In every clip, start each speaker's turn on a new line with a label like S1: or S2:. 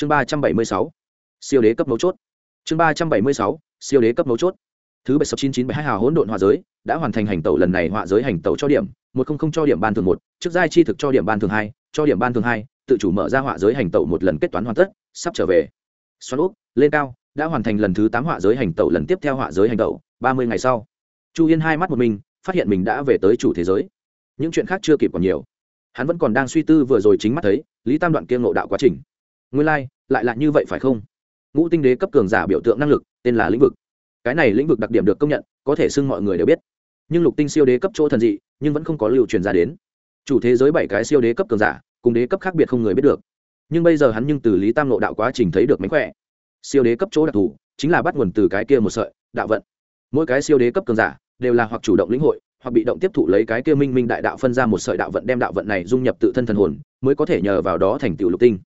S1: chương ba trăm bảy mươi sáu, siêu đế cấp mấu chốt. Chương ba trăm bảy mươi sáu, siêu đế cấp mấu chốt. Thứ bảy sáu chín chín bảy hai hào hỗn độn hòa giới đã hoàn thành hành tẩu lần này họa giới hành tẩu cho điểm một không không cho điểm ban thường một, trước giai chi thực cho điểm ban thường hai, cho điểm ban thường hai, tự chủ mở ra họa giới hành tẩu một lần kết toán hoàn tất, sắp trở về. Xoan úp lên cao, đã hoàn thành lần thứ tám họa giới hành tẩu lần tiếp theo họa giới hành tẩu, ba mươi ngày sau. Chu yên hai mắt một mình, phát hiện mình đã về tới chủ thế giới. Những chuyện khác chưa kịp còn nhiều. Hắn vẫn còn đang suy tư vừa rồi chính mắt thấy, lý tam đoạn kiêng ngộ đạo quá trình nguyên lai、like, lại là như vậy phải không? Ngũ tinh đế cấp cường giả biểu tượng năng lực tên là lĩnh vực. Cái này lĩnh vực đặc điểm được công nhận có thể xưng mọi người đều biết. Nhưng lục tinh siêu đế cấp chỗ thần dị nhưng vẫn không có lưu truyền ra đến. Chủ thế giới bảy cái siêu đế cấp cường giả cùng đế cấp khác biệt không người biết được. Nhưng bây giờ hắn nhưng từ lý tam lộ đạo quá trình thấy được mánh khỏe. Siêu đế cấp chỗ đặc thù chính là bắt nguồn từ cái kia một sợi đạo vận. Mỗi cái siêu đế cấp cường giả đều là hoặc chủ động lĩnh hội hoặc bị động tiếp thụ lấy cái kia minh minh đại đạo phân ra một sợi đạo vận đem đạo vận này dung nhập tự thân thần hồn mới có thể nhờ vào đó thành tựu lục tinh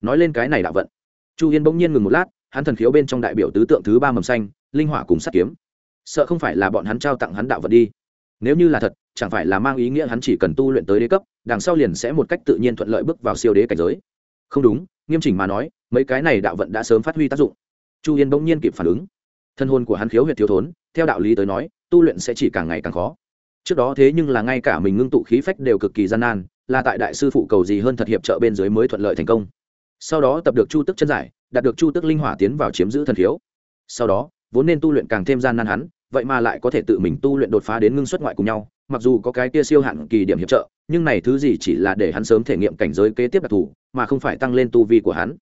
S1: nói lên cái này đạo vận. Chu yên bỗng nhiên ngừng một lát, hắn thần khiếu bên trong đại biểu tứ tượng thứ ba mầm xanh, linh hỏa cùng sắt kiếm. Sợ không phải là bọn hắn trao tặng hắn đạo vận đi. Nếu như là thật, chẳng phải là mang ý nghĩa hắn chỉ cần tu luyện tới đế cấp, đằng sau liền sẽ một cách tự nhiên thuận lợi bước vào siêu đế cảnh giới. Không đúng, nghiêm chỉnh mà nói, mấy cái này đạo vận đã sớm phát huy tác dụng. Chu yên bỗng nhiên kịp phản ứng. Thân hôn của hắn khiếu huyệt thiếu thốn, theo đạo lý tới nói, tu luyện sẽ chỉ càng ngày càng khó. Trước đó thế nhưng là ngay cả mình ngưng tụ khí phách đều cực kỳ gian nan, là tại đại sư phụ cầu gì hơn thật hiệp trợ bên dưới mới thuận lợi thành công sau đó tập được chu tức chân giải, đạt được chu tức linh hỏa tiến vào chiếm giữ thần khiếu. Sau đó, vốn nên tu luyện càng thêm gian nan hắn, vậy mà lại có thể tự mình tu luyện đột phá đến ngưng xuất ngoại cùng nhau, mặc dù có cái kia siêu hạn kỳ điểm hiệp trợ, nhưng này thứ gì chỉ là để hắn sớm thể nghiệm cảnh giới kế tiếp đặc thù, mà không phải tăng lên tu vi của hắn.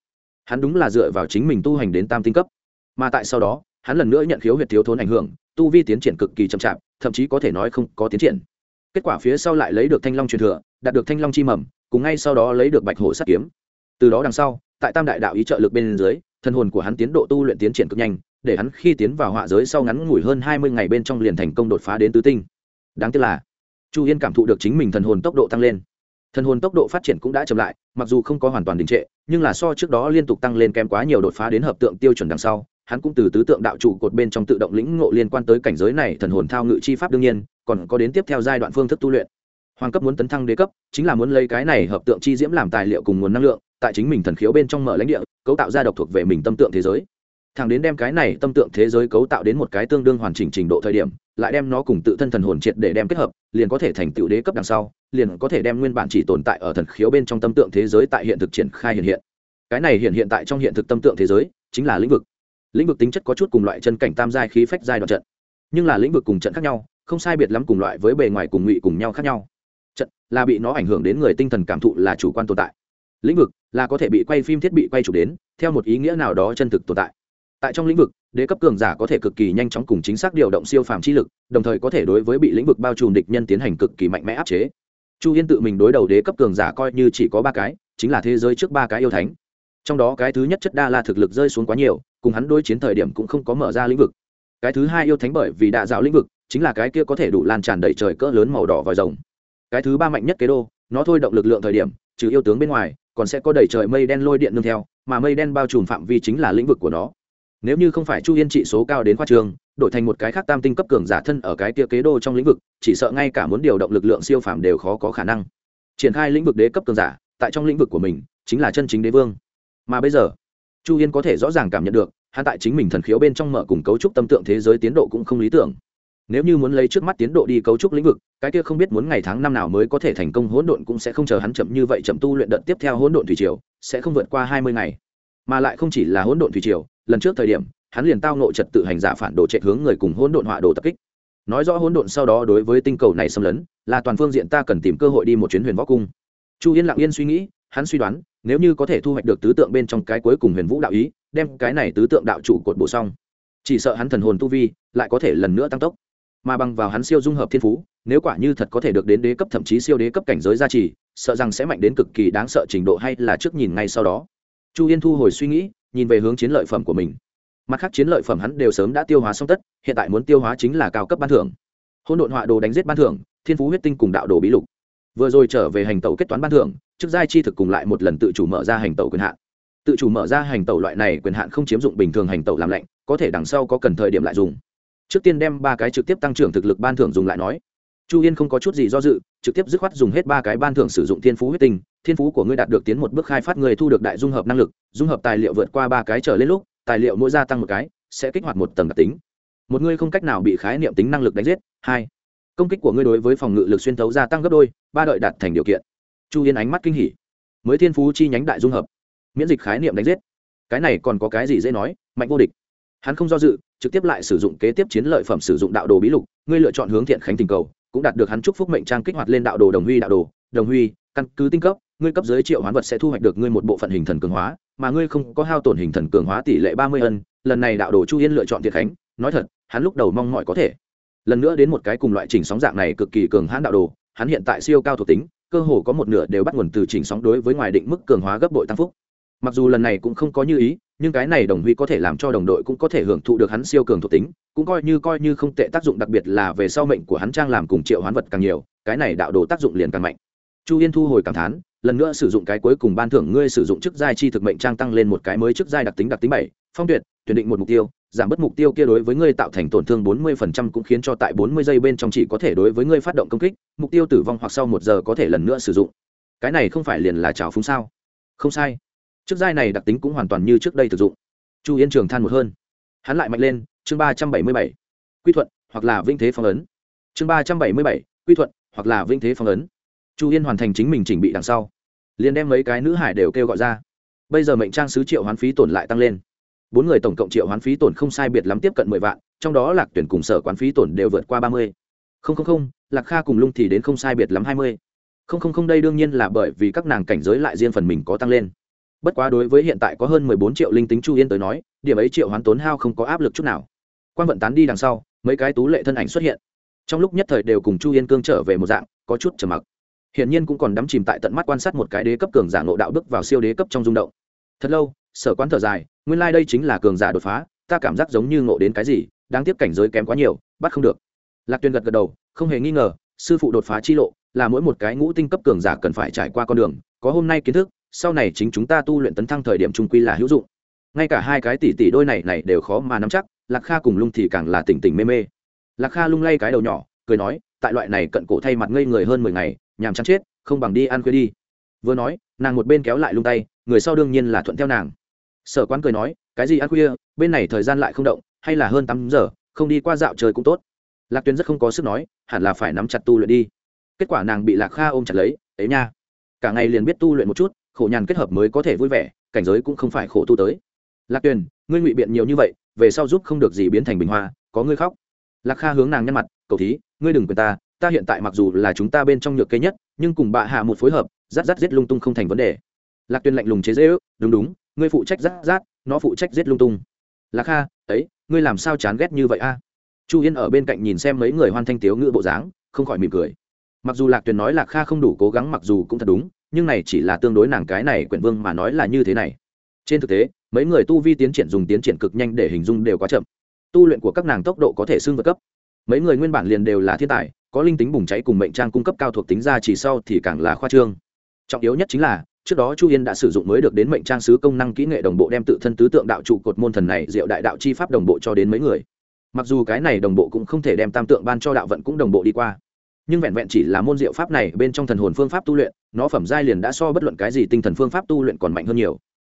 S1: Hắn đúng là dựa vào chính mình tu hành đến tam tinh cấp. Mà tại sau đó, hắn lần nữa nhận khiếu huyệt thiếu thốn ảnh hưởng, tu vi tiến triển cực kỳ chậm chạp, thậm chí có thể nói không có tiến triển. Kết quả phía sau lại lấy được thanh long truyền thừa, đạt được thanh long chi mầm, cùng ngay sau đó lấy được bạch hổ sắt kiếm từ đó đằng sau, tại tam đại đạo ý trợ lực bên dưới thân hồn của hắn tiến độ tu luyện tiến triển cực nhanh, để hắn khi tiến vào họa giới sau ngắn ngủi hơn hai mươi ngày bên trong liền thành công đột phá đến tứ tinh. Đáng tiếc là, chu yên cảm thụ được chính mình thần hồn tốc độ tăng lên. Thần hồn tốc độ phát triển cũng đã chậm lại, mặc dù không có hoàn toàn đình trệ, nhưng là so trước đó liên tục tăng lên kém quá nhiều đột phá đến hợp tượng tiêu chuẩn đằng sau, hắn cũng từ tứ tượng đạo trụ cột bên trong tự động lĩnh ngộ liên quan tới cảnh giới này thần hồn thao ngự chi pháp đương nhiên, còn có đến tiếp theo giai đoạn phương thức tu luyện. Hoàng cấp muốn tấn thăng đế cấp, chính là muốn lấy cái này hợp tượng chi diễm làm tài liệu cùng nguồn năng lượng tại chính mình thần khiếu bên trong mở lãnh địa, cấu tạo ra độc thuộc về mình tâm tượng thế giới. Thằng đến đem cái này tâm tượng thế giới cấu tạo đến một cái tương đương hoàn chỉnh trình độ thời điểm, lại đem nó cùng tự thân thần hồn triệt để đem kết hợp, liền có thể thành tựu đế cấp đằng sau, liền có thể đem nguyên bản chỉ tồn tại ở thần khiếu bên trong tâm tượng thế giới tại hiện thực triển khai hiện hiện. Cái này hiện hiện tại trong hiện thực tâm tượng thế giới, chính là lĩnh vực. Lĩnh vực tính chất có chút cùng loại chân cảnh tam giai khí phách giai đoạn trận, nhưng là lĩnh vực cùng trận khác nhau, không sai biệt lắm cùng loại với bề ngoài cùng ngụy cùng nhau khác nhau. Trận là bị nó ảnh hưởng đến người tinh thần cảm thụ là chủ quan tồn tại. Lĩnh vực là có thể bị quay phim thiết bị quay chụp đến, theo một ý nghĩa nào đó chân thực tồn tại. Tại trong lĩnh vực, đế cấp cường giả có thể cực kỳ nhanh chóng cùng chính xác điều động siêu phàm chi lực, đồng thời có thể đối với bị lĩnh vực bao trùm địch nhân tiến hành cực kỳ mạnh mẽ áp chế. Chu yên tự mình đối đầu đế cấp cường giả coi như chỉ có ba cái, chính là thế giới trước ba cái yêu thánh. Trong đó cái thứ nhất chất đa la thực lực rơi xuống quá nhiều, cùng hắn đối chiến thời điểm cũng không có mở ra lĩnh vực. Cái thứ hai yêu thánh bởi vì đạ dạo lĩnh vực, chính là cái kia có thể đủ lan tràn đầy trời cỡ lớn màu đỏ vòi rồng. Cái thứ ba mạnh nhất kế đô, nó thôi động lực lượng thời điểm, trừ yêu tướng bên ngoài còn sẽ có đầy trời mây đen lôi điện nương theo, mà mây đen bao trùm phạm vi chính là lĩnh vực của nó. Nếu như không phải chu yên trị số cao đến khoa trường, đổi thành một cái khác tam tinh cấp cường giả thân ở cái kia kế đô trong lĩnh vực, chỉ sợ ngay cả muốn điều động lực lượng siêu phàm đều khó có khả năng. Triển khai lĩnh vực đế cấp cường giả, tại trong lĩnh vực của mình, chính là chân chính đế vương. Mà bây giờ, chu yên có thể rõ ràng cảm nhận được, hắn tại chính mình thần khiếu bên trong mở cùng cấu trúc tâm tượng thế giới tiến độ cũng không lý tưởng nếu như muốn lấy trước mắt tiến độ đi cấu trúc lĩnh vực, cái kia không biết muốn ngày tháng năm nào mới có thể thành công, hỗn độn cũng sẽ không chờ hắn chậm như vậy chậm tu luyện đợt tiếp theo hỗn độn thủy triều, sẽ không vượt qua hai mươi ngày. Mà lại không chỉ là hỗn độn thủy triều, lần trước thời điểm, hắn liền tao nộ trật tự hành giả phản đồ chạy hướng người cùng hỗn độn họa đồ tập kích. Nói rõ hỗn độn sau đó đối với tinh cầu này xâm lấn, là toàn phương diện ta cần tìm cơ hội đi một chuyến huyền võ cung. Chu yên lặng yên suy nghĩ, hắn suy đoán, nếu như có thể thu hoạch được tứ tượng bên trong cái cuối cùng huyền vũ đạo ý, đem cái này tứ tượng đạo trụ cột bổ xong. Chỉ sợ hắn thần hồn tu vi lại có thể lần nữa tăng tốc mà bằng vào hắn siêu dung hợp thiên phú, nếu quả như thật có thể được đến đế cấp thậm chí siêu đế cấp cảnh giới gia trì, sợ rằng sẽ mạnh đến cực kỳ đáng sợ trình độ hay là trước nhìn ngay sau đó. Chu yên thu hồi suy nghĩ, nhìn về hướng chiến lợi phẩm của mình. Mặt khác chiến lợi phẩm hắn đều sớm đã tiêu hóa xong tất, hiện tại muốn tiêu hóa chính là cao cấp ban thưởng. Hôn độn họa đồ đánh giết ban thưởng, thiên phú huyết tinh cùng đạo đồ bí lục. Vừa rồi trở về hành tẩu kết toán ban thưởng trước giai chi thực cùng lại một lần tự chủ mở ra hành tẩu quyền hạn. Tự chủ mở ra hành tẩu loại này quyền hạn không chiếm dụng bình thường hành tẩu làm lạnh, có thể đằng sau có cần thời điểm lại dùng trước tiên đem ba cái trực tiếp tăng trưởng thực lực ban thưởng dùng lại nói. Chu yên không có chút gì do dự, trực tiếp dứt khoát dùng hết ba cái ban thưởng sử dụng thiên phú huyết tinh, thiên phú của ngươi đạt được tiến một bước khai phát người thu được đại dung hợp năng lực, dung hợp tài liệu vượt qua ba cái trở lên lúc, tài liệu mỗi gia tăng một cái, sẽ kích hoạt một tầng đặc tính. Một ngươi không cách nào bị khái niệm tính năng lực đánh giết. Hai, công kích của ngươi đối với phòng ngự lực xuyên thấu gia tăng gấp đôi, ba đợi đạt thành điều kiện. Chu yên ánh mắt kinh hỉ. Mới thiên phú chi nhánh đại dung hợp. Miễn dịch khái niệm đánh giết. Cái này còn có cái gì dễ nói, mạnh vô địch hắn không do dự, trực tiếp lại sử dụng kế tiếp chiến lợi phẩm sử dụng đạo đồ bí lục, ngươi lựa chọn hướng thiện khánh tình cầu, cũng đạt được hắn chúc phúc mệnh trang kích hoạt lên đạo đồ đồng huy đạo đồ, đồng huy, căn cứ tinh cấp, ngươi cấp giới triệu hoán vật sẽ thu hoạch được ngươi một bộ phận hình thần cường hóa, mà ngươi không có hao tổn hình thần cường hóa tỷ lệ ba mươi ân, lần này đạo đồ chu yên lựa chọn thiện khánh, nói thật, hắn lúc đầu mong mọi có thể. Lần nữa đến một cái cùng loại chỉnh sóng dạng này cực kỳ cường hãn đạo đồ, hắn hiện tại siêu cao thuộc tính, cơ hồ có một nửa đều bắt nguồn từ chỉnh sóng đối với ngoài định mức cường hóa gấp bội tăng phúc. Mặc dù lần này cũng không có như ý nhưng cái này đồng huy có thể làm cho đồng đội cũng có thể hưởng thụ được hắn siêu cường thuộc tính, cũng coi như coi như không tệ tác dụng đặc biệt là về sau mệnh của hắn trang làm cùng triệu hoán vật càng nhiều, cái này đạo đồ tác dụng liền càng mạnh. Chu yên thu hồi cảm thán, lần nữa sử dụng cái cuối cùng ban thưởng ngươi sử dụng chức giai chi thực mệnh trang tăng lên một cái mới chức giai đặc tính đặc tính bảy, phong tuyệt, tuyển định một mục tiêu, giảm bớt mục tiêu kia đối với ngươi tạo thành tổn thương 40% cũng khiến cho tại 40 giây bên trong chỉ có thể đối với ngươi phát động công kích, mục tiêu tử vong hoặc sau một giờ có thể lần nữa sử dụng. Cái này không phải liền là trào phúng sao? Không sai chức giai này đặc tính cũng hoàn toàn như trước đây thực dụng. Chu yên trường than một hơn. Hắn lại mạnh lên, chương ba trăm bảy mươi bảy. Quy thuận, hoặc là vinh thế phong ấn. Chương ba trăm bảy mươi bảy, quy thuận, hoặc là vinh thế phong ấn. Chu yên hoàn thành chính mình chỉnh bị đằng sau. Liền đem mấy cái nữ hải đều kêu gọi ra. Bây giờ mệnh trang sứ triệu hoán phí tổn lại tăng lên. Bốn người tổng cộng triệu hoán phí tổn không sai biệt lắm tiếp cận mười vạn, trong đó lạc tuyển cùng sở quán phí tổn đều vượt qua ba mươi. Không không không, lạc kha cùng lung thì đến không sai biệt lắm hai mươi. Không không không, đây đương nhiên là bởi vì các nàng cảnh giới lại riêng phần mình có tăng lên bất quá đối với hiện tại có hơn mười bốn triệu linh tính chu yên tới nói, điểm ấy triệu hoán tốn hao không có áp lực chút nào. Quan vận tán đi đằng sau, mấy cái tú lệ thân ảnh xuất hiện. Trong lúc nhất thời đều cùng chu yên cương trở về một dạng, có chút trầm mặc. Hiển nhiên cũng còn đắm chìm tại tận mắt quan sát một cái đế cấp cường giả ngộ đạo bước vào siêu đế cấp trong rung động. Thật lâu, sở quán thở dài, nguyên lai、like、đây chính là cường giả đột phá, ta cảm giác giống như ngộ đến cái gì, đáng tiếc cảnh giới kém quá nhiều, bắt không được. Lạc tuyên gật gật đầu, không hề nghi ngờ, sư phụ đột phá chi lộ, là mỗi một cái ngũ tinh cấp cường giả cần phải trải qua con đường, có hôm nay kiến thức sau này chính chúng ta tu luyện tấn thăng thời điểm trung quy là hữu dụng. Ngay cả hai cái tỷ tỷ đôi này này đều khó mà nắm chắc, lạc kha cùng lung thì càng là tỉnh tỉnh mê mê. Lạc kha lung lay cái đầu nhỏ, cười nói, tại loại này cận cổ thay mặt ngây người hơn mười ngày, nhàm chán chết, không bằng đi ăn khuya đi. Vừa nói, nàng một bên kéo lại lung tay, người sau đương nhiên là thuận theo nàng. Sở quán cười nói, cái gì ăn khuya, bên này thời gian lại không động, hay là hơn tám giờ, không đi qua dạo trời cũng tốt. Lạc tuyến rất không có sức nói, hẳn là phải nắm chặt tu luyện đi. Kết quả nàng bị lạc kha ôm chặt lấy ấy nha, cả ngày liền biết tu luyện một chút khổ nhàn kết hợp mới có thể vui vẻ, cảnh giới cũng không phải khổ tu tới. Lạc tuyền, ngươi ngụy biện nhiều như vậy, về sau giúp không được gì biến thành bình hoa, có ngươi khóc. Lạc kha hướng nàng nhăn mặt, cầu thí, ngươi đừng quên ta ta hiện tại mặc dù là chúng ta bên trong nhược cây nhất, nhưng cùng bạ hạ một phối hợp, rát rát giết lung tung không thành vấn đề. Lạc tuyền lạnh lùng chế dễ ước đúng đúng, ngươi phụ trách rát rát, nó phụ trách giết lung tung. Lạc kha, ấy, ngươi làm sao chán ghét như vậy a? Chu yên ở bên cạnh nhìn xem mấy người hoan thanh tiếu ngữ bộ dáng, không khỏi mỉm cười. Mặc dù lạc tuyền nói lạc kha không đủ cố gắng, mặc dù cũng thật đúng nhưng này chỉ là tương đối nàng cái này quyển vương mà nói là như thế này. Trên thực tế, mấy người tu vi tiến triển dùng tiến triển cực nhanh để hình dung đều quá chậm. Tu luyện của các nàng tốc độ có thể xưng vượt cấp. Mấy người nguyên bản liền đều là thiên tài, có linh tính bùng cháy cùng mệnh trang cung cấp cao thuộc tính ra chỉ sau thì càng là khoa trương. Trọng yếu nhất chính là, trước đó chu yên đã sử dụng mới được đến mệnh trang sứ công năng kỹ nghệ đồng bộ đem tự thân tứ tượng đạo trụ cột môn thần này diệu đại đạo chi pháp đồng bộ cho đến mấy người. Mặc dù cái này đồng bộ cũng không thể đem tam tượng ban cho đạo vận cũng đồng bộ đi qua nhưng vẹn vẹn chỉ là môn diệu pháp này bên trong thần hồn phương pháp tu luyện, nó phẩm giai liền đã so bất luận cái gì tinh thần phương pháp tu luyện còn mạnh hơn nhiều.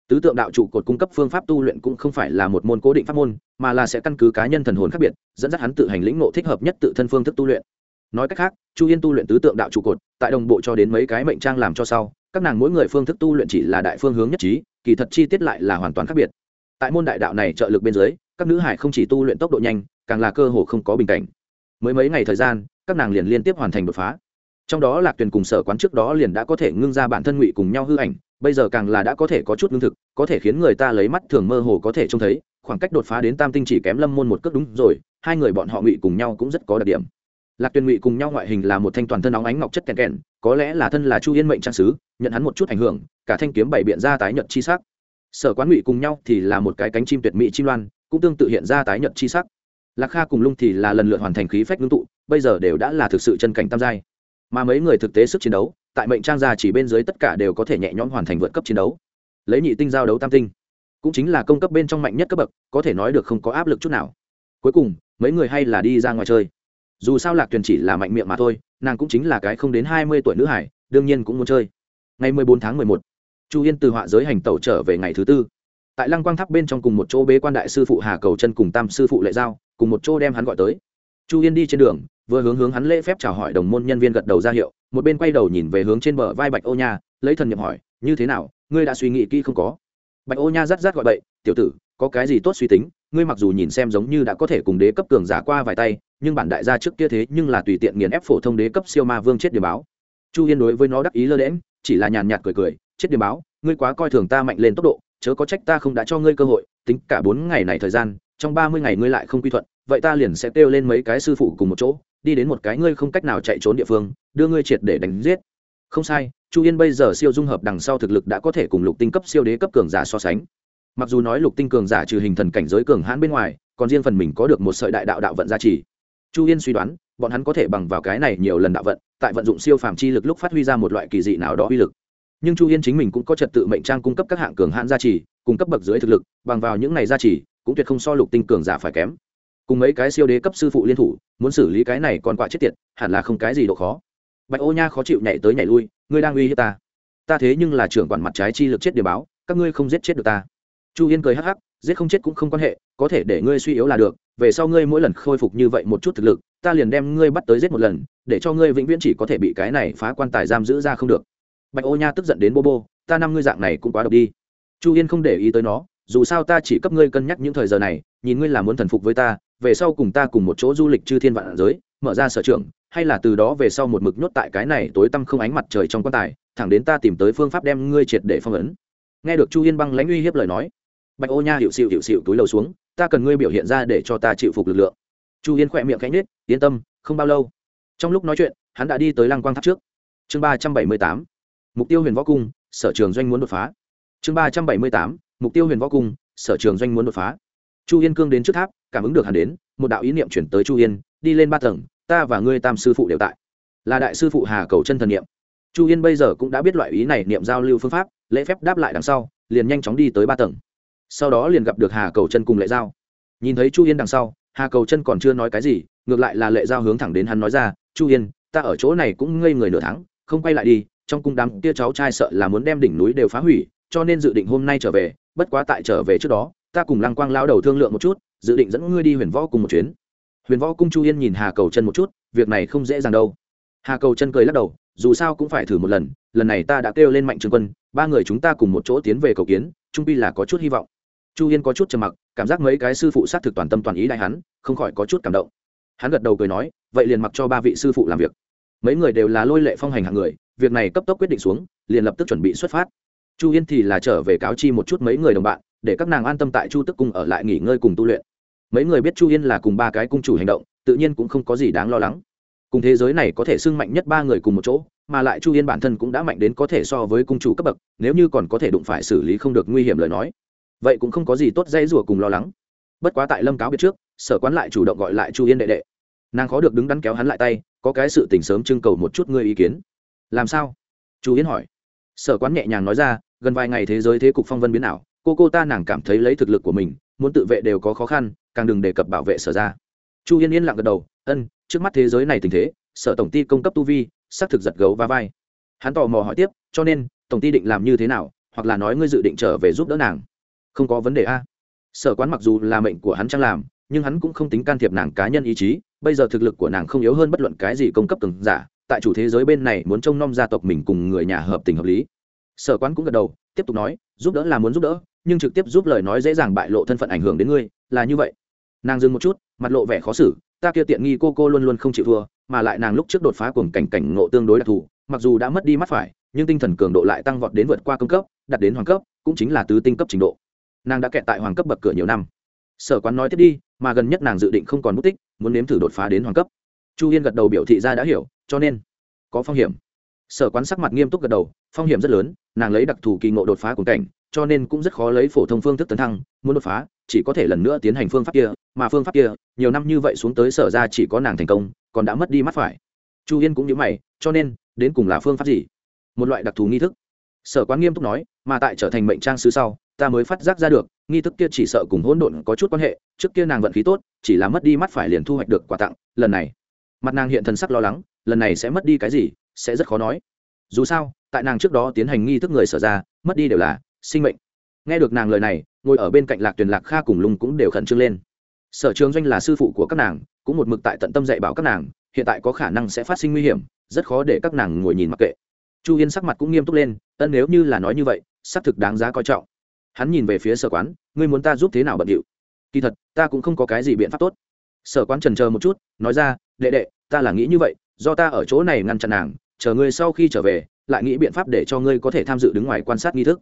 S1: Tứ tượng đạo trụ cột cung cấp phương pháp tu luyện cũng không phải là một môn cố định pháp môn, mà là sẽ căn cứ cá nhân thần hồn khác biệt, dẫn dắt hắn tự hành lĩnh nộ thích hợp nhất tự thân phương thức tu luyện. Nói cách khác, chu yên tu luyện tứ tượng đạo trụ cột, tại đồng bộ cho đến mấy cái mệnh trang làm cho sau, các nàng mỗi người phương thức tu luyện chỉ là đại phương hướng nhất trí, kỳ thật chi tiết lại là hoàn toàn khác biệt. Tại môn đại đạo này trợ lực bên dưới, các nữ hải không chỉ tu luyện tốc độ nhanh, càng là cơ hồ không có bình cảnh mới mấy ngày thời gian, các nàng liền liên tiếp hoàn thành đột phá. Trong đó lạc tuyền cùng sở quán trước đó liền đã có thể ngưng ra bản thân ngụy cùng nhau hư ảnh, bây giờ càng là đã có thể có chút ngưng thực, có thể khiến người ta lấy mắt thường mơ hồ có thể trông thấy, khoảng cách đột phá đến tam tinh chỉ kém lâm môn một cước đúng rồi, hai người bọn họ ngụy cùng nhau cũng rất có đặc điểm. Lạc tuyền ngụy cùng nhau ngoại hình là một thanh toàn thân óng ánh ngọc chất kèn kèn có lẽ là thân là chu yên mệnh trang sứ, nhận hắn một chút ảnh hưởng, cả thanh kiếm bảy biện ra tái nhật chi sắc. Sở quán ngụy cùng nhau thì là một cái cánh chim tuyệt mỹ chim loan, cũng tương tự hiện ra tái nhật chi sắc lạc kha cùng lung thì là lần lượt hoàn thành khí phách ngưng tụ bây giờ đều đã là thực sự chân cảnh tam giai. Mà mấy người thực tế sức chiến đấu tại mệnh trang gia chỉ bên dưới tất cả đều có thể nhẹ nhõm hoàn thành vượt cấp chiến đấu. Lấy nhị tinh giao đấu tam tinh cũng chính là công cấp bên trong mạnh nhất cấp bậc có thể nói được không có áp lực chút nào. Cuối cùng mấy người hay là đi ra ngoài chơi. Dù sao lạc tuyền chỉ là mạnh miệng mà thôi nàng cũng chính là cái không đến hai mươi tuổi nữ hải đương nhiên cũng muốn chơi. Ngày 14 tháng 11, chu yên từ họa giới hành tẩu trở về ngày thứ tư. Tại lăng quang tháp bên trong cùng một chỗ bế quan đại sư phụ hà cầu chân cùng tam sư phụ lệ giao cùng một chỗ đem hắn gọi tới. Chu yên đi trên đường, vừa hướng hướng hắn lễ phép chào hỏi đồng môn nhân viên gật đầu ra hiệu, một bên quay đầu nhìn về hướng trên bờ vai bạch ô nha, lấy thần niệm hỏi, như thế nào? Ngươi đã suy nghĩ kỹ không có? Bạch ô nha rát rát gọi bậy, tiểu tử, có cái gì tốt suy tính? Ngươi mặc dù nhìn xem giống như đã có thể cùng đế cấp cường giả qua vài tay, nhưng bản đại gia trước kia thế nhưng là tùy tiện nghiền ép phổ thông đế cấp siêu ma vương chết điểm báo. Chu yên đối với nó đắc ý lơ đễm chỉ là nhàn nhạt cười cười, chết điểm báo, ngươi quá coi thường ta mạnh lên tốc độ, chớ có trách ta không đã cho ngươi cơ hội, tính cả bốn ngày này thời gian trong ba mươi ngày ngươi lại không quy thuận, vậy ta liền sẽ kêu lên mấy cái sư phụ cùng một chỗ, đi đến một cái ngươi không cách nào chạy trốn địa phương, đưa ngươi triệt để đánh giết. Không sai, chu yên bây giờ siêu dung hợp đằng sau thực lực đã có thể cùng lục tinh cấp siêu đế cấp cường giả so sánh. Mặc dù nói lục tinh cường giả trừ hình thần cảnh giới cường hãn bên ngoài, còn riêng phần mình có được một sợi đại đạo đạo vận gia trì. Chu yên suy đoán, bọn hắn có thể bằng vào cái này nhiều lần đạo vận, tại vận dụng siêu phàm chi lực lúc phát huy ra một loại kỳ dị nào đó uy lực. Nhưng chu yên chính mình cũng có trật tự mệnh trang cung cấp các hạng cường hãn gia trì, cung cấp bậc dưới thực lực, bằng vào những này gia trì cũng tuyệt không so lục tinh cường giả phải kém. Cùng mấy cái siêu đế cấp sư phụ liên thủ, muốn xử lý cái này còn quả chết tiệt, hẳn là không cái gì độ khó. Bạch ô nha khó chịu nhảy tới nhảy lui, ngươi đang uy hiếp ta? Ta thế nhưng là trưởng quản mặt trái chi lực chết điều báo, các ngươi không giết chết được ta. Chu yên cười hắc hắc, giết không chết cũng không quan hệ, có thể để ngươi suy yếu là được, về sau ngươi mỗi lần khôi phục như vậy một chút thực lực, ta liền đem ngươi bắt tới giết một lần, để cho ngươi vĩnh viễn chỉ có thể bị cái này phá quan tài giam giữ ra không được. Bạch ô nha tức giận đến bô bô, ta năm ngươi dạng này cũng quá độc đi. Chu yên không để ý tới nó dù sao ta chỉ cấp ngươi cân nhắc những thời giờ này, nhìn ngươi là muốn thần phục với ta, về sau cùng ta cùng một chỗ du lịch chư thiên vạn giới, mở ra sở trường, hay là từ đó về sau một mực nhốt tại cái này tối tăm không ánh mặt trời trong quan tài, thẳng đến ta tìm tới phương pháp đem ngươi triệt để phong ấn. Nghe được chu yên băng lãnh uy hiếp lời nói, bạch ô nha hiệu xịu hiệu xịu túi lầu xuống, ta cần ngươi biểu hiện ra để cho ta chịu phục lực lượng. Chu yên khỏe miệng cánh nết yên tâm, không bao lâu. Trong lúc nói chuyện, hắn đã đi tới lăng quang tháp trước. Chương ba trăm bảy mươi tám, mục tiêu huyền võ cung, sở trường doanh muốn đột phá. Chương ba trăm bảy mươi tám mục tiêu huyền võ cung, sở trường doanh muốn đột phá. Chu yên cương đến trước tháp, cảm ứng được hắn đến, một đạo ý niệm chuyển tới chu yên, đi lên ba tầng, ta và ngươi tam sư phụ đều tại. Là đại sư phụ hà cầu chân thần niệm. Chu yên bây giờ cũng đã biết loại ý này niệm giao lưu phương pháp, lễ phép đáp lại đằng sau, liền nhanh chóng đi tới ba tầng. Sau đó liền gặp được hà cầu chân cùng lệ giao. Nhìn thấy chu yên đằng sau, hà cầu chân còn chưa nói cái gì, ngược lại là lệ giao hướng thẳng đến hắn nói ra, chu yên, ta ở chỗ này cũng ngây người nửa tháng, không quay lại đi, trong cung đám kia cháu trai sợ là muốn đem đỉnh núi đều phá hủy, cho nên dự định hôm nay trở về bất quá tại trở về trước đó, ta cùng lăng quang lao đầu thương lượng một chút, dự định dẫn ngươi đi huyền võ cùng một chuyến. Huyền võ cung chu yên nhìn hà cầu chân một chút, việc này không dễ dàng đâu. Hà cầu chân cười lắc đầu, dù sao cũng phải thử một lần lần này ta đã kêu lên mạnh trường quân, ba người chúng ta cùng một chỗ tiến về cầu kiến, trung pi là có chút hy vọng. Chu yên có chút trầm mặc, cảm giác mấy cái sư phụ sát thực toàn tâm toàn ý đại hắn, không khỏi có chút cảm động. Hắn gật đầu cười nói, vậy liền mặc cho ba vị sư phụ làm việc. Mấy người đều là lôi lệ phong hành hạng người, việc này cấp tốc quyết định xuống, liền lập tức chuẩn bị xuất phát chu yên thì là trở về cáo chi một chút mấy người đồng bạn, để các nàng an tâm tại chu tức cung ở lại nghỉ ngơi cùng tu luyện. Mấy người biết chu yên là cùng ba cái cung chủ hành động, tự nhiên cũng không có gì đáng lo lắng. Cùng thế giới này có thể sưng mạnh nhất ba người cùng một chỗ, mà lại chu yên bản thân cũng đã mạnh đến có thể so với cung chủ cấp bậc, nếu như còn có thể đụng phải xử lý không được nguy hiểm lời nói, vậy cũng không có gì tốt dây rủa cùng lo lắng. Bất quá tại lâm cáo biết trước, sở quán lại chủ động gọi lại chu yên đệ đệ. Nàng khó được đứng đắn kéo hắn lại tay, có cái sự tình sớm trưng cầu một chút ngươi ý kiến. Làm sao? Chu yên hỏi. Sở quán nhẹ nhàng nói ra gần vài ngày thế giới thế cục phong vân biến ảo, cô cô ta nàng cảm thấy lấy thực lực của mình, muốn tự vệ đều có khó khăn, càng đừng đề cập bảo vệ sở ra. Chu yên yên lặng gật đầu, ân, trước mắt thế giới này tình thế, sở tổng ty công cấp tu vi, xác thực giật gấu và vai. Hắn tò mò hỏi tiếp, cho nên, tổng ty định làm như thế nào, hoặc là nói ngươi dự định trở về giúp đỡ nàng? Không có vấn đề a. Sở quán mặc dù là mệnh của hắn trang làm, nhưng hắn cũng không tính can thiệp nàng cá nhân ý chí, bây giờ thực lực của nàng không yếu hơn bất luận cái gì công cấp từng giả, tại chủ thế giới bên này muốn trông nom gia tộc mình cùng người nhà hợp tình hợp lý sở quán cũng gật đầu, tiếp tục nói, giúp đỡ là muốn giúp đỡ, nhưng trực tiếp giúp lời nói dễ dàng bại lộ thân phận ảnh hưởng đến ngươi, là như vậy. Nàng dừng một chút, mặt lộ vẻ khó xử, ta kia tiện nghi cô cô luôn luôn không chịu thua, mà lại nàng lúc trước đột phá cùng cảnh cảnh ngộ tương đối đặc thù, mặc dù đã mất đi mắt phải, nhưng tinh thần cường độ lại tăng vọt đến vượt qua công cấp đặt đến hoàng cấp, cũng chính là tứ tinh cấp trình độ. Nàng đã kẹt tại hoàng cấp bậc cửa nhiều năm. Sở quán nói tiếp đi, mà gần nhất nàng dự định không còn mất tích muốn nếm thử đột phá đến hoàng cấp. Chu yên gật đầu biểu thị ra đã hiểu, cho nên có phong hiểm sở quán sắc mặt nghiêm túc gật đầu, phong hiểm rất lớn, nàng lấy đặc thù kỳ ngộ đột phá cùng cảnh, cho nên cũng rất khó lấy phổ thông phương thức tấn thăng, muốn đột phá, chỉ có thể lần nữa tiến hành phương pháp kia, mà phương pháp kia, nhiều năm như vậy xuống tới sở ra chỉ có nàng thành công, còn đã mất đi mắt phải. Chu yên cũng nhớ mày, cho nên, đến cùng là phương pháp gì? Một loại đặc thù nghi thức. Sở quán nghiêm túc nói, mà tại trở thành mệnh trang sứ sau, ta mới phát giác ra được, nghi thức kia chỉ sợ cùng hỗn độn có chút quan hệ, trước kia nàng vận khí tốt, chỉ là mất đi mắt phải liền thu hoạch được quà tặng, lần này. Mặt nàng hiện thần sắc lo lắng, lần này sẽ mất đi cái gì sẽ rất khó nói. Dù sao, tại nàng trước đó tiến hành nghi thức người sở ra, mất đi đều là sinh mệnh. Nghe được nàng lời này, ngồi ở bên cạnh lạc tuyền lạc kha cùng lùng cũng đều khẩn trương lên. Sở trường doanh là sư phụ của các nàng, cũng một mực tại tận tâm dạy bảo các nàng, hiện tại có khả năng sẽ phát sinh nguy hiểm, rất khó để các nàng ngồi nhìn mặc kệ. Chu yên sắc mặt cũng nghiêm túc lên, ân, nếu như là nói như vậy, xác thực đáng giá coi trọng. Hắn nhìn về phía sở quán, ngươi muốn ta giúp thế nào bận điệu? Kỳ thật, ta cũng không có cái gì biện pháp tốt. Sở quán trần chờ một chút, nói ra, đệ đệ, ta là nghĩ như vậy, do ta ở chỗ này ngăn chặn nàng chờ ngươi sau khi trở về, lại nghĩ biện pháp để cho ngươi có thể tham dự đứng ngoài quan sát nghi thức.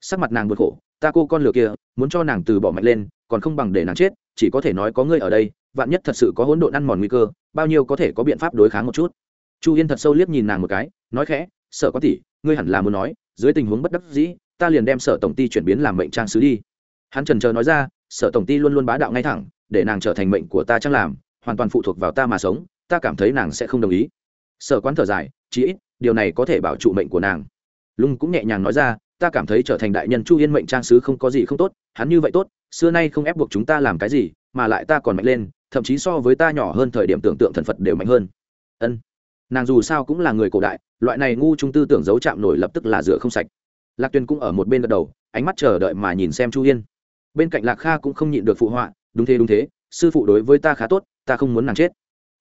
S1: Sắc mặt nàng bực khổ, ta cô con lừa kia, muốn cho nàng từ bỏ mạnh lên, còn không bằng để nàng chết, chỉ có thể nói có ngươi ở đây, vạn nhất thật sự có hỗn độn ăn mòn nguy cơ, bao nhiêu có thể có biện pháp đối kháng một chút. Chu yên thật sâu liếc nhìn nàng một cái, nói khẽ, sở có tỷ, ngươi hẳn là muốn nói, dưới tình huống bất đắc dĩ, ta liền đem sở tổng ty chuyển biến làm mệnh trang sứ đi. Hắn trần chờ nói ra, sở tổng ty luôn luôn bá đạo ngay thẳng, để nàng trở thành mệnh của ta trang làm, hoàn toàn phụ thuộc vào ta mà sống, ta cảm thấy nàng sẽ không đồng ý. Sở quán thở dài chí ít, điều này có thể bảo trụ mệnh của nàng. Lung cũng nhẹ nhàng nói ra, ta cảm thấy trở thành đại nhân chu yên mệnh trang sứ không có gì không tốt, hắn như vậy tốt, xưa nay không ép buộc chúng ta làm cái gì, mà lại ta còn mạnh lên, thậm chí so với ta nhỏ hơn thời điểm tưởng tượng thần phật đều mạnh hơn. Ân. Nàng dù sao cũng là người cổ đại, loại này ngu trung tư tưởng giấu chạm nổi lập tức là rửa không sạch. Lạc Tuyên cũng ở một bên gật đầu, ánh mắt chờ đợi mà nhìn xem chu yên bên cạnh lạc kha cũng không nhịn được phụ họa, đúng thế đúng thế, sư phụ đối với ta khá tốt, ta không muốn nàng chết.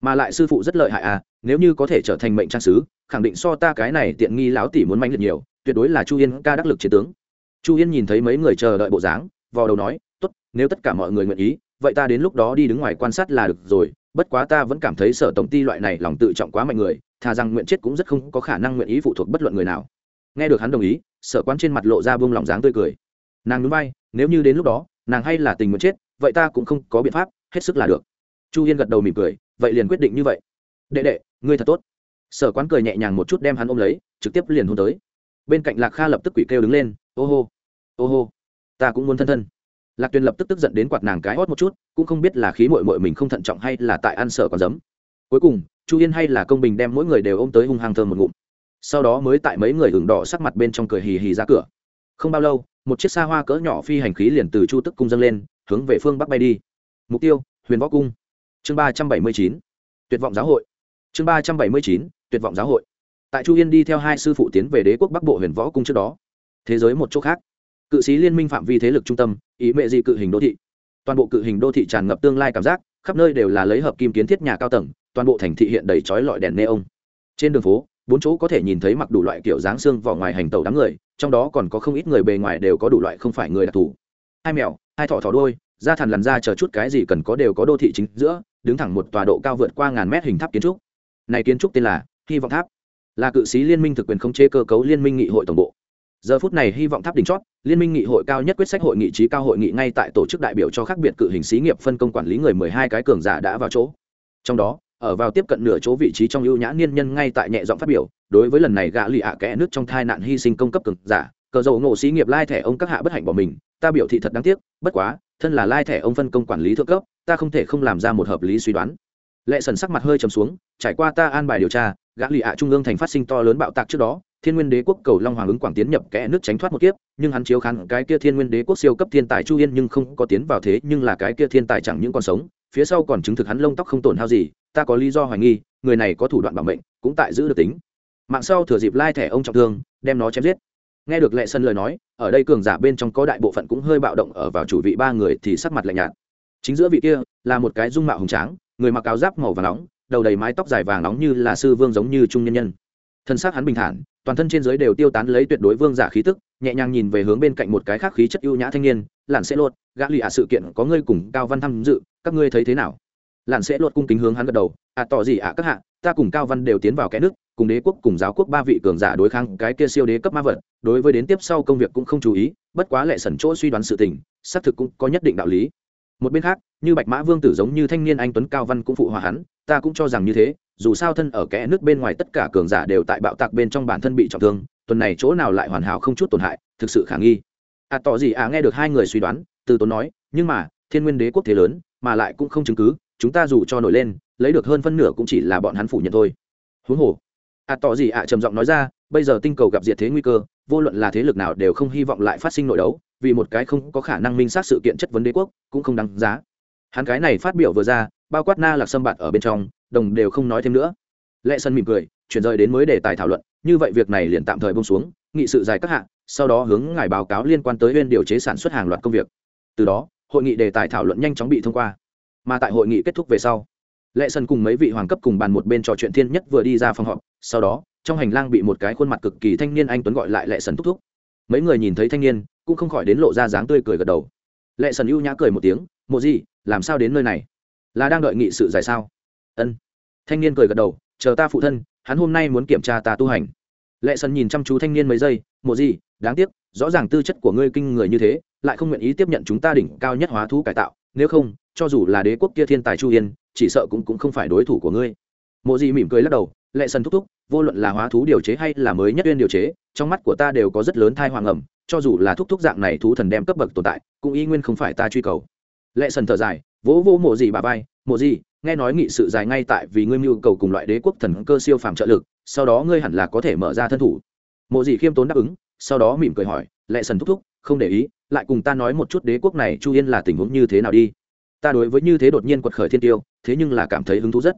S1: Mà lại sư phụ rất lợi hại à nếu như có thể trở thành mệnh trang sứ, khẳng định so ta cái này tiện nghi láo tỷ muốn mạnh liệt nhiều, tuyệt đối là chu yên ca đắc lực chiến tướng. Chu yên nhìn thấy mấy người chờ đợi bộ dáng vào đầu nói, tốt, nếu tất cả mọi người nguyện ý, vậy ta đến lúc đó đi đứng ngoài quan sát là được rồi, bất quá ta vẫn cảm thấy sở tổng ty loại này lòng tự trọng quá mạnh người, thà rằng nguyện chết cũng rất không có khả năng nguyện ý phụ thuộc bất luận người nào. Nghe được hắn đồng ý, sở quán trên mặt lộ ra buông lòng dáng tươi cười. Nàng núi bay nếu như đến lúc đó, nàng hay là tình nguyện chết, vậy ta cũng không có biện pháp, hết sức là được. Chu yên gật đầu mỉm cười, vậy liền quyết định như vậy. Đệ đệ ngươi thật tốt. Sở quán cười nhẹ nhàng một chút đem hắn ôm lấy, trực tiếp liền hôn tới. Bên cạnh lạc kha lập tức quỷ kêu đứng lên, ô hô ô hô, ta cũng muốn thân thân. Lạc tuyền lập tức tức giận đến quạt nàng cái hót một chút, cũng không biết là khí mội mội mình không thận trọng hay là tại ăn sở còn giấm. Cuối cùng, chu yên hay là công bình đem mỗi người đều ôm tới hung hăng thơm một ngụm. Sau đó mới tại mấy người hưởng đỏ sắc mặt bên trong cười hì hì ra cửa. Không bao lâu, một chiếc xa hoa cỡ nhỏ phi hành khí liền từ chu tức cung dâng lên, hướng về phương bắc bay đi. Mục tiêu, huyền võ cung. Chương ba trăm bảy mươi chín. Tuyệt vọng giáo hội chương ba trăm bảy mươi chín, tuyệt vọng giáo hội. Tại chu yên đi theo hai sư phụ tiến về đế quốc bắc bộ huyền võ cung trước đó. Thế giới một chỗ khác. Cự sĩ liên minh phạm vi thế lực trung tâm, ý mệ dị cự hình đô thị. Toàn bộ cự hình đô thị tràn ngập tương lai cảm giác, khắp nơi đều là lấy hợp kim kiến thiết nhà cao tầng, toàn bộ thành thị hiện đầy trói lọi đèn neon. Trên đường phố, bốn chỗ có thể nhìn thấy mặc đủ loại kiểu dáng xương vỏ ngoài hành tàu đám người, trong đó còn có không ít người bề ngoài đều có đủ loại không phải người đặc thù. Hai mèo, hai thỏ thỏ đôi da thằn lằn ra chờ chút cái gì cần có đều có đô thị chính giữa, đứng thẳng một tòa độ cao vượt qua ngàn mét hình tháp kiến trúc này kiến trúc tên là hy vọng tháp. Là cự sĩ liên minh thực quyền không chế cơ cấu liên minh nghị hội tổng bộ. Giờ phút này hy vọng tháp đỉnh chót, liên minh nghị hội cao nhất quyết sách hội nghị trí cao hội nghị ngay tại tổ chức đại biểu cho khác biệt cự hình xí nghiệp phân công quản lý người mười hai cái cường giả đã vào chỗ. Trong đó, ở vào tiếp cận nửa chỗ vị trí trong ưu nhã niên nhân ngay tại nhẹ giọng phát biểu, đối với lần này gã lì ạ kẽ nước trong thai nạn hy sinh công cấp cường giả, cờ dầu ngộ xí nghiệp lai thẻ ông các hạ bất hạnh bỏ mình, ta biểu thị thật đáng tiếc, bất quá, thân là lai thẻ ông phân công quản lý thượng cấp, ta không thể không làm ra một hợp lý suy đoán lệ sần sắc mặt hơi trầm xuống, trải qua ta an bài điều tra, gã lì ạ trung ương thành phát sinh to lớn bạo tạc trước đó, thiên nguyên đế quốc cầu long hoàng ứng quảng tiến nhập kẽ nước tránh thoát một kiếp, nhưng hắn chiếu khán cái kia thiên nguyên đế quốc siêu cấp thiên tài chu yên nhưng không có tiến vào thế, nhưng là cái kia thiên tài chẳng những còn sống, phía sau còn chứng thực hắn lông tóc không tổn hao gì, ta có lý do hoài nghi, người này có thủ đoạn bảo mệnh, cũng tại giữ được tính. Mạng sau thừa dịp lai thẻ ông trọng thương, đem nó chém giết. Nghe được lệ sân lời nói, ở đây cường giả bên trong có đại bộ phận cũng hơi bạo động ở vào chủ vị ba người thì sắc mặt lạnh nhạt. Chính giữa vị kia là một cái dung mạo hùng tráng người mặc áo giáp màu vàng nóng đầu đầy mái tóc dài vàng nóng như là sư vương giống như trung nhân nhân. Thân xác hắn bình thản toàn thân trên giới đều tiêu tán lấy tuyệt đối vương giả khí tức nhẹ nhàng nhìn về hướng bên cạnh một cái khác khí chất ưu nhã thanh niên lặn sẽ lột gã lì ạ sự kiện có ngươi cùng cao văn tham dự các ngươi thấy thế nào? Lặn sẽ lột cung kính hướng hắn gật đầu ạ à, tỏ gì ạ các hạ ta cùng cao văn đều tiến vào cái nước cùng đế quốc cùng giáo quốc ba vị cường giả đối kháng cái kia siêu đế cấp ma vật đối với đến tiếp sau công việc cũng không chú ý bất quá lệ sẩn chỗ suy đoán sự tình xác thực cũng có nhất định đạo lý một bên khác, như bạch mã vương tử giống như thanh niên anh tuấn cao văn cũng phụ hòa hắn, ta cũng cho rằng như thế, dù sao thân ở kẽ nước bên ngoài tất cả cường giả đều tại bạo tạc bên trong bản thân bị trọng thương, tuần này chỗ nào lại hoàn hảo không chút tổn hại, thực sự khả nghi. À tỏ gì à nghe được hai người suy đoán, từ tốn nói, nhưng mà, thiên nguyên đế quốc thế lớn, mà lại cũng không chứng cứ, chúng ta dù cho nổi lên, lấy được hơn phân nửa cũng chỉ là bọn hắn phủ nhận thôi. Huống hồ à tỏ gì à trầm giọng nói ra, bây giờ tinh cầu gặp diệt thế nguy cơ, vô luận là thế lực nào đều không hy vọng lại phát sinh nội đấu, vì một cái không có khả năng minh sát sự kiện chất vấn đế quốc, cũng không đáng giá. Hắn cái này phát biểu vừa ra, bao quát na lạc sâm bạt ở bên trong, đồng đều không nói thêm nữa. Lệ sân mỉm cười, chuyển rời đến mới đề tài thảo luận, như vậy việc này liền tạm thời bông xuống, nghị sự dài các hạng sau đó hướng ngài báo cáo liên quan tới bên điều chế sản xuất hàng loạt công việc. Từ đó, hội nghị đề tài thảo luận nhanh chóng bị thông qua. Mà tại hội nghị kết thúc về sau, lệ sân cùng mấy vị hoàng cấp cùng bàn một bên trò chuyện thiên nhất vừa đi ra phòng họp sau đó, trong hành lang bị một cái khuôn mặt cực kỳ thanh niên anh tuấn gọi lại lệ sần thúc thúc. Mấy người nhìn thấy thanh niên, cũng không khỏi đến lộ ra dáng tươi cười gật đầu. Lệ sần ưu nhã cười một tiếng, mộ gì làm sao đến nơi này? Là đang đợi nghị sự dài sao? Ân. Thanh niên cười gật đầu, chờ ta phụ thân, hắn hôm nay muốn kiểm tra ta tu hành. Lệ sần nhìn chăm chú thanh niên mấy giây, mộ gì đáng tiếc, rõ ràng tư chất của ngươi kinh người như thế, lại không nguyện ý tiếp nhận chúng ta đỉnh cao nhất hóa thú cải tạo, nếu không, cho dù là đế quốc kia thiên tài chu yên, chỉ sợ cũng cũng không phải đối thủ của ngươi. Mộ gì mỉm cười lắc đầu lệ sần thúc thúc, vô luận là hóa thú điều chế hay là mới nhất tuyên điều chế, trong mắt của ta đều có rất lớn thai hoàng ẩm, cho dù là thúc thúc dạng này thú thần đem cấp bậc tồn tại, cũng y nguyên không phải ta truy cầu. Lệ sần thở dài, vỗ vỗ mộ gì bà vai, mộ gì nghe nói nghị sự dài ngay tại vì ngươi mưu cầu cùng loại đế quốc thần cơ siêu phàm trợ lực, sau đó ngươi hẳn là có thể mở ra thân thủ. Mộ gì khiêm tốn đáp ứng, sau đó mỉm cười hỏi, lệ sần thúc thúc, không để ý, lại cùng ta nói một chút đế quốc này chu yên là tình huống như thế nào đi. Ta đối với như thế đột nhiên quật khởi thiên tiêu, thế nhưng là cảm thấy hứng thú rất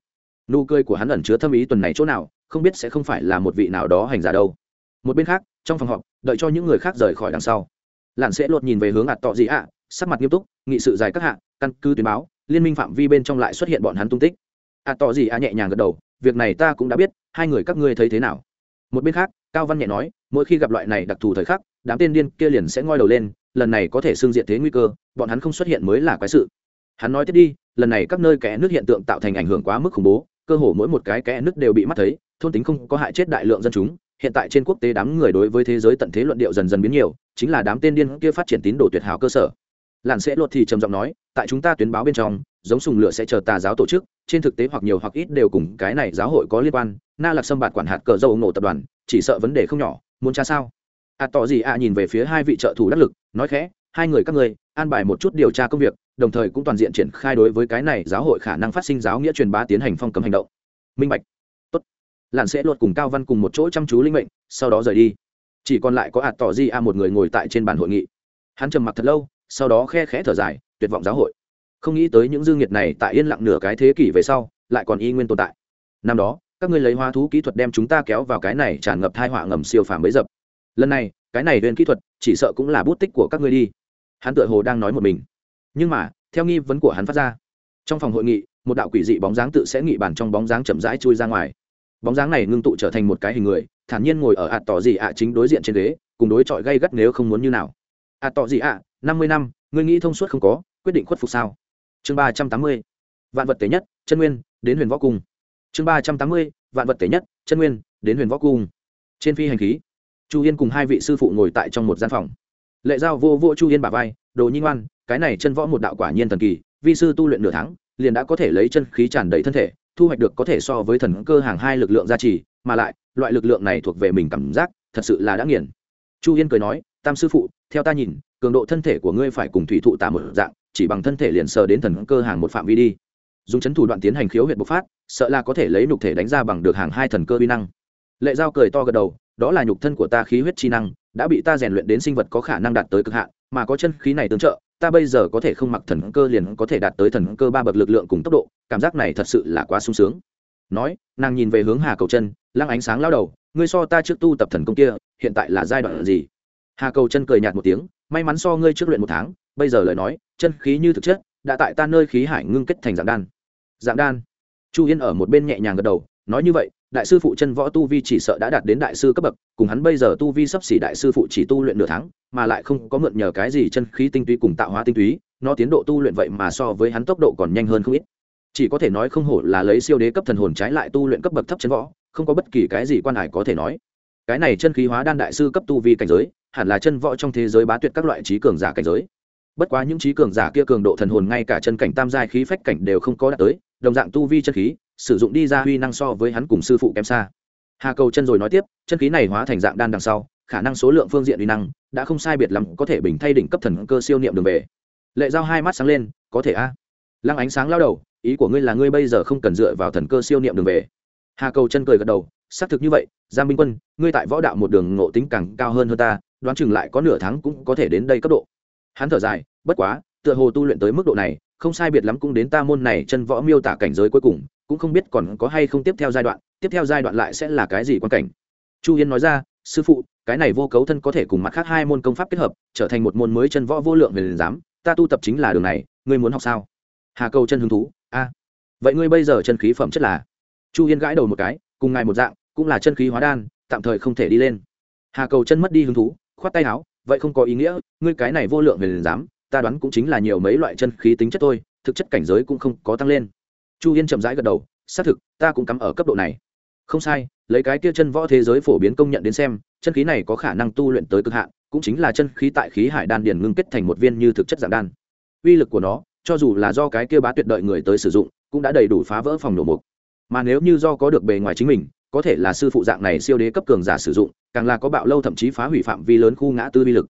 S1: nụ cười của hắn ẩn chứa thâm ý tuần này chỗ nào, không biết sẽ không phải là một vị nào đó hành giả đâu. Một bên khác, trong phòng họp, đợi cho những người khác rời khỏi đằng sau. Lặn sẽ lột nhìn về hướng ạt tọ gì ạ, sắc mặt nghiêm túc, nghị sự dài các hạ, căn cứ tuyến báo, liên minh phạm vi bên trong lại xuất hiện bọn hắn tung tích. Ạt tọ gì ạ nhẹ nhàng gật đầu, việc này ta cũng đã biết, hai người các ngươi thấy thế nào? Một bên khác, cao văn nhẹ nói, mỗi khi gặp loại này đặc thù thời khắc, đám tên điên kia liền sẽ ngoi đầu lên, lần này có thể xưng diện thế nguy cơ, bọn hắn không xuất hiện mới là quái sự. Hắn nói tiếp đi, lần này các nơi kẽ nước hiện tượng tạo thành ảnh hưởng quá mức khủng bố cơ hồ mỗi một cái kẽ nước đều bị mắt thấy, thôn tính không có hại chết đại lượng dân chúng, hiện tại trên quốc tế đám người đối với thế giới tận thế luận điệu dần dần biến nhiều, chính là đám tên điên kia phát triển tín đồ tuyệt hảo cơ sở. Làn sẽ luật thì trầm giọng nói, tại chúng ta tuyến báo bên trong, giống sùng lửa sẽ chờ tà giáo tổ chức, trên thực tế hoặc nhiều hoặc ít đều cùng cái này giáo hội có liên quan, na lạc xâm bạt quản hạt cờ dầu nổ tập đoàn, chỉ sợ vấn đề không nhỏ, muốn tra sao? À tỏ gì à nhìn về phía hai vị trợ thủ đắc lực, nói khẽ, hai người các ngươi, an bài một chút điều tra công việc đồng thời cũng toàn diện triển khai đối với cái này giáo hội khả năng phát sinh giáo nghĩa truyền bá tiến hành phong cấm hành động. Minh bạch. Tốt. Lạn sẽ luật cùng cao văn cùng một chỗ chăm chú linh mệnh, sau đó rời đi. Chỉ còn lại có ạt tỏ di a một người ngồi tại trên bàn hội nghị. Hắn trầm mặc thật lâu, sau đó khe khẽ thở dài, tuyệt vọng giáo hội. Không nghĩ tới những dương nhiệt này tại yên lặng nửa cái thế kỷ về sau, lại còn y nguyên tồn tại. Năm đó, các ngươi lấy hoa thú kỹ thuật đem chúng ta kéo vào cái này tràn ngập thai họa ngầm siêu phàm bấy dập. Lần này, cái này huyền kỹ thuật, chỉ sợ cũng là bút tích của các ngươi đi. Hắn tựa hồ đang nói một mình nhưng mà, theo nghi vấn của hắn phát ra, trong phòng hội nghị, một đạo quỷ dị bóng dáng tự sẽ nghị bàn trong bóng dáng chậm rãi chui ra ngoài. Bóng dáng này ngưng tụ trở thành một cái hình người, thản nhiên ngồi ở ạt tỏ gì ạ à chính đối diện trên ghế, cùng đối chọi gây gắt nếu không muốn như nào. Ạt tỏ gì ạ, năm mươi năm, ngươi nghĩ thông suốt không có, quyết định khuất phục sao? Chương ba trăm tám mươi, vạn vật tế nhất, chân nguyên, đến huyền võ cung. Chương ba trăm tám mươi, vạn vật tế nhất, chân nguyên, đến huyền võ cung. Trên phi hành khí, chu yên cùng hai vị sư phụ ngồi tại trong một gian phòng. Lệ giao vô vô chu yên bà vai, đồ nhi ngoan cái này chân võ một đạo quả nhiên thần kỳ, vi sư tu luyện nửa tháng, liền đã có thể lấy chân khí tràn đầy thân thể, thu hoạch được có thể so với thần cơ hàng hai lực lượng gia trì, mà lại, loại lực lượng này thuộc về mình cảm giác, thật sự là đã nghiền. Chu yên cười nói, tam sư phụ, theo ta nhìn, cường độ thân thể của ngươi phải cùng thủy thụ tả một dạng, chỉ bằng thân thể liền sờ đến thần cơ hàng một phạm vi đi. Dùng chấn thủ đoạn tiến hành khiếu huyệt bộc phát, sợ là có thể lấy nhục thể đánh ra bằng được hàng hai thần cơ vi năng. Lệ giao cười to gật đầu, đó là nhục thân của ta khí huyết chi năng, đã bị ta rèn luyện đến sinh vật có khả năng đạt tới cực hạn mà có chân khí này tương trợ, ta bây giờ có thể không mặc thần cơ liền có thể đạt tới thần cơ ba bậc lực lượng cùng tốc độ, cảm giác này thật sự là quá sung sướng. Nói, nàng nhìn về hướng hà cầu chân lăng ánh sáng lao đầu, ngươi so ta trước tu tập thần công kia, hiện tại là giai đoạn gì? Hà cầu chân cười nhạt một tiếng, may mắn so ngươi trước luyện một tháng, bây giờ lời nói, chân khí như thực chất, đã tại ta nơi khí hải ngưng kết thành dạng đan. Dạng đan. Chu yên ở một bên nhẹ nhàng gật đầu, nói như vậy đại sư phụ chân võ tu vi chỉ sợ đã đạt đến đại sư cấp bậc, cùng hắn bây giờ tu vi sắp xỉ đại sư phụ chỉ tu luyện nửa tháng, mà lại không có mượn nhờ cái gì chân khí tinh túy cùng tạo hóa tinh túy, nó tiến độ tu luyện vậy mà so với hắn tốc độ còn nhanh hơn không ít. Chỉ có thể nói không hổ là lấy siêu đế cấp thần hồn trái lại tu luyện cấp bậc thấp chân võ, không có bất kỳ cái gì quan hải có thể nói. Cái này chân khí hóa đan đại sư cấp tu vi cảnh giới, hẳn là chân võ trong thế giới bá tuyệt các loại trí cường giả cảnh giới. Bất quá những trí cường giả kia cường độ thần hồn ngay cả chân cảnh tam giai khí phách cảnh đều không có đạt tới, đồng dạng tu vi chân khí sử dụng đi ra huy năng so với hắn cùng sư phụ kém xa. Hà cầu chân rồi nói tiếp, chân khí này hóa thành dạng đan đằng sau, khả năng số lượng phương diện uy năng đã không sai biệt lắm có thể bình thay đỉnh cấp thần cơ siêu niệm đường về. Lệ giao hai mắt sáng lên, có thể a. Lăng ánh sáng lao đầu, ý của ngươi là ngươi bây giờ không cần dựa vào thần cơ siêu niệm đường về. Hà cầu chân cười gật đầu, xác thực như vậy, giang minh quân, ngươi tại võ đạo một đường ngộ tính càng cao hơn hơn ta, đoán chừng lại có nửa tháng cũng có thể đến đây cấp độ. Hắn thở dài, bất quá, tựa hồ tu luyện tới mức độ này, không sai biệt lắm cũng đến ta môn này chân võ miêu tả cảnh giới cuối cùng cũng không biết còn có hay không tiếp theo giai đoạn, tiếp theo giai đoạn lại sẽ là cái gì quan cảnh. Chu yên nói ra, sư phụ, cái này vô cấu thân có thể cùng mặt khác hai môn công pháp kết hợp, trở thành một môn mới chân võ vô lượng về liền giám, ta tu tập chính là đường này, ngươi muốn học sao? Hà cầu chân hứng thú, a, vậy ngươi bây giờ chân khí phẩm chất là? Chu yên gãi đầu một cái, cùng ngài một dạng, cũng là chân khí hóa đan, tạm thời không thể đi lên. Hà cầu chân mất đi hứng thú, khoát tay áo, vậy không có ý nghĩa, ngươi cái này vô lượng về liền giám, ta đoán cũng chính là nhiều mấy loại chân khí tính chất thôi, thực chất cảnh giới cũng không có tăng lên chu yên chậm rãi gật đầu, xác thực, ta cũng cắm ở cấp độ này. Không sai, lấy cái kia chân võ thế giới phổ biến công nhận đến xem, chân khí này có khả năng tu luyện tới cực hạn, cũng chính là chân khí tại khí hải đan điền ngưng kết thành một viên như thực chất dạng đan. Uy lực của nó, cho dù là do cái kia bá tuyệt đợi người tới sử dụng, cũng đã đầy đủ phá vỡ phòng nổ mục. Mà nếu như do có được bề ngoài chính mình, có thể là sư phụ dạng này siêu đế cấp cường giả sử dụng, càng là có bạo lâu thậm chí phá hủy phạm vi lớn khu ngã tư vi lực.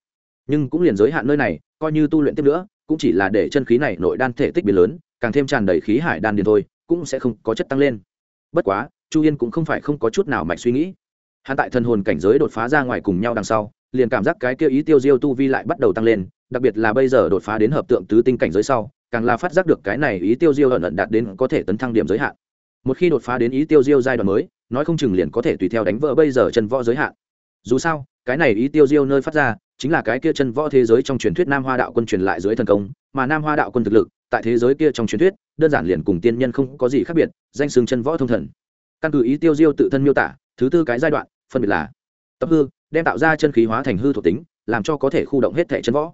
S1: Nhưng cũng liền giới hạn nơi này, coi như tu luyện tiếp nữa, cũng chỉ là để chân khí này nội đan thể tích biến lớn càng thêm tràn đầy khí hải đan điền thôi, cũng sẽ không có chất tăng lên. Bất quá, chu yên cũng không phải không có chút nào mạch suy nghĩ. Hắn tại thần hồn cảnh giới đột phá ra ngoài cùng nhau đằng sau, liền cảm giác cái kia ý tiêu diêu tu vi lại bắt đầu tăng lên, đặc biệt là bây giờ đột phá đến hợp tượng tứ tinh cảnh giới sau, càng là phát giác được cái này ý tiêu diêu ẩn ẩn đạt đến có thể tấn thăng điểm giới hạn. Một khi đột phá đến ý tiêu diêu giai đoạn mới, nói không chừng liền có thể tùy theo đánh vỡ bây giờ chân võ giới hạn. Dù sao cái này ý tiêu diêu nơi phát ra, chính là cái kia chân võ thế giới trong truyền thuyết nam hoa đạo quân truyền lại dưới thần công, mà nam hoa đạo quân thực lực, tại thế giới kia trong truyền thuyết, đơn giản liền cùng tiên nhân không có gì khác biệt, danh xưng chân võ thông thần. Căn cứ ý tiêu diêu tự thân miêu tả, thứ tư cái giai đoạn, phân biệt là tập hư, đem tạo ra chân khí hóa thành hư thuộc tính, làm cho có thể khu động hết thể chân võ.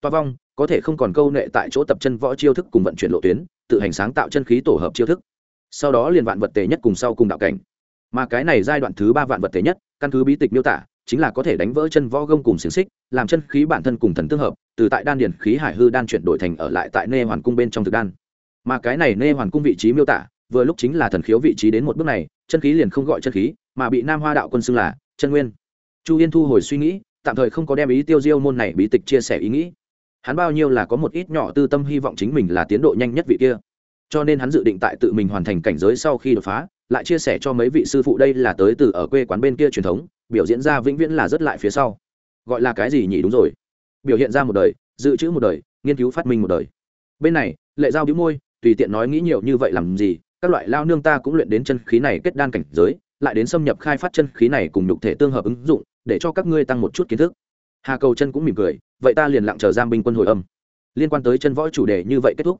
S1: Toa vong, có thể không còn câu nệ tại chỗ tập chân võ chiêu thức cùng vận chuyển lộ tuyến, tự hành sáng tạo chân khí tổ hợp chiêu thức. Sau đó liền vạn vật tề nhất cùng sau cùng đạo cảnh. Mà cái này giai đoạn thứ ba vạn vật tề nhất, căn cứ bí tịch miêu tả chính là có thể đánh vỡ chân võ gông cùng xiềng xích, làm chân khí bản thân cùng thần tương hợp, từ tại đan điển khí hải hư đan chuyển đổi thành ở lại tại nê hoàn cung bên trong thực đan. Mà cái này nê hoàn cung vị trí miêu tả, vừa lúc chính là thần khiếu vị trí đến một bước này, chân khí liền không gọi chân khí, mà bị nam hoa đạo quân xưng là chân nguyên. Chu yên thu hồi suy nghĩ, tạm thời không có đem ý tiêu diêu môn này bí tịch chia sẻ ý nghĩ. Hắn bao nhiêu là có một ít nhỏ tư tâm hy vọng chính mình là tiến độ nhanh nhất vị kia. Cho nên hắn dự định tại tự mình hoàn thành cảnh giới sau khi đột phá lại chia sẻ cho mấy vị sư phụ đây là tới từ ở quê quán bên kia truyền thống, biểu diễn ra vĩnh viễn là rất lại phía sau. Gọi là cái gì nhỉ? Đúng rồi. Biểu hiện ra một đời, dự trữ một đời, nghiên cứu phát minh một đời. Bên này, lệ giao đĩu môi, tùy tiện nói nghĩ nhiều như vậy làm gì, các loại lao nương ta cũng luyện đến chân khí này kết đan cảnh giới, lại đến xâm nhập khai phát chân khí này cùng nhục thể tương hợp ứng dụng, để cho các ngươi tăng một chút kiến thức. Hà cầu chân cũng mỉm cười, vậy ta liền lặng chờ giam binh quân hồi âm. Liên quan tới chân võ chủ đề như vậy kết thúc.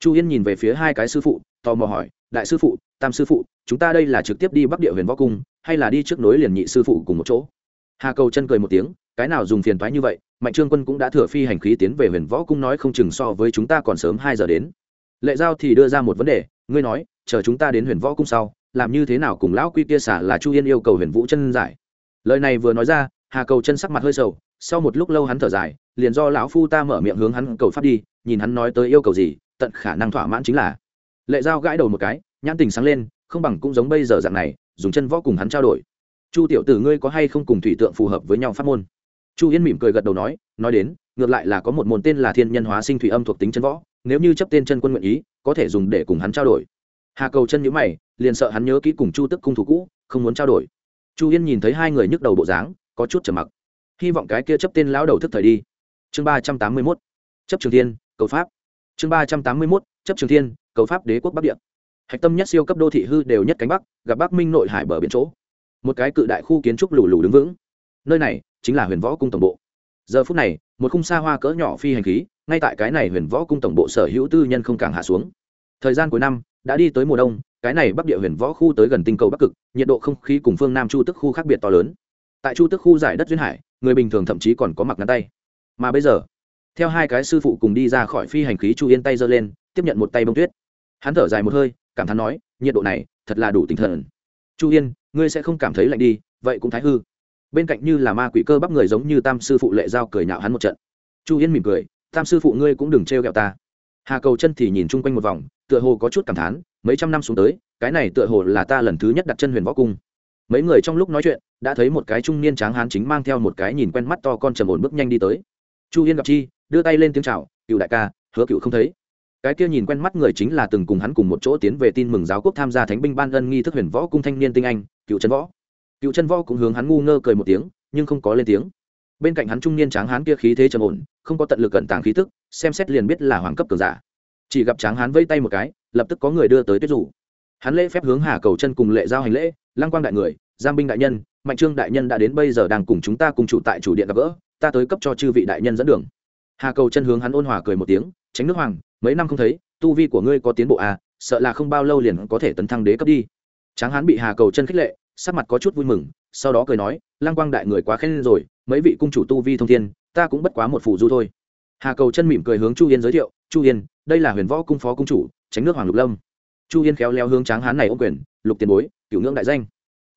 S1: Chu yên nhìn về phía hai cái sư phụ, tò mò hỏi đại sư phụ, tam sư phụ, chúng ta đây là trực tiếp đi bắc địa huyền võ cung, hay là đi trước nối liền nhị sư phụ cùng một chỗ? Hà cầu chân cười một tiếng, cái nào dùng phiền thoái như vậy, mạnh trương quân cũng đã thừa phi hành khí tiến về huyền võ cung nói không chừng so với chúng ta còn sớm hai giờ đến. Lệ giao thì đưa ra một vấn đề, ngươi nói, chờ chúng ta đến huyền võ cung sau, làm như thế nào cùng lão quy kia xả là chu yên yêu cầu huyền vũ chân giải? Lời này vừa nói ra, hà cầu chân sắc mặt hơi sầu, sau một lúc lâu hắn thở dài, liền do lão phu ta mở miệng hướng hắn cầu pháp đi, nhìn hắn nói tới yêu cầu gì, tận khả năng thỏa mãn chính là lệ dao gãi đầu một cái, nhãn tình sáng lên, không bằng cũng giống bây giờ dạng này, dùng chân võ cùng hắn trao đổi. Chu tiểu tử ngươi có hay không cùng thủy tượng phù hợp với nhau pháp môn? Chu yên mỉm cười gật đầu nói nói đến, ngược lại là có một môn tên là thiên nhân hóa sinh thủy âm thuộc tính chân võ, nếu như chấp tên chân quân nguyện ý, có thể dùng để cùng hắn trao đổi. Hà cầu chân nhữ mày, liền sợ hắn nhớ kỹ cùng chu tức cung thủ cũ, không muốn trao đổi. Chu yên nhìn thấy hai người nhức đầu bộ dáng, có chút trầm mặc. Hy vọng cái kia chấp tên lão đầu thức thời đi. Chương ba trăm tám mươi mốt, chấp trường thiên, cầu pháp. Chương ba trăm tám mươi mốt, chấp trường thiên cầu pháp đế quốc bắc địa. Hạch tâm nhất siêu cấp đô thị hư đều nhất cánh bắc, gặp bắc minh nội hải bờ biển chỗ. Một cái cự đại khu kiến trúc lù lù đứng vững. Nơi này chính là huyền võ cung tổng bộ. Giờ phút này, một khung xa hoa cỡ nhỏ phi hành khí, ngay tại cái này huyền võ cung tổng bộ sở hữu tư nhân không càng hạ xuống. Thời gian cuối năm, đã đi tới mùa đông, cái này bắc địa huyền võ khu tới gần tinh cầu bắc cực, nhiệt độ không khí cùng phương nam chu tức khu khác biệt to lớn. Tại chu tức khu giải đất duyên hải, người bình thường thậm chí còn có mặc ngắn tay. Mà bây giờ, theo hai cái sư phụ cùng đi ra khỏi phi hành khí chu yên tay giơ lên, tiếp nhận một tay bông tuyết hắn thở dài một hơi, cảm thán nói, nhiệt độ này, thật là đủ tinh thần. Chu yên, ngươi sẽ không cảm thấy lạnh đi, vậy cũng thái hư. Bên cạnh như là ma quỷ cơ bắp người giống như tam sư phụ lệ giao cười nhạo hắn một trận. Chu yên mỉm cười, tam sư phụ ngươi cũng đừng trêu ghẹo ta. Hà cầu chân thì nhìn chung quanh một vòng, tựa hồ có chút cảm thán, mấy trăm năm xuống tới, cái này tựa hồ là ta lần thứ nhất đặt chân huyền võ cung. Mấy người trong lúc nói chuyện, đã thấy một cái trung niên tráng hán chính mang theo một cái nhìn quen mắt to con trầm ổn bước nhanh đi tới. Chu yên gặp chi, đưa tay lên tiếng chào, cựu đại ca, hứa cựu không thấy cái kia nhìn quen mắt người chính là từng cùng hắn cùng một chỗ tiến về tin mừng giáo quốc tham gia thánh binh ban ân nghi thức huyền võ cung thanh niên tinh anh, cựu chân võ. Cựu chân võ cũng hướng hắn ngu ngơ cười một tiếng, nhưng không có lên tiếng. Bên cạnh hắn trung niên tráng hán kia khí thế trầm ổn, không có tận lực cận tàng khí tức, xem xét liền biết là hoàng cấp cường giả. Chỉ gặp tráng hán vây tay một cái, lập tức có người đưa tới tuyết rủ. Hắn lễ phép hướng hà cầu chân cùng lệ giao hành lễ, lăng quang đại người, giang binh đại nhân, mạnh trương đại nhân đã đến bây giờ đang cùng chúng ta cùng chủ tại chủ điện gặp gỡ, ta tới cấp cho chư vị đại nhân dẫn đường. Hà cầu chân hướng hắn ôn hòa cười một tiếng tránh nước hoàng, mấy năm không thấy, tu vi của ngươi có tiến bộ à sợ là không bao lâu liền có thể tấn thăng đế cấp đi. Tráng hán bị hà cầu chân khích lệ, sắc mặt có chút vui mừng, sau đó cười nói Lang quang đại người quá khen rồi, mấy vị cung chủ tu vi thông thiên, ta cũng bất quá một phủ du thôi. Hà cầu chân mỉm cười hướng chu yên giới thiệu, chu yên, đây là huyền võ cung phó cung chủ, tránh nước hoàng lục lâm. Chu yên khéo léo hướng tráng hán này ô quyền, lục tiền bối cựu ngưỡng đại danh.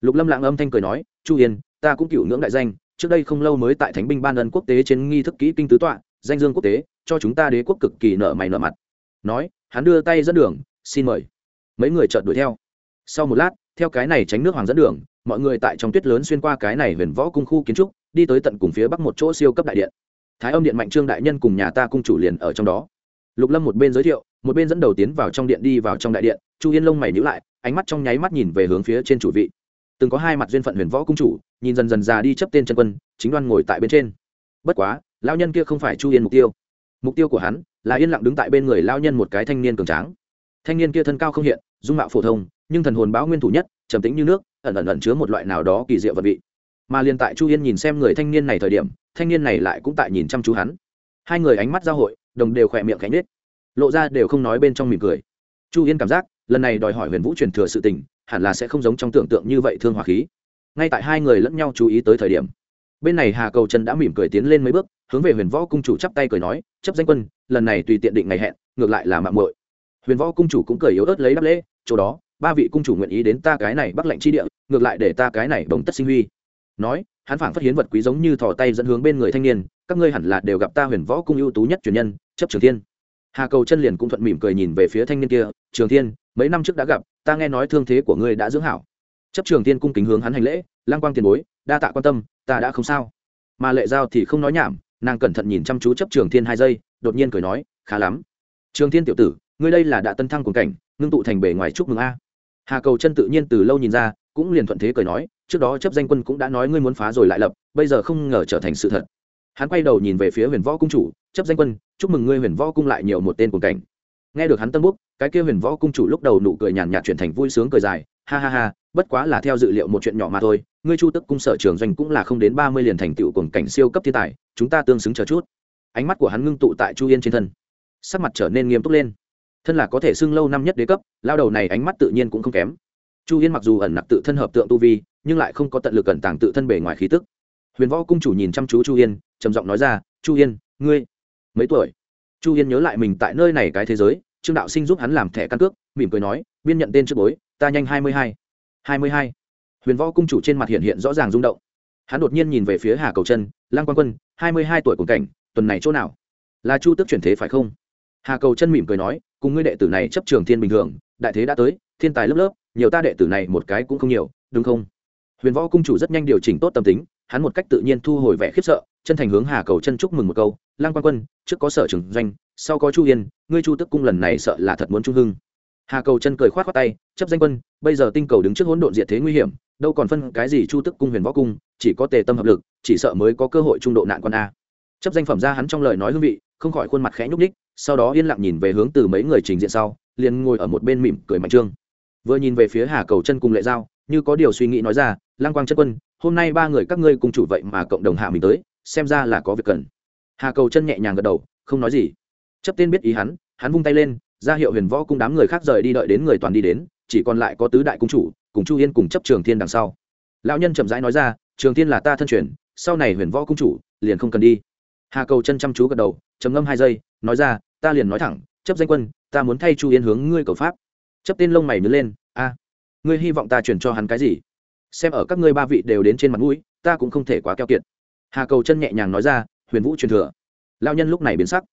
S1: Lục lâm lạng âm thanh cười nói, chu yên, ta cũng cựu ngưỡng đại danh, trước đây không lâu mới tại thánh binh ban ân quốc tế trên nghi thức kỹ kinh tứ tọa danh dương quốc tế, cho chúng ta đế quốc cực kỳ nợ mày nợ mặt. Nói, hắn đưa tay dẫn đường, xin mời. Mấy người chợt đuổi theo. Sau một lát, theo cái này tránh nước hoàng dẫn đường, mọi người tại trong tuyết lớn xuyên qua cái này huyền võ cung khu kiến trúc, đi tới tận cùng phía bắc một chỗ siêu cấp đại điện. Thái âm điện mạnh trương đại nhân cùng nhà ta cung chủ liền ở trong đó. Lục lâm một bên giới thiệu, một bên dẫn đầu tiến vào trong điện đi vào trong đại điện, chu yên lông mày nhữ lại, ánh mắt trong nháy mắt nhìn về hướng phía trên chủ vị. Từng có hai mặt duyên phận huyền võ cung chủ, nhìn dần dần già đi chấp tên chân quân, chính đoan ngồi tại bên trên. Bất quá lao nhân kia không phải chu yên mục tiêu. Mục tiêu của hắn là yên lặng đứng tại bên người lao nhân một cái thanh niên cường tráng. Thanh niên kia thân cao không hiện, dung mạo phổ thông, nhưng thần hồn báo nguyên thủ nhất, trầm tĩnh như nước, ẩn ẩn ẩn chứa một loại nào đó kỳ diệu vật vị. Mà liền tại chu yên nhìn xem người thanh niên này thời điểm, thanh niên này lại cũng tại nhìn chăm chú hắn. Hai người ánh mắt giao hội, đồng đều khỏe miệng cánh nết lộ ra đều không nói bên trong mỉm cười. Chu yên cảm giác, lần này đòi hỏi huyền vũ truyền thừa sự tình, hẳn là sẽ không giống trong tưởng tượng như vậy thương hòa khí. Ngay tại hai người lẫn nhau chú ý tới thời điểm, bên này hà cầu trần đã mỉm cười tiến lên mấy bước hướng về huyền võ cung chủ chắp tay cười nói, chấp danh quân, lần này tùy tiện định ngày hẹn, ngược lại là mạng muội. Huyền võ cung chủ cũng cười yếu ớt lấy đáp lễ, chỗ đó, ba vị cung chủ nguyện ý đến ta cái này bắc lệnh chi địa, ngược lại để ta cái này bồng tất sinh huy. Nói, hắn phảng phất hiến vật quý giống như thò tay dẫn hướng bên người thanh niên, các ngươi hẳn là đều gặp ta huyền võ cung ưu tú nhất truyền nhân, chấp trường thiên. Hà cầu chân liền cũng thuận mỉm cười nhìn về phía thanh niên kia, trường thiên, mấy năm trước đã gặp, ta nghe nói thương thế của ngươi đã dưỡng hảo. Chấp trường thiên cung kính hướng hắn hành lễ, lang quang tiền bối, đa tạ quan tâm, ta đã không sao. Mà lệ giao thì không nói nhảm nàng cẩn thận nhìn chăm chú chấp trường thiên hai giây, đột nhiên cười nói, khá lắm. Trường thiên tiểu tử, ngươi đây là đã tân thăng cùng cảnh, ngưng tụ thành bể ngoài chúc mừng a. Hà cầu chân tự nhiên từ lâu nhìn ra, cũng liền thuận thế cười nói, trước đó chấp danh quân cũng đã nói ngươi muốn phá rồi lại lập, bây giờ không ngờ trở thành sự thật. Hắn quay đầu nhìn về phía huyền võ cung chủ, chấp danh quân, chúc mừng ngươi huyền võ cung lại nhiều một tên cùng cảnh. Nghe được hắn tân búc cái kia huyền võ cung chủ lúc đầu nụ cười nhàn nhạt chuyển thành vui sướng cười dài, ha ha ha, bất quá là theo dự liệu một chuyện nhỏ mà thôi ngươi chu tức cung sở trường doanh cũng là không đến ba mươi liền thành tựu cùng cảnh siêu cấp thiên tài, chúng ta tương xứng chờ chút. Ánh mắt của hắn ngưng tụ tại chu yên trên thân. Sắc mặt trở nên nghiêm túc lên. Thân là có thể xưng lâu năm nhất đế cấp, lao đầu này ánh mắt tự nhiên cũng không kém. Chu yên mặc dù ẩn nặc tự thân hợp tượng tu vi, nhưng lại không có tận lực cẩn tàng tự thân bề ngoài khí tức. Huyền võ cung chủ nhìn chăm chú chu yên, trầm giọng nói ra, chu yên, ngươi mấy tuổi? Chu yên nhớ lại mình tại nơi này cái thế giới, trương đạo sinh giúp hắn làm thẻ căn cước, mỉm cười nói, biên nhận tên trước bối, ta nhanh hai mươi hai. Hai mươi hai huyền võ cung chủ trên mặt hiện hiện rõ ràng rung động. Hắn đột nhiên nhìn về phía hà cầu chân lang quan quân, hai mươi hai tuổi cùng cảnh, tuần này chỗ nào? Là chu tức chuyển thế phải không? Hà cầu chân mỉm cười nói, cùng ngươi đệ tử này chấp trường thiên bình thường, đại thế đã tới, thiên tài lớp lớp, nhiều ta đệ tử này một cái cũng không nhiều, đúng không? Huyền võ cung chủ rất nhanh điều chỉnh tốt tâm tính, hắn một cách tự nhiên thu hồi vẻ khiếp sợ, chân thành hướng hà cầu chân chúc mừng một câu lang quan quân, trước có sở trường doanh, sau có chu yên, ngươi chu tức cung lần này sợ là thật muốn trung hưng. Hà cầu chân cười khoát khoát tay, chấp danh quân, bây giờ tinh cầu đứng trước hỗn độn diệt thế nguy hiểm đâu còn phân cái gì chu tức cung huyền võ cung, chỉ có tề tâm hợp lực, chỉ sợ mới có cơ hội trung độ nạn quân a. Chấp danh phẩm ra hắn trong lời nói hương vị, không khỏi khuôn mặt khẽ nhúc ních sau đó yên lặng nhìn về hướng từ mấy người trình diện sau, liền ngồi ở một bên mỉm cười mạnh trương. Vừa nhìn về phía hà cầu chân cùng lệ giao, như có điều suy nghĩ nói ra, lang quang chân quân, hôm nay ba người các ngươi cùng chủ vậy mà cộng đồng hạ mình tới, xem ra là có việc cần. Hà cầu chân nhẹ nhàng gật đầu, không nói gì. Chấp tên biết ý hắn hắn vung tay lên, ra hiệu huyền võ cung đám người khác rời đi đợi đến người toàn đi đến, chỉ còn lại có tứ đại cung chủ cùng chu yên cùng chấp trường thiên đằng sau. Lão nhân chậm rãi nói ra, trường thiên là ta thân truyền, sau này huyền võ cung chủ, liền không cần đi. Hà cầu chân chăm chú gật đầu, trầm ngâm hai giây, nói ra, ta liền nói thẳng, chấp danh quân, ta muốn thay chu yên hướng ngươi cầu pháp. Chấp tên lông mày mới lên, a, ngươi hy vọng ta chuyển cho hắn cái gì? Xem ở các ngươi ba vị đều đến trên mặt mũi, ta cũng không thể quá keo kiệt. Hà cầu chân nhẹ nhàng nói ra, huyền vũ truyền thừa. Lao nhân lúc này biến sắc.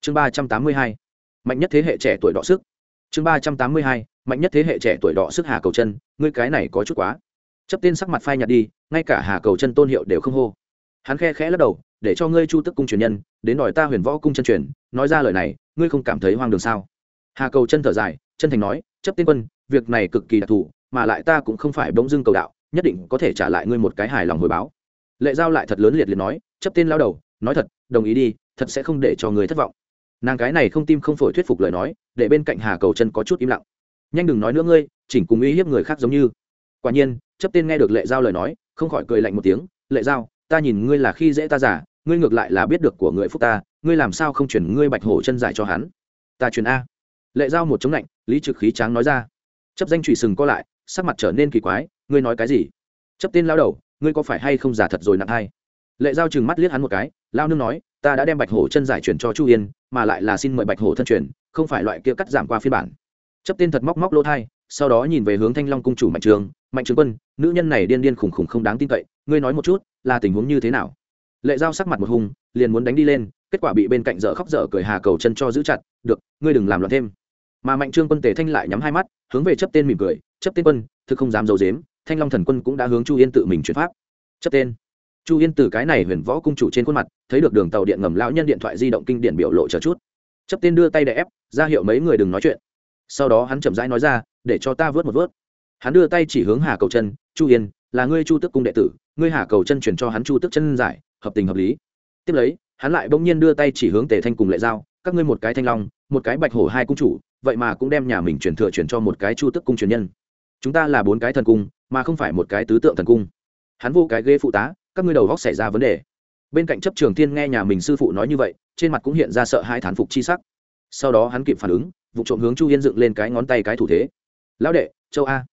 S1: Chương ba trăm tám mươi hai, mạnh nhất thế hệ trẻ tuổi đọ sức. Chương ba trăm tám mươi hai mạnh nhất thế hệ trẻ tuổi đỏ sức hà cầu chân ngươi cái này có chút quá. Chấp tên sắc mặt phai nhạt đi, ngay cả hà cầu chân tôn hiệu đều không hô. Hắn khe khẽ lắc đầu, để cho ngươi chu tức cung truyền nhân, đến đòi ta huyền võ cung chân truyền, nói ra lời này, ngươi không cảm thấy hoang đường sao? Hà cầu chân thở dài, chân thành nói, chấp tiên quân, việc này cực kỳ đặc thù, mà lại ta cũng không phải bỗng dưng cầu đạo, nhất định có thể trả lại ngươi một cái hài lòng hồi báo. Lệ giao lại thật lớn liệt liệt nói, chấp tên lao đầu, nói thật, đồng ý đi, thật sẽ không để cho người thất vọng. Nàng cái này không tim không phổi thuyết phục lời nói, để bên cạnh hà cầu chân có chút im lặng nhanh đừng nói nữa ngươi, chỉnh cùng uy hiếp người khác giống như. Quả nhiên chấp tên nghe được lệ giao lời nói, không khỏi cười lạnh một tiếng. Lệ giao, ta nhìn ngươi là khi dễ ta giả, ngươi ngược lại là biết được của người phúc ta, ngươi làm sao không chuyển ngươi bạch hổ chân giải cho hắn? Ta chuyển a. Lệ giao một chống lạnh, lý trực khí tráng nói ra. Chấp danh trụy sừng co lại, sắc mặt trở nên kỳ quái, ngươi nói cái gì? Chấp tên lao đầu, ngươi có phải hay không giả thật rồi nặng hay lệ giao chừng mắt liếc hắn một cái, lao nương nói, ta đã đem bạch hổ chân giải chuyển cho chu yên, mà lại là xin mời bạch hổ thân truyền, không phải loại kia cắt giảm qua phiên bản chấp tên thật móc móc lỗ thai, sau đó nhìn về hướng thanh long cung chủ mạnh trường. Mạnh trường quân, nữ nhân này điên điên khủng khủng không đáng tin cậy, ngươi nói một chút, là tình huống như thế nào? Lệ giao sắc mặt một hùng liền muốn đánh đi lên, kết quả bị bên cạnh dở khóc dở cười hà cầu chân cho giữ chặt, được, ngươi đừng làm loạn thêm. Mà mạnh trương quân tề thanh lại nhắm hai mắt, hướng về chấp tên mỉm cười chấp tên quân, thực không dám d i ấ u dếm thanh long thần quân cũng đã hướng chu yên tự mình chuyển pháp. Chấp tên. Chu yên từ cái này huyền võ cung chủ trên khuôn mặt, thấy được đường tàu điện ngầm lão nhân điện thoại di động kinh điển biểu lộ chờ chút. Chấp tên đưa tay để ép, ra hiệu mấy người đừng nói chuyện sau đó hắn chậm rãi nói ra, để cho ta vớt một vớt. Hắn đưa tay chỉ hướng hà cầu chân, chu yên, là ngươi chu tức cung đệ tử, ngươi hà cầu chân chuyển cho hắn chu tức chân giải, hợp tình hợp lý. Tiếp lấy, hắn lại bỗng nhiên đưa tay chỉ hướng tề thanh cùng lệ giao, các ngươi một cái thanh long, một cái bạch hổ hai cung chủ, vậy mà cũng đem nhà mình chuyển thừa chuyển cho một cái chu tức cung truyền nhân. Chúng ta là bốn cái thần cung, mà không phải một cái tứ tượng thần cung. Hắn vô cái ghế phụ tá, các ngươi đầu góc xảy ra vấn đề. Bên cạnh chấp trường thiên nghe nhà mình sư phụ nói như vậy, trên mặt cũng hiện ra sợ hai thán phục chi sắc. Sau đó hắn kịp phản ứng vụ trộm hướng chu yên dựng lên cái ngón tay cái thủ thế. Lão đệ, châu a.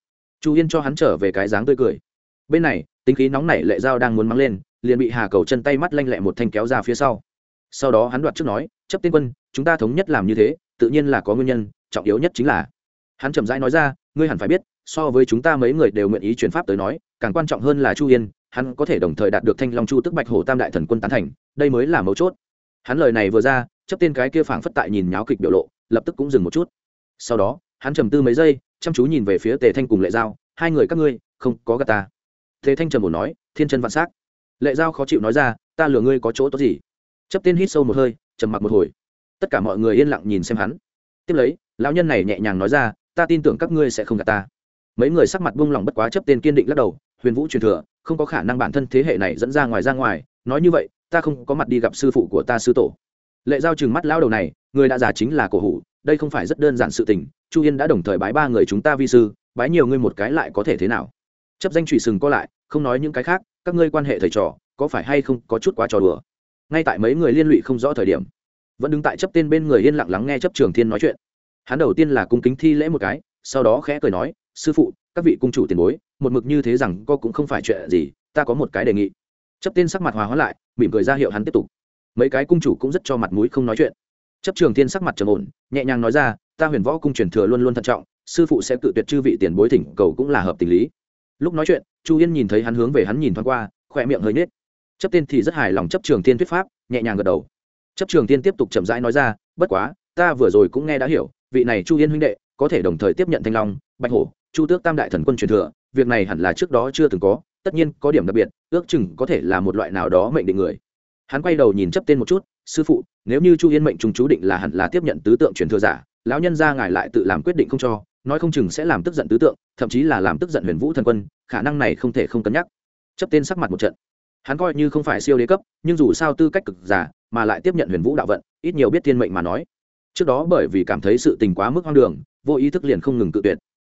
S1: Chu yên cho hắn trở về cái dáng tươi cười. Bên này, tính khí nóng nảy lệ dao đang muốn mắng lên, liền bị hà cầu chân tay mắt lanh lẹ một thanh kéo ra phía sau. Sau đó hắn đoạt trước nói, chấp tiên quân, chúng ta thống nhất làm như thế, tự nhiên là có nguyên nhân, trọng yếu nhất chính là hắn chậm rãi nói ra, ngươi hẳn phải biết, so với chúng ta mấy người đều nguyện ý chuyển pháp tới nói, càng quan trọng hơn là chu yên, hắn có thể đồng thời đạt được thanh long chu tức bạch hổ tam đại thần quân tán thành, đây mới là mấu chốt. Hắn lời này vừa ra, chấp tên cái kia phảng phất tại nhìn nháo kịch biểu lộ lập tức cũng dừng một chút. Sau đó, hắn trầm tư mấy giây, chăm chú nhìn về phía tề thanh cùng lệ giao, hai người các ngươi, không có gà ta. Tề thanh trầm bổ nói, thiên chân vạn s á c lệ giao khó chịu nói ra, ta lừa ngươi có chỗ tốt gì? Chấp tên hít sâu một hơi, trầm mặc một hồi. Tất cả mọi người yên lặng nhìn xem hắn. Tiếp lấy, lão nhân này nhẹ nhàng nói ra, ta tin tưởng các ngươi sẽ không gạt ta. Mấy người sắc mặt buông lỏng bất quá chấp tên kiên định lắc đầu, huyền vũ truyền thừa, không có khả năng bản thân thế hệ này dẫn ra ngoài ra ngoài. Nói như vậy, ta không có mặt đi gặp sư phụ của ta sư tổ. Lệ giao chừng mắt lao đầu này người đã già chính là cổ hủ, đây không phải rất đơn giản sự tình, chu yên đã đồng thời bái ba người chúng ta vi sư, bái nhiều ngươi một cái lại có thể thế nào? Chấp danh trụy sừng co lại, không nói những cái khác, các ngươi quan hệ thầy trò, có phải hay không có chút quá trò đùa? Ngay tại mấy người liên lụy không rõ thời điểm, vẫn đứng tại chấp tên bên người yên lặng lắng nghe chấp trường thiên nói chuyện. Hắn đầu tiên là cung kính thi lễ một cái, sau đó khẽ cười nói, sư phụ, các vị cung chủ tiền bối, một mực như thế rằng co cũng không phải chuyện gì, ta có một cái đề nghị. Chấp tên sắc mặt hòa hóa lại, mỉm cười ra hiệu hắn tiếp tục. Mấy cái cung chủ cũng rất cho mặt mũi không nói chuyện chấp trường thiên sắc mặt trầm ổn, nhẹ nhàng nói ra, ta huyền võ cung truyền thừa luôn luôn thận trọng, sư phụ sẽ cự tuyệt chư vị tiền bối thỉnh cầu cũng là hợp tình lý. Lúc nói chuyện, chu yên nhìn thấy hắn hướng về hắn nhìn thoáng qua, khỏe miệng hơi nết chấp tên thì rất hài lòng chấp trường thiên thuyết pháp, nhẹ nhàng gật đầu. Chấp trường thiên tiếp tục chậm rãi nói ra, bất quá, ta vừa rồi cũng nghe đã hiểu, vị này chu yên huynh đệ, có thể đồng thời tiếp nhận thanh long, bạch hổ, chu tước tam đại thần quân truyền thừa, việc này hẳn là trước đó chưa từng có, tất nhiên có điểm đặc biệt, ước chừng có thể là một loại nào đó mệnh định người. Hắn quay đầu nhìn chấp tên một chút sư phụ, nếu như chu yên mệnh trùng chú định là hẳn là tiếp nhận tứ tượng truyền thừa giả, lão nhân ra ngài lại tự làm quyết định không cho, nói không chừng sẽ làm tức giận tứ tượng, thậm chí là làm tức giận huyền vũ thần quân, khả năng này không thể không cân nhắc. Chấp tên sắc mặt một trận. Hắn coi như không phải siêu đế cấp, nhưng dù sao tư cách cực giả, mà lại tiếp nhận huyền vũ đạo vận, ít nhiều biết thiên mệnh mà nói. Trước đó bởi vì cảm thấy sự tình quá mức hoang đường, vô ý thức liền không ngừng tự tuyệt.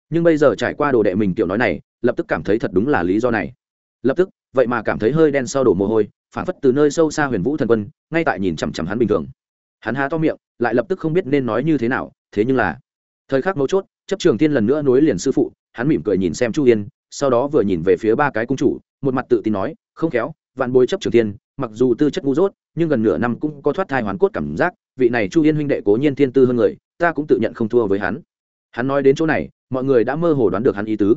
S1: Nhưng bây giờ trải qua đồ đệ mình tiểu nói này, lập tức cảm thấy thật đúng là lý do này. Lập tức, vậy mà cảm thấy hơi đen sau đổ mồ hôi phản phất từ nơi sâu xa huyền vũ thần quân, ngay tại nhìn chằm chằm hắn bình thường. Hắn há to miệng, lại lập tức không biết nên nói như thế nào, thế nhưng là, thời khắc mấu chốt, chấp trường tiên lần nữa nối liền sư phụ, hắn mỉm cười nhìn xem chu yên, sau đó vừa nhìn về phía ba cái cung chủ, một mặt tự tin nói, không khéo, vạn bối chấp trường tiên mặc dù tư chất ngu dốt, nhưng gần nửa năm cũng có thoát thai hoàn cốt cảm giác, vị này chu yên huynh đệ cố nhiên thiên tư hơn người, ta cũng tự nhận không thua với hắn. Hắn nói đến chỗ này, mọi người đã mơ hồ đoán được hắn ý tứ.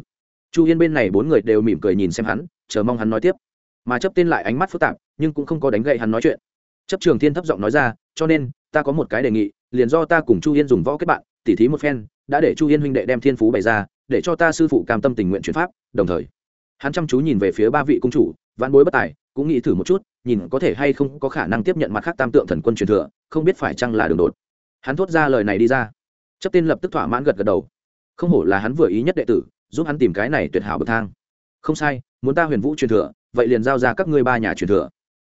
S1: Chu yên bên này bốn người đều mỉm cười nhìn xem hắn, chờ mong hắn nói tiếp mà chấp tên lại ánh mắt phức tạp, nhưng cũng không có đánh gậy hắn nói chuyện. Chấp trường thiên thấp giọng nói ra, cho nên, ta có một cái đề nghị, liền do ta cùng chu yên dùng võ kết bạn, tỉ thí một phen, đã để chu yên huynh đệ đem thiên phú bày ra, để cho ta sư phụ cam tâm tình nguyện chuyển pháp, đồng thời. Hắn chăm chú nhìn về phía ba vị cung chủ văn bối bất tài, cũng nghĩ thử một chút, nhìn có thể hay không có khả năng tiếp nhận mặt khác tam tượng thần quân truyền thừa, không biết phải chăng là đường đột. Hắn thốt ra lời này đi ra. Chấp tên lập tức thỏa mãn gật gật đầu. Không hổ là hắn vừa ý nhất đệ tử, giúp hắn tìm cái này tuyệt hảo bậc thang. Không sai, muốn ta huyền vũ truyền thừa vậy liền giao ra các ngươi ba nhà truyền thừa.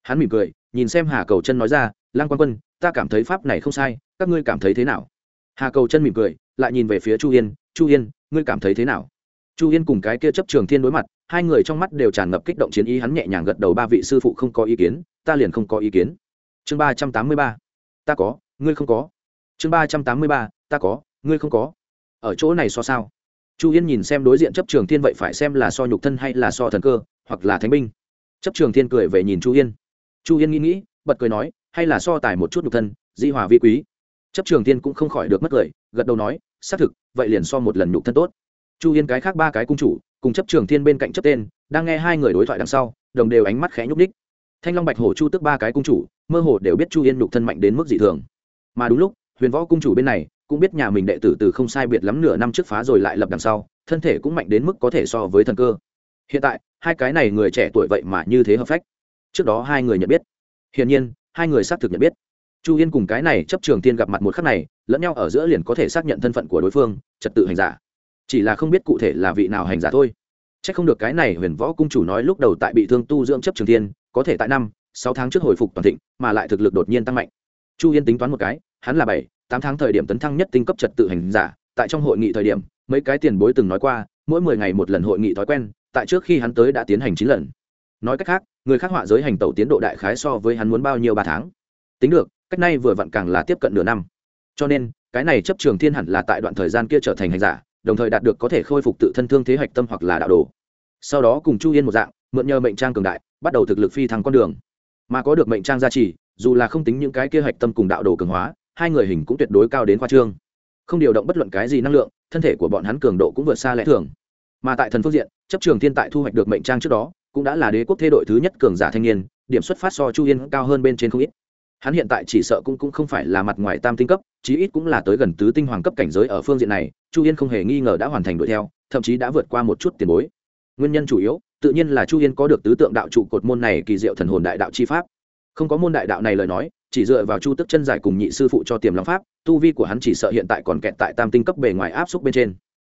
S1: Hắn mỉm cười, nhìn xem hà cầu chân nói ra, Lăng quan quân, ta cảm thấy pháp này không sai, các ngươi cảm thấy thế nào? Hà cầu chân mỉm cười, lại nhìn về phía chu yên chu yên, ngươi cảm thấy thế nào? Chu yên cùng cái kia chấp trường thiên đối mặt, hai người trong mắt đều tràn ngập kích động chiến ý, hắn nhẹ nhàng gật đầu, ba vị sư phụ không có ý kiến, ta liền không có ý kiến. Chương ba trăm tám mươi ba, ta có, ngươi không có. Chương ba trăm tám mươi ba, ta có, ngươi không có. Ở chỗ này so sao? Chu yên nhìn xem đối diện chấp trường thiên vậy phải xem là so nhục thân hay là so thần cơ, hoặc là thánh binh. Chấp trường thiên cười về nhìn chu yên. Chu yên nghĩ nghĩ, bật cười nói, hay là so tài một chút nhục thân, di hòa vi quý. Chấp trường thiên cũng không khỏi được mất cười, gật đầu nói, xác thực, vậy liền so một lần nhục thân tốt. Chu yên cái khác ba cái cung chủ, cùng chấp trường thiên bên cạnh chấp tên, đang nghe hai người đối thoại đằng sau, đồng đều ánh mắt khẽ nhúc ních thanh long bạch hổ chu tức ba cái cung chủ, mơ hồ đều biết chu yên nhục thân mạnh đến mức dị thường. Mà đúng lúc, huyền võ cung chủ bên này cũng biết nhà mình đệ tử từ không sai biệt lắm nửa năm trước phá rồi lại lập đằng sau, thân thể cũng mạnh đến mức có thể so với thần cơ. Hiện tại, hai cái này người trẻ tuổi vậy mà như thế hợp phách. Trước đó hai người nhận biết. Hiển nhiên, hai người xác thực nhận biết. Chu yên cùng cái này chấp trường tiên gặp mặt một khắc này, lẫn nhau ở giữa liền có thể xác nhận thân phận của đối phương, trật tự hành giả. Chỉ là không biết cụ thể là vị nào hành giả thôi. C h ắ c không được cái này huyền võ cung chủ nói lúc đầu tại bị thương tu dưỡng chấp trường tiên, có thể tại năm, sáu tháng trước hồi phục toàn thịnh, mà lại thực lực đột nhiên tăng mạnh chu yên tính toán một cái, hắn là bảy, tám tháng thời điểm tấn thăng nhất tinh cấp trật tự hành giả, tại trong hội nghị thời điểm, mấy cái tiền bối từng nói qua, mỗi mười ngày một lần hội nghị thói quen, tại trước khi hắn tới đã tiến hành chín lần. Nói cách khác, người khác họa giới hành tẩu tiến độ đại khái so với hắn muốn bao nhiêu ba tháng. Tính được, cách nay vừa vặn càng là tiếp cận nửa năm. Cho nên, cái này chấp trường thiên hẳn là tại đoạn thời gian kia trở thành hành giả, đồng thời đạt được có thể khôi phục tự thân thương thế hạch tâm hoặc là đạo đồ. Sau đó cùng chu yên một dạng, mượn nhờ mệnh trang cường đại, bắt đầu thực lực phi thăng con đường. Mà có được mệnh trang gia trì dù là không tính những cái kia hạch tâm cùng đạo đồ cường hóa, hai người hình cũng tuyệt đối cao đến khoa trương. Không điều động bất luận cái gì năng lượng, thân thể của bọn hắn cường độ cũng vượt xa lẽ thường. Mà tại thần phương diện, chấp trường thiên tại thu hoạch được mệnh trang trước đó, cũng đã là đế quốc thế đội thứ nhất cường giả thanh niên, điểm xuất phát so chu yên cao hơn bên trên không ít. Hắn hiện tại chỉ sợ cũng cũng không phải là mặt ngoài tam tinh cấp, chí ít cũng là tới gần tứ tinh hoàng cấp cảnh giới ở phương diện này, chu yên không hề nghi ngờ đã hoàn thành đuổi theo, thậm chí đã vượt qua một chút tiền bối. Nguyên nhân chủ yếu, tự nhiên là chu yên có được tứ tượng đạo trụ cột môn này kỳ diệu thần hồn đại đạo chi pháp không có môn đại đạo này lời nói, chỉ dựa vào chu tức chân giải cùng nhị sư phụ cho tiềm lòng pháp, tu vi của hắn chỉ sợ hiện tại còn kẹt tại tam tinh cấp bề ngoài áp xúc bên trên.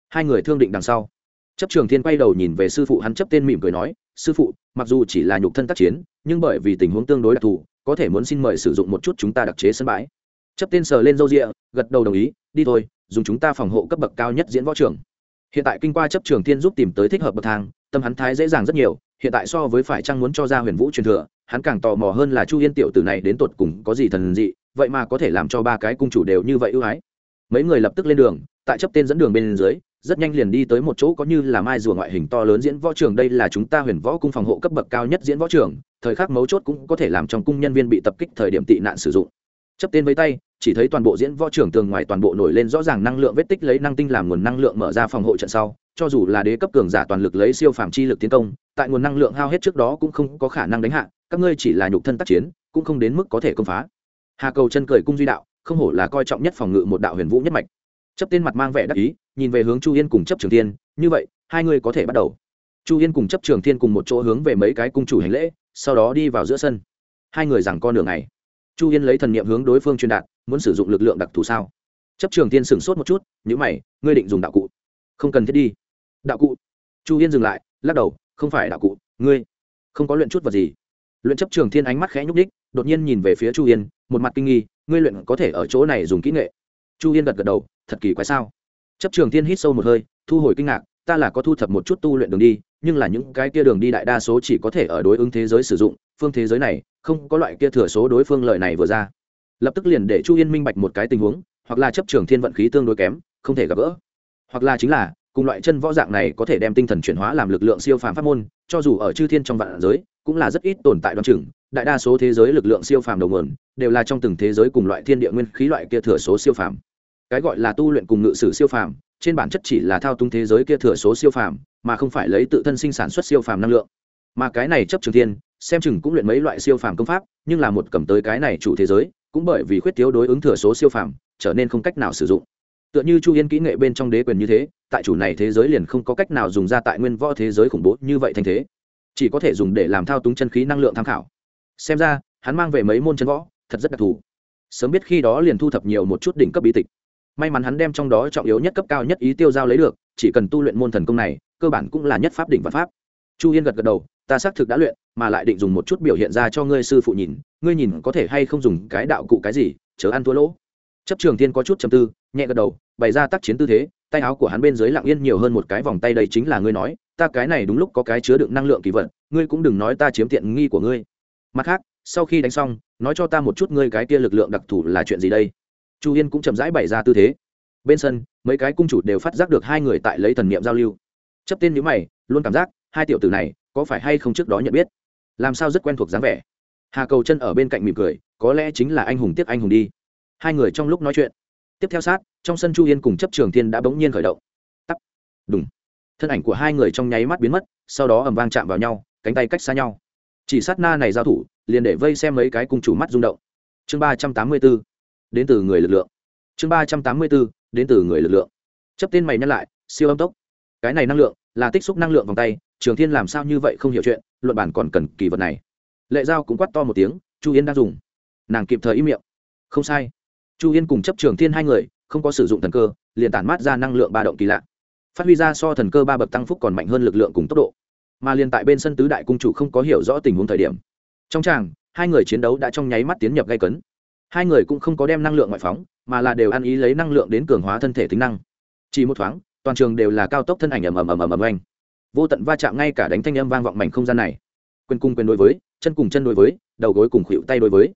S1: Hai người thương định đằng sau. Chấp trường thiên quay đầu nhìn về sư phụ hắn chấp tên mỉm cười nói, sư phụ, mặc dù chỉ là nhục thân tác chiến, nhưng bởi vì tình huống tương đối đặc thù, có thể muốn xin mời sử dụng một chút chúng ta đặc chế sân bãi. Chấp tên sờ lên râu rịa gật đầu đồng ý, đi thôi, dùng chúng ta phòng hộ cấp bậc cao nhất diễn võ trường hiện tại kinh qua chấp trường thiên giúp tìm tới thích hợp bậc thang, tâm hắn thái dễ dàng rất nhiều, hiện tại so với phải chăng muốn cho ra huyền vũ truyền thừa hắn càng tò mò hơn là chu yên tiểu tử này đến tột cùng có gì thần dị, vậy mà có thể làm cho ba cái cung chủ đều như vậy ưu ái. Mấy người lập tức lên đường, tại chấp tên dẫn đường bên dưới, rất nhanh liền đi tới một chỗ có như là mai rùa ngoại hình to lớn diễn võ trường, đây là chúng ta huyền võ cung phòng hộ cấp bậc cao nhất diễn võ trường, thời khắc mấu chốt cũng có thể làm trong cung nhân viên bị tập kích thời điểm tị nạn sử dụng. Chấp tên với tay chỉ thấy toàn bộ diễn võ trưởng tường ngoài toàn bộ nổi lên rõ ràng năng lượng vết tích lấy năng tinh làm nguồn năng lượng mở ra phòng hộ trận sau, cho dù là đế cấp cường giả toàn lực lấy siêu phàm chi lực tiến công, tại nguồn năng lượng hao hết trước đó cũng không có khả năng đánh hạ, các ngươi chỉ là nhục thân tác chiến, cũng không đến mức có thể công phá. Hà cầu chân cười cung duy đạo, không hổ là coi trọng nhất phòng ngự một đạo huyền vũ nhất mạch. Chấp tên mặt mang vẻ đắc ý, nhìn về hướng chu yên cùng chấp trường thiên, như vậy, hai người có thể bắt đầu. Chu yên cùng chấp trường thiên cùng một chỗ hướng về mấy cái cung chủ hành lễ, sau đó đi vào giữa sân. Hai người rằng con đường này chu yên lấy thần niệm hướng đối phương truyền đạt muốn sử dụng lực lượng đặc thù sao? Chấp trường thiên sửng sốt một chút nhữ mày, ngươi định dùng đạo cụ. Không cần thiết đi. Đạo cụ. Chu yên dừng lại, lắc đầu, không phải đạo cụ, ngươi. Không có luyện chút vật gì. Luyện chấp trường thiên ánh mắt khẽ nhúc đích đột nhiên nhìn về phía chu yên, một mặt kinh nghi, ngươi luyện có thể ở chỗ này dùng kỹ nghệ. Chu yên gật gật đầu, thật kỳ quái sao? Chấp trường thiên hít sâu một hơi, thu hồi kinh ngạc, ta là có thu thập một chút tu luyện đường đi, nhưng là những cái kia đường đi đại đa số chỉ có thể ở đối ứng thế giới sử dụng, phương thế giới này, không có loại kia thừa số đối phương lợi này vừa ra lập tức liền để chu yên minh bạch một cái tình huống, hoặc là chấp trường thiên vận khí tương đối kém, không thể gặp gỡ. Hoặc là chính là, cùng loại chân võ dạng này có thể đem tinh thần chuyển hóa làm lực lượng siêu phàm pháp môn, cho dù ở chư thiên trong vạn giới, cũng là rất ít tồn tại đoan chừng, đại đa số thế giới lực lượng siêu phàm đầu nguồn, đều là trong từng thế giới cùng loại thiên địa nguyên khí loại kia thừa số siêu phàm. Cái gọi là tu luyện cùng ngự sử siêu phàm, trên bản chất chỉ là thao túng thế giới kia thừa số siêu phàm, mà không phải lấy tự thân sinh sản xuất siêu phàm năng lượng. Mà cái này chấp trường thiên, xem chừng cũng luyện mấy loại siêu phàm công pháp, nhưng là một cầm tới cái này chủ thế giới cũng bởi vì khuyết thiếu đối ứng thừa số siêu phàm, trở nên không cách nào sử dụng. Tựa như chu yên kỹ nghệ bên trong đế quyền như thế, tại chủ này thế giới liền không có cách nào dùng ra tại nguyên võ thế giới khủng bố như vậy thành thế. Chỉ có thể dùng để làm thao túng chân khí năng lượng tham khảo. Xem ra, hắn mang về mấy môn chân võ, thật rất đặc thù. Sớm biết khi đó liền thu thập nhiều một chút đỉnh cấp bí tịch. May mắn hắn đem trong đó trọng yếu nhất cấp cao nhất ý tiêu giao lấy được, chỉ cần tu luyện môn thần công này, cơ bản cũng là nhất pháp đỉnh và pháp. Chu yên gật gật đầu, ta xác thực đã luyện mà lại định dùng một chút biểu hiện ra cho ngươi sư phụ nhìn, ngươi nhìn có thể hay không dùng cái đạo cụ cái gì, chớ ăn thua lỗ. Chấp trường thiên có chút chầm tư, nhẹ gật đầu, bày ra tác chiến tư thế, tay áo của hắn bên dưới lặng yên nhiều hơn một cái vòng tay đây chính là ngươi nói, ta cái này đúng lúc có cái chứa đựng năng lượng kỳ vật, ngươi cũng đừng nói ta chiếm tiện nghi của ngươi. Mặt khác, sau khi đánh xong, nói cho ta một chút ngươi cái kia lực lượng đặc thù là chuyện gì đây? Chu yên cũng chậm rãi bày ra tư thế. Bên sân, mấy cái cung chủ đều phát giác được hai người tại lấy thần niệm giao lưu. Chấp tên nhữ mày, luôn cảm giác hai tiểu tử này có phải hay không trước đó nhận biết? Làm sao rất quen thuộc dáng vẻ? Hà cầu chân ở bên cạnh mỉm cười, có lẽ chính là anh hùng tiếp anh hùng đi. Hai người trong lúc nói chuyện. Tiếp theo sát, trong sân chu yên cùng chấp trường thiên đã bỗng nhiên khởi động. Tắt. Đúng thân ảnh của hai người trong nháy mắt biến mất, sau đó ầm vang chạm vào nhau, cánh tay cách xa nhau. Chỉ sát na này giao thủ, liền để vây xem mấy cái cung chủ mắt rung động. Chương ba trăm tám mươi b ố đến từ người lực lượng. Chương ba trăm tám mươi b ố đến từ người lực lượng. Chấp tên mày nhắc lại, siêu âm tốc. Cái này năng lượng, là tích xúc năng lượng vòng tay, trường thiên làm sao như vậy không hiểu chuyện luận bản còn cần kỳ vật này. Lệ giao cũng quắt to một tiếng, chu yên đang dùng. Nàng kịp thời im miệng. Không sai. Chu yên cùng chấp trường thiên hai người, không có sử dụng thần cơ, liền tản mát ra năng lượng ba động kỳ lạ. Phát huy ra so thần cơ ba bậc tăng phúc còn mạnh hơn lực lượng cùng tốc độ. Mà liền tại bên sân tứ đại cung chủ không có hiểu rõ tình huống thời điểm, trong tràng, hai người chiến đấu đã trong nháy mắt tiến nhập gây cấn. Hai người cũng không có đem năng lượng ngoại phóng, mà là đều ăn ý lấy năng lượng đến cường hóa thân thể tính năng. Chỉ một thoáng, toàn trường đều là cao tốc thân ảnh ầm ầm ầm ầm ầm anh vô tận va chạm ngay cả đánh thanh âm vang vọng mảnh không gian này. Quyền cung quyền đối với, chân cùng chân đối với, đầu gối cùng khuỵu tay đối với.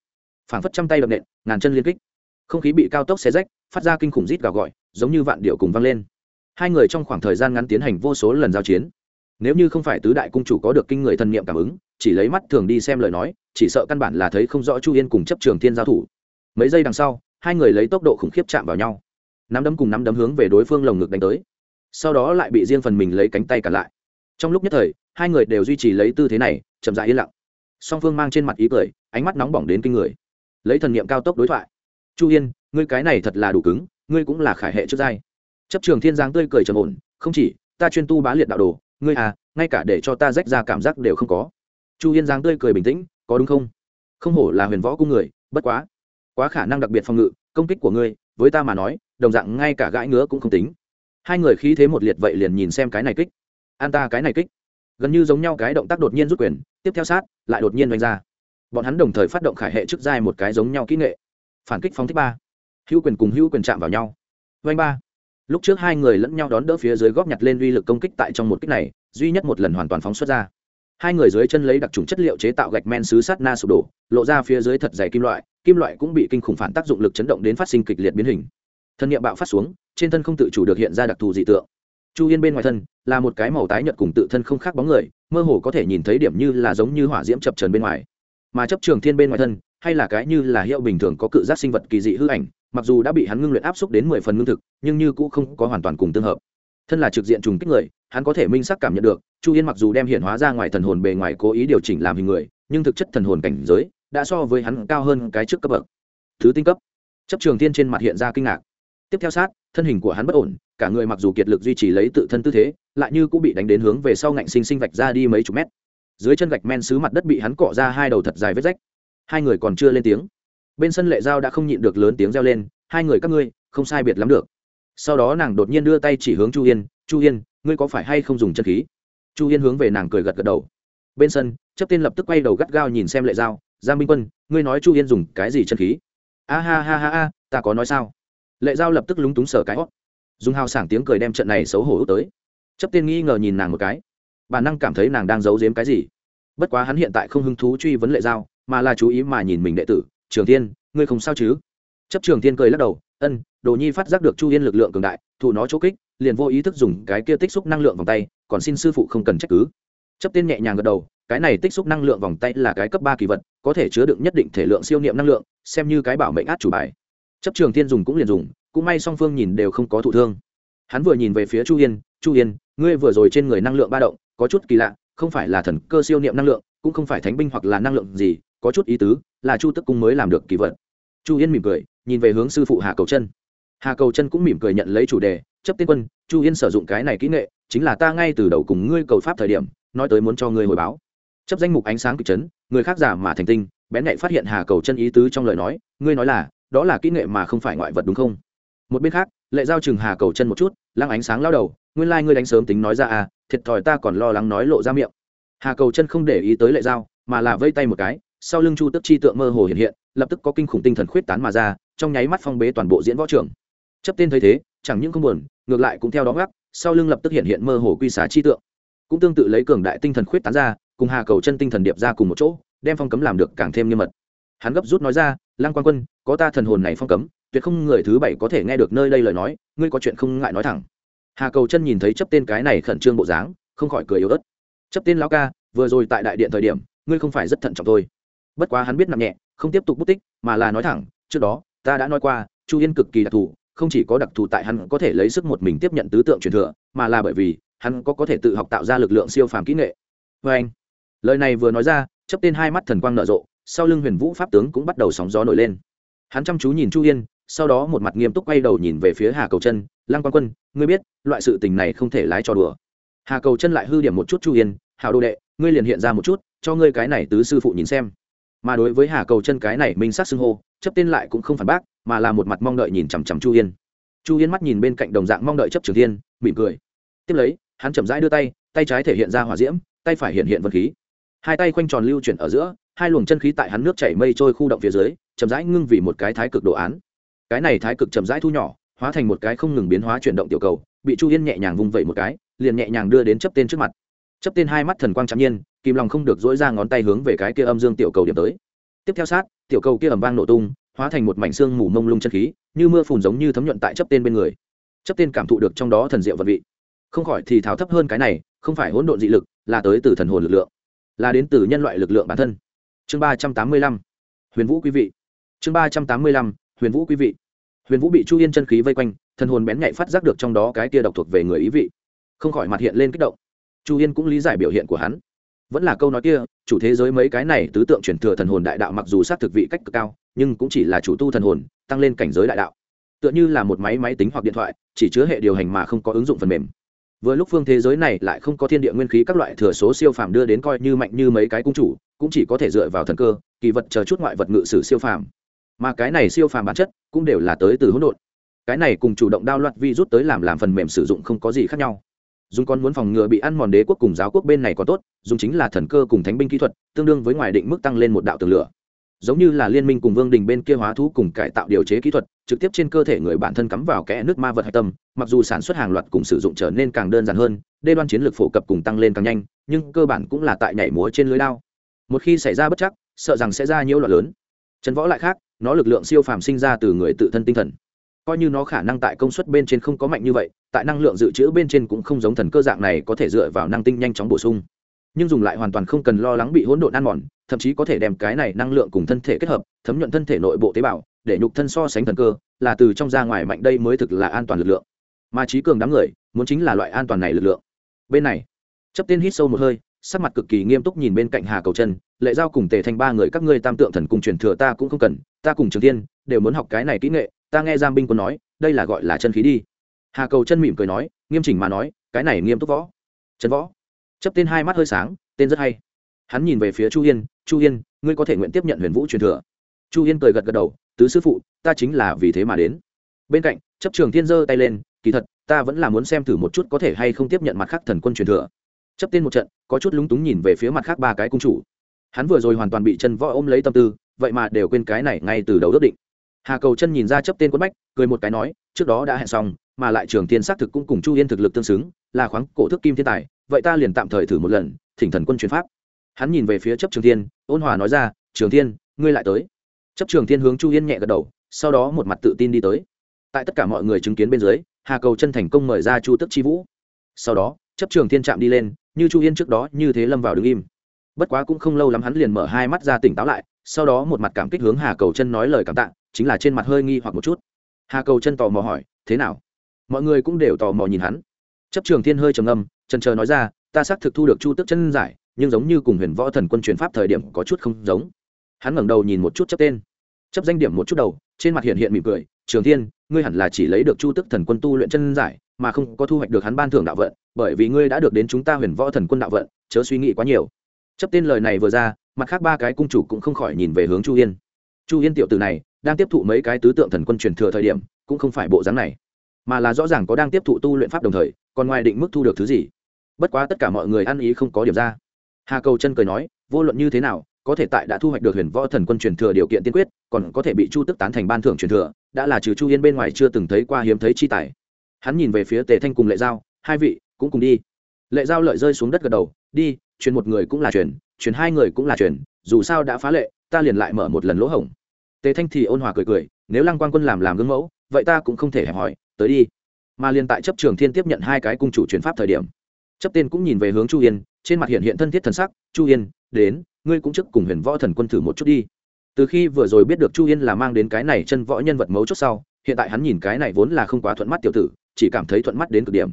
S1: Phảng phất trăm tay đập nện, ngàn chân liên kích. Không khí bị cao tốc xé rách, phát ra kinh khủng rít gào gọi, giống như vạn điệu cùng vang lên. Hai người trong khoảng thời gian ngắn tiến hành vô số lần giao chiến. Nếu như không phải tứ đại cung chủ có được kinh người thần niệm cảm ứng, chỉ lấy mắt thường đi xem lời nói, chỉ sợ căn bản là thấy không rõ chu yên cùng chấp trường thiên giao thủ. Mấy giây đằng sau, hai người lấy tốc độ khủng khiếp chạm vào nhau. Nắm đấm cùng nắm đấm hướng về đối phương lồng ngực đánh tới. Sau đó lại bị riêng phần mình lấy cánh tay cản lại trong lúc nhất thời, hai người đều duy trì lấy tư thế này, chậm dại yên lặng. Song phương mang trên mặt ý cười, ánh mắt nóng bỏng đến kinh người. Lấy thần niệm cao tốc đối thoại. Chu yên, ngươi cái này thật là đủ cứng, ngươi cũng là khải hệ trước giai. Chấp trường thiên giang tươi cười trầm ổn, không chỉ, ta chuyên tu bá liệt đạo đồ, ngươi à ngay cả để cho ta rách ra cảm giác đều không có. Chu yên giang tươi cười bình tĩnh, có đúng không? Không hổ là huyền võ cung người, bất quá quá khả năng đặc biệt phòng ngự, công kích của ngươi, với ta mà nói, đồng dạng ngay cả gãi ngứa cũng không tính. Hai người khí thế một liệt vậy liền nhìn xem cái này kích an ta cái này kích. Gần như giống nhau cái động tác đột nhiên rút quyền, tiếp theo sát, lại đột nhiên đánh ra. Bọn hắn đồng thời phát động khải hệ trước giai một cái giống nhau kỹ nghệ. Phản kích phóng thích ba. Hữu quyền cùng hữu quyền chạm vào nhau. Vanh ba. Lúc trước hai người lẫn nhau đón đỡ phía dưới góp nhặt lên uy lực công kích tại trong một kích này, duy nhất một lần hoàn toàn phóng xuất ra. Hai người dưới chân lấy đặc trùng chất liệu chế tạo gạch men xứ sát na sụp đổ, lộ ra phía dưới thật dày kim loại kim loại cũng bị kinh khủng phản tác dụng lực chấn động đến phát sinh kịch liệt biến hình. Thân nhiệm bạo phát xuống, trên thân không tự chủ được hiện ra đặc thù dị tượng chu yên bên ngoài thân, là một cái màu tái nhợt cùng tự thân không khác bóng người, mơ hồ có thể nhìn thấy điểm như là giống như hỏa diễm chập trần bên ngoài. Mà chấp trường thiên bên ngoài thân, hay là cái như là hiệu bình thường có cự giác sinh vật kỳ dị hư ảnh, mặc dù đã bị hắn ngưng luyện áp xúc đến mười phần ngưng thực, nhưng như cũng không có hoàn toàn cùng tương hợp. Thân là trực diện trùng kích người, hắn có thể minh sắc cảm nhận được, chu yên mặc dù đem hiện hóa ra ngoài thần hồn bề ngoài cố ý điều chỉnh làm hình người, nhưng thực chất thần hồn cảnh giới đã so với hắn cao hơn cái trước cấp bậc. Thứ tinh cấp. Chấp trường thiên trên mặt hiện ra kinh ngạc. Tiếp theo sát, thân hình của hắn bất ổn cả người mặc dù kiệt lực duy trì lấy tự thân tư thế, lại như cũng bị đánh đến hướng về sau ngạnh sinh sinh vạch ra đi mấy chục mét. Dưới chân gạch men xứ mặt đất bị hắn cọ ra hai đầu thật dài vết rách. Hai người còn chưa lên tiếng. Bên sân lệ giao đã không nhịn được lớn tiếng reo lên, hai người các ngươi, không sai biệt lắm được. Sau đó nàng đột nhiên đưa tay chỉ hướng chu yên chu yên ngươi có phải hay không dùng chân khí? Chu yên hướng về nàng cười gật gật đầu. Bên sân chấp tiên lập tức quay đầu gắt gao nhìn xem lệ giao giang minh quân, ngươi nói chu yên dùng cái gì chân khí? A ha ha ha ha, ta có nói sao? Lệ giao lập tức lúng túng sở cái hót dùng hào sảng tiếng cười đem trận này xấu hổ ước tới. Chấp tiên nghi ngờ nhìn nàng một cái. Bản năng cảm thấy nàng đang giấu giếm cái gì. Bất quá hắn hiện tại không hứng thú truy vấn lệ giao, mà là chú ý mà nhìn mình đệ tử, trường thiên, ngươi không sao chứ? Chấp trường thiên cười lắc đầu, ân, đồ nhi phát giác được chu yên lực lượng cường đại, thụ nó chỗ kích, liền vô ý thức dùng cái kia tích xúc năng lượng vòng tay, còn xin sư phụ không cần trách cứ. Chấp tiên nhẹ nhàng gật đầu, cái này tích xúc năng lượng vòng tay là cái cấp ba kỳ vật, có thể chứa đựng nhất định thể lượng siêu niệm năng lượng, xem như cái bảo mệnh át chủ bài. Chấp trường thiên dùng cũng liền dùng cũng may song phương nhìn đều không có thụ thương. Hắn vừa nhìn về phía chu yên chu yên, ngươi vừa rồi trên người năng lượng ba động, có chút kỳ lạ, không phải là thần cơ siêu niệm năng lượng, cũng không phải thánh binh hoặc là năng lượng gì, có chút ý tứ là chu tức cung mới làm được kỳ vật. Chu yên mỉm cười, nhìn về hướng sư phụ hà cầu chân. Hà cầu chân cũng mỉm cười nhận lấy chủ đề, chấp tiên quân, chu yên sử dụng cái này kỹ nghệ, chính là ta ngay từ đầu cùng ngươi cầu pháp thời điểm, nói tới muốn cho ngươi hồi báo. Chấp danh mục ánh sáng kịch chấn, người khác giả mà thành tinh, bén nhạy phát hiện hà cầu chân ý tứ trong lời nói, ngươi nói là, đó là kỹ nghệ mà không phải ngoại vật đúng không? Một bên khác, lệ giao chừng hà cầu chân một chút, lăng ánh sáng lao đầu, nguyên lai、like、ngươi đánh sớm tính nói ra à thiệt thòi ta còn lo lắng nói lộ ra miệng. Hà cầu chân không để ý tới lệ giao, mà là vây tay một cái, sau lưng chu tức chi tượng mơ hồ hiện hiện, lập tức có kinh khủng tinh thần khuyết tán mà ra, trong nháy mắt phong bế toàn bộ diễn võ trường. Chấp tên thấy thế, chẳng những không buồn, ngược lại cũng theo đó gác sau lưng lập tức hiện hiện mơ hồ quy xá chi tượng. Cũng tương tự lấy cường đại tinh thần khuyết tán ra, cùng hà cầu chân tinh thần điệp ra cùng một chỗ, đem phong cấm làm được càng thêm nghiêm mật. Hắn gấp rút nói ra, lăng quan quân, có ta thần hồn này phong cấm tuyệt không người thứ bảy có thể nghe được nơi đây lời nói, ngươi có chuyện không ngại nói thẳng. Hà cầu chân nhìn thấy chấp tên cái này khẩn trương bộ dáng, không khỏi cười yếu ớt. Chấp tên lão ca, vừa rồi tại đại điện thời điểm, ngươi không phải rất thận trọng thôi. Bất quá hắn biết nặng nhẹ, không tiếp tục bút tích, mà là nói thẳng, trước đó, ta đã nói qua, chu yên cực kỳ đặc thù, không chỉ có đặc thù tại hắn có thể lấy sức một mình tiếp nhận tứ tượng truyền thừa, mà là bởi vì, hắn có có thể tự học tạo ra lực lượng siêu phàm kỹ nghệ. Vê anh, lời này vừa nói ra, chấp tên hai mắt thần quang nở rộ, sau lưng huyền vũ pháp tướng cũng bắt đầu sóng gió nổi lên. Hắn chăm chú nhìn chu yên sau đó một mặt nghiêm túc quay đầu nhìn về phía hà cầu chân lăng quan quân, ngươi biết, loại sự tình này không thể lái trò đùa. Hà cầu chân lại hư điểm một chút chu yên hào đô đệ, ngươi liền hiện ra một chút, cho ngươi cái này tứ sư phụ nhìn xem. Mà đối với hà cầu chân cái này minh sát xưng hô, chấp tên lại cũng không phản bác, mà là một mặt mong đợi nhìn chằm chằm chu yên. Chu yên mắt nhìn bên cạnh đồng dạng mong đợi chấp trường thiên, mỉm cười. Tiếp lấy, hắn chậm rãi đưa tay tay trái thể hiện ra hỏa diễm, tay phải hiện hiện vật khí. Hai tay khoanh tròn lưu chuyển ở giữa, hai luồng chân khí tại hắn nước chảy mây trôi khu động phía dưới, chậm rãi ngưng vì một cái thái cực đồ án cái này thái cực chậm rãi thu nhỏ, hóa thành một cái không ngừng biến hóa chuyển động tiểu cầu, bị chu yên nhẹ nhàng vung vẩy một cái, liền nhẹ nhàng đưa đến chấp tên trước mặt. Chấp tên hai mắt thần quang chạm nhiên kim lòng không được dỗi ra ngón tay hướng về cái kia âm dương tiểu cầu điểm tới. Tiếp theo sát, tiểu cầu kia ẩm vang nổ tung, hóa thành một mảnh xương mù mông lung chân khí, như mưa phùn giống như thấm nhuận tại chấp tên bên người. Chấp tên cảm thụ được trong đó thần diệu vật vị. Không khỏi thì thảo thấp hơn cái này, không phải hỗn độn dị lực, là tới từ thần hồn lực lượng, là đến từ nhân loại lực lượng bản thân. Chương ba trăm tám mươi lăm. Huyền vũ quý vị. Chương ba trăm tám mươi lăm. Huyền vũ quý vị huyền vũ bị chu yên chân khí vây quanh, thần hồn bén nhạy phát giác được trong đó cái tia độc thuộc về người ý vị. Không khỏi mặt hiện lên kích động. Chu yên cũng lý giải biểu hiện của hắn. Vẫn là câu nói kia, chủ thế giới mấy cái này tứ tượng chuyển thừa thần hồn đại đạo mặc dù sát thực vị cách cực cao, nhưng cũng chỉ là chủ tu thần hồn, tăng lên cảnh giới đại đạo. Tựa như là một máy máy tính hoặc điện thoại, chỉ chứa hệ điều hành mà không có ứng dụng phần mềm. Vừa lúc phương thế giới này lại không có thiên địa nguyên khí các loại thừa số siêu phàm đưa đến coi như mạnh như mấy cái cung chủ, cũng chỉ có thể dựa vào thần cơ, kỳ vật chờ chút ngoại vật ngự sử siêu phàm mà cái này siêu phàm bản chất cũng đều là tới từ hỗn độn. Cái này cùng chủ động đao loạt vi rút tới làm làm phần mềm sử dụng không có gì khác nhau. Dùng con muốn phòng ngừa bị ăn mòn đế quốc cùng giáo quốc bên này có tốt dùng chính là thần cơ cùng thánh binh kỹ thuật, tương đương với ngoài định mức tăng lên một đạo tường lửa. Giống như là liên minh cùng vương đình bên kia hóa thú cùng cải tạo điều chế kỹ thuật, trực tiếp trên cơ thể người bản thân cắm vào kẽ nước ma vật hạch tâm, mặc dù sản xuất hàng loạt cùng sử dụng trở nên càng đơn giản hơn, đê đoan chiến lược phổ cập cùng tăng lên càng nhanh, nhưng cơ bản cũng là tại nhảy múa trên lưới đao. Một khi xảy ra bất chắc, sợ rằng sẽ ra nhiễu loạn lớn. Trần võ lại khác nó lực lượng siêu phàm sinh ra từ người tự thân tinh thần. Coi như nó khả năng tại công suất bên trên không có mạnh như vậy, tại năng lượng dự trữ bên trên cũng không giống thần cơ dạng này có thể dựa vào năng tinh nhanh chóng bổ sung. Nhưng dùng lại hoàn toàn không cần lo lắng bị hỗn độn ăn mòn, thậm chí có thể đem cái này năng lượng cùng thân thể kết hợp, thấm nhuận thân thể nội bộ tế bào, để nhục thân so sánh thần cơ, là từ trong ra ngoài mạnh đây mới thực là an toàn lực lượng. Mà trí cường đám người, muốn chính là loại an toàn này lực lượng. Bên này chấp tên hít sâu một hơi sắc mặt cực kỳ nghiêm túc nhìn bên cạnh hà cầu chân lệ giao cùng tề thành ba người các ngươi tam tượng thần cùng truyền thừa ta cũng không cần, ta cùng trường tiên đều muốn học cái này kỹ nghệ, ta nghe giam binh quân nói, đây là gọi là chân khí đi. Hà cầu chân mỉm cười nói, nghiêm chỉnh mà nói, cái này nghiêm túc võ. Chân võ? Chấp tên hai mắt hơi sáng, tên rất hay. Hắn nhìn về phía chu yên chu yên ngươi có thể nguyện tiếp nhận huyền vũ truyền thừa? Chu yên cười gật gật đầu, tứ sư phụ, ta chính là vì thế mà đến. Bên cạnh chấp trường thiên giơ tay lên, kỳ thật, ta vẫn là muốn xem thử một chút có thể hay không tiếp nhận mặt khác thần quân truyền thừa chấp tên một trận, có chút lúng túng nhìn về phía mặt khác ba cái cung chủ. Hắn vừa rồi hoàn toàn bị chân võ ôm lấy tâm tư, vậy mà đều quên cái này ngay từ đầu ước định. Hà cầu chân nhìn ra chấp tên quân bách, cười một cái nói, trước đó đã hẹn xong, mà lại trường tiên xác thực cũng cùng chu yên thực lực tương xứng, là khoáng cổ thức kim thiên tài, vậy ta liền tạm thời thử một lần, thỉnh thần quân truyền pháp. Hắn nhìn về phía chấp trường thiên ôn hòa nói ra, trường thiên ngươi lại tới. Chấp trường thiên hướng chu yên nhẹ gật đầu, sau đó một mặt tự tin đi tới. Tại tất cả mọi người chứng kiến bên dưới, hà cầu chân thành công mời ra chu tức chi vũ. Sau đó, chấp trường thiên chạm đi lên như chu yên trước đó như thế lâm vào đứng im bất quá cũng không lâu lắm hắn liền mở hai mắt ra tỉnh táo lại sau đó một mặt cảm kích hướng hà cầu chân nói lời cảm tạ chính là trên mặt hơi nghi hoặc một chút hà cầu chân tò mò hỏi thế nào mọi người cũng đều tò mò nhìn hắn chấp trường thiên hơi trầm ngâm, trần chờ nói ra ta xác thực thu được chu tức chân giải nhưng giống như cùng huyền võ thần quân truyền pháp thời điểm có chút không giống hắn ngẩng đầu nhìn một chút chấp tên chấp danh điểm một chút đầu trên mặt hiện hiện mỉm cười trường thiên ngươi hẳn là chỉ lấy được chu tức thần quân tu luyện chân giải mà không có thu hoạch được hắn ban thưởng đạo vận, bởi vì ngươi đã được đến chúng ta huyền võ thần quân đạo vận, chớ suy nghĩ quá nhiều. Chấp tên lời này vừa ra, mặt khác ba cái cung chủ cũng không khỏi nhìn về hướng chu yên. Chu yên tiểu tử này, đang tiếp thụ mấy cái tứ tượng thần quân truyền thừa thời điểm, cũng không phải bộ dáng này, mà là rõ ràng có đang tiếp thụ tu luyện pháp đồng thời, còn ngoài định mức thu được thứ gì. Bất quá tất cả mọi người ăn ý không có điểm ra. Hà cầu chân cười nói, vô luận như thế nào, có thể tại đã thu hoạch được huyền võ thần quân truyền thừa điều kiện tiên quyết, còn có thể bị chu tức tán thành ban thưởng truyền thừa, đã là trừ chu yên bên ngoài chưa từng thấy qua hiếm thấy chi tài hắn nhìn về phía tề thanh cùng lệ giao hai vị cũng cùng đi. Lệ giao lợi rơi xuống đất gật đầu đi chuyển một người cũng là chuyển, chuyển hai người cũng là chuyển. dù sao đã phá lệ ta liền lại mở một lần lỗ hổng. Tề thanh thì ôn hòa cười cười nếu lăng quan quân làm làm gương mẫu vậy ta cũng không thể hẹp hỏi tới đi. Mà liền tại chấp trường thiên tiếp nhận hai cái cung chủ chuyển pháp thời điểm chấp tên cũng nhìn về hướng chu yên trên mặt hiện hiện thân thiết thần sắc chu yên đến ngươi cũng trước cùng huyền võ thần quân thử một chút đi. Từ khi vừa rồi biết được chu yên là mang đến cái này chân võ nhân vật mấu chốt sau hiện tại hắn nhìn cái này vốn là không quá thuận mắt tiểu tử chỉ cảm thấy thuận mắt đến cực điểm.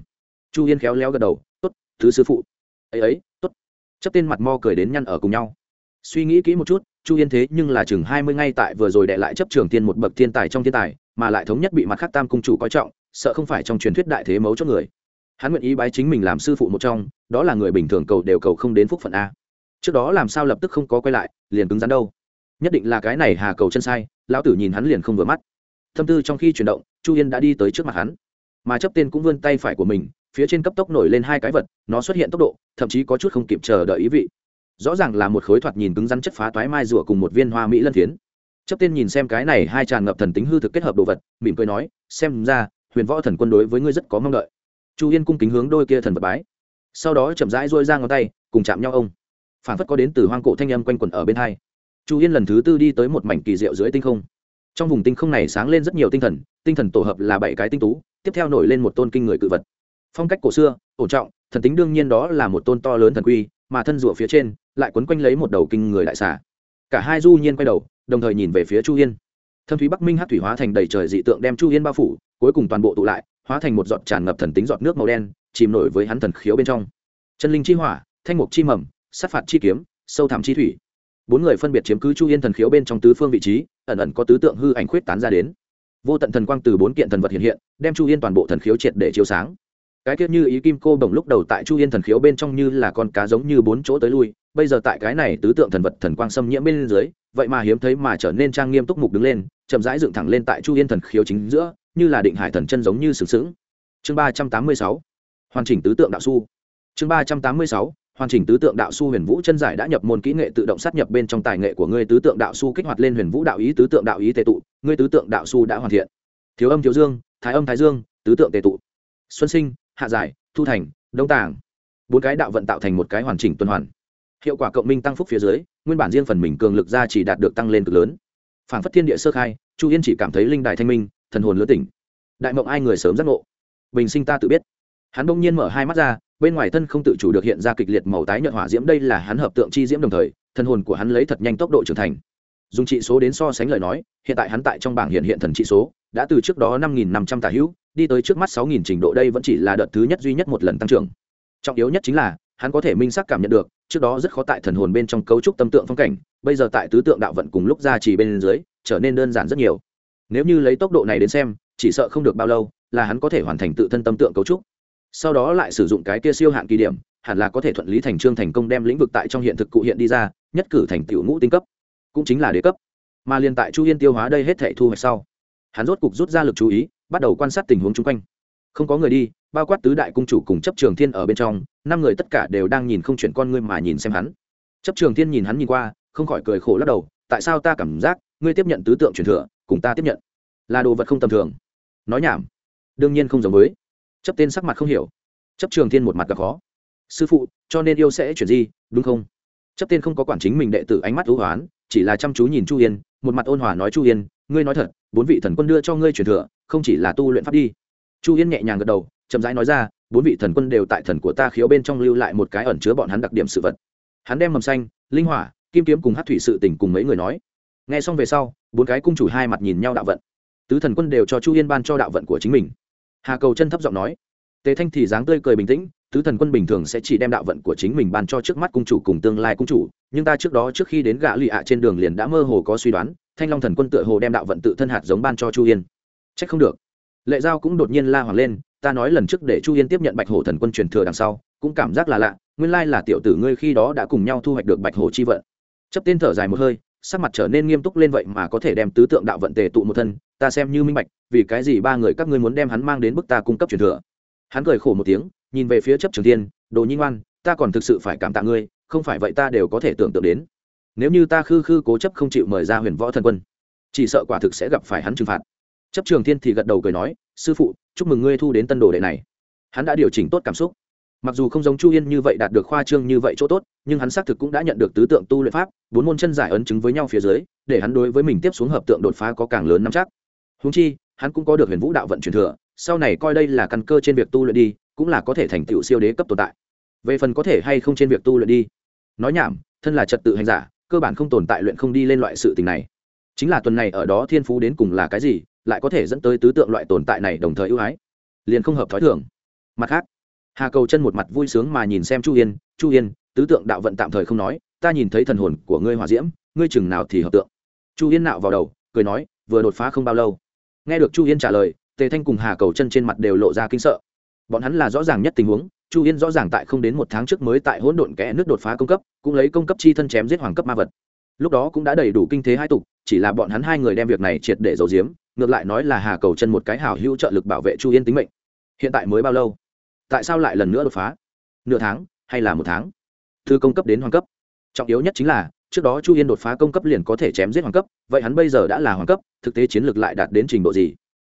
S1: Chu yên khéo léo gật đầu t ố t thứ sư phụ. Ấy ấy t ố t chấp tên mặt mo cười đến nhăn ở cùng nhau. Suy nghĩ kỹ một chút, chu yên thế nhưng là chừng hai mươi ngay tại vừa rồi đệ lại chấp trường tiên một bậc thiên tài trong thiên tài, mà lại thống nhất bị mặt khác tam cung chủ coi trọng, sợ không phải trong truyền thuyết đại thế mấu cho người. Hắn nguyện ý bái chính mình làm sư phụ một trong, đó là người bình thường cầu đều cầu không đến phúc phận a. Trước đó làm sao lập tức không có quay lại, liền cứng rắn đâu. Nhất định là cái này hà cầu chân sai, lão tử nhìn hắn liền không vừa mắt. Tâm tư trong khi chuyển động, chu yên đã đi tới trước mặt hắn mà chấp tên cũng vươn tay phải của mình, phía trên cấp tốc nổi lên hai cái vật, nó xuất hiện tốc độ, thậm chí có chút không kịp chờ đợi ý vị. Rõ ràng là một khối thoạt nhìn cứng rắn chất phá toái mai rùa cùng một viên hoa mỹ lân phiến. Chấp tên nhìn xem cái này hai tràn ngập thần tính hư thực kết hợp đồ vật, mỉm cười nói, xem ra, huyền võ thần quân đối với ngươi rất có mong đợi. Chu yên cung kính hướng đôi kia thần vật bái. Sau đó chậm rãi dôi ra ngón tay, cùng chạm nhau ông. Phản phất có đến từ hoang cổ thanh âm quanh quẩn ở bên hai. Chu yên lần thứ tư đi tới một mảnh kỳ diệu dưới tinh không. Trong vùng tinh không này sáng lên rất nhiều tinh thần tinh thần tổ hợp là bảy cái tinh tú tiếp theo nổi lên một tôn kinh người cự vật. Phong cách cổ xưa, ổn trọng, thần tính đương nhiên đó là một tôn to lớn thần quy, mà thân rủa phía trên lại quấn quanh lấy một đầu kinh người đại xà. Cả hai du nhiên quay đầu, đồng thời nhìn về phía chu yên. Thâm thúy bắc minh hát thủy hóa thành đầy trời dị tượng đem chu yên bao phủ, cuối cùng toàn bộ tụ lại, hóa thành một giọt tràn ngập thần tính giọt nước màu đen, chìm nổi với hắn thần khiếu bên trong. Chân linh chi hỏa, thanh mục chi mầm, sát phạt chi kiếm, sâu thẳm chi thủy. Bốn người phân biệt chiếm cứ chu yên thần khiếu bên trong tứ phương vị trí, ẩn ẩn có tứ tượng hư ảnh khuyết tán ra đến vô tận thần quang từ bốn kiện thần vật hiện hiện, đem chu yên toàn bộ thần khiếu triệt để chiếu sáng. Cái tiết như ý kim cô bồng lúc đầu tại chu yên thần khiếu bên trong như là con cá giống như bốn chỗ tới lui, bây giờ tại cái này tứ tượng thần vật thần quang xâm nhiễm bên dưới, vậy mà hiếm thấy mà trở nên trang nghiêm túc mục đứng lên, chậm rãi dựng thẳng lên tại chu yên thần khiếu chính giữa, như là định hải thần chân giống như sừng sững. Chương ba trăm tám mươi sáu, hoàn chỉnh tứ tượng đạo su. Chương ba trăm tám mươi sáu hoàn chỉnh tứ tượng đạo su huyền vũ chân giải đã nhập môn kỹ nghệ tự động sát nhập bên trong tài nghệ của ngươi, tứ tượng đạo su kích hoạt lên huyền vũ đạo ý, tứ tượng đạo ý tề tụ, ngươi tứ tượng đạo su đã hoàn thiện. Thiếu âm, thiếu dương, thái âm, thái dương, tứ tượng tề tụ. Xuân sinh, hạ giải, thu thành, đông tàng. Bốn cái đạo vận tạo thành một cái hoàn chỉnh tuần hoàn. Hiệu quả cộng minh tăng phúc phía dưới, nguyên bản riêng phần mình cường lực ra chỉ đạt được tăng lên cực lớn. Phản phất thiên địa sơ khai, chu yên chỉ cảm thấy linh đài thanh minh, thần hồn lứa tỉnh. Đại mộng ai người sớm giác ngộ. Bình sinh ta tự biết. Hắn bỗng nhiên mở hai mắt ra bên ngoài thân không tự chủ được hiện ra kịch liệt màu tái nhợt hỏa diễm, đây là hắn hợp tượng chi diễm đồng thời, thần hồn của hắn lấy thật nhanh tốc độ trưởng thành. Dùng trị số đến so sánh lời nói, hiện tại hắn tại trong bảng hiện hiện thần trị số, đã từ trước đó năm nghìn năm trăm tả hữu, đi tới trước mắt sáu nghìn trình độ, đây vẫn chỉ là đợt thứ nhất duy nhất một lần tăng trưởng. Trọng yếu nhất chính là, hắn có thể minh xác cảm nhận được, trước đó rất khó tại thần hồn bên trong cấu trúc tâm tượng phong cảnh, bây giờ tại tứ tượng đạo vận cùng lúc ra chỉ bên dưới, trở nên đơn giản rất nhiều. Nếu như lấy tốc độ này đến xem, chỉ sợ không được bao lâu, là hắn có thể hoàn thành tự thân tâm tượng cấu trúc sau đó lại sử dụng cái kia siêu hạn kỳ điểm, hẳn là có thể thuận lý thành trương thành công đem lĩnh vực tại trong hiện thực cụ hiện đi ra, nhất cử thành tiểu ngũ tinh cấp. Cũng chính là đế cấp. Mà liên tại chu yên tiêu hóa đây hết thể thu hoạch sau, hắn rốt cục rút ra lực chú ý, bắt đầu quan sát tình huống chung quanh. Không có người đi, bao quát tứ đại cung chủ cùng chấp trường thiên ở bên trong, năm người tất cả đều đang nhìn không chuyển con ngươi mà nhìn xem hắn. Chấp trường thiên nhìn hắn nhìn qua, không khỏi cười khổ lắc đầu, tại sao ta cảm giác ngươi tiếp nhận tứ tượng truyền thừa, cùng ta tiếp nhận là đồ vật không tầm thường? Nói nhảm. Đương nhiên không giống với chấp tên sắc mặt không hiểu. Chấp trường thiên một mặt gặp khó. Sư phụ, cho nên yêu sẽ chuyển gì đúng không? Chấp tên không có quản chính mình đệ tử ánh mắt hữu hoán, chỉ là chăm chú nhìn chu yên, một mặt ôn hòa nói chu yên, ngươi nói thật, bốn vị thần quân đưa cho ngươi truyền thừa, không chỉ là tu luyện pháp đi. Chu yên nhẹ nhàng gật đầu, chậm rãi nói ra, bốn vị thần quân đều tại thần của ta khiếu bên trong lưu lại một cái ẩn chứa bọn hắn đặc điểm sự vật. Hắn đem mầm xanh, linh hỏa, kim kiếm cùng hát thủy sự tình cùng mấy người nói. Nghe xong về sau, bốn cái cung chủ hai mặt nhìn nhau đạo vận. Tứ thần quân đều cho chu yên ban cho đạo vận của chính mình hà cầu chân thấp giọng nói, tề thanh thì dáng tươi cười bình tĩnh, tứ thần quân bình thường sẽ chỉ đem đạo vận của chính mình ban cho trước mắt cung chủ cùng tương lai cung chủ, nhưng ta trước đó trước khi đến gã lụy ạ trên đường liền đã mơ hồ có suy đoán, thanh long thần quân tựa hồ đem đạo vận tự thân hạt giống ban cho chu yên. C h ắ c không được. Lệ giao cũng đột nhiên la hoàng lên, ta nói lần trước để chu yên tiếp nhận bạch hổ thần quân truyền thừa đằng sau, cũng cảm giác là lạ, nguyên lai là tiểu tử ngươi khi đó đã cùng nhau thu hoạch được bạch hổ chi vận. Chấp tên thở dài một hơi sắc mặt trở nên nghiêm túc lên vậy mà có thể đem tứ tượng đạo vận tề tụ một thân, ta xem như minh bạch, vì cái gì ba người các ngươi muốn đem hắn mang đến bức ta cung cấp truyền thừa. Hắn cười khổ một tiếng, nhìn về phía chấp trường thiên, đồ nhi ngoan, ta còn thực sự phải cảm tạ ngươi, không phải vậy ta đều có thể tưởng tượng đến. Nếu như ta khư khư cố chấp không chịu mời ra huyền võ thần quân, chỉ sợ quả thực sẽ gặp phải hắn trừng phạt. Chấp trường thiên thì gật đầu cười nói, sư phụ, chúc mừng ngươi thu đến tân đồ đệ này. Hắn đã điều chỉnh tốt cảm xúc mặc dù không giống chu yên như vậy đạt được khoa trương như vậy chỗ tốt, nhưng hắn xác thực cũng đã nhận được tứ tượng tu luyện pháp, bốn môn chân giải ấn chứng với nhau phía dưới, để hắn đối với mình tiếp xuống hợp tượng đột phá có càng lớn nắm chắc. Húng chi, hắn cũng có được huyền vũ đạo vận truyền thừa, sau này coi đây là căn cơ trên việc tu luyện đi, cũng là có thể thành tựu siêu đế cấp tồn tại. Về phần có thể hay không trên việc tu luyện đi, nói nhảm, thân là trật tự hành giả, cơ bản không tồn tại luyện không đi lên loại sự tình này. Chính là tuần này ở đó thiên phú đến cùng là cái gì, lại có thể dẫn tới tứ tượng loại tồn tại này đồng thời ưu ái, liền không hợp thói thường. Mặt khác hà cầu chân một mặt vui sướng mà nhìn xem chu yên chu yên, tứ tượng đạo vận tạm thời không nói, ta nhìn thấy thần hồn của ngươi hòa diễm, ngươi chừng nào thì hợp tượng. Chu yên nạo vào đầu, cười nói, vừa đột phá không bao lâu. Nghe được chu yên trả lời, tề thanh cùng hà cầu chân trên mặt đều lộ ra kinh sợ. Bọn hắn là rõ ràng nhất tình huống, chu yên rõ ràng tại không đến một tháng trước mới tại hỗn độn kẽ nước đột phá công cấp, cũng lấy công cấp chi thân chém giết hoàng cấp ma vật. Lúc đó cũng đã đầy đủ kinh thế hai tục, chỉ là bọn hắn hai người đem việc này triệt để giấu giếm, ngược lại nói là hà cầu chân một cái hảo hữu trợ lực bảo vệ chu yên tính mệnh. Hiện tại mới bao lâu? Tại sao lại lần nữa đột phá? Nửa tháng hay là một tháng? Từ công cấp đến hoàng cấp. Trọng yếu nhất chính là, trước đó chu yên đột phá công cấp liền có thể chém giết hoàng cấp, vậy hắn bây giờ đã là hoàng cấp, thực tế chiến lược lại đạt đến trình độ gì?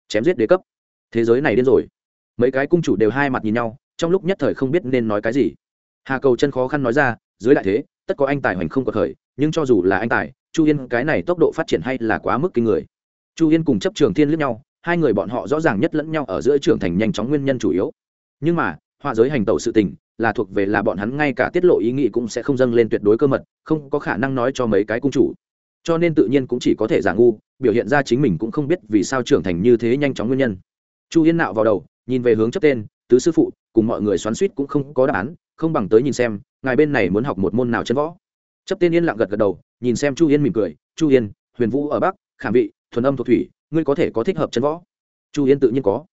S1: Chém giết đế cấp. Thế giới này điên rồi. Mấy cái cung chủ đều hai mặt nhìn nhau, trong lúc nhất thời không biết nên nói cái gì. Hà cầu chân khó khăn nói ra, dưới đại thế, tất có anh tài hoành không có thời nhưng cho dù là anh tài, chu yên cái này tốc độ phát triển hay là quá mức kinh người. Chu yên cùng chấp trường thiên lướt nhau, hai người bọn họ rõ ràng nhất lẫn nhau ở giữa trưởng thành nhanh chóng nguyên nhân chủ yếu nhưng mà, họa giới hành tẩu sự tình, là thuộc về là bọn hắn ngay cả tiết lộ ý nghĩ cũng sẽ không dâng lên tuyệt đối cơ mật, không có khả năng nói cho mấy cái cung chủ. Cho nên tự nhiên cũng chỉ có thể giả ngu, biểu hiện ra chính mình cũng không biết vì sao trưởng thành như thế nhanh chóng nguyên nhân. Chu yên nạo vào đầu, nhìn về hướng chấp tên, tứ sư phụ, cùng mọi người xoắn suýt cũng không có đáp án, không bằng tới nhìn xem, ngài bên này muốn học một môn nào chân võ. Chấp tên yên lặng gật gật đầu, nhìn xem chu yên mỉm cười, chu yên, huyền vũ ở bắc, khảm vị, thuần âm thuộc thủy, ngươi có thể có thích hợp chân võ. Chu yên tự nhiên có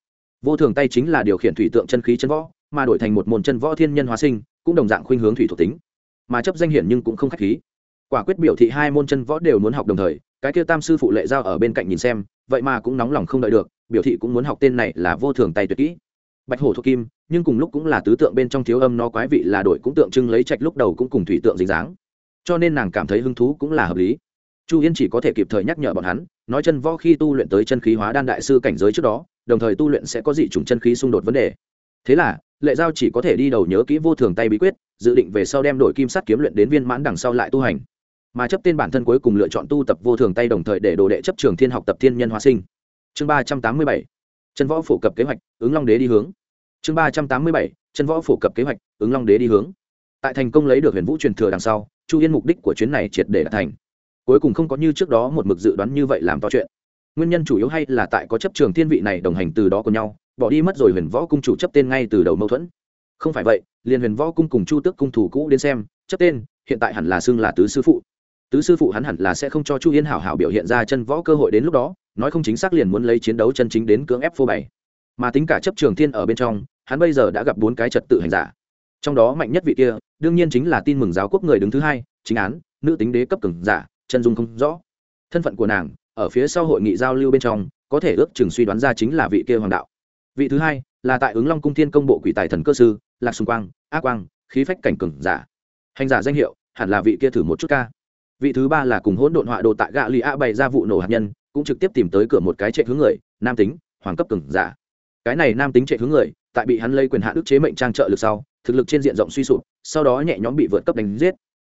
S1: vô thường tay chính là điều khiển thủy tượng chân khí chân võ, mà đổi thành một môn chân võ thiên nhân hóa sinh, cũng đồng dạng khuynh hướng thủy thuộc tính. Mà chấp danh hiển nhưng cũng không khách khí. Quả quyết biểu thị hai môn chân võ đều muốn học đồng thời, cái kia tam sư phụ lệ giao ở bên cạnh nhìn xem, vậy mà cũng nóng lòng không đợi được, biểu thị cũng muốn học tên này là vô thường tay tuyệt kỹ. Bạch hổ thuộc kim, nhưng cùng lúc cũng là tứ tượng bên trong thiếu âm nó quái vị là đội cũng tượng trưng lấy trạch lúc đầu cũng cùng thủy tượng dính dáng. Cho nên nàng cảm thấy hứng thú cũng là hợp lý. Chu yên chỉ có thể kịp thời nhắc nhở bọn hắn, nói chân võ khi tu luyện tới chân khí hóa đan đại sư cảnh giới trước đó đồng thời tu luyện sẽ có dị chủng chân khí xung đột vấn đề. Thế là, lệ giao chỉ có thể đi đầu nhớ kỹ vô thường tay bí quyết, dự định về sau đem đổi kim sắt kiếm luyện đến viên mãn đằng sau lại tu hành. Mà chấp tên bản thân cuối cùng lựa chọn tu tập vô thường tay đồng thời để đồ đệ chấp trường thiên học tập thiên nhân hóa sinh. Chương ba trăm tám mươi bảy, chân võ phổ cập kế hoạch, ứng long đế đi hướng. Chương ba trăm tám mươi bảy, chân võ phổ cập kế hoạch, ứng long đế đi hướng. Tại thành công lấy được huyền vũ truyền thừa đằng sau, chu yên mục đích của chuyến này triệt để đạt thành. Cuối cùng không có như trước đó một mực dự đoán như vậy làm to chuyện nguyên nhân chủ yếu hay là tại có chấp trường thiên vị này đồng hành từ đó của nhau, bỏ đi mất rồi huyền võ cung chủ chấp tên ngay từ đầu mâu thuẫn. Không phải vậy, liền huyền võ cung cùng chu tước cung thủ cũ đến xem, chấp tên, hiện tại hẳn là xưng là tứ sư phụ. Tứ sư phụ hắn hẳn là sẽ không cho chu yên hảo hảo biểu hiện ra chân võ cơ hội đến lúc đó, nói không chính xác liền muốn lấy chiến đấu chân chính đến cưỡng ép phô bày. Mà tính cả chấp trường thiên ở bên trong, hắn bây giờ đã gặp bốn cái trật tự hành giả. Trong đó mạnh nhất vị kia, đương nhiên chính là tin mừng giáo quốc người đứng thứ hai, chính án, nữ tính đế cấp cường giả, chân dung không rõ. Thân phận của nàng ở phía sau hội nghị giao lưu bên trong, có thể ước chừng suy đoán ra chính là vị kia hoàng đạo. Vị thứ hai là tại ứng long cung thiên công bộ quỷ tài thần cơ sư, lạc xung quang á quang, khí phách cảnh cường giả. Hành giả danh hiệu, hẳn là vị kia thử một chút ca. Vị thứ ba là cùng hỗn độn họa đồ tại gạ lì a bày ra vụ nổ hạt nhân, cũng trực tiếp tìm tới cửa một cái trệ hướng người, nam tính, hoàng cấp cường giả. Cái này nam tính trệ hướng người, tại bị hắn lây quyền hạn ức chế mệnh trang trợ lực sau, thực lực trên diện rộng suy sụp, sau đó nhẹ nhõm bị vượt cấp đánh giết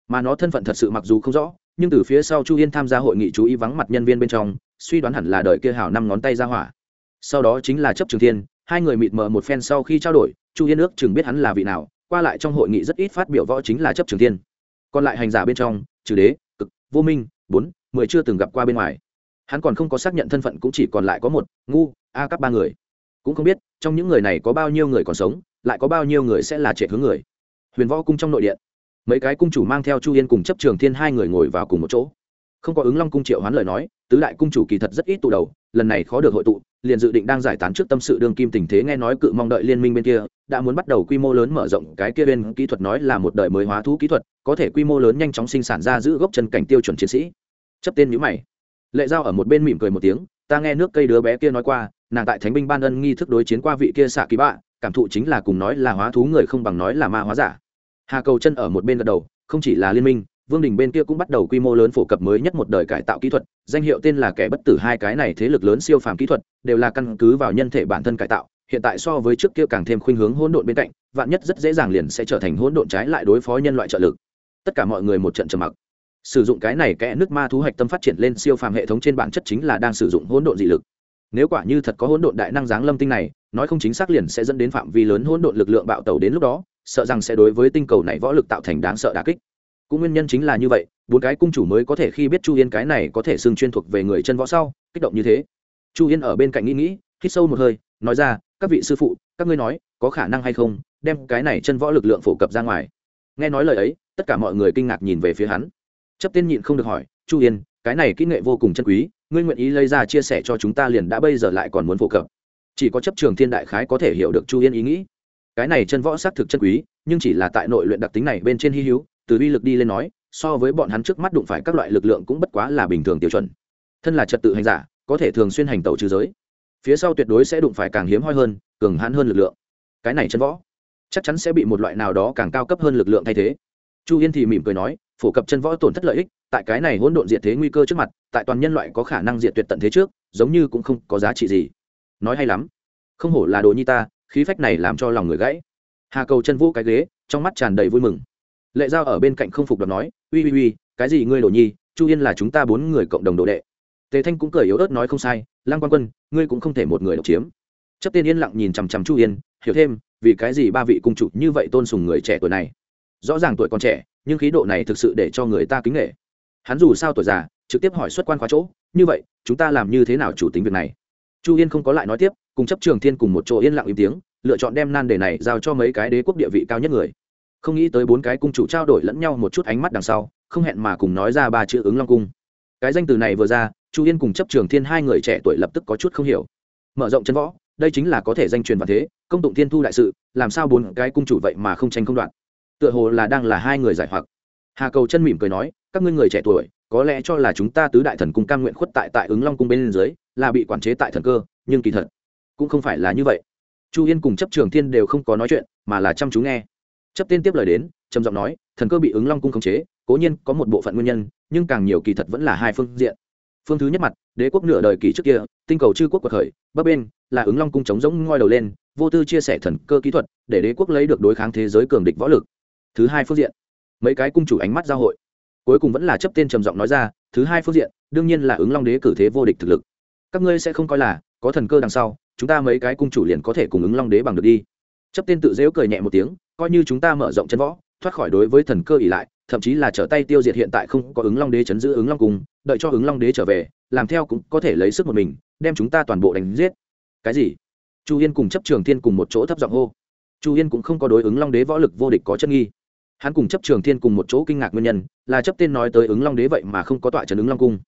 S1: mà nó thân phận thật sự mặc dù không rõ, nhưng từ phía sau chu yên tham gia hội nghị chú ý vắng mặt nhân viên bên trong, suy đoán hẳn là đời kia hảo năm ngón tay ra hỏa. Sau đó chính là chấp trường thiên, hai người mịt mờ một phen sau khi trao đổi, chu yên ước chừng biết hắn là vị nào, qua lại trong hội nghị rất ít phát biểu võ chính là chấp trường thiên. Còn lại hành giả bên trong, trừ đế, cực, vô minh, bốn, mười chưa từng gặp qua bên ngoài. Hắn còn không có xác nhận thân phận cũng chỉ còn lại có một, ngu, a các ba người. Cũng không biết, trong những người này có bao nhiêu người còn sống, lại có bao nhiêu người sẽ là trệ hướng người. Huyền võ cung trong nội điện mấy cái cung chủ mang theo chu yên cùng chấp trường thiên hai người ngồi vào cùng một chỗ. Không có ứng long cung triệu hoán lời nói, tứ đại cung chủ kỳ thật rất ít tụ đầu, lần này khó được hội tụ, liền dự định đang giải tán trước tâm sự đương kim tình thế nghe nói cự mong đợi liên minh bên kia, đã muốn bắt đầu quy mô lớn mở rộng cái kia bên kỹ thuật nói là một đời mới hóa thú kỹ thuật, có thể quy mô lớn nhanh chóng sinh sản ra giữ gốc chân cảnh tiêu chuẩn chiến sĩ. Chấp tên nhữ mày. Lệ giao ở một bên mỉm cười một tiếng, ta nghe nước cây đứa bé kia nói qua, nàng tại thánh binh ban ân nghi thức đối chiến qua vị kia xạ kỳ bạ, cảm thụ chính là cùng nói là hóa thú người không bằng nói là ma hóa giả hà cầu chân ở một bên gật đầu, không chỉ là liên minh, vương đình bên kia cũng bắt đầu quy mô lớn phổ cập mới nhất một đời cải tạo kỹ thuật, danh hiệu tên là kẻ bất tử hai cái này thế lực lớn siêu phàm kỹ thuật, đều là căn cứ vào nhân thể bản thân cải tạo, hiện tại so với trước kia càng thêm khuynh hướng hỗn độn bên cạnh, vạn nhất rất dễ dàng liền sẽ trở thành hỗn độn trái lại đối phó nhân loại trợ lực. Tất cả mọi người một trận trầm mặc. Sử dụng cái này kẽ nước ma thú hạch tâm phát triển lên siêu phàm hệ thống trên bản chất chính là đang sử dụng hỗn độn dị lực. Nếu quả như thật có hỗn độn đại năng giáng lâm tinh này, nói không chính xác liền sẽ dẫn đến phạm vi lớn hỗn độn lực lượng bạo tẩu đến lúc đó sợ rằng sẽ đối với tinh cầu này võ lực tạo thành đáng sợ đà kích. Cũng nguyên nhân chính là như vậy, bốn cái cung chủ mới có thể khi biết chu yên cái này có thể xưng chuyên thuộc về người chân võ sau, kích động như thế. Chu yên ở bên cạnh nghĩ nghĩ, hít sâu một hơi, nói ra, các vị sư phụ, các ngươi nói, có khả năng hay không đem cái này chân võ lực lượng phổ cập ra ngoài? Nghe nói lời ấy, tất cả mọi người kinh ngạc nhìn về phía hắn. Chấp tiên nhịn không được hỏi, chu yên, cái này kỹ nghệ vô cùng chân quý, ngươi nguyện ý lấy ra chia sẻ cho chúng ta liền đã bây giờ lại còn muốn phổ cập? Chỉ có chấp trường thiên đại khái có thể hiểu được chu yên ý nghĩ cái này chân võ xác thực chân quý, nhưng chỉ là tại nội luyện đặc tính này bên trên hy hữu, từ uy lực đi lên nói, so với bọn hắn trước mắt đụng phải các loại lực lượng cũng bất quá là bình thường tiêu chuẩn. Thân là trật tự hành giả, có thể thường xuyên hành tẩu trừ giới. Phía sau tuyệt đối sẽ đụng phải càng hiếm hoi hơn, cường hãn hơn lực lượng. Cái này chân võ, chắc chắn sẽ bị một loại nào đó càng cao cấp hơn lực lượng thay thế. Chu yên thì mỉm cười nói, phổ cập chân võ tổn thất lợi ích, tại cái này hỗn độn diệt thế nguy cơ trước mặt, tại toàn nhân loại có khả năng diệt tuyệt tận thế trước, giống như cũng không có giá trị gì. Nói hay lắm. Không hổ là đồ nhi ta khí phách này làm cho lòng người gãy. Hà cầu chân vũ cái ghế, trong mắt tràn đầy vui mừng. Lệ giao ở bên cạnh không phục đ nói, uy uy uy, cái gì ngươi đồ nhi chu yên là chúng ta bốn người cộng đồng đồ đệ. Tề thanh cũng cười yếu ớt nói không sai, lăng quan quân, ngươi cũng không thể một người độc chiếm. Chấp tên yên lặng nhìn chằm chằm chu yên, hiểu thêm, vì cái gì ba vị cung chủ như vậy tôn sùng người trẻ tuổi này? Rõ ràng tuổi còn trẻ, nhưng khí độ này thực sự để cho người ta kính nghệ hắn dù sao tuổi già, trực tiếp hỏi xuất quan khóa chỗ, như vậy, chúng ta làm như thế nào chủ tính việc này? Chu yên không có lại nói tiếp cùng chấp trường thiên cùng một chỗ yên lặng im tiếng, lựa chọn đem nan đề này giao cho mấy cái đế quốc địa vị cao nhất người. Không nghĩ tới bốn cái cung chủ trao đổi lẫn nhau một chút ánh mắt đằng sau, không hẹn mà cùng nói ra ba chữ ứng long cung. Cái danh từ này vừa ra, chu yên cùng chấp trường thiên hai người trẻ tuổi lập tức có chút không hiểu. Mở rộng chân võ, đây chính là có thể danh truyền và thế, công tụng thiên thu đại sự, làm sao bốn cái cung chủ vậy mà không tranh không đoạn tựa hồ là đang là hai người giải hoặc. Hà cầu chân mỉm cười nói, các ngươi người trẻ tuổi, có lẽ cho là chúng ta tứ đại thần cung cam nguyện khuất tại tại ứng long cung bên dưới, là bị quản chế tại thần cơ, nhưng kỳ thật cũng không phải là như vậy. Chu yên cùng chấp trường thiên đều không có nói chuyện, mà là chăm chú nghe. Chấp tên tiếp lời đến, trầm giọng nói, thần cơ bị ứng long cung khống chế, cố nhiên có một bộ phận nguyên nhân, nhưng càng nhiều kỳ thật vẫn là hai phương diện. Phương thứ nhất mặt, đế quốc nửa đời kỳ trước kia, tinh cầu chư quốc cuộc khởi, bấp bên là ứng long cung chống giống ngoi đầu lên, vô tư chia sẻ thần cơ kỹ thuật, để đế quốc lấy được đối kháng thế giới cường địch võ lực. Thứ hai phương diện, mấy cái cung chủ ánh mắt giao hội. Cuối cùng vẫn là chấp tên trầm giọng nói ra, thứ hai phương diện, đương nhiên là ứng long đế cử thế vô địch thực lực. Các ngươi sẽ không coi là có thần cơ đằng sau chúng ta mấy cái cung chủ liền có thể cùng ứng long đế bằng được đi. Chấp tên tự dễu cười nhẹ một tiếng, coi như chúng ta mở rộng chân võ, thoát khỏi đối với thần cơ ỉ lại, thậm chí là trở tay tiêu diệt hiện tại không có ứng long đế chấn giữ ứng long cung, đợi cho ứng long đế trở về, làm theo cũng có thể lấy sức một mình, đem chúng ta toàn bộ đánh giết. Cái gì? Chu yên cùng chấp trường thiên cùng một chỗ thấp giọng hô. Chu yên cũng không có đối ứng long đế võ lực vô địch có chân nghi. Hắn cùng chấp trường thiên cùng một chỗ kinh ngạc nguyên nhân, là chấp tên nói tới ứng long đế vậy mà không có tọa trấn ứng long cung.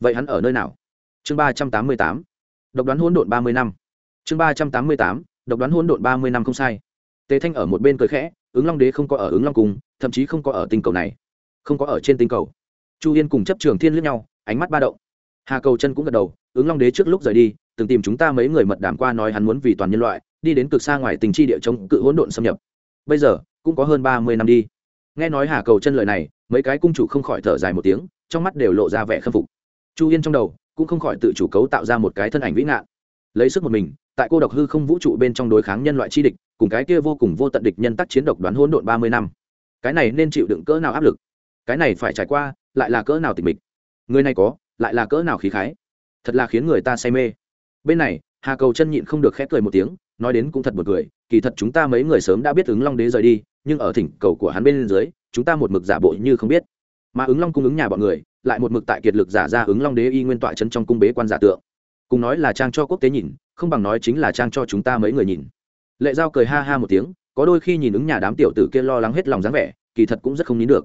S1: Vậy hắn ở nơi nào? Chương ba trăm tám mươi tám. Độc đoán hỗn độn ba mươi năm chương ba trăm tám mươi tám, độc đoán hỗn độn ba mươi năm không sai. Tề thanh ở một bên cười khẽ, ứng long đế không có ở ứng long cung thậm chí không có ở tinh cầu này. Không có ở trên tinh cầu. Chu yên cùng chấp trường thiên lướt nhau, ánh mắt ba động. Hà cầu chân cũng gật đầu, ứng long đế trước lúc rời đi, từng tìm chúng ta mấy người mật đảm qua nói hắn muốn vì toàn nhân loại, đi đến cực xa ngoài tình chi địa chống cự hỗn độn xâm nhập. Bây giờ, cũng có hơn ba mươi năm đi. Nghe nói hà cầu chân lời này, mấy cái cung chủ không khỏi thở dài một tiếng, trong mắt đều lộ ra vẻ khâm phục. Chu yên trong đầu, cũng không khỏi tự chủ cấu tạo ra một cái thân ảnh vĩ ngạn lấy sức một mình, tại cô độc hư không vũ trụ bên trong đối kháng nhân loại chi địch, cùng cái kia vô cùng vô tận địch nhân tác chiến độc đoán hỗn độn ba mươi năm. Cái này nên chịu đựng cỡ nào áp lực? Cái này phải trải qua, lại là cỡ nào tịch mịch? Người này có, lại là cỡ nào khí khái? Thật là khiến người ta say mê. Bên này, hà cầu chân nhịn không được khép cười một tiếng, nói đến cũng thật một cười, kỳ thật chúng ta mấy người sớm đã biết ứng long đế rời đi, nhưng ở thỉnh cầu của hắn bên dưới, chúng ta một mực giả bộ như không biết. Mà ứng long cung ứng nhà bọn người, lại một mực tại kiệt lực giả ra ứng long đế y nguyên tọa chân trong cung bế quan giả tượng cùng nói là trang cho quốc tế nhìn, không bằng nói chính là trang cho chúng ta mấy người nhìn. Lệ giao cười ha ha một tiếng, có đôi khi nhìn ứng nhà đám tiểu tử kia lo lắng hết lòng dáng vẻ, kỳ thật cũng rất không nín được.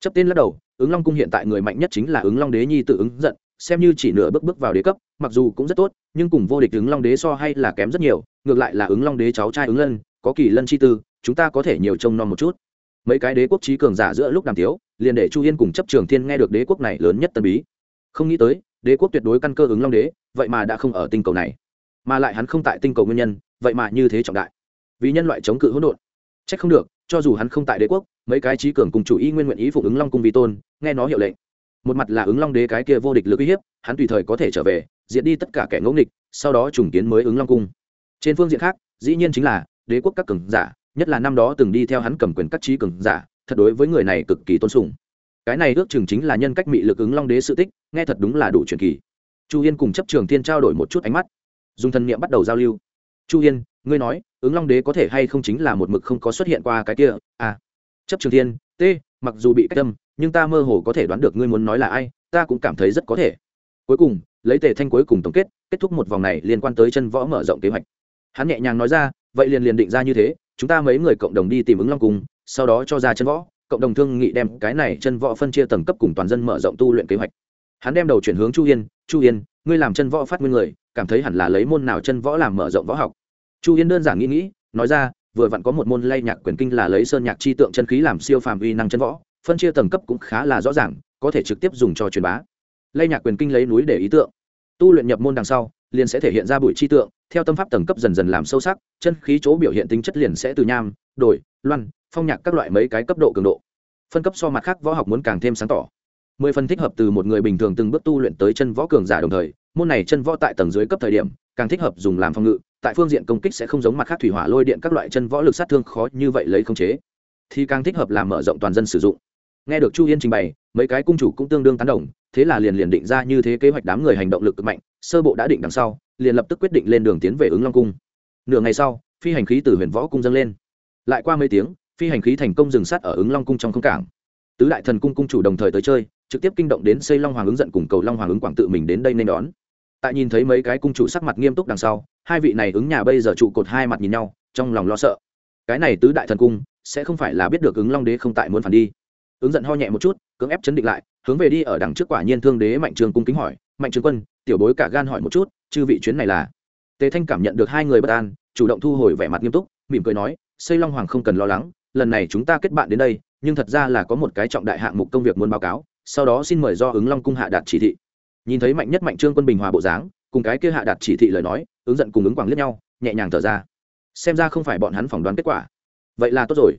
S1: Chấp tên lắc đầu, ứng long cung hiện tại người mạnh nhất chính là ứng long đế nhi tự ứng giận, xem như chỉ nửa bước bước vào đế cấp, mặc dù cũng rất tốt, nhưng cùng vô địch ứng long đế so hay là kém rất nhiều, ngược lại là ứng long đế cháu trai ứng lân, có kỳ lân chi tư, chúng ta có thể nhiều trông nom một chút. Mấy cái đế quốc trí cường giả giữa lúc đàm tiếu, liền để chu yên cùng chấp trường thiên nghe được đế quốc này lớn nhất tân bí. Không nghĩ tới đế quốc tuyệt đối căn cơ ứng long đế, vậy mà đã không ở tinh cầu này. Mà lại hắn không tại tinh cầu nguyên nhân, vậy mà như thế trọng đại. Vì nhân loại chống cự hỗn độn. Trách không được, cho dù hắn không tại đế quốc, mấy cái trí cường cùng chủ y nguyên nguyện ý phụng ứng long cung vi tôn, nghe nó hiệu lệnh. Một mặt là ứng long đế cái kia vô địch lực uy hiếp, hắn tùy thời có thể trở về diễn đi tất cả kẻ ngẫu nghịch, sau đó trùng kiến mới ứng long cung. Trên phương diện khác, dĩ nhiên chính là đế quốc các cường giả, nhất là năm đó từng đi theo hắn cầm quyền các trí cường giả, thật đối với người này cực kỳ tôn sùng cái này ước chừng chính là nhân cách mị lực ứng long đế sự tích, nghe thật đúng là đủ truyền kỳ. Chu yên cùng chấp trường thiên trao đổi một chút ánh mắt. Dùng thần niệm bắt đầu giao lưu. Chu yên, ngươi nói, ứng long đế có thể hay không chính là một mực không có xuất hiện qua cái kia? À. Chấp trường thiên, t, mặc dù bị cách tâm nhưng ta mơ hồ có thể đoán được ngươi muốn nói là ai, ta cũng cảm thấy rất có thể. Cuối cùng, lấy tề thanh cuối cùng tổng kết kết thúc một vòng này liên quan tới chân võ mở rộng kế hoạch. Hắn nhẹ nhàng nói ra, vậy liền liền định ra như thế, chúng ta mấy người cộng đồng đi tìm ứng long cùng, sau đó cho ra chân võ cộng đồng thương nghị đem cái này chân võ phân chia tầng cấp cùng toàn dân mở rộng tu luyện kế hoạch. Hắn đem đầu chuyển hướng chu yên chu yên, ngươi làm chân võ phát nguyên người, cảm thấy hẳn là lấy môn nào chân võ làm mở rộng võ học? Chu yên đơn giản nghĩ nghĩ, nói ra, vừa vặn có một môn lay nhạc quyền kinh là lấy sơn nhạc chi tượng chân khí làm siêu phàm uy năng chân võ, phân chia tầng cấp cũng khá là rõ ràng, có thể trực tiếp dùng cho truyền bá. Lay nhạc quyền kinh lấy núi để ý tượng. Tu luyện nhập môn đằng sau, liền sẽ thể hiện ra bụi chi tượng theo tâm pháp tầng cấp dần dần làm sâu sắc, chân khí chỗ biểu hiện tính chất liền sẽ từ nham đổi loan, phong nhạc các loại mấy cái cấp độ cường độ. Phân cấp so mặt khác võ học muốn càng thêm sáng tỏ. Mười phần thích hợp từ một người bình thường từng bước tu luyện tới chân võ cường giả đồng thời, môn này chân võ tại tầng dưới cấp thời điểm, càng thích hợp dùng làm phòng ngự, tại phương diện công kích sẽ không giống mặt khác thủy hỏa lôi điện các loại chân võ lực sát thương khó như vậy lấy không chế. Thì càng thích hợp làm mở rộng toàn dân sử dụng. Nghe được chu yên trình bày, mấy cái cung chủ cũng tương đương tán đồng thế là liền liền định ra như thế kế hoạch đám người hành động lực cực mạnh, sơ bộ đã định đằng sau, liền lập tức quyết định lên đường tiến về ứng long cung. Nửa ngày sau, phi hành khí từ huyền võ cung dâng lên. Lại qua mấy tiếng, phi hành khí thành công dừng sát ở ứng long cung trong không cảng. Tứ đại thần cung cung chủ đồng thời tới chơi, trực tiếp kinh động đến xây long hoàng ứng giận cùng cầu long hoàng ứng quảng tự mình đến đây nên đón. Tại nhìn thấy mấy cái cung chủ sắc mặt nghiêm túc đằng sau, hai vị này ứng nhà bây giờ trụ cột hai mặt nhìn nhau, trong lòng lo sợ. Cái này tứ đại thần cung, sẽ không phải là biết được ứng long đế không tại muốn phản đi. Ứng giận ho nhẹ một chút, cưỡng ép chấn định lại hướng về đi ở đằng trước quả nhiên thương đế mạnh trường cung kính hỏi, mạnh trường quân, tiểu bối cả gan hỏi một chút, chư vị chuyến này là? Tề thanh cảm nhận được hai người bất an, chủ động thu hồi vẻ mặt nghiêm túc, mỉm cười nói, xây long hoàng không cần lo lắng, lần này chúng ta kết bạn đến đây, nhưng thật ra là có một cái trọng đại hạng mục công việc muốn báo cáo, sau đó xin mời do ứng long cung hạ đạt chỉ thị. Nhìn thấy mạnh nhất mạnh trương quân bình hòa bộ dáng, cùng cái kia hạ đạt chỉ thị lời nói, ứng giận cùng ứng quảng liếc nhau, nhẹ nhàng thở ra. Xem ra không phải bọn hắn phỏng đoán kết quả. Vậy là tốt rồi.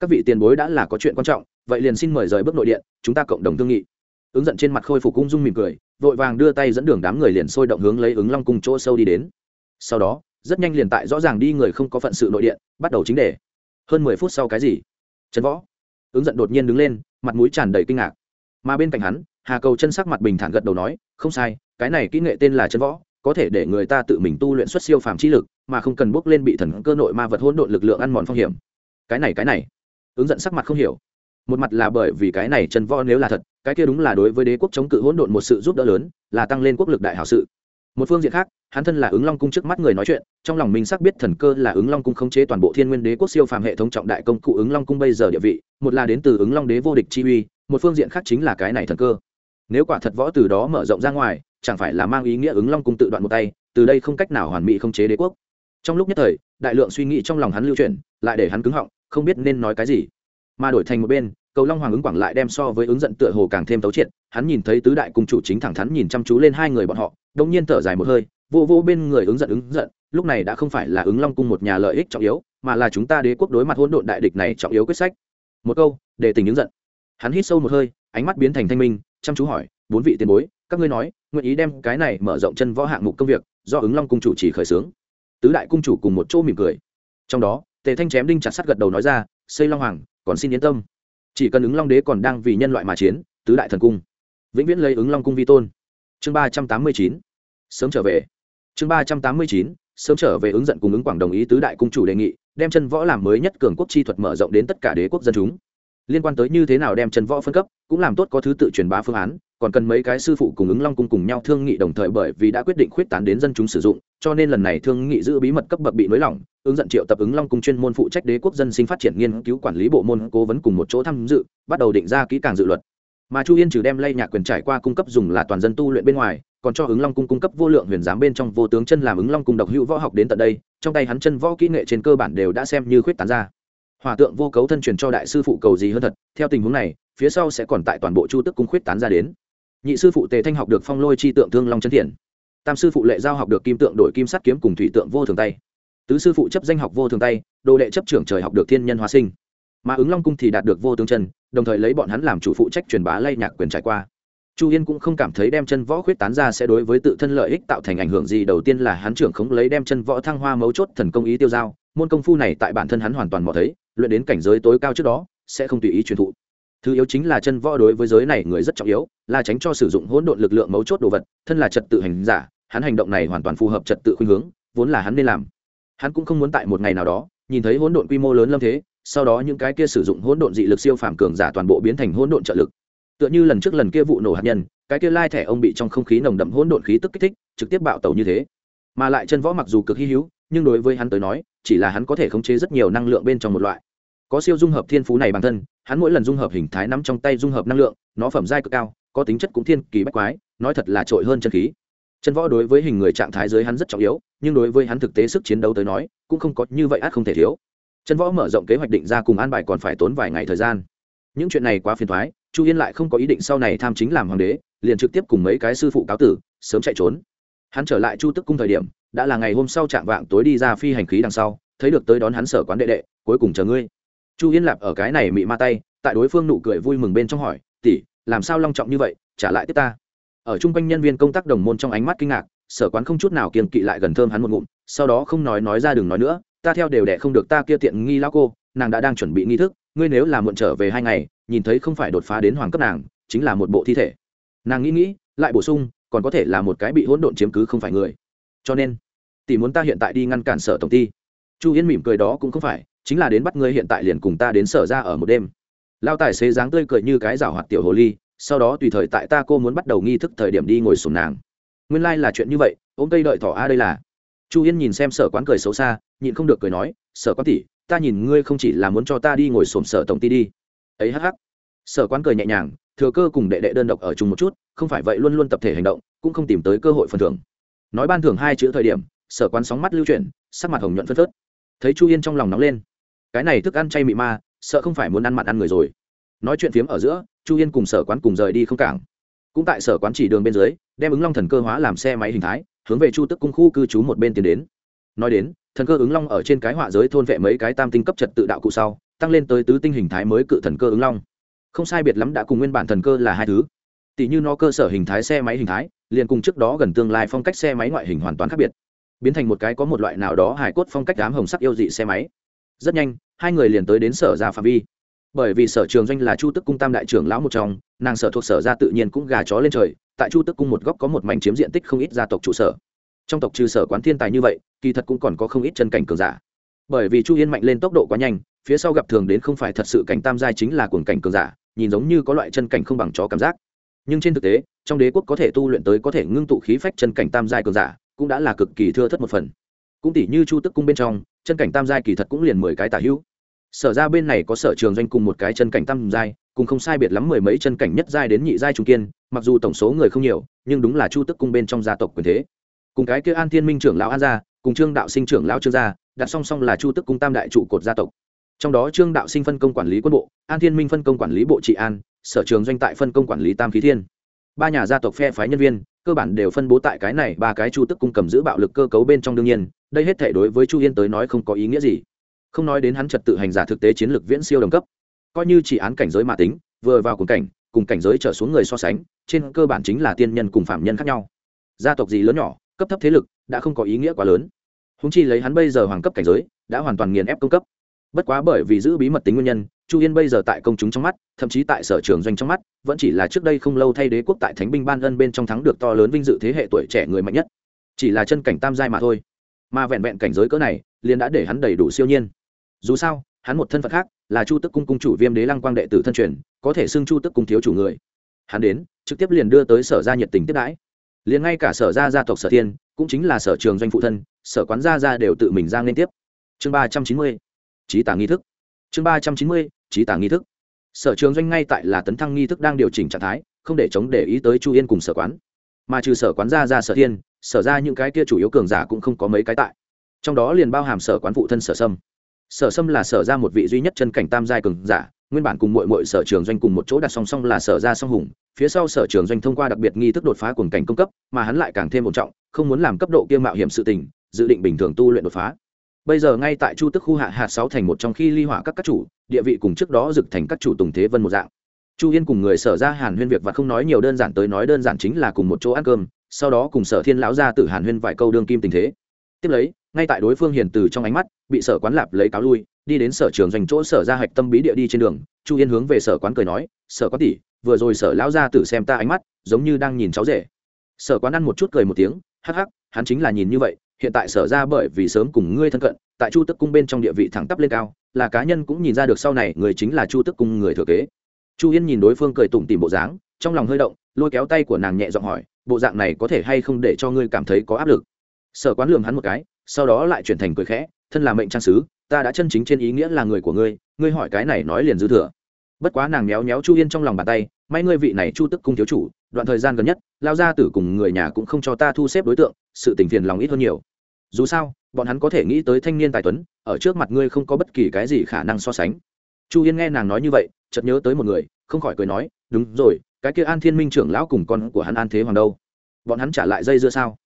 S1: Các vị tiền bối đã là có chuyện quan trọng vậy liền xin mời rời bước nội điện, chúng ta cộng đồng thương nghị. Ứng giận trên mặt khôi phục cung dung mỉm cười, vội vàng đưa tay dẫn đường đám người liền sôi động hướng lấy ứng long cung chỗ sâu đi đến. Sau đó, rất nhanh liền tại rõ ràng đi người không có phận sự nội điện, bắt đầu chính đề. Hơn mười phút sau cái gì? Trần võ. Ứng giận đột nhiên đứng lên, mặt mũi tràn đầy kinh ngạc. Mà bên cạnh hắn, hà cầu chân sắc mặt bình thản gật đầu nói, không sai, cái này kỹ nghệ tên là chân võ, có thể để người ta tự mình tu luyện xuất siêu phàm trí lực, mà không cần bước lên bị thần cơ nội ma vật hỗn độn lực lượng ăn mòn phong hiểm. Cái này cái này. Ứng giận sắc mặt không hiểu một mặt là bởi vì cái này chân võ nếu là thật, cái kia đúng là đối với đế quốc chống cự hỗn độn một sự giúp đỡ lớn, là tăng lên quốc lực đại hảo sự. Một phương diện khác, hắn thân là ứng long cung trước mắt người nói chuyện, trong lòng mình xác biết thần cơ là ứng long cung khống chế toàn bộ thiên nguyên đế quốc siêu phàm hệ thống trọng đại công cụ ứng long cung bây giờ địa vị, một là đến từ ứng long đế vô địch chi uy, một phương diện khác chính là cái này thần cơ. Nếu quả thật võ từ đó mở rộng ra ngoài, chẳng phải là mang ý nghĩa ứng long cung tự đoạn một tay, từ đây không cách nào hoàn mỹ khống chế đế quốc. Trong lúc nhất thời, đại lượng suy nghĩ trong lòng hắn lưu chuyển, lại để hắn cứng họng, không biết nên nói cái gì mà đổi thành một bên, cầu long hoàng ứng quảng lại đem so với ứng giận tựa hồ càng thêm tấu triệt, hắn nhìn thấy tứ đại cung chủ chính thẳng thắn nhìn chăm chú lên hai người bọn họ đông nhiên thở dài một hơi, vô vô bên người ứng giận ứng giận, lúc này đã không phải là ứng long cung một nhà lợi ích trọng yếu, mà là chúng ta đế quốc đối mặt hỗn độn đại địch này trọng yếu quyết sách. Một câu, để tình ứng giận. Hắn hít sâu một hơi, ánh mắt biến thành thanh minh, chăm chú hỏi, bốn vị tiền bối, các ngươi nói, nguyện ý đem cái này mở rộng chân võ hạng mục công việc, do ứng long cung chủ chỉ khởi xướng? Tứ đại cung chủ cùng một chỗ mỉm cười. Trong đó, tề thanh chém đinh chặt sắt gật đầu nói ra, xây long hoàng còn xin yên tâm. Chỉ cần ứng long đế còn đang vì nhân loại mà chiến, tứ đại thần cung, vĩnh viễn lấy ứng long cung vi tôn. Chương ba trăm tám mươi chín, sớm trở về. Chương ba trăm tám mươi chín, sớm trở về ứng giận cùng ứng quảng đồng ý tứ đại cung chủ đề nghị, đem chân võ làm mới nhất cường quốc chi thuật mở rộng đến tất cả đế quốc dân chúng liên quan tới như thế nào đem chân võ phân cấp, cũng làm tốt có thứ tự truyền bá phương án, còn cần mấy cái sư phụ cùng ứng long cung cùng nhau thương nghị đồng thời bởi vì đã quyết định khuyết tán đến dân chúng sử dụng, cho nên lần này thương nghị giữ bí mật cấp bậc bị nới lỏng ứng dẫn triệu tập ứng long cung chuyên môn phụ trách đế quốc dân sinh phát triển nghiên cứu quản lý bộ môn cố vấn cùng một chỗ tham dự, bắt đầu định ra kỹ càng dự luật. Mà chu yên trừ đem lây nhạc quyền trải qua cung cấp dùng là toàn dân tu luyện bên ngoài, còn cho ứng long cung cung cấp vô lượng huyền giám bên trong vô tướng chân làm ứng long cung độc hữu võ học đến tận đây, trong tay hắn chân võ kỹ nghệ trên cơ bản đều đã xem như khuyết tán ra hòa tượng vô cấu thân truyền cho đại sư phụ cầu gì hơn thật, theo tình huống này, phía sau sẽ còn tại toàn bộ chu tức cung khuyết tán ra đến. Nhị sư phụ tề thanh học được phong lôi chi tượng thương long chân thiện. Tam sư phụ lệ giao học được kim tượng đổi kim sắt kiếm cùng thủy tượng vô thường tay. Tứ sư phụ chấp danh học vô thường tay, đồ đệ chấp trưởng trời học được thiên nhân hóa sinh. Mà ứng long cung thì đạt được vô tướng chân, đồng thời lấy bọn hắn làm chủ phụ trách truyền bá lay nhạc quyền trải qua. Chu yên cũng không cảm thấy đem chân võ khuyết tán ra sẽ đối với tự thân lợi ích tạo thành ảnh hưởng gì, đầu tiên là hắn trưởng khống lấy đem chân võ thăng hoa mấu chốt thần công ý tiêu giao môn công phu này tại bản thân hắn hoàn toàn mò thấy, luyện đến cảnh giới tối cao trước đó, sẽ không tùy ý truyền thụ. Thứ yếu chính là chân võ đối với giới này người rất trọng yếu, là tránh cho sử dụng hỗn độn lực lượng mấu chốt đồ vật, thân là trật tự hành giả, hắn hành động này hoàn toàn phù hợp trật tự khuynh hướng, vốn là hắn nên làm. Hắn cũng không muốn tại một ngày nào đó, nhìn thấy hỗn độn quy mô lớn lâm thế, sau đó những cái kia sử dụng hỗn độn dị lực siêu phàm cường giả toàn bộ biến thành hỗn độn trợ lực. Tựa như lần trước lần kia vụ nổ hạt nhân, cái kia lai thẻ ông bị trong không khí nồng đậm hỗn độn khí tức kích thích, trực tiếp bạo tẩu như thế. Mà lại chân võ mặc dù cực hy hữu, nhưng đối với hắn tới nói chỉ là hắn có thể khống chế rất nhiều năng lượng bên trong một loại. Có siêu dung hợp thiên phú này bản thân, hắn mỗi lần dung hợp hình thái nắm trong tay dung hợp năng lượng, nó phẩm giai cực cao, có tính chất cũng thiên kỳ bách quái, nói thật là trội hơn chân khí. Chân võ đối với hình người trạng thái dưới hắn rất trọng yếu, nhưng đối với hắn thực tế sức chiến đấu tới nói, cũng không có như vậy át không thể thiếu. Chân võ mở rộng kế hoạch định ra cùng an bài còn phải tốn vài ngày thời gian. Những chuyện này quá phiền thoái chu yên lại không có ý định sau này tham chính làm hoàng đế, liền trực tiếp cùng mấy cái sư phụ cáo tử, sớm chạy trốn. Hắn trở lại chu tức cung thời điểm đã là ngày hôm sau chạm vạng tối đi ra phi hành khí đằng sau, thấy được tới đón hắn sở quán đệ đệ, cuối cùng chờ ngươi. Chu yên lạp ở cái này mị ma tay, tại đối phương nụ cười vui mừng bên trong hỏi, tỷ, làm sao long trọng như vậy, trả lại tiếp ta? Ở chung quanh nhân viên công tác đồng môn trong ánh mắt kinh ngạc, sở quán không chút nào kiềm kỵ lại gần thơm hắn một ngụm, sau đó không nói nói ra đừng nói nữa, ta theo đều đẻ không được ta kia tiện nghi lao cô, nàng đã đang chuẩn bị nghi thức, ngươi nếu là muộn trở về hai ngày, nhìn thấy không phải đột phá đến hoàng cấp nàng, chính là một bộ thi thể. Nàng nghĩ nghĩ, lại bổ sung, còn có thể là một cái bị hỗn độn chiếm cứ không phải người cho nên, tỷ muốn ta hiện tại đi ngăn cản sở tổng ty. Chu yên mỉm cười đó cũng không phải, chính là đến bắt ngươi hiện tại liền cùng ta đến sở ra ở một đêm. Lao tài xế dáng tươi cười như cái rào hoạt tiểu hồ ly, sau đó tùy thời tại ta cô muốn bắt đầu nghi thức thời điểm đi ngồi sùng nàng. Nguyên lai、like、là chuyện như vậy, ôm cây đợi thỏ a đây là. Chu yên nhìn xem sở quán cười xấu xa, nhịn không được cười nói, sở quán tỷ, ta nhìn ngươi không chỉ là muốn cho ta đi ngồi xổm sở tổng ty đi. Ấy hắc hắc. Sở quán cười nhẹ nhàng, thừa cơ cùng đệ đệ đơn độc ở chung một chút, không phải vậy luôn luôn tập thể hành động, cũng không tìm tới cơ hội phần thưởng nói ban thưởng hai chữ thời điểm, sở quán sóng mắt lưu chuyển, sắc mặt hồng nhuận phân phớt. Thấy chu yên trong lòng nóng lên. Cái này thức ăn chay mị ma, sợ không phải muốn ăn mặn ăn người rồi. Nói chuyện phiếm ở giữa, chu yên cùng sở quán cùng rời đi không cảng. Cũng tại sở quán chỉ đường bên dưới, đem ứng long thần cơ hóa làm xe máy hình thái, hướng về chu tức cung khu cư trú một bên tiến đến. Nói đến, thần cơ ứng long ở trên cái họa giới thôn vệ mấy cái tam tinh cấp trật tự đạo cụ sau, tăng lên tới tứ tinh hình thái mới cự thần cơ ứng long. Không sai biệt lắm đã cùng nguyên bản thần cơ là hai thứ. Tỷ như nó cơ sở hình thái xe máy hình thái liền cùng trước đó gần tương lai phong cách xe máy ngoại hình hoàn toàn khác biệt. Biến thành một cái có một loại nào đó hài cốt phong cách đám hồng sắc yêu dị xe máy. Rất nhanh, hai người liền tới đến sở ra phạm vi. Bởi vì sở trường doanh là chu tức cung tam đại trưởng lão một trong, nàng sở thuộc sở ra tự nhiên cũng gà chó lên trời, tại chu tức cung một góc có một mảnh chiếm diện tích không ít gia tộc trụ sở. Trong tộc trừ sở quán thiên tài như vậy, kỳ thật cũng còn có không ít chân cảnh cường giả. Bởi vì chu yên mạnh lên tốc độ quá nhanh, phía sau gặp thường đến không phải thật sự cảnh tam giai chính là cuồng cảnh cường giả, nhìn giống như có loại chân cảnh không bằng chó cảm giác nhưng trên thực tế, trong đế quốc có thể tu luyện tới có thể ngưng tụ khí phách chân cảnh tam giai cường giả, cũng đã là cực kỳ thưa thất một phần. Cũng tỷ như chu tức cung bên trong, chân cảnh tam giai kỳ thật cũng liền mười cái tả hữu. Sở ra bên này có sở trường doanh cùng một cái chân cảnh tam giai, cùng không sai biệt lắm mười mấy chân cảnh nhất giai đến nhị giai trung kiên, mặc dù tổng số người không nhiều, nhưng đúng là chu tức cung bên trong gia tộc quyền thế. Cùng cái kia an thiên minh trưởng lão an gia, cùng trương đạo sinh trưởng lão trương gia đặt song song là chu tức cung tam đại trụ cột gia tộc. Trong đó trương đạo sinh phân công quản lý quân bộ, an thiên minh phân công quản lý bộ trị an sở trường doanh tại phân công quản lý tam khí thiên. Ba nhà gia tộc phe phái nhân viên, cơ bản đều phân bố tại cái này ba cái chu tức cung cầm giữ bạo lực cơ cấu bên trong đương nhiên, đây hết thể đối với chu yên tới nói không có ý nghĩa gì. Không nói đến hắn trật tự hành giả thực tế chiến lược viễn siêu đồng cấp. Coi như chỉ án cảnh giới mà tính, vừa vào cùng cảnh cùng cảnh giới trở xuống người so sánh, trên cơ bản chính là tiên nhân cùng phạm nhân khác nhau. Gia tộc gì lớn nhỏ, cấp thấp thế lực, đã không có ý nghĩa quá lớn. Húng chi lấy hắn bây giờ hoàng cấp cảnh giới, đã hoàn toàn nghiền ép công cấp. Bất quá bởi vì giữ bí mật tính nguyên nhân chu yên bây giờ tại công chúng trong mắt, thậm chí tại sở trường doanh trong mắt, vẫn chỉ là trước đây không lâu thay đế quốc tại thánh binh ban ân bên trong thắng được to lớn vinh dự thế hệ tuổi trẻ người mạnh nhất. Chỉ là chân cảnh tam giai mà thôi. Mà vẹn vẹn cảnh giới cỡ này, liền đã để hắn đầy đủ siêu nhiên. Dù sao, hắn một thân phận khác, là chu tức cung cung chủ viêm đế lăng quang đệ tử thân truyền, có thể xưng chu tức cung thiếu chủ người. Hắn đến, trực tiếp liền đưa tới sở gia nhiệt tình tiếp đãi. Liền ngay cả sở gia gia tộc sở thiên, cũng chính là sở trường doanh phụ thân, sở quán gia gia đều tự mình ra liên tiếp. Chương ba trăm chín mươi trí tả nghi thức chương ba trăm chín mươi, trí tả nghi thức. Sở trường doanh ngay tại là tấn thăng nghi thức đang điều chỉnh trạng thái, không để chống để ý tới chu yên cùng sở quán. Mà trừ sở quán gia ra sở thiên, sở ra những cái kia chủ yếu cường giả cũng không có mấy cái tại. Trong đó liền bao hàm sở quán phụ thân sở sâm. Sở sâm là sở ra một vị duy nhất chân cảnh tam giai cường giả, nguyên bản cùng mội mội sở trường doanh cùng một chỗ đặt song song là sở ra song hùng. Phía sau sở trường doanh thông qua đặc biệt nghi thức đột phá cùng cảnh công cấp, mà hắn lại càng thêm một trọng, không muốn làm cấp độ kia mạo hiểm sự tình, dự định bình thường tu luyện đột phá bây giờ ngay tại chu tức khu hạ hạt sáu thành một trong khi ly hỏa các các chủ, địa vị cùng trước đó dực thành các chủ tùng thế vân một dạng. Chu yên cùng người sở ra hàn huyên việc và không nói nhiều đơn giản tới nói đơn giản chính là cùng một chỗ ăn cơm, sau đó cùng sở thiên lão ra từ hàn huyên vài câu đương kim tình thế. Tiếp lấy, ngay tại đối phương hiền từ trong ánh mắt, bị sở quán lạp lấy cáo lui, đi đến sở trường dành chỗ sở ra hạch tâm bí địa đi trên đường. Chu yên hướng về sở quán cười nói, sở quán tỷ, vừa rồi sở lão ra tử xem ta ánh mắt, giống như đang nhìn cháu rể. Sở quán ăn một chút cười một tiếng hắc hắc, hắn chính là nhìn như vậy, hiện tại sở ra bởi vì sớm cùng ngươi thân cận, tại chu tức cung bên trong địa vị thẳng tắp lên cao, là cá nhân cũng nhìn ra được sau này người chính là chu tức cung người thừa kế. Chu yên nhìn đối phương cười tủm tìm bộ dáng, trong lòng hơi động, lôi kéo tay của nàng nhẹ giọng hỏi, bộ dạng này có thể hay không để cho ngươi cảm thấy có áp lực? Sở quán lường hắn một cái, sau đó lại chuyển thành cười khẽ, thân là mệnh trang sứ, ta đã chân chính trên ý nghĩa là người của ngươi ngươi hỏi cái này nói liền dư thừa. Bất quá nàng méo méo chu yên trong lòng bàn tay, may ngươi vị này chu tức cung thiếu chủ, đoạn thời gian gần nhất lao ra tử cùng người nhà cũng không cho ta thu xếp đối tượng, sự tình phiền lòng ít hơn nhiều. Dù sao, bọn hắn có thể nghĩ tới thanh niên tài tuấn, ở trước mặt ngươi không có bất kỳ cái gì khả năng so sánh. Chu yên nghe nàng nói như vậy, chợt nhớ tới một người, không khỏi cười nói, đúng rồi, cái kia an thiên minh trưởng lão cùng con của hắn an thế hoàng đâu? Bọn hắn trả lại dây dưa sao?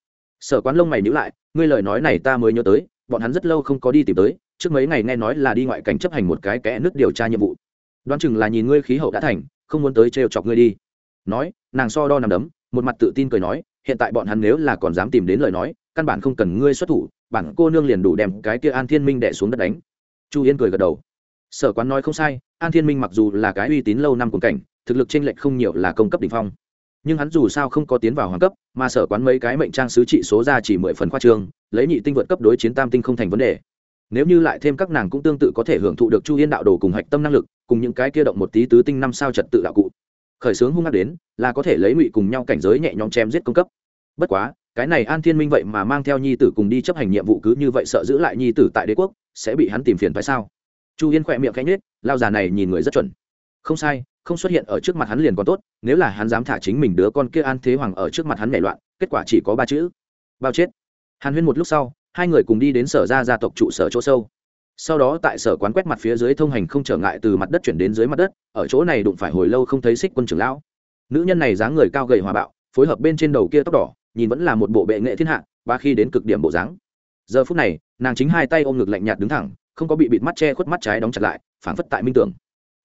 S1: Sở quán lông mày nhữ lại, ngươi lời nói này ta mới nhớ tới, bọn hắn rất lâu không có đi tìm tới, trước mấy ngày nghe nói là đi ngoại cảnh chấp hành một cái kẽ nước điều tra nhiệm vụ. Đoán chừng là nhìn ngươi khí hậu đã thành, không muốn tới trêu chọc ngươi đi. Nói, nàng so đo nằm đấm một mặt tự tin cười nói, hiện tại bọn hắn nếu là còn dám tìm đến lời nói, căn bản không cần ngươi xuất thủ, bản cô nương liền đủ đem cái kia an thiên minh đẻ xuống đất đánh. Chu yên cười gật đầu. Sở quán nói không sai, an thiên minh mặc dù là cái uy tín lâu năm cùng cảnh, thực lực t r ê n lệch không nhiều là công cấp đ ỉ n h phong. Nhưng hắn dù sao không có tiến vào hoàng cấp, mà sở quán mấy cái mệnh trang sứ trị số ra chỉ mười phần khoa trương, lấy nhị tinh vượt cấp đối chiến tam tinh không thành vấn đề. Nếu như lại thêm các nàng cũng tương tự có thể hưởng thụ được chu yên đạo đồ cùng hạch tâm năng lực, cùng những cái kia động một tí tứ tinh năm sao trật tự đạo cụ khởi xướng hung hăng đến, là có thể lấy ngụy cùng nhau cảnh giới nhẹ nhõm chém giết công cấp. Bất quá, cái này an thiên minh vậy mà mang theo nhi tử cùng đi chấp hành nhiệm vụ cứ như vậy sợ giữ lại nhi tử tại đế quốc, sẽ bị hắn tìm phiền phải sao? Chu yên khỏe miệng cánh nết lao già này nhìn người rất chuẩn. Không sai, không xuất hiện ở trước mặt hắn liền còn tốt, nếu là hắn dám thả chính mình đứa con kia an thế hoàng ở trước mặt hắn nhảy loạn, kết quả chỉ có ba chữ. Bao chết. Hàn huyên một lúc sau, hai người cùng đi đến sở gia gia tộc trụ sở chỗ sâu sau đó tại sở quán quét mặt phía dưới thông hành không trở ngại từ mặt đất chuyển đến dưới mặt đất, ở chỗ này đụng phải hồi lâu không thấy xích quân trưởng lão. Nữ nhân này dáng người cao gầy hòa bạo, phối hợp bên trên đầu kia tóc đỏ, nhìn vẫn là một bộ bệ nghệ thiên hạ ba khi đến cực điểm bộ dáng. Giờ phút này, nàng chính hai tay ôm ngực lạnh nhạt đứng thẳng, không có bị bịt mắt che khuất mắt trái đóng chặt lại, phảng phất tại minh tưởng.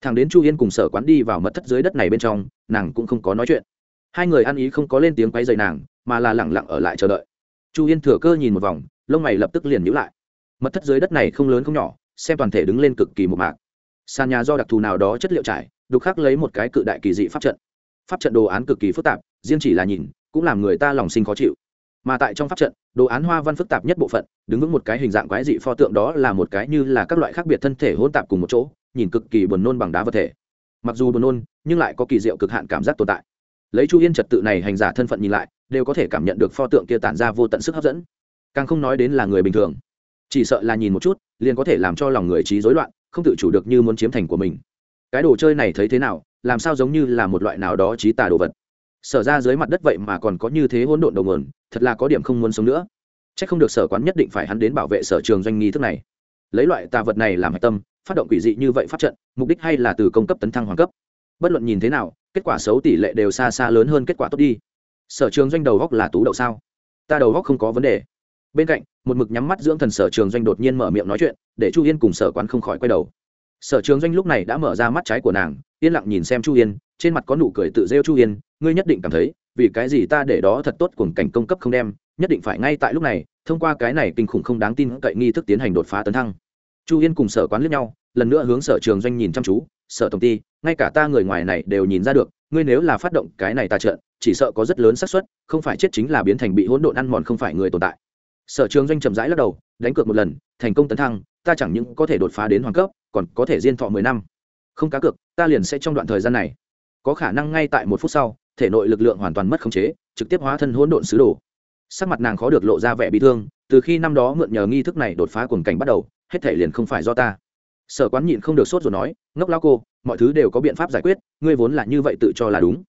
S1: Thằng đến chu yên cùng sở quán đi vào mật thất dưới đất này bên trong, nàng cũng không có nói chuyện. Hai người ăn ý không có lên tiếng quay dày nàng, mà là lẳng lặng ở lại chờ đợi. Chu yên thừa cơ nhìn một vòng, lông mày lập tức liền nhữ lại mật thất dưới đất này không lớn không nhỏ, xem toàn thể đứng lên cực kỳ một mạc. Sàn nhà do đặc thù nào đó chất liệu trải, đục khắc lấy một cái cự đại kỳ dị pháp trận. Pháp trận đồ án cực kỳ phức tạp, riêng chỉ là nhìn, cũng làm người ta lòng sinh khó chịu. Mà tại trong pháp trận, đồ án hoa văn phức tạp nhất bộ phận, đứng vững một cái hình dạng quái dị pho tượng đó là một cái như là các loại khác biệt thân thể hỗn tạp cùng một chỗ, nhìn cực kỳ buồn nôn bằng đá vật thể. Mặc dù buồn nôn, nhưng lại có kỳ diệu cực hạn cảm giác tồn tại. Lấy chu yên trật tự này hành giả thân phận nhìn lại, đều có thể cảm nhận được pho tượng kia tản ra vô tận sức hấp dẫn. Càng không nói đến là người bình thường chỉ sợ là nhìn một chút, liền có thể làm cho lòng người trí rối loạn, không tự chủ được như muốn chiếm thành của mình. Cái đồ chơi này thấy thế nào, làm sao giống như là một loại nào đó trí tà đồ vật. Sở ra dưới mặt đất vậy mà còn có như thế hỗn độn đầu nguồn, thật là có điểm không muốn sống nữa. C h ắ c không được sở quán nhất định phải hắn đến bảo vệ sở trường doanh nghi thức này. Lấy loại tà vật này làm hạch tâm, phát động quỷ dị như vậy phát trận, mục đích hay là từ công cấp tấn thăng hoàng cấp. Bất luận nhìn thế nào, kết quả xấu tỷ lệ đều xa xa lớn hơn kết quả tốt đi. Sở trường doanh đầu góc là tú đậu sao? Ta đầu góc không có vấn đề bên cạnh, một mực nhắm mắt dưỡng thần sở trường doanh đột nhiên mở miệng nói chuyện, để chu yên cùng sở quán không khỏi quay đầu. Sở trường doanh lúc này đã mở ra mắt trái của nàng, yên lặng nhìn xem chu yên, trên mặt có nụ cười tự rêu chu yên, ngươi nhất định cảm thấy, vì cái gì ta để đó thật tốt cùng cảnh công cấp không đem, nhất định phải ngay tại lúc này, thông qua cái này kinh khủng không đáng tin cậy nghi thức tiến hành đột phá tấn thăng. Chu yên cùng sở quán lướt nhau, lần nữa hướng sở trường doanh nhìn chăm chú, sở tổng ty, ngay cả ta người ngoài này đều nhìn ra được, ngươi nếu là phát động cái này ta trợn chỉ sợ có rất lớn xác suất, không phải chết chính là biến thành bị hỗn độn ăn mòn không phải người tồn tại sở trường doanh chậm rãi lắc đầu, đánh cược một lần, thành công tấn thăng, ta chẳng những có thể đột phá đến hoàng cấp, còn có thể diên thọ mười năm. Không cá cược, ta liền sẽ trong đoạn thời gian này. Có khả năng ngay tại một phút sau, thể nội lực lượng hoàn toàn mất khống chế, trực tiếp hóa thân hỗn độn sứ đồ. Sắc mặt nàng khó được lộ ra vẻ bị thương, từ khi năm đó mượn nhờ nghi thức này đột phá cuồng cảnh bắt đầu, hết thể liền không phải do ta. Sở quán nhịn không được sốt rồi nói, ngốc lao cô, mọi thứ đều có biện pháp giải quyết, ngươi vốn là như vậy tự cho là đúng.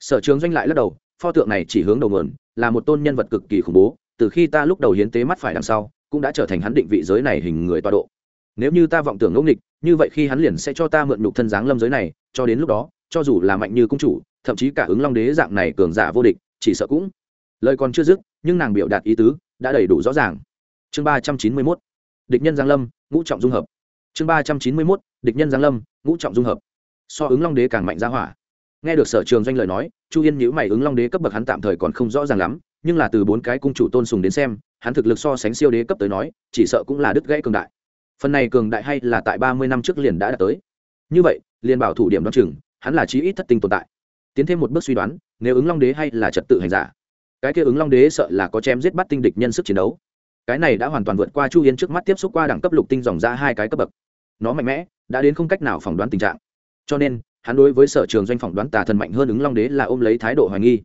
S1: Sở trường doanh lại lắc đầu, pho tượng này chỉ hướng đầu nguồn, là một tôn nhân vật cực kỳ khủng bố từ khi ta lúc đầu hiến tế mắt phải đằng sau, cũng đã trở thành hắn định vị giới này hình người tọa độ. Nếu như ta vọng tưởng ngẫu nghịch, như vậy khi hắn liền sẽ cho ta mượn nhục thân dáng lâm giới này, cho đến lúc đó, cho dù là mạnh như công chủ, thậm chí cả ứng long đế dạng này cường giả vô địch, chỉ sợ cũng lời còn chưa dứt, nhưng nàng biểu đạt ý tứ đã đầy đủ rõ ràng. Chương ba trăm chín mươi mốt, địch nhân giang lâm, ngũ trọng dung hợp. Chương ba trăm chín mươi mốt, địch nhân giang lâm, ngũ trọng dung hợp. So ứng long đế càng mạnh ra hỏa. Nghe được sở trường doanh lời nói, chu yên nhữ mày, ứng long đế cấp bậc hắn tạm thời còn không rõ ràng lắm nhưng là từ bốn cái cung chủ tôn sùng đến xem, hắn thực lực so sánh siêu đế cấp tới nói, chỉ sợ cũng là đứt gãy cường đại. Phần này cường đại hay là tại ba mươi năm trước liền đã đạt tới. Như vậy, liền bảo thủ điểm đ o á n chừng, hắn là chí ít thất tinh tồn tại. Tiến thêm một bước suy đoán, nếu ứng long đế hay là trật tự hành giả. Cái kia ứng long đế sợ là có chém giết bắt tinh địch nhân sức chiến đấu. Cái này đã hoàn toàn vượt qua chu yên trước mắt tiếp xúc qua đẳng cấp lục tinh dòng ra hai cái cấp bậc. Nó mạnh mẽ, đã đến không cách nào phỏng đoán tình trạng. Cho nên, hắn đối với sở trường doanh phỏng đoán tà thần mạnh hơn ứng long đế là ôm lấy thái độ hoài nghi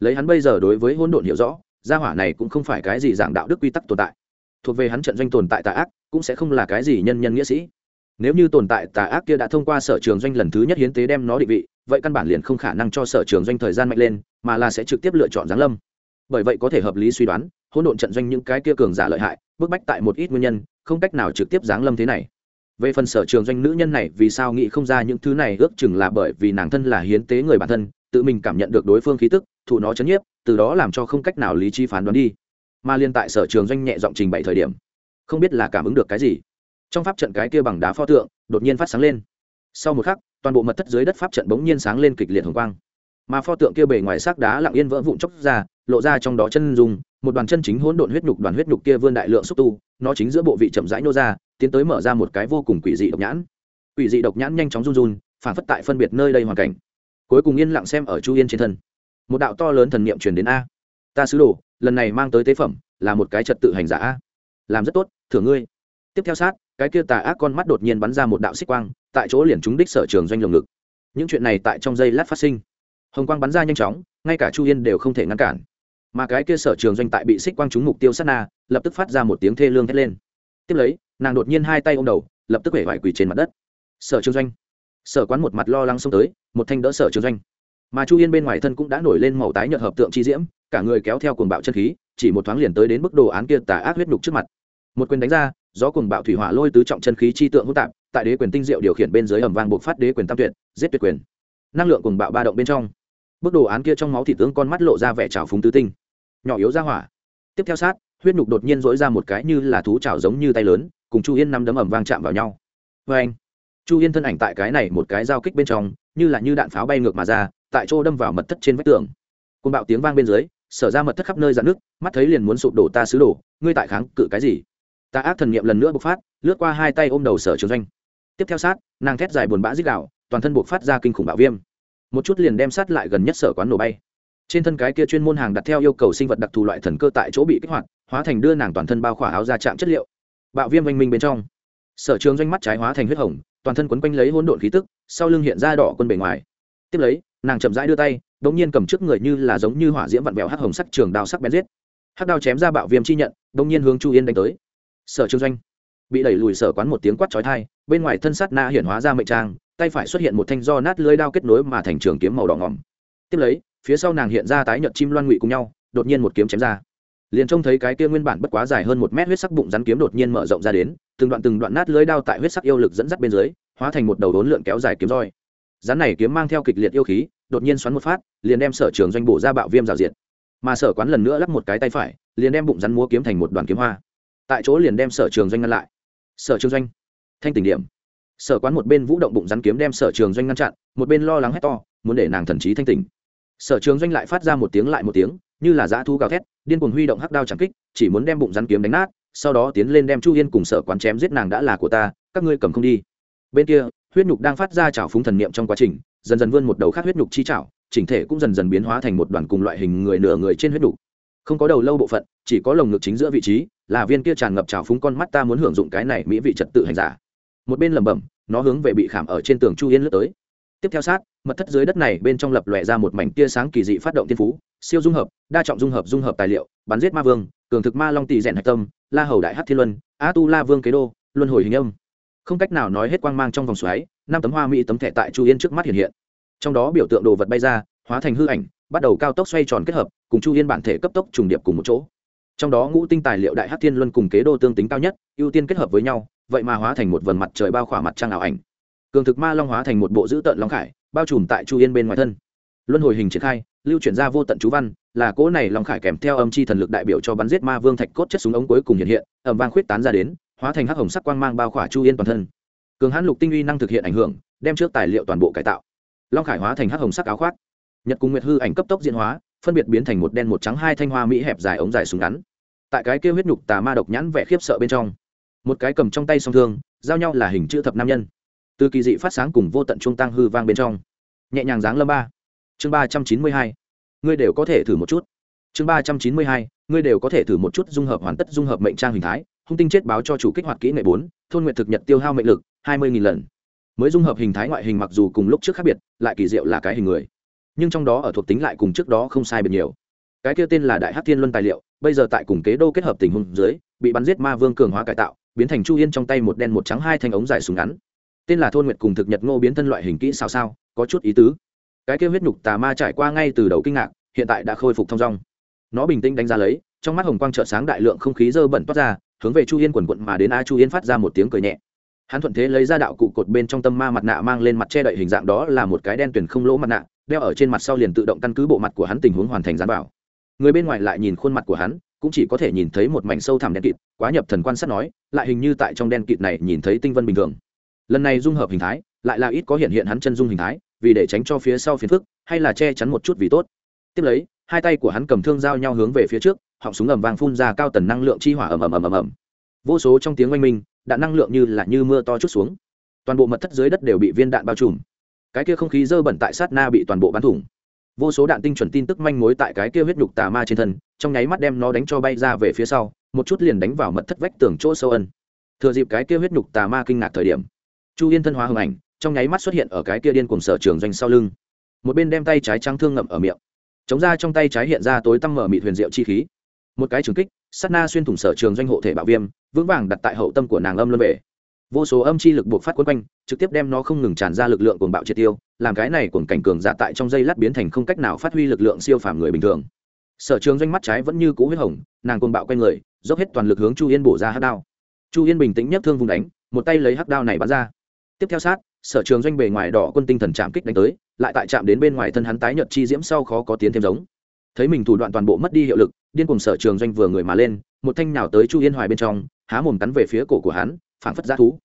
S1: lấy hắn bây giờ đối với hỗn độn hiểu rõ, gia hỏa này cũng không phải cái gì dạng đạo đức quy tắc tồn tại. Thuộc về hắn trận doanh tồn tại tà ác, cũng sẽ không là cái gì nhân nhân nghĩa sĩ. Nếu như tồn tại tà ác kia đã thông qua sở trường doanh lần thứ nhất hiến tế đem nó định vị, vậy căn bản liền không khả năng cho sở trường doanh thời gian mạnh lên, mà là sẽ trực tiếp lựa chọn giáng lâm. Bởi vậy có thể hợp lý suy đoán, hỗn độn trận doanh những cái kia cường giả lợi hại, bức bách tại một ít nguyên nhân, không cách nào trực tiếp giáng lâm thế này. Về phần sở trường doanh nữ nhân này, vì sao nghĩ không ra những thứ này, ước chừng là bởi vì nàng thân là hiến tế người bản thân tự mình cảm nhận được đối phương khí tức, thụ nó chấn nhiếp, từ đó làm cho không cách nào lý trí phán đoán đi. Mà liên tại sở trường doanh nhẹ giọng trình bày thời điểm, không biết là cảm ứng được cái gì. Trong pháp trận cái kia bằng đá pho tượng, đột nhiên phát sáng lên. Sau một khắc, toàn bộ mật thất dưới đất pháp trận bỗng nhiên sáng lên kịch liệt hồng quang. Mà pho tượng kia bề ngoài xác đá lặng yên vỡ vụn chốc ra, lộ ra trong đó chân dùng một đoàn chân chính hỗn độn huyết nhục, đoàn huyết nhục kia vươn đại lượng xúc tu, nó chính giữa bộ vị chậm rãi nô ra, tiến tới mở ra một cái vô cùng quỷ dị độc nhãn. Quỷ dị độc nhãn nhanh chóng run run, phản phất tại phân biệt nơi đây hoàn cảnh cuối cùng yên lặng xem ở chu yên trên thân. Một đạo to lớn thần niệm truyền đến a. Ta sứ đồ, lần này mang tới tế phẩm, là một cái trật tự hành giả a. Làm rất tốt, thưởng ngươi. Tiếp theo sát, cái kia tà ác con mắt đột nhiên bắn ra một đạo xích quang, tại chỗ liền chúng đích sở trường doanh lồng ngực. Những chuyện này tại trong giây lát phát sinh. Hồng quang bắn ra nhanh chóng, ngay cả chu yên đều không thể ngăn cản. Mà cái kia sở trường doanh tại bị xích quang trúng mục tiêu sát na, lập tức phát ra một tiếng thê lương thét lên. Tiếp lấy, nàng đột nhiên hai tay ô m đầu, lập tức hể vải quỳ trên mặt đất. Sở trường doanh sở quán một mặt lo lắng xông tới, một thanh đỡ sở trường doanh. Mà chu yên bên ngoài thân cũng đã nổi lên màu tái nhợt hợp tượng chi diễm, cả người kéo theo cuồng bạo chân khí, chỉ một thoáng liền tới đến bức đồ án kia tà ác huyết nhục trước mặt. Một quyền đánh ra, gió cuồng bạo thủy hỏa lôi tứ trọng chân khí chi tượng hỗn tạp, tại đế quyền tinh diệu điều khiển bên dưới ẩm vang buộc phát đế quyền tam tuyệt, giết tuyệt quyền. Năng lượng cuồng bạo ba động bên trong, bức đồ án kia trong máu thị tướng con mắt lộ ra vẻ trào phúng tứ tinh. Nhỏ yếu ra hỏa. Tiếp theo sát, huyết nhục đột nhiên dỗi ra một cái như là thú trào giống như tay lớn, cùng chu yên năm đấm ẩm vang chạm vào nhau. Vê anh chu yên thân ảnh tại cái này một cái giao kích bên trong, như là như đạn pháo bay ngược mà ra, tại chỗ đâm vào mật thất trên vách tường. Côn bạo tiếng vang bên dưới, sở ra mật thất khắp nơi dạn nước, mắt thấy liền muốn sụp đổ ta xứ đổ ngươi tại kháng cự cái gì? Ta ác thần nghiệm lần nữa bộc phát, lướt qua hai tay ôm đầu sở trường doanh. Tiếp theo sát, nàng thét dài buồn bã dích đạo toàn thân buộc phát ra kinh khủng bạo viêm. Một chút liền đem sát lại gần nhất sở quán nổ bay. Trên thân cái kia chuyên môn hàng đặt theo yêu cầu sinh vật đặc thù loại thần cơ tại chỗ bị kích hoạt, hóa thành đưa nàng toàn thân bao khỏa áo ra chạm chất liệu. Bạo viêm oanh minh bên trong. Sở trường doanh mắt trái hóa thành huyết hồng toàn thân quấn quanh lấy hỗn độn khí tức, sau lưng hiện ra đỏ quân bề ngoài. Tiếp lấy, nàng chậm rãi đưa tay đ ỗ n g nhiên cầm trước người như là giống như hỏa diễm vặn vẹo hắc hồng sắc trường đao sắc bén giết. Hắc đao chém ra bạo viêm chi nhận đ ỗ n g nhiên hướng chu yên đánh tới. Sở trường doanh bị đẩy lùi sở quán một tiếng quát trói thai bên ngoài thân sát na hiện hóa ra mệnh trang, tay phải xuất hiện một thanh do nát lưới đao kết nối mà thành trường kiếm màu đỏ ngỏm. Tiếp lấy, phía sau nàng hiện ra tái nhợt chim loan ngụy cùng nhau, đột nhiên một kiếm chém ra. Liền trông thấy cái kia nguyên bản bất quá dài hơn một mét huyết sắc bụng rắn kiếm đột nhiên mở rộng ra đến từng đoạn từng đoạn nát lưới đao tại huyết sắc yêu lực dẫn dắt bên dưới, hóa thành một đầu đốn lượn kéo dài kiếm roi. Rắn này kiếm mang theo kịch liệt yêu khí, đột nhiên xoắn một phát, liền đem sở trường doanh bổ ra bạo viêm rào diệt. Mà sở quán lần nữa lắp một cái tay phải, liền đem bụng rắn múa kiếm thành một đoàn kiếm hoa. Tại chỗ liền đem sở trường doanh ngăn lại. Sở trường doanh. Thanh tỉnh điểm. Sở quán một bên vũ động bụng rắn kiếm đem sở trường doanh ngăn chặn, một bên lo lắng hét to, muốn để nàng thần trí thanh tỉnh. Sở trường doanh lại phát ra một tiếng lại một tiếng, như là dã thu gào thét, điên cuồng huy động hắc đao chẳng kích, chỉ muốn đem bụng rắn kiếm đánh nát sau đó tiến lên đem chu yên cùng sở quán chém giết nàng đã là của ta, các ngươi cầm không đi. Bên kia, huyết nhục đang phát ra chảo phúng thần niệm trong quá trình, dần dần vươn một đầu khác huyết nhục chi chảo chỉnh thể cũng dần dần biến hóa thành một đoàn cùng loại hình người nửa người trên huyết nhục. Không có đầu lâu bộ phận, chỉ có lồng ngực chính giữa vị trí, là viên kia tràn ngập trào phúng con mắt ta muốn hưởng dụng cái này mỹ vị trật tự hành giả. Một bên lẩm bẩm, nó hướng về bị khảm ở trên tường chu yên lướt tới. Tiếp theo sát, mật thất dưới đất này bên trong lập lòe ra một mảnh tia sáng kỳ dị phát động tiên phú siêu dung hợp, đa trọng dung hợp dung hợp tài liệu, bắn giết ma vương, cường thực ma long tỷ rèn hạch tâm, la hầu đại hát thiên luân, a tu la vương kế đô, luân hồi hình âm. Không cách nào nói hết quang mang trong vòng xoáy, năm tấm hoa mỹ tấm thẻ tại chu yên trước mắt hiện hiện. Trong đó biểu tượng đồ vật bay ra, hóa thành hư ảnh, bắt đầu cao tốc xoay tròn kết hợp, cùng chu yên bản thể cấp tốc trùng điệp cùng một chỗ. Trong đó ngũ tinh tài liệu đại hát thiên luân cùng kế đô tương tính cao nhất, ưu tiên kết hợp với nhau, vậy mà hóa thành một vần mặt trời bao khỏa mặt trăng ảo ảnh. Cường thực ma long hóa thành một bộ dữ tợn long khải, bao trùm tại chu yên bên ngoài thân. Luân hồi hình triển khai lưu chuyển ra vô tận chú văn, là cỗ này long khải kèm theo âm chi thần lực đại biểu cho bắn giết ma vương thạch cốt chất súng ống cuối cùng hiện hiện ẩm vang khuyết tán ra đến, hóa thành hắc hồng sắc quang mang bao khỏa chu yên toàn thân. Cường hãn lục tinh uy năng thực hiện ảnh hưởng, đem trước tài liệu toàn bộ cải tạo. Long khải hóa thành hắc hồng sắc áo khoác. Nhật cùng nguyệt hư ảnh cấp tốc diễn hóa, phân biệt biến thành một đen một trắng hai thanh hoa mỹ hẹp dài ống dài súng ngắn. Tại cái kêu huyết nhục tà ma độc nhãn vẻ khiếp sợ bên trong, một cái cầm trong tay song thương, giao nhau là hình chữ thập nam nhân. Từ kỳ dị phát sáng cùng vô tận trung tăng hư vang bên trong, nhẹ nhàng dáng lâm ba chương ba trăm chín mươi hai. Ngươi đều có thể thử một chút. Chương ba trăm chín mươi hai. Ngươi đều có thể thử một chút dung hợp hoàn tất dung hợp mệnh trang hình thái, hung tinh chết báo cho chủ kích hoạt kỹ nghệ bốn, thôn nguyện thực nhật tiêu hao mệnh lực hai mươi lần. Mới dung hợp hình thái ngoại hình mặc dù cùng lúc trước khác biệt, lại kỳ diệu là cái hình người. Nhưng trong đó ở thuộc tính lại cùng trước đó không sai biệt nhiều. Cái kia tên là đại hát thiên luân tài liệu, bây giờ tại cùng kế đô kết hợp tình huống dưới, bị bắn giết ma vương cường hóa cải tạo, biến thành chu yên trong tay một đen một trắng hai thanh ống dài súng ngắn. Tên là thôn nguyệt cùng thực nhật ngô biến thân loại hình kỹ xào sao, có chút ý tứ cái kia huyết nhục tà ma trải qua ngay từ đầu kinh ngạc, hiện tại đã khôi phục thong dong. Nó bình tĩnh đánh giá lấy, trong mắt hồng quang trợ sáng đại lượng không khí dơ bẩn toát ra, hướng về chu yên quần quận mà đến a chu yên phát ra một tiếng cười nhẹ. Hắn thuận thế lấy ra đạo cụ cột bên trong tâm ma mặt nạ mang lên mặt che đậy hình dạng đó là một cái đen tuyển không lỗ mặt nạ, đeo ở trên mặt sau liền tự động căn cứ bộ mặt của hắn tình huống hoàn thành dán vào người bên ngoài lại nhìn khuôn mặt của hắn, cũng chỉ có thể nhìn thấy một mảnh sâu thẳm đen kịt, quá nhập thần quan sát nói, lại hình như tại trong đen kịt này nhìn thấy tinh vân bình thường. Lần này dung hợp hình thái, lại là ít có hiện hiện hắn chân dung hình thái vì để tránh cho phía sau phiền phức, hay là che chắn một chút vì tốt. Tiếp lấy, hai tay của hắn cầm thương giao nhau hướng về phía trước, họng súng ầm vang phun ra cao tần năng lượng chi hỏa ầm ầm ầm ầm ầm. Vô số trong tiếng oanh minh, đạn năng lượng như là như mưa to chút xuống. Toàn bộ mật thất dưới đất đều bị viên đạn bao trùm. Cái kia không khí dơ bẩn tại sát na bị toàn bộ bắn thủng. Vô số đạn tinh chuẩn tin tức manh mối tại cái kia huyết nhục tà ma trên thân, trong nháy mắt đem nó đánh cho bay ra về phía sau, một chút liền đánh vào mật thất vách tường chỗ sâu ân. Thừa dịp cái kia huyết nhục tà ma kinh ngạc thời điểm, chu yên thân hóa hình ảnh trong nháy mắt xuất hiện ở cái kia điên cùng sở trường doanh sau lưng. Một bên đem tay trái trắng thương ngậm ở miệng. Chống ra trong tay trái hiện ra tối tăm mở mị thuyền rượu chi khí. Một cái trường kích, sát na xuyên thủng sở trường doanh hộ thể bạo viêm, vững vàng đặt tại hậu tâm của nàng âm luân về. Vô số âm chi lực buộc phát quấn quanh, trực tiếp đem nó không ngừng tràn ra lực lượng cuồng bạo triệt tiêu, làm cái này cuồng cảnh cường dạ tại trong dây lát biến thành không cách nào phát huy lực lượng siêu phàm người bình thường. Sở trường doanh mắt trái vẫn như cũ huyết hồng, nàng cuồng bạo quanh người, dốc hết toàn lực hướng chu yên bổ ra hắc đao. Chu yên bình tĩnh nhấc thương vùng đánh, một tay lấy hắc đao này bắn ra. Tiếp theo sát sở trường doanh bề ngoài đỏ quân tinh thần chạm kích đánh tới, lại tại chạm đến bên ngoài thân hắn tái nhợt chi diễm sau khó có tiến thêm giống. Thấy mình thủ đoạn toàn bộ mất đi hiệu lực, điên cùng sở trường doanh vừa người mà lên, một thanh nào tới chu yên hoài bên trong, há mồm cắn về phía cổ của hắn, phảng phất g thú.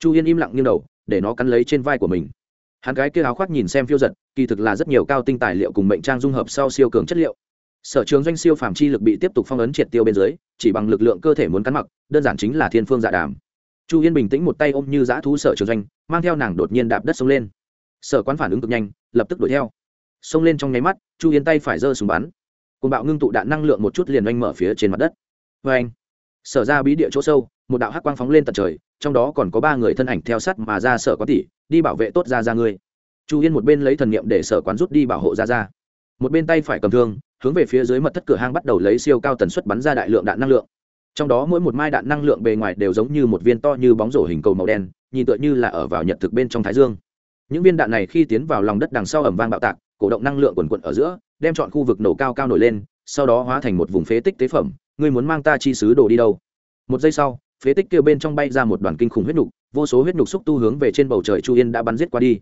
S1: Chu yên im lặng nghiêng đầu, để nó cắn lấy trên vai của mình. Hắn gái kia áo khoác nhìn xem phiêu giật, kỳ thực là rất nhiều cao tinh tài liệu cùng mệnh trang dung hợp sau siêu cường chất liệu. Sở trường doanh siêu phàm chi lực bị tiếp tục phong ấn triệt tiêu bên dưới, chỉ bằng lực lượng cơ thể muốn cắn mặc, đơn giản chính là thiên phương dạ đàm chu yên bình tĩnh một tay ôm như dã thú sở trường doanh, mang theo nàng đột nhiên đạp đất xông lên. Sở quán phản ứng cực nhanh, lập tức đuổi theo. Xông lên trong nháy mắt, chu yên tay phải giơ súng bắn. Côn bạo ngưng tụ đạn năng lượng một chút liền oanh mở phía trên mặt đất. Vê anh sở ra bí địa chỗ sâu, một đạo hắc quang phóng lên tận trời, trong đó còn có ba người thân ảnh theo sát mà ra sở quán tỷ, đi bảo vệ tốt ra ra ngươi. Chu yên một bên lấy thần niệm để sở quán rút đi bảo hộ ra ra một bên tay phải cầm thương, hướng về phía dưới mật thất cửa hang bắt đầu lấy siêu cao tần suất bắn ra đại lượng đạn năng lượng trong đó mỗi một mai đạn năng lượng bề ngoài đều giống như một viên to như bóng rổ hình cầu màu đen, nhìn tựa như là ở vào nhật thực bên trong thái dương. Những viên đạn này khi tiến vào lòng đất đằng sau ẩm vang bạo tạc, cổ động năng lượng quần quận ở giữa, đem chọn khu vực nổ cao cao nổi lên, sau đó hóa thành một vùng phế tích tế phẩm, ngươi muốn mang ta chi sứ đồ đi đâu? Một giây sau, phế tích kia bên trong bay ra một đoàn kinh khủng huyết nhục vô số huyết nhục xúc tu hướng về trên bầu trời chu yên đã bắn giết qua đi.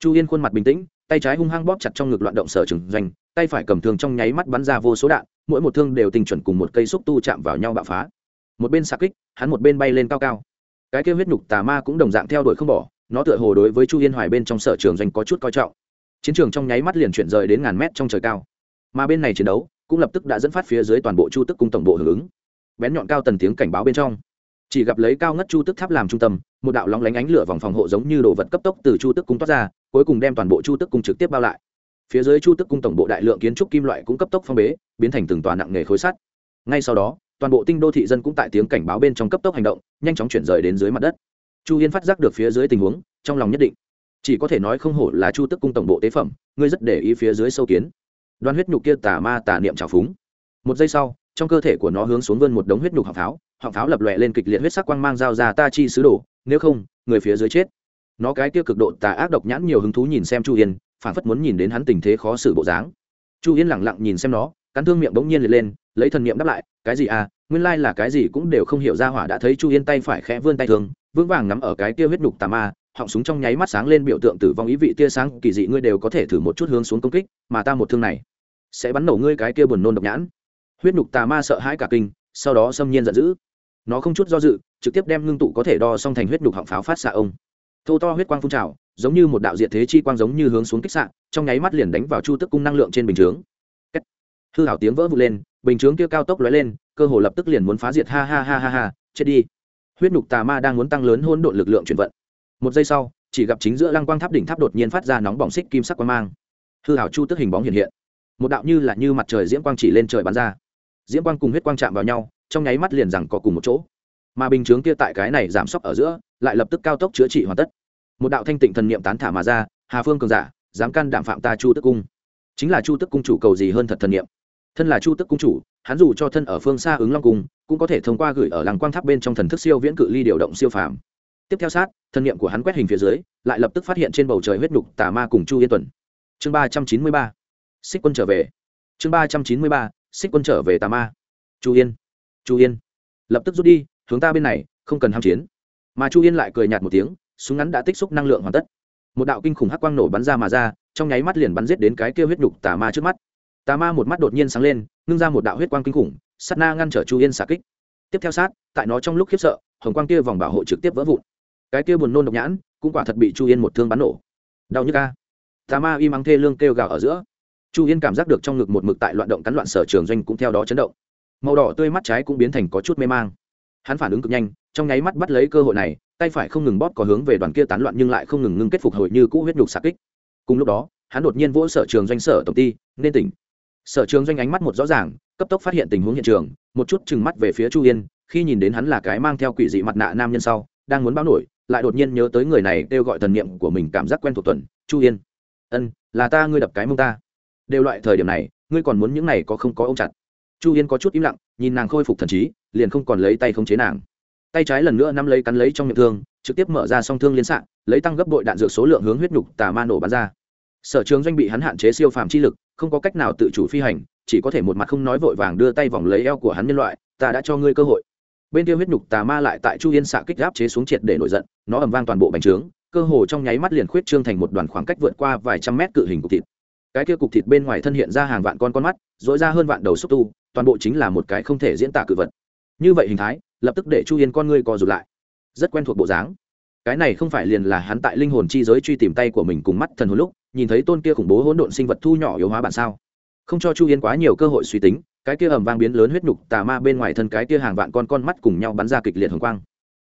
S1: Chu yên khuôn mặt bình tĩnh, tay trái hung hăng bóp chặt trong ngực loạn động sở trường doanh, tay phải cầm thương trong nháy mắt bắn ra vô số đạn mỗi một thương đều tình chuẩn cùng một cây xúc tu chạm vào nhau bạo phá. Một bên xạ kích, hắn một bên bay lên cao cao. Cái kêu huyết nhục tà ma cũng đồng dạng theo đuổi không bỏ, nó tựa hồ đối với chu yên hoài bên trong sở trường doanh có chút coi trọng. Chiến trường trong nháy mắt liền chuyển rời đến ngàn mét trong trời cao. Mà bên này chiến đấu cũng lập tức đã dẫn phát phía dưới toàn bộ chu tức cung tổng bộ hưởng ứng. Bén nhọn cao tần tiếng cảnh báo bên trong, chỉ gặp lấy cao ngất chu tức tháp làm trung tâm, một đạo lóng lánh ánh lửa vòng phòng hộ giống như đồ vật cấp tốc từ chu tức cung toát ra, cuối cùng đem toàn bộ chu tức cung trực tiếp bao lại phía dưới chu tức cung tổng bộ đại lượng kiến trúc kim loại cũng cấp tốc phong bế, biến thành từng tòa nặng nghề khối sắt. Ngay sau đó, toàn bộ tinh đô thị dân cũng tại tiếng cảnh báo bên trong cấp tốc hành động, nhanh chóng chuyển rời đến dưới mặt đất. Chu yên phát giác được phía dưới tình huống, trong lòng nhất định. Chỉ có thể nói không hổ là chu tức cung tổng bộ tế phẩm, ngươi rất để ý phía dưới sâu kiến. Đoan huyết nhục kia tà ma tà niệm trào phúng. Một giây sau, trong cơ thể của nó hướng xuống vươn một đống huyết nhục họng pháo họng pháo lập lòe lên kịch liệt huyết sắc quang mang dao ra ta chi sứ đồ, nếu không, người phía dưới chết. Nó cái kia cực độ tà ác độc nhãn nhiều hứng thú nhìn xem chu yên phản phất muốn nhìn đến hắn tình thế khó xử bộ dáng. Chu yên lẳng lặng nhìn xem nó, cắn thương miệng bỗng nhiên liệt lên, lấy thần niệm đáp lại, cái gì à nguyên lai là cái gì cũng đều không hiểu ra hỏa đã thấy chu yên tay phải khẽ vươn tay thường, vững vàng nắm ở cái kia huyết nhục tà ma, họng súng trong nháy mắt sáng lên biểu tượng tử vong ý vị tia sáng, kỳ dị ngươi đều có thể thử một chút hướng xuống công kích, mà ta một thương này sẽ bắn nổ ngươi cái kia buồn nôn độc nhãn. Huyết nhục tà ma sợ hãi cả kinh, sau đó xâm nhiên giận dữ. Nó không chút do dự, trực tiếp đem ngưng tụ có thể đo xong thành huyết nhục họng pháo phát xạ ông. Thô to huyết quang phun trào giống như một đạo diện thế chi quang giống như hướng xuống kích sạn trong nháy mắt liền đánh vào chu tức cung năng lượng trên bình chướng. Hư hảo tiếng vỡ vụt lên, bình chướng kia cao tốc lóe lên, cơ hồ lập tức liền muốn phá diệt, ha ha ha ha ha, chết đi. Huyết nhục tà ma đang muốn tăng lớn hỗn độn lực lượng chuyển vận. Một giây sau, chỉ gặp chính giữa lăng quang tháp đỉnh tháp đột nhiên phát ra nóng bỏng xích kim sắc quang mang. Hư hảo chu tức hình bóng hiện hiện. Một đạo như là như mặt trời diễm quang chỉ lên trời bắn ra. Diễm quang cùng huyết quang chạm vào nhau, trong nháy mắt liền rằng có cùng một chỗ. Mà bình chướng kia tại cái này giảm sốc ở giữa, lại lập tức cao tốc chữa trị hoàn tất một đạo thanh tịnh thần niệm tán thả mà ra, hà phương cường giả, dám can đảm phạm ta chu tức cung. Chính là chu tức cung chủ cầu gì hơn thật thần niệm? Thân là chu tức cung chủ, hắn dù cho thân ở phương xa ứng long cung, cũng có thể thông qua gửi ở làng quang tháp bên trong thần thức siêu viễn cự ly điều động siêu phàm. Tiếp theo sát thân niệm của hắn quét hình phía dưới, lại lập tức phát hiện trên bầu trời huyết nục tà ma cùng chu yên tuần. Chương ba trăm chín mươi ba, xích quân trở về. Chương ba trăm chín mươi ba, xích quân trở về tà ma. Chu yên chu yên, lập tức rút đi, hướng ta bên này, không cần ham chiến. Mà chu yên lại cười nhạt một tiếng súng ngắn đã tích xúc năng lượng hoàn tất. Một đạo kinh khủng hắc quang nổ bắn ra mà ra, trong nháy mắt liền bắn giết đến cái kia huyết nhục tà ma trước mắt. Tà ma một mắt đột nhiên sáng lên, ngưng ra một đạo huyết quang kinh khủng sắt na ngăn trở chu yên xả kích. Tiếp theo sát, tại nó trong lúc khiếp sợ, hồng quang kia vòng bảo hộ trực tiếp vỡ vụn. Cái kia buồn nôn độc nhãn, cũng quả thật bị chu yên một thương bắn nổ. Đau nhức ca tà ma y mắng thê lương kêu gào ở giữa. Chu yên cảm giác được trong ngực một mực tại loạn động cắn loạn sở trường doanh cũng theo đó chấn động. Màu đỏ tươi mắt trái cũng biến thành có chút mê mang. Hắn phản ứng cực nhanh, trong nháy mắt bắt lấy cơ hội này tay phải không ngừng bóp có hướng về đoàn kia tán loạn nhưng lại không ngừng ngưng kết phục hồi như cũ huyết nhục xạ kích. Cùng lúc đó, hắn đột nhiên vỗ sở trường doanh sở tổng ty, nên tỉnh. Sở trường doanh ánh mắt một rõ ràng, cấp tốc phát hiện tình huống hiện trường, một chút chừng mắt về phía chu yên, khi nhìn đến hắn là cái mang theo quỷ dị mặt nạ nam nhân sau, đang muốn báo nổi, lại đột nhiên nhớ tới người này kêu gọi thần niệm của mình cảm giác quen thuộc tuần, chu yên. Ân, là ta, ngươi đập cái mông ta. Đều loại thời điểm này, ngươi còn muốn những này có không có ông chặt? Chu yên có chút im lặng, nhìn nàng khôi phục thần trí, liền không còn lấy tay không chế nàng tay trái lần nữa nắm lấy cắn lấy trong miệng thương, trực tiếp mở ra song thương liên xạ, lấy tăng gấp bội đạn dược số lượng hướng huyết nhục tà ma nổ bắn ra. Sở trường doanh bị hắn hạn chế siêu phàm chi lực, không có cách nào tự chủ phi hành, chỉ có thể một mặt không nói vội vàng đưa tay vòng lấy eo của hắn nhân loại, ta đã cho ngươi cơ hội. Bên kia huyết nhục tà ma lại tại chu yên xạ kích gáp chế xuống triệt để nổi giận, nó ầm vang toàn bộ bành trướng, cơ hồ trong nháy mắt liền khuyết trương thành một đoàn khoảng cách vượt qua vài trăm mét cự hình cục thịt. Cái kia cục thịt bên ngoài thân hiện ra hàng vạn con con mắt dỗi ra hơn vạn đầu xúc tu, toàn bộ chính là một cái không thể diễn tả cự vật. Như vậy hình thái lập tức để chu yên con ngươi co rụt lại. Rất quen thuộc bộ dáng. Cái này không phải liền là hắn tại linh hồn chi giới truy tìm tay của mình cùng mắt thần hồn lúc, nhìn thấy tôn kia khủng bố hỗn độn sinh vật thu nhỏ yếu hóa bản sao? Không cho chu yên quá nhiều cơ hội suy tính, cái kia ầm vang biến lớn huyết nhục tà ma bên ngoài thân cái kia hàng vạn con con mắt cùng nhau bắn ra kịch liệt hồng quang.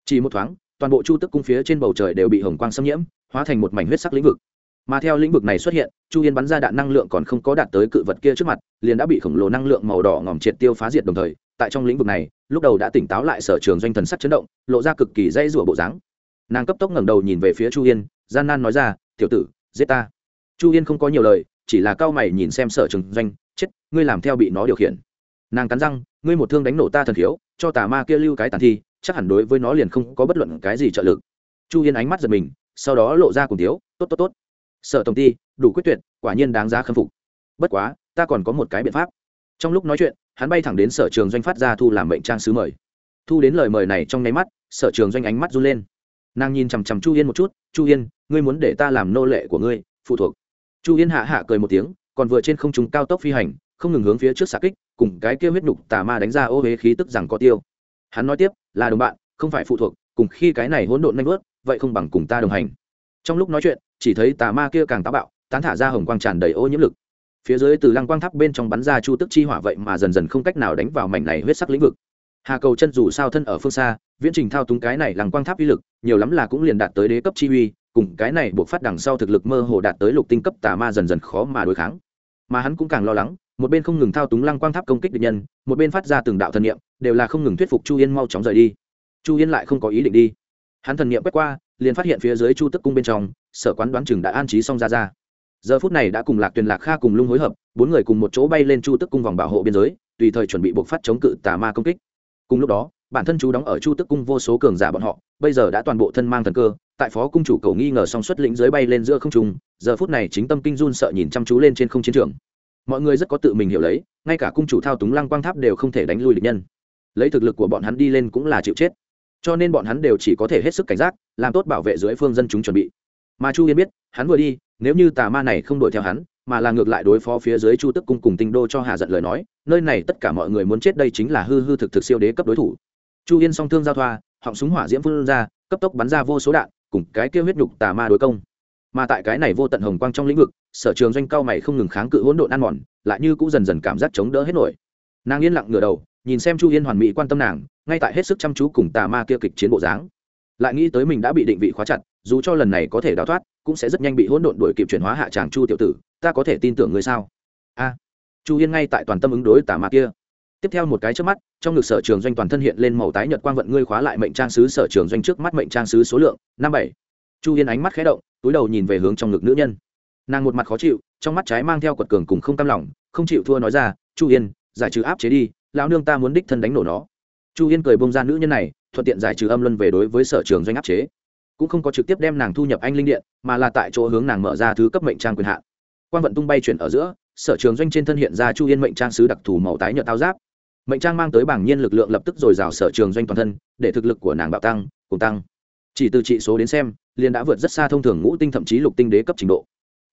S1: Chỉ một thoáng, toàn bộ chu tức cung phía trên bầu trời đều bị hồng quang xâm nhiễm, hóa thành một mảnh huyết sắc lĩnh vực. Mà theo lĩnh vực này xuất hiện, chu yên bắn ra đạn năng lượng còn không có đạt tới cự vật kia trước mặt, liền đã bị khổng lồ năng lượng màu đỏ ngòm triệt tiêu phá diệt đồng thời tại trong lĩnh vực này, lúc đầu đã tỉnh táo lại sở trường doanh thần sắc chấn động, lộ ra cực kỳ dây rủa bộ dáng. Nàng cấp tốc ngẩng đầu nhìn về phía chu yên, gian nan nói ra, tiểu tử, giết ta. Chu yên không có nhiều lời, chỉ là cao mày nhìn xem sở trường doanh, chết, ngươi làm theo bị nó điều khiển. Nàng cắn răng, ngươi một thương đánh nổ ta thần thiếu, cho tà ma kia lưu cái tàn thi, chắc hẳn đối với nó liền không có bất luận cái gì trợ lực. Chu yên ánh mắt giật mình, sau đó lộ ra cùng tiếu tốt tốt tốt. Sở tổng ty đủ quyết tuyệt, quả nhiên đáng giá khâm phục. Bất quá, ta còn có một cái biện pháp. Trong lúc nói chuyện hắn bay thẳng đến sở trường doanh phát ra thu làm mệnh trang sứ mời. Thu đến lời mời này trong nháy mắt, sở trường doanh ánh mắt run lên. Nàng nhìn chằm chằm chu yên một chút, chu yên, ngươi muốn để ta làm nô lệ của ngươi, phụ thuộc. Chu yên hạ hạ cười một tiếng, còn vừa trên không trung cao tốc phi hành, không ngừng hướng phía trước xạ kích, cùng cái kêu huyết nhục tà ma đánh ra ô huế khí tức rằng có tiêu. Hắn nói tiếp, là đồng bạn, không phải phụ thuộc, cùng khi cái này hỗn độn nanh vớt vậy không bằng cùng ta đồng hành. Trong lúc nói chuyện, chỉ thấy tà ma kia càng táo bạo, tán thả ra hồng quang tràn đầy ô nhiễm lực phía dưới từ lăng quang tháp bên trong bắn ra chu tức chi hỏa vậy mà dần dần không cách nào đánh vào mảnh này huyết sắc lĩnh vực. Hà cầu chân dù sao thân ở phương xa, viễn trình thao túng cái này lăng quang tháp uy lực, nhiều lắm là cũng liền đạt tới đế cấp chi uy, cùng cái này buộc phát đằng sau thực lực mơ hồ đạt tới lục tinh cấp tà ma dần dần khó mà đối kháng. Mà hắn cũng càng lo lắng, một bên không ngừng thao túng lăng quang tháp công kích địch nhân, một bên phát ra từng đạo thần niệm, đều là không ngừng thuyết phục chu yên mau chóng rời đi. Chu yên lại không có ý định đi. Hắn thần niệm quét qua, liền phát hiện phía dưới chu tức cung bên trong, sở quán đoán chừng đã an trí xong ra ra giờ phút này đã cùng lạc tuyền lạc kha cùng lung hối hợp, bốn người cùng một chỗ bay lên chu tức cung vòng bảo hộ biên giới, tùy thời chuẩn bị buộc phát chống cự tà ma công kích. Cùng lúc đó, bản thân chú đóng ở chu tức cung vô số cường giả bọn họ, bây giờ đã toàn bộ thân mang thần cơ, tại phó cung chủ cầu nghi ngờ song xuất lĩnh dưới bay lên giữa không trung, giờ phút này chính tâm kinh run sợ nhìn chăm chú lên trên không chiến trường. Mọi người rất có tự mình hiểu lấy, ngay cả cung chủ thao túng lăng quang tháp đều không thể đánh lui địch nhân. Lấy thực lực của bọn hắn đi lên cũng là chịu chết. Cho nên bọn hắn đều chỉ có thể hết sức cảnh giác, làm tốt bảo vệ dưới phương dân chúng chuẩn bị. Mà chu yên biết, hắn vừa đi nếu như tà ma này không đuổi theo hắn, mà là ngược lại đối phó phía dưới chu tức cung cùng tinh đô cho hà giận lời nói, nơi này tất cả mọi người muốn chết đây chính là hư hư thực thực siêu đế cấp đối thủ. Chu yên song thương giao thoa, họng súng hỏa diễm phương ra, cấp tốc bắn ra vô số đạn, cùng cái kêu huyết nhục tà ma đối công. Mà tại cái này vô tận hồng quang trong lĩnh vực, sở trường doanh cao mày không ngừng kháng cự hỗn độn ăn mòn, lại như cũng dần dần cảm giác chống đỡ hết nổi. Nàng yên lặng ngửa đầu, nhìn xem chu yên hoàn mỹ quan tâm nàng, ngay tại hết sức chăm chú cùng tà ma kia kịch chiến bộ dáng. Lại nghĩ tới mình đã bị định vị khóa chặt, dù cho lần này có thể đào thoát cũng sẽ rất nhanh bị hỗn độn đuổi kịp chuyển hóa hạ tràng chu tiểu tử, ta có thể tin tưởng ngươi sao? A. Chu yên ngay tại toàn tâm ứng đối tà ma kia. Tiếp theo một cái trước mắt, trong ngực sở trường doanh toàn thân hiện lên màu tái nhật quang vận, ngươi khóa lại mệnh trang sứ sở trường doanh trước mắt mệnh trang sứ số lượng, năm bảy. Chu yên ánh mắt khé động, túi đầu nhìn về hướng trong ngực nữ nhân. Nàng một mặt khó chịu, trong mắt trái mang theo quật cường cùng không cam lòng, không chịu thua nói ra, chu yên giải trừ áp chế đi, lão nương ta muốn đích thân đánh nổ nó. Chu yên cười bông ra nữ nhân này, thuận tiện giải trừ âm luân về đối với sở trường doanh áp chế cũng không có trực tiếp đem nàng thu nhập anh linh điện, mà là tại chỗ hướng nàng mở ra thứ cấp mệnh trang quyền hạn. Quan vận tung bay chuyển ở giữa, sở trường doanh trên thân hiện ra chu yên mệnh trang sứ đặc thù màu tái nhợt tao giáp. Mệnh trang mang tới bảng nhiên lực lượng lập tức dồi dào sở trường doanh toàn thân, để thực lực của nàng bạo tăng, cùng tăng. Chỉ từ trị số đến xem, liền đã vượt rất xa thông thường ngũ tinh thậm chí lục tinh đế cấp trình độ.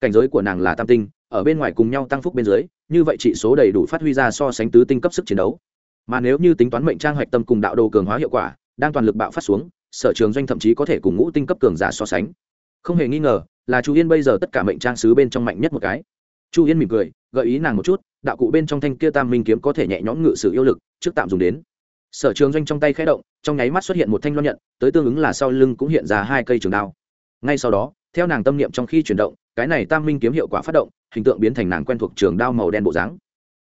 S1: Cảnh giới của nàng là tam tinh, ở bên ngoài cùng nhau tăng phúc bên dưới, như vậy trị số đầy đủ phát huy ra so sánh tứ tinh cấp sức chiến đấu. Mà nếu như tính toán mệnh trang hoạch tâm cùng đạo đồ cường hóa hiệu quả, đang toàn lực bạo phát xuống sở trường doanh thậm chí có thể cùng ngũ tinh cấp cường giả so sánh. Không hề nghi ngờ, là chu yên bây giờ tất cả mệnh trang sứ bên trong mạnh nhất một cái. Chu yên mỉm cười, gợi ý nàng một chút, đạo cụ bên trong thanh kia tam minh kiếm có thể nhẹ nhõm ngự sử yêu lực, trước tạm dùng đến. Sở trường doanh trong tay khẽ động, trong nháy mắt xuất hiện một thanh loan nhận, tới tương ứng là sau lưng cũng hiện ra hai cây trường đao. Ngay sau đó, theo nàng tâm niệm trong khi chuyển động, cái này tam minh kiếm hiệu quả phát động, hình tượng biến thành nàng quen thuộc trường đao màu đen bộ dáng.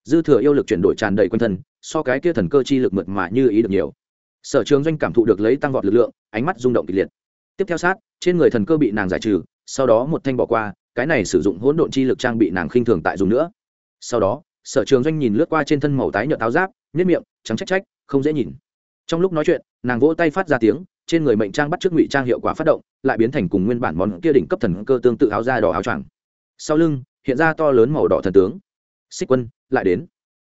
S1: Dư thừa yêu lực chuyển đổi tràn đầy quanh thân, so cái kia thần cơ chi lực mượt mà như ý được nhiều sở trường doanh cảm thụ được lấy tăng vọt lực lượng, ánh mắt rung động kịch liệt. Tiếp theo sát, trên người thần cơ bị nàng giải trừ, sau đó một thanh bỏ qua, cái này sử dụng hỗn độn chi lực trang bị nàng khinh thường tại dùng nữa. Sau đó, sở trường doanh nhìn lướt qua trên thân màu tái nhợt áo giáp nhất miệng, trắng trách trách, không dễ nhìn. Trong lúc nói chuyện, nàng vỗ tay phát ra tiếng, trên người mệnh trang bắt trước ngụy trang hiệu quả phát động, lại biến thành cùng nguyên bản món kia đỉnh cấp thần cơ tương tự áo da đỏ áo choàng. Sau lưng, hiện ra to lớn màu đỏ thần tướng. Xích quân, lại đến.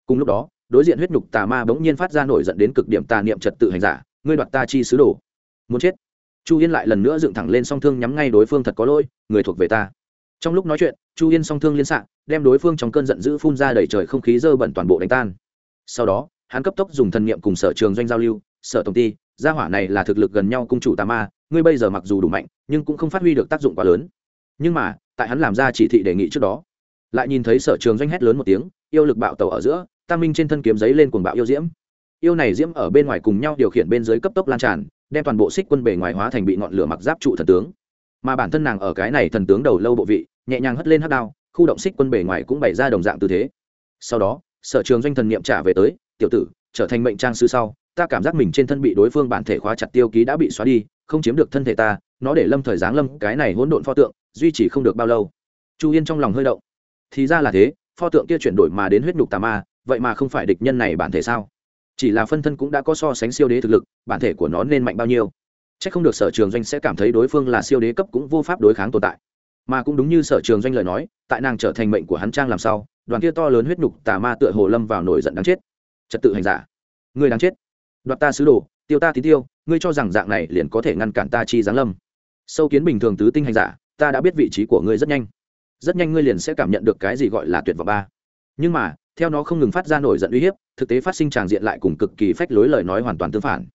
S1: Cùng lúc đó đối diện huyết nhục tà ma bỗng nhiên phát ra nổi giận đến cực điểm tà niệm trật tự hành giả, ngươi đoạt ta chi sứ đồ. Muốn chết. Chu yên lại lần nữa dựng thẳng lên song thương nhắm ngay đối phương thật có lỗi, người thuộc về ta. Trong lúc nói chuyện, chu yên song thương liên xạ, đem đối phương trong cơn giận dữ phun ra đẩy trời không khí dơ bẩn toàn bộ đánh tan. Sau đó, hắn cấp tốc dùng thần niệm cùng sở trường doanh giao lưu, sở tổng ty, gia hỏa này là thực lực gần nhau cung chủ tà ma, ngươi bây giờ mặc dù đủ mạnh, nhưng cũng không phát huy được tác dụng quá lớn. Nhưng mà, tại hắn làm ra chỉ thị đề nghị trước đó, lại nhìn thấy sở trường doanh hét lớn một tiếng, yêu lực bạo tàu ở giữa tam minh trên thân kiếm giấy lên cuồng bạo yêu diễm. Yêu này diễm ở bên ngoài cùng nhau điều khiển bên dưới cấp tốc lan tràn, đem toàn bộ xích quân bề ngoài hóa thành bị ngọn lửa mặc giáp trụ thần tướng. Mà bản thân nàng ở cái này thần tướng đầu lâu bộ vị, nhẹ nhàng hất lên hất đao, khu động xích quân bề ngoài cũng bày ra đồng dạng tư thế. Sau đó, sở trường doanh thần niệm trả về tới, tiểu tử, trở thành mệnh trang sư sau, ta cảm giác mình trên thân bị đối phương bản thể khóa chặt tiêu ký đã bị xóa đi, không chiếm được thân thể ta, nó để lâm thời giáng lâm, cái này hỗn độn pho tượng, duy trì không được bao lâu. Chu yên trong lòng hơi động. Thì ra là thế, pho tượng kia chuyển đổi mà đến huyết nhục tà ma vậy mà không phải địch nhân này bản thể sao? Chỉ là phân thân cũng đã có so sánh siêu đế thực lực, bản thể của nó nên mạnh bao nhiêu? C h ắ c không được sở trường doanh sẽ cảm thấy đối phương là siêu đế cấp cũng vô pháp đối kháng tồn tại. Mà cũng đúng như sở trường doanh lời nói, tại nàng trở thành mệnh của hắn trang làm sao, đoàn kia to lớn huyết nhục tà ma tựa hồ lâm vào nổi giận đáng chết. Trật tự hành giả. Người đáng chết. Đoạt ta sứ đồ, tiêu ta tí tiêu, ngươi cho rằng dạng này liền có thể ngăn cản ta chi giáng lâm. Sâu kiến bình thường tứ tinh hành giả, ta đã biết vị trí của ngươi rất nhanh. Rất nhanh ngươi liền sẽ cảm nhận được cái gì gọi là tuyệt vọng ba. Nhưng mà theo nó không ngừng phát ra nổi giận uy hiếp thực tế phát sinh tràng diện lại cùng cực kỳ phách lối lời nói hoàn toàn tương phản.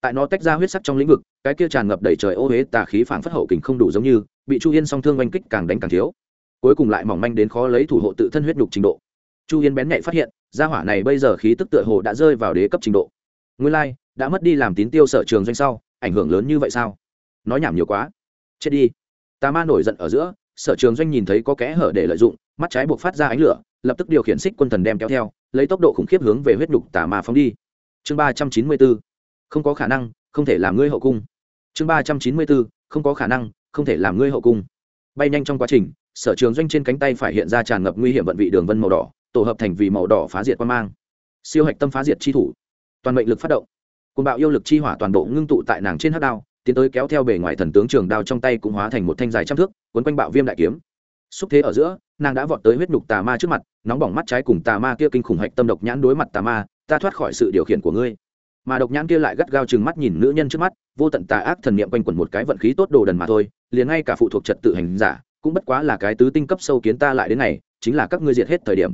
S1: Tại nó tách ra huyết sắc trong lĩnh vực cái kia tràn ngập đầy trời ô huế tà khí phản phất hậu kình không đủ giống như bị chu yên song thương oanh kích càng đánh càng thiếu. Cuối cùng lại mỏng manh đến khó lấy thủ hộ tự thân huyết nhục trình độ. Chu yên bén nhạy phát hiện gia hỏa này bây giờ khí tức tựa hồ đã rơi vào đế cấp trình độ. Nguyên lai、like, đã mất đi làm tín tiêu sở trường doanh sau ảnh hưởng lớn như vậy sao? Nói nhảm nhiều quá. Chết đi. Tà ma nổi giận ở giữa sở trường doanh nhìn thấy có kẽ hở để lợi dụng mắt trái buộc phát ra ánh lửa lập tức điều khiển xích quân thần đem kéo theo, lấy tốc độ khủng khiếp hướng về huyết nhục tà ma phóng đi. Chương ba trăm chín mươi bốn, không có khả năng, không thể làm ngươi hậu cung. Chương ba trăm chín mươi bốn, không có khả năng, không thể làm ngươi hậu cung. Bay nhanh trong quá trình, sở trường doanh trên cánh tay phải hiện ra tràn ngập nguy hiểm vận vị đường vân màu đỏ, tổ hợp thành vì màu đỏ phá diệt quan mang. Siêu hạch tâm phá diệt chi thủ. Toàn mệnh lực phát động. Côn bạo yêu lực chi hỏa toàn bộ ngưng tụ tại nàng trên hát đao, tiến tới kéo theo bề ngoài thần tướng trường đao trong tay cũng hóa thành một thanh dài trăm thước, quấn quanh bạo viêm đại kiếm xúc thế ở giữa, nàng đã vọt tới huyết nhục tà ma trước mặt, nóng bỏng mắt trái cùng tà ma kia kinh khủng hạch tâm độc nhãn đối mặt tà ma, ta thoát khỏi sự điều khiển của ngươi. Mà độc nhãn kia lại gắt gao chừng mắt nhìn nữ nhân trước mắt, vô tận tà ác thần niệm quanh quẩn một cái vận khí tốt đồ đần mà thôi, liền ngay cả phụ thuộc trật tự hành giả, cũng bất quá là cái tứ tinh cấp sâu kiến ta lại đến này chính là các ngươi diệt hết thời điểm.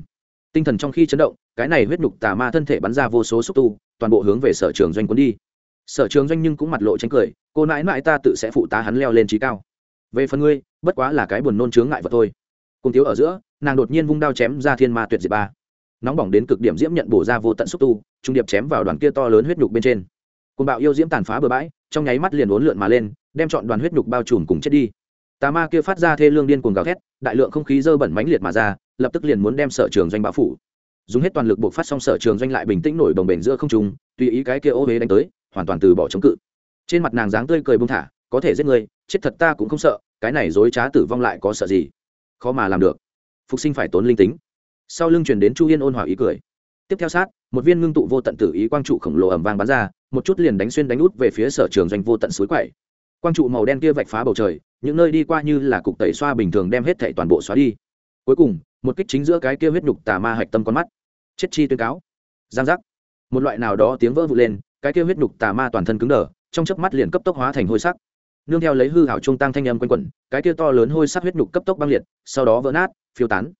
S1: Tinh thần trong khi chấn động, cái này huyết nhục tà ma thân thể bắn ra vô số xúc tu, toàn bộ hướng về sở trường doanh quân đi. Sở trường doanh nhưng cũng mặt lộ tránh cười, cô nãi nãi ta tự sẽ phụ tá hắn leo lên trí cao. Về phần ngươi bất quá là cái buồn nôn chướng ngại vật thôi. Cùng thiếu ở giữa, nàng đột nhiên vung đao chém ra thiên ma tuyệt diệt ba. Nóng bỏng đến cực điểm diễm nhận bổ ra vô tận xúc tu, trung điệp chém vào đoàn kia to lớn huyết nhục bên trên. Cùng bạo yêu diễm tàn phá bừa bãi, trong nháy mắt liền uốn lượn mà lên, đem chọn đoàn huyết nhục bao trùm cùng chết đi. Tà ma kia phát ra thê lương điên cuồng gào thét, đại lượng không khí dơ bẩn mãnh liệt mà ra, lập tức liền muốn đem sở trường doanh bão phủ. Dùng hết toàn lực buộc phát xong sở trường doanh lại bình tĩnh nổi bồng bềnh giữa không trung, tùy ý cái kia ô huế đánh tới, hoàn toàn từ bỏ chống cự. Trên mặt nàng dáng tươi cười bông thả, có thể giết người chết thật ta cũng không sợ cái này dối trá tử vong lại có sợ gì? Khó mà làm được. Phục sinh phải tốn linh tính. Sau lưng chuyển đến chu yên ôn hòa ý cười. Tiếp theo sát, một viên ngưng tụ vô tận tử ý quang trụ khổng lồ ẩm vang bắn ra, một chút liền đánh xuyên đánh út về phía sở trường doanh vô tận suối quậy. Quang trụ màu đen kia vạch phá bầu trời, những nơi đi qua như là cục tẩy xoa bình thường đem hết thảy toàn bộ xóa đi. Cuối cùng, một kích chính giữa cái kia huyết nhục tà ma hạch tâm con mắt. Chết chi tuyên cáo. Giang giác. Một loại nào đó tiếng vỡ vụt lên, cái kia huyết nhục tà ma toàn thân cứng đờ, trong chớp mắt liền cấp tốc hóa thành hôi sắc nương theo lấy hư hảo trung tăng thanh âm quanh quẩn, cái kia to lớn hôi sắc huyết nhục cấp tốc băng liệt, sau đó vỡ nát, phiêu tán.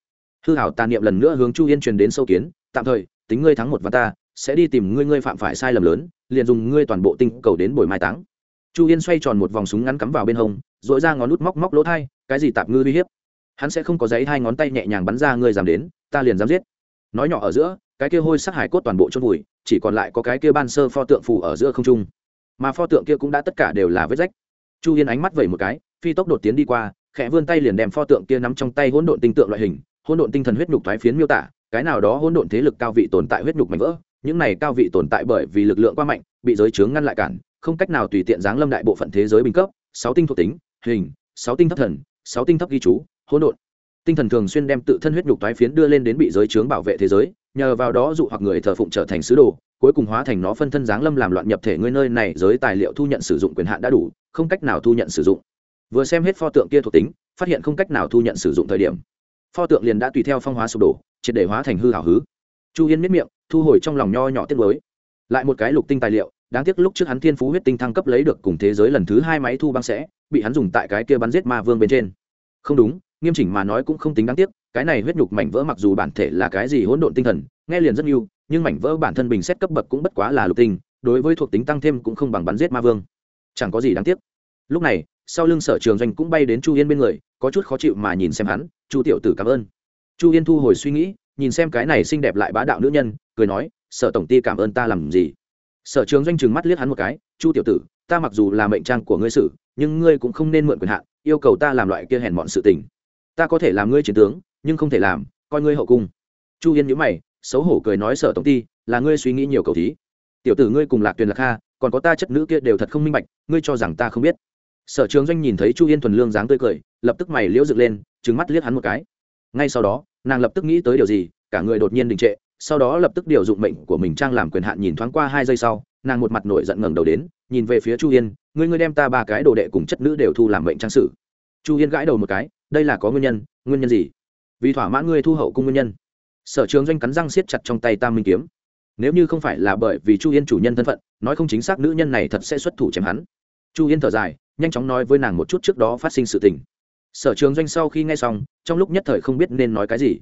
S1: Hư hảo tàn niệm lần nữa hướng chu yên truyền đến sâu kiến, tạm thời, tính ngươi thắng một và ta, sẽ đi tìm ngươi ngươi phạm phải sai lầm lớn, liền dùng ngươi toàn bộ tinh cầu đến bồi mai táng. Chu yên xoay tròn một vòng súng ngắn cắm vào bên hông dội ra ngón nút móc móc lỗ thai, cái gì tạp ngư uy hiếp? Hắn sẽ không có giấy hai ngón tay nhẹ nhàng bắn ra, ngươi dám đến, ta liền dám giết. Nói nhỏ ở giữa, cái kia hôi sắc hải cốt toàn bộ chôn vùi, chỉ còn lại có cái kia ban sơ pho tượng phù ở giữa không trung. Mà pho tượng kia cũng đã tất cả đều là vết rách chu yên ánh mắt vẩy một cái, phi tốc đột tiến đi qua, khẽ vươn tay liền đem pho tượng kia nắm trong tay hỗn độn tinh tượng loại hình, hỗn độn tinh thần huyết nhục thoái phiến miêu tả, cái nào đó hỗn độn thế lực cao vị tồn tại huyết nhục mạnh vỡ, những này cao vị tồn tại bởi vì lực lượng quá mạnh, bị giới chướng ngăn lại cản, không cách nào tùy tiện giáng lâm đại bộ phận thế giới bình cấp, sáu tinh thuộc tính, hình, sáu tinh thấp thần, sáu tinh thấp ghi chú, hỗn độn. Tinh thần thường xuyên đem tự thân huyết nhục thoái phiến đưa lên đến bị giới chướng bảo vệ thế giới, nhờ vào đó dụ hoặc người thờ phụng trở thành sứ đồ, cuối cùng hóa thành nó phân thân giáng lâm làm loạn nhập thể ngươi nơi này, giới tài liệu thu nhận sử dụng quyền hạn đã đủ không cách nào thu nhận sử dụng. Vừa xem hết pho tượng kia thuộc tính phát hiện không cách nào thu nhận sử dụng thời điểm. Pho tượng liền đã tùy theo phong hóa sụp đổ triệt để hóa thành hư hảo hứ. Chu yên miết miệng thu hồi trong lòng nho nhỏ tiết mới lại một cái lục tinh tài liệu đáng tiếc lúc trước hắn thiên phú huyết tinh thăng cấp lấy được cùng thế giới lần thứ hai máy thu băng sẽ bị hắn dùng tại cái kia bắn giết ma vương bên trên. Không đúng nghiêm chỉnh mà nói cũng không tính đáng tiếc cái này huyết nhục mảnh vỡ mặc dù bản thể là cái gì hỗn độn tinh thần nghe liền rất yêu, nhưng mảnh vỡ bản thân bình xét cấp bậc cũng bất quá là lục tinh đối với thuộc tính tăng thêm cũng không bằng bắn giết ma vương chẳng có gì đáng tiếc. Lúc này, sau lưng sở trường doanh cũng bay đến chu yên bên người, có chút khó chịu mà nhìn xem hắn, chu tiểu tử cảm ơn. Chu yên thu hồi suy nghĩ, nhìn xem cái này xinh đẹp lại bá đạo nữ nhân, cười nói, sở tổng ty cảm ơn ta làm gì? Sở trường doanh chừng mắt liếc hắn một cái, chu tiểu tử, ta mặc dù là mệnh trang của ngươi xử nhưng ngươi cũng không nên mượn quyền hạn, yêu cầu ta làm loại kia hèn mọn sự tình. Ta có thể làm ngươi chiến tướng, nhưng không thể làm, coi ngươi hậu cung. Chu yên nhữ mày, xấu hổ cười nói, sở tổng ty, là ngươi suy nghĩ nhiều cầu thí tiểu tử ngươi cùng lạc tuyền lạc kha, còn có ta chất nữ kia đều thật không minh bạch, ngươi cho rằng ta không biết. Sở trường doanh nhìn thấy chu yên thuần lương dáng tươi cười, lập tức mày liễu dựng lên trứng mắt liếc hắn một cái. Ngay sau đó, nàng lập tức nghĩ tới điều gì, cả người đột nhiên đình trệ, sau đó lập tức điều dụng mệnh của mình trang làm quyền hạn nhìn thoáng qua hai giây sau, nàng một mặt nổi giận ngẩng đầu đến, nhìn về phía chu yên, ngươi ngươi đem ta ba cái đồ đệ cùng chất nữ đều thu làm mệnh trang sử. Chu yên gãi đầu một cái, đây là có nguyên nhân nguyên nhân gì? Vì thỏa mãn ngươi thu hậu cung nguyên nhân. Sở trường doanh cắn răng siết chặt trong tay tam minh kiếm nếu như không phải là bởi vì chu yên chủ nhân thân phận nói không chính xác nữ nhân này thật sẽ xuất thủ chém hắn. Chu yên thở dài nhanh chóng nói với nàng một chút trước đó phát sinh sự tình. Sở trường doanh sau khi nghe xong trong lúc nhất thời không biết nên nói cái gì.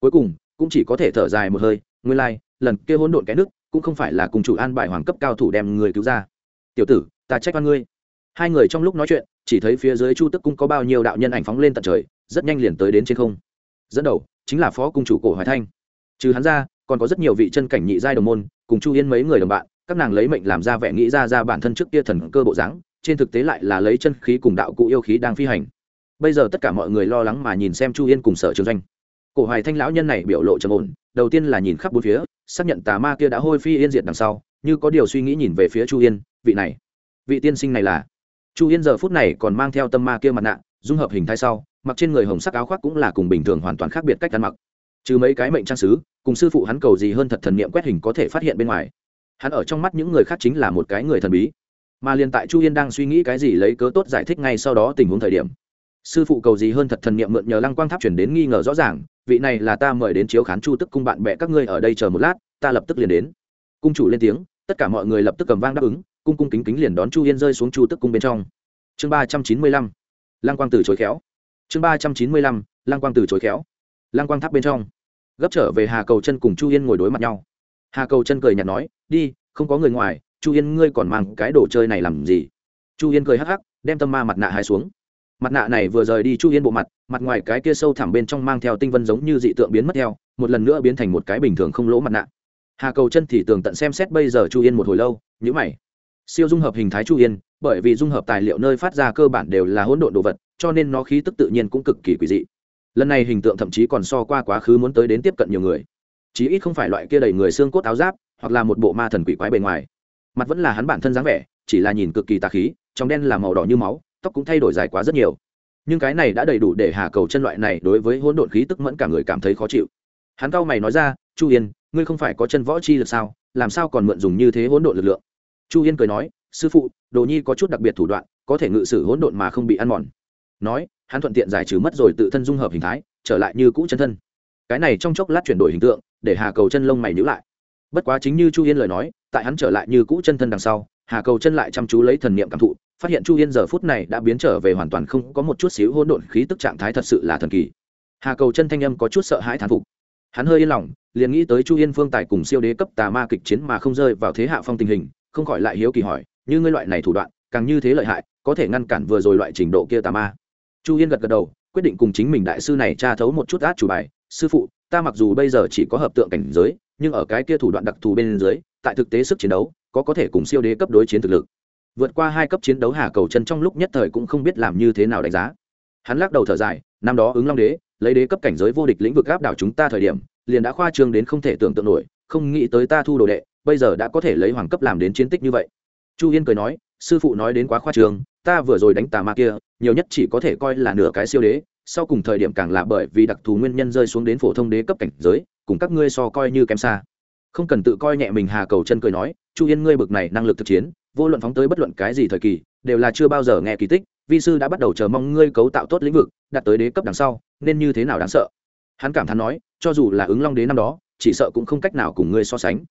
S1: Cuối cùng cũng chỉ có thể thở dài một hơi nguyên lai、like, lần kia hỗn độn cái nước cũng không phải là cùng chủ an bài hoàng cấp cao thủ đem người cứu ra. Tiểu tử ta trách oan ngươi. Hai người trong lúc nói chuyện chỉ thấy phía dưới chu tức cung có bao nhiêu đạo nhân ảnh phóng lên tận trời rất nhanh liền tới đến trên không. Dẫn đầu chính là phó cung chủ cổ hoài thanh. Trừ hắn ra còn có rất nhiều vị chân cảnh nhị giai đồng môn, cùng chu yên mấy người đồng bạn, các nàng lấy mệnh làm ra vẻ nghĩ ra ra bản thân trước kia thần cơ bộ dáng, trên thực tế lại là lấy chân khí cùng đạo cụ yêu khí đang phi hành. Bây giờ tất cả mọi người lo lắng mà nhìn xem chu yên cùng sở trường doanh. Cổ hoài thanh lão nhân này biểu lộ trầm ổn, đầu tiên là nhìn khắp bốn phía, xác nhận tà ma kia đã hôi phi yên diệt đằng sau, như có điều suy nghĩ nhìn về phía chu yên, vị này, vị tiên sinh này là. Chu yên giờ phút này còn mang theo tâm ma kia mặt nạ, dung hợp hình thai sau, mặc trên người hồng sắc áo khoác cũng là cùng bình thường hoàn toàn khác biệt cách ăn mặc trừ mấy cái mệnh trang sứ, cùng sư phụ hắn cầu gì hơn thật thần niệm quét hình có thể phát hiện bên ngoài. Hắn ở trong mắt những người khác chính là một cái người thần bí. Mà liền tại chu yên đang suy nghĩ cái gì lấy cớ tốt giải thích ngay sau đó tình huống thời điểm, sư phụ cầu gì hơn thật thần niệm mượn nhờ lăng quang tháp chuyển đến nghi ngờ rõ ràng, vị này là ta mời đến chiếu khán chu tức cung bạn bè các ngươi ở đây chờ một lát, ta lập tức liền đến. Cung chủ lên tiếng, tất cả mọi người lập tức cầm vang đáp ứng, cung cung kính kính liền đón chu yên rơi xuống chu tức cung bên trong. Chương ba trăm chín mươi lăm, lăng quang từ chối khéo. Chương ba trăm chín mươi lăm, lăng quang từ chối khéo. Lăng quang tháp bên trong gấp trở về hà cầu chân cùng chu yên ngồi đối mặt nhau. Hà cầu chân cười nhạt nói, đi, không có người ngoài, chu yên, ngươi còn mang cái đồ chơi này làm gì? Chu yên cười hắc hắc, đem tâm ma mặt nạ hai xuống. Mặt nạ này vừa rời đi chu yên bộ mặt mặt ngoài cái kia sâu thẳm bên trong mang theo tinh vân giống như dị tượng biến mất theo, một lần nữa biến thành một cái bình thường không lỗ mặt nạ. Hà cầu chân thì tường tận xem xét bây giờ chu yên một hồi lâu nhữ mày. Siêu dung hợp hình thái chu yên, bởi vì dung hợp tài liệu nơi phát ra cơ bản đều là hỗn độn đồ vật, cho nên nó khí tức tự nhiên cũng cực kỳ quỷ dị lần này hình tượng thậm chí còn so qua quá khứ muốn tới đến tiếp cận nhiều người. Chí ít không phải loại kia đầy người xương cốt áo giáp, hoặc là một bộ ma thần quỷ quái bề ngoài. Mặt vẫn là hắn bản thân dáng vẻ, chỉ là nhìn cực kỳ tà khí, trong đen là màu đỏ như máu, tóc cũng thay đổi dài quá rất nhiều. Nhưng cái này đã đầy đủ để hà cầu chân loại này đối với hỗn độn khí tức mẫn cả người cảm thấy khó chịu. Hắn cau mày nói ra, chu yên, ngươi không phải có chân võ chi lực sao? Làm sao còn mượn dùng như thế hỗn độn lực lượng? Chu yên cười nói, sư phụ, đồ nhi có chút đặc biệt thủ đoạn, có thể ngự sử hỗn độn mà không bị ăn mòn. Nói hắn thuận tiện giải trừ mất rồi tự thân dung hợp hình thái, trở lại như cũ chân thân. Cái này trong chốc lát chuyển đổi hình tượng, để hà cầu chân lông mày nhữ lại. Bất quá chính như chu yên lời nói, tại hắn trở lại như cũ chân thân đằng sau, hà cầu chân lại chăm chú lấy thần niệm cảm thụ, phát hiện chu yên giờ phút này đã biến trở về hoàn toàn không có một chút xíu hỗn độn khí tức trạng thái thật sự là thần kỳ. Hà cầu chân thanh âm có chút sợ hãi thán phục. Hắn hơi yên lòng, liền nghĩ tới chu yên phương tài cùng siêu đế cấp tà ma kịch chiến mà không rơi vào thế hạ phong tình hình, không khỏi lại hiếu kỳ hỏi, như ngươi loại này thủ đoạn, càng như thế lợi hại, có thể ngăn cản vừa rồi loại trình độ kia tà ma? Chu yên gật gật đầu, quyết định cùng chính mình đại sư này tra thấu một chút át chủ bài. Sư phụ, ta mặc dù bây giờ chỉ có hợp tượng cảnh giới, nhưng ở cái kia thủ đoạn đặc thù bên dưới, tại thực tế sức chiến đấu, có có thể cùng siêu đế cấp đối chiến thực lực. Vượt qua hai cấp chiến đấu hà cầu chân trong lúc nhất thời cũng không biết làm như thế nào đánh giá. Hắn lắc đầu thở dài, năm đó ứng long đế, lấy đế cấp cảnh giới vô địch lĩnh vực áp đảo chúng ta thời điểm, liền đã khoa trương đến không thể tưởng tượng nổi, không nghĩ tới ta thu đồ đệ, bây giờ đã có thể lấy hoàng cấp làm đến chiến tích như vậy. Chu yên cười nói, sư phụ nói đến quá khoa trương ta vừa rồi đánh tà ma kia, nhiều nhất chỉ có thể coi là nửa cái siêu đế, sau cùng thời điểm càng là bởi vì đặc thù nguyên nhân rơi xuống đến phổ thông đế cấp cảnh giới, cùng các ngươi so coi như kém xa. Không cần tự coi nhẹ mình hà cầu chân cười nói, chu yên ngươi bực này năng lực thực chiến, vô luận phóng tới bất luận cái gì thời kỳ, đều là chưa bao giờ nghe kỳ tích, vi sư đã bắt đầu chờ mong ngươi cấu tạo tốt lĩnh vực, đạt tới đế cấp đằng sau, nên như thế nào đáng sợ? Hắn cảm thán nói, cho dù là ứng long đế năm đó, chỉ sợ cũng không cách nào cùng ngươi so sánh.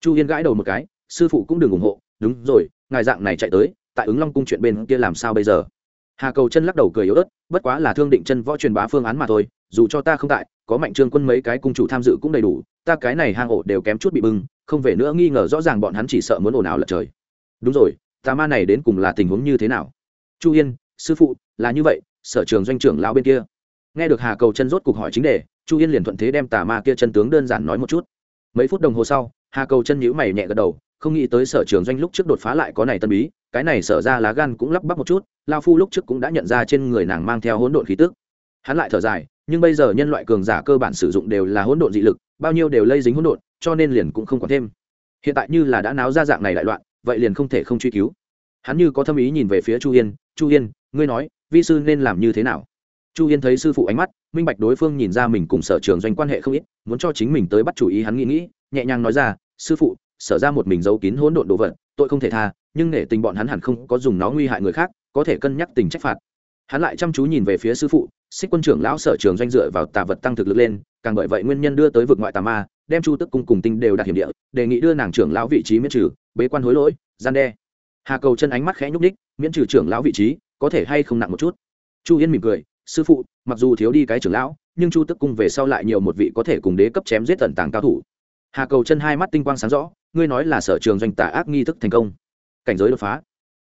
S1: Chu yên gãi đầu một cái, sư phụ cũng đừng ủng hộ. Đúng rồi, ngài dạng này chạy tới tại ứng long cung chuyện bên kia làm sao bây giờ? Hà cầu chân lắc đầu cười yếu ớt, bất quá là thương định chân võ truyền bá phương án mà thôi, dù cho ta không tại, có mạnh trương quân mấy cái cung chủ tham dự cũng đầy đủ, ta cái này hang ổ đều kém chút bị bưng, không về nữa nghi ngờ rõ ràng bọn hắn chỉ sợ muốn ồn ào lật trời. Đúng rồi tà ma này đến cùng là tình huống như thế nào? Chu yên, sư phụ, là như vậy, sở trường doanh trưởng lao bên kia. Nghe được hà cầu chân rốt cục hỏi chính đề, chu yên liền thuận thế đem tà ma kia chân tướng đơn giản nói một chút. Mấy phút đồng hồ sau, hà cầu chân nhữ mày nhẹ gật đầu không nghĩ tới sở trường doanh lúc trước đột phá lại có này tân bí, cái này sở ra lá gan cũng lắp bắp một chút, lao phu lúc trước cũng đã nhận ra trên người nàng mang theo hỗn độn khí tức. Hắn lại thở dài, nhưng bây giờ nhân loại cường giả cơ bản sử dụng đều là hỗn độn dị lực, bao nhiêu đều lây dính hỗn độn, cho nên liền cũng không còn thêm. Hiện tại như là đã náo ra dạng này đại loạn, vậy liền không thể không truy cứu. Hắn như có thâm ý nhìn về phía chu yên chu yên ngươi nói, vi sư nên làm như thế nào? Chu yên thấy sư phụ ánh mắt, minh bạch đối phương nhìn ra mình cùng sở trường doanh quan hệ không ít, muốn cho chính mình tới bắt chủ ý hắn nghĩ nghĩ, nhẹ nhàng nói ra, sư phụ sở ra một mình giấu kín hỗn độn đồ vật, tội không thể tha, nhưng nể tình bọn hắn hẳn không có dùng nó nguy hại người khác, có thể cân nhắc tình trách phạt. Hắn lại chăm chú nhìn về phía sư phụ, xích quân trưởng lão sở trường doanh dựa vào tà vật tăng thực lực lên, càng bởi vậy nguyên nhân đưa tới vực ngoại tà ma, đem chu tức cung cùng tinh đều đạt hiểm địa, đề nghị đưa nàng trưởng lão vị trí miễn trừ, bế quan hối lỗi, gian đe. Hà cầu chân ánh mắt khẽ nhúc ních miễn trừ trưởng lão vị trí, có thể hay không nặng một chút? Chu yên mỉm cười, sư phụ, mặc dù thiếu đi cái trưởng lão, nhưng chu tức cung về sau lại nhiều một vị có thể cùng đế cấp chém giết tận tàng cao thủ hà cầu chân hai mắt tinh quang sáng rõ, ngươi nói là sở trường doanh tả ác nghi thức thành công. Cảnh giới đột phá.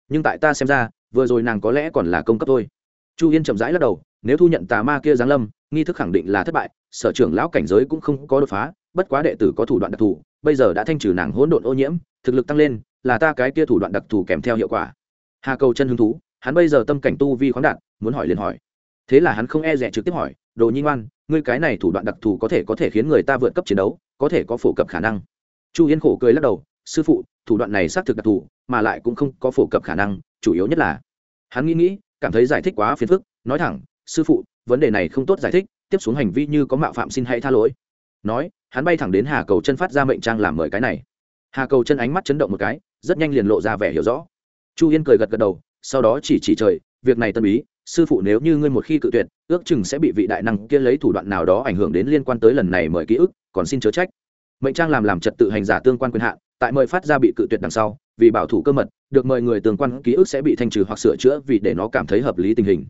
S1: Nhưng tại ta xem ra, vừa rồi nàng có lẽ còn là công cấp thôi. Chu yên chậm rãi lắc đầu, nếu thu nhận tà ma kia giáng lâm, nghi thức khẳng định là thất bại, sở trưởng lão cảnh giới cũng không có đột phá, bất quá đệ tử có thủ đoạn đặc thù, bây giờ đã thanh trừ nàng hỗn độn ô nhiễm, thực lực tăng lên, là ta cái kia thủ đoạn đặc thù kèm theo hiệu quả. Hà cầu chân hứng thú, hắn bây giờ tâm cảnh tu vi khoáng đạt, muốn hỏi liền hỏi. Thế là hắn không e rẻ trực tiếp hỏi, đồ nhi ngoan, ngươi cái này thủ đoạn đặc thù có thể có thể khiến người ta vượt cấp chiến đấu? Có thể có phổ cập khả năng. Chu yên khổ cười lắc đầu, sư phụ, thủ đoạn này xác thực đặc thù, mà lại cũng không có phổ cập khả năng, chủ yếu nhất là hắn nghĩ nghĩ, cảm thấy giải thích quá phiền phức, nói thẳng, sư phụ, vấn đề này không tốt giải thích, tiếp xuống hành vi như có mạo phạm xin hãy tha lỗi. Nói, hắn bay thẳng đến hà cầu chân phát ra mệnh trang làm mời cái này. Hà cầu chân ánh mắt chấn động một cái, rất nhanh liền lộ ra vẻ hiểu rõ. Chu yên cười gật gật đầu, sau đó chỉ chỉ trời, việc này tân bí, sư phụ nếu như ngươi một khi cự tuyệt, ước chừng sẽ bị vị đại năng kia lấy thủ đoạn nào đó ảnh hưởng đến liên quan tới lần này mời ký ức còn xin chớ trách. Mệnh trang làm làm trật tự hành giả tương quan quyền hạn, tại mời phát ra bị cự tuyệt đằng sau, vì bảo thủ cơ mật, được mời người tương quan ký ức sẽ bị thanh trừ hoặc sửa chữa vì để nó cảm thấy hợp lý tình hình.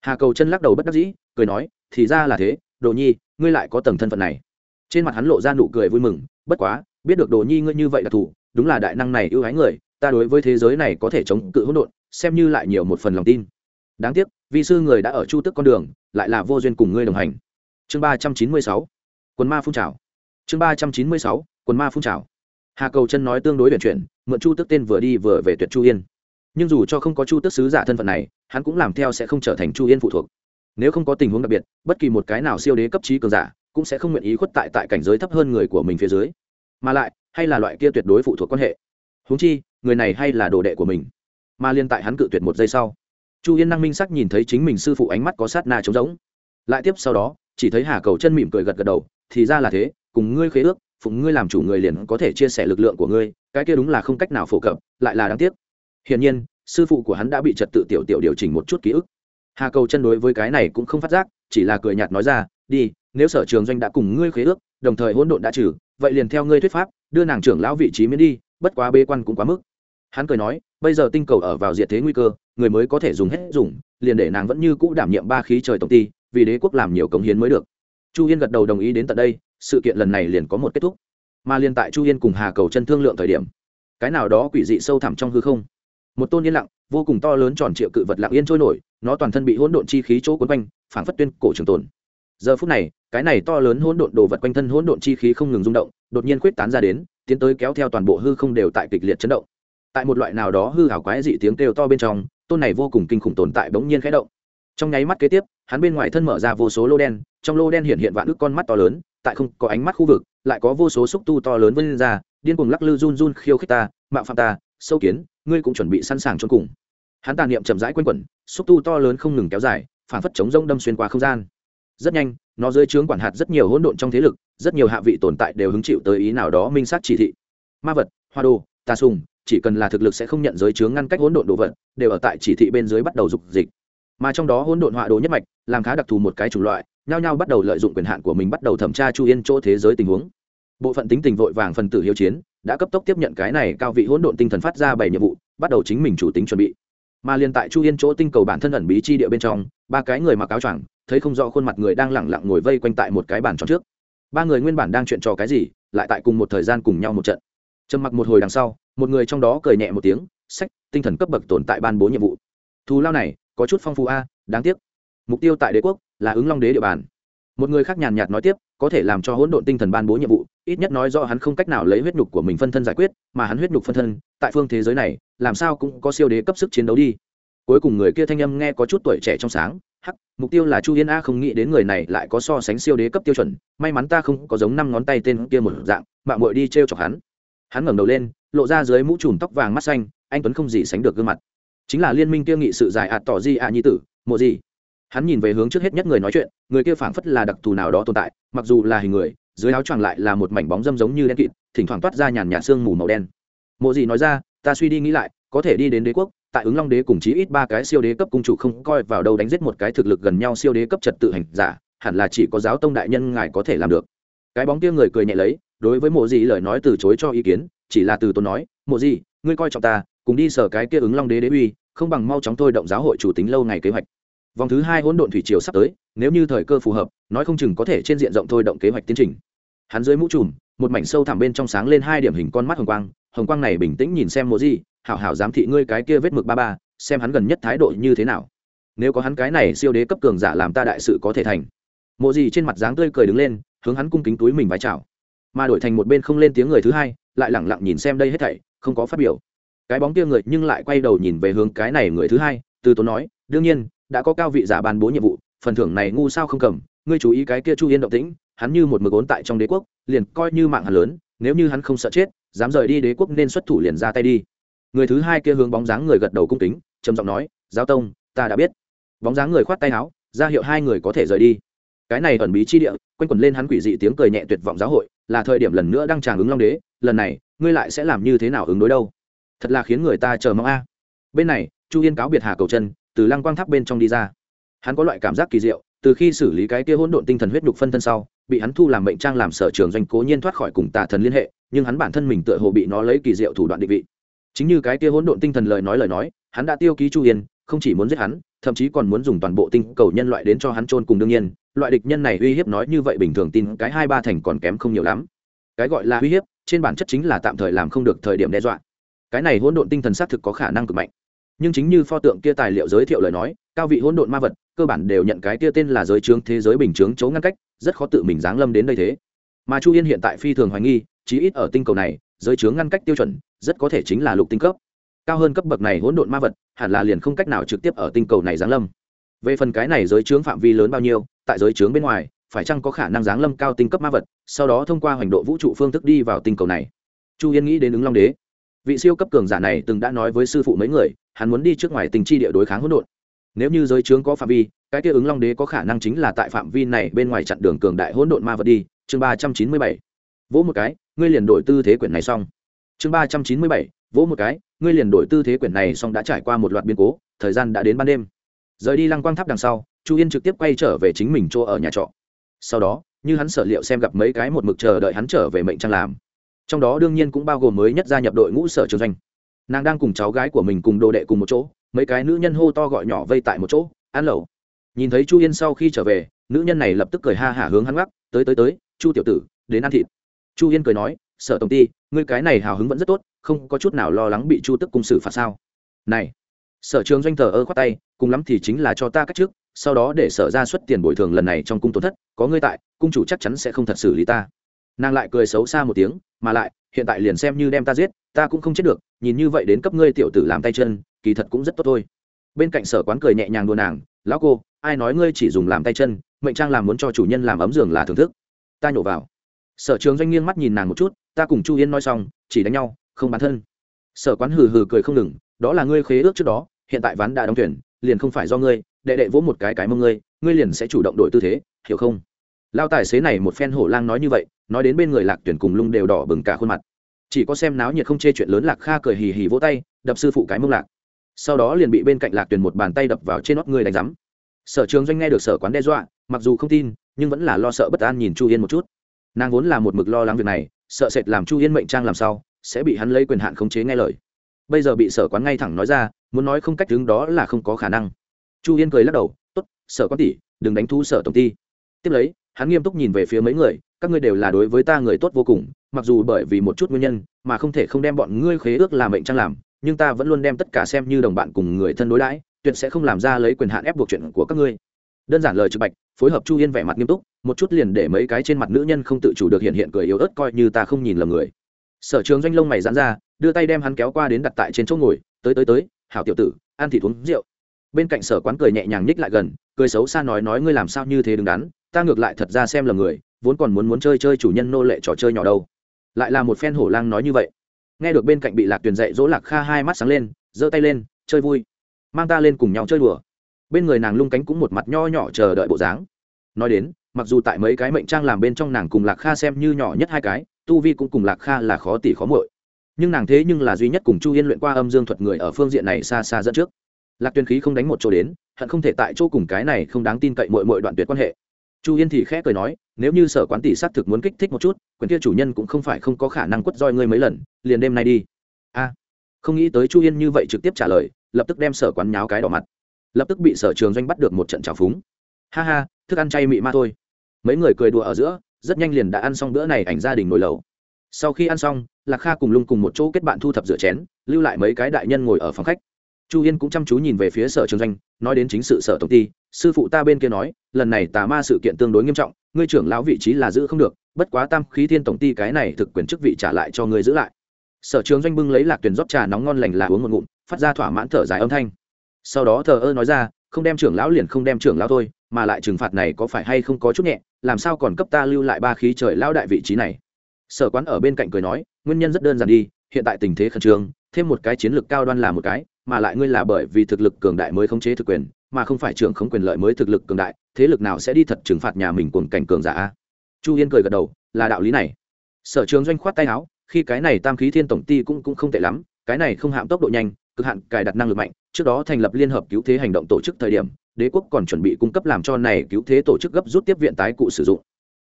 S1: Hà cầu chân lắc đầu bất đắc dĩ, cười nói, thì ra là thế, đồ nhi, ngươi lại có tầng thân phận này. Trên mặt hắn lộ ra nụ cười vui mừng, bất quá, biết được đồ nhi ngươi như vậy là thủ, đúng là đại năng này ưu ái người, ta đối với thế giới này có thể chống cự hỗn độn, xem như lại nhiều một phần lòng tin. Đáng tiếc, vi sư người đã ở chu tức con đường, lại là vô duyên cùng ngươi đồng hành. Chương ba trăm chín mươi sáu quần ma phun trào. Chương ba trăm chín mươi sáu, quần ma phun trào. Hà cầu chân nói tương đối biển chuyển, mượn chu tức tên vừa đi vừa về tuyệt chu yên. Nhưng dù cho không có chu tức sứ giả thân phận này, hắn cũng làm theo sẽ không trở thành chu yên phụ thuộc. Nếu không có tình huống đặc biệt, bất kỳ một cái nào siêu đế cấp trí cường giả cũng sẽ không nguyện ý khuất tại tại cảnh giới thấp hơn người của mình phía dưới. Mà lại, hay là loại kia tuyệt đối phụ thuộc quan hệ. Huống chi, người này hay là đồ đệ của mình. Mà liên tại hắn cự tuyệt một giây sau, chu yên năng minh sắc nhìn thấy chính mình sư phụ ánh mắt có sát na trống rỗng. Lại tiếp sau đó chỉ thấy hà cầu chân mỉm cười gật gật đầu, thì ra là thế, cùng ngươi khế ước, phụng ngươi làm chủ người liền có thể chia sẻ lực lượng của ngươi, cái kia đúng là không cách nào phổ cập, lại là đáng tiếc. Hiển nhiên, sư phụ của hắn đã bị trật tự tiểu tiểu điều chỉnh một chút ký ức. Hà cầu chân đối với cái này cũng không phát giác, chỉ là cười nhạt nói ra, đi, nếu sở trường doanh đã cùng ngươi khế ước, đồng thời hỗn độn đã trừ, vậy liền theo ngươi thuyết pháp, đưa nàng trưởng lão vị trí miễn đi, bất quá bê quan cũng quá mức. Hắn cười nói, bây giờ tinh cầu ở vào diệt thế nguy cơ, người mới có thể dùng hết dùng, liền để nàng vẫn như cũ đảm nhiệm ba khí trời tổng ty vì đế quốc làm nhiều cống hiến mới được. Chu yên gật đầu đồng ý đến tận đây, sự kiện lần này liền có một kết thúc. Mà liền tại chu yên cùng hà cầu chân thương lượng thời điểm, cái nào đó quỷ dị sâu thẳm trong hư không, một tôn yên lặng, vô cùng to lớn tròn triệu cự vật lặng yên trôi nổi, nó toàn thân bị hỗn độn chi khí chỗ quấn quanh, phảng phất tuyên cổ trường tồn. Giờ phút này, cái này to lớn hỗn độn đồ vật quanh thân hỗn độn chi khí không ngừng rung động, đột nhiên khuyết tán ra đến, tiến tới kéo theo toàn bộ hư không đều tại kịch liệt chấn động. Tại một loại nào đó hư hảo quái dị tiếng kêu to bên trong, tôn này vô cùng kinh khủng tồn tại bỗng nhiên khẽ động trong nháy mắt kế tiếp, hắn bên ngoài thân mở ra vô số lô đen, trong lô đen hiện hiện vạn ức con mắt to lớn, tại không có ánh mắt khu vực, lại có vô số xúc tu to lớn vươn ra, điên cuồng lắc lư run run khiêu khích ta, mạo phạm ta, sâu kiến, ngươi cũng chuẩn bị sẵn sàng cho cùng. Hắn tàn niệm chậm rãi quanh quẩn, xúc tu to lớn không ngừng kéo dài phản phất chống rông đâm xuyên qua không gian. Rất nhanh, nó dưới trướng quản hạt rất nhiều hỗn độn trong thế lực, rất nhiều hạ vị tồn tại đều hứng chịu tới ý nào đó minh sát chỉ thị. Ma vật, hoa đồ tà sùng, chỉ cần là thực lực sẽ không nhận giới chướng ngăn cách hỗn độn đồ vật, đều ở tại chỉ thị bên dưới bắt đầu dục dịch mà trong đó hỗn độn họa đồ nhất mạch, làm khá đặc thù một cái chủng loại, nhao nhao bắt đầu lợi dụng quyền hạn của mình bắt đầu thẩm tra chu yên chỗ thế giới tình huống. Bộ phận tính tình vội vàng phần tử hiếu chiến, đã cấp tốc tiếp nhận cái này cao vị hỗn độn tinh thần phát ra bảy nhiệm vụ, bắt đầu chính mình chủ tính chuẩn bị. Mà liền tại chu yên chỗ tinh cầu bản thân ẩn bí chi địa bên trong, ba cái người mặc áo choàng, thấy không rõ khuôn mặt người đang lẳng lặng ngồi vây quanh tại một cái bàn tròn trước. Ba người nguyên bản đang chuyện trò cái gì, lại tại cùng một thời gian cùng nhau một trận. Trầm mặc một hồi đằng sau, một người trong đó cười nhẹ một tiếng, sách, tinh thần cấp bậc tồn tại ban bố nhiệm vụ. Thù lao này có chút phong phú a, đáng tiếc. Mục tiêu tại đế quốc là ứng long đế địa bàn. Một người khác nhàn nhạt nói tiếp, có thể làm cho hỗn độn tinh thần ban bố nhiệm vụ, ít nhất nói do hắn không cách nào lấy huyết nhục của mình phân thân giải quyết, mà hắn huyết nhục phân thân, tại phương thế giới này, làm sao cũng có siêu đế cấp sức chiến đấu đi. Cuối cùng người kia thanh âm nghe có chút tuổi trẻ trong sáng, hắc, mục tiêu là chu yên a, không nghĩ đến người này lại có so sánh siêu đế cấp tiêu chuẩn, may mắn ta không có giống năm ngón tay tên kia một dạng, mạng mội đi t r e o chọc hắn. Hắn ngẩng đầu lên, lộ ra dưới mũ trùm tóc vàng mắt xanh, anh tuấn không gì sánh được gương mặt chính là liên minh kia nghị sự giải ạt tỏ di ạ à nhi tử, mộ gì? Hắn nhìn về hướng trước hết nhất người nói chuyện, người kia phảng phất là đặc thù nào đó tồn tại, mặc dù là hình người, dưới áo choàng lại là một mảnh bóng dâm giống như đen kịt, thỉnh thoảng toát ra nhàn nhạt sương mù màu đen. Mộ gì nói ra, ta suy đi nghĩ lại, có thể đi đến đế quốc, tại ứng long đế cùng chí ít ba cái siêu đế cấp cung chủ không coi vào đâu đánh giết một cái thực lực gần nhau siêu đế cấp trật tự hành giả, hẳn là chỉ có giáo tông đại nhân ngài có thể làm được. Cái bóng kia người cười nhẹ lấy, đối với mộ gì lời nói từ chối cho ý kiến, chỉ là từ tôi nói, mộ gì, ngươi coi trọng ta cùng đi sở cái kia ứng long đế đế uy, không bằng mau chóng thôi động giáo hội chủ tính lâu ngày kế hoạch. Vòng thứ hai hỗn độn thủy triều sắp tới, nếu như thời cơ phù hợp, nói không chừng có thể trên diện rộng thôi động kế hoạch tiến trình. Hắn dưới mũ trùm, một mảnh sâu thẳm bên trong sáng lên hai điểm hình con mắt hồng quang hồng quang này bình tĩnh nhìn xem mộ gì hảo hảo giám thị ngươi cái kia vết mực ba ba, xem hắn gần nhất thái độ như thế nào. Nếu có hắn cái này siêu đế cấp cường giả làm ta đại sự có thể thành. Mộ gì trên mặt dáng tươi cười đứng lên, hướng hắn cung kính túi mình vái chào. Mà đổi thành một bên không lên tiếng người thứ hai, lại lẳng lặng nhìn xem đây hết thảy, không có phát biểu cái bóng kia người nhưng lại quay đầu nhìn về hướng cái này người thứ hai, từ tốn nói, đương nhiên, đã có cao vị giả ban bố nhiệm vụ, phần thưởng này ngu sao không cầm, ngươi chú ý cái kia chu yên động tĩnh, hắn như một mực ốn tại trong đế quốc, liền coi như mạng hắn lớn, nếu như hắn không sợ chết, dám rời đi đế quốc nên xuất thủ liền ra tay đi. Người thứ hai kia hướng bóng dáng người gật đầu cung kính, trầm giọng nói, giáo tông, ta đã biết. Bóng dáng người khoát tay áo, ra hiệu hai người có thể rời đi. Cái này ẩn bí chi địa, quanh quẩn lên hắn quỷ dị tiếng cười nhẹ tuyệt vọng giáo hội, là thời điểm lần nữa đang tràng ứng long đế, lần này, ngươi lại sẽ làm như thế nào ứng đối đâu? Thật là khiến người ta chờ mong a. Bên này, chu yên cáo biệt hà cầu chân từ lăng quang tháp bên trong đi ra. Hắn có loại cảm giác kỳ diệu, từ khi xử lý cái kia hỗn độn tinh thần huyết nhục phân thân sau, bị hắn thu làm mệnh trang làm sở trường doanh cố nhiên thoát khỏi cùng tà thần liên hệ, nhưng hắn bản thân mình tựa hồ bị nó lấy kỳ diệu thủ đoạn định vị. Chính như cái kia hỗn độn tinh thần lời nói lời nói, hắn đã tiêu ký chu yên, không chỉ muốn giết hắn, thậm chí còn muốn dùng toàn bộ tinh cầu nhân loại đến cho hắn trôn cùng đương nhiên, loại địch nhân này uy hiếp nói như vậy bình thường tin cái hai ba thành còn kém không nhiều lắm. Cái gọi là uy hiếp, trên bản chất chính là tạm thời làm không được thời điểm đe dọa cái này hỗn độn tinh thần xác thực có khả năng cực mạnh. Nhưng chính như pho tượng kia tài liệu giới thiệu lời nói, cao vị hỗn độn ma vật, cơ bản đều nhận cái kia tên là giới trướng thế giới bình chướng chấu ngăn cách, rất khó tự mình giáng lâm đến đây thế. Mà chu yên hiện tại phi thường hoài nghi, chí ít ở tinh cầu này, giới chướng ngăn cách tiêu chuẩn, rất có thể chính là lục tinh cấp. Cao hơn cấp bậc này hỗn độn ma vật, hẳn là liền không cách nào trực tiếp ở tinh cầu này giáng lâm. Về phần cái này giới chướng phạm vi lớn bao nhiêu, tại giới chướng bên ngoài, phải chăng có khả năng giáng lâm cao tinh cấp ma vật, sau đó thông qua hoành độ vũ trụ phương thức đi vào tinh cầu này? Chu yên nghĩ đến ứng long đế vị siêu cấp cường giả này từng đã nói với sư phụ mấy người, hắn muốn đi trước ngoài tình chi địa đối kháng hỗn độn. Nếu như giới trướng có phạm vi, cái kia ứng long đế có khả năng chính là tại phạm vi này bên ngoài chặn đường cường đại hỗn độn ma vật đi. Chương ba trăm chín mươi bảy. Vỗ một cái, ngươi liền đổi tư thế quyển này xong. Chương ba trăm chín mươi bảy, vỗ một cái, ngươi liền đổi tư thế quyển này xong đã trải qua một loạt biến cố, thời gian đã đến ban đêm. Rời đi lăng quang tháp đằng sau, chu yên trực tiếp quay trở về chính mình chỗ ở nhà trọ. Sau đó, như hắn sở liệu xem gặp mấy cái một mực chờ đợi hắn trở về mệnh trang làm trong đó đương nhiên cũng bao gồm mới nhất gia nhập đội ngũ sở trường doanh. Nàng đang cùng cháu gái của mình cùng đồ đệ cùng một chỗ, mấy cái nữ nhân hô to gọi nhỏ vây tại một chỗ, ăn lẩu. Nhìn thấy chu yên sau khi trở về, nữ nhân này lập tức cười ha hả hướng hắn gác tới tới tới, chu tiểu tử, đến ăn thịt. Chu yên cười nói, sở tổng ty, ngươi cái này hào hứng vẫn rất tốt, không có chút nào lo lắng bị chu tức cung xử phạt sao? Này. Sở trường doanh thờ ơ khoát tay, cùng lắm thì chính là cho ta cách trước, sau đó để sở ra xuất tiền bồi thường lần này trong cung tổn thất, có ngươi tại, cung chủ chắc chắn sẽ không thật xử lý ta nàng lại cười xấu xa một tiếng, mà lại, hiện tại liền xem như đem ta giết, ta cũng không chết được, nhìn như vậy đến cấp ngươi tiểu tử làm tay chân, kỳ thật cũng rất tốt thôi. Bên cạnh sở quán cười nhẹ nhàng đùa nàng, lão cô, ai nói ngươi chỉ dùng làm tay chân, mệnh trang làm muốn cho chủ nhân làm ấm giường là thưởng thức. Ta nhổ vào. Sở trường doanh nghiêng mắt nhìn nàng một chút, ta cùng chu yên nói xong, chỉ đánh nhau, không bán thân. Sở quán hừ hừ cười không ngừng, đó là ngươi khế ước trước đó, hiện tại ván đã đóng tuyển, liền không phải do ngươi, đệ đệ vỗ một cái cái mông ngươi ngươi liền sẽ chủ động đổi tư thế, hiểu không? Lao tài xế này một phen hổ lang nói như vậy, nói đến bên người lạc tuyển cùng lung đều đỏ bừng cả khuôn mặt. Chỉ có xem náo nhiệt không chê chuyện lớn lạc kha cười hì hì vỗ tay, đập sư phụ cái mông lạc. Sau đó liền bị bên cạnh lạc tuyển một bàn tay đập vào trên nót người đánh rắm sở trường doanh nghe được sở quán đe dọa, mặc dù không tin, nhưng vẫn là lo sợ bất an nhìn chu yên một chút. Nàng vốn là một mực lo lắng việc này, sợ sệt làm chu yên mệnh trang làm sao, sẽ bị hắn lấy quyền hạn khống chế nghe lời. Bây giờ bị sở quán ngay thẳng nói ra, muốn nói không cách đứng đó là không có khả năng. Chu yên cười lắc đầu t ố t sở quán tỷ, đừng đánh thu sở tổng ty. Tiếp lấy hắn nghiêm túc nhìn về phía mấy người, các ngươi đều là đối với ta người tốt vô cùng, mặc dù bởi vì một chút nguyên nhân, mà không thể không đem bọn ngươi khế ước làm mệnh trang làm, nhưng ta vẫn luôn đem tất cả xem như đồng bạn cùng người thân đối đãi, tuyệt sẽ không làm ra lấy quyền hạn ép buộc chuyện của các ngươi. Đơn giản lời trực bạch, phối hợp chu yên vẻ mặt nghiêm túc, một chút liền để mấy cái trên mặt nữ nhân không tự chủ được hiện hiện cười yếu ớt coi như ta không nhìn lầm người. Sở trường doanh lông mày dán ra, đưa tay đem hắn kéo qua đến đặt tại trên chỗ ngồi, tới tới tới, hảo tiểu tử, ăn thịt uống rượu. Bên cạnh sở quán cười nhẹ nhàng nhích lại gần, cười xấu xa nói nói ngươi làm sao như thế đứng đắn ta ngược lại thật ra xem là người, vốn còn muốn muốn chơi chơi chủ nhân nô lệ trò chơi nhỏ đâu. Lại là một phen hổ lang nói như vậy. Nghe được bên cạnh bị lạc tuyền dạy dỗ lạc kha hai mắt sáng lên, giơ tay lên, chơi vui. Mang ta lên cùng nhau chơi đùa. Bên người nàng lung cánh cũng một mặt nho nhỏ chờ đợi bộ dáng. Nói đến, mặc dù tại mấy cái mệnh trang làm bên trong nàng cùng lạc kha xem như nhỏ nhất hai cái, tu vi cũng cùng lạc kha là khó tỷ khó muội. Nhưng nàng thế nhưng là duy nhất cùng chu yên luyện qua âm dương thuật người ở phương diện này xa xa dẫn trước. Lạc tuyên khí không đánh một chỗ đến, hận không thể tại chỗ cùng cái này không đáng tin cậy mội mội đoạn tuyệt quan hệ chu yên thì khẽ cười nói, nếu như sở quán tỷ xác thực muốn kích thích một chút, quyền kia chủ nhân cũng không phải không có khả năng quất roi ngươi mấy lần, liền đêm nay đi. A. Không nghĩ tới chu yên như vậy trực tiếp trả lời, lập tức đem sở quán nháo cái đỏ mặt. Lập tức bị sở trường doanh bắt được một trận trào phúng. Ha ha, thức ăn chay mị ma thôi. Mấy người cười đùa ở giữa, rất nhanh liền đã ăn xong bữa này ảnh gia đình nồi lầu sau khi ăn xong, lạc kha cùng lung cùng một chỗ kết bạn thu thập rửa chén, lưu lại mấy cái đại nhân ngồi ở phòng khách. Chu yên cũng chăm chú nhìn về phía sở trường doanh nói đến chính sự sở tổng ty, sư phụ ta bên kia nói, lần này tà ma sự kiện tương đối nghiêm trọng, ngươi trưởng lão vị trí là giữ không được, bất quá tam khí thiên tổng ty cái này thực quyền chức vị trả lại cho ngươi giữ lại. Sở trường doanh bưng lấy lạc tuyển rót trà nóng ngon lành là uống một ngụm, phát ra thỏa mãn thở dài âm thanh. Sau đó thờ ơ nói ra, không đem trưởng lão liền không đem trưởng lão thôi, mà lại trừng phạt này có phải hay không có chút nhẹ, làm sao còn cấp ta lưu lại ba khí trời lão đại vị trí này? Sở quán ở bên cạnh cười nói, nguyên nhân rất đơn giản đi, hiện tại tình thế khẩn trương, thêm một cái chiến lược cao đoan là một cái mà lại ngươi là bởi vì thực lực cường đại mới khống chế thực quyền, mà không phải trưởng khống quyền lợi mới thực lực cường đại, thế lực nào sẽ đi thật trừng phạt nhà mình cuồng cảnh cường giả chu yên cười gật đầu, là đạo lý này. Sở trường doanh khoát tay áo, khi cái này tam khí thiên tổng ty cũng cũng không tệ lắm, cái này không hạm tốc độ nhanh, cực hạn cài đặt năng lực mạnh, trước đó thành lập liên hợp cứu thế hành động tổ chức thời điểm, đế quốc còn chuẩn bị cung cấp làm cho này cứu thế tổ chức gấp rút tiếp viện tái cụ sử dụng.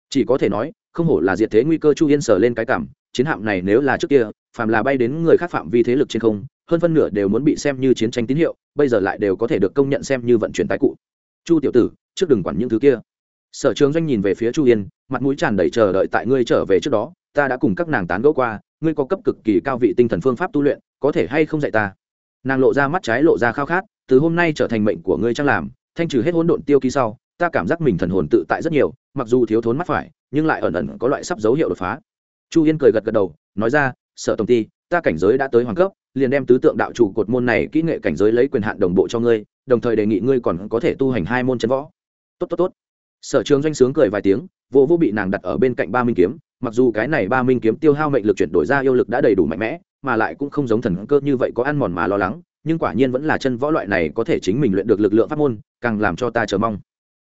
S1: Chỉ có thể nói, không hổ là diệt thế nguy cơ chu yên sở lên cái cảm, chiến hạm này nếu là trước kia, phàm là bay đến người khác phạm vi thế lực trên không hơn phân nửa đều muốn bị xem như chiến tranh tín hiệu, bây giờ lại đều có thể được công nhận xem như vận chuyển tái cụ. Chu tiểu tử, trước đừng quản những thứ kia. Sở trường doanh nhìn về phía chu yên, mặt mũi tràn đầy chờ đợi tại ngươi trở về trước đó, ta đã cùng các nàng tán gẫu qua, ngươi có cấp cực kỳ cao vị tinh thần phương pháp tu luyện, có thể hay không dạy ta? Nàng lộ ra mắt trái lộ ra khao khát, từ hôm nay trở thành mệnh của ngươi trang làm, thanh trừ hết hỗn độn tiêu ký sau, ta cảm giác mình thần hồn tự tại rất nhiều, mặc dù thiếu thốn mắt phải, nhưng lại ẩn ẩn có loại sắp dấu hiệu đột phá. Chu yên cười gật gật đầu, nói ra, sở tổng ty, ta cảnh giới đã tới hoàng cấp liền đem tứ tượng đạo chủ cột môn này kỹ nghệ cảnh giới lấy quyền hạn đồng bộ cho ngươi, đồng thời đề nghị ngươi còn có thể tu hành hai môn chân võ. Tốt tốt tốt. Sở trường doanh sướng cười vài tiếng, vô vô bị nàng đặt ở bên cạnh ba minh kiếm, mặc dù cái này ba minh kiếm tiêu hao mệnh lực chuyển đổi ra yêu lực đã đầy đủ mạnh mẽ, mà lại cũng không giống thần cơ như vậy có ăn mòn mà lo lắng, nhưng quả nhiên vẫn là chân võ loại này có thể chính mình luyện được lực lượng pháp môn, càng làm cho ta chờ mong.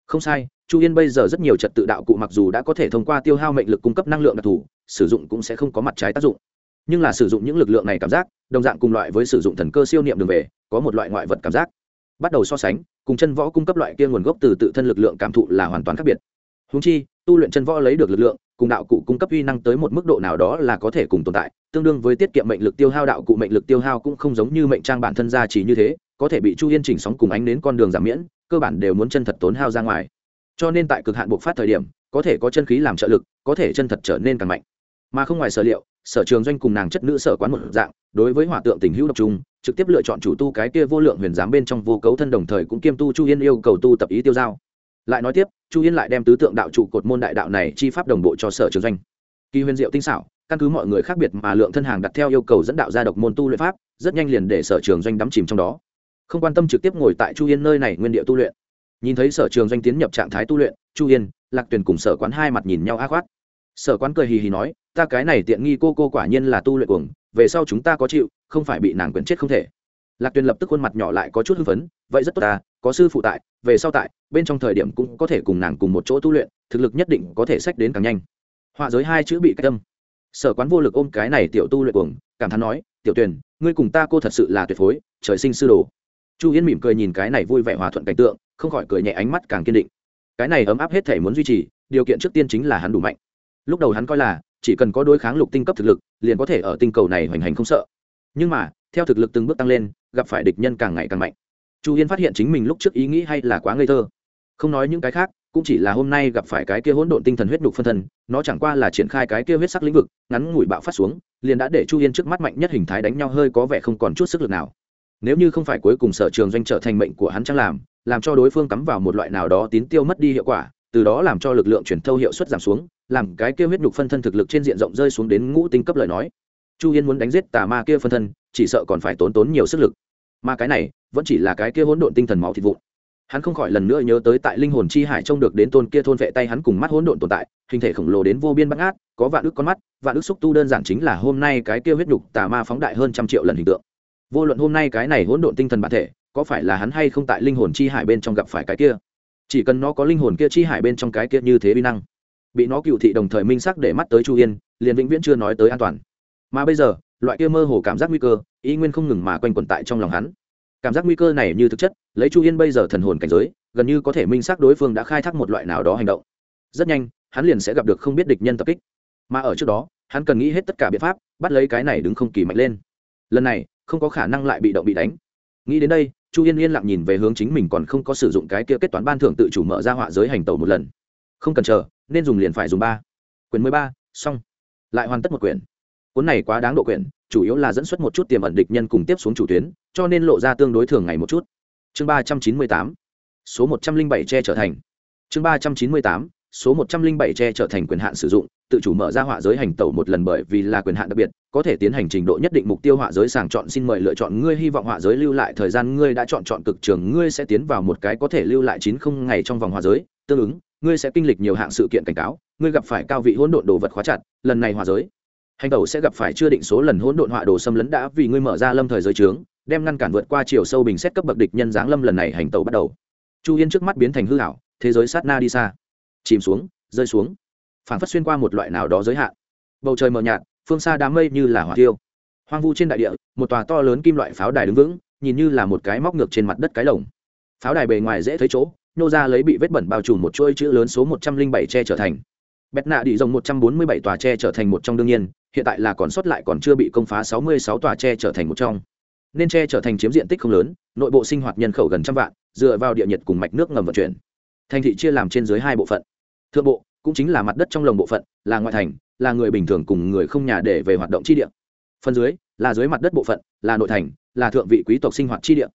S1: Không sai, chu yên bây giờ rất nhiều trật tự đạo cụ mặc dù đã có thể thông qua tiêu hao mệnh lực cung cấp năng lượng đặc thù, sử dụng cũng sẽ không có mặt trái tác dụng nhưng là sử dụng những lực lượng này cảm giác, đồng dạng cùng loại với sử dụng thần cơ siêu niệm đường về, có một loại ngoại vật cảm giác. Bắt đầu so sánh, cùng chân võ cung cấp loại kia nguồn gốc từ tự thân lực lượng cảm thụ là hoàn toàn khác biệt. Húng chi, tu luyện chân võ lấy được lực lượng, cùng đạo cụ cung cấp uy năng tới một mức độ nào đó là có thể cùng tồn tại, tương đương với tiết kiệm mệnh lực tiêu hao đạo cụ mệnh lực tiêu hao cũng không giống như mệnh trang bản thân gia chỉ như thế, có thể bị chu yên chỉnh sóng cùng ánh đến con đường giảm miễn, cơ bản đều muốn chân thật tốn hao ra ngoài. Cho nên tại cực hạn bộc phát thời điểm, có thể có chân khí làm trợ lực, có thể chân thật trở nên càng mạnh. Mà không ngoài sở liệu sở trường doanh cùng nàng chất nữ sở quán một dạng, đối với hỏa tượng tình hữu độc trung trực tiếp lựa chọn chủ tu cái kia vô lượng huyền giám bên trong vô cấu thân đồng thời cũng kiêm tu chu yên yêu cầu tu tập ý tiêu giao. Lại nói tiếp, chu yên lại đem tứ tượng đạo trụ cột môn đại đạo này chi pháp đồng bộ cho sở trường doanh. Kỳ huyền diệu tinh xảo, căn cứ mọi người khác biệt mà lượng thân hàng đặt theo yêu cầu dẫn đạo ra độc môn tu luyện pháp, rất nhanh liền để sở trường doanh đắm chìm trong đó. Không quan tâm trực tiếp ngồi tại chu yên nơi này nguyên địa tu luyện. Nhìn thấy sở trường doanh tiến nhập trạng thái tu luyện, chu yên, lạc tuyền cùng sở quán hai mặt nhìn nhau ác khoát sở quán cười hì hì nói, ta cái này tiện nghi cô cô quả nhiên là tu luyện cuồng, về sau chúng ta có chịu, không phải bị nàng quyển chết không thể. Lạc tuyền lập tức khuôn mặt nhỏ lại có chút hưng phấn, vậy rất tốt ta, có sư phụ tại, về sau tại, bên trong thời điểm cũng có thể cùng nàng cùng một chỗ tu luyện, thực lực nhất định có thể sách đến càng nhanh. Họa giới hai chữ bị cách tâm sở quán vô lực ôm cái này tiểu tu luyện cuồng, cảm thán nói, tiểu tuyền, ngươi cùng ta cô thật sự là tuyệt phối, trời sinh sư đồ. Chu yến mỉm cười nhìn cái này vui vẻ hòa thuận cảnh tượng, không khỏi cười nhẹ ánh mắt càng kiên định. Cái này ấm áp hết thể muốn duy trì, điều kiện trước tiên chính là hắn đủ mạnh lúc đầu hắn coi là, chỉ cần có đối kháng lục tinh cấp thực lực, liền có thể ở tinh cầu này hoành hành không sợ. Nhưng mà, theo thực lực từng bước tăng lên, gặp phải địch nhân càng ngày càng mạnh. Chu yên phát hiện chính mình lúc trước ý nghĩ hay là quá ngây thơ. Không nói những cái khác, cũng chỉ là hôm nay gặp phải cái kia hỗn độn tinh thần huyết đục phân thân, nó chẳng qua là triển khai cái kia huyết sắc lĩnh vực, ngắn ngủi bạo phát xuống, liền đã để chu yên trước mắt mạnh nhất hình thái đánh nhau hơi có vẻ không còn chút sức lực nào. Nếu như không phải cuối cùng sở trường doanh trở thành mệnh của hắn chẳng làm làm cho đối phương cắm vào một loại nào đó tín tiêu mất đi hiệu quả, từ đó làm cho lực lượng truyền thâu hiệu suất giảm xuống làm cái kia huyết nhục phân thân thực lực trên diện rộng rơi xuống đến ngũ tinh cấp lời nói. Chu yên muốn đánh giết tà ma kia phân thân, chỉ sợ còn phải tốn tốn nhiều sức lực. Mà cái này, vẫn chỉ là cái kia hỗn độn tinh thần máu thịt vụn. Hắn không khỏi lần nữa nhớ tới tại linh hồn chi hải trông được đến tôn kia thôn vệ tay hắn cùng mắt hỗn độn tồn tại, hình thể khổng lồ đến vô biên bắt ngát, có vạn ức con mắt, vạn ức xúc tu đơn giản chính là hôm nay cái kia huyết nhục tà ma phóng đại hơn trăm triệu lần hình tượng. Vô luận hôm nay cái này hỗn độn tinh thần bản thể, có phải là hắn hay không tại linh hồn chi hải bên trong gặp phải cái kia? Chỉ cần nó có linh hồn kia chi hải bên trong cái kia như thế vi năng bị nó cựu thị đồng thời minh sắc để mắt tới chu yên, liền vĩnh viễn chưa nói tới an toàn. Mà bây giờ, loại kia mơ hồ cảm giác nguy cơ ý nguyên không ngừng mà quanh quẩn tại trong lòng hắn. Cảm giác nguy cơ này như thực chất, lấy chu yên bây giờ thần hồn cảnh giới, gần như có thể minh xác đối phương đã khai thác một loại nào đó hành động. Rất nhanh, hắn liền sẽ gặp được không biết địch nhân tập kích. Mà ở trước đó, hắn cần nghĩ hết tất cả biện pháp, bắt lấy cái này đứng không kỳ mạnh lên. Lần này, không có khả năng lại bị động bị đánh. Nghĩ đến đây, chu yên yên lặng nhìn về hướng chính mình còn không có sử dụng cái kia kết toán ban thưởng tự chủ mở ra họa giới hành tàu một lần không cần chờ, nên dùng liền phải dùng ba. Quyển mười ba, xong. Lại hoàn tất một quyển. Cuốn này quá đáng độ quyển, chủ yếu là dẫn xuất một chút tiềm ẩn địch nhân cùng tiếp xuống chủ tuyến, cho nên lộ ra tương đối thường ngày một chút. Chương ba trăm chín mươi tám. Số một trăm linh bảy che trở thành. Chương ba trăm chín mươi tám. Số một trăm linh bảy che trở thành quyền hạn sử dụng, tự chủ mở ra họa giới hành tẩu một lần bởi vì là quyền hạn đặc biệt, có thể tiến hành trình độ nhất định mục tiêu họa giới sàng chọn xin mời lựa chọn ngươi hy vọng họa giới lưu lại thời gian ngươi đã chọn chọn cực trường, ngươi sẽ tiến vào một cái có thể lưu lại chín không ngày trong vòng họa giới, tương ứng ngươi sẽ kinh lịch nhiều hạng sự kiện cảnh cáo, ngươi gặp phải cao vị hỗn độn đồ vật khóa chặt, lần này hòa giới. Hành tẩu sẽ gặp phải chưa định số lần hỗn độn họa đồ xâm lấn đã vì ngươi mở ra lâm thời giới trướng, đem ngăn cản vượt qua chiều sâu bình xét cấp bậc địch nhân giáng lâm lần này hành tẩu bắt đầu. Chu yên trước mắt biến thành hư hảo thế giới sát na đi xa. Chìm xuống, rơi xuống. Phản phát xuyên qua một loại nào đó giới hạn. Bầu trời mờ nhạt, phương xa đám mây như là hỏa tiêu. Hoang vu trên đại địa, một tòa to lớn kim loại pháo đài đứng vững, nhìn như là một cái móc ngược trên mặt đất cái lồng. Pháo đài bề ngoài dễ thấy chỗ nô ra lấy bị vết bẩn bao trùm một chuỗi chữ lớn số một trăm linh bảy che trở thành. Bẹt nạ đi rồng một trăm bốn mươi bảy tòa che trở thành một trong đương nhiên, hiện tại là còn sót lại còn chưa bị công phá sáu mươi sáu tòa che trở thành một trong. Nên che trở thành chiếm diện tích không lớn, nội bộ sinh hoạt nhân khẩu gần trăm vạn, dựa vào địa nhiệt cùng mạch nước ngầm vận chuyển. Thành thị chia làm trên dưới hai bộ phận. Thượng bộ, cũng chính là mặt đất trong lồng bộ phận, là ngoại thành, là người bình thường cùng người không nhà để về hoạt động chi địa. Phần dưới, là dưới mặt đất bộ phận, là nội thành, là thượng vị quý tộc sinh hoạt chi địa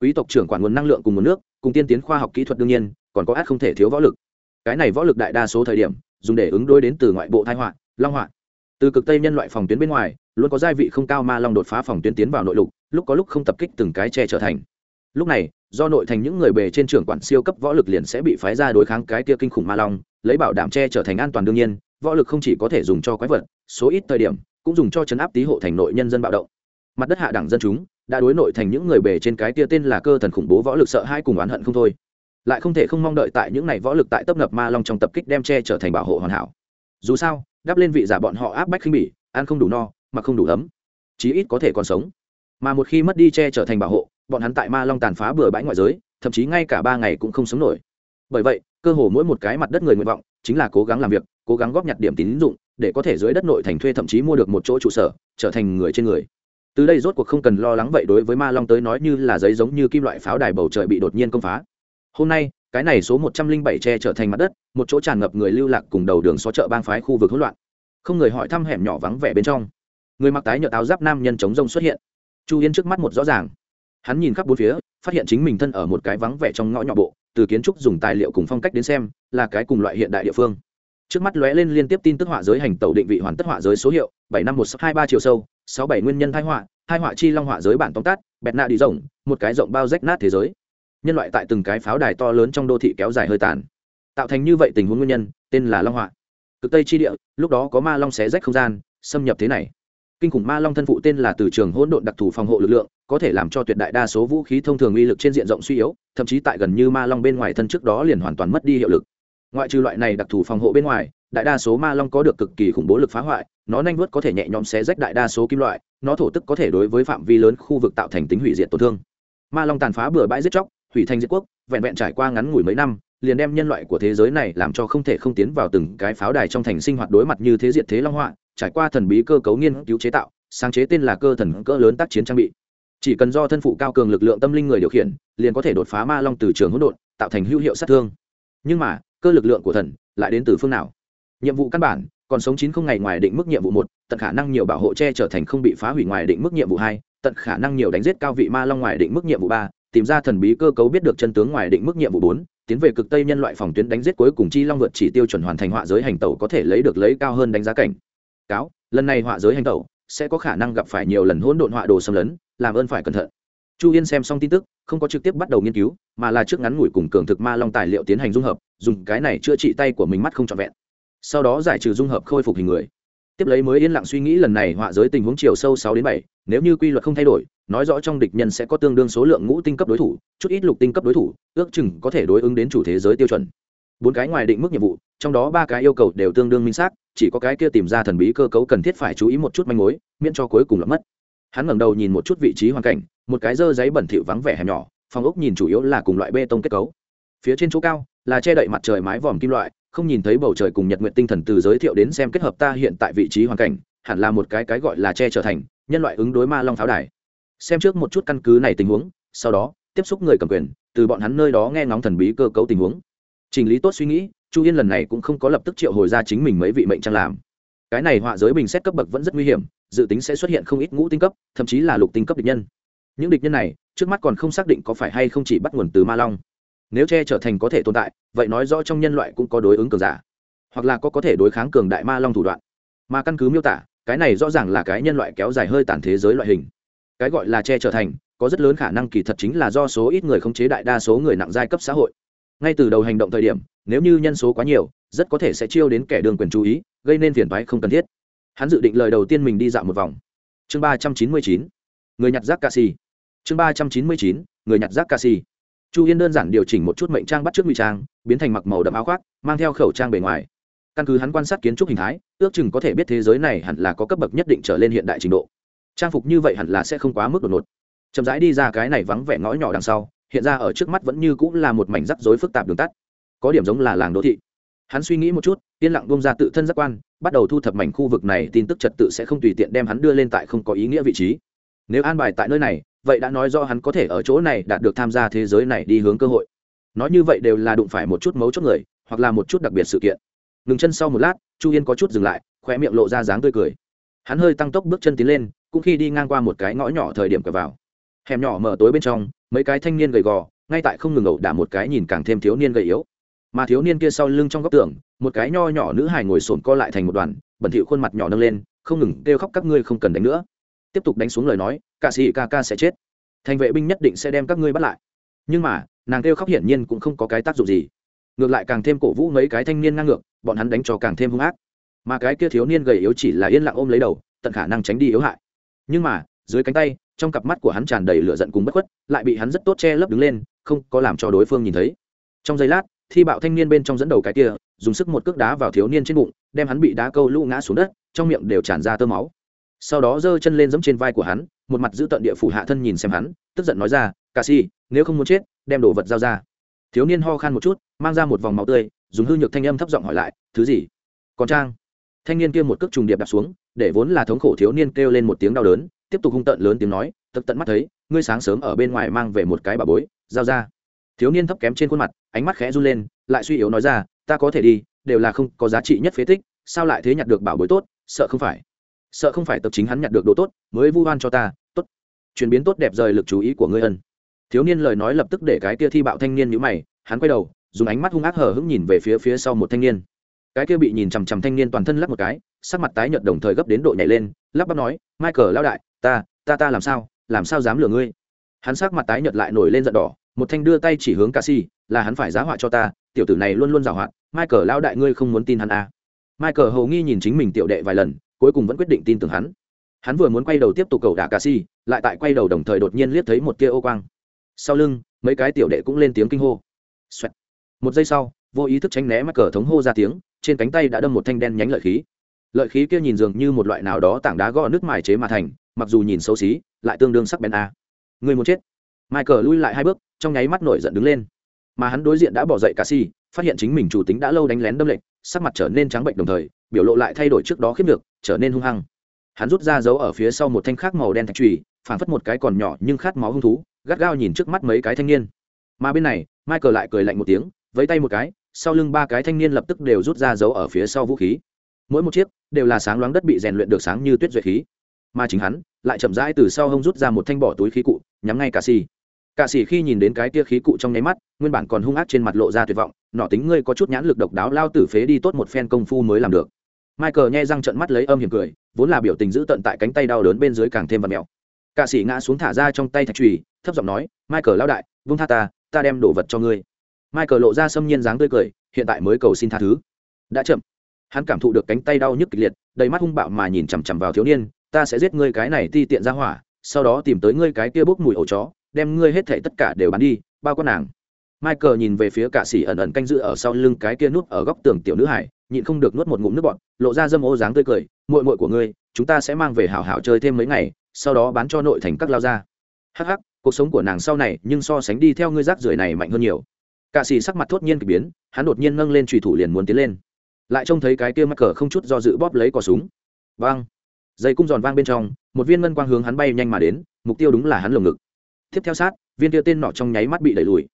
S1: quý tộc trưởng quản nguồn năng lượng cùng nguồn nước, cùng tiên tiến khoa học kỹ thuật đương nhiên, còn có át không thể thiếu võ lực. Cái này võ lực đại đa số thời điểm, dùng để ứng đối đến từ ngoại bộ thái họa, long họa. Từ cực tây nhân loại phòng tuyến bên ngoài, luôn có gia vị không cao ma long đột phá phòng tuyến tiến vào nội lục, lúc có lúc không tập kích từng cái che trở thành. Lúc này, do nội thành những người bề trên trưởng quản siêu cấp võ lực liền sẽ bị phái ra đối kháng cái kia kinh khủng ma long, lấy bảo đảm che trở thành an toàn đương nhiên, võ lực không chỉ có thể dùng cho quái vật, số ít thời điểm, cũng dùng cho chấn áp tí hộ thành nội nhân dân bạo động. Mặt đất hạ đẳng dân chúng đã đối nội thành những người bề trên cái kia tên là cơ thần khủng bố võ lực sợ hai cùng oán hận không thôi. Lại không thể không mong đợi tại những ngày võ lực tại tấp nập ma long trong tập kích đem che trở thành bảo hộ hoàn hảo. Dù sao, đắp lên vị giả bọn họ áp bách khinh bỉ, ăn không đủ no mà không đủ ấm, chí ít có thể còn sống. Mà một khi mất đi che trở thành bảo hộ, bọn hắn tại ma long tàn phá bừa bãi ngoại giới, thậm chí ngay cả ba ngày cũng không sống nổi. Bởi vậy, cơ hồ mỗi một cái mặt đất người nguyện vọng, chính là cố gắng làm việc, cố gắng góp nhặt điểm tín dụng, để có thể dưới đất nội thành thuê thậm chí mua được một chỗ trụ sở, trở thành người trên người từ đây rốt cuộc không cần lo lắng vậy đối với ma long tới nói như là giấy giống như kim loại pháo đài bầu trời bị đột nhiên công phá. Hôm nay, cái này số một trăm linh bảy tre trở thành mặt đất, một chỗ tràn ngập người lưu lạc cùng đầu đường xó chợ bang phái khu vực hỗn loạn. Không người hỏi thăm hẻm nhỏ vắng vẻ bên trong. Người mặc tái nhợt áo giáp nam nhân chống rông xuất hiện. Chu yên trước mắt một rõ ràng. Hắn nhìn khắp bốn phía, phát hiện chính mình thân ở một cái vắng vẻ trong ngõ nhỏ bộ, từ kiến trúc dùng tài liệu cùng phong cách đến xem, là cái cùng loại hiện đại địa phương trước mắt lóe lên liên tiếp tin tức họa giới hành tẩu định vị hoàn tất họa giới số hiệu, bảy năm một hai ba chiều sâu, sáu bảy nguyên nhân thái họa hai họa chi long họa giới bản tóm tắt, bẹt nạ đi rộng, một cái rộng bao rách nát thế giới. Nhân loại tại từng cái pháo đài to lớn trong đô thị kéo dài hơi tàn. Tạo thành như vậy tình huống nguyên nhân, tên là long họa. Cực tây chi địa, lúc đó có ma long xé rách không gian, xâm nhập thế này. Kinh khủng ma long thân phụ tên là từ trường hỗn độn đặc thù phòng hộ lực lượng, có thể làm cho tuyệt đại đa số vũ khí thông thường uy lực trên diện rộng suy yếu, thậm chí tại gần như ma long bên ngoài thân trước đó liền hoàn toàn mất đi hiệu lực ngoại trừ loại này đặc thù phòng hộ bên ngoài, đại đa số ma long có được cực kỳ khủng bố lực phá hoại, nó nhanh vớt có thể nhẹ nhõm xé rách đại đa số kim loại, nó thổ tức có thể đối với phạm vi lớn khu vực tạo thành tính hủy diệt tổn thương. Ma long tàn phá bừa bãi giết chóc, hủy thành diệt quốc, vẹn vẹn trải qua ngắn ngủi mấy năm, liền đem nhân loại của thế giới này làm cho không thể không tiến vào từng cái pháo đài trong thành sinh hoạt đối mặt như thế diệt thế long họa, trải qua thần bí cơ cấu nghiên cứu chế tạo, sáng chế tên là cơ thần cỡ lớn tác chiến trang bị. Chỉ cần do thân phụ cao cường lực lượng tâm linh người điều khiển, liền có thể đột phá ma long từ trường hỗn độn, tạo thành hữu hiệu sát thương. Nhưng mà cơ lực lượng của thần lại đến từ phương nào? Nhiệm vụ căn bản, còn sống chín không ngày ngoài định mức nhiệm vụ một, tận khả năng nhiều bảo hộ che trở thành không bị phá hủy ngoài định mức nhiệm vụ hai, tận khả năng nhiều đánh giết cao vị ma long ngoài định mức nhiệm vụ ba, tìm ra thần bí cơ cấu biết được chân tướng ngoài định mức nhiệm vụ bốn, tiến về cực tây nhân loại phòng tuyến đánh giết cuối cùng chi long vượt chỉ tiêu chuẩn hoàn thành họa giới hành tẩu có thể lấy được lấy cao hơn đánh giá cảnh. Cáo, lần này họa giới hành tẩu sẽ có khả năng gặp phải nhiều lần hỗn độn họa đồ xâm lấn, làm ơn phải cẩn thận. Chu yên xem xong tin tức, không có trực tiếp bắt đầu nghiên cứu mà là trước ngắn ngủi cùng cường thực ma long tài liệu tiến hành dung hợp, dùng cái này chữa trị tay của mình mắt không trọn vẹn. Sau đó giải trừ dung hợp khôi phục hình người. Tiếp lấy mới yên lặng suy nghĩ lần này họa giới tình huống chiều sâu sáu đến bảy, nếu như quy luật không thay đổi, nói rõ trong địch nhân sẽ có tương đương số lượng ngũ tinh cấp đối thủ, chút ít lục tinh cấp đối thủ, ước chừng có thể đối ứng đến chủ thế giới tiêu chuẩn. Bốn cái ngoài định mức nhiệm vụ, trong đó ba cái yêu cầu đều tương đương minh xác, chỉ có cái kia tìm ra thần bí cơ cấu cần thiết phải chú ý một chút manh mối, miễn cho cuối cùng là mất. Hắn ngẩng đầu nhìn một chút vị trí hoàn cảnh, một cái dơ giấy bẩn thỉu vắng vẻ hẻm nhỏ phòng ốc nhìn chủ yếu là cùng loại bê tông kết cấu. Phía trên chỗ cao là che đậy mặt trời mái vòm kim loại, không nhìn thấy bầu trời cùng nhật nguyện tinh thần từ giới thiệu đến xem kết hợp ta hiện tại vị trí hoàn cảnh, hẳn là một cái cái gọi là che trở thành nhân loại ứng đối ma long pháo đài. Xem trước một chút căn cứ này tình huống, sau đó, tiếp xúc người cầm quyền, từ bọn hắn nơi đó nghe ngóng thần bí cơ cấu tình huống. Trình lý tốt suy nghĩ, chu yên lần này cũng không có lập tức triệu hồi ra chính mình mấy vị mệnh trang làm. Cái này họa giới bình xét cấp bậc vẫn rất nguy hiểm, dự tính sẽ xuất hiện không ít ngũ tinh cấp, thậm chí là lục tinh cấp địch nhân. Những địch nhân này trước mắt còn không xác định có phải hay không chỉ bắt nguồn từ ma long. Nếu che trở thành có thể tồn tại, vậy nói rõ trong nhân loại cũng có đối ứng cường giả, hoặc là có có thể đối kháng cường đại ma long thủ đoạn. Mà căn cứ miêu tả, cái này rõ ràng là cái nhân loại kéo dài hơi tàn thế giới loại hình. Cái gọi là che trở thành, có rất lớn khả năng kỳ thật chính là do số ít người khống chế đại đa số người nặng giai cấp xã hội. Ngay từ đầu hành động thời điểm, nếu như nhân số quá nhiều, rất có thể sẽ chiêu đến kẻ đường quyền chú ý, gây nên phiền thoái không cần thiết. Hắn dự định lời đầu tiên mình đi dạo một vòng. Chương ba trăm chín mươi chín. Người nhặt rác ca si chương ba trăm chín mươi chín, người nhặt rác ca si chu yên đơn giản điều chỉnh một chút mệnh trang bắt trước ngụy trang, biến thành mặc màu đậm áo khoác, mang theo khẩu trang bề ngoài. Căn cứ hắn quan sát kiến trúc hình thái, ước chừng có thể biết thế giới này hẳn là có cấp bậc nhất định trở lên hiện đại trình độ. Trang phục như vậy hẳn là sẽ không quá mức đột ngột. Chậm rãi đi ra cái này vắng vẻ ngõ nhỏ đằng sau, hiện ra ở trước mắt vẫn như cũng là một mảnh rắc rối phức tạp đường tắt. Có điểm giống là làng đô thị. Hắn suy nghĩ một chút, yên lặng bông ra tự thân giác quan, bắt đầu thu thập mảnh khu vực này, tin tức trật tự sẽ không tùy tiện đem hắn đưa lên tại không có ý nghĩa vị trí. Nếu an bài tại nơi này vậy đã nói do hắn có thể ở chỗ này đạt được tham gia thế giới này đi hướng cơ hội. Nói như vậy đều là đụng phải một chút mấu chốt người, hoặc là một chút đặc biệt sự kiện. Ngừng chân sau một lát, chu yên có chút dừng lại khoe miệng lộ ra dáng tươi cười. Hắn hơi tăng tốc bước chân tiến lên, cũng khi đi ngang qua một cái ngõ nhỏ thời điểm cờ vào. Hẻm nhỏ mở tối bên trong, mấy cái thanh niên gầy gò, ngay tại không ngừng ẩu đả một cái nhìn càng thêm thiếu niên gầy yếu. Mà thiếu niên kia sau lưng trong góc tường, một cái nho nhỏ nữ hài ngồi sồn co lại thành một đoàn, bẩn thỉu khuôn mặt nhỏ nâng lên, không ngừng kêu khóc các ngươi không cần đánh nữa tiếp tục đánh xuống lời nói ca sĩ ca ca sẽ chết. Thành vệ binh nhất định sẽ đem các ngươi bắt lại. Nhưng mà, nàng kêu khóc hiển nhiên cũng không có cái tác dụng gì. Ngược lại càng thêm cổ vũ mấy cái thanh niên ngang ngược, bọn hắn đánh cho càng thêm hung ác. Mà cái kia thiếu niên gầy yếu chỉ là yên lặng ôm lấy đầu, tận khả năng tránh đi yếu hại. Nhưng mà, dưới cánh tay, trong cặp mắt của hắn tràn đầy lửa giận cùng bất khuất, lại bị hắn rất tốt che lấp đứng lên, không có làm cho đối phương nhìn thấy. Trong giây lát, thi bạo thanh niên bên trong dẫn đầu cái kia, dùng sức một cước đá vào thiếu niên trên bụng, đem hắn bị đá câu lũ ngã xuống đất, trong miệng đều tràn ra tơ máu sau đó giơ chân lên giẫm trên vai của hắn, một mặt giữ tận địa phủ hạ thân nhìn xem hắn, tức giận nói ra, cà si, nếu không muốn chết, đem đồ vật giao ra. Thiếu niên ho khan một chút, mang ra một vòng máu tươi, dùng hư nhược thanh âm thấp giọng hỏi lại, thứ gì? Còn trang. Thanh niên kia một cước trùng điệp đạp xuống, để vốn là thống khổ thiếu niên kêu lên một tiếng đau đớn, tiếp tục hung tợn lớn tiếng nói tật tận mắt thấy, ngươi sáng sớm ở bên ngoài mang về một cái bà bối, giao ra. Thiếu niên thấp kém trên khuôn mặt, ánh mắt khẽ run lên, lại suy yếu nói ra, ta có thể đi, đều là không có giá trị nhất phế tích, sao lại thế nhặt được bảo bối tốt, sợ không phải? Sợ không phải tập chính hắn nhặt được đồ tốt, mới vu oan cho ta, tốt. Chuyển biến tốt đẹp rời lực chú ý của ngươi ân. Thiếu niên lời nói lập tức để cái kia thi bạo thanh niên nhữ mày, hắn quay đầu, dùng ánh mắt hung ác hở hững nhìn về phía phía sau một thanh niên. Cái kia bị nhìn chằm chằm thanh niên toàn thân lắp một cái, sắc mặt tái nhợt đồng thời gấp đến độ nhảy lên, lắp bắp nói, michael lao đại, ta ta ta làm sao làm sao dám lừa ngươi? Hắn sắc mặt tái nhợt lại nổi lên giận đỏ, một thanh đưa tay chỉ hướng ca si, là hắn phải giá họa cho ta, tiểu tử này luôn luôn giảo hoạt, michael lao đại ngươi không muốn tin hắn à. michael hầu nghi nhìn chính mình tiểu đệ vài lần cuối cùng vẫn quyết định tin tưởng hắn. Hắn vừa muốn quay đầu tiếp tục cầu đả cà si, lại tại quay đầu đồng thời đột nhiên liếc thấy một tia ô quang. Sau lưng, mấy cái tiểu đệ cũng lên tiếng kinh hô. Xoẹt. một giây sau, vô ý thức tránh né mắc cờ thống hô ra tiếng, trên cánh tay đã đâm một thanh đen nhánh lợi khí. Lợi khí kia nhìn dường như một loại nào đó tảng đá gõ nước mài chế mà thành, mặc dù nhìn xấu xí, lại tương đương sắc bén a. Người muốn chết. Michael lui lại hai bước, trong nháy mắt nổi giận đứng lên. Mà hắn đối diện đã bỏ dậy cà si, phát hiện chính mình chủ tính đã lâu đánh lén đâm lệnh sắc mặt trở nên trắng bệnh đồng thời biểu lộ lại thay đổi trước đó khiếp được, trở nên hung hăng. Hắn rút ra dấu ở phía sau một thanh khác màu đen thạch trùy phản phất một cái còn nhỏ nhưng khát máu hung thú, gắt gao nhìn trước mắt mấy cái thanh niên. Mà bên này, michael lại cười lạnh một tiếng, vẫy tay một cái, sau lưng ba cái thanh niên lập tức đều rút ra dấu ở phía sau vũ khí. Mỗi một chiếc đều là sáng loáng đất bị rèn luyện được sáng như tuyết duệ khí. Mà chính hắn lại chậm rãi từ sau hông rút ra một thanh bỏ túi khí cụ, nhắm ngay cả xì Cả sĩ khi nhìn đến cái tia khí cụ trong nháy mắt nguyên bản còn hung ác trên mặt lộ ra tuyệt vọng nọ tính ngươi có chút nhãn lực độc đáo lao tử phế đi tốt một phen công phu mới làm được. Michael nghe răng trợn mắt lấy âm hiểm cười vốn là biểu tình giữ tận tại cánh tay đau đớn bên dưới càng thêm vặn mèo Cả sĩ ngã xuống thả ra trong tay thạch chùy, thấp giọng nói michael lao đại vung tha ta ta đem đồ vật cho ngươi. Michael lộ ra sâm nhiên dáng tươi cười hiện tại mới cầu xin tha thứ. Đã chậm. Hắn cảm thụ được cánh tay đau nhức kịch liệt đầy mắt hung bạo mà nhìn chằm chằm vào thiếu niên ta sẽ giết ngươi cái này ti tiện ra hỏa sau đó tìm tới ngươi cái kia bốc mùi ổ chó đem ngươi hết thảy tất cả đều bán đi, bao con nàng. Michael nhìn về phía cả sĩ ẩn ẩn canh giữ ở sau lưng cái kia nút ở góc tường tiểu nữ hải, nhịn không được nuốt một ngụm nước bọt, lộ ra dâm ô dáng tươi cười, muội muội của ngươi, chúng ta sẽ mang về hảo hảo chơi thêm mấy ngày, sau đó bán cho nội thành các lao gia. Hắc hắc, cuộc sống của nàng sau này nhưng so sánh đi theo ngươi rác rưởi này mạnh hơn nhiều. Cạ sĩ sắc mặt thốt nhiên k ỳ biến, hắn đột nhiên nâng lên trùy thủ liền muốn tiến lên. Lại trông thấy cái kia mắc cờ không chút do dự bóp lấy cò súng. Vang! Dây cung giòn vang bên trong, một viên ngân quang hướng hắn bay nhanh mà đến, mục tiêu đúng là hắn lồng ngực tiếp theo sát, viên kia tên nọ trong nháy mắt bị đẩy lùi.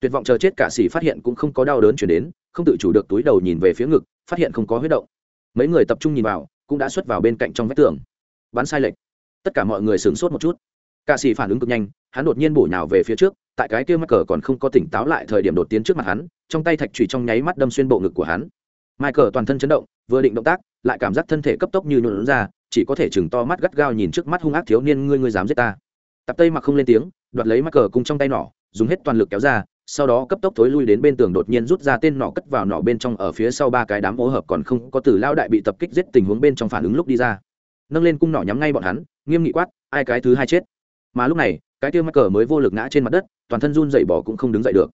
S1: Tuyệt vọng chờ chết cả xỉ phát hiện cũng không có đau đớn chuyển đến, không tự chủ được túi đầu nhìn về phía ngực, phát hiện không có huyết động. Mấy người tập trung nhìn vào, cũng đã xuất vào bên cạnh trong vách tường. Bắn sai lệch. Tất cả mọi người sửng sốt một chút. Cả xì phản ứng cực nhanh, hắn đột nhiên bổ nhào về phía trước, tại cái kia mắc cờ còn không có tỉnh táo lại thời điểm đột tiến trước mặt hắn, trong tay thạch trùy trong nháy mắt đâm xuyên bộ ngực của hắn. Michael toàn thân chấn động, vừa định động tác, lại cảm giác thân thể cấp tốc như nhuộn ra, chỉ có thể chừng to mắt gắt gao nhìn trước mắt hung ác thiếu niên, ngươi ngươi dám giết ta. Tập tây mặc không lên tiếng đoạt lấy mắc cờ cùng trong tay nỏ, dùng hết toàn lực kéo ra, sau đó cấp tốc thối lui đến bên tường đột nhiên rút ra tên nỏ cất vào nỏ bên trong ở phía sau ba cái đám ô hợp còn không có từ lao đại bị tập kích giết tình huống bên trong phản ứng lúc đi ra. Nâng lên cung nỏ nhắm ngay bọn hắn, nghiêm nghị quát, ai cái thứ hai chết? Mà lúc này, cái kia mắc cờ mới vô lực ngã trên mặt đất, toàn thân run dậy bỏ cũng không đứng dậy được.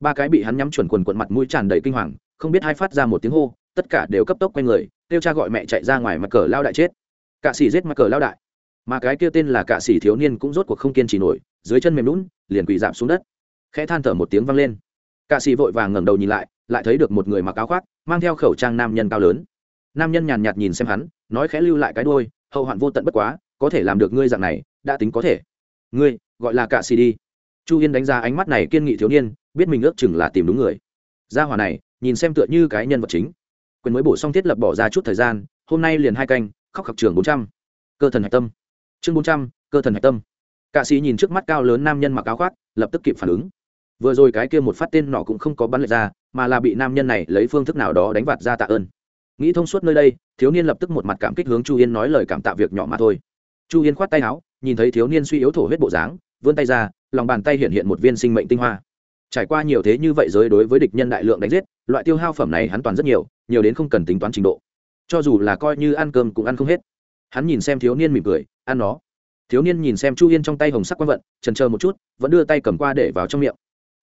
S1: Ba cái bị hắn nhắm chuẩn quần quần mặt mũi tràn đầy kinh hoàng, không biết hai phát ra một tiếng hô, tất cả đều cấp tốc quay người, kêu cha gọi mẹ chạy ra ngoài mặt cờ lao đại chết. Cạ sĩ giết mặt cờ lao đại. Mà cái kia tên là cạ sĩ thiếu niên cũng rốt cuộc không kiên trì nổi dưới chân mềm lún, liền quỳ giảm xuống đất. Khẽ than thở một tiếng vang lên. Cạ sĩ vội vàng ngẩng đầu nhìn lại lại thấy được một người mặc áo khoác, mang theo khẩu trang nam nhân cao lớn. Nam nhân nhàn nhạt nhìn xem hắn, nói khẽ lưu lại cái đôi hậu hoạn vô tận bất quá, có thể làm được ngươi dạng này, đã tính có thể. Ngươi, gọi là cạ sĩ đi. Chu yên đánh ra ánh mắt này kiên nghị thiếu niên, biết mình ước chừng là tìm đúng người. Gia hỏa này, nhìn xem tựa như cái nhân vật chính. Quyền mới bổ xong thiết lập bỏ ra chút thời gian, hôm nay liền hai canh, khóc khập trường bốn trăm. Cơ thần hạch tâm. Chương bốn trăm, cơ thần hạch tâm cạ sĩ nhìn trước mắt cao lớn nam nhân mặc áo khoác, lập tức kịp phản ứng. Vừa rồi cái kia một phát tên nọ cũng không có bắn lệch ra, mà là bị nam nhân này lấy phương thức nào đó đánh vạt ra tạ ơn. Nghĩ thông suốt nơi đây, thiếu niên lập tức một mặt cảm kích hướng chu yên nói lời cảm tạ việc nhỏ mà thôi. Chu yên khoát tay áo, nhìn thấy thiếu niên suy yếu thổ huyết bộ dáng, vươn tay ra, lòng bàn tay hiện hiện một viên sinh mệnh tinh hoa. Trải qua nhiều thế như vậy giới đối với địch nhân đại lượng đánh giết, loại tiêu hao phẩm này hắn toàn rất nhiều nhiều đến không cần tính toán trình độ. Cho dù là coi như ăn cơm cũng ăn không hết. Hắn nhìn xem thiếu niên mỉm cười, ăn nó thiếu niên nhìn xem chu yên trong tay hồng sắc quang vận trần chờ một chút, vẫn đưa tay cầm qua để vào trong miệng.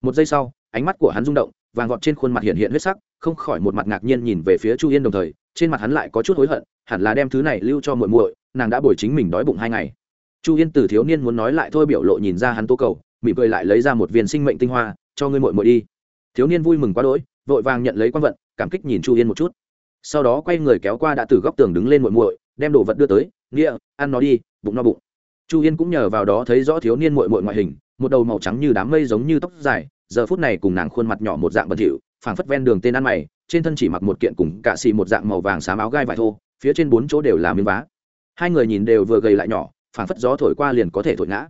S1: Một giây sau, ánh mắt của hắn rung động, vàng gọt trên khuôn mặt hiện hiện huyết sắc, không khỏi một mặt ngạc nhiên nhìn về phía chu yên đồng thời, trên mặt hắn lại có chút hối hận, hẳn là đem thứ này lưu cho muội muội, nàng đã bồi chính mình đói bụng hai ngày. Chu yên từ thiếu niên muốn nói lại thôi biểu lộ nhìn ra hắn tố cầu, mỉm cười lại lấy ra một viên sinh mệnh tinh hoa, cho ngươi muội muội đi. Thiếu niên vui mừng quá đỗi, vội vàng nhận lấy quang vận, cảm kích nhìn chu yên một chút. Sau đó quay người kéo qua đã từ góc tường đứng lên muội muội, đem đồ vật đưa tới, nghĩa, ăn nó đi, bụng no bụng chu yên cũng nhờ vào đó thấy rõ thiếu niên muội muội ngoại hình, một đầu màu trắng như đám mây giống như tóc dài, giờ phút này cùng nàng khuôn mặt nhỏ một dạng bẩn thỉu, phảng phất ven đường tên ăn mày, trên thân chỉ mặc một kiện cùng cạ xì một dạng màu vàng xám áo gai vải thô, phía trên bốn chỗ đều là miếng vá. Hai người nhìn đều vừa gầy lại nhỏ, phảng phất gió thổi qua liền có thể thổi ngã.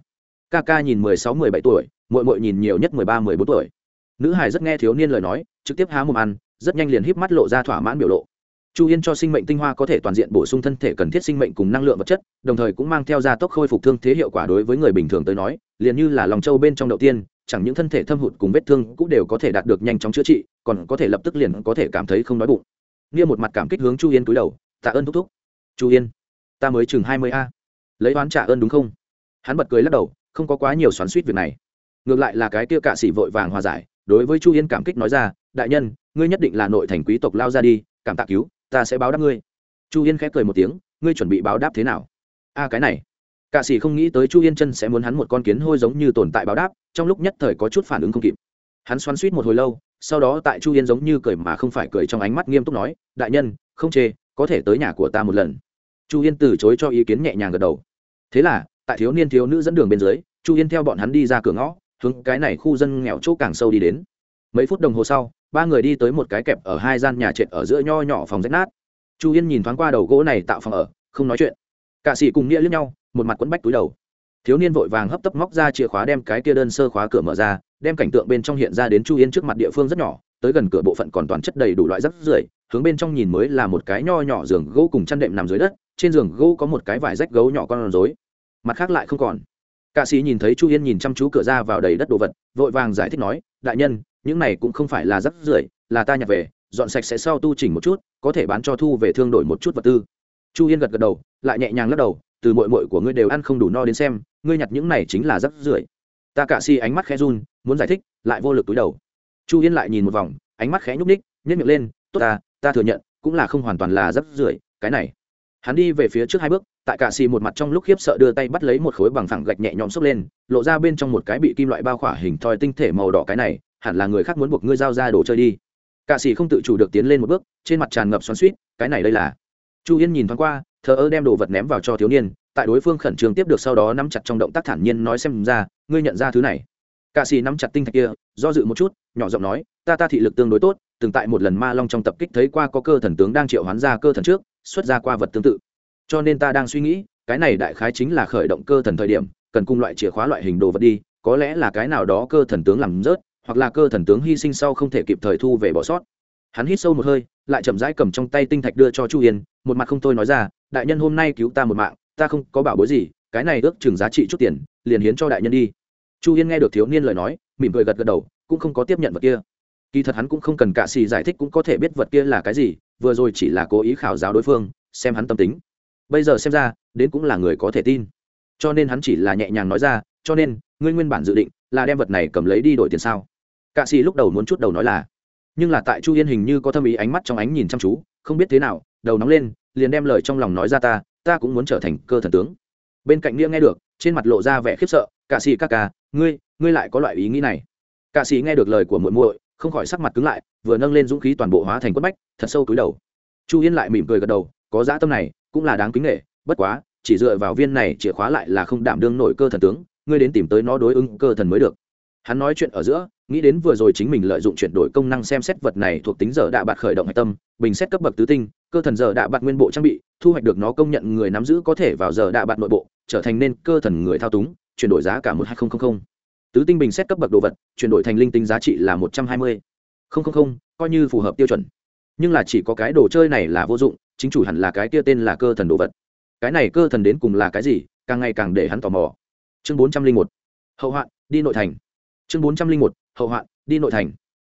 S1: Ca ca nhìn mười sáu, mười bảy tuổi, muội muội nhìn nhiều nhất mười ba, mười bốn tuổi. Nữ hải rất nghe thiếu niên lời nói, trực tiếp há mồm ăn, rất nhanh liền híp mắt lộ ra thỏa mãn biểu lộ chu yên cho sinh mệnh tinh hoa có thể toàn diện bổ sung thân thể cần thiết sinh mệnh cùng năng lượng vật chất, đồng thời cũng mang theo gia tốc khôi phục thương thế hiệu quả đối với người bình thường tới nói, liền như là lòng châu bên trong đầu tiên, chẳng những thân thể thâm hụt cùng vết thương cũng đều có thể đạt được nhanh chóng chữa trị, còn có thể lập tức liền có thể cảm thấy không đói bụng. Nia một mặt cảm kích hướng chu yên cúi đầu, tạ ơn thúc thúc. Chu yên, ta mới chừng hai mươi a. Lấy oán trả ơn đúng không? Hắn bật cười lắc đầu, không có quá nhiều xoắn suýt việc này. Ngược lại là cái kia cạ sĩ vội vàng hòa giải, đối với chu yên cảm kích nói ra, đại nhân, ngươi nhất định là nội thành quý tộc lao ra đi, cảm tạ cứu ta sẽ báo đáp ngươi. Chu yên khẽ cười một tiếng, ngươi chuẩn bị báo đáp thế nào? A cái này. Cạ sĩ không nghĩ tới chu yên chân sẽ muốn hắn một con kiến hôi giống như tồn tại báo đáp, trong lúc nhất thời có chút phản ứng không kịp. Hắn xoắn suýt một hồi lâu, sau đó tại chu yên giống như cười mà không phải cười trong ánh mắt nghiêm túc nói, đại nhân, không chê, có thể tới nhà của ta một lần. Chu yên từ chối cho ý kiến nhẹ nhàng gật đầu. Thế là, tại thiếu niên thiếu nữ dẫn đường bên dưới, chu yên theo bọn hắn đi ra cửa ngõ, hướng cái này khu dân nghèo chỗ càng sâu đi đến mấy phút đồng hồ sau, ba người đi tới một cái kẹp ở hai gian nhà trệt ở giữa nho nhỏ phòng rách nát. Chu yên nhìn thoáng qua đầu gỗ này tạo phòng ở, không nói chuyện. Cả sĩ cùng nghĩa lướt nhau, một mặt quấn bách túi đầu. Thiếu niên vội vàng hấp tấp móc ra chìa khóa đem cái kia đơn sơ khóa cửa mở ra, đem cảnh tượng bên trong hiện ra đến chu yên trước mặt địa phương rất nhỏ, tới gần cửa bộ phận còn toàn chất đầy đủ loại rắc rưởi, hướng bên trong nhìn mới là một cái nho nhỏ giường gỗ cùng chăn đệm nằm dưới đất, trên giường gỗ có một cái vải rách gấu nhỏ con rối. Mặt khác lại không còn. Ca sĩ nhìn thấy chu yên nhìn chăm chú cửa ra vào đầy đất đồ vật, vội vàng giải thích nói, đại nhân những này cũng không phải là rắc rưởi, là ta nhặt về, dọn sạch sẽ sau tu chỉnh một chút, có thể bán cho thu về thương đổi một chút vật tư. Chu yên gật gật đầu, lại nhẹ nhàng lắc đầu, từ mội mội của ngươi đều ăn không đủ no đến xem, ngươi nhặt những này chính là rắc rưởi. Ta cạ si ánh mắt khẽ run, muốn giải thích, lại vô lực túi đầu. Chu yên lại nhìn một vòng, ánh mắt khẽ nhúc ních nhét miệng lên, tốt ta ta thừa nhận, cũng là không hoàn toàn là rắc rưởi, cái này. Hắn đi về phía trước hai bước, tại cạ xì một mặt trong lúc khiếp sợ đưa tay bắt lấy một khối bằng phẳng gạch nhẹ nhõm xốc lên, lộ ra bên trong một cái bị kim loại bao khỏa hình thoi tinh thể màu đỏ cái này hẳn là người khác muốn buộc ngươi giao ra đồ chơi đi. Cạ xì không tự chủ được tiến lên một bước, trên mặt tràn ngập xoắn suýt cái này đây là. Chu yên nhìn thoáng qua, thờ ơ đem đồ vật ném vào cho thiếu niên, tại đối phương khẩn trương tiếp được sau đó nắm chặt trong động tác thản nhiên nói xem ra, ngươi nhận ra thứ này. Cạ xì nắm chặt tinh thạch kia, do dự một chút, nhỏ giọng nói, ta ta thị lực tương đối tốt, từng tại một lần ma long trong tập kích thấy qua có cơ thần tướng đang triệu hoán ra cơ thần trước, xuất ra qua vật tương tự. Cho nên ta đang suy nghĩ, cái này đại khái chính là khởi động cơ thần thời điểm, cần cung loại chìa khóa loại hình đồ vật đi, có lẽ là cái nào đó cơ thần tướng làm rớt hoặc là cơ thần tướng hy sinh sau không thể kịp thời thu về bỏ sót. Hắn hít sâu một hơi, lại chậm rãi cầm trong tay tinh thạch đưa cho chu yên, một mặt không thôi nói ra, đại nhân hôm nay cứu ta một mạng, ta không có bảo bối gì, cái này ước chừng giá trị chút tiền, liền hiến cho đại nhân đi. Chu yên nghe được thiếu niên lời nói, mỉm cười gật gật đầu, cũng không có tiếp nhận vật kia. Kỳ thật hắn cũng không cần cạ xì giải thích cũng có thể biết vật kia là cái gì, vừa rồi chỉ là cố ý khảo giáo đối phương, xem hắn tâm tính. Bây giờ xem ra, đến cũng là người có thể tin. Cho nên hắn chỉ là nhẹ nhàng nói ra, cho nên, ngươi nguyên bản dự định là đem vật này cầm lấy đi đổi tiền sao? Cạ sĩ lúc đầu muốn chút đầu nói là, nhưng là tại chu yên hình như có thâm ý ánh mắt trong ánh nhìn chăm chú, không biết thế nào, đầu nóng lên, liền đem lời trong lòng nói ra ta ta cũng muốn trở thành cơ thần tướng. Bên cạnh nghĩa nghe được, trên mặt lộ ra vẻ khiếp sợ, cạ sĩ ca ca, ngươi ngươi lại có loại ý nghĩ này. Cạ sĩ nghe được lời của muội muội, không khỏi sắc mặt cứng lại, vừa nâng lên dũng khí toàn bộ hóa thành quất bách, thật sâu túi đầu. Chu yên lại mỉm cười gật đầu, có dã tâm này, cũng là đáng kính nghệ bất quá, chỉ dựa vào viên này chìa khóa lại là không đảm đương nổi cơ thần tướng, ngươi đến tìm tới nó đối ứng cơ thần mới được hắn nói chuyện ở giữa, nghĩ đến vừa rồi chính mình lợi dụng chuyển đổi công năng xem xét vật này thuộc tính giờ đạ bạt khởi động hạch tâm, bình xét cấp bậc tứ tinh, cơ thần giờ đạ bạt nguyên bộ trang bị, thu hoạch được nó công nhận người nắm giữ có thể vào giờ đạ bạt nội bộ, trở thành nên cơ thần người thao túng, chuyển đổi giá cả một hai nghìn tứ tinh bình xét cấp bậc đồ vật, chuyển đổi thành linh tinh giá trị là một trăm hai mươi. Không, coi như phù hợp tiêu chuẩn. Nhưng là chỉ có cái đồ chơi này là vô dụng, chính chủ hẳn là cái kia tên là cơ thần đồ vật. Cái này cơ thần đến cùng là cái gì, càng ngày càng để hắn tò mò. Chương bốn trăm linh một. Hậu hoạn, đi nội thành chương bốn trăm linh một, hậu hoạn, đi nội thành.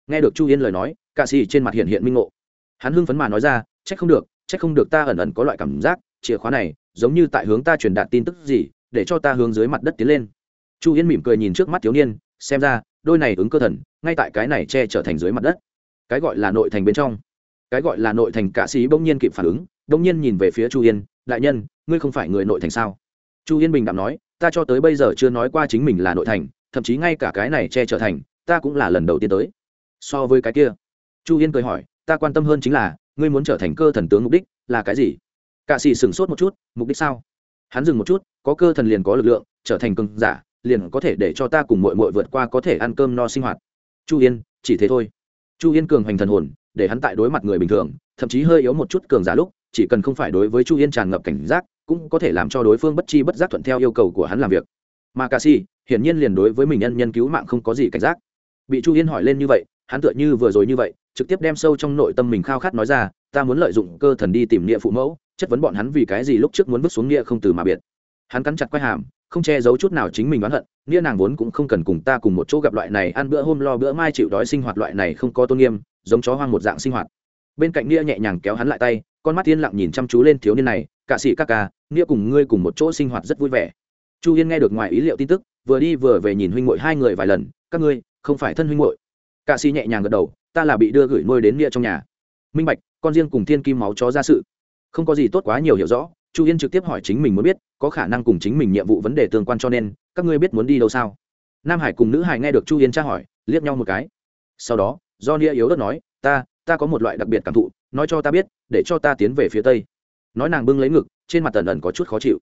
S1: Nghe được chu yên lời nói cạ xì trên mặt hiện hiện minh ngộ. Hắn hưng phấn mà nói ra c h ắ c không được c h ắ c không được ta ẩn ẩn có loại cảm giác, chìa khóa này, giống như tại hướng ta truyền đạt tin tức gì, để cho ta hướng dưới mặt đất tiến lên. Chu yên mỉm cười nhìn trước mắt thiếu niên, xem ra, đôi này ứng cơ thần, ngay tại cái này che trở thành dưới mặt đất. Cái gọi là nội thành bên trong. Cái gọi là nội thành cạ sĩ bỗng nhiên kịp phản ứng, bỗng nhiên nhìn về phía chu yên, đại nhân, ngươi không phải người nội thành sao? Chu yên bình đạm nói, ta cho tới bây giờ chưa nói qua chính mình là nội thành thậm chí ngay cả cái này che trở thành, ta cũng là lần đầu tiên tới. So với cái kia, chu yên cười hỏi, ta quan tâm hơn chính là, ngươi muốn trở thành cơ thần tướng mục đích là cái gì? Cạ sĩ sửng sốt một chút, mục đích sao? Hắn dừng một chút, có cơ thần liền có lực lượng, trở thành cưng giả, liền có thể để cho ta cùng mội mội vượt qua có thể ăn cơm no sinh hoạt. Chu yên, chỉ thế thôi. Chu yên cường hoành thần hồn, để hắn tại đối mặt người bình thường, thậm chí hơi yếu một chút cường giả lúc, chỉ cần không phải đối với chu yên tràn ngập cảnh giác, cũng có thể làm cho đối phương bất chi bất giác thuận theo yêu cầu của hắn làm việc. Mà ca si hiển nhiên liền đối với mình nhân nhân cứu mạng không có gì cảnh giác. Bị chu yên hỏi lên như vậy, hắn tựa như vừa rồi như vậy, trực tiếp đem sâu trong nội tâm mình khao khát nói ra, ta muốn lợi dụng cơ thần đi tìm nghĩa phụ mẫu, chất vấn bọn hắn vì cái gì lúc trước muốn vứt xuống nghĩa không từ mà biệt. Hắn cắn chặt quai hàm, không che giấu chút nào chính mình oán hận, nghĩa nàng vốn cũng không cần cùng ta cùng một chỗ gặp loại này, ăn bữa hôm lo bữa mai chịu đói sinh hoạt loại này không có tôn nghiêm, giống chó hoang một dạng sinh hoạt. Bên cạnh nghĩa nhẹ nhàng kéo hắn lại tay, con mắt yên lặng nhìn chăm chú lên thiếu niên này, cả sĩ các ca, nghĩa cùng ngươi cùng một chỗ sinh hoạt rất vui vẻ. Chu yên nghe được ngoài ý liệu tin tức vừa đi vừa về nhìn huynh muội hai người vài lần, các ngươi, không phải thân huynh muội. Cạ sĩ nhẹ nhàng gật đầu, ta là bị đưa gửi nuôi đến nghĩa trong nhà. Minh bạch, con riêng cùng thiên kim máu chó ra sự. Không có gì tốt quá nhiều hiểu rõ. Chu yên trực tiếp hỏi chính mình muốn biết, có khả năng cùng chính mình nhiệm vụ vấn đề tương quan cho nên, các ngươi biết muốn đi đâu sao? Nam hải cùng nữ hải nghe được chu yên tra hỏi, liếc nhau một cái. Sau đó do nia yếu đất nói, ta ta có một loại đặc biệt cảm thụ, nói cho ta biết, để cho ta tiến về phía tây. Nói nàng bưng lấy ngực, trên mặt tần ẩn có chút khó chịu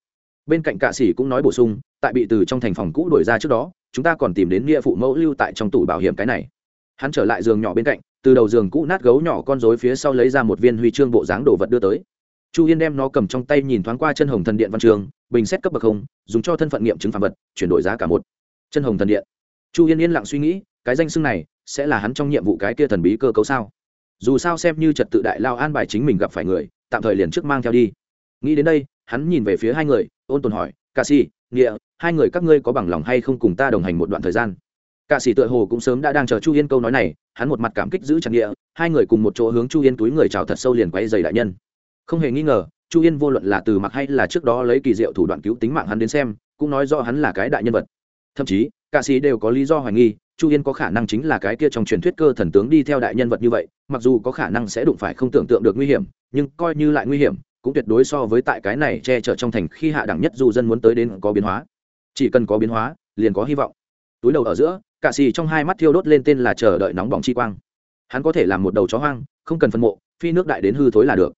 S1: bên cạnh cạ sĩ cũng nói bổ sung, tại bị từ trong thành phòng cũ đuổi ra trước đó, chúng ta còn tìm đến nghĩa phụ mẫu lưu tại trong tủ bảo hiểm cái này. Hắn trở lại giường nhỏ bên cạnh, từ đầu giường cũ nát gấu nhỏ con rối phía sau lấy ra một viên huy chương bộ dáng đồ vật đưa tới. Chu yên đem nó cầm trong tay nhìn thoáng qua chân hồng thần điện văn trường, bình xét cấp bậc không, dùng cho thân phận nghiệm chứng phạm vật, chuyển đổi giá cả một. Chân hồng thần điện. Chu yên yên lặng suy nghĩ, cái danh xưng này sẽ là hắn trong nhiệm vụ cái kia thần bí cơ cấu sao? Dù sao xem như trật tự đại lao an bài chính mình gặp phải người, tạm thời liền trước mang theo đi. Nghĩ đến đây, hắn nhìn về phía hai người ôn tồn hỏi ca sĩ, nghĩa, hai người các ngươi có bằng lòng hay không cùng ta đồng hành một đoạn thời gian? Ca sĩ tựa hồ cũng sớm đã đang chờ chu yên câu nói này, hắn một mặt cảm kích giữ chặt nghĩa, hai người cùng một chỗ hướng chu yên túi người chào thật sâu liền quay dày đại nhân. Không hề nghi ngờ, chu yên vô luận là từ mặc hay là trước đó lấy kỳ diệu thủ đoạn cứu tính mạng hắn đến xem, cũng nói do hắn là cái đại nhân vật. Thậm chí ca sĩ đều có lý do hoài nghi, chu yên có khả năng chính là cái kia trong truyền thuyết cơ thần tướng đi theo đại nhân vật như vậy, mặc dù có khả năng sẽ đụng phải không tưởng tượng được nguy hiểm, nhưng coi như lại nguy hiểm cũng tuyệt đối so với tại cái này che chở trong thành khi hạ đẳng nhất dù dân muốn tới đến có biến hóa. Chỉ cần có biến hóa, liền có hy vọng. Túi đầu ở giữa cạ xì trong hai mắt thiêu đốt lên tên là chờ đợi nóng bỏng chi quang. Hắn có thể làm một đầu chó hoang, không cần phân mộ, phi nước đại đến hư thối là được.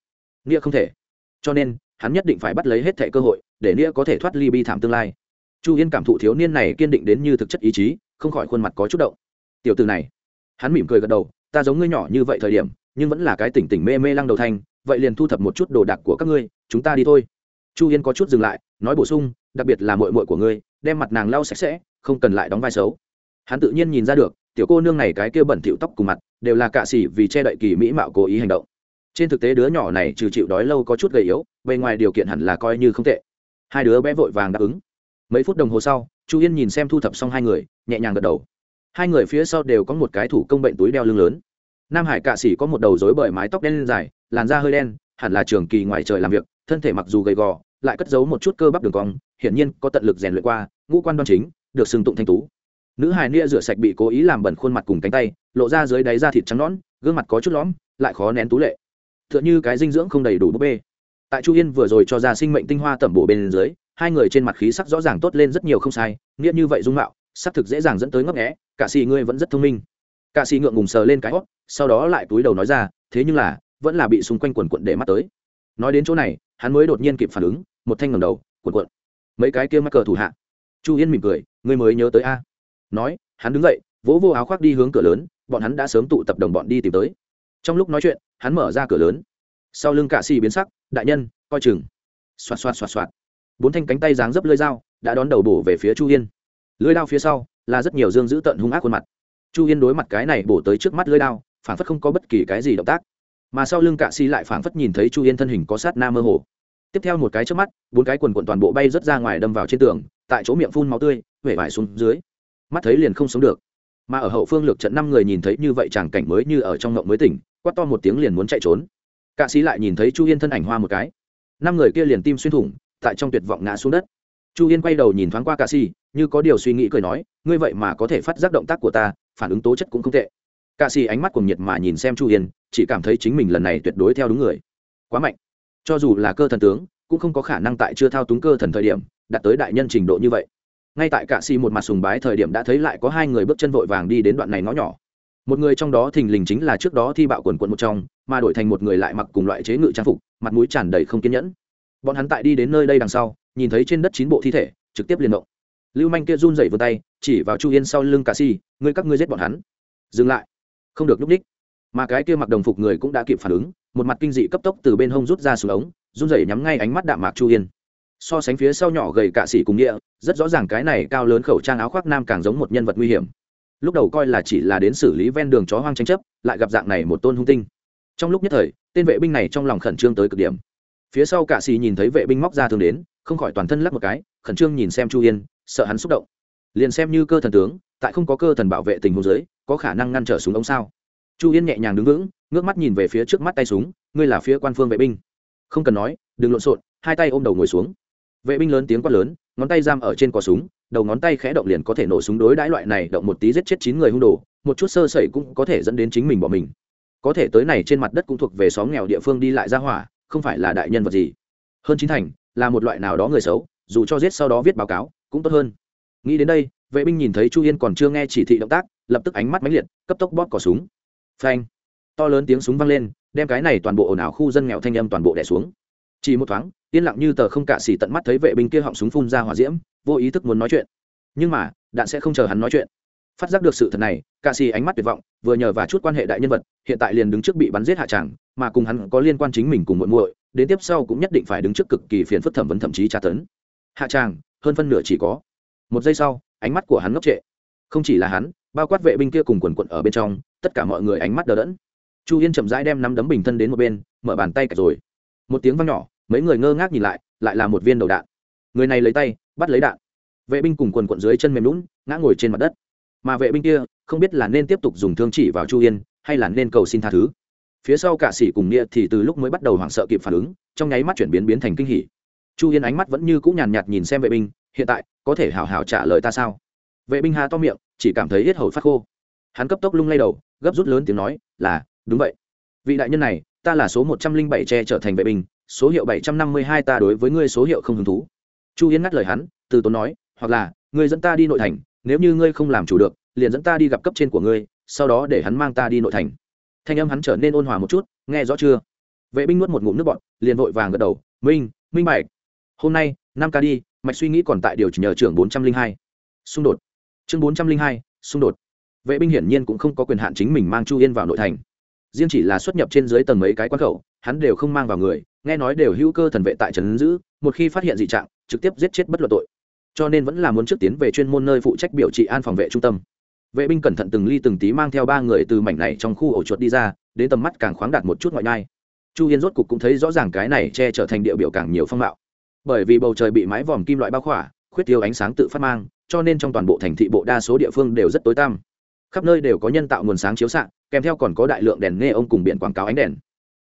S1: Nghĩa không thể. Cho nên, hắn nhất định phải bắt lấy hết thẻ cơ hội, để nghĩa có thể thoát ly bi thảm tương lai. Chu yên cảm thụ thiếu niên này kiên định đến như thực chất ý chí, không khỏi khuôn mặt có chút động. Tiểu từ này. Hắn mỉm cười gật đầu, ta giống ngươi nhỏ như vậy thời điểm, nhưng vẫn là cái tỉnh tỉnh mê mê lăng đầu thanh vậy liền thu thập một chút đồ đạc của các ngươi, chúng ta đi thôi. Chu yên có chút dừng lại, nói bổ sung, đặc biệt là mội mội của ngươi, đem mặt nàng lau sạch sẽ, không cần lại đóng vai xấu. Hắn tự nhiên nhìn ra được, tiểu cô nương này cái kia bẩn thịu tóc cùng mặt, đều là cạ xỉ vì che đậy kỳ mỹ mạo cố ý hành động. Trên thực tế đứa nhỏ này trừ chịu đói lâu có chút gầy yếu, bề ngoài điều kiện hẳn là coi như không tệ. Hai đứa bé vội vàng đáp ứng. Mấy phút đồng hồ sau, chu yên nhìn xem thu thập xong hai người, nhẹ nhàng gật đầu. Hai người phía sau đều có một cái thủ công bệnh túi đeo lưng lớn. Nam hải cạ sĩ có một đầu dối bởi mái tóc đen dài làn da hơi đen, hẳn là trường kỳ ngoài trời làm việc, thân thể mặc dù gầy gò, lại cất giấu một chút cơ bắp đường cong, hiển nhiên có tận lực rèn luyện qua, ngũ quan đoan chính, được sừng tụng thanh tú. Nữ hài nia rửa sạch bị cố ý làm bẩn khuôn mặt cùng cánh tay, lộ ra dưới đáy da thịt trắng nõn, gương mặt có chút lõm, lại khó nén tú lệ. T h ư ợ n h ư cái dinh dưỡng không đầy đủ búp bê. Tại chu yên vừa rồi cho ra sinh mệnh tinh hoa tẩm bổ bên dưới, hai người trên mặt khí sắc rõ ràng tốt lên rất nhiều không sai, nghĩa như vậy dung mạo xác thực dễ dàng dẫn tới ngấp nghẽ cả xì ngươi vẫn rất thông minh. Cả xì ngượng ngùng sờ lên cái hót sau đó lại túi đầu nói ra, thế nhưng là vẫn là bị xung quanh quần quận để mắt tới. Nói đến chỗ này, hắn mới đột nhiên kịp phản ứng, một thanh ngầm đầu, quần quận. Mấy cái kia mắc cờ thủ hạ. Chu yên mỉm cười, ngươi mới nhớ tới a. Nói, hắn đứng dậy, vỗ vô áo khoác đi hướng cửa lớn, bọn hắn đã sớm tụ tập đồng bọn đi tìm tới. Trong lúc nói chuyện, hắn mở ra cửa lớn. Sau lưng cạ xì biến sắc, đại nhân, coi chừng. Xoạt xoạt xoạt xoạt. Bốn thanh cánh tay dáng dấp lưỡi dao đã đón đầu bổ về phía chu yên. Lưỡi đao phía sau là rất nhiều dương giữ tận hung ác khuôn mặt. Chu yên đối mặt cái này bổ tới trước mắt lưỡi đao phản phất không có bất kỳ cái gì động tác mà sau lưng cạ xì lại phảng phất nhìn thấy chu yên thân hình có sát na mơ hồ. Tiếp theo một cái trước mắt, bốn cái quần quần toàn bộ bay rớt ra ngoài đâm vào trên tường, tại chỗ miệng phun máu tươi huệ vải xuống dưới. Mắt thấy liền không sống được. Mà ở hậu phương lược trận năm người nhìn thấy như vậy chàng cảnh mới như ở trong ngộng mới tỉnh, quát to một tiếng liền muốn chạy trốn. Cạ sĩ lại nhìn thấy chu yên thân ảnh hoa một cái. Năm người kia liền tim xuyên thủng, tại trong tuyệt vọng ngã xuống đất. Chu yên quay đầu nhìn thoáng qua cạ sĩ như có điều suy nghĩ cười nói, ngươi vậy mà có thể phát giác động tác của ta, phản ứng tố chất cũng không tệ cạ sĩ ánh mắt cùng nhiệt mà nhìn xem chu yên, chỉ cảm thấy chính mình lần này tuyệt đối theo đúng người. Quá mạnh. Cho dù là cơ thần tướng, cũng không có khả năng tại chưa thao túng cơ thần thời điểm, đạt tới đại nhân trình độ như vậy. Ngay tại cạ xì một mặt sùng bái thời điểm đã thấy lại có hai người bước chân vội vàng đi đến đoạn này ngõ nhỏ. Một người trong đó thình lình chính là trước đó thi bạo quần quận một trong, mà đổi thành một người lại mặc cùng loại chế ngự trang phục, mặt mũi tràn đầy không kiên nhẫn. Bọn hắn tại đi đến nơi đây đằng sau, nhìn thấy trên đất chín bộ thi thể, trực tiếp liên động. Lưu manh kia run dậy vươn tay, chỉ vào chu yên sau lưng cà si ngươi các ngươi giết bọn hắn. Dừng lại không được núp ních mà cái kia mặc đồng phục người cũng đã kịp phản ứng, một mặt kinh dị cấp tốc từ bên hông rút ra xuống ống, run rẩy nhắm ngay ánh mắt đạm mạc chu yên so sánh phía sau nhỏ gầy cạ sĩ cùng nghĩa, rất rõ ràng cái này cao lớn khẩu trang áo khoác nam càng giống một nhân vật nguy hiểm. Lúc đầu coi là chỉ là đến xử lý ven đường chó hoang tranh chấp, lại gặp dạng này một tôn hung tinh. Trong lúc nhất thời, tên vệ binh này trong lòng khẩn trương tới cực điểm. Phía sau cạ sĩ nhìn thấy vệ binh móc ra thường đến, không khỏi toàn thân lắc một cái, khẩn trương nhìn xem chu yên sợ hắn xúc động. Liền xem như cơ thần tướng, tại không có cơ thần bảo vệ tình huống giới có khả năng ngăn trở súng ống sao? Chu yên nhẹ nhàng đứng vững, ngước mắt nhìn về phía trước mắt tay súng, ngươi là phía quan phương vệ binh. Không cần nói, đừng lộn xộn. Hai tay ôm đầu ngồi xuống. Vệ binh lớn tiếng quát lớn, ngón tay giam ở trên cò súng, đầu ngón tay khẽ động liền có thể nổ súng đối đãi loại này động một tí giết chết chín người hung đồ, một chút sơ sẩy cũng có thể dẫn đến chính mình bỏ mình. Có thể tới này trên mặt đất cũng thuộc về xóm nghèo địa phương đi lại ra hỏa, không phải là đại nhân vật gì. Hơn chín thành, là một loại nào đó người xấu, dù cho giết sau đó viết báo cáo, cũng tốt hơn. Nghĩ đến đây, vệ binh nhìn thấy chu yên còn chưa nghe chỉ thị động tác lập tức ánh mắt mãnh liệt, cấp tốc bóp cỏ súng. Phanh. To lớn tiếng súng vang lên, đem cái này toàn bộ ồn ào khu dân nghèo thanh âm toàn bộ đẻ xuống. Chỉ một thoáng, yên lặng như tờ không cả xỉ tận mắt thấy vệ binh kia họng súng phun ra hỏa diễm, vô ý thức muốn nói chuyện. Nhưng mà, đạn sẽ không chờ hắn nói chuyện. Phát giác được sự thật này, cả xì ánh mắt tuyệt vọng, vừa nhờ và chút quan hệ đại nhân vật, hiện tại liền đứng trước bị bắn giết hạ tràng mà cùng hắn có liên quan chính mình cùng muội muội, đến tiếp sau cũng nhất định phải đứng trước cực kỳ phiền phức thẩm vấn thậm chí tra tấn. Hạ tràng hơn phân nửa chỉ có. Một giây sau, ánh mắt của hắn ngốc trệ. Không chỉ là hắn bao quát vệ binh kia cùng quần quận ở bên trong, tất cả mọi người ánh mắt đờ đẫn. Chu yên chậm rãi đem nắm đấm bình thân đến một bên, mở bàn tay cả rồi. Một tiếng văng nhỏ, mấy người ngơ ngác nhìn lại lại là một viên đầu đạn. Người này lấy tay, bắt lấy đạn. Vệ binh cùng quần quận dưới chân mềm lún, ngã ngồi trên mặt đất. Mà vệ binh kia, không biết là nên tiếp tục dùng thương chỉ vào chu yên, hay là nên cầu xin tha thứ. Phía sau cả sĩ cùng nghĩa thì từ lúc mới bắt đầu hoảng sợ kịp phản ứng, trong nháy mắt chuyển biến biến thành kinh hỉ. Chu yên ánh mắt vẫn như cũng nhàn nhạt nhìn xem vệ binh, hiện tại, có thể hào hào trả lời ta sao? Vệ binh hà to miệng chỉ cảm thấy hết hầu phát khô. Hắn cấp tốc lung lay đầu, gấp rút lớn tiếng nói, là, đúng vậy. Vị đại nhân này, ta là số một trăm linh bảy tre trở thành vệ binh, số hiệu bảy trăm năm mươi hai ta đối với ngươi số hiệu không hứng thú. Chu Yến ngắt lời hắn, từ tốn nói, hoặc là, ngươi dẫn ta đi nội thành, nếu như ngươi không làm chủ được, liền dẫn ta đi gặp cấp trên của ngươi, sau đó để hắn mang ta đi nội thành. Thanh âm hắn trở nên ôn hòa một chút, nghe rõ chưa? Vệ binh nuốt một ngụm nước bọt, liền vội vàng gật đầu, minh minh bạch. Hôm nay, năm ca đi, mạch suy nghĩ còn tại điều chỉnh nhờ trưởng bốn trăm linh hai. Xung đột chương bốn trăm linh hai, xung đột. Vệ binh hiển nhiên cũng không có quyền hạn chính mình mang chu yên vào nội thành. Riêng chỉ là xuất nhập trên dưới tầng mấy cái quan khẩu, hắn đều không mang vào người, nghe nói đều hữu cơ thần vệ tại trấn giữ, một khi phát hiện dị trạng, trực tiếp giết chết bất luận tội. Cho nên vẫn là muốn trước tiến về chuyên môn nơi phụ trách biểu trị an phòng vệ trung tâm. Vệ binh cẩn thận từng ly từng tí mang theo ba người từ mảnh này trong khu ổ chuột đi ra, đến tầm mắt càng khoáng đạt một chút ngoại nhai chu yên rốt cục cũng thấy rõ ràng cái này che trở thành địa biểu càng nhiều phong mạo. Bởi vì bầu trời bị mái vòm kim loại bao khỏa khuyết tiêu ánh sáng tự phát mang, cho nên trong toàn bộ thành thị bộ đa số địa phương đều rất tối tăm. Khắp nơi đều có nhân tạo nguồn sáng chiếu xạ, kèm theo còn có đại lượng đèn nghe ông cùng biển quảng cáo ánh đèn.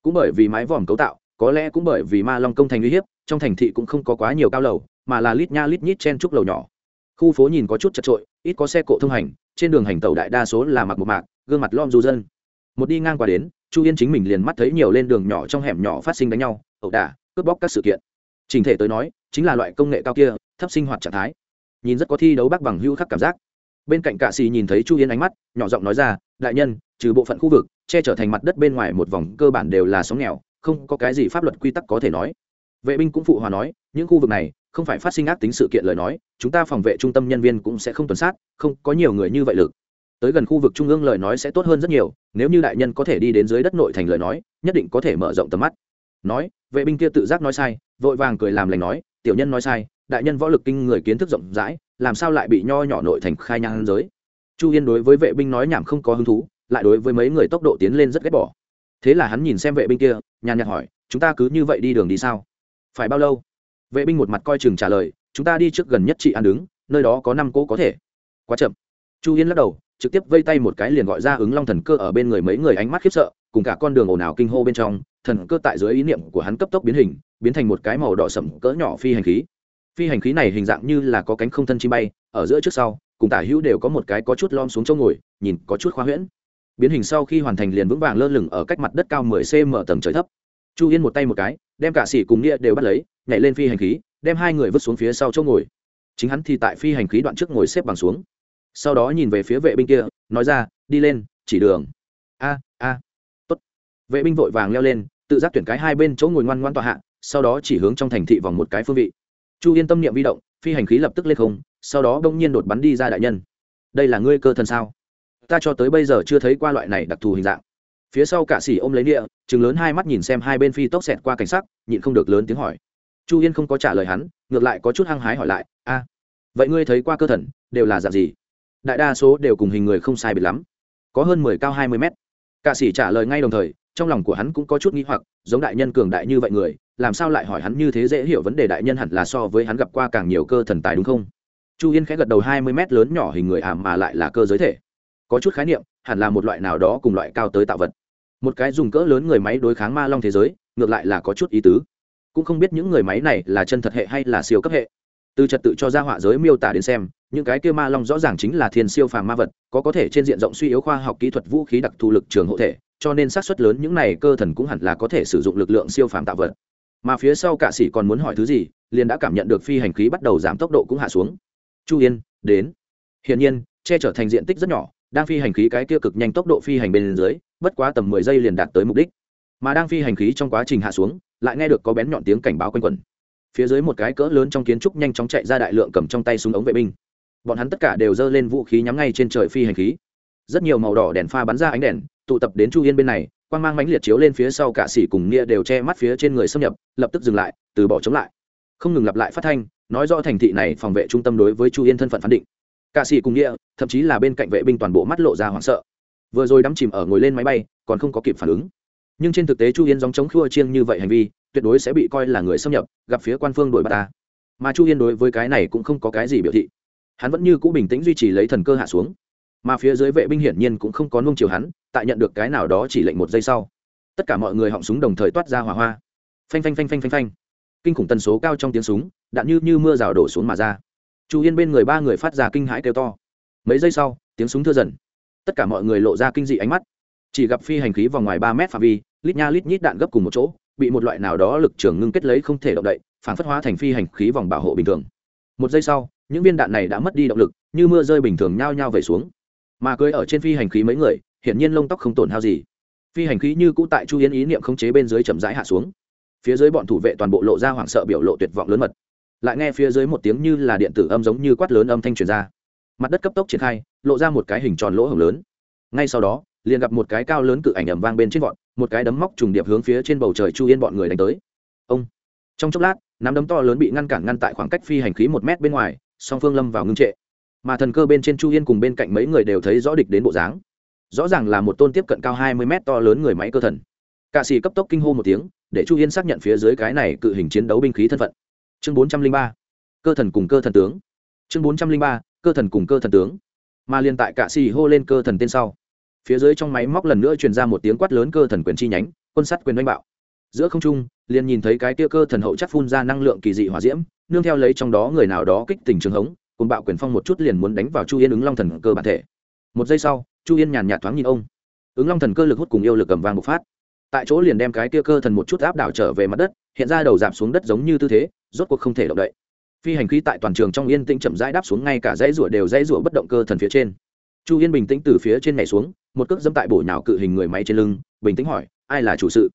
S1: Cũng bởi vì mái vòm cấu tạo, có lẽ cũng bởi vì ma long công thành uy hiếp, trong thành thị cũng không có quá nhiều cao lầu, mà là lít nha lít nhít chen trúc lầu nhỏ. Khu phố nhìn có chút chật trội, ít có xe cộ thông hành, trên đường hành tàu đại đa số là mặc một mạc, gương mặt lom du dân. Một đi ngang qua đến, chu yên chính mình liền mắt thấy nhiều lên đường nhỏ trong hẻm nhỏ phát sinh đánh nhau, ẩu đả, cướp bóc các sự kiện. Trình thể tới nói, chính là loại công nghệ cao kia thấp sinh hoạt trạng thái. Nhìn rất có thi đấu bác bằng hữu khắc cảm giác. Bên cạnh cạ xì nhìn thấy chu yên ánh mắt, nhỏ giọng nói ra, đại nhân, trừ bộ phận khu vực, che trở thành mặt đất bên ngoài một vòng cơ bản đều là sóng nghèo, không có cái gì pháp luật quy tắc có thể nói. Vệ binh cũng phụ hòa nói, những khu vực này, không phải phát sinh ác tính sự kiện lời nói, chúng ta phòng vệ trung tâm nhân viên cũng sẽ không tuần sát, không có nhiều người như vậy lực. Tới gần khu vực trung ương lời nói sẽ tốt hơn rất nhiều, nếu như đại nhân có thể đi đến dưới đất nội thành lời nói, nhất định có thể mở rộng tầm mắt. Nói, vệ binh kia tự giác nói sai, vội vàng cười làm lành nói tiểu nhân nói sai, đại nhân võ lực kinh người kiến thức rộng rãi, làm sao lại bị nho nhỏ nội thành khai nhang giới? Chu yên đối với vệ binh nói nhảm không có hứng thú, lại đối với mấy người tốc độ tiến lên rất ghét bỏ. Thế là hắn nhìn xem vệ binh kia, nhàn nhạt hỏi, chúng ta cứ như vậy đi đường đi sao? Phải bao lâu? Vệ binh một mặt coi chừng trả lời, chúng ta đi trước gần nhất chị ăn đứng, nơi đó có năm cỗ có thể. Quá chậm. Chu yên lắc đầu, trực tiếp vây tay một cái liền gọi ra ứng long thần cơ ở bên người mấy người ánh mắt khiếp sợ, cùng cả con đường ồn ào kinh hô bên trong, thần cơ tại dưới ý niệm của hắn cấp tốc biến hình biến thành một cái màu đỏ sẫm cỡ nhỏ phi hành khí. Phi hành khí này hình dạng như là có cánh không thân chim bay, ở giữa trước sau, cùng tả hữu đều có một cái có chút lom xuống chỗ ngồi, nhìn có chút khoa huyễn. Biến hình sau khi hoàn thành liền vững vàng lơ lửng ở cách mặt đất cao 10 cm tầng trời thấp. Chu yên một tay một cái, đem cả sĩ cùng nghĩa đều bắt lấy, nhảy lên phi hành khí, đem hai người vứt xuống phía sau chỗ ngồi. Chính hắn thì tại phi hành khí đoạn trước ngồi xếp bằng xuống. Sau đó nhìn về phía vệ binh kia, nói ra, đi lên, chỉ đường. A a. Tốt. Vệ binh vội vàng leo lên, tự giác tuyển cái hai bên chỗ ngồi ngoan ngoan tọa hạ sau đó chỉ hướng trong thành thị vòng một cái phương vị. Chu yên tâm niệm vi động, phi hành khí lập tức lên không, sau đó đông nhiên đột bắn đi ra đại nhân. Đây là ngươi cơ thần sao? Ta cho tới bây giờ chưa thấy qua loại này đặc thù hình dạng. Phía sau cả xỉ ôm lấy địa chừng lớn hai mắt nhìn xem hai bên phi tốc xẹt qua cảnh sắc, nhịn không được lớn tiếng hỏi. Chu yên không có trả lời hắn, ngược lại có chút hăng hái hỏi lại, a, vậy ngươi thấy qua cơ thần, đều là dạng gì? Đại đa số đều cùng hình người không sai biệt lắm, có hơn mười cao hai mươi mét. Cả sĩ trả lời ngay đồng thời, trong lòng của hắn cũng có chút n g h i hoặc, giống đại nhân cường đại như vậy người làm sao lại hỏi hắn như thế dễ hiểu vấn đề đại nhân hẳn là so với hắn gặp qua càng nhiều cơ thần tài đúng không? Chu yên khẽ gật đầu, hai mươi mét lớn nhỏ hình người ảm mà lại là cơ giới thể. Có chút khái niệm, hẳn là một loại nào đó cùng loại cao tới tạo vật. Một cái dùng cỡ lớn người máy đối kháng ma long thế giới, ngược lại là có chút ý tứ. Cũng không biết những người máy này là chân thật hệ hay là siêu cấp hệ. Từ trật tự cho ra họa giới miêu tả đến xem, những cái kia ma long rõ ràng chính là thiên siêu phàm ma vật, có có thể trên diện rộng suy yếu khoa học kỹ thuật vũ khí đặc thù lực trường hộ thể, cho nên xác suất lớn những này cơ thần cũng hẳn là có thể sử dụng lực lượng siêu phàm tạo vật mà phía sau cạ sĩ còn muốn hỏi thứ gì, liền đã cảm nhận được phi hành khí bắt đầu giảm tốc độ cũng hạ xuống. Chu yên, đến. Hiển nhiên, che trở thành diện tích rất nhỏ, đang phi hành khí cái kia cực nhanh tốc độ phi hành bên dưới, bất quá tầm mười giây liền đạt tới mục đích. Mà đang phi hành khí trong quá trình hạ xuống, lại nghe được có bén nhọn tiếng cảnh báo quanh quẩn. Phía dưới một cái cỡ lớn trong kiến trúc nhanh chóng chạy ra đại lượng cầm trong tay súng ống vệ binh. Bọn hắn tất cả đều giơ lên vũ khí nhắm ngay trên trời phi hành khí. Rất nhiều màu đỏ đèn pha bắn ra ánh đèn, tụ tập đến chu yên bên này quan g mang mãnh liệt chiếu lên phía sau cả xỉ cùng nia đều che mắt phía trên người xâm nhập, lập tức dừng lại, từ bỏ chống lại. Không ngừng lặp lại phát thanh, nói rõ thành thị này phòng vệ trung tâm đối với chu yên thân phận phán định. Cả xỉ cùng nia thậm chí là bên cạnh vệ binh toàn bộ mắt lộ ra hoảng sợ. Vừa rồi đắm chìm ở ngồi lên máy bay, còn không có kịp phản ứng. Nhưng trên thực tế chu yên dòng chống khua chiêng như vậy hành vi, tuyệt đối sẽ bị coi là người xâm nhập, gặp phía quan phương đổi bà ta. Mà chu yên đối với cái này cũng không có cái gì biểu thị. Hắn vẫn như cũ bình tĩnh duy trì lấy thần cơ hạ xuống mà phía dưới vệ binh hiển nhiên cũng không có nung chiều hắn, tại nhận được cái nào đó chỉ lệnh một giây sau. Tất cả mọi người họng súng đồng thời toát ra hỏa hoa. Phanh phanh phanh phanh phanh phanh. Kinh khủng tần số cao trong tiếng súng, đạn như như mưa rào đổ xuống mà ra. Chu yên bên người ba người phát ra kinh hãi kêu to. Mấy giây sau, tiếng súng thưa dần. Tất cả mọi người lộ ra kinh dị ánh mắt. Chỉ gặp phi hành khí vòng ngoài ba mét phạm vi, lít nha lít nhít đạn gấp cùng một chỗ, bị một loại nào đó lực trường ngưng kết lấy không thể động đậy, phản phất hóa thành phi hành khí vòng bảo hộ bình thường. Một giây sau, những viên đạn này đã mất đi động lực, như mưa rơi bình thường nhao nhao về xuống mà cưới ở trên phi hành khí mấy người, hiển nhiên lông tóc không tổn hao gì. Phi hành khí như cũ tại chu Yến ý niệm khống chế bên dưới chậm rãi hạ xuống. Phía dưới bọn thủ vệ toàn bộ lộ ra hoảng sợ biểu lộ tuyệt vọng lớn mật. Lại nghe phía dưới một tiếng như là điện tử âm giống như quát lớn âm thanh truyền ra. Mặt đất cấp tốc triển khai, lộ ra một cái hình tròn lỗ hổng lớn. Ngay sau đó, liền gặp một cái cao lớn cự ảnh ẩm vang bên trên vọt, một cái đấm móc trùng điệp hướng phía trên bầu trời chu yên bọn người đánh tới. Ông! Trong chốc lát, nắm đấm to lớn bị ngăn cản ngăn tại khoảng cách phi hành khí một mét bên ngoài, song phương lâm vào ngưng trệ mà thần cơ bên trên chu yên cùng bên cạnh mấy người đều thấy rõ địch đến bộ dáng. Rõ ràng là một tôn tiếp cận cao hai mươi mét to lớn người máy cơ thần. Cạ sĩ cấp tốc kinh hô một tiếng, để chu yên xác nhận phía dưới cái này cự hình chiến đấu binh khí thân phận. Chương bốn trăm linh ba, cơ thần cùng cơ thần tướng. Chương bốn trăm linh ba, cơ thần cùng cơ thần tướng. Mà liền tại cạ sĩ hô lên cơ thần tên sau, phía dưới trong máy móc lần nữa truyền ra một tiếng quát lớn cơ thần quyền chi nhánh, quân sắt quyền đánh bạo. Giữa không trung, liền nhìn thấy cái tia cơ thần hậu chắc phun ra năng lượng kỳ dị hỏa diễm, nương theo lấy trong đó người nào đó kích tình trường hống cùng bạo quyền phong một chút liền muốn đánh vào chu yên ứng long thần cơ bản thể. Một giây sau, chu yên nhàn nhạt thoáng nhìn ông. Ứng long thần cơ lực hút cùng yêu lực cầm vang một phát. Tại chỗ liền đem cái tia cơ thần một chút áp đảo trở về mặt đất, hiện ra đầu giảm xuống đất giống như tư thế, rốt cuộc không thể động đậy. Phi hành khí tại toàn trường trong yên tĩnh chậm rãi đáp xuống ngay cả dãy rủa đều dãy rủa bất động cơ thần phía trên. Chu yên bình tĩnh từ phía trên nhảy xuống, một cước dẫm tại bổ nhào cự hình người máy trên lưng, bình tĩnh hỏi, ai là chủ sự?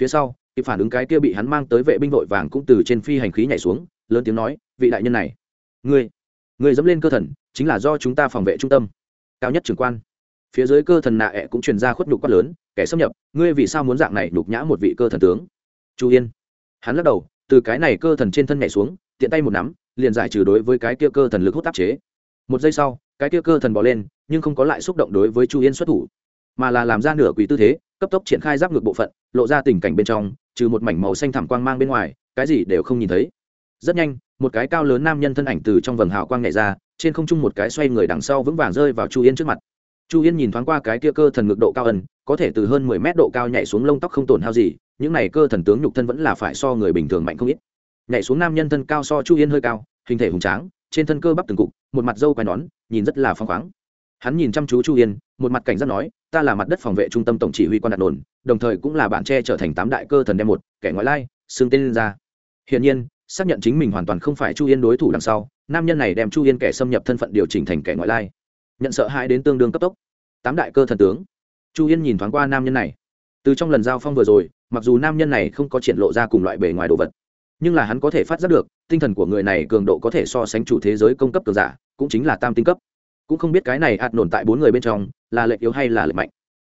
S1: Phía sau, kịp phản ứng cái kia bị hắn mang tới vệ binh vội vàng cũng từ trên phi hành khí nhảy xuống, lớn tiếng nói, vị đại nhân này, ngươi ngươi dẫm lên cơ thần, chính là do chúng ta phòng vệ trung tâm. Cao nhất trưởng quan. Phía dưới cơ thần nạ ẹ cũng truyền ra khuất nhục quát lớn, kẻ xâm nhập, ngươi vì sao muốn dạng này nhục nhã một vị cơ thần tướng? Chu yên. Hắn lắc đầu, từ cái này cơ thần trên thân nhảy xuống, tiện tay một nắm, liền giải trừ đối với cái kia cơ thần lực hút áp chế. Một giây sau, cái kia cơ thần bỏ lên, nhưng không có lại xúc động đối với chu yên xuất thủ, mà là làm ra nửa quỷ tư thế, cấp tốc triển khai giáp ngược bộ phận, lộ ra tình cảnh bên trong, trừ một mảnh màu xanh thảm quang mang bên ngoài, cái gì đều không nhìn thấy. Rất nhanh một cái cao lớn nam nhân thân ảnh từ trong vầng hào quang nhảy ra, trên không trung một cái xoay người đằng sau vững vàng rơi vào chu yên trước mặt. Chu yên nhìn thoáng qua cái kia cơ thần ngực độ cao ẩn, có thể từ hơn mười mét độ cao nhảy xuống lông tóc không tổn hao gì, những này cơ thần tướng nhục thân vẫn là phải so người bình thường mạnh không ít. Nhảy xuống nam nhân thân cao so chu yên hơi cao, hình thể hùng tráng, trên thân cơ bắp từng cục, một mặt dâu quai nón, nhìn rất là phong khoáng. Hắn nhìn chăm chú chu yên, một mặt cảnh giác nói, ta là mặt đất phòng vệ trung tâm tổng chỉ huy quan đạt nồn đồng thời cũng là bản tre trở thành tám đại cơ thần đem một, kẻ ngoại lai xương tên ra. Hiển nhiên xác nhận chính mình hoàn toàn không phải chu yên đối thủ đằng sau, nam nhân này đem chu yên kẻ xâm nhập thân phận điều chỉnh thành kẻ ngoại lai. Nhận sợ hãi đến tương đương cấp tốc. Tám đại cơ thần tướng. Chu yên nhìn thoáng qua nam nhân này. Từ trong lần giao phong vừa rồi, mặc dù nam nhân này không có triển lộ ra cùng loại bề ngoài đồ vật, nhưng là hắn có thể phát giác được, tinh thần của người này cường độ có thể so sánh chủ thế giới công cấp cường giả, cũng chính là tam tinh cấp. Cũng không biết cái này ạt nổn tại bốn người bên trong, là lệ yếu hay là lệ mạnh.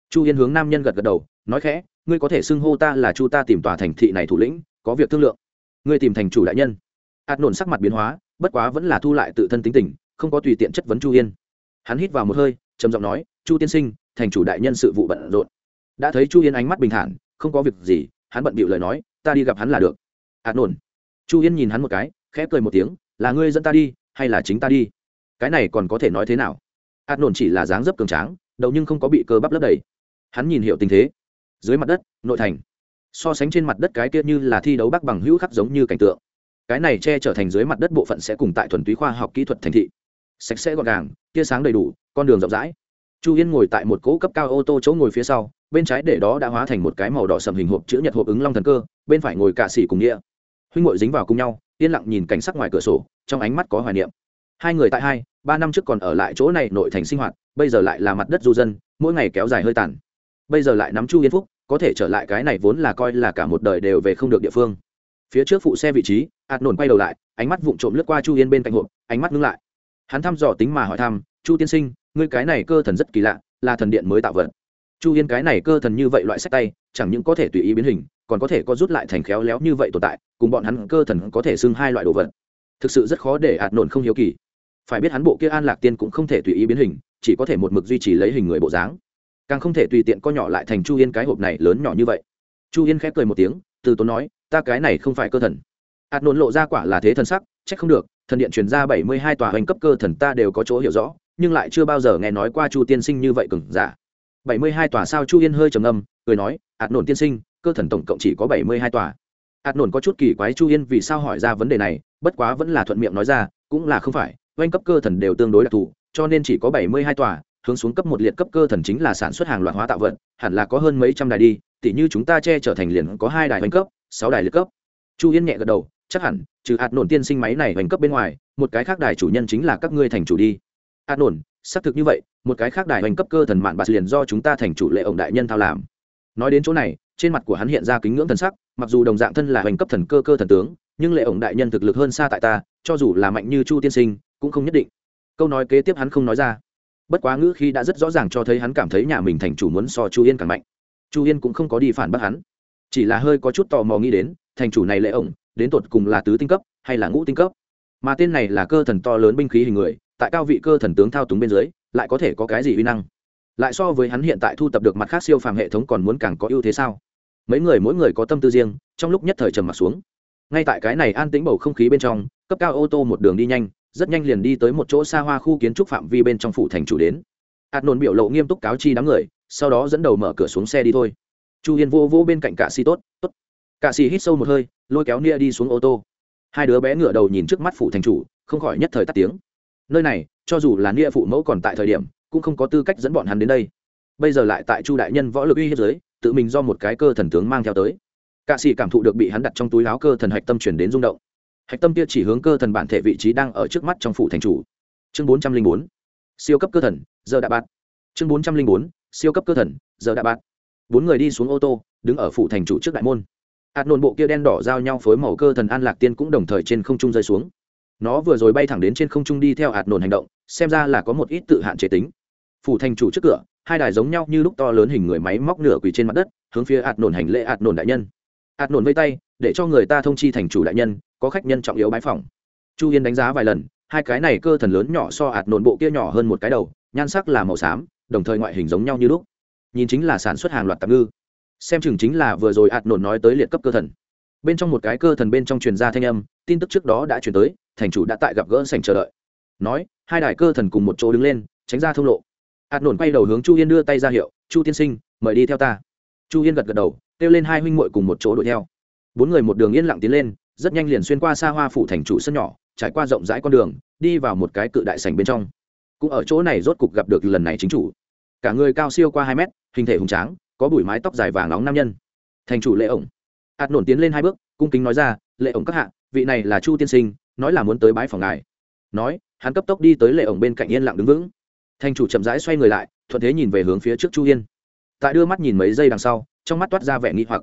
S1: Chu yên hướng nam nhân gật gật đầu, nói khẽ, ngươi có thể xưng hô ta là chu ta tìm tòa thành thị này thủ lĩnh, có việc thương lượng ngươi tìm thành chủ đại nhân. Ạt nổn sắc mặt biến hóa, bất quá vẫn là thu lại tự thân tính tình, không có tùy tiện chất vấn chu yên hắn hít vào một hơi, trầm giọng nói, chu tiên sinh, thành chủ đại nhân sự vụ bận rộn. Đã thấy chu yên ánh mắt bình thản, không có việc gì, hắn bận bịu lời nói, ta đi gặp hắn là được. Ạt nổn. Chu yên nhìn hắn một cái, khẽ cười một tiếng, là ngươi dẫn ta đi, hay là chính ta đi? Cái này còn có thể nói thế nào? Ạt nổn chỉ là dáng dấp cường tráng, đầu nhưng không có bị cơ bắp lấp đầy. Hắn nhìn hiểu tình thế. Dưới mặt đất, nội thành so sánh trên mặt đất cái kia như là thi đấu bắc bằng hữu khắc giống như cảnh tượng. Cái này che trở thành dưới mặt đất bộ phận sẽ cùng tại thuần túy khoa học kỹ thuật thành thị. Sạch sẽ gọn gàng, tia sáng đầy đủ, con đường rộng rãi. Chu yên ngồi tại một cỗ cấp cao ô tô chỗ ngồi phía sau, bên trái để đó đã hóa thành một cái màu đỏ sầm hình hộp chữ nhật hộp ứng long thần cơ, bên phải ngồi cạ xỉ cùng nghĩa. Huynh ngồi dính vào cùng nhau, yên lặng nhìn cảnh sắc ngoài cửa sổ, trong ánh mắt có hoài niệm. Hai người tại hai, ba năm trước còn ở lại chỗ này nội thành sinh hoạt, bây giờ lại là mặt đất du dân, mỗi ngày kéo dài hơi tàn. Bây giờ lại nắm chu yên phúc có thể trở lại cái này vốn là coi là cả một đời đều về không được địa phương. Phía trước phụ xe vị trí ạt nổn quay đầu lại, ánh mắt vụng trộm lướt qua chu yên bên cạnh hộp, ánh mắt ngưng lại. Hắn thăm dò tính mà hỏi thăm, chu tiên sinh, ngươi cái này cơ thần rất kỳ lạ, là thần điện mới tạo vật. Chu yên cái này cơ thần như vậy loại sách tay, chẳng những có thể tùy ý biến hình, còn có thể có rút lại thành khéo léo như vậy tồn tại, cùng bọn hắn cơ thần có thể xưng hai loại đồ vật. Thực sự rất khó để ạt nổn không hiếu kỳ. Phải biết hắn bộ kia an lạc tiên cũng không thể tùy ý biến hình, chỉ có thể một mực duy trì lấy hình người bộ dáng càng không thể tùy tiện co nhỏ lại thành chu yên cái hộp này lớn nhỏ như vậy. Chu yên khép cười một tiếng, từ tốn nói, ta cái này không phải cơ thần. Hạt nổn lộ ra quả là thế thần sắc trách không được, thần điện truyền ra bảy mươi hai tòa hoành cấp cơ thần ta đều có chỗ hiểu rõ, nhưng lại chưa bao giờ nghe nói qua chu tiên sinh như vậy cừng giả. Bảy mươi hai tòa sao? Chu yên hơi trầm âm cười nói, hạt nổn tiên sinh, cơ thần tổng cộng chỉ có bảy mươi hai tòa. Hạt nổn có chút kỳ quái chu yên vì sao hỏi ra vấn đề này, bất quá vẫn là thuận miệng nói ra, cũng là không phải oanh cấp cơ thần đều tương đối đặc thù, cho nên chỉ có bảy mươi hai tòa hướng xuống cấp một liệt cấp cơ thần chính là sản xuất hàng loạt hóa tạo vật, hẳn là có hơn mấy trăm đài đi, tỉ như chúng ta che trở thành liền có hai đài oanh cấp, sáu đài liệt cấp. Chu yên nhẹ gật đầu, chắc hẳn, trừ hạt nổn tiên sinh máy này hoành cấp bên ngoài, một cái khác đài chủ nhân chính là các ngươi thành chủ đi. Hạt nổn, xác thực như vậy, một cái khác đài hoành cấp cơ thần mạn bạc liền do chúng ta thành chủ lệ ổng đại nhân thao làm. Nói đến chỗ này, trên mặt của hắn hiện ra kính ngưỡng thần sắc, mặc dù đồng dạng thân là hoành cấp thần cơ cơ thần tướng, nhưng lệ ổng đại nhân thực lực hơn xa tại ta, cho dù là mạnh như chu tiên sinh, cũng không nhất định. Câu nói kế tiếp hắn không nói ra bất quá ngữ khi đã rất rõ ràng cho thấy hắn cảm thấy nhà mình thành chủ muốn so chu yên càng mạnh. Chu yên cũng không có đi phản bác hắn. Chỉ là hơi có chút tò mò nghĩ đến, thành chủ này lệ ổng, đến tột cùng là tứ tinh cấp hay là ngũ tinh cấp? Mà tên này là cơ thần to lớn binh khí hình người, tại cao vị cơ thần tướng thao túng bên dưới, lại có thể có cái gì uy năng? Lại so với hắn hiện tại thu tập được mặt khác siêu phàm hệ thống còn muốn càng có ưu thế sao? Mấy người mỗi người có tâm tư riêng, trong lúc nhất thời trầm m ặ t xuống. Ngay tại cái này an tĩnh bầu không khí bên trong, cấp cao ô tô một đường đi nhanh rất nhanh liền đi tới một chỗ xa hoa khu kiến trúc phạm vi bên trong phủ thành chủ đến. Hạt nôn biểu lộ nghiêm túc cáo chi đám người, sau đó dẫn đầu mở cửa xuống xe đi thôi. Chu yên vô vô bên cạnh cả si tốt tốt. Cả si hít sâu một hơi, lôi kéo nia đi xuống ô tô. Hai đứa bé ngửa đầu nhìn trước mắt phủ thành chủ, không khỏi nhất thời tắt tiếng. Nơi này, cho dù là nia phụ mẫu còn tại thời điểm, cũng không có tư cách dẫn bọn hắn đến đây. Bây giờ lại tại chu đại nhân võ lực uy hiếp giới tự mình do một cái cơ thần tướng mang theo tới. Cạ sĩ cảm thụ được bị hắn đặt trong túi áo cơ thần hạch tâm chuyển đến rung động hạch tâm kia chỉ hướng cơ thần bản thể vị trí đang ở trước mắt trong phủ thành chủ. Chương bốn trăm linh bốn, siêu cấp cơ thần, giờ đã bạt. Chương bốn trăm linh bốn, siêu cấp cơ thần, giờ đã bạt. Bốn người đi xuống ô tô, đứng ở phủ thành chủ trước đại môn. Hạt nổn bộ kia đen đỏ giao nhau phối màu cơ thần an lạc tiên cũng đồng thời trên không trung rơi xuống. Nó vừa rồi bay thẳng đến trên không trung đi theo hạt nổn hành động, xem ra là có một ít tự hạn chế tính. Phủ thành chủ trước cửa, hai đài giống nhau như lúc to lớn hình người máy móc nửa quỳ trên mặt đất, hướng phía hạt nổn hành lễ hạt nổn đại nhân. Hạt nổn vây tay, để cho người ta thông chi thành chủ đại nhân có khách nhân trọng yếu bái phòng chu yên đánh giá vài lần, hai cái này cơ thần lớn nhỏ so ạt nổn bộ kia nhỏ hơn một cái đầu, nhan sắc là màu xám, đồng thời ngoại hình giống nhau như lúc. Nhìn chính là sản xuất hàng loạt tạm ngư. Xem chừng chính là vừa rồi ạt nổn nói tới liệt cấp cơ thần. Bên trong một cái cơ thần bên trong truyền ra thanh âm, tin tức trước đó đã truyền tới, thành chủ đã tại gặp gỡ sảnh chờ đợi. Nói, hai đại cơ thần cùng một chỗ đứng lên, tránh ra thông lộ. Ạt nổn quay đầu hướng chu yên đưa tay ra hiệu, chu tiên sinh, mời đi theo ta. Chu yên gật gật đầu, kêu lên hai huynh muội cùng một chỗ đuổi theo. Bốn người một đường yên lặng tiến lên rất nhanh liền xuyên qua xa hoa phủ thành chủ sân nhỏ, trải qua rộng rãi con đường, đi vào một cái cự đại sảnh bên trong. Cũng ở chỗ này rốt cục gặp được lần này chính chủ. Cả người cao siêu qua hai mét, hình thể hùng tráng, có bụi mái tóc dài vàng nóng nam nhân. Thành chủ lệ ổng. Hạt nổn tiến lên hai bước, cung kính nói ra, lệ ổng các hạ, vị này là chu tiên sinh, nói là muốn tới bái phòng ngài. Nói, hắn cấp tốc đi tới lệ ổng bên cạnh yên lặng đứng vững. Thành chủ chậm rãi xoay người lại, thuận thế nhìn về hướng phía trước chu yên tại đưa mắt nhìn mấy giây đằng sau, trong mắt toát ra vẻ nghi hoặc.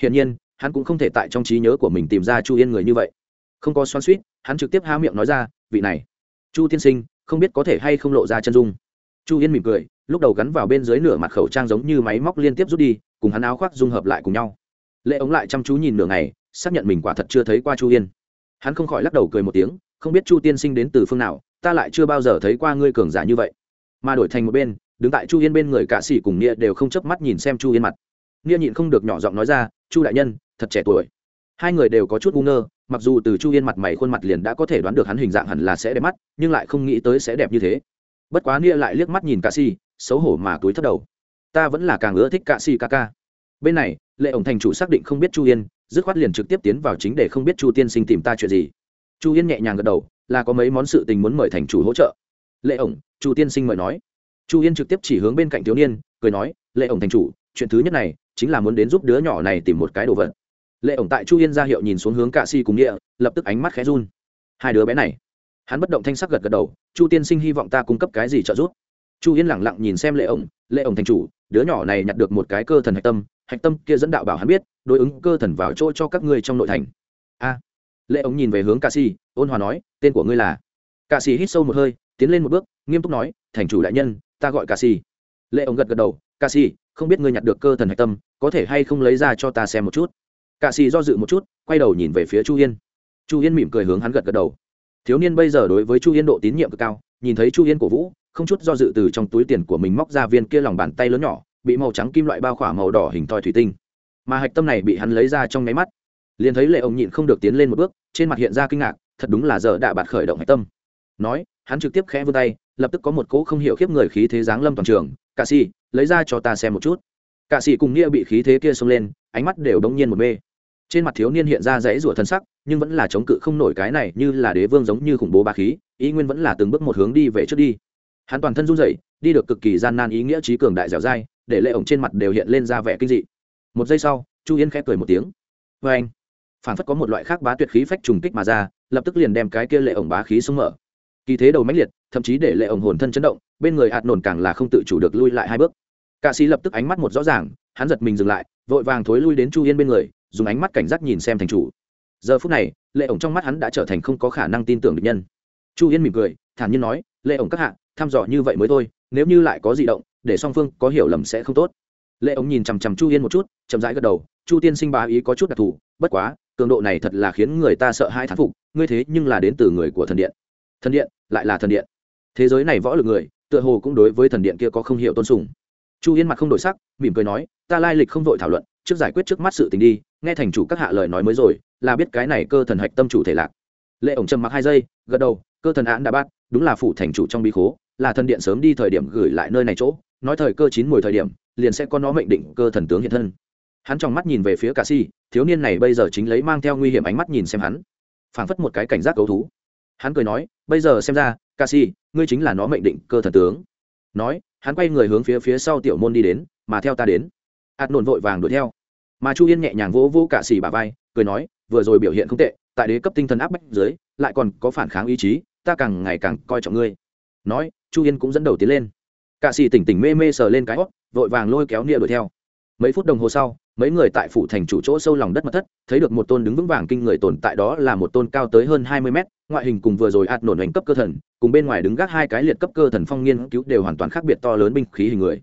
S1: Hiển nhiên hắn cũng không thể tại trong trí nhớ của mình tìm ra chu yên người như vậy. Không có xoan suýt, hắn trực tiếp há miệng nói ra, vị này, chu tiên sinh, không biết có thể hay không lộ ra chân dung. Chu yên mỉm cười, lúc đầu gắn vào bên dưới nửa mặt khẩu trang giống như máy móc liên tiếp rút đi, cùng hắn áo khoác dung hợp lại cùng nhau. Lệ ống lại chăm chú nhìn nửa ngày, xác nhận mình quả thật chưa thấy qua chu yên. Hắn không khỏi lắc đầu cười một tiếng, không biết chu tiên sinh đến từ phương nào, ta lại chưa bao giờ thấy qua ngươi cường giả như vậy. Mà đổi thành một bên, đứng tại chu yên bên người cả sĩ cùng nia đều không chớp mắt nhìn xem chu yên mặt. Nia nhịn không được nhỏ giọng nói ra chu đại nhân, thật trẻ tuổi. Hai người đều có chút ngu ngơ, mặc dù từ chu yên mặt mày khuôn mặt liền đã có thể đoán được hắn hình dạng hẳn là sẽ đẹp mắt, nhưng lại không nghĩ tới sẽ đẹp như thế. Bất quá nia lại liếc mắt nhìn ca si xấu hổ mà túi thất đầu. Ta vẫn là càng ưa thích ca si ca ca. Bên này, lệ ổng thành chủ xác định không biết chu yên, dứt khoát liền trực tiếp tiến vào chính để không biết chu tiên sinh tìm ta chuyện gì. Chu yên nhẹ nhàng gật đầu, là có mấy món sự tình muốn mời thành chủ hỗ trợ. Lệ ổng, chu tiên sinh mời nói. Chu yên trực tiếp chỉ hướng bên cạnh thiếu niên, cười nói, lệ ổng thành chủ chuyện thứ nhất này chính là muốn đến giúp đứa nhỏ này tìm một cái đồ vật. Lệ ổng tại chu yên ra hiệu nhìn xuống hướng cạ si cùng nghĩa, lập tức ánh mắt khẽ run. Hai đứa bé này. Hắn bất động thanh sắc gật gật đầu, chu tiên sinh hy vọng ta cung cấp cái gì trợ giúp? Chu yên lẳng lặng nhìn xem lệ ổng lệ ổng thành chủ, đứa nhỏ này nhặt được một cái cơ thần hạch tâm hạch tâm kia dẫn đạo bảo hắn biết, đối ứng cơ thần vào chỗ cho các ngươi trong nội thành. A. Lệ ổng nhìn về hướng ca si, ôn hòa nói, tên của ngươi là? Ca si hít sâu một hơi, tiến lên một bước, nghiêm túc nói, thành chủ đại nhân, ta gọi ca si. Lệ ổng gật gật đầu ca si không biết ngươi nhặt được cơ thần hạch tâm, có thể hay không lấy ra cho ta xem một chút? Cạ xì do dự một chút, quay đầu nhìn về phía chu yên. Chu yên mỉm cười hướng hắn gật gật đầu. Thiếu niên bây giờ đối với chu yên độ tín nhiệm cực cao, nhìn thấy chu yên cổ vũ, không chút do dự từ trong túi tiền của mình móc ra viên kia lòng bàn tay lớn nhỏ, bị màu trắng kim loại bao khỏa màu đỏ hình thoi thủy tinh. Mà hạch tâm này bị hắn lấy ra trong nháy mắt. Liền thấy lệ ông nhịn không được tiến lên một bước, trên mặt hiện ra kinh ngạc, thật đúng là giờ đã bạt khởi động hạch tâm. Nói, hắn trực tiếp khẽ vươn tay, lập tức có một cỗ không hiểu khiếp người khí thế giáng lâm toàn trường. Cà xì lấy ra cho ta xem một chút. Cạ sĩ cùng nghĩa bị khí thế kia xông lên, ánh mắt đều đống nhiên một mê. Trên mặt thiếu niên hiện ra dãy rủa thân sắc, nhưng vẫn là chống cự không nổi cái này như là đế vương giống như khủng bố ba khí, ý nguyên vẫn là từng bước một hướng đi về trước đi. Hắn toàn thân run rẩy, đi được cực kỳ gian nan ý nghĩa trí cường đại dẻo dai, để lệ ổng trên mặt đều hiện lên ra vẻ kinh dị. Một giây sau, chu yên khẽ cười một tiếng. Vê anh. Phản phất có một loại khác bá tuyệt khí phách trùng kích mà ra, lập tức liền đem cái kia lệ ổng bá khí xuống mở. Kỳ thế đầu mãnh liệt, thậm chí để lệ ổng hồn thân chấn động, bên người hạt nổn càng là không tự chủ được lui lại hai bước cạ sĩ lập tức ánh mắt một rõ ràng, hắn giật mình dừng lại, vội vàng thối lui đến chu yên bên người, dùng ánh mắt cảnh giác nhìn xem thành chủ. Giờ phút này, lệ ổng trong mắt hắn đã trở thành không có khả năng tin tưởng được nhân. Chu yên mỉm cười, thản nhiên nói, lệ ổng các hạ, thăm dò như vậy mới thôi, nếu như lại có di động, để song phương có hiểu lầm sẽ không tốt. Lệ ổng nhìn chằm chằm chu yên một chút, chậm rãi gật đầu, chu tiên sinh bá ý có chút đặc thù, bất quá, cường độ này thật là khiến người ta sợ hai thán phục, ngươi thế nhưng là đến từ người của thần điện. Thần điện? Lại là thần điện? Thế giới này võ lực người, tựa hồ cũng đối với thần điện kia có không hiểu tôn sùng chu yên mặt không đổi sắc, mỉm cười nói, ta lai lịch không vội thảo luận, trước giải quyết trước mắt sự tình đi, nghe thành chủ các hạ lời nói mới rồi, là biết cái này cơ thần hạch tâm chủ thể lạc. Lệ ổng trầm mặc hai giây, gật đầu, cơ thần án đã bắt, đúng là phủ thành chủ trong bí khố, là thần điện sớm đi thời điểm gửi lại nơi này chỗ, nói thời cơ chín mùi thời điểm, liền sẽ có nó mệnh định cơ thần tướng hiện thân. Hắn trong mắt nhìn về phía cà si, thiếu niên này bây giờ chính lấy mang theo nguy hiểm ánh mắt nhìn xem hắn, phảng phất một cái cảnh giác cấu thú. Hắn cười nói, bây giờ xem ra, cà si, ngươi chính là nó mệnh định cơ thần tướng. Nói hắn quay người hướng phía phía sau tiểu môn đi đến, mà theo ta đến. Ạt nổn vội vàng đuổi theo. Mà chu yên nhẹ nhàng vỗ vỗ cả xì bà vai, cười nói, vừa rồi biểu hiện không tệ, tại đế cấp tinh thần áp bách dưới, lại còn có phản kháng ý chí, ta càng ngày càng coi trọng ngươi. Nói, chu yên cũng dẫn đầu tiến lên. Cả xì tỉnh tỉnh mê mê sờ lên cái hót vội vàng lôi kéo nia đuổi theo. Mấy phút đồng hồ sau, mấy người tại phủ thành chủ chỗ sâu lòng đất mật thất, thấy được một tôn đứng vững vàng kinh người tồn tại đó là một tôn cao tới hơn hai mươi mét ngoại hình cùng vừa rồi ạt nổn hành cấp cơ thần, cùng bên ngoài đứng gác hai cái liệt cấp cơ thần phong nghiên cứu đều hoàn toàn khác biệt to lớn binh khí hình người.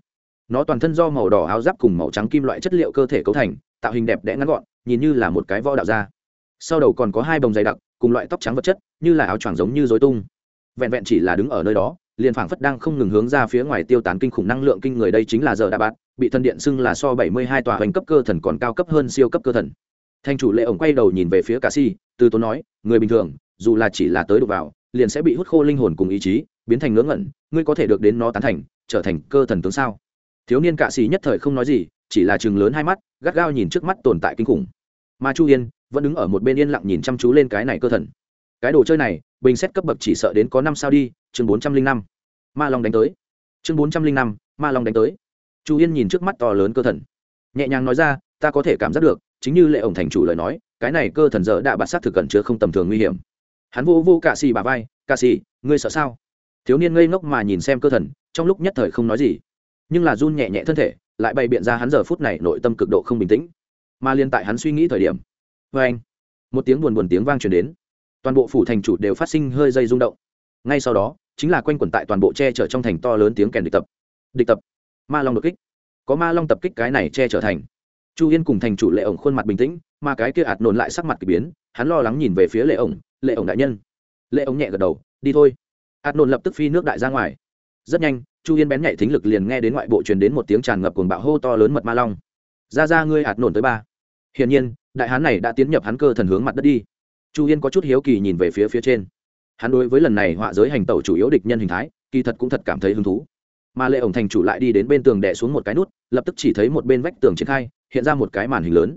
S1: Nó toàn thân do màu đỏ áo giáp cùng màu trắng kim loại chất liệu cơ thể cấu thành, tạo hình đẹp đẽ ngắn gọn, nhìn như là một cái võ đạo da sau đầu còn có hai bồng dày đặc, cùng loại tóc trắng vật chất, như là áo choàng giống như dối tung. Vẹn vẹn chỉ là đứng ở nơi đó, liền phảng phất đang không ngừng hướng ra phía ngoài tiêu tán kinh khủng năng lượng kinh người đây chính là giờ đa bạt bị thần điện xưng là so bảy mươi hai tòa hành cấp cơ thần còn cao cấp hơn siêu cấp cơ thần thành chủ lệ ổng quay đầu nhìn về phía cà si, từ tốn nói, người bình thường, dù là chỉ là tới đụng vào, liền sẽ bị hút khô linh hồn cùng ý chí, biến thành ngớ ngẩn, ngươi có thể được đến nó tán thành, trở thành cơ thần tướng sao? Thiếu niên cạ xì nhất thời không nói gì, chỉ là chừng lớn hai mắt, gắt gao nhìn trước mắt tồn tại kinh khủng. Mà chu yên vẫn đứng ở một bên yên lặng nhìn chăm chú lên cái này cơ thần. Cái đồ chơi này, bình xét cấp bậc chỉ sợ đến có năm sao đi, chương bốn trăm linh năm. Ma long đánh tới. Chương bốn trăm linh năm, ma long đánh tới. Chu yên nhìn trước mắt to lớn cơ thần. Nhẹ nhàng nói ra, ta có thể cảm giác được chính như lệ ổng thành chủ lời nói, cái này cơ thần giờ đã bạt sát thực cẩn chứa không tầm thường nguy hiểm. Hắn vô vô cạ xì bà vai, cạ xì, ngươi sợ sao? Thiếu niên ngây ngốc mà nhìn xem cơ thần, trong lúc nhất thời không nói gì. Nhưng là run nhẹ nhẹ thân thể, lại bày biện ra hắn giờ phút này nội tâm cực độ không bình tĩnh. Mà liên tại hắn suy nghĩ thời điểm vê anh. Một tiếng buồn buồn tiếng vang truyền đến. Toàn bộ phủ thành chủ đều phát sinh hơi dây rung động. Ngay sau đó, chính là quanh quẩn tại toàn bộ che chở trong thành to lớn tiếng kèn địch tập. Địch tập. Ma long đột kích. Có ma long tập kích cái này che chở thành chu yên cùng thành chủ lệ ổng khuôn mặt bình tĩnh, mà cái kia ạt nồn lại sắc mặt k ỳ biến, hắn lo lắng nhìn về phía lệ ổng lệ ổng đại nhân. Lệ ổng nhẹ gật đầu, đi thôi. Ạt nồn lập tức phi nước đại ra ngoài. Rất nhanh, chu yên bén nhạy thính lực liền nghe đến ngoại bộ truyền đến một tiếng tràn ngập cuồng bạo hô to lớn mật ma long. Ra ra ngươi ạt nổn tới ba. Hiển nhiên, đại hán này đã tiến nhập hắn cơ thần hướng mặt đất đi. Chu yên có chút hiếu kỳ nhìn về phía phía trên. Hắn đối với lần này họa giới hành tẩu chủ yếu địch nhân hình thái, kỳ thật cũng thật cảm thấy hứng thú mà lệ ổng thành chủ lại đi đến bên tường đè xuống một cái nút, lập tức chỉ thấy một bên vách tường triển khai, hiện ra một cái màn hình lớn.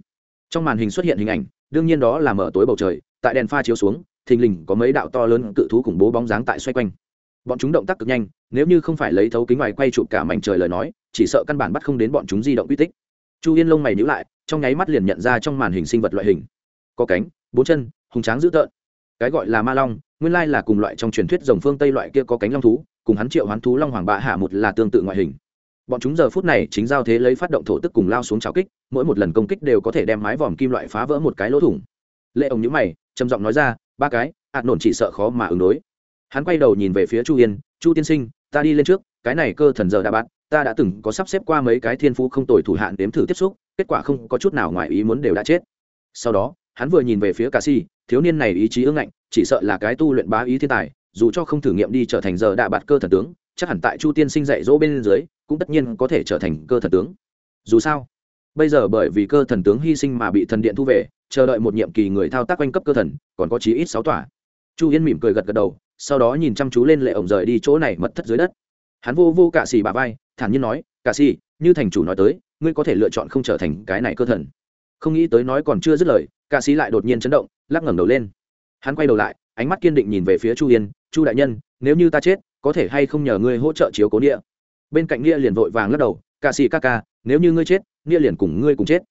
S1: Trong màn hình xuất hiện hình ảnh, đương nhiên đó là mở tối bầu trời, tại đèn pha chiếu xuống, thình lình có mấy đạo to lớn cự thú khủng bố bóng dáng tại xoay quanh. Bọn chúng động tác cực nhanh, nếu như không phải lấy thấu kính ngoài quay chụp cả mảnh trời lời nói, chỉ sợ căn bản bắt không đến bọn chúng di động uy tích. Chu yên lông mày nhữ lại, trong nháy mắt liền nhận ra trong màn hình sinh vật loại hình. Có cánh, bốn chân, hùng tráng dữ tợn. Cái gọi là ma long, nguyên lai là cùng loại trong truyền thuyết dòng phương tây loại kia có cánh long thú cùng hắn triệu hoán thú long hoàng bạ hạ một là tương tự ngoại hình. Bọn chúng giờ phút này chính giao thế lấy phát động thổ tức cùng lao xuống trào kích, mỗi một lần công kích đều có thể đem mái vòm kim loại phá vỡ một cái lỗ thủng. Lệ ông nhữ mày, trầm giọng nói ra, ba cái hạt nổn chỉ sợ khó mà ứng đối. Hắn quay đầu nhìn về phía chu yên, chu tiên sinh, ta đi lên trước, cái này cơ thần giờ đã bắt ta đã từng có sắp xếp qua mấy cái thiên phú không tồi thủ hạn đếm thử tiếp xúc, kết quả không có chút nào ngoài ý muốn đều đã chết. Sau đó, hắn vừa nhìn về phía cà si, thiếu niên này ý chí ưng ngạnh, chỉ sợ là cái tu luyện bá ý thiên tài dù cho không thử nghiệm đi trở thành giờ đạ bạt cơ thần tướng, chắc hẳn tại chu tiên sinh dạy dỗ bên dưới, cũng tất nhiên có thể trở thành cơ thần tướng. Dù sao, bây giờ bởi vì cơ thần tướng hy sinh mà bị thần điện thu về, chờ đợi một nhiệm kỳ người thao tác quanh cấp cơ thần, còn có chí ít sáu tòa. Chu yên mỉm cười gật gật đầu, sau đó nhìn chăm chú lên lệ ổng rời đi chỗ này mật thất dưới đất. Hắn vô vô cạ xì bà vai, thản nhiên nói, cạ xì như thành chủ nói tới, ngươi có thể lựa chọn không trở thành cái này cơ thần. Không nghĩ tới nói còn chưa dứt lời, cạ xì lại đột nhiên chấn động, lắc ngẩng đầu lên. Hắn quay đầu lại, ánh mắt kiên định nhìn về phía chu yên chu đại nhân, nếu như ta chết, có thể hay không nhờ ngươi hỗ trợ chiếu cố nghĩa? Bên cạnh nghĩa liền vội vàng lắc đầu ca sĩ ca ca, nếu như ngươi chết, nghĩa liền cùng ngươi cùng chết.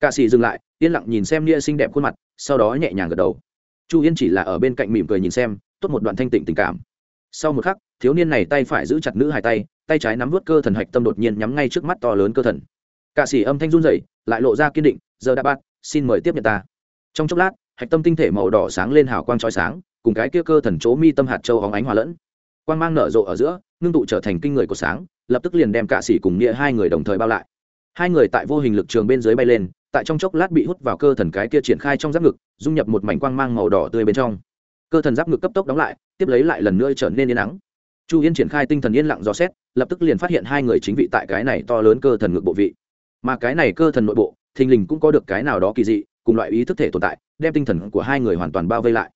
S1: Ca sĩ dừng lại, yên lặng nhìn xem nghĩa xinh đẹp khuôn mặt, sau đó nhẹ nhàng gật đầu. Chu yên chỉ là ở bên cạnh mỉm cười nhìn xem, tốt một đoạn thanh tịnh tình cảm. Sau một khắc, thiếu niên này tay phải giữ chặt nữ hài tay tay trái nắm vớt cơ thần hạch tâm đột nhiên nhắm ngay trước mắt to lớn cơ thần. Ca sĩ âm thanh run rẩy, lại lộ ra kiên định, giờ đã bát xin mời tiếp nhận ta. Trong chốc lát, hạch tâm tinh thể màu đỏ sáng lên hào quang trói sáng cùng cái kia cơ thần chỗ mi tâm hạt châu hóng ánh hòa lẫn. Quang mang nở rộ ở giữa, ngưng tụ trở thành kinh người của sáng, lập tức liền đem cạ sĩ cùng nghĩa hai người đồng thời bao lại. Hai người tại vô hình lực trường bên dưới bay lên, tại trong chốc lát bị hút vào cơ thần cái kia triển khai trong giáp ngực, dung nhập một mảnh quang mang màu đỏ tươi bên trong. Cơ thần giáp ngực cấp tốc đóng lại, tiếp lấy lại lần nữa trở nên yên nắng. Chu yên triển khai tinh thần yên lặng dò xét, lập tức liền phát hiện hai người chính vị tại cái này to lớn cơ thần ngực bộ vị. Mà cái này cơ thần nội bộ, thình lình cũng có được cái nào đó kỳ dị, cùng loại ý thức thể tồn tại, đem tinh thần của hai người hoàn toàn bao vây lại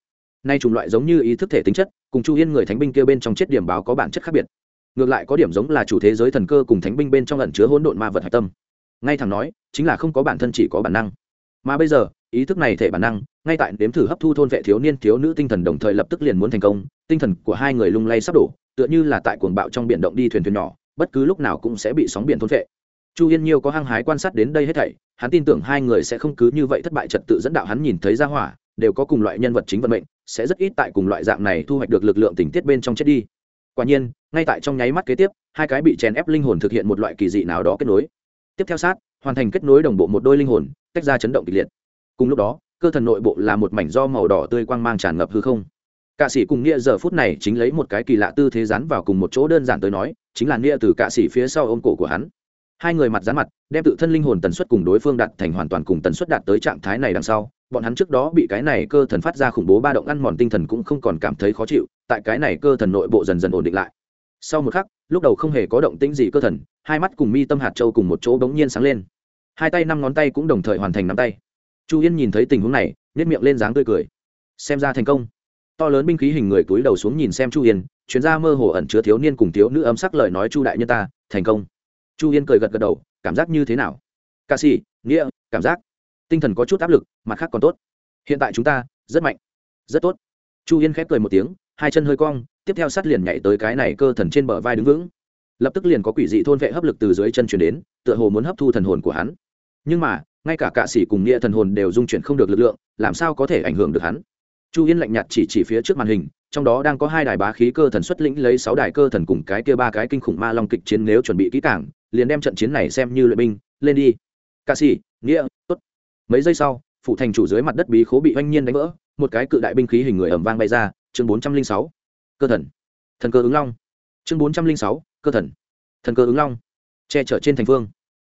S1: nay chủng loại giống như ý thức thể tính chất, cùng chu yên người thánh binh kia bên trong chết điểm báo có bản chất khác biệt. Ngược lại có điểm giống là chủ thế giới thần cơ cùng thánh binh bên trong ẩn chứa hỗn độn ma vật hạch tâm. Ngay thẳng nói, chính là không có bản thân chỉ có bản năng. Mà bây giờ, ý thức này thể bản năng, ngay tại đếm thử hấp thu thôn vệ thiếu niên, thiếu nữ tinh thần đồng thời lập tức liền muốn thành công, tinh thần của hai người lung lay sắp đổ, tựa như là tại cuồng bạo trong biển động đi thuyền thuyền nhỏ, bất cứ lúc nào cũng sẽ bị sóng biển thôn vệ. Chu yên nhiêu có hăng hái quan sát đến đây hết thảy, hắn tin tưởng hai người sẽ không cứ như vậy thất bại trật tự dẫn đạo hắn nhìn thấy ra hỏa, đều có cùng loại nhân vật chính vận mệnh sẽ rất ít tại cùng loại dạng này thu hoạch được lực lượng tình tiết bên trong chết đi. Quả nhiên, ngay tại trong nháy mắt kế tiếp, hai cái bị chèn ép linh hồn thực hiện một loại kỳ dị nào đó kết nối. Tiếp theo sát, hoàn thành kết nối đồng bộ một đôi linh hồn, tách ra chấn động kịch liệt. Cùng lúc đó, cơ thần nội bộ là một mảnh do màu đỏ tươi quang mang tràn ngập hư không. Cạ sĩ cùng nghĩa giờ phút này chính lấy một cái kỳ lạ tư thế dán vào cùng một chỗ đơn giản tới nói, chính là nghĩa từ cạ sĩ phía sau ôm cổ của hắn. Hai người mặt dán mặt, đem tự thân linh hồn tần suất cùng đối phương đạt thành hoàn toàn cùng tần suất đạt tới trạng thái này đằng sau bọn hắn trước đó bị cái này cơ thần phát ra khủng bố ba động ăn mòn tinh thần cũng không còn cảm thấy khó chịu, tại cái này cơ thần nội bộ dần dần ổn định lại. Sau một khắc, lúc đầu không hề có động tĩnh gì cơ thần, hai mắt cùng mi tâm hạt châu cùng một chỗ bỗng nhiên sáng lên. Hai tay năm ngón tay cũng đồng thời hoàn thành nắm tay. Chu yên nhìn thấy tình huống này nếp miệng lên dáng tươi cười. Xem ra thành công. To lớn binh khí hình người túi đầu xuống nhìn xem chu yên chuyên gia mơ hồ ẩn chứa thiếu niên cùng thiếu nữ ấm sắc lời nói chu đại nhân ta, thành công. Chu yên cười gật gật đầu, cảm giác như thế nào? Ca sĩ, nghĩa, cảm giác tinh thần có chút áp lực, mặt khác còn tốt. Hiện tại chúng ta, rất mạnh, rất tốt. Chu yên khép cười một tiếng, hai chân hơi cong, tiếp theo sát liền nhảy tới cái này cơ thần trên bờ vai đứng vững. Lập tức liền có quỷ dị thôn vệ hấp lực từ dưới chân chuyển đến, tựa hồ muốn hấp thu thần hồn của hắn. Nhưng mà, ngay cả cạ sĩ cùng nghĩa thần hồn đều dung chuyển không được lực lượng, làm sao có thể ảnh hưởng được hắn? Chu yên lạnh nhạt chỉ chỉ phía trước màn hình, trong đó đang có hai đài bá khí cơ thần xuất lĩnh lấy sáu đài cơ thần cùng cái kia ba cái kinh khủng ma long kịch chiến nếu chuẩn bị kỹ cảng liền đem trận chiến này xem như luyện binh, lên đi. Ca sĩ, nghĩa, tốt mấy giây sau phụ thành chủ dưới mặt đất bí khố bị oanh nhiên đánh vỡ, một cái cự đại binh khí hình người ẩm vang bay ra, chương bốn trăm linh sáu, cơ thần. Thần cơ ứng long. Chương bốn trăm linh sáu, cơ thần. Thần cơ ứng long. Che chở trên thành phương.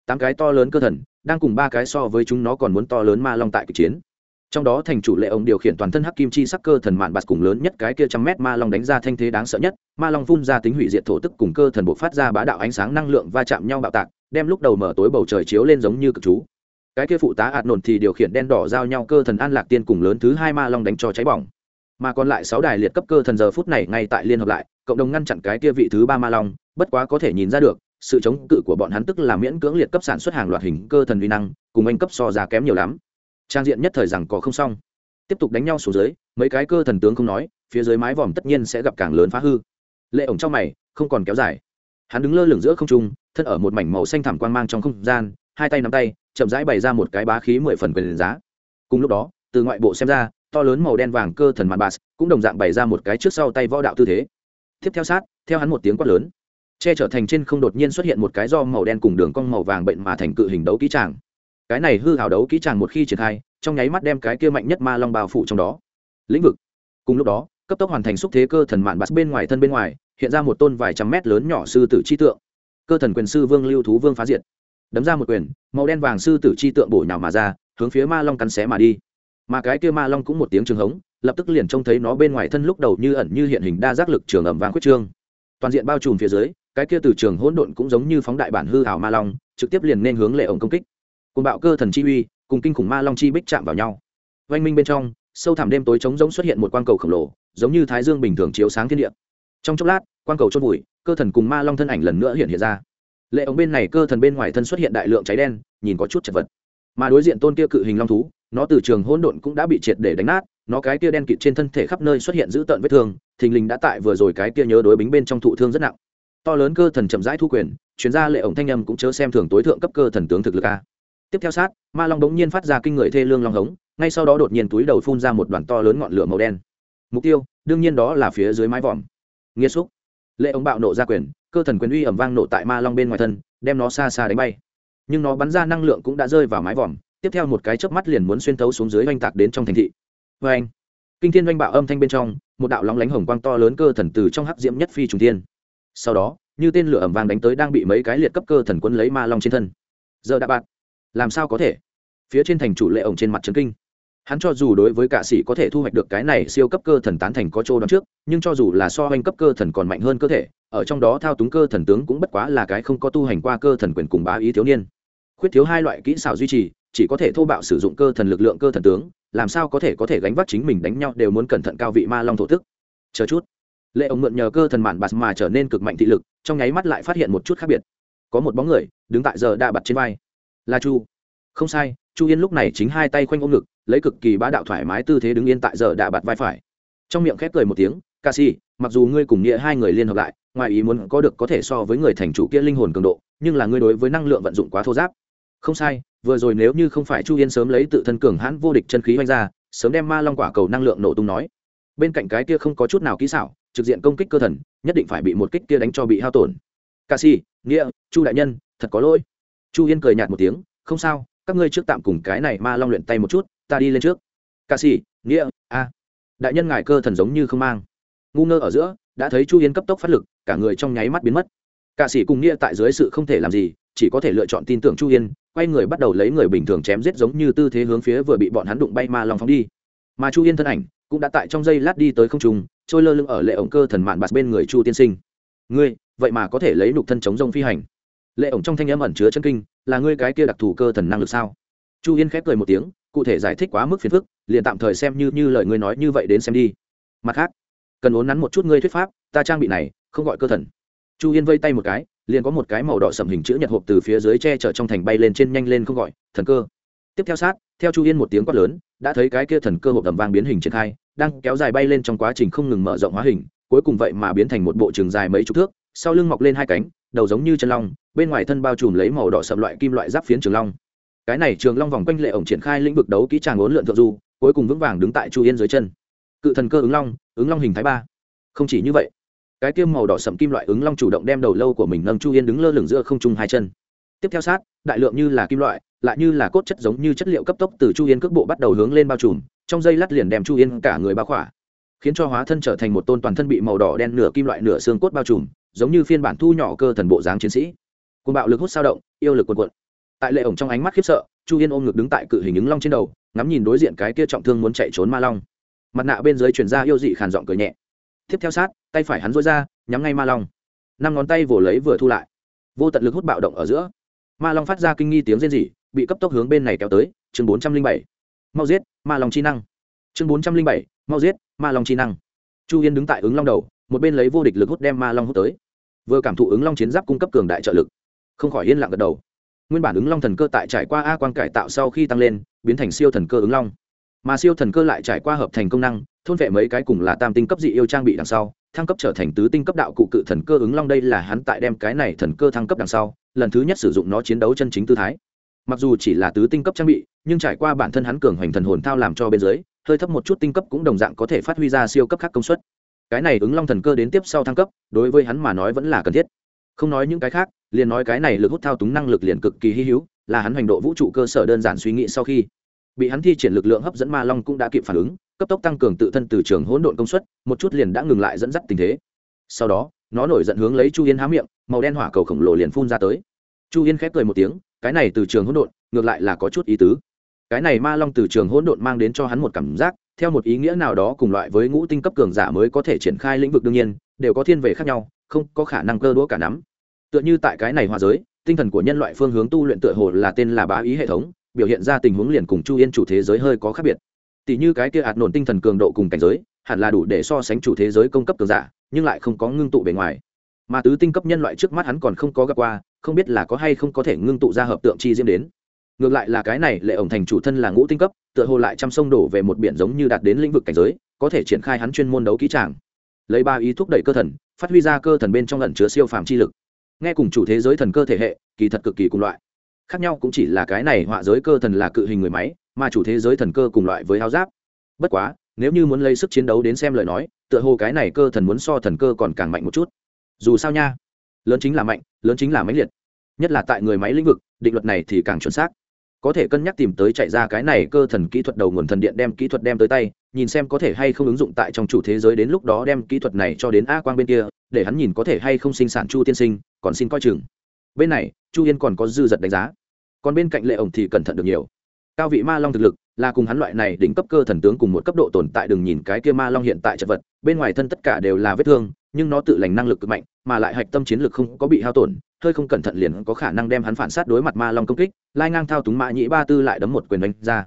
S1: Tám cái to lớn cơ thần, đang cùng ba cái so với chúng nó còn muốn to lớn ma long tại kịch chiến. Trong đó thành chủ lệ ông điều khiển toàn thân hắc kim chi sắc cơ thần mạn bạt cùng lớn nhất cái kia trăm mét ma long đánh ra thanh thế đáng sợ nhất, ma long phun ra tính hủy diệt thổ tức cùng cơ thần buộc phát ra bá đạo ánh sáng năng lượng va chạm nhau bạo tạc, đem lúc đầu mở tối bầu trời chiếu lên giống như cực chú cái kia phụ tá ạt nổn thì điều khiển đen đỏ giao nhau cơ thần an lạc tiên cùng lớn thứ hai ma long đánh cho cháy bỏng. Mà còn lại sáu đài liệt cấp cơ thần giờ phút này ngay tại liên hợp lại, cộng đồng ngăn chặn cái kia vị thứ ba ma long, bất quá có thể nhìn ra được, sự chống cự của bọn hắn tức là miễn cưỡng liệt cấp sản xuất hàng loạt hình cơ thần uy năng, cùng anh cấp so giá kém nhiều lắm. Trang diện nhất thời rằng có không xong. Tiếp tục đánh nhau xuống dưới, mấy cái cơ thần tướng không nói, phía dưới mái vòm tất nhiên sẽ gặp càng lớn phá hư. Lệ ổng trong mày, không còn kéo dài. Hắn đứng lơ lửng giữa không trung, thân ở một mảnh màu xanh thảm quang mang trong không gian hai tay nắm tay, chậm rãi bày ra một cái bá khí mười phần quyền giá. Cùng lúc đó, từ ngoại bộ xem ra, to lớn màu đen vàng cơ thần mạn bạt cũng đồng dạng bày ra một cái trước sau tay võ đạo tư thế. Tiếp theo sát, theo hắn một tiếng quát lớn, che trở thành trên không đột nhiên xuất hiện một cái do màu đen cùng đường cong màu vàng bệnh mà thành cự hình đấu kỹ tràng. Cái này hư hào đấu kỹ tràng một khi triển khai, trong nháy mắt đem cái kia mạnh nhất ma long bao phủ trong đó. Lĩnh vực. Cùng lúc đó, cấp tốc hoàn thành xúc thế cơ thần mạn bạt bên ngoài thân bên ngoài, hiện ra một tôn vài trăm mét lớn nhỏ sư tử chi tượng. Cơ thần quyền sư vương lưu thú vương phá diệt đấm ra một quyền, màu đen vàng sư tử chi tượng bổ nhào mà ra, hướng phía ma long cắn xé mà đi. Mà cái kia ma long cũng một tiếng trường hống, lập tức liền trông thấy nó bên ngoài thân lúc đầu như ẩn như hiện hình đa giác lực trường ẩm vàng khuyết trương. Toàn diện bao trùm phía dưới, cái kia từ trường hỗn độn cũng giống như phóng đại bản hư hảo ma long, trực tiếp liền nên hướng lệ ổng công kích. Cùng bạo cơ thần chi uy, cùng kinh khủng ma long chi bích chạm vào nhau. Oanh minh bên trong, sâu thẳm đêm tối trống giống xuất hiện một quang cầu khổng lồ, giống như thái dương bình thường chiếu sáng thiên địa. Trong chốc lát, quang cầu chốt vùi, cơ thần cùng ma long thân ảnh lần nữa hiện hiện ra lệ ống bên này cơ thần bên ngoài thân xuất hiện đại lượng cháy đen, nhìn có chút chật vật. Mà đối diện tôn kia cự hình long thú, nó từ trường hỗn độn cũng đã bị triệt để đánh nát, nó cái kia đen kịt trên thân thể khắp nơi xuất hiện dữ tợn vết thương, thình lình đã tại vừa rồi cái kia nhớ đối bính bên trong thụ thương rất nặng. To lớn cơ thần chậm rãi thu quyền, chuyên gia lệ ổng thanh âm cũng chớ xem thường tối thượng cấp cơ thần tướng thực lực a. Tiếp theo sát, ma long đống nhiên phát ra kinh người thê lương long hống, ngay sau đó đột nhiên túi đầu phun ra một đoàn to lớn ngọn lửa màu đen. Mục tiêu, đương nhiên đó là phía dưới mái vòm. Nghĩa xúc. Lệ ống bạo nộ ra quyền cơ thần quyền uy ẩm vang nổ tại ma long bên ngoài thân, đem nó xa xa đánh bay. Nhưng nó bắn ra năng lượng cũng đã rơi vào mái vòm, tiếp theo một cái chớp mắt liền muốn xuyên thấu xuống dưới oanh tạc đến trong thành thị. Vê anh kinh thiên oanh bạo âm thanh bên trong, một đạo lóng lánh hồng quang to lớn cơ thần từ trong hắc diễm nhất phi trùng thiên. Sau đó, như tên lửa ẩm vàng đánh tới đang bị mấy cái liệt cấp cơ thần quân lấy ma long trên thân. Giờ đã bạn làm sao có thể? Phía trên thành chủ lệ ổng trên mặt trấn kinh hắn cho dù đối với cả sĩ có thể thu hoạch được cái này siêu cấp cơ thần tán thành có chỗ đón trước, nhưng cho dù là so anh cấp cơ thần còn mạnh hơn cơ thể, ở trong đó thao túng cơ thần tướng cũng bất quá là cái không có tu hành qua cơ thần quyền cùng bá ý thiếu niên. Khuyết thiếu hai loại kỹ xảo duy trì, chỉ có thể thô bạo sử dụng cơ thần lực lượng cơ thần tướng, làm sao có thể có thể gánh vác chính mình đánh nhau đều muốn cẩn thận cao vị ma long thổ tức chờ chút. Lệ ông mượn nhờ cơ thần mạn bạt mà trở nên cực mạnh thị lực, trong nháy mắt lại phát hiện một chút khác biệt. Có một bóng người, đứng tại giờ đa bặt trên vai. Là chu. Không sai, chu yên lúc này chính hai tay khoanh ôm ngực lấy cực kỳ bá đạo thoải mái tư thế đứng yên tại giờ đạ bạt vai phải. Trong miệng khép cười một tiếng, ca si, mặc dù ngươi cùng nghĩa hai người liên hợp lại, ngoài ý muốn có được có thể so với người thành chủ kia linh hồn cường độ, nhưng là ngươi đối với năng lượng vận dụng quá thô giáp. Không sai, vừa rồi nếu như không phải chu yên sớm lấy tự thân cường hãn vô địch chân khí oanh ra, sớm đem ma long quả cầu năng lượng nổ tung nói. Bên cạnh cái kia không có chút nào kỹ xảo, trực diện công kích cơ thần, nhất định phải bị một kích kia đánh cho bị hao tổn. Ca si, nghĩa, chu đại nhân, thật có lỗi. Chu yên cười nhạt một tiếng, không sao, các ngươi trước tạm cùng cái này ma long luyện tay một chút ta đi lên trước. Ca sĩ, nghĩa, a. Đại nhân ngài cơ thần giống như không mang. Ngu ngơ ở giữa, đã thấy chu yên cấp tốc phát lực, cả người trong nháy mắt biến mất. Ca sĩ cùng nghĩa tại dưới sự không thể làm gì, chỉ có thể lựa chọn tin tưởng chu yên quay người bắt đầu lấy người bình thường chém giết giống như tư thế hướng phía vừa bị bọn hắn đụng bay ma lòng phóng đi. Mà chu yên thân ảnh, cũng đã tại trong giây lát đi tới không trung, trôi lơ lưng ở lệ ổng cơ thần mạn bạt bên người chu tiên sinh. Ngươi, vậy mà có thể lấy nục thân chống rông phi hành. Lệ ổng trong thanh âm ẩn chứa chân kinh, là ngươi cái kia đặc thù cơ thần năng lực sao? Chu yên khép cười một tiếng cụ thể giải thích quá mức phiền phức, liền tạm thời xem như như lời ngươi nói như vậy đến xem đi. Mặt khác, cần uốn nắn một chút ngươi thuyết pháp, ta trang bị này, không gọi cơ thần. Chu yên vây tay một cái, liền có một cái màu đỏ sầm hình chữ nhật hộp từ phía dưới che chở trong thành bay lên trên nhanh lên không gọi, thần cơ. Tiếp theo sát, theo chu yên một tiếng quát lớn, đã thấy cái kia thần cơ hộp tầm vang biến hình triển khai, đang kéo dài bay lên trong quá trình không ngừng mở rộng hóa hình, cuối cùng vậy mà biến thành một bộ trường dài mấy chục thước, sau lưng mọc lên hai cánh, đầu giống như chân long, bên ngoài thân bao trùm lấy màu đỏ sậm loại kim loại giáp phiến trường long cái này trường long vòng quanh lệ ổng triển khai lĩnh vực đấu kỹ tràng ốn lượn thượng du, cuối cùng vững vàng đứng tại chu yên dưới chân. Cự thần cơ ứng long ứng long hình thái ba. Không chỉ như vậy, cái tiêm màu đỏ sậm kim loại ứng long chủ động đem đầu lâu của mình nâng chu yên đứng lơ lửng giữa không trung hai chân. Tiếp theo sát, đại lượng như là kim loại, lại như là cốt chất giống như chất liệu cấp tốc từ chu yên cước bộ bắt đầu hướng lên bao trùm, trong dây lát liền đem chu yên cả người bao khỏa. Khiến cho hóa thân trở thành một tôn toàn thân bị màu đỏ đen nửa kim loại nửa xương cốt bao trùm, giống như phiên bản thu nhỏ cơ thần bộ dáng chiến sĩ. Cùng bạo lực hút sao động, yêu lực quần quận tại lệ ổng trong ánh mắt khiếp sợ, chu yên ôm ngực đứng tại cự hình ứng long trên đầu, ngắm nhìn đối diện cái kia trọng thương muốn chạy trốn ma long. Mặt nạ bên dưới chuyển ra yêu dị khàn giọng cười nhẹ. Tiếp theo sát, tay phải hắn dối ra, nhắm ngay ma long. Năm ngón tay vồ lấy vừa thu lại. Vô tận lực hút bạo động ở giữa. Ma long phát ra kinh nghi tiếng rên rỉ, bị cấp tốc hướng bên này kéo tới, chương bốn trăm linh bảy. Mau giết, ma long chi năng. Chương bốn trăm linh bảy, mau giết, ma long chi năng. Chu yên đứng tại ứng long đầu, một bên lấy vô địch lực hút đem ma long hút tới. Vừa cảm thụ ứng long chiến giáp cung cấp cường đại trợ lực. Không khỏi yên lặng gật đầu nguyên bản ứng long thần cơ tại trải qua a quan cải tạo sau khi tăng lên, biến thành siêu thần cơ ứng long. Mà siêu thần cơ lại trải qua hợp thành công năng, thôn vệ mấy cái cùng là tam tinh cấp dị yêu trang bị đằng sau, thăng cấp trở thành tứ tinh cấp đạo cụ cự thần cơ ứng long đây là hắn tại đem cái này thần cơ thăng cấp đằng sau, lần thứ nhất sử dụng nó chiến đấu chân chính tư thái. Mặc dù chỉ là tứ tinh cấp trang bị, nhưng trải qua bản thân hắn cường hoành thần hồn thao làm cho bên dưới, hơi thấp một chút tinh cấp cũng đồng dạng có thể phát huy ra siêu cấp khác công suất. Cái này ứng long thần cơ đến tiếp sau thăng cấp, đối với hắn mà nói vẫn là cần thiết. Không nói những cái khác liền nói cái này lực hút thao túng năng lực liền cực kỳ hy hữu, là hắn hành độ vũ trụ cơ sở đơn giản suy nghĩ sau khi bị hắn thi triển lực lượng hấp dẫn ma long cũng đã kịp phản ứng, cấp tốc tăng cường tự thân từ trường hỗn độn công suất, một chút liền đã ngừng lại dẫn dắt tình thế. Sau đó, nó nổi giận hướng lấy chu yên há miệng, màu đen hỏa cầu khổng lồ liền phun ra tới. Chu yên khép cười một tiếng, cái này từ trường hỗn độn, ngược lại là có chút ý tứ. Cái này ma long từ trường hỗn độn mang đến cho hắn một cảm giác, theo một ý nghĩa nào đó cùng loại với ngũ tinh cấp cường giả mới có thể triển khai lĩnh vực đương nhiên, đều có thiên về khác nhau, không có khả năng cơ đũa cả nắm tựa như tại cái này hòa giới, tinh thần của nhân loại phương hướng tu luyện tựa hồ là tên là bá ý hệ thống, biểu hiện ra tình huống liền cùng chu yên chủ thế giới hơi có khác biệt. Tỷ như cái kia ạt nổn tinh thần cường độ cùng cảnh giới, hẳn là đủ để so sánh chủ thế giới công cấp cường giả, nhưng lại không có ngưng tụ bề ngoài. Mà tứ tinh cấp nhân loại trước mắt hắn còn không có gặp qua, không biết là có hay không có thể ngưng tụ ra hợp tượng chi diễm đến. Ngược lại là cái này, lệ ổng thành chủ thân là ngũ tinh cấp, tựa hồ lại chăm sông đổ về một biển giống như đạt đến lĩnh vực cảnh giới, có thể triển khai hắn chuyên môn đấu kỹ tràng. Lấy ba ý thúc đẩy cơ thần, phát huy ra cơ thần bên trong lần chứa siêu phàm chi lực nghe cùng chủ thế giới thần cơ thể hệ, kỳ thật cực kỳ cùng loại. Khác nhau cũng chỉ là cái này họa giới cơ thần là cự hình người máy, mà chủ thế giới thần cơ cùng loại với áo giáp. Bất quá, nếu như muốn lấy sức chiến đấu đến xem lời nói, tựa hồ cái này cơ thần muốn so thần cơ còn càng mạnh một chút. Dù sao nha, lớn chính là mạnh, lớn chính là mãnh liệt. Nhất là tại người máy lĩnh vực, định luật này thì càng chuẩn xác có thể cân nhắc tìm tới chạy ra cái này cơ thần kỹ thuật đầu nguồn thần điện đem kỹ thuật đem tới tay, nhìn xem có thể hay không ứng dụng tại trong chủ thế giới đến lúc đó đem kỹ thuật này cho đến a quang bên kia, để hắn nhìn có thể hay không sinh sản chu tiên sinh, còn xin coi chừng. Bên này, chu yên còn có dư giật đánh giá. Còn bên cạnh lệ ổng thì cẩn thận được nhiều. Cao vị ma long thực lực, là cùng hắn loại này đỉnh cấp cơ thần tướng cùng một cấp độ tồn tại, đừng nhìn cái kia ma long hiện tại chật vật, bên ngoài thân tất cả đều là vết thương nhưng nó tự lành năng lực cực mạnh, mà lại hạch tâm chiến lực không có bị hao tổn, hơi không cẩn thận liền có khả năng đem hắn phản sát đối mặt ma long công kích, lai ngang thao túng mã nhĩ ba tư lại đấm một quyền đánh ra.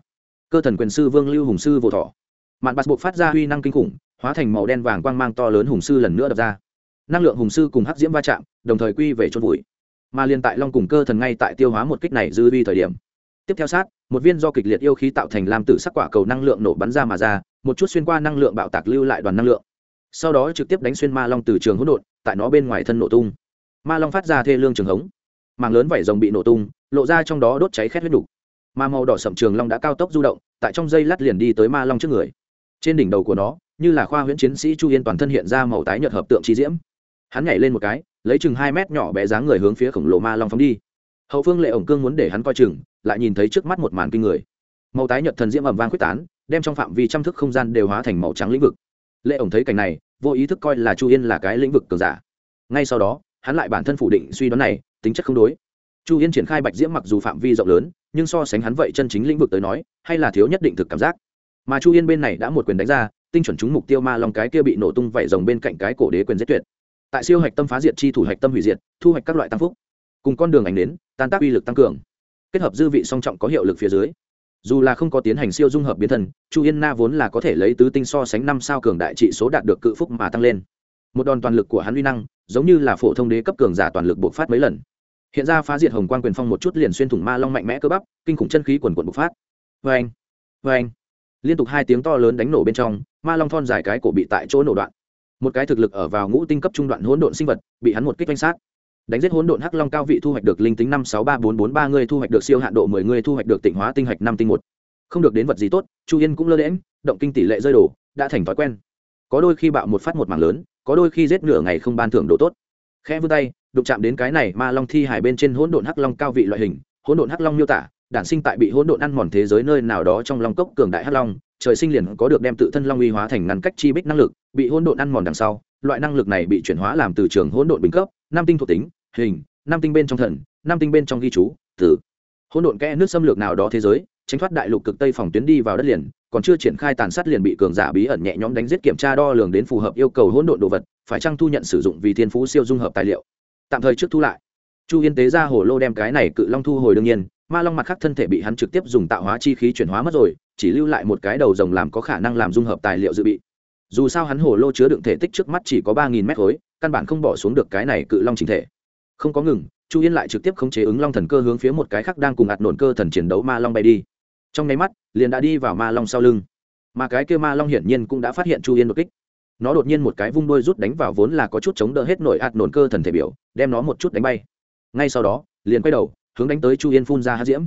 S1: Cơ thần quyền sư vương lưu hùng sư vô thọ. Mạn bạt buộc phát ra huy năng kinh khủng, hóa thành màu đen vàng quang mang to lớn hùng sư lần nữa đập ra. Năng lượng hùng sư cùng hắc diễm va chạm, đồng thời quy về chôn vùi. Mà liên tại long cùng cơ thần ngay tại tiêu hóa một kích này dư vi thời điểm. Tiếp theo sát, một viên do kịch liệt yêu khí tạo thành lam tử sắc quả cầu năng lượng nổ bắn ra mà ra, một chút xuyên qua năng lượng bạo tạc lưu lại đoàn năng lượng sau đó trực tiếp đánh xuyên ma long từ trường hỗn độn, tại nó bên ngoài thân nổ tung. Ma long phát ra thê lương trường hống. Màng lớn vảy rồng bị nổ tung, lộ ra trong đó đốt cháy khét huyết đục. Ma màu đỏ sậm trường long đã cao tốc du động, tại trong dây lát liền đi tới ma long trước người. Trên đỉnh đầu của nó, như là khoa huyễn chiến sĩ chu yên toàn thân hiện ra màu tái nhợt hợp tượng trí diễm. Hắn nhảy lên một cái, lấy chừng hai mét nhỏ bé dáng người hướng phía khổng lồ ma long phóng đi. Hậu phương lệ ổng cương muốn để hắn coi chừng, lại nhìn thấy trước mắt một màn kinh người. Màu tái nhợt thần diễm ẩm vang quyết tán, đem trong phạm vi trăm thức không gian đều hóa thành màu trắng lĩnh vực lệ ổng thấy cảnh này, vô ý thức coi là chu yên là cái lĩnh vực cường giả. Ngay sau đó, hắn lại bản thân phủ định suy đoán này, tính chất không đối. Chu yên triển khai bạch diễm mặc dù phạm vi rộng lớn, nhưng so sánh hắn vậy chân chính lĩnh vực tới nói, hay là thiếu nhất định thực cảm giác. Mà chu yên bên này đã một quyền đánh ra, tinh chuẩn trúng mục tiêu ma long cái kia bị nổ tung vẩy rồng bên cạnh cái cổ đế quyền giết tuyệt. Tại siêu hạch tâm phá diệt chi thủ hạch tâm hủy diệt, thu hoạch các loại tăng phúc. Cùng con đường ảnh đến, tan tác uy lực tăng cường. Kết hợp dư vị song trọng có hiệu lực phía dưới dù là không có tiến hành siêu dung hợp biến thần chu yên na vốn là có thể lấy tứ tinh so sánh năm sao cường đại trị số đạt được cự phúc mà tăng lên. Một đòn toàn lực của hắn uy năng, giống như là phổ thông đế cấp cường giả toàn lực bộc phát mấy lần. Hiện ra phá diệt hồng quan quyền phong một chút liền xuyên thủng ma long mạnh mẽ cơ bắp, kinh khủng chân khí quần quần bộc phát. Vê anh vê anh liên tục hai tiếng to lớn đánh nổ bên trong, ma long thon dài cái cổ bị tại chỗ nổ đoạn. Một cái thực lực ở vào ngũ tinh cấp trung đoạn hỗn độn sinh vật, bị hắn một kích danh sát đánh giết hỗn độn hắc long cao vị thu hoạch được linh tính năm sáu ba bốn bốn ba người thu hoạch được siêu hạn độ mười người thu hoạch được tịnh hóa tinh hạch năm tinh một. Không được đến vật gì tốt, chu yên cũng lơ đễm động kinh tỷ lệ rơi đổ, đã thành thói quen. Có đôi khi bạo một phát một mảng lớn, có đôi khi giết nửa ngày không ban thưởng độ tốt. Khe vươn tay, đụng chạm đến cái này ma long thi hải bên trên hỗn độn hắc long cao vị loại hình, hỗn độn hắc long miêu tả, đản sinh tại bị hỗn độn ăn mòn thế giới nơi nào đó trong long cốc cường đại hắc long trời sinh liền có được đem tự thân long uy hóa thành ngăn cách chi bích năng lực, bị hỗn độn ăn mòn đằng sau, loại năng lực này bị chuyển hóa làm từ trường hỗn độn bình cấp, năm tinh thuộc tính, hình, năm tinh bên trong thần, năm tinh bên trong ghi chú, tử. Hỗn độn kẽ nước xâm lược nào đó thế giới, tránh thoát đại lục cực tây phòng tuyến đi vào đất liền, còn chưa triển khai tàn sát liền bị cường giả bí ẩn nhẹ nhõm đánh giết kiểm tra đo lường đến phù hợp yêu cầu hỗn độn đồ vật, phải chăng thu nhận sử dụng vì thiên phú siêu dung hợp tài liệu. Tạm thời trước thu lại. Chu yên tế ra hồ lô đem cái này cự long thu hồi đương nhiên ma long mặt khác thân thể bị hắn trực tiếp dùng tạo hóa chi khí chuyển hóa mất rồi, chỉ lưu lại một cái đầu rồng làm có khả năng làm dung hợp tài liệu dự bị. Dù sao hắn hồ lô chứa đựng thể tích trước mắt chỉ có ba nghìn mét khối, căn bản không bỏ xuống được cái này cự long trình thể. Không có ngừng, chu yên lại trực tiếp khống chế ứng long thần cơ hướng phía một cái khác đang cùng ạt nổn cơ thần chiến đấu ma long bay đi. Trong nháy mắt, liền đã đi vào ma long sau lưng. Mà cái kia ma long hiển nhiên cũng đã phát hiện chu yên đột kích. Nó đột nhiên một cái vung đôi rút đánh vào vốn là có chút chống đỡ hết nổi ạt nổn cơ thần thể biểu, đem nó một chút đánh bay. Ngay sau đó, liền quay đầu hướng đánh tới chu yên phun ra hát diễm.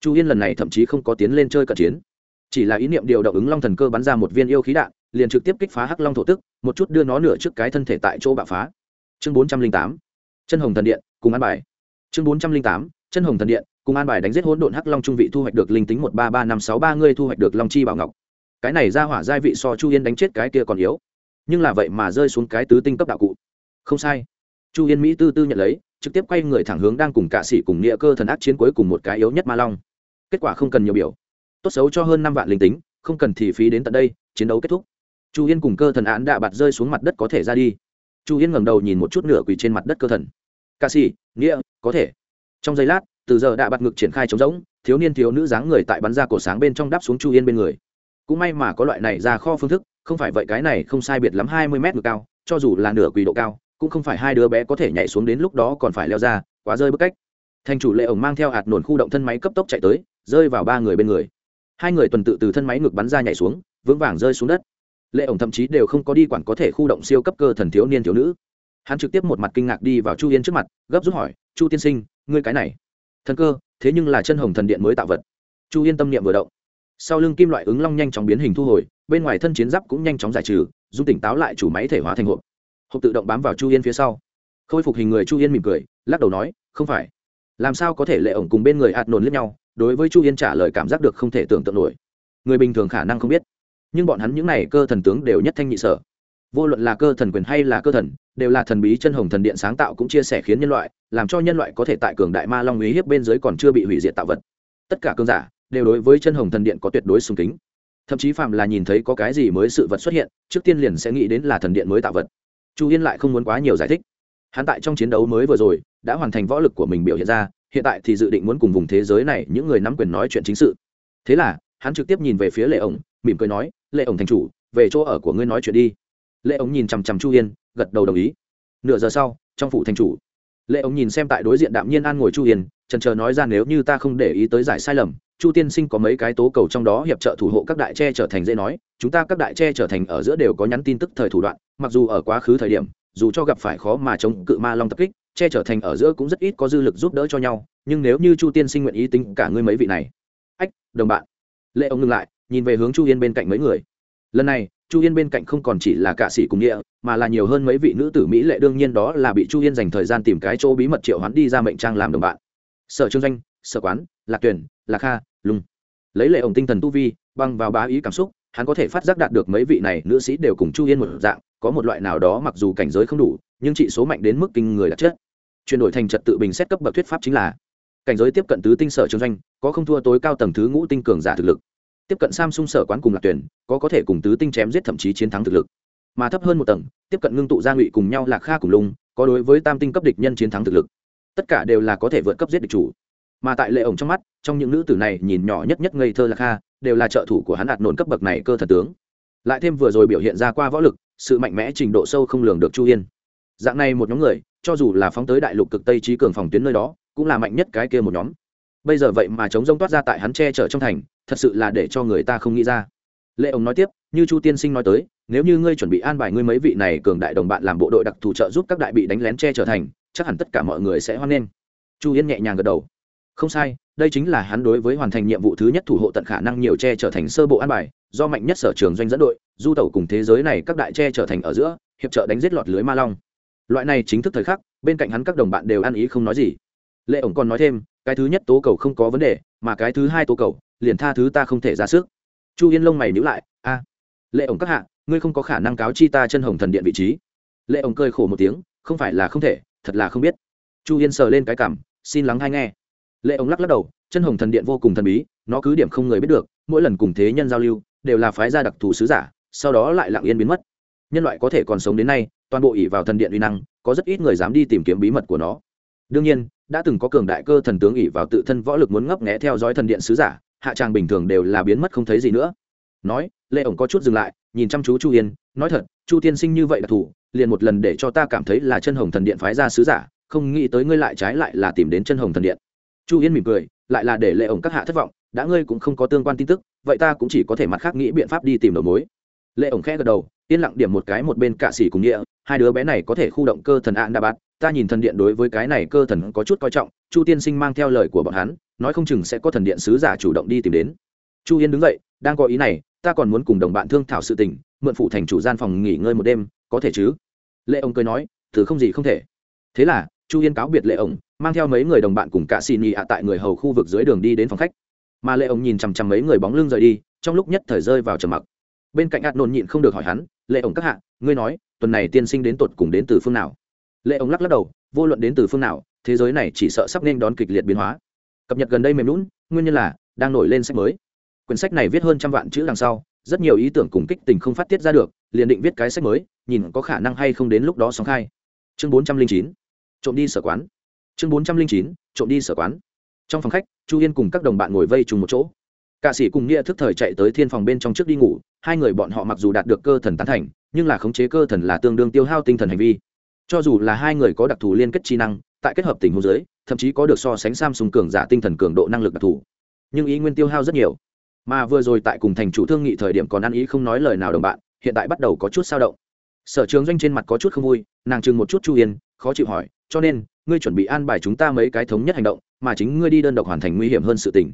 S1: Chu yên lần này thậm chí không có tiến lên chơi cận chiến. Chỉ là ý niệm điều động ứng long thần cơ bắn ra một viên yêu khí đạn, liền trực tiếp kích phá hắc long thổ tức, một chút đưa nó nửa trước cái thân thể tại chỗ bạo phá. Chương bốn trăm linh tám, chân hồng thần điện, cùng an bài. Chương bốn trăm linh tám, chân hồng thần điện, cùng an bài đánh giết hỗn độn hắc long trung vị thu hoạch được linh tính một ba ba năm sáu ba, ngươi thu hoạch được long chi bảo ngọc. Cái này ra hỏa giai vị so chu yên đánh chết cái kia còn yếu. Nhưng là vậy mà rơi xuống cái tứ tinh cấp đạo cụ. Không sai. Chu yên mỹ tư tư nhận lấy trực tiếp quay người thẳng hướng đang cùng cạ sĩ cùng nghĩa cơ thần ác chiến cuối cùng một cái yếu nhất ma long. Kết quả không cần nhiều biểu. Tốt xấu cho hơn năm vạn linh tính, không cần thì phí đến tận đây, chiến đấu kết thúc. Chu yên cùng cơ thần án đạ bạt rơi xuống mặt đất có thể ra đi. Chu yên ngẩng đầu nhìn một chút nửa quỳ trên mặt đất cơ thần. Ca sĩ, nghĩa, có thể. Trong giây lát, từ giờ đạ bạt ngực triển khai trống rỗng, thiếu niên thiếu nữ dáng người tại bắn ra cổ sáng bên trong đáp xuống chu yên bên người. Cũng may mà có loại này ra kho phương thức, không phải vậy cái này không sai biệt lắm hai mươi mét ngực cao, cho dù là nửa quỳ độ cao cũng không phải hai đứa bé có thể nhảy xuống đến lúc đó còn phải leo ra, quá rơi bức cách. Thành chủ lệ ổng mang theo hạt nổn khu động thân máy cấp tốc chạy tới, rơi vào ba người bên người. Hai người tuần tự từ thân máy ngực bắn ra nhảy xuống, vững vàng rơi xuống đất. Lệ ổng thậm chí đều không có đi quản có thể khu động siêu cấp cơ thần thiếu niên thiếu nữ. Hắn trực tiếp một mặt kinh ngạc đi vào chu yên trước mặt, gấp rút hỏi, chu tiên sinh, ngươi cái này, thần cơ, thế nhưng là chân hồng thần điện mới tạo vật. Chu yên tâm niệm vừa động. Sau lưng kim loại ứng long nhanh chóng biến hình thu hồi, bên ngoài thân chiến giáp cũng nhanh chóng giải trừ, dung tỉnh táo lại chủ máy thể hóa thành hộp hộp tự động bám vào chu yên phía sau. Khôi phục hình người chu yên mỉm cười, lắc đầu nói, không phải. Làm sao có thể lệ ổng cùng bên người ạt nồn lẫn nhau, đối với chu yên trả lời cảm giác được không thể tưởng tượng nổi. Người bình thường khả năng không biết. Nhưng bọn hắn những n à y cơ thần tướng đều nhất thanh nhị sở. Vô luận là cơ thần quyền hay là cơ thần, đều là thần bí chân hồng thần điện sáng tạo cũng chia sẻ khiến nhân loại, làm cho nhân loại có thể tại cường đại ma long ý hiếp bên dưới còn chưa bị hủy diệt tạo vật. Tất cả cơn giả đều đối với chân hồng thần điện có tuyệt đối sùng kính. Thậm chí phạm là nhìn thấy có cái gì mới sự vật xuất hiện, trước tiên liền sẽ nghĩ đến là thần điện mới tạo vật chu yên lại không muốn quá nhiều giải thích. Hắn tại trong chiến đấu mới vừa rồi, đã hoàn thành võ lực của mình biểu hiện ra, hiện tại thì dự định muốn cùng vùng thế giới này những người nắm quyền nói chuyện chính sự. Thế là, hắn trực tiếp nhìn về phía lệ ổng, mỉm cười nói, lệ ổng thành chủ, về chỗ ở của ngươi nói chuyện đi. Lệ ổng nhìn chằm chằm chu yên, gật đầu đồng ý. Nửa giờ sau, trong phủ thành chủ. Lệ ổng nhìn xem tại đối diện đạm nhiên an ngồi chu yên trần chờ nói ra nếu như ta không để ý tới giải sai lầm chu tiên sinh có mấy cái tố cầu trong đó hiệp trợ thủ hộ các đại tre trở thành dễ nói, chúng ta các đại tre trở thành ở giữa đều có nhắn tin tức thời thủ đoạn, mặc dù ở quá khứ thời điểm, dù cho gặp phải khó mà chống cự ma long tập kích che trở thành ở giữa cũng rất ít có dư lực giúp đỡ cho nhau, nhưng nếu như chu tiên sinh nguyện ý tính cả ngươi mấy vị này. Ách, đồng bạn. Lệ ông ngừng lại, nhìn về hướng chu yên bên cạnh mấy người. Lần này, chu yên bên cạnh không còn chỉ là cạ sĩ cùng nghĩa, mà là nhiều hơn mấy vị nữ tử mỹ lệ, đương nhiên đó là bị chu yên dành thời gian tìm cái chỗ bí mật triệu hắn đi ra mệnh trang làm đồng bạn. Sở trương doanh, sở quán, lạc tuyển lạc kha, lung. Lấy lệ ổng tinh thần tu vi, băng vào bá ý cảm xúc, hắn có thể phát giác đạt được mấy vị này nữ sĩ đều cùng chu yên một dạng, có một loại nào đó mặc dù cảnh giới không đủ, nhưng trị số mạnh đến mức kinh người đặc chất chuyển đổi thành trật tự bình xét cấp bậc thuyết pháp chính là cảnh giới tiếp cận tứ tinh sở trường doanh, có không thua tối cao tầng thứ ngũ tinh cường giả thực lực. Tiếp cận samsung sở quán cùng lạc tuyển, có có thể cùng tứ tinh chém giết thậm chí chiến thắng thực lực. Mà thấp hơn một tầng, tiếp cận ngưng tụ gia ngụy cùng nhau lạc kha cùng lung, có đối với tam tinh cấp địch nhân chiến thắng thực lực. Tất cả đều là có thể vượt cấp giết địch chủ mà tại lệ ổng trong mắt, trong những nữ tử này nhìn nhỏ nhất nhất ngây thơ lạc kha, đều là trợ thủ của hắn đạt nổn cấp bậc này cơ thần tướng. Lại thêm vừa rồi biểu hiện ra qua võ lực, sự mạnh mẽ trình độ sâu không lường được chu yên. Dạng này một nhóm người, cho dù là phóng tới đại lục cực tây trí cường phòng tuyến nơi đó, cũng là mạnh nhất cái kia một nhóm. Bây giờ vậy mà chống rông toát ra tại hắn che chở trong thành, thật sự là để cho người ta không nghĩ ra. Lệ ông nói tiếp, như chu tiên sinh nói tới, nếu như ngươi chuẩn bị an bài ngươi mấy vị này cường đại đồng bạn làm bộ đội đặc thù trợ giúp các đại bị đánh lén che trở thành, chắc hẳn tất cả mọi người sẽ hoan nghênh. Chu yên nhẹ nhàng gật đầu không sai, đây chính là hắn đối với hoàn thành nhiệm vụ thứ nhất thủ hộ tận khả năng nhiều che trở thành sơ bộ an bài, do mạnh nhất sở trường doanh dẫn đội, du tẩu cùng thế giới này các đại che trở thành ở giữa, hiệp trợ đánh giết lọt lưới ma long. Loại này chính thức thời khắc, bên cạnh hắn các đồng bạn đều ăn ý không nói gì. Lệ ổng còn nói thêm, cái thứ nhất tố cầu không có vấn đề, mà cái thứ hai tố cầu, liền tha thứ ta không thể ra sức. Chu yên lông mày nhữ lại, a, lệ ổng các hạ, ngươi không có khả năng cáo chi ta chân hồng thần điện vị trí. Lệ ổng cười khổ một tiếng, không phải là không thể, thật là không biết. Chu yên sờ lên cái cảm, xin lắng hay nghe lệ Ống lắc lắc đầu, chân hồng thần điện vô cùng thần bí, nó cứ điểm không người biết được, mỗi lần cùng thế nhân giao lưu, đều là phái gia đặc thù sứ giả, sau đó lại lặng yên biến mất. Nhân loại có thể còn sống đến nay, toàn bộ ỉ vào thần điện uy năng, có rất ít người dám đi tìm kiếm bí mật của nó. Đương nhiên, đã từng có cường đại cơ thần tướng ỉ vào tự thân võ lực muốn ngấp nghé theo dõi thần điện sứ giả, hạ tràng bình thường đều là biến mất không thấy gì nữa. Nói, lệ ổng có chút dừng lại, nhìn chăm chú chu yên, nói thật, chu tiên sinh như vậy đặc thù liền một lần để cho ta cảm thấy là chân hồng thần điện phái ra sứ giả, không nghĩ tới ngươi lại trái lại là tìm đến chân hồng thần điện chu yên mỉm cười, lại là để lệ ổng các hạ thất vọng, đã ngươi cũng không có tương quan tin tức, vậy ta cũng chỉ có thể mặt khác nghĩ biện pháp đi tìm đầu mối. Lệ ổng khẽ gật đầu, yên lặng điểm một cái một bên cạ xỉ cùng nghĩa, hai đứa bé này có thể khu động cơ thần ạ đa bát, ta nhìn thần điện đối với cái này cơ thần có chút coi trọng, chu tiên sinh mang theo lời của bọn hắn, nói không chừng sẽ có thần điện sứ giả chủ động đi tìm đến. Chu yên đứng dậy, đang có ý này, ta còn muốn cùng đồng bạn thương thảo sự tình, mượn phụ thành chủ gian phòng nghỉ ngơi một đêm, có thể chứ? Lệ ông cười nói thứ không gì không thể. Thế là, chu yên cáo biệt lệ ông mang theo mấy người đồng bạn cùng cả xì nhị ạ tại người hầu khu vực dưới đường đi đến phòng khách. Mà lệ ông nhìn chằm chằm mấy người bóng lưng rời đi, trong lúc nhất thời rơi vào trầm mặc. Bên cạnh ạt nôn nhịn không được hỏi hắn, lệ ông các hạ, ngươi nói, tuần này tiên sinh đến tột cùng đến từ phương nào? Lệ ông lắc lắc đầu, vô luận đến từ phương nào, thế giới này chỉ sợ sắp nên đón kịch liệt biến hóa. Cập nhật gần đây mềm lún nguyên nhân là đang nổi lên sách mới. Quyển sách này viết hơn trăm vạn chữ đằng sau, rất nhiều ý tưởng cùng kích tình không phát tiết ra được, liền định viết cái sách mới, nhìn có khả năng hay không đến lúc đó sóng khai. Chương bốn trăm linh chín, trộm đi sở quán chương bốn trăm linh chín trộm đi sở quán. Trong phòng khách chu yên cùng các đồng bạn ngồi vây trùng một chỗ. Cả sĩ cùng nghĩa thức thời chạy tới thiên phòng bên trong trước đi ngủ hai người bọn họ mặc dù đạt được cơ thần tán thành nhưng là khống chế cơ thần là tương đương tiêu hao tinh thần hành vi. Cho dù là hai người có đặc thù liên kết chi năng tại kết hợp tình huống dưới, thậm chí có được so sánh samsung cường giả tinh thần cường độ năng lực đặc thù. Nhưng ý nguyên tiêu hao rất nhiều. Mà vừa rồi tại cùng thành chủ thương nghị thời điểm còn ăn ý không nói lời nào đồng bạn hiện tại bắt đầu có chút sao động. Sở trường doanh trên mặt có chút không vui nàng chừng một chút chu yên khó chịu hỏi cho nên ngươi chuẩn bị an bài chúng ta mấy cái thống nhất hành động, mà chính ngươi đi đơn độc hoàn thành nguy hiểm hơn sự tình.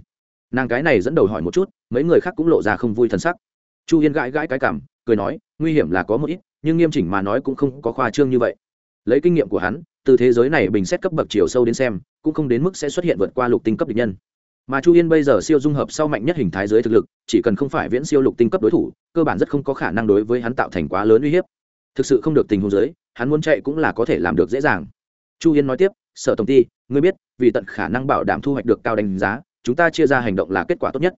S1: Nàng cái này dẫn đầu hỏi một chút, mấy người khác cũng lộ ra không vui thân sắc. Chu yên gãi gãi cái cảm, cười nói, nguy hiểm là có một ít, nhưng nghiêm chỉnh mà nói cũng không có khoa trương như vậy. Lấy kinh nghiệm của hắn, từ thế giới này bình xét cấp bậc chiều sâu đến xem, cũng không đến mức sẽ xuất hiện vượt qua lục tinh cấp địch nhân. Mà chu yên bây giờ siêu dung hợp sau mạnh nhất hình thái dưới thực lực, chỉ cần không phải viễn siêu lục tinh cấp đối thủ, cơ bản rất không có khả năng đối với hắn tạo thành quá lớn uy hiếp. Thực sự không được tình huống giới, hắn muốn chạy cũng là có thể làm được dễ dàng chu yên nói tiếp, sở tổng ty, ngươi biết, vì tận khả năng bảo đảm thu hoạch được cao đánh giá, chúng ta chia ra hành động là kết quả tốt nhất.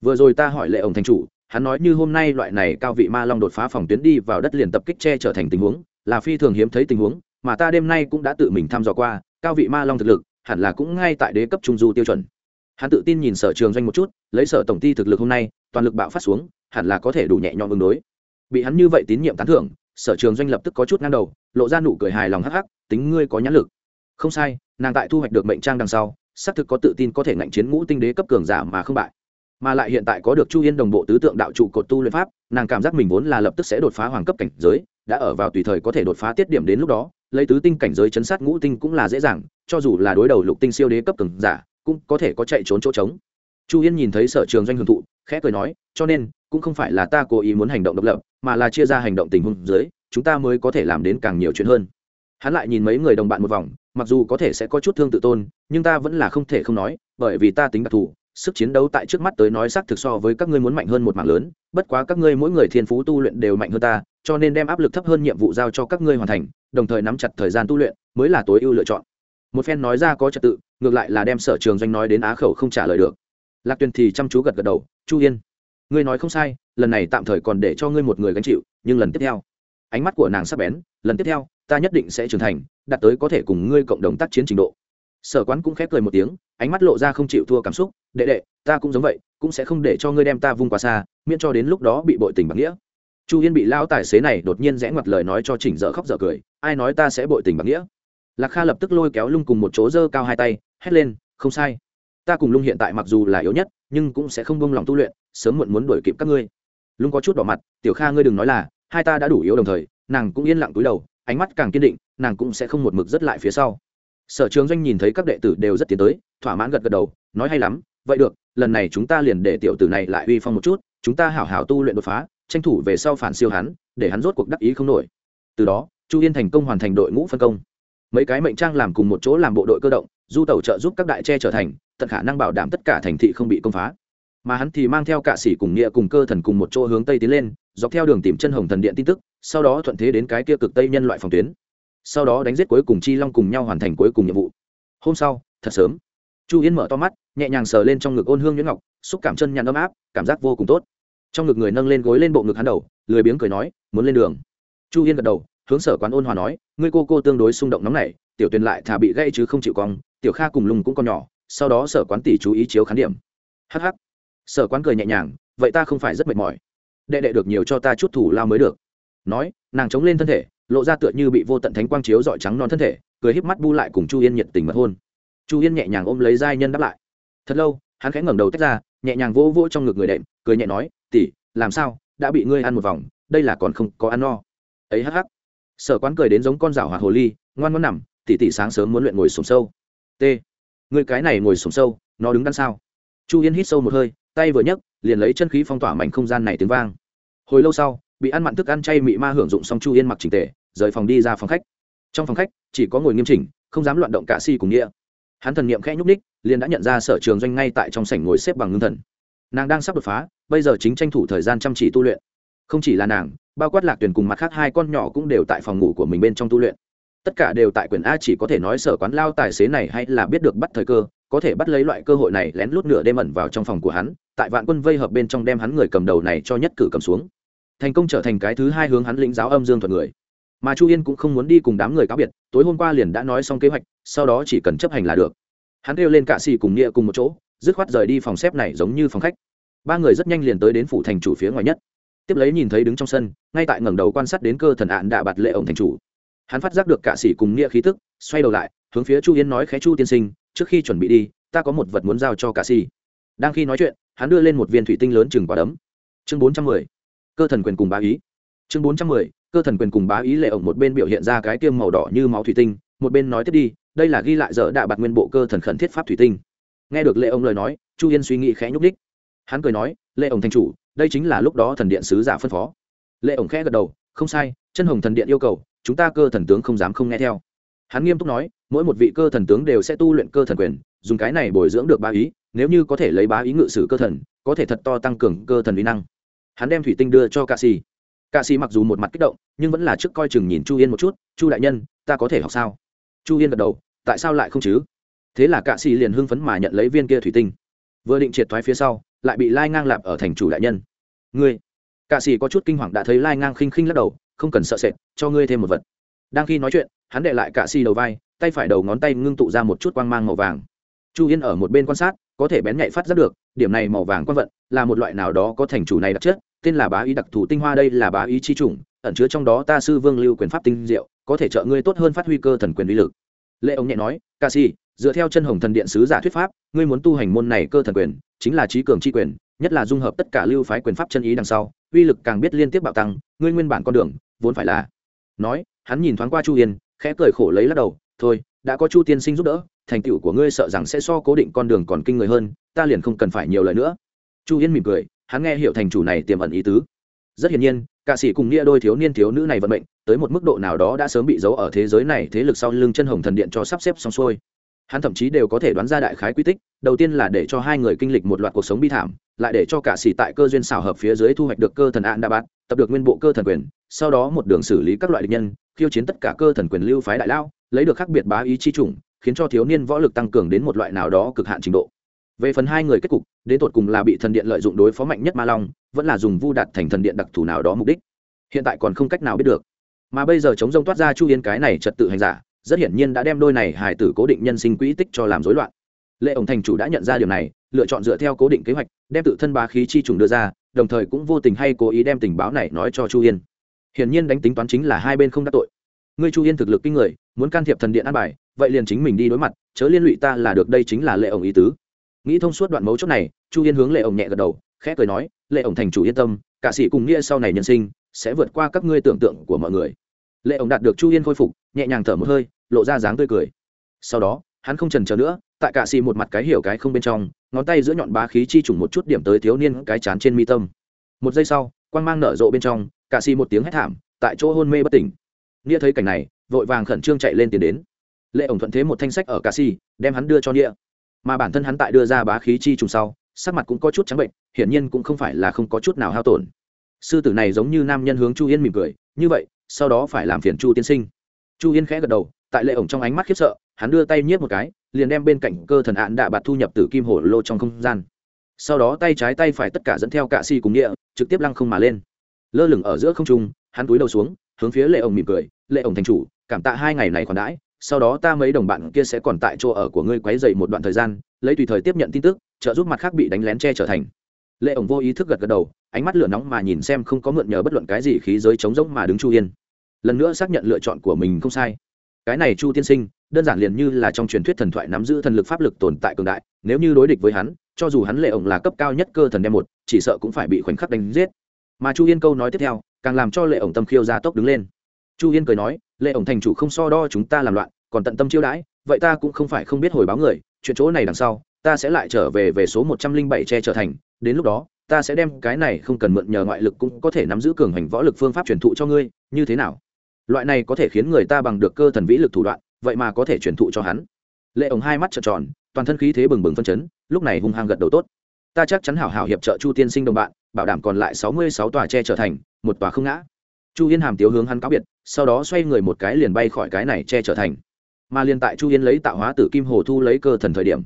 S1: Vừa rồi ta hỏi lệ ổng thành chủ, hắn nói như hôm nay loại này cao vị ma long đột phá phòng tuyến đi vào đất liền tập kích che trở thành tình huống, là phi thường hiếm thấy tình huống, mà ta đêm nay cũng đã tự mình thăm dò qua, cao vị ma long thực lực, hẳn là cũng ngay tại đế cấp trung du tiêu chuẩn. Hắn tự tin nhìn sở trường doanh một chút, lấy sở tổng ty thực lực hôm nay, toàn lực bạo phát xuống, hẳn là có thể đủ nhẹ nhõm ứng đối. Bị hắn như vậy tín nhiệm tán thưởng sở trường doanh lập tức có chút ngang đầu, lộ ra nụ cười hài lòng hắc hắc, tính ngươi có nhãn lực. Không sai, nàng tại thu hoạch được mệnh trang đằng sau, xác thực có tự tin có thể ngạnh chiến ngũ tinh đế cấp cường giả mà không bại. Mà lại hiện tại có được chu yên đồng bộ tứ tượng đạo trụ cột tu luyện pháp, nàng cảm giác mình vốn là lập tức sẽ đột phá hoàng cấp cảnh giới, đã ở vào tùy thời có thể đột phá tiết điểm đến lúc đó, lấy tứ tinh cảnh giới chấn sát ngũ tinh cũng là dễ dàng, cho dù là đối đầu lục tinh siêu đế cấp cường giả, cũng có thể có chạy trốn chỗ trống. Chu yên nhìn thấy sở trường doanh hưởng thụ, khẽ cười nói, cho nên, cũng không phải là ta cố ý muốn hành động độc lập mà là chia ra hành động tình huống dưới, chúng ta mới có thể làm đến càng nhiều chuyện hơn. Hắn lại nhìn mấy người đồng bạn một vòng, mặc dù có thể sẽ có chút thương tự tôn, nhưng ta vẫn là không thể không nói, bởi vì ta tính đặc thù, sức chiến đấu tại trước mắt tới nói xác thực so với các ngươi muốn mạnh hơn một mạng lớn, bất quá các ngươi mỗi người thiên phú tu luyện đều mạnh hơn ta, cho nên đem áp lực thấp hơn nhiệm vụ giao cho các ngươi hoàn thành, đồng thời nắm chặt thời gian tu luyện, mới là tối ưu lựa chọn. Một phen nói ra có trật tự, ngược lại là đem sở trường doanh nói đến á khẩu không trả lời được. Lạc tuyền thì chăm chú gật gật đầu, chu yên, ngươi nói không sai lần này tạm thời còn để cho ngươi một người gánh chịu, nhưng lần tiếp theo, ánh mắt của nàng sắp bén, lần tiếp theo, ta nhất định sẽ trưởng thành, đạt tới có thể cùng ngươi cộng đồng tác chiến trình độ. Sở quán cũng khép cười một tiếng, ánh mắt lộ ra không chịu thua cảm xúc, đệ đệ, ta cũng giống vậy, cũng sẽ không để cho ngươi đem ta vung quá xa, miễn cho đến lúc đó bị bội tình bạc nghĩa. Chu yên bị lao tài xế này đột nhiên rẽ ngoặt lời nói cho chỉnh dở khóc dở cười, ai nói ta sẽ bội tình bạc nghĩa? Lạc kha lập tức lôi kéo lung cùng một chỗ dơ cao hai tay, hét lên, không sai. Ta cùng lung hiện tại mặc dù là yếu nhất, nhưng cũng sẽ không bông lòng tu luyện, sớm muộn muốn đuổi kịp các ngươi lung có chút đỏ mặt, tiểu kha ngươi đừng nói là, hai ta đã đủ yếu đồng thời, nàng cũng yên lặng túi đầu, ánh mắt càng kiên định, nàng cũng sẽ không một mực rất lại phía sau. Sở trường doanh nhìn thấy các đệ tử đều rất tiến tới, thỏa mãn gật gật đầu, nói hay lắm, vậy được, lần này chúng ta liền để tiểu tử này lại uy phong một chút, chúng ta hảo hảo tu luyện đột phá, tranh thủ về sau phản siêu hắn, để hắn rốt cuộc đắc ý không nổi. Từ đó, chu yên thành công hoàn thành đội ngũ phân công. Mấy cái mệnh trang làm cùng một chỗ làm bộ đội cơ động, du tàu trợ giúp các đại tre trở thành, tận khả năng bảo đảm tất cả thành thị không bị công phá mà hắn thì mang theo cả sĩ cùng nghĩa cùng cơ thần cùng một chỗ hướng tây tiến lên, dọc theo đường tìm chân hồng thần điện tin tức, sau đó thuận thế đến cái kia cực tây nhân loại phòng tuyến. Sau đó đánh giết cuối cùng chi long cùng nhau hoàn thành cuối cùng nhiệm vụ. Hôm sau, thật sớm, chu yên mở to mắt, nhẹ nhàng sờ lên trong ngực ôn hương nhuyễn ngọc, xúc cảm chân nhàn ấm áp, cảm giác vô cùng tốt. Trong ngực người nâng lên gối lên bộ ngực hắn đầu, lười biếng cười nói, muốn lên đường. Chu yên gật đầu, hướng sở quán ôn hòa nói, ngươi cô cô tương đối xung động nóng này tiểu tuyền lại thà bị gây chứ không chịu cong, tiểu kha cùng lùng cũng còn nhỏ, sau đó sở quán tỷ chú ý chiếu khán điểm. Hh sở quán cười nhẹ nhàng, vậy ta không phải rất mệt mỏi. Đệ đệ được nhiều cho ta chút thủ lao mới được. Nói, nàng chống lên thân thể, lộ ra tựa như bị vô tận thánh quang chiếu dọi trắng non thân thể, cười híp mắt bu lại cùng chu yên nhiệt tình mật hôn. Chu yên nhẹ nhàng ôm lấy giai nhân đáp lại. Thật lâu, hắn khẽ ngẩng đầu tách ra, nhẹ nhàng vỗ vỗ trong ngực người đệm, cười nhẹ nói tỉ làm sao? Đã bị ngươi ăn một vòng, đây là còn không có ăn no. Ấy hắc hắc. Sở quán cười đến giống con rảo hoạt hồ ly, ngoan ngoan nằm tỉ tỉ sáng sớm muốn luyện ngồi sùng sâu. T người cái này ngồi sùng sâu, nó đứng đằng sau chu yên hít sâu một hơi tay vừa nhấc, liền lấy chân khí phong tỏa mảnh không gian này tiếng vang. Hồi lâu sau, bị ăn mặn thức ăn chay mị ma hưởng dụng xong chu yên mặc trình tề, rời phòng đi ra phòng khách. Trong phòng khách, chỉ có ngồi nghiêm chỉnh, không dám loạn động cả si cùng nghĩa. Hắn thần niệm khẽ nhúc ních liền đã nhận ra sở trường doanh ngay tại trong sảnh ngồi xếp bằng ngưng thần. Nàng đang sắp đột phá, bây giờ chính tranh thủ thời gian chăm chỉ tu luyện. Không chỉ là nàng, bao quát lạc tuyển cùng mặt khác hai con nhỏ cũng đều tại phòng ngủ của mình bên trong tu luyện. Tất cả đều tại quyển a chỉ có thể nói sở quán lao tài xế này hay là biết được bắt thời cơ có thể bắt lấy loại cơ hội này lén lút nửa đêm ẩn vào trong phòng của hắn, tại vạn quân vây hợp bên trong đem hắn người cầm đầu này cho nhất cử cầm xuống. Thành công trở thành cái thứ hai hướng hắn lĩnh giáo âm dương thuật người. Mà chu yên cũng không muốn đi cùng đám người cáo biệt, tối hôm qua liền đã nói xong kế hoạch, sau đó chỉ cần chấp hành là được. Hắn kêu lên cạ xì cùng nghĩa cùng một chỗ, dứt khoát rời đi phòng xếp này giống như phòng khách. Ba người rất nhanh liền tới đến phủ thành chủ phía ngoài nhất. Tiếp lấy nhìn thấy đứng trong sân, ngay tại ngẩng đầu quan sát đến cơ thần ạn đạ bạt lệ ổng thành chủ. Hắn phát giác được cạ xỉ cùng nghĩa khí tức, xoay đầu lại, hướng phía chu yên nói khé chu tiên sinh trước khi chuẩn bị đi, ta có một vật muốn giao cho Cả Si. đang khi nói chuyện, hắn đưa lên một viên thủy tinh lớn chừng quả đấm. Chương bốn trăm mười, cơ thần quyền cùng bá ý. Chương bốn trăm mười, cơ thần quyền cùng bá ý lệ ổng một bên biểu hiện ra cái tiêm màu đỏ như máu thủy tinh, một bên nói tiếp đi, đây là ghi lại dở đạ bạt nguyên bộ cơ thần khẩn thiết pháp thủy tinh. Nghe được lệ ổng lời nói, chu yên suy nghĩ khẽ nhúc đích hắn cười nói, lệ ổng thành chủ, đây chính là lúc đó thần điện sứ giả phân phó. Lệ ổng khẽ gật đầu, không sai, chân hồng thần điện yêu cầu, chúng ta cơ thần tướng không dám không nghe theo hắn nghiêm túc nói, mỗi một vị cơ thần tướng đều sẽ tu luyện cơ thần quyền, dùng cái này bồi dưỡng được bá ý, nếu như có thể lấy bá ý ngự sử cơ thần, có thể thật to tăng cường cơ thần uy năng. Hắn đem thủy tinh đưa cho ca Sĩ. ca Sĩ mặc dù một mặt kích động, nhưng vẫn là trước coi chừng nhìn chu yên một chút, chu đại nhân, ta có thể học sao? Chu yên gật đầu, tại sao lại không chứ? Thế là ca Sĩ liền hưng phấn mà nhận lấy viên kia thủy tinh. Vừa định triệt thoái phía sau, lại bị lai ngang lạp ở thành chủ đại nhân. Ngươi. Ca Sĩ có chút kinh hoàng đã thấy lai ngang khinh khinh lắc đầu, không cần sợ sệt, cho ngươi thêm một vật đang khi nói chuyện, hắn đệ lại ca si đầu vai, tay phải đầu ngón tay ngưng tụ ra một chút quang mang màu vàng. Chu yên ở một bên quan sát, có thể bén nhạy phát giác được, điểm này màu vàng quan vận, là một loại nào đó có thành chủ này đặc chất, tên là bá ý đặc thù tinh hoa đây là bá ý chi chủng, ẩn chứa trong đó ta sư vương lưu quyền pháp tinh diệu, có thể trợ ngươi tốt hơn phát huy cơ thần quyền uy lực. Lệ ông nhẹ nói, ca si dựa theo chân hồng thần điện sứ giả thuyết pháp, ngươi muốn tu hành môn này cơ thần quyền, chính là trí cường chi quyền, nhất là dung hợp tất cả lưu phái quyền pháp chân ý đằng sau, uy lực càng biết liên tiếp bạo tăng, ngươi nguyên bản con đường, vốn phải là nói hắn nhìn thoáng qua chu yên, khẽ cười khổ lấy lắc đầu, thôi, đã có chu tiên sinh giúp đỡ, thành tựu của ngươi sợ rằng sẽ so cố định con đường còn kinh người hơn, ta liền không cần phải nhiều lời nữa. Chu yên mỉm cười, hắn nghe hiểu thành chủ này tiềm ẩn ý tứ. Rất hiển nhiên, cả sĩ cùng nghĩa đôi thiếu niên thiếu nữ này vận mệnh, tới một mức độ nào đó đã sớm bị giấu ở thế giới này thế lực sau lưng chân hồng thần điện cho sắp xếp xong xuôi hắn thậm chí đều có thể đoán ra đại khái quy tích, đầu tiên là để cho hai người kinh lịch một loạt cuộc sống bi thảm, lại để cho cả xỉ tại cơ duyên xảo hợp phía dưới thu hoạch được cơ thần an đa bát, tập được nguyên bộ cơ thần quyền, sau đó một đường xử lý các loại địch nhân, khiêu chiến tất cả cơ thần quyền lưu phái đại lao, lấy được khác biệt bá ý chi chủng, khiến cho thiếu niên võ lực tăng cường đến một loại nào đó cực hạn trình độ. Về phần hai người kết cục, đến tột cùng là bị thần điện lợi dụng đối phó mạnh nhất ma long, vẫn là dùng vu đạt thành thần điện đặc thù nào đó mục đích. Hiện tại còn không cách nào biết được. Mà bây giờ chống rông toát ra chu yên cái này trật tự hành giả rất hiển nhiên đã đem đôi này hải tử cố định nhân sinh quỹ tích cho làm rối loạn. Lệ ổng thành chủ đã nhận ra điều này, lựa chọn dựa theo cố định kế hoạch, đem tự thân bá khí chi trùng đưa ra, đồng thời cũng vô tình hay cố ý đem tình báo này nói cho chu yên. Hiển nhiên đánh tính toán chính là hai bên không đắc tội. Ngươi chu yên thực lực kinh người, muốn can thiệp thần điện an bài, vậy liền chính mình đi đối mặt, chớ liên lụy ta là được đây chính là lệ ổng ý tứ. Nghĩ thông suốt đoạn mấu chốt này, chu yên hướng lệ ổng nhẹ gật đầu, khẽ cười nói, lệ ổng thành chủ yên tâm, cả sĩ cùng nghĩa sau này nhân sinh sẽ vượt qua các ngươi tưởng tượng của mọi người. Lệ ổng đạt được chu yên khôi phục, nhẹ nhàng thở một hơi lộ ra dáng tươi cười. Sau đó, hắn không trần chờ nữa, tại cả xì một mặt cái hiểu cái không bên trong, ngón tay giữa nhọn bá khí chi trùng một chút điểm tới thiếu niên cái chán trên mi tâm. Một giây sau, quang mang nở rộ bên trong, cả xì một tiếng hét thảm, tại chỗ hôn mê bất tỉnh. Nghĩa thấy cảnh này, vội vàng khẩn trương chạy lên tiền đến. Lệ ổng thuận thế một thanh sách ở cà xì, đem hắn đưa cho nghĩa mà bản thân hắn tại đưa ra bá khí chi trùng sau, sắc mặt cũng có chút trắng bệnh, hiển nhiên cũng không phải là không có chút nào hao tổn. Sư tử này giống như nam nhân hướng chu yên mỉm cười, như vậy, sau đó phải làm phiền chu tiên sinh. Chu yên khẽ gật đầu tại lệ ổng trong ánh mắt khiếp sợ, hắn đưa tay nhiếp một cái, liền đem bên cạnh cơ thần ạn đạ bạt thu nhập từ kim hổ lô trong không gian. Sau đó tay trái tay phải tất cả dẫn theo cạ si cùng địa trực tiếp lăng không mà lên. Lơ lửng ở giữa không trung, hắn túi đầu xuống, hướng phía lệ ổng mỉm cười, lệ ổng thành chủ, cảm tạ hai ngày này còn đãi, sau đó ta mấy đồng bạn kia sẽ còn tại chỗ ở của ngươi quấy dậy một đoạn thời gian, lấy tùy thời tiếp nhận tin tức, trợ giúp mặt khác bị đánh lén che trở thành. Lệ ổng vô ý thức gật gật đầu, ánh mắt lửa nóng mà nhìn xem không có mượn nhờ bất luận cái gì khí giới chống rỗng mà đứng chu yên. Lần nữa xác nhận lựa chọn của mình không sai cái này chu tiên sinh, đơn giản liền như là trong truyền thuyết thần thoại nắm giữ thần lực pháp lực tồn tại cường đại, nếu như đối địch với hắn, cho dù hắn lệ ổng là cấp cao nhất cơ thần đem một, chỉ sợ cũng phải bị khoảnh khắc đánh giết. Mà chu yên câu nói tiếp theo, càng làm cho lệ ổng tâm khiêu ra tốc đứng lên. Chu yên cười nói, lệ ổng thành chủ không so đo chúng ta làm loạn, còn tận tâm chiêu đãi, vậy ta cũng không phải không biết hồi báo người, chuyện chỗ này đằng sau, ta sẽ lại trở về về số một trăm linh bảy che trở thành, đến lúc đó, ta sẽ đem cái này không cần mượn nhờ ngoại lực cũng có thể nắm giữ cường hành võ lực phương pháp truyền thụ cho ngươi, như thế nào? Loại này có thể khiến người ta bằng được cơ thần vĩ lực thủ đoạn, vậy mà có thể truyền thụ cho hắn. Lệ ổng hai mắt trợn tròn, toàn thân khí thế bừng bừng phân chấn, lúc này hung hăng gật đầu tốt. Ta chắc chắn hảo hảo hiệp trợ chu tiên sinh đồng bạn, bảo đảm còn lại sáu mươi sáu tòa che trở thành, một tòa không ngã. Chu yên hàm tiếu hướng hắn cáo biệt, sau đó xoay người một cái liền bay khỏi cái này che trở thành. Mà liền tại chu yên lấy tạo hóa tử kim hồ thu lấy cơ thần thời điểm,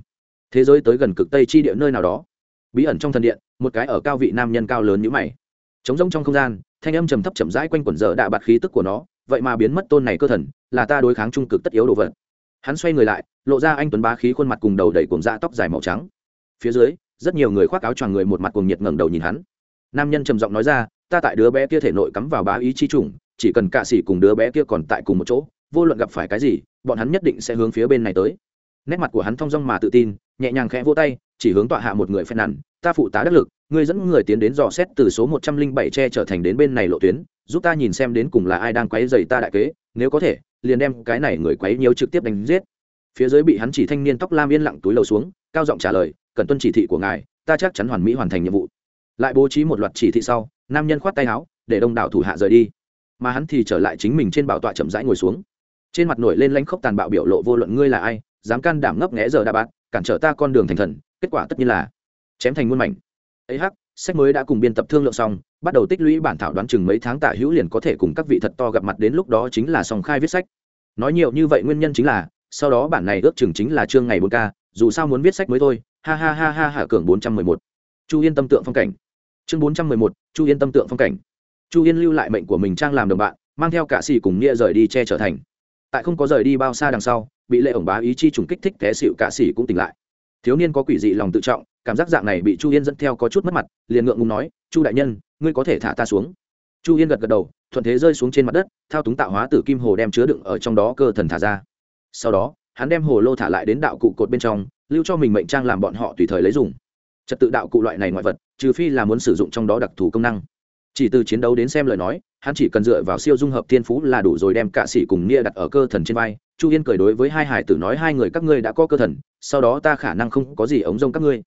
S1: thế giới tới gần cực tây chi địa nơi nào đó. Bí ẩn trong thần điện, một cái ở cao vị nam nhân cao lớn như mày. Trống rỗng trong không gian, thanh âm trầm thấp chậm rãi quanh quẩn dở đạ bạt khí tức của nó vậy mà biến mất tôn này cơ thần, là ta đối kháng trung cực tất yếu đồ vật. Hắn xoay người lại, lộ ra anh tuấn bá khí khuôn mặt cùng đầu đầy cuồng da tóc dài màu trắng. Phía dưới, rất nhiều người khoác áo choàng người một mặt cuồng nhiệt ngẩng đầu nhìn hắn. Nam nhân trầm giọng nói ra, ta tại đứa bé kia thể nội cắm vào bá ý chi trùng chỉ cần cạ sĩ cùng đứa bé kia còn tại cùng một chỗ, vô luận gặp phải cái gì, bọn hắn nhất định sẽ hướng phía bên này tới. Nét mặt của hắn thong dong mà tự tin, nhẹ nhàng khẽ vỗ tay, chỉ hướng tọa hạ một người phen nằn ta phụ tá đắc lực, ngươi dẫn người tiến đến dò xét từ số một trăm linh bảy tre trở thành đến bên này lộ tuyến giúp ta nhìn xem đến cùng là ai đang quấy dày ta đại kế, nếu có thể, liền đem cái này người quấy nhiều trực tiếp đánh giết. Phía dưới bị hắn chỉ thanh niên tóc lam yên lặng túi lầu xuống, cao giọng trả lời cần tuân chỉ thị của ngài, ta chắc chắn hoàn mỹ hoàn thành nhiệm vụ. Lại bố trí một loạt chỉ thị sau, nam nhân khoát tay áo, để đông đảo thủ hạ rời đi. Mà hắn thì trở lại chính mình trên bảo tọa chậm rãi ngồi xuống. Trên mặt nổi lên lãnh khốc tàn bạo biểu lộ vô luận ngươi là ai, dám can đảm ngấp nghẽ giờ đa bát cản trở ta con đường thành thần, kết quả tất nhiên là chém thành muôn mảnh. Ấy hắc sách mới đã cùng biên tập thương lượng xong, bắt đầu tích lũy bản thảo đoán chừng mấy tháng tả hữu liền có thể cùng các vị thật to gặp mặt đến lúc đó chính là song khai viết sách. Nói nhiều như vậy nguyên nhân chính là, sau đó bản này ước chừng chính là chương ngày bốn k dù sao muốn viết sách mới thôi. Ha ha ha ha hạ cường bốn trăm mười một. Chu yên tâm tượng phong cảnh. Chương bốn trăm mười một, chu yên tâm tượng phong cảnh. Chu yên lưu lại mệnh của mình trang làm đồng bạn, mang theo cả xì cùng nghĩa rời đi che trở thành. Tại không có rời đi bao xa đằng sau, bị lệ ổng bá ý chi trùng kích thích té xịu cả xỉ cũng tỉnh lại. Thiếu niên có quỷ dị lòng tự trọng cảm giác dạng này bị chu yên dẫn theo có chút mất mặt, liền ngượng ngùng nói, chu đại nhân, ngươi có thể thả ta xuống. Chu yên gật gật đầu, thuận thế rơi xuống trên mặt đất, thao túng tạo hóa tử kim hồ đem chứa đựng ở trong đó cơ thần thả ra. Sau đó, hắn đem hồ lô thả lại đến đạo cụ cột bên trong, lưu cho mình mệnh trang làm bọn họ tùy thời lấy dùng. Trật tự đạo cụ loại này ngoại vật, trừ phi là muốn sử dụng trong đó đặc thù công năng. Chỉ từ chiến đấu đến xem lời nói, hắn chỉ cần dựa vào siêu dung hợp thiên phú là đủ rồi đem cạ sĩ cùng nia đặt ở cơ thần trên vai. Chu yên cười đối với hai hải tử nói, hai người các ngươi đã có cơ thần, sau đó ta khả năng không có gì ống rông các ngươi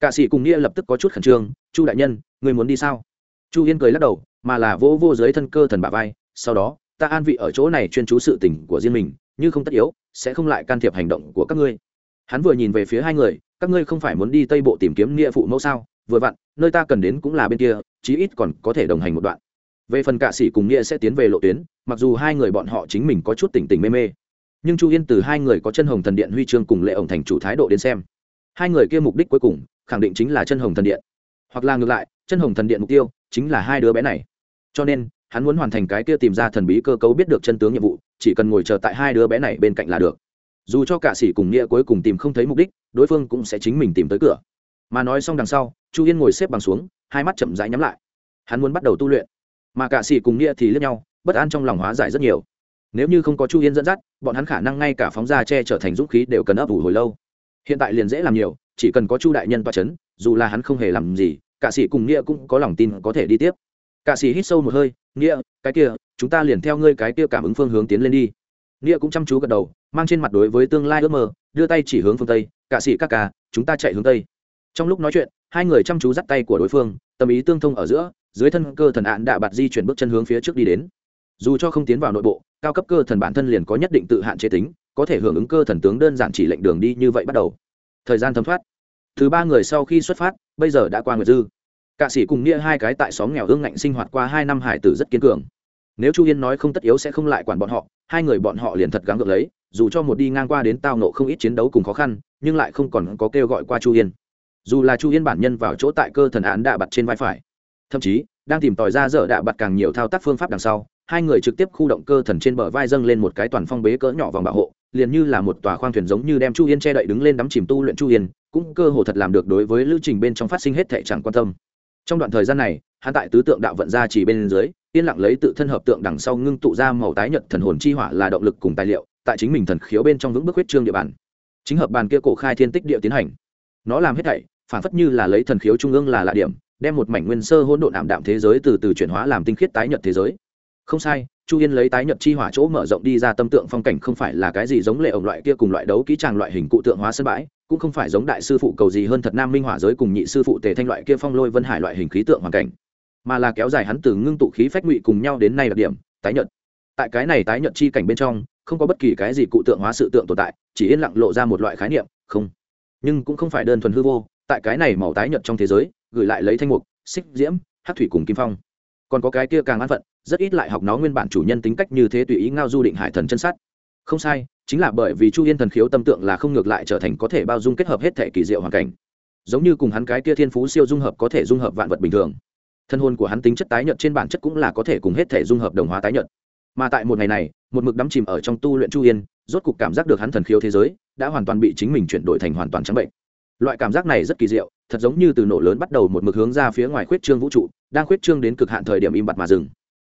S1: cạ sĩ cùng nghĩa lập tức có chút khẩn trương, chu đại nhân ngươi muốn đi sao? Chu yên cười lắc đầu, mà là vô vô dưới thân cơ thần bà vai, sau đó, ta an vị ở chỗ này chuyên chú sự tình của riêng mình, như không tất yếu, sẽ không lại can thiệp hành động của các ngươi. Hắn vừa nhìn về phía hai người, các ngươi không phải muốn đi tây bộ tìm kiếm nghĩa phụ mẫu sao? Vừa vặn, nơi ta cần đến cũng là bên kia, chí ít còn có thể đồng hành một đoạn. Về phần cạ sĩ cùng nghĩa sẽ tiến về lộ tuyến, mặc dù hai người bọn họ chính mình có chút tỉnh tỉnh mê mê. Nhưng chu yên từ hai người có chân hồng thần điện huy chương cùng lệ ổng thành chủ thái độ đến xem hai người kia mục đích cuối cùng, khẳng định chính là chân hồng thần điện. Hoặc là ngược lại, chân hồng thần điện mục tiêu chính là hai đứa bé này. Cho nên, hắn muốn hoàn thành cái kia tìm ra thần bí cơ cấu biết được chân tướng nhiệm vụ, chỉ cần ngồi chờ tại hai đứa bé này bên cạnh là được. Dù cho cả sĩ cùng nghĩa cuối cùng tìm không thấy mục đích, đối phương cũng sẽ chính mình tìm tới cửa. Mà nói xong đằng sau, chu yên ngồi xếp bằng xuống, hai mắt chậm rãi nhắm lại. Hắn muốn bắt đầu tu luyện. Mà cả sĩ cùng nghĩa thì lướt nhau, bất an trong lòng hóa giải rất nhiều. Nếu như không có chu yên dẫn dắt, bọn hắn khả năng ngay cả phóng ra che trở thành dũng khí đều cần ấp ủ hồi lâu hiện tại liền dễ làm nhiều, chỉ cần có chu đại nhân toa c h ấ n dù là hắn không hề làm gì, cả sĩ cùng nghĩa cũng có lòng tin có thể đi tiếp. Cả sĩ hít sâu một hơi, nghĩa, cái kia, chúng ta liền theo ngươi cái kia cảm ứng phương hướng tiến lên đi. Nghĩa cũng chăm chú gật đầu, mang trên mặt đối với tương lai ước mơ, đưa tay chỉ hướng phương tây, cả sĩ các ca, chúng ta chạy hướng tây. Trong lúc nói chuyện, hai người chăm chú dắt tay của đối phương, tâm ý tương thông ở giữa, dưới thân cơ thần ạn đạ bạt di chuyển bước chân hướng phía trước đi đến. Dù cho không tiến vào nội bộ, cao cấp cơ thần bản thân liền có nhất định tự hạn chế tính có thể hưởng ứng cơ thần tướng đơn giản chỉ lệnh đường đi như vậy bắt đầu. Thời gian thấm thoát. Thứ ba người sau khi xuất phát, bây giờ đã qua nguyệt dư. Cạ sĩ cùng nghĩa hai cái tại xóm nghèo hương ngạnh sinh hoạt qua hai năm hải tử rất kiên cường. Nếu chu yên nói không tất yếu sẽ không lại quản bọn họ, hai người bọn họ liền thật gắng gượng lấy, dù cho một đi ngang qua đến tao nộ không ít chiến đấu cùng khó khăn, nhưng lại không còn có kêu gọi qua chu yên dù là chu yên bản nhân vào chỗ tại cơ thần án đạ bặt trên vai phải, thậm chí đang tìm tòi ra dở đạ bặt càng nhiều thao tác phương pháp đằng sau hai người trực tiếp khu động cơ thần trên bờ vai dâng lên một cái toàn phong bế cỡ nhỏ vòng bảo hộ, liền như là một tòa khoang thuyền giống như đem chu yên che đậy đứng lên đắm chìm tu luyện chu yên, cũng cơ hồ thật làm được đối với lưu trình bên trong phát sinh hết thệ chẳng quan tâm. Trong đoạn thời gian này, hắn tại tứ tượng đạo vận ra chỉ bên dưới, yên lặng lấy tự thân hợp tượng đằng sau ngưng tụ ra màu tái nhật thần hồn chi hỏa là động lực cùng tài liệu, tại chính mình thần khiếu bên trong vững bước huyết trương địa bàn. Chính hợp bàn kia cổ khai thiên tích địa tiến hành. Nó làm hết thảy, phản phất như là lấy thần khiếu trung ương là lạ điểm, đem một mảnh nguyên sơ hỗn độn ảm đạm thế giới từ từ chuyển hóa làm tinh khiết tái nhật thế giới không sai, chu yên lấy tái nhật chi hỏa chỗ mở rộng đi ra tâm tượng phong cảnh không phải là cái gì giống lệ ổng loại kia cùng loại đấu kỹ tràng loại hình cụ tượng hóa sân bãi, cũng không phải giống đại sư phụ cầu gì hơn thật nam minh hỏa giới cùng nhị sư phụ tề thanh loại kia phong lôi vân hải loại hình khí tượng hoàn cảnh, mà là kéo dài hắn từ ngưng tụ khí phách ngụy cùng nhau đến nay đặc điểm, tái nhật. Tại cái này tái nhật chi cảnh bên trong, không có bất kỳ cái gì cụ tượng hóa sự tượng tồn tại, chỉ yên lặng lộ ra một loại khái niệm, không. Nhưng cũng không phải đơn thuần hư vô, tại cái này màu tái nhật trong thế giới, gửi lại lấy thanh mục, xích diễm hát thủy cùng kim phong. Còn có cái kia càng an phận rất ít lại học nó nguyên bản chủ nhân tính cách như thế tùy ý ngao du định hải thần chân sắt không sai, chính là bởi vì chu yên thần khiếu tâm tượng là không ngược lại trở thành có thể bao dung kết hợp hết thể kỳ diệu hoàn cảnh. Giống như cùng hắn cái kia thiên phú siêu dung hợp có thể dung hợp vạn vật bình thường. Thân hôn của hắn tính chất tái nhợt trên bản chất cũng là có thể cùng hết thể dung hợp đồng hóa tái nhợt. Mà tại một ngày này, một mực đắm chìm ở trong tu luyện chu yên, rốt cục cảm giác được hắn thần khiếu thế giới đã hoàn toàn bị chính mình chuyển đổi thành hoàn toàn trắng bệnh. Loại cảm giác này rất kỳ diệu, thật giống như từ nổ lớn bắt đầu một mực hướng ra phía ngoài khuyết trương vũ trụ, đang khuyết trương đến cực hạn thời điểm im bặt mà dừng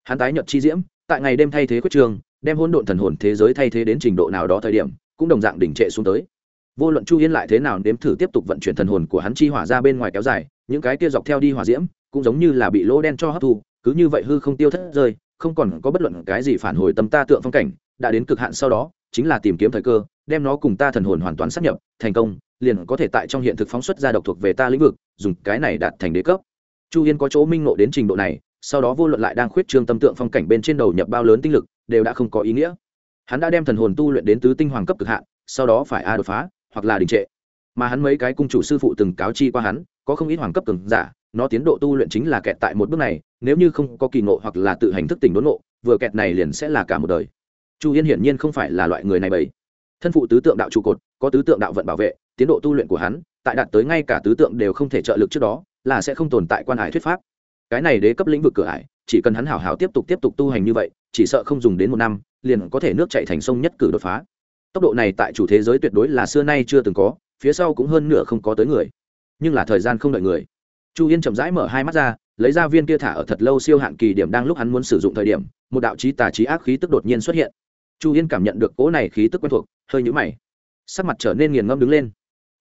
S1: hắn tái nhật chi diễm tại ngày đêm thay thế quyết trường, đem hỗn độn thần hồn thế giới thay thế đến trình độ nào đó thời điểm cũng đồng dạng đỉnh trệ xuống tới. Vô luận chu yên lại thế nào nếm thử tiếp tục vận chuyển thần hồn của hắn chi hỏa ra bên ngoài kéo dài những cái kia dọc theo đi hỏa diễm cũng giống như là bị lỗ đen cho hấp thu cứ như vậy hư không tiêu thất rơi không còn có bất luận cái gì phản hồi tâm ta tượng phong cảnh đã đến cực hạn sau đó chính là tìm kiếm thời cơ đem nó cùng ta thần hồn hoàn toàn sắp nhập thành công liền có thể tại trong hiện thực phóng xuất ra độc thuộc về ta lĩnh vực dùng cái này đạt thành đế cấp. Chu yên có chỗ minh ngộ đến trình độ này sau đó vô luận lại đang khuyết trương tâm tượng phong cảnh bên trên đầu nhập bao lớn tinh lực, đều đã không có ý nghĩa. Hắn đã đem thần hồn tu luyện đến tứ tinh hoàng cấp cực hạn, sau đó phải a đột phá, hoặc là đình trệ. Mà hắn mấy cái cung chủ sư phụ từng cáo chi qua hắn, có không ít hoàng cấp cường giả, nó tiến độ tu luyện chính là kẹt tại một bước này, nếu như không có kỳ ngộ hoặc là tự hành thức tỉnh đốn ngộ, vừa kẹt này liền sẽ là cả một đời. Chu yên hiển nhiên không phải là loại người này bấy thân phụ tứ tượng đạo trụ cột, có tứ tượng đạo vận bảo vệ, tiến độ tu luyện của hắn, tại đạt tới ngay cả tứ tượng đều không thể trợ lực trước đó, là sẽ không tồn tại quan hải thuyết pháp cái này đế cấp lĩnh vực cửa ải, chỉ cần hắn hảo hảo tiếp tục tiếp tục tu hành như vậy, chỉ sợ không dùng đến một năm, liền có thể nước chạy thành sông nhất cử đột phá. Tốc độ này tại chủ thế giới tuyệt đối là xưa nay chưa từng có, phía sau cũng hơn nửa không có tới người. Nhưng là thời gian không đợi người. Chu yên chậm rãi mở hai mắt ra, lấy ra viên kia thả ở thật lâu siêu hạn kỳ điểm đang lúc hắn muốn sử dụng thời điểm, một đạo trí tà trí ác khí tức đột nhiên xuất hiện. Chu yên cảm nhận được cỗ này khí tức quen thuộc, hơi nhũ mày. Sắc mặt trở nên nghiền ngâm đứng lên.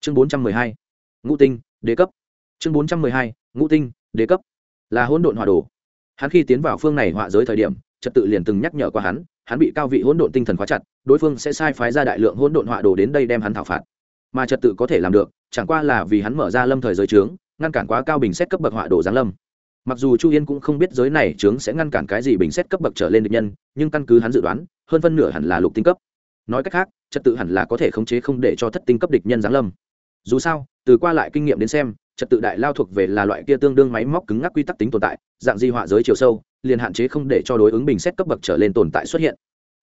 S1: Chương bốn trăm mười hai. Ngũ tinh, đế cấp. Chương bốn trăm mười hai. Ngũ tinh, đế cấp là hỗn độn hỏa đồ. Hắn khi tiến vào phương này họa giới thời điểm, trật tự liền từng nhắc nhở qua hắn hắn bị cao vị hỗn độn tinh thần khóa chặt, đối phương sẽ sai phái ra đại lượng hỗn độn họa đồ đến đây đem hắn thảo phạt. Mà trật tự có thể làm được, chẳng qua là vì hắn mở ra lâm thời giới trướng, ngăn cản quá cao bình xét cấp bậc họa đồ giáng lâm. Mặc dù chu yên cũng không biết giới này chướng sẽ ngăn cản cái gì bình xét cấp bậc trở lên được nhân, nhưng căn cứ hắn dự đoán, hơn phân nửa hẳn là lục tinh cấp. Nói cách khác, trật tự hẳn là có thể khống chế không để cho thất tinh cấp địch nhân giáng lâm. Dù sao, từ qua lại kinh nghiệm đến xem trật tự đại lao thuộc về là loại kia tương đương máy móc cứng ngắc quy tắc tính tồn tại, dạng di họa giới chiều sâu, liền hạn chế không để cho đối ứng bình xét cấp bậc trở lên tồn tại xuất hiện.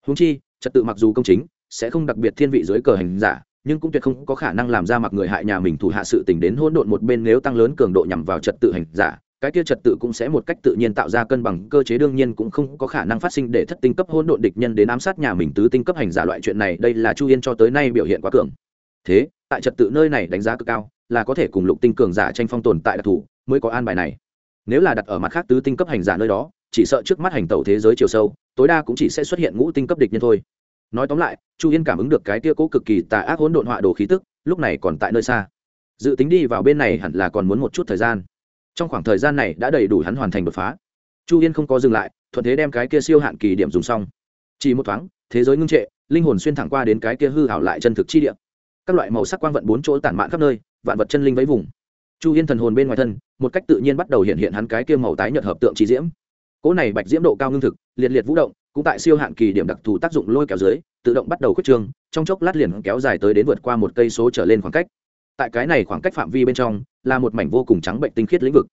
S1: Húng chi, trật tự mặc dù công chính, sẽ không đặc biệt thiên vị dưới cờ hành giả, nhưng cũng tuyệt không có khả năng làm ra mặc người hại nhà mình thủ hạ sự tình đến hỗn độn một bên nếu tăng lớn cường độ nhằm vào trật tự hành giả, cái kia trật tự cũng sẽ một cách tự nhiên tạo ra cân bằng, cơ chế đương nhiên cũng không có khả năng phát sinh để thất tinh cấp hỗn độn địch nhân đến ám sát nhà mình tứ tinh cấp hành giả loại chuyện này, đây là chu yên cho tới nay biểu hiện quá cường. Thế tại trật tự nơi này đánh giá cực cao, là có thể cùng lục tinh cường giả tranh phong tồn tại đặc thù mới có an bài này. Nếu là đặt ở mặt khác tứ tinh cấp hành giả nơi đó, chỉ sợ trước mắt hành tẩu thế giới chiều sâu, tối đa cũng chỉ sẽ xuất hiện ngũ tinh cấp địch nhân thôi. Nói tóm lại, chu yên cảm ứng được cái tia cố cực kỳ tà ác hỗn độn họa đồ khí tức, lúc này còn tại nơi xa. Dự tính đi vào bên này hẳn là còn muốn một chút thời gian. Trong khoảng thời gian này đã đầy đủ hắn hoàn thành đột phá. Chu yên không có dừng lại, thuận thế đem cái kia siêu hạn kỳ điểm dùng xong. Chỉ một thoáng, thế giới ngưng trệ, linh hồn xuyên thẳng qua đến cái kia hư hảo lại chân thực chi điểm các loại màu sắc quang vận bốn chỗ tản mạn khắp nơi, vạn vật chân linh vẫy vùng. Chu yên thần hồn bên ngoài thân, một cách tự nhiên bắt đầu hiện hiện hắn cái kia màu tái nhợt hợp tượng trí diễm. Cỗ này bạch diễm độ cao ngưng thực, liệt liệt vũ động, cũng tại siêu hạn kỳ điểm đặc thù tác dụng lôi kéo dưới, tự động bắt đầu khuyết trương, trong chốc lát liền kéo dài tới đến vượt qua một cây số trở lên khoảng cách. Tại cái này khoảng cách phạm vi bên trong, là một mảnh vô cùng trắng bệnh tinh khiết lĩnh vực.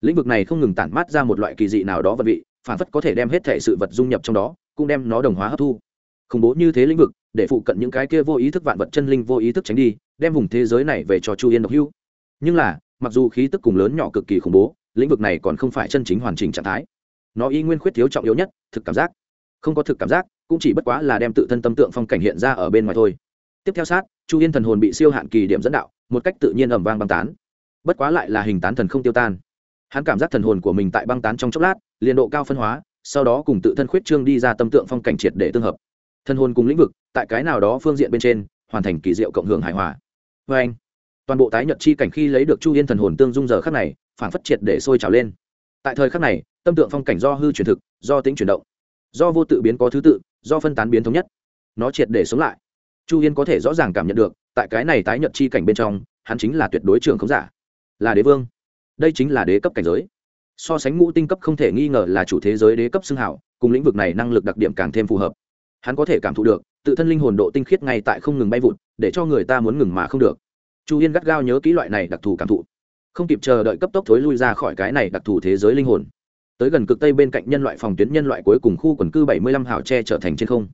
S1: Lĩnh vực này không ngừng tản mát ra một loại kỳ dị nào đó vật vị, phản phất có thể đem hết thể sự vật dung nhập trong đó, cũng đem nó đồng hóa hấp thu khủng bố như thế lĩnh vực, để phụ cận những cái kia vô ý thức vạn vật chân linh vô ý thức tránh đi, đem vùng thế giới này về cho chu yên độc hưu nhưng là, mặc dù khí tức cùng lớn nhỏ cực kỳ khủng bố, lĩnh vực này còn không phải chân chính hoàn chỉnh trạng thái. Nó y nguyên khuyết thiếu trọng yếu nhất, thực cảm giác. Không có thực cảm giác, cũng chỉ bất quá là đem tự thân tâm tượng phong cảnh hiện ra ở bên ngoài thôi. Tiếp theo sát, chu yên thần hồn bị siêu hạn kỳ điểm dẫn đạo, một cách tự nhiên ẩm vang băng tán. Bất quá lại là hình tán thần không tiêu tan. Hắn cảm giác thần hồn của mình tại băng tán trong chốc lát, liền độ cao phân hóa, sau đó cùng tự thân khuyết trương đi ra tâm tượng phong cảnh triệt để tương hợp thân hồn cùng lĩnh vực, tại cái nào đó phương diện bên trên, hoàn thành kỳ diệu cộng hưởng hài hòa. Vê anh, toàn bộ tái nhật chi cảnh khi lấy được chu yên thần hồn tương dung giờ khắc này phản phất triệt để sôi trào lên. Tại thời khắc này, tâm tượng phong cảnh do hư truyền thực, do tính chuyển động, do vô tự biến có thứ tự, do phân tán biến thống nhất, nó triệt để sống lại. Chu yên có thể rõ ràng cảm nhận được, tại cái này tái nhật chi cảnh bên trong, hắn chính là tuyệt đối trường không giả, là đế vương. Đây chính là đế cấp cảnh giới. So sánh ngũ tinh cấp không thể nghi ngờ là chủ thế giới đế cấp xưng hảo cùng lĩnh vực này năng lực đặc điểm càng thêm phù hợp hắn có thể cảm thụ được, tự thân linh hồn độ tinh khiết ngay tại không ngừng bay vụt, để cho người ta muốn ngừng mà không được. Chu yên gắt gao nhớ kỹ loại này đặc thù cảm thụ. Không kịp chờ đợi cấp tốc thối lui ra khỏi cái này đặc thù thế giới linh hồn. Tới gần cực tây bên cạnh nhân loại phòng tuyến nhân loại cuối cùng khu quần cư bảy mươi lăm hào tre trở thành trên không.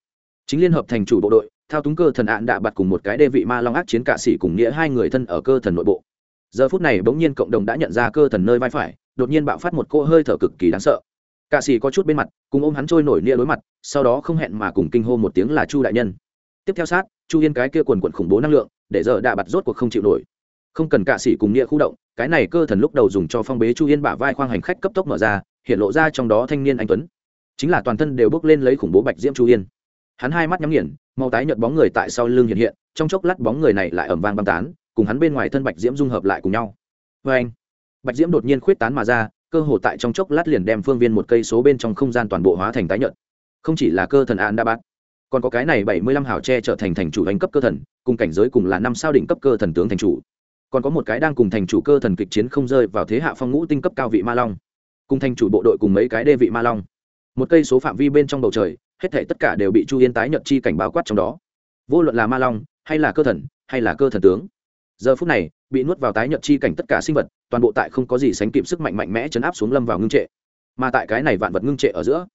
S1: Chính liên hợp thành chủ bộ đội, thao túng cơ thần ạn đạ bặt cùng một cái đê vị ma long ác chiến cạ sĩ cùng nghĩa hai người thân ở cơ thần nội bộ. Giờ phút này bỗng nhiên cộng đồng đã nhận ra cơ thần nơi vai phải, đột nhiên bạo phát một cỗ hơi thở cực kỳ đáng sợ cạ sĩ có chút bên mặt, cùng ôm hắn trôi nổi nia đối mặt, sau đó không hẹn mà cùng kinh hô một tiếng là chu đại nhân. Tiếp theo sát, chu yên cái kia quần quận khủng bố năng lượng, để giờ đạ bặt rốt cuộc không chịu nổi. Không cần cạ sĩ cùng nia khu động, cái này cơ thần lúc đầu dùng cho phong bế chu yên bả vai khoang hành khách cấp tốc mở ra, hiện lộ ra trong đó thanh niên anh tuấn. Chính là toàn thân đều bước lên lấy khủng bố bạch diễm chu yên. Hắn hai mắt nhắm nghiền màu tái nhợt bóng người tại sau lưng hiện hiện, trong chốc lát bóng người này lại ẩm vang băng tán, cùng hắn bên ngoài thân bạch diễm dung hợp lại cùng nhau. Vê anh bạch diễm đột nhiên khuyết tán mà ra cơ hồ tại trong chốc lát liền đem phương viên một cây số bên trong không gian toàn bộ hóa thành tái nhợt. Không chỉ là cơ thần an đa bát còn có cái này bảy mươi lăm hào tre trở thành thành chủ anh cấp cơ thần, cùng cảnh giới cùng là năm sao đỉnh cấp cơ thần tướng thành chủ. Còn có một cái đang cùng thành chủ cơ thần kịch chiến không rơi vào thế hạ phong ngũ tinh cấp cao vị ma long. Cùng thành chủ bộ đội cùng mấy cái đê vị ma long. Một cây số phạm vi bên trong bầu trời, hết thể tất cả đều bị chu yên tái nhật chi cảnh báo quát trong đó. Vô luận là ma long, hay là cơ thần, hay là cơ thần tướng. Giờ phút này bị nuốt vào tái nhật chi cảnh tất cả sinh vật, toàn bộ tại không có gì sánh kịp sức mạnh mạnh mẽ chấn áp xuống lâm vào ngưng trệ. Mà tại cái này vạn vật ngưng trệ ở giữa,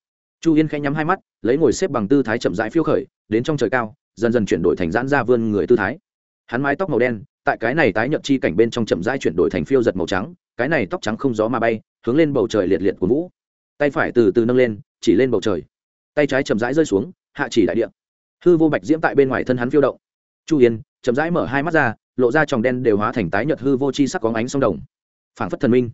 S1: chu yên khẽ nhắm hai mắt, lấy ngồi xếp bằng tư thái chậm rãi phiêu khởi, đến trong trời cao, dần dần chuyển đổi thành giãn ra vươn người tư thái. Hắn mái tóc màu đen, tại cái này tái nhợt chi cảnh bên trong chậm rãi chuyển đổi thành phiêu giật màu trắng, cái này tóc trắng không gió mà bay, hướng lên bầu trời liệt liệt của vũ. Tay phải từ từ nâng lên, chỉ lên bầu trời. Tay trái chậm rãi rơi xuống, hạ chỉ đại địa. Hư vô bạch diễm tại bên ngoài thân hắn phiêu động. Chu yên chậm rãi mở hai mắt ra lộ ra tròng đen đều hóa thành tái nhợt hư vô chi sắc có ánh sông đồng. Phảng phất thần minh.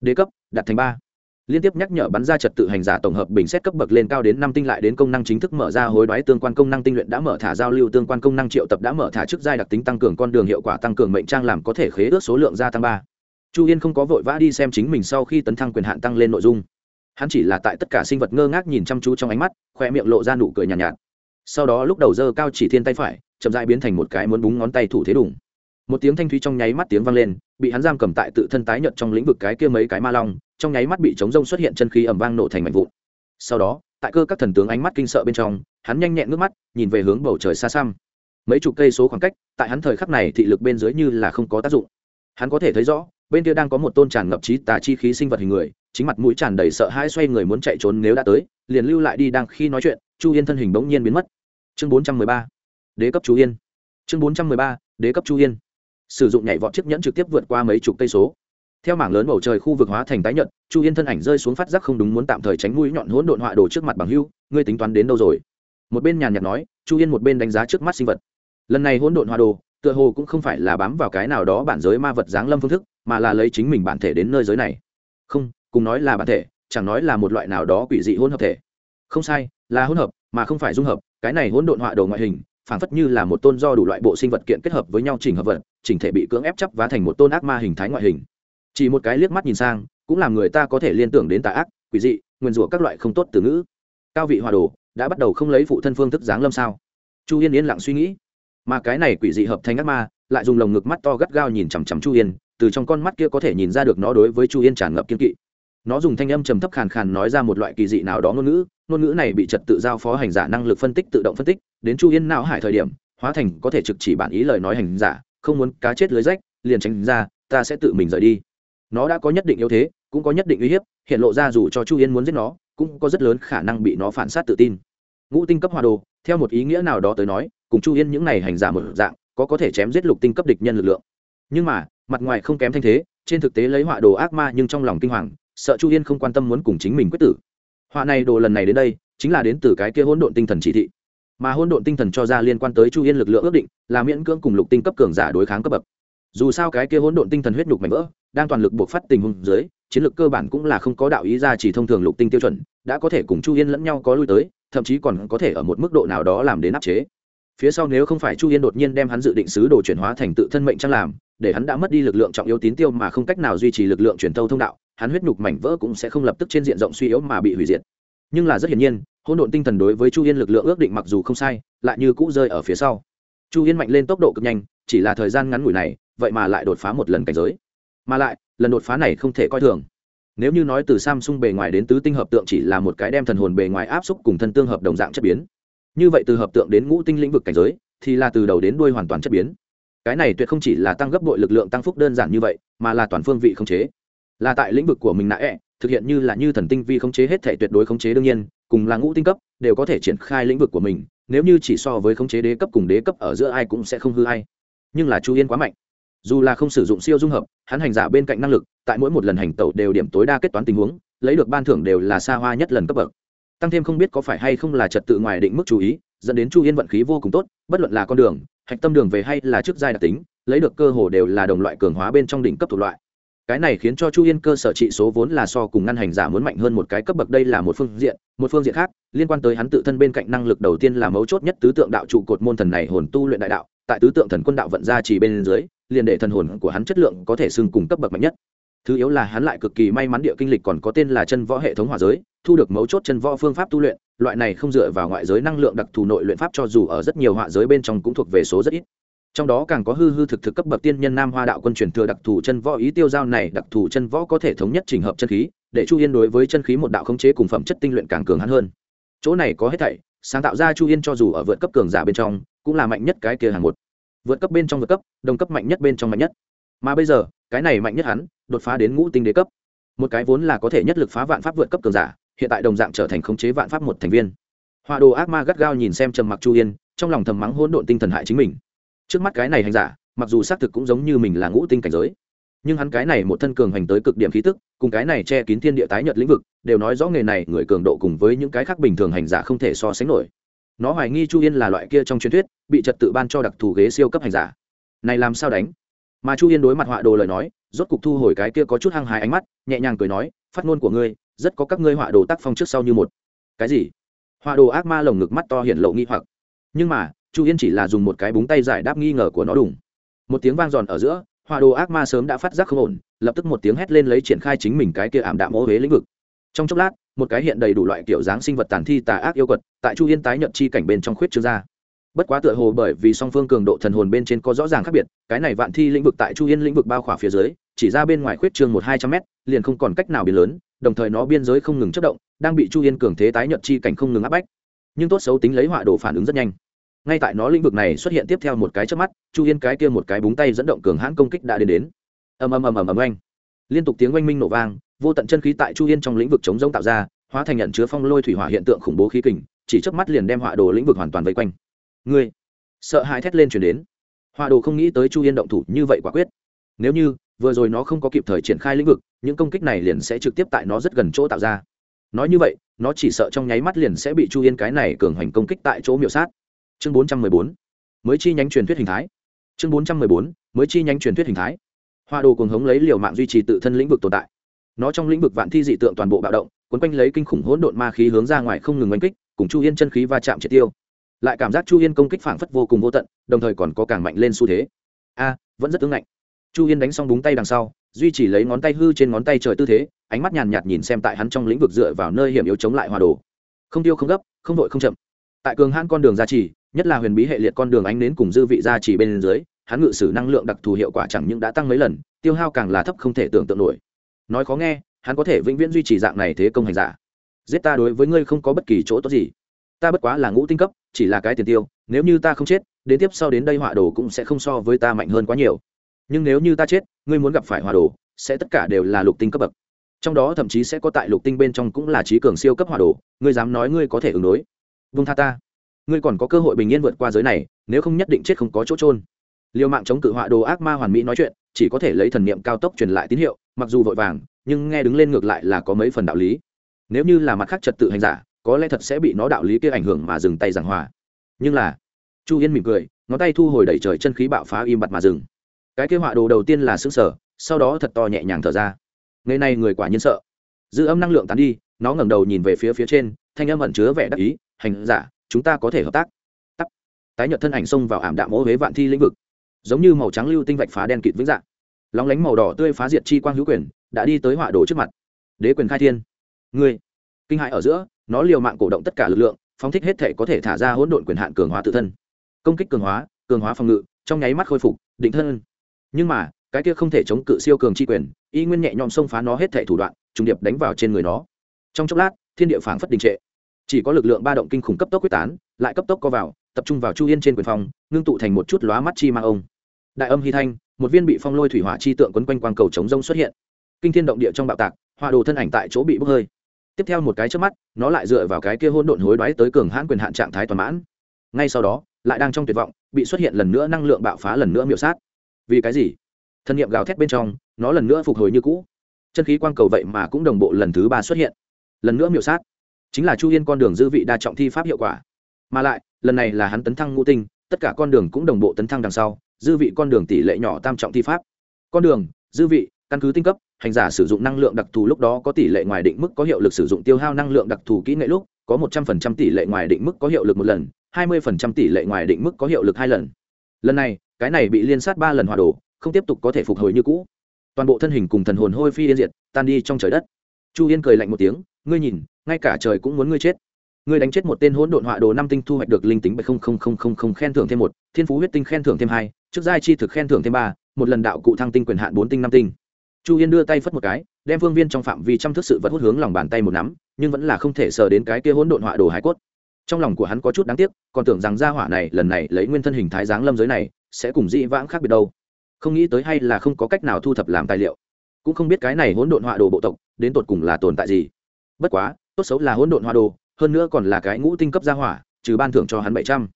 S1: Đế cấp đạt thành ba. Liên tiếp nhắc nhở bắn ra trật tự hành giả tổng hợp bình xét cấp bậc lên cao đến năm tinh lại đến công năng chính thức mở ra hối đoái tương quan công năng tinh luyện đã mở thả giao lưu tương quan công năng triệu tập đã mở thả chức giai đặc tính tăng cường con đường hiệu quả tăng cường mệnh trang làm có thể khế ước số lượng gia tăng ba. Chu yên không có vội vã đi xem chính mình sau khi tấn thăng quyền hạn tăng lên nội dung. Hắn chỉ là tại tất cả sinh vật ngơ ngác nhìn chăm chú trong ánh mắt khoe miệng lộ ra nụ cười nhàn nhạt, nhạt. Sau đó lúc đầu dơ cao chỉ thiên tay phải chậm dại biến thành một cái muốn búng ngón tay thủ thế đủng một tiếng thanh thúy trong nháy mắt tiếng vang lên, bị hắn giam cầm tại tự thân tái nhợt trong lĩnh vực cái kia mấy cái ma long, trong nháy mắt bị chống rông xuất hiện chân khí ẩm vang nổ thành mạnh vụn. Sau đó, tại cơ các thần tướng ánh mắt kinh sợ bên trong, hắn nhanh nhẹn nước mắt, nhìn về hướng bầu trời xa xăm. Mấy chục cây số khoảng cách, tại hắn thời khắc này thị lực bên dưới như là không có tác dụng. Hắn có thể thấy rõ, bên kia đang có một tôn tràn ngập trí tà chi khí sinh vật hình người, chính mặt mũi tràn đầy sợ hãi xoay người muốn chạy trốn nếu đã tới, liền lưu lại đi đang khi nói chuyện, chu yên thân hình bỗng nhiên biến mất. Chương bốn trăm mười ba, đế cấp chu yên. Chương bốn trăm mười ba, đế cấp chu yên sử dụng nhảy vọt chiếc nhẫn trực tiếp vượt qua mấy chục cây số. Theo mảng lớn bầu trời khu vực hóa thành tái nhật, chu yên thân ảnh rơi xuống phát giác không đúng muốn tạm thời tránh mũi nhọn hỗn độn họa đồ trước mặt bằng hưu ngươi tính toán đến đâu rồi? Một bên nhàn nhạt nói chu yên một bên đánh giá trước mắt sinh vật. Lần này hỗn độn họa đồ tựa hồ cũng không phải là bám vào cái nào đó bản giới ma vật giáng lâm phương thức mà là lấy chính mình bản thể đến nơi giới này. Không cùng nói là bản thể chẳng nói là một loại nào đó quỷ dị hỗn hợp thể. Không sai là hỗn hợp mà không phải dung hợp cái này hỗn độn họa đồ ngoại hình phảng phất như là một tôn do đủ loại bộ sinh vật kiện kết hợp với nhau chỉnh hợp vật, chỉnh thể bị cưỡng ép chấp vá thành một tôn ác ma hình thái ngoại hình. Chỉ một cái liếc mắt nhìn sang, cũng làm người ta có thể liên tưởng đến tà ác, quỷ dị, nguyên rủa các loại không tốt từ ngữ. Cao vị hòa đồ, đã bắt đầu không lấy phụ thân phương thức giáng lâm sao? Chu yên yên lặng suy nghĩ. Mà cái này quỷ dị hợp thành ác ma, lại dùng lồng ngực mắt to gắt gao nhìn chằm chằm chu yên, từ trong con mắt kia có thể nhìn ra được nó đối với chu yên tràn ngập kiên kỵ nó dùng thanh âm trầm thấp khàn khàn nói ra một loại kỳ dị nào đó ngôn ngữ ngôn ngữ này bị trật tự giao phó hành giả năng lực phân tích tự động phân tích, đến chu yên não hải thời điểm, hóa thành có thể trực chỉ bản ý lời nói hành giả, không muốn cá chết lưới rách, liền tránh ra, ta sẽ tự mình rời đi. Nó đã có nhất định yếu thế, cũng có nhất định uy hiếp, hiện lộ ra dù cho chu yên muốn giết nó, cũng có rất lớn khả năng bị nó phản sát tự tin. Ngũ tinh cấp hòa đồ, theo một ý nghĩa nào đó tới nói, cùng chu yên những này hành giả một dạng, có có thể chém giết lục tinh cấp địch nhân lực lượng. Nhưng mà, mặt ngoài không kém thanh thế, trên thực tế lấy họa đồ ác ma nhưng trong lòng kinh hoàng sợ chu yên không quan tâm muốn cùng chính mình quyết tử. Họa này đồ lần này đến đây, chính là đến từ cái kia hỗn độn tinh thần chỉ thị. Mà hỗn độn tinh thần cho ra liên quan tới chu yên lực lượng ước định, là miễn cưỡng cùng lục tinh cấp cường giả đối kháng cấp bậc. Dù sao cái kia hỗn độn tinh thần huyết nhục mạnh vỡ, đang toàn lực buộc phát tình huống dưới, chiến lược cơ bản cũng là không có đạo ý ra chỉ thông thường lục tinh tiêu chuẩn, đã có thể cùng chu yên lẫn nhau có lui tới, thậm chí còn có thể ở một mức độ nào đó làm đến áp chế. Phía sau nếu không phải chu yên đột nhiên đem hắn dự định sứ đồ chuyển hóa thành tự thân mệnh trang làm, để hắn đã mất đi lực lượng trọng yếu tín tiêu mà không cách nào duy trì lực lượng truyền thâu thông đạo hắn huyết nhục mảnh vỡ cũng sẽ không lập tức trên diện rộng suy yếu mà bị hủy diệt. Nhưng là rất hiển nhiên, hỗn độn tinh thần đối với chu yên lực lượng ước định mặc dù không sai, lại như cũ rơi ở phía sau. Chu yên mạnh lên tốc độ cực nhanh, chỉ là thời gian ngắn ngủi này, vậy mà lại đột phá một lần cảnh giới. Mà lại, lần đột phá này không thể coi thường. Nếu như nói từ samsung bề ngoài đến tứ tinh hợp tượng chỉ là một cái đem thần hồn bề ngoài áp xúc cùng thân tương hợp đồng dạng chất biến. Như vậy từ hợp tượng đến ngũ tinh lĩnh vực cảnh giới, thì là từ đầu đến đuôi hoàn toàn chất biến. Cái này tuyệt không chỉ là tăng gấp bội lực lượng tăng phúc đơn giản như vậy, mà là toàn phương vị khống chế là tại lĩnh vực của mình nã ẹ, thực hiện như là như thần tinh vi khống chế hết thể tuyệt đối khống chế đương nhiên, cùng là ngũ tinh cấp, đều có thể triển khai lĩnh vực của mình, nếu như chỉ so với khống chế đế cấp cùng đế cấp ở giữa ai cũng sẽ không hư ai. Nhưng là chu yên quá mạnh. Dù là không sử dụng siêu dung hợp, hắn hành giả bên cạnh năng lực, tại mỗi một lần hành tẩu đều điểm tối đa kết toán tình huống, lấy được ban thưởng đều là xa hoa nhất lần cấp bậc. Tăng thêm không biết có phải hay không là trật tự ngoài định mức chú ý, dẫn đến chu yên vận khí vô cùng tốt, bất luận là con đường, hạch tâm đường về hay là chức giai đặc tính, lấy được cơ hồ đều là đồng loại cường hóa bên trong đỉnh cấp thuộc loại cái này khiến cho chu yên cơ sở trị số vốn là so cùng ngăn hành giả muốn mạnh hơn một cái cấp bậc, đây là một phương diện, một phương diện khác, liên quan tới hắn tự thân bên cạnh năng lực đầu tiên là mấu chốt nhất tứ tượng đạo trụ cột môn thần này hồn tu luyện đại đạo, tại tứ tượng thần quân đạo vận ra chỉ bên dưới, liền để thần hồn của hắn chất lượng có thể xưng cùng cấp bậc mạnh nhất. Thứ yếu là hắn lại cực kỳ may mắn địa kinh lịch còn có tên là chân võ hệ thống hỏa giới, thu được mấu chốt chân võ phương pháp tu luyện, loại này không dựa vào ngoại giới năng lượng đặc thù nội luyện pháp cho dù ở rất nhiều hỏa giới bên trong cũng thuộc về số rất ít trong đó càng có hư hư thực thực cấp bậc tiên nhân nam hoa đạo quân truyền thừa đặc thù chân võ ý tiêu giao này, đặc thù chân võ có thể thống nhất trình hợp chân khí, để chu yên đối với chân khí một đạo khống chế cùng phẩm chất tinh luyện càng cường hắn hơn. Chỗ này có hết thảy, sáng tạo ra chu yên cho dù ở vượt cấp cường giả bên trong, cũng là mạnh nhất cái kia hàng một. Vượt cấp bên trong vượt cấp, đồng cấp mạnh nhất bên trong mạnh nhất. Mà bây giờ, cái này mạnh nhất hắn, đột phá đến ngũ tinh đế cấp. Một cái vốn là có thể nhất lực phá vạn pháp vượt cấp cường giả, hiện tại đồng dạng trở thành khống chế vạn pháp một thành viên. Họa đồ ác ma gắt gao nhìn xem trầm mặc chu yên, trong lòng thầm mắng hỗn độn tinh thần hại chính mình trước mắt cái này hành giả, mặc dù xác thực cũng giống như mình là ngũ tinh cảnh giới, nhưng hắn cái này một thân cường hành tới cực điểm khí tức, cùng cái này che kín thiên địa tái nhật lĩnh vực, đều nói rõ nghề này người cường độ cùng với những cái khác bình thường hành giả không thể so sánh nổi. Nó hoài nghi chu yên là loại kia trong truyền thuyết, bị trật tự ban cho đặc thù ghế siêu cấp hành giả. Này làm sao đánh? Mà chu yên đối mặt họa đồ lời nói, rốt cục thu hồi cái kia có chút hăng hái ánh mắt, nhẹ nhàng cười nói, phát ngôn của ngươi, rất có các ngươi họa đồ tác phong trước sau như một. Cái gì? Họa đồ ác ma lồng ngực mắt to hiển lộ nghi hoặc. Nhưng mà chu yên chỉ là dùng một cái búng tay giải đáp nghi ngờ của nó đủng một tiếng vang giòn ở giữa, họa đồ ác ma sớm đã phát giác không ổn, lập tức một tiếng hét lên lấy triển khai chính mình cái kia ảm đạm ô huế lĩnh vực. Trong chốc lát, một cái hiện đầy đủ loại kiểu dáng sinh vật tàn thi tà ác yêu quật tại chu yên tái nhận chi cảnh bên trong khuyết trương ra. Bất quá tựa hồ bởi vì song phương cường độ thần hồn bên trên có rõ ràng khác biệt, cái này vạn thi lĩnh vực tại chu yên lĩnh vực bao khỏa phía dưới, chỉ ra bên ngoài khuyết trương một hai trăm mét, liền không còn cách nào biến lớn, đồng thời nó biên giới không ngừng chất động, đang bị chu yên cường thế tái nhận chi cảnh không ngừng áp bách. Nhưng tốt xấu tính lấy họa đồ phản ứng rất nhanh ngay tại nó lĩnh vực này xuất hiện tiếp theo một cái trước mắt, chu yên cái kia một cái búng tay dẫn động cường hãn công kích đã đến đến. Ầm ầm ầm ầm ầm oanh. Liên tục tiếng oanh minh nổ vang, vô tận chân khí tại chu yên trong lĩnh vực chống giống tạo ra, hóa thành nhận chứa phong lôi thủy hỏa hiện tượng khủng bố khí kình, chỉ chớp mắt liền đem họa đồ lĩnh vực hoàn toàn vây quanh. Ngươi, sợ hãi thét lên chuyển đến. Họa đồ không nghĩ tới chu yên động thủ như vậy quả quyết. Nếu như, vừa rồi nó không có kịp thời triển khai lĩnh vực, những công kích này liền sẽ trực tiếp tại nó rất gần chỗ tạo ra. Nói như vậy, nó chỉ sợ trong nháy mắt liền sẽ bị chu yên cái này cường hoành công kích tại chỗ miểu sát chương bốn trăm mười bốn, mới chi nhánh truyền thuyết hình thái. Chương bốn trăm mười bốn, mới chi nhánh truyền thuyết hình thái. Hoa đồ cuồng hống lấy liều mạng duy trì tự thân lĩnh vực tồn tại. Nó trong lĩnh vực vạn thi dị tượng toàn bộ bạo động quấn quanh lấy kinh khủng hỗn độn ma khí hướng ra ngoài không ngừng oanh kích, cùng chu yên chân khí va chạm triệt tiêu. Lại cảm giác chu yên công kích phảng phất vô cùng vô tận, đồng thời còn có càng mạnh lên xu thế. A, vẫn rất ứng ngạnh. Chu yên đánh xong búng tay đằng sau, duy trì lấy ngón tay hư trên ngón tay trời tư thế, ánh mắt nhàn nhạt nhìn xem tại hắn trong lĩnh vực dựa vào nơi hiểm yếu chống lại hòa đồ. Không tiêu không gấp, không vội không chậm. Tại cường hãn con đường gia trì nhất là huyền bí hệ liệt con đường ánh đến cùng dư vị gia chỉ bên dưới, hắn ngự sử năng lượng đặc thù hiệu quả chẳng những đã tăng mấy lần, tiêu hao càng là thấp không thể tưởng tượng nổi. Nói khó nghe, hắn có thể vĩnh viễn duy trì dạng này thế công hành giả. Giết ta đối với ngươi không có bất kỳ chỗ tốt gì. Ta bất quá là ngũ tinh cấp, chỉ là cái tiền tiêu, nếu như ta không chết, đến tiếp sau đến đây họa đồ cũng sẽ không so với ta mạnh hơn quá nhiều. Nhưng nếu như ta chết, ngươi muốn gặp phải họa đồ, sẽ tất cả đều là lục tinh cấp bậc. Trong đó thậm chí sẽ có tại lục tinh bên trong cũng là trí cường siêu cấp hỏa đồ, ngươi dám nói ngươi có thể ứng đối. Vung tha ta ngươi còn có cơ hội bình yên vượt qua giới này, nếu không nhất định chết không có chỗ trôn liều mạng chống cự họa đồ ác ma hoàn mỹ nói chuyện, chỉ có thể lấy thần niệm cao tốc truyền lại tín hiệu, mặc dù vội vàng, nhưng nghe đứng lên ngược lại là có mấy phần đạo lý. Nếu như là mặt khác trật tự hành giả, có lẽ thật sẽ bị nó đạo lý kia ảnh hưởng mà dừng tay giảng hòa. Nhưng là, chu yên mỉm cười, ngón tay thu hồi đẩy trời chân khí bạo phá im bặt mà dừng. Cái kế họa đồ đầu tiên là xứng sở sau đó thật to nhẹ nhàng thở ra. Ngày nay người quả nhiên sợ. Dư âm năng lượng tán đi, nó ngẩng đầu nhìn về phía phía trên, thanh âm ẩn chứa vẻ đắc ý, hành giả chúng ta có thể hợp tác. Tắt tái nhợt thân ảnh xông vào ảm đạm ô huế vạn thi lĩnh vực, giống như màu trắng lưu tinh vạch phá đen kịt vĩnh dạng. Lóng lánh màu đỏ tươi phá diệt chi quang hữu quyền, đã đi tới họa đồ trước mặt. Đế quyền khai thiên. Ngươi, kinh hại ở giữa, nó liều mạng cổ động tất cả lực lượng, phóng thích hết thể có thể thả ra hỗn độn quyền hạn cường hóa tự thân. Công kích cường hóa cường hóa phòng ngự, trong nháy mắt khôi phục, định thân. Nhưng mà, cái kia không thể chống cự siêu cường chi quyền, y nguyên nhẹ nhõm xông phá nó hết thể thủ đoạn, trùng điệp đánh vào trên người nó. Trong chốc lát, thiên địa phảng phất đình trệ chỉ có lực lượng ba động kinh khủng cấp tốc quyết tán, lại cấp tốc co vào, tập trung vào chu yên trên quyền phòng ngưng tụ thành một chút lóa mắt chi mang ông. Đại âm hy thanh, một viên bị phong lôi thủy hỏa chi tượng quấn quanh quang cầu chống rông xuất hiện. Kinh thiên động địa trong bạo tạc hỏa đồ thân ảnh tại chỗ bị bốc hơi. Tiếp theo một cái trước mắt, nó lại dựa vào cái kia hôn độn hối đoái tới cường hãn quyền hạn trạng thái toàn mãn. Ngay sau đó, lại đang trong tuyệt vọng, bị xuất hiện lần nữa năng lượng bạo phá lần nữa miểu sát. Vì cái gì? Thân nhiệm gào thét bên trong, nó lần nữa phục hồi như cũ. Chân khí quang cầu vậy mà cũng đồng bộ lần thứ ba xuất hiện. Lần nữa miểu sát chính là chu yên con đường dư vị đa trọng thi pháp hiệu quả. Mà lại, lần này là hắn tấn thăng ngũ tinh, tất cả con đường cũng đồng bộ tấn thăng đằng sau, dư vị con đường tỷ lệ nhỏ tam trọng thi pháp. Con đường, dư vị, căn cứ tinh cấp, hành giả sử dụng năng lượng đặc thù lúc đó có tỷ lệ ngoài định mức có hiệu lực sử dụng tiêu hao năng lượng đặc thù kỹ nghệ lúc, có một trăm phần trăm tỷ lệ ngoài định mức có hiệu lực một lần, hai mươi phần trăm tỷ lệ ngoài định mức có hiệu lực hai lần. Lần này, cái này bị liên sát ba lần hòa đổ không tiếp tục có thể phục hồi như cũ. Toàn bộ thân hình cùng thần hồn hôi phi yên diệt, tan đi trong trời đất chu yên cười lạnh một tiếng, ngươi nhìn, ngay cả trời cũng muốn ngươi chết. Ngươi đánh chết một tên hỗn độn họa đồ năm tinh thu hoạch được linh tính bảy không không không không không khen thưởng thêm một, thiên phú huyết tinh khen thưởng thêm hai, trước giai chi thực khen thưởng thêm ba, một lần đạo cụ thăng tinh quyền hạn bốn tinh năm tinh. Chu yên đưa tay phất một cái, đem phương viên trong phạm vi chăm thức sự vật hút hướng lòng bàn tay một nắm, nhưng vẫn là không thể sờ đến cái kia hỗn độn họa đồ hải cốt. Trong lòng của hắn có chút đáng tiếc, còn tưởng rằng gia hỏa này lần này lấy nguyên thân hình thái dáng lâm giới này, sẽ cùng dị vãng khác biệt đâu. Không nghĩ tới hay là không có cách nào thu thập làm tài liệu. Cũng không biết cái này hỗn độn họa đồ bộ tộc đến tột cùng là tồn tại gì? Bất quá, tốt xấu là hỗn độn hoa đồ, hơn nữa còn là cái ngũ tinh cấp gia hỏa, trừ ban thưởng cho hắn bảy trăm.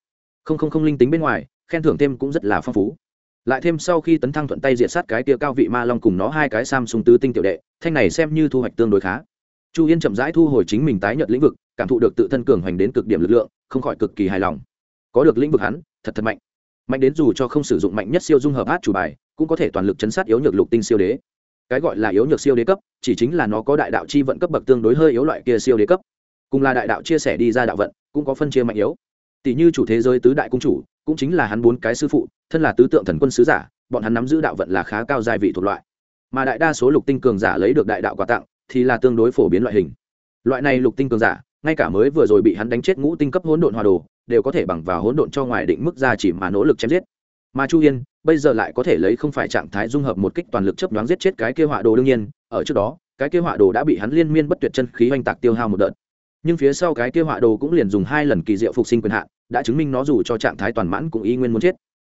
S1: Không không không linh tính bên ngoài, khen thưởng thêm cũng rất là phong phú. Lại thêm sau khi tấn thăng thuận tay diệt sát cái tia cao vị ma long cùng nó hai cái samsung tứ tinh tiểu đệ, thanh này xem như thu hoạch tương đối khá. Chu yên chậm rãi thu hồi chính mình tái nhận lĩnh vực, cảm thụ được tự thân cường hoành đến cực điểm lực lượng, không khỏi cực kỳ hài lòng. Có được lĩnh vực hắn, thật thật mạnh. Mạnh đến dù cho không sử dụng mạnh nhất siêu dung hợp át chủ bài, cũng có thể toàn lực chấn sát yếu nhược lục tinh siêu đế cái gọi là yếu nhược siêu đế cấp, chỉ chính là nó có đại đạo chi vận cấp bậc tương đối hơi yếu loại kia siêu đế cấp. Cùng là đại đạo chia sẻ đi ra đạo vận, cũng có phân chia mạnh yếu. Tỷ như chủ thế giới tứ đại cung chủ, cũng chính là hắn bốn cái sư phụ, thân là tứ tượng thần quân sứ giả, bọn hắn nắm giữ đạo vận là khá cao giai vị thuộc loại. Mà đại đa số lục tinh cường giả lấy được đại đạo quà tặng, thì là tương đối phổ biến loại hình. Loại này lục tinh cường giả, ngay cả mới vừa rồi bị hắn đánh chết ngũ tinh cấp hỗn độn hòa đồ, đều có thể bằng vào hỗn độn cho ngoài định mức ra chỉ mà nỗ lực chém giết mà chu yên, bây giờ lại có thể lấy không phải trạng thái dung hợp một kích toàn lực chấp đoán giết chết cái kia họa đồ đương nhiên, ở trước đó, cái kia họa đồ đã bị hắn liên miên bất tuyệt chân khí oanh tạc tiêu hao một đợt. Nhưng phía sau cái kia họa đồ cũng liền dùng hai lần kỳ diệu phục sinh quyền hạn, đã chứng minh nó dù cho trạng thái toàn mãn cũng y nguyên muốn chết.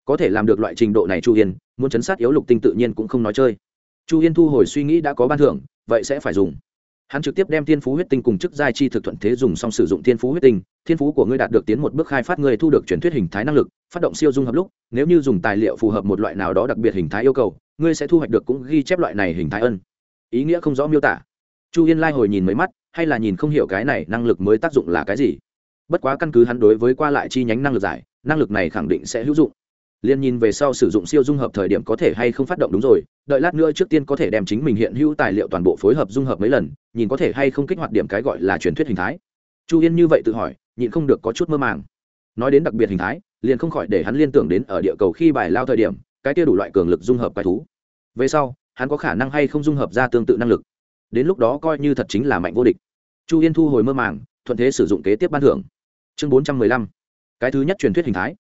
S1: Có thể làm được loại trình độ này chu yên, muốn chấn sát yếu lục tinh tự nhiên cũng không nói chơi. Chu yên thu hồi suy nghĩ đã có ban thưởng, vậy sẽ phải dùng hắn trực tiếp đem thiên phú huyết tinh cùng chức giai chi thực thuận thế dùng xong sử dụng thiên phú huyết tinh, thiên phú của ngươi đạt được tiến một bước khai phát, ngươi thu được truyền thuyết hình thái năng lực, phát động siêu dung hợp lúc, nếu như dùng tài liệu phù hợp một loại nào đó đặc biệt hình thái yêu cầu, ngươi sẽ thu hoạch được cũng ghi chép loại này hình thái ân. Ý nghĩa không rõ miêu tả. Chu yên lai hồi nhìn mấy mắt, hay là nhìn không hiểu cái này năng lực mới tác dụng là cái gì? Bất quá căn cứ hắn đối với qua lại chi nhánh năng lực giải, năng lực này khẳng định sẽ hữu dụng liên nhìn về sau sử dụng siêu dung hợp thời điểm có thể hay không phát động đúng rồi, đợi lát nữa trước tiên có thể đem chính mình hiện hữu tài liệu toàn bộ phối hợp dung hợp mấy lần, nhìn có thể hay không kích hoạt điểm cái gọi là truyền thuyết hình thái. Chu yên như vậy tự hỏi, nhịn không được có chút mơ màng. Nói đến đặc biệt hình thái, liền không khỏi để hắn liên tưởng đến ở địa cầu khi bài lao thời điểm, cái kia đủ loại cường lực dung hợp bài thú. Về sau, hắn có khả năng hay không dung hợp ra tương tự năng lực. Đến lúc đó coi như thật chính là mạnh vô địch. Chu yên thu hồi mơ màng, thuận thế sử dụng kế tiếp ban thưởng. Chương bốn trăm mười lăm. Cái thứ nhất truyền thuyết hình thái.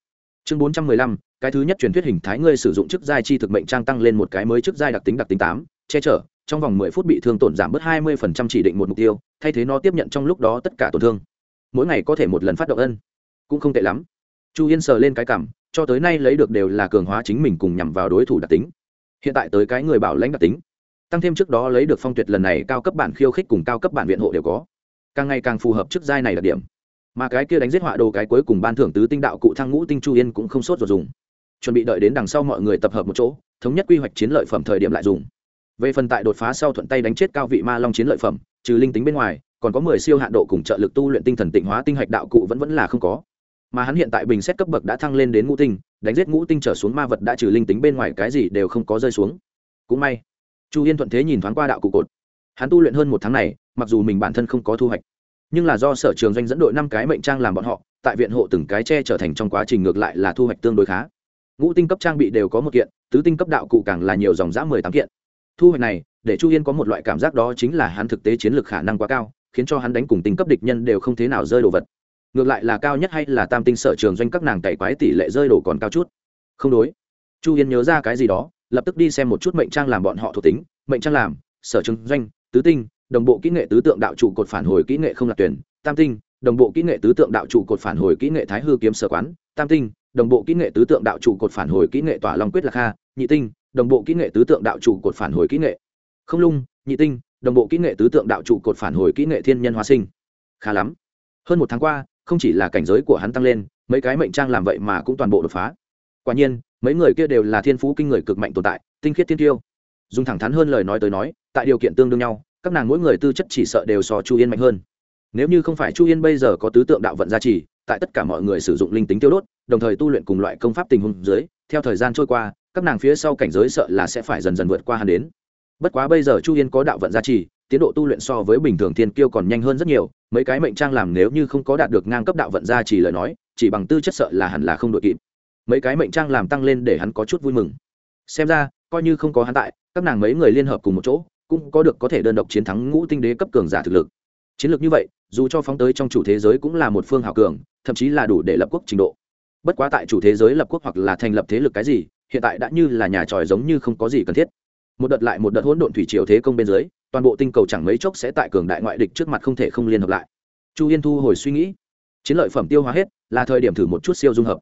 S1: Chương bốn trăm mười lăm cái thứ nhất truyền thuyết hình thái ngươi sử dụng chức giai chi thực mệnh trang tăng lên một cái mới chức giai đặc tính đặc tính tám, che chở, trong vòng mười phút bị thương tổn giảm bớt hai mươi phần trăm chỉ định một mục tiêu, thay thế nó tiếp nhận trong lúc đó tất cả tổn thương. Mỗi ngày có thể một lần phát động ân, cũng không tệ lắm. Chu yên sờ lên cái cảm, cho tới nay lấy được đều là cường hóa chính mình cùng nhằm vào đối thủ đặc tính. Hiện tại tới cái người bảo lãnh đặc tính. Tăng thêm trước đó lấy được phong tuyệt lần này cao cấp bản khiêu khích cùng cao cấp bản viện hộ đều có. Càng ngày càng phù hợp chức giai này đặc điểm. Mà cái kia đánh giết họa đồ cái cuối cùng ban thưởng tứ tinh đạo cụ thăng ngũ tinh chu yên cũng không sốt ruột dùng chuẩn bị đợi đến đằng sau mọi người tập hợp một chỗ, thống nhất quy hoạch chiến lợi phẩm thời điểm lại dùng. Về phần tại đột phá sau thuận tay đánh chết cao vị ma long chiến lợi phẩm, trừ linh tính bên ngoài, còn có mười siêu hạn độ cùng trợ lực tu luyện tinh thần tịnh hóa tinh hạch đạo cụ vẫn vẫn là không có. Mà hắn hiện tại bình xét cấp bậc đã thăng lên đến ngũ tinh, đánh giết ngũ tinh trở xuống ma vật đã trừ linh tính bên ngoài cái gì đều không có rơi xuống. Cũng may, chu yên thuận thế nhìn thoáng qua đạo cụ cột. Hắn tu luyện hơn một tháng này, mặc dù mình bản thân không có thu hoạch, nhưng là do sở trường doanh dẫn đội năm cái mệnh trang làm bọn họ, tại viện hộ từng cái che trở thành trong quá trình ngược lại là thu hoạch tương đối khá ngũ tinh cấp trang bị đều có một kiện, tứ tinh cấp đạo cụ càng là nhiều dòng giã mười tám kiện. Thu hoạch này, để chu yên có một loại cảm giác đó chính là hắn thực tế chiến lược khả năng quá cao, khiến cho hắn đánh cùng tinh cấp địch nhân đều không thế nào rơi đồ vật. Ngược lại là cao nhất hay là tam tinh sở trường doanh các nàng cày quái tỷ lệ rơi đồ còn cao chút. Không đối. Chu yên nhớ ra cái gì đó, lập tức đi xem một chút mệnh trang làm bọn họ thuộc tính, mệnh trang làm, sở trường doanh, tứ tinh, đồng bộ kỹ nghệ tứ tượng đạo trụ cột phản hồi kỹ nghệ không lạc tuyển, tam tinh, đồng bộ kỹ nghệ tứ tượng đạo trụ cột phản hồi kỹ nghệ thái hư kiếm sở quán, tam tinh đồng bộ kỹ nghệ tứ tượng đạo trụ cột phản hồi kỹ nghệ tỏa long quyết lạc kha, nhị tinh, đồng bộ kỹ nghệ tứ tượng đạo trụ cột phản hồi kỹ nghệ. Không lung, nhị tinh, đồng bộ kỹ nghệ tứ tượng đạo trụ cột phản hồi kỹ nghệ thiên nhân hóa sinh. Khá lắm. Hơn một tháng qua, không chỉ là cảnh giới của hắn tăng lên, mấy cái mệnh trang làm vậy mà cũng toàn bộ đột phá. Quả nhiên, mấy người kia đều là thiên phú kinh người cực mạnh tồn tại, tinh khiết thiên tiêu. Dùng thẳng thắn hơn lời nói tới nói, tại điều kiện tương đương nhau, các nàng mỗi người tư chất chỉ sợ đều so chu yên mạnh hơn. Nếu như không phải chu yên bây giờ có tứ tượng đạo vận gia trì tại tất cả mọi người sử dụng linh tính tiêu đốt, đồng thời tu luyện cùng loại công pháp tình huống dưới, theo thời gian trôi qua, các nàng phía sau cảnh giới sợ là sẽ phải dần dần vượt qua hắn đến. Bất quá bây giờ chu yên có đạo vận gia trì, tiến độ tu luyện so với bình thường thiên kiêu còn nhanh hơn rất nhiều, mấy cái mệnh trang làm nếu như không có đạt được ngang cấp đạo vận gia trì lời nói, chỉ bằng tư chất sợ là hẳn là không đội kịp. Mấy cái mệnh trang làm tăng lên để hắn có chút vui mừng. Xem ra, coi như không có hắn tại, các nàng mấy người liên hợp cùng một chỗ, cũng có được có thể đơn độc chiến thắng ngũ tinh đế cấp cường giả thực lực. Chiến lược như vậy, dù cho phóng tới trong chủ thế giới cũng là một phương hào cường thậm chí là đủ để lập quốc trình độ. Bất quá tại chủ thế giới lập quốc hoặc là thành lập thế lực cái gì, hiện tại đã như là nhà tròi giống như không có gì cần thiết. Một đợt lại một đợt hỗn độn thủy triều thế công bên dưới, toàn bộ tinh cầu chẳng mấy chốc sẽ tại cường đại ngoại địch trước mặt không thể không liên hợp lại. Chu yên thu hồi suy nghĩ. Chiến lợi phẩm tiêu hóa hết, là thời điểm thử một chút siêu dung hợp.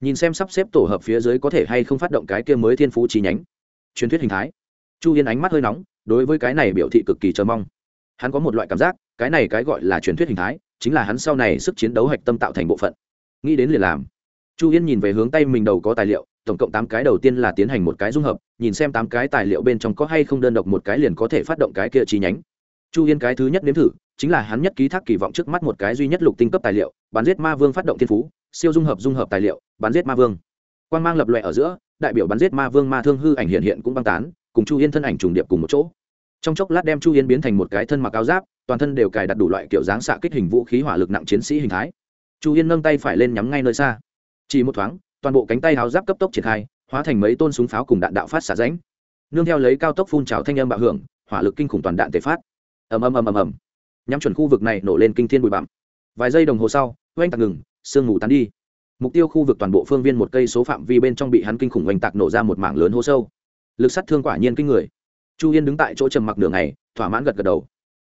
S1: Nhìn xem sắp xếp tổ hợp phía dưới có thể hay không phát động cái kia mới thiên phú chi nhánh. Truyền thuyết hình thái. Chu yên ánh mắt hơi nóng, đối với cái này biểu thị cực kỳ chờ mong. Hắn có một loại cảm giác, cái này cái gọi là truyền thuyết hình thái chính là hắn sau này sức chiến đấu hạch tâm tạo thành bộ phận. Nghĩ đến liền làm. Chu yên nhìn về hướng tay mình đầu có tài liệu, tổng cộng tám cái đầu tiên là tiến hành một cái dung hợp, nhìn xem tám cái tài liệu bên trong có hay không đơn độc một cái liền có thể phát động cái kia chi nhánh. Chu yên cái thứ nhất nếm thử, chính là hắn nhất ký thác kỳ vọng trước mắt một cái duy nhất lục tinh cấp tài liệu, bán giết ma vương phát động thiên phú, siêu dung hợp dung hợp tài liệu, bán giết ma vương. Quan g mang lập loại ở giữa, đại biểu bắn giết ma vương ma thương hư ảnh hiện hiện cũng băng tán, cùng chu yên thân ảnh trùng điệp cùng một chỗ. Trong chốc lát đem chu yên biến thành một cái thân mặc áo giáp toàn thân đều cài đặt đủ loại kiểu dáng xạ kích hình vũ khí hỏa lực nặng chiến sĩ hình thái. Chu yên nâng tay phải lên nhắm ngay nơi xa. Chỉ một thoáng, toàn bộ cánh tay háo giáp cấp tốc triển khai, hóa thành mấy tôn súng pháo cùng đạn đạo phát xả ránh nương theo lấy cao tốc phun trào thanh âm bạo hưởng, hỏa lực kinh khủng toàn đạn tề phát. Ầm ầm ầm ầm ầm. Nhắm chuẩn khu vực này nổ lên kinh thiên bụi bặm. Vài giây đồng hồ sau, oanh tạc ngừng, sương mù tán đi. Mục tiêu khu vực toàn bộ phương viên một cây số phạm vi bên trong bị hắn kinh khủng oanh tạc nổ ra một mảng lớn hố sâu. Lực sát thương quả nhiên kinh người. Chu yên đứng tại chỗ trầm mặc đường này thỏa mãn gật gật đầu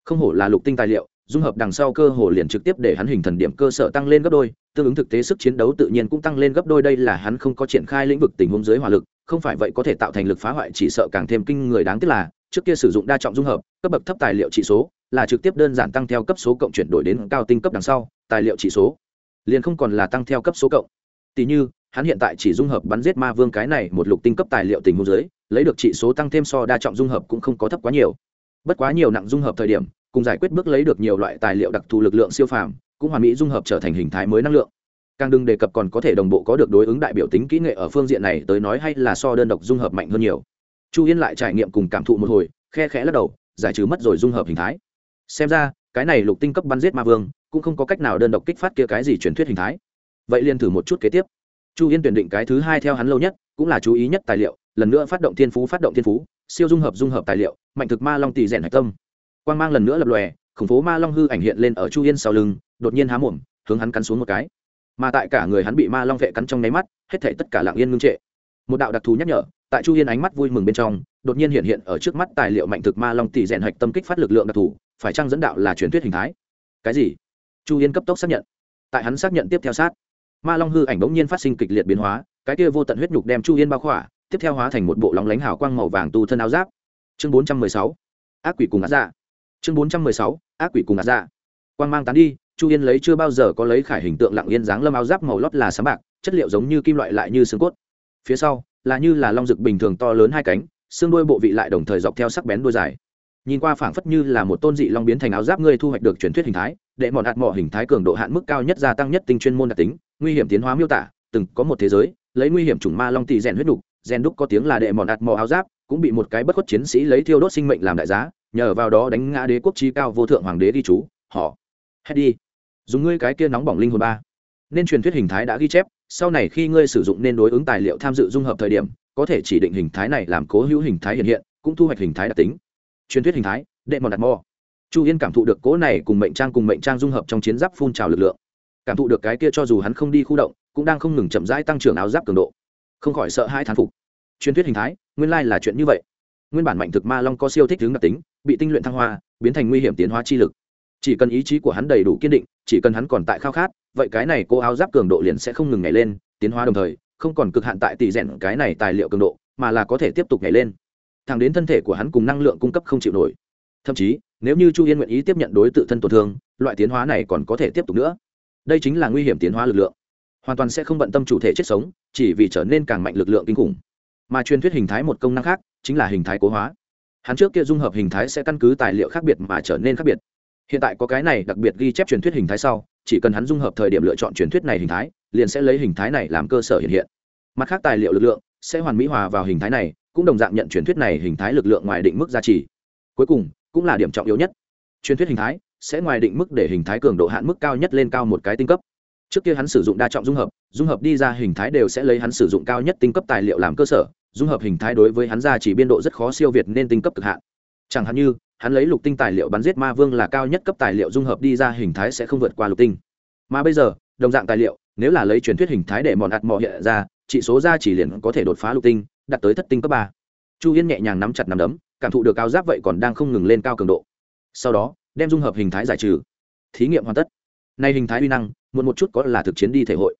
S1: không hổ là lục tinh tài liệu, dung hợp đằng sau cơ hồ liền trực tiếp để hắn hình thần điểm cơ sở tăng lên gấp đôi, tương ứng thực tế sức chiến đấu tự nhiên cũng tăng lên gấp đôi, đây là hắn không có triển khai lĩnh vực tình huống dưới hỏa lực, không phải vậy có thể tạo thành lực phá hoại chỉ sợ càng thêm kinh người đáng tiếc là, trước kia sử dụng đa trọng dung hợp, cấp bậc thấp tài liệu chỉ số, là trực tiếp đơn giản tăng theo cấp số cộng chuyển đổi đến cao tinh cấp đằng sau, tài liệu chỉ số, liền không còn là tăng theo cấp số cộng. Tỷ như, hắn hiện tại chỉ dung hợp bắn giết ma vương cái này một lục tinh cấp tài liệu tình huống dưới, lấy được chỉ số tăng thêm so đa trọng dung hợp cũng không có thấp quá nhiều. Bất quá nhiều nặng dung hợp thời điểm cùng giải quyết bước lấy được nhiều loại tài liệu đặc thù lực lượng siêu phàm, cũng hoàn mỹ dung hợp trở thành hình thái mới năng lượng. Càng đừng đề cập còn có thể đồng bộ có được đối ứng đại biểu tính kỹ nghệ ở phương diện này, tới nói hay là so đơn độc dung hợp mạnh hơn nhiều. Chu yên lại trải nghiệm cùng cảm thụ một hồi, khe khẽ lắc đầu, giải trừ mất rồi dung hợp hình thái. Xem ra, cái này lục tinh cấp bắn giết ma vương, cũng không có cách nào đơn độc kích phát kia cái gì truyền thuyết hình thái. Vậy liền thử một chút kế tiếp. Chu yên tuyển định cái thứ hai theo hắn lâu nhất, cũng là chú ý nhất tài liệu, lần nữa phát động thiên phú, phát động thiên phú, siêu dung hợp dung hợp tài liệu, mạnh thực ma long tỷ rèn hạch tâm quang mang lần nữa lập lòe, khủng phố ma long hư ảnh hiện lên ở chu yên sau lưng, đột nhiên há mồm, hướng hắn cắn xuống một cái. Mà tại cả người hắn bị ma long vệ cắn trong nháy mắt, hết thể tất cả lặng yên ngưng trệ. Một đạo đặc thù nhắc nhở, tại chu yên ánh mắt vui mừng bên trong, đột nhiên hiện hiện ở trước mắt tài liệu mạnh thực ma long tỷ rèn hạch tâm kích phát lực lượng đặc thù, phải chăng dẫn đạo là truyền thuyết hình thái? Cái gì? Chu yên cấp tốc xác nhận. Tại hắn xác nhận tiếp theo sát, ma long hư ảnh bỗng nhiên phát sinh kịch liệt biến hóa, cái kia vô tận huyết nhục đem chu yên bao khỏa, tiếp theo hóa thành một bộ lóng lánh hào quang màu vàng tu thân áo giáp. Chương bốn trăm mười sáu. Ác quỷ cùng ác dạ chương bốn trăm mười sáu, ác quỷ cùng ác dạ. Quang mang tán đi, chu yên lấy chưa bao giờ có lấy khải hình tượng lặng yên dáng lâm áo giáp màu lót là sáng bạc, chất liệu giống như kim loại lại như xương cốt. Phía sau, là như là long rực bình thường to lớn hai cánh, xương đuôi bộ vị lại đồng thời dọc theo sắc bén đuôi dài. Nhìn qua phảng phất như là một tôn dị long biến thành áo giáp ngươi thu hoạch được truyền thuyết hình thái để mọn hạt mỏ hình thái cường độ hạn mức cao nhất gia tăng nhất tinh chuyên môn đặc tính, nguy hiểm tiến hóa miêu tả, từng có một thế giới, lấy nguy hiểm chủng ma long tỷ rèn huyết đục, rèn đúc có tiếng là đệ mọn hạt mỏ áo giáp, cũng bị một cái bất khuất chiến sĩ lấy thiêu đốt sinh mệnh làm đại giá nhờ vào đó đánh ngã đế quốc trí cao vô thượng hoàng đế đi chú, họ. Hết đi. Dùng ngươi cái kia nóng bỏng linh hồn ba. Nên truyền thuyết hình thái đã ghi chép, sau này khi ngươi sử dụng nên đối ứng tài liệu tham dự dung hợp thời điểm, có thể chỉ định hình thái này làm cố hữu hình thái hiện hiện, cũng thu hoạch hình thái đặc tính. Truyền thuyết hình thái đệ mòn đặt mò chu yên cảm thụ được cố này cùng mệnh trang cùng mệnh trang dung hợp trong chiến giáp phun trào lực lượng. Cảm thụ được cái kia cho dù hắn không đi khu động, cũng đang không ngừng chậm rãi tăng trưởng áo giáp cường độ. Không khỏi sợ hai thán phục. Truyền thuyết hình thái, nguyên lai là chuyện như vậy nguyên bản mạnh thực ma long có siêu thích hướng đặc tính, bị tinh luyện thăng hoa, biến thành nguy hiểm tiến hóa chi lực. Chỉ cần ý chí của hắn đầy đủ kiên định, chỉ cần hắn còn tại khao khát, vậy cái này cô áo giáp cường độ liền sẽ không ngừng nhảy lên, tiến hóa đồng thời, không còn cực hạn tại tỷ rèn cái này tài liệu cường độ, mà là có thể tiếp tục nhảy lên. Thẳng đến thân thể của hắn cùng năng lượng cung cấp không chịu nổi. Thậm chí, nếu như chu yên nguyện ý tiếp nhận đối tự thân tổn thương, loại tiến hóa này còn có thể tiếp tục nữa. Đây chính là nguy hiểm tiến hóa lực lượng. Hoàn toàn sẽ không bận tâm chủ thể chết sống, chỉ vì trở nên càng mạnh lực lượng kinh khủng. Mà truyền thuyết hình thái một công năng khác chính là hình thái cố hóa. Hắn trước kia dung hợp hình thái sẽ căn cứ tài liệu khác biệt mà trở nên khác biệt. Hiện tại có cái này đặc biệt ghi chép truyền thuyết hình thái sau, chỉ cần hắn dung hợp thời điểm lựa chọn truyền thuyết này hình thái, liền sẽ lấy hình thái này làm cơ sở hiện hiện. Mặt khác tài liệu lực lượng sẽ hoàn mỹ hòa vào hình thái này, cũng đồng dạng nhận truyền thuyết này hình thái lực lượng ngoài định mức giá trị cuối cùng, cũng là điểm trọng yếu nhất. Truyền thuyết hình thái sẽ ngoài định mức để hình thái cường độ hạn mức cao nhất lên cao một cái tinh cấp. Trước kia hắn sử dụng đa trọng dung hợp dung hợp đi ra hình thái đều sẽ lấy hắn sử dụng cao nhất tinh cấp tài liệu làm cơ sở dung hợp hình thái đối với hắn ra chỉ biên độ rất khó siêu việt nên tinh cấp cực hạn. Chẳng hạn như, hắn lấy lục tinh tài liệu bắn giết ma vương là cao nhất cấp tài liệu dung hợp đi ra hình thái sẽ không vượt qua lục tinh. Mà bây giờ, đồng dạng tài liệu, nếu là lấy truyền thuyết hình thái để mòn ạt mò hiện ra, chỉ số ra chỉ liền có thể đột phá lục tinh, đạt tới thất tinh cấp ba. Chu yên nhẹ nhàng nắm chặt nắm đấm, cảm thụ được cao giáp vậy còn đang không ngừng lên cao cường độ. Sau đó, đem dung hợp hình thái giải trừ. Thí nghiệm hoàn tất. Nay hình thái uy năng một một chút có là thực chiến đi thể hội.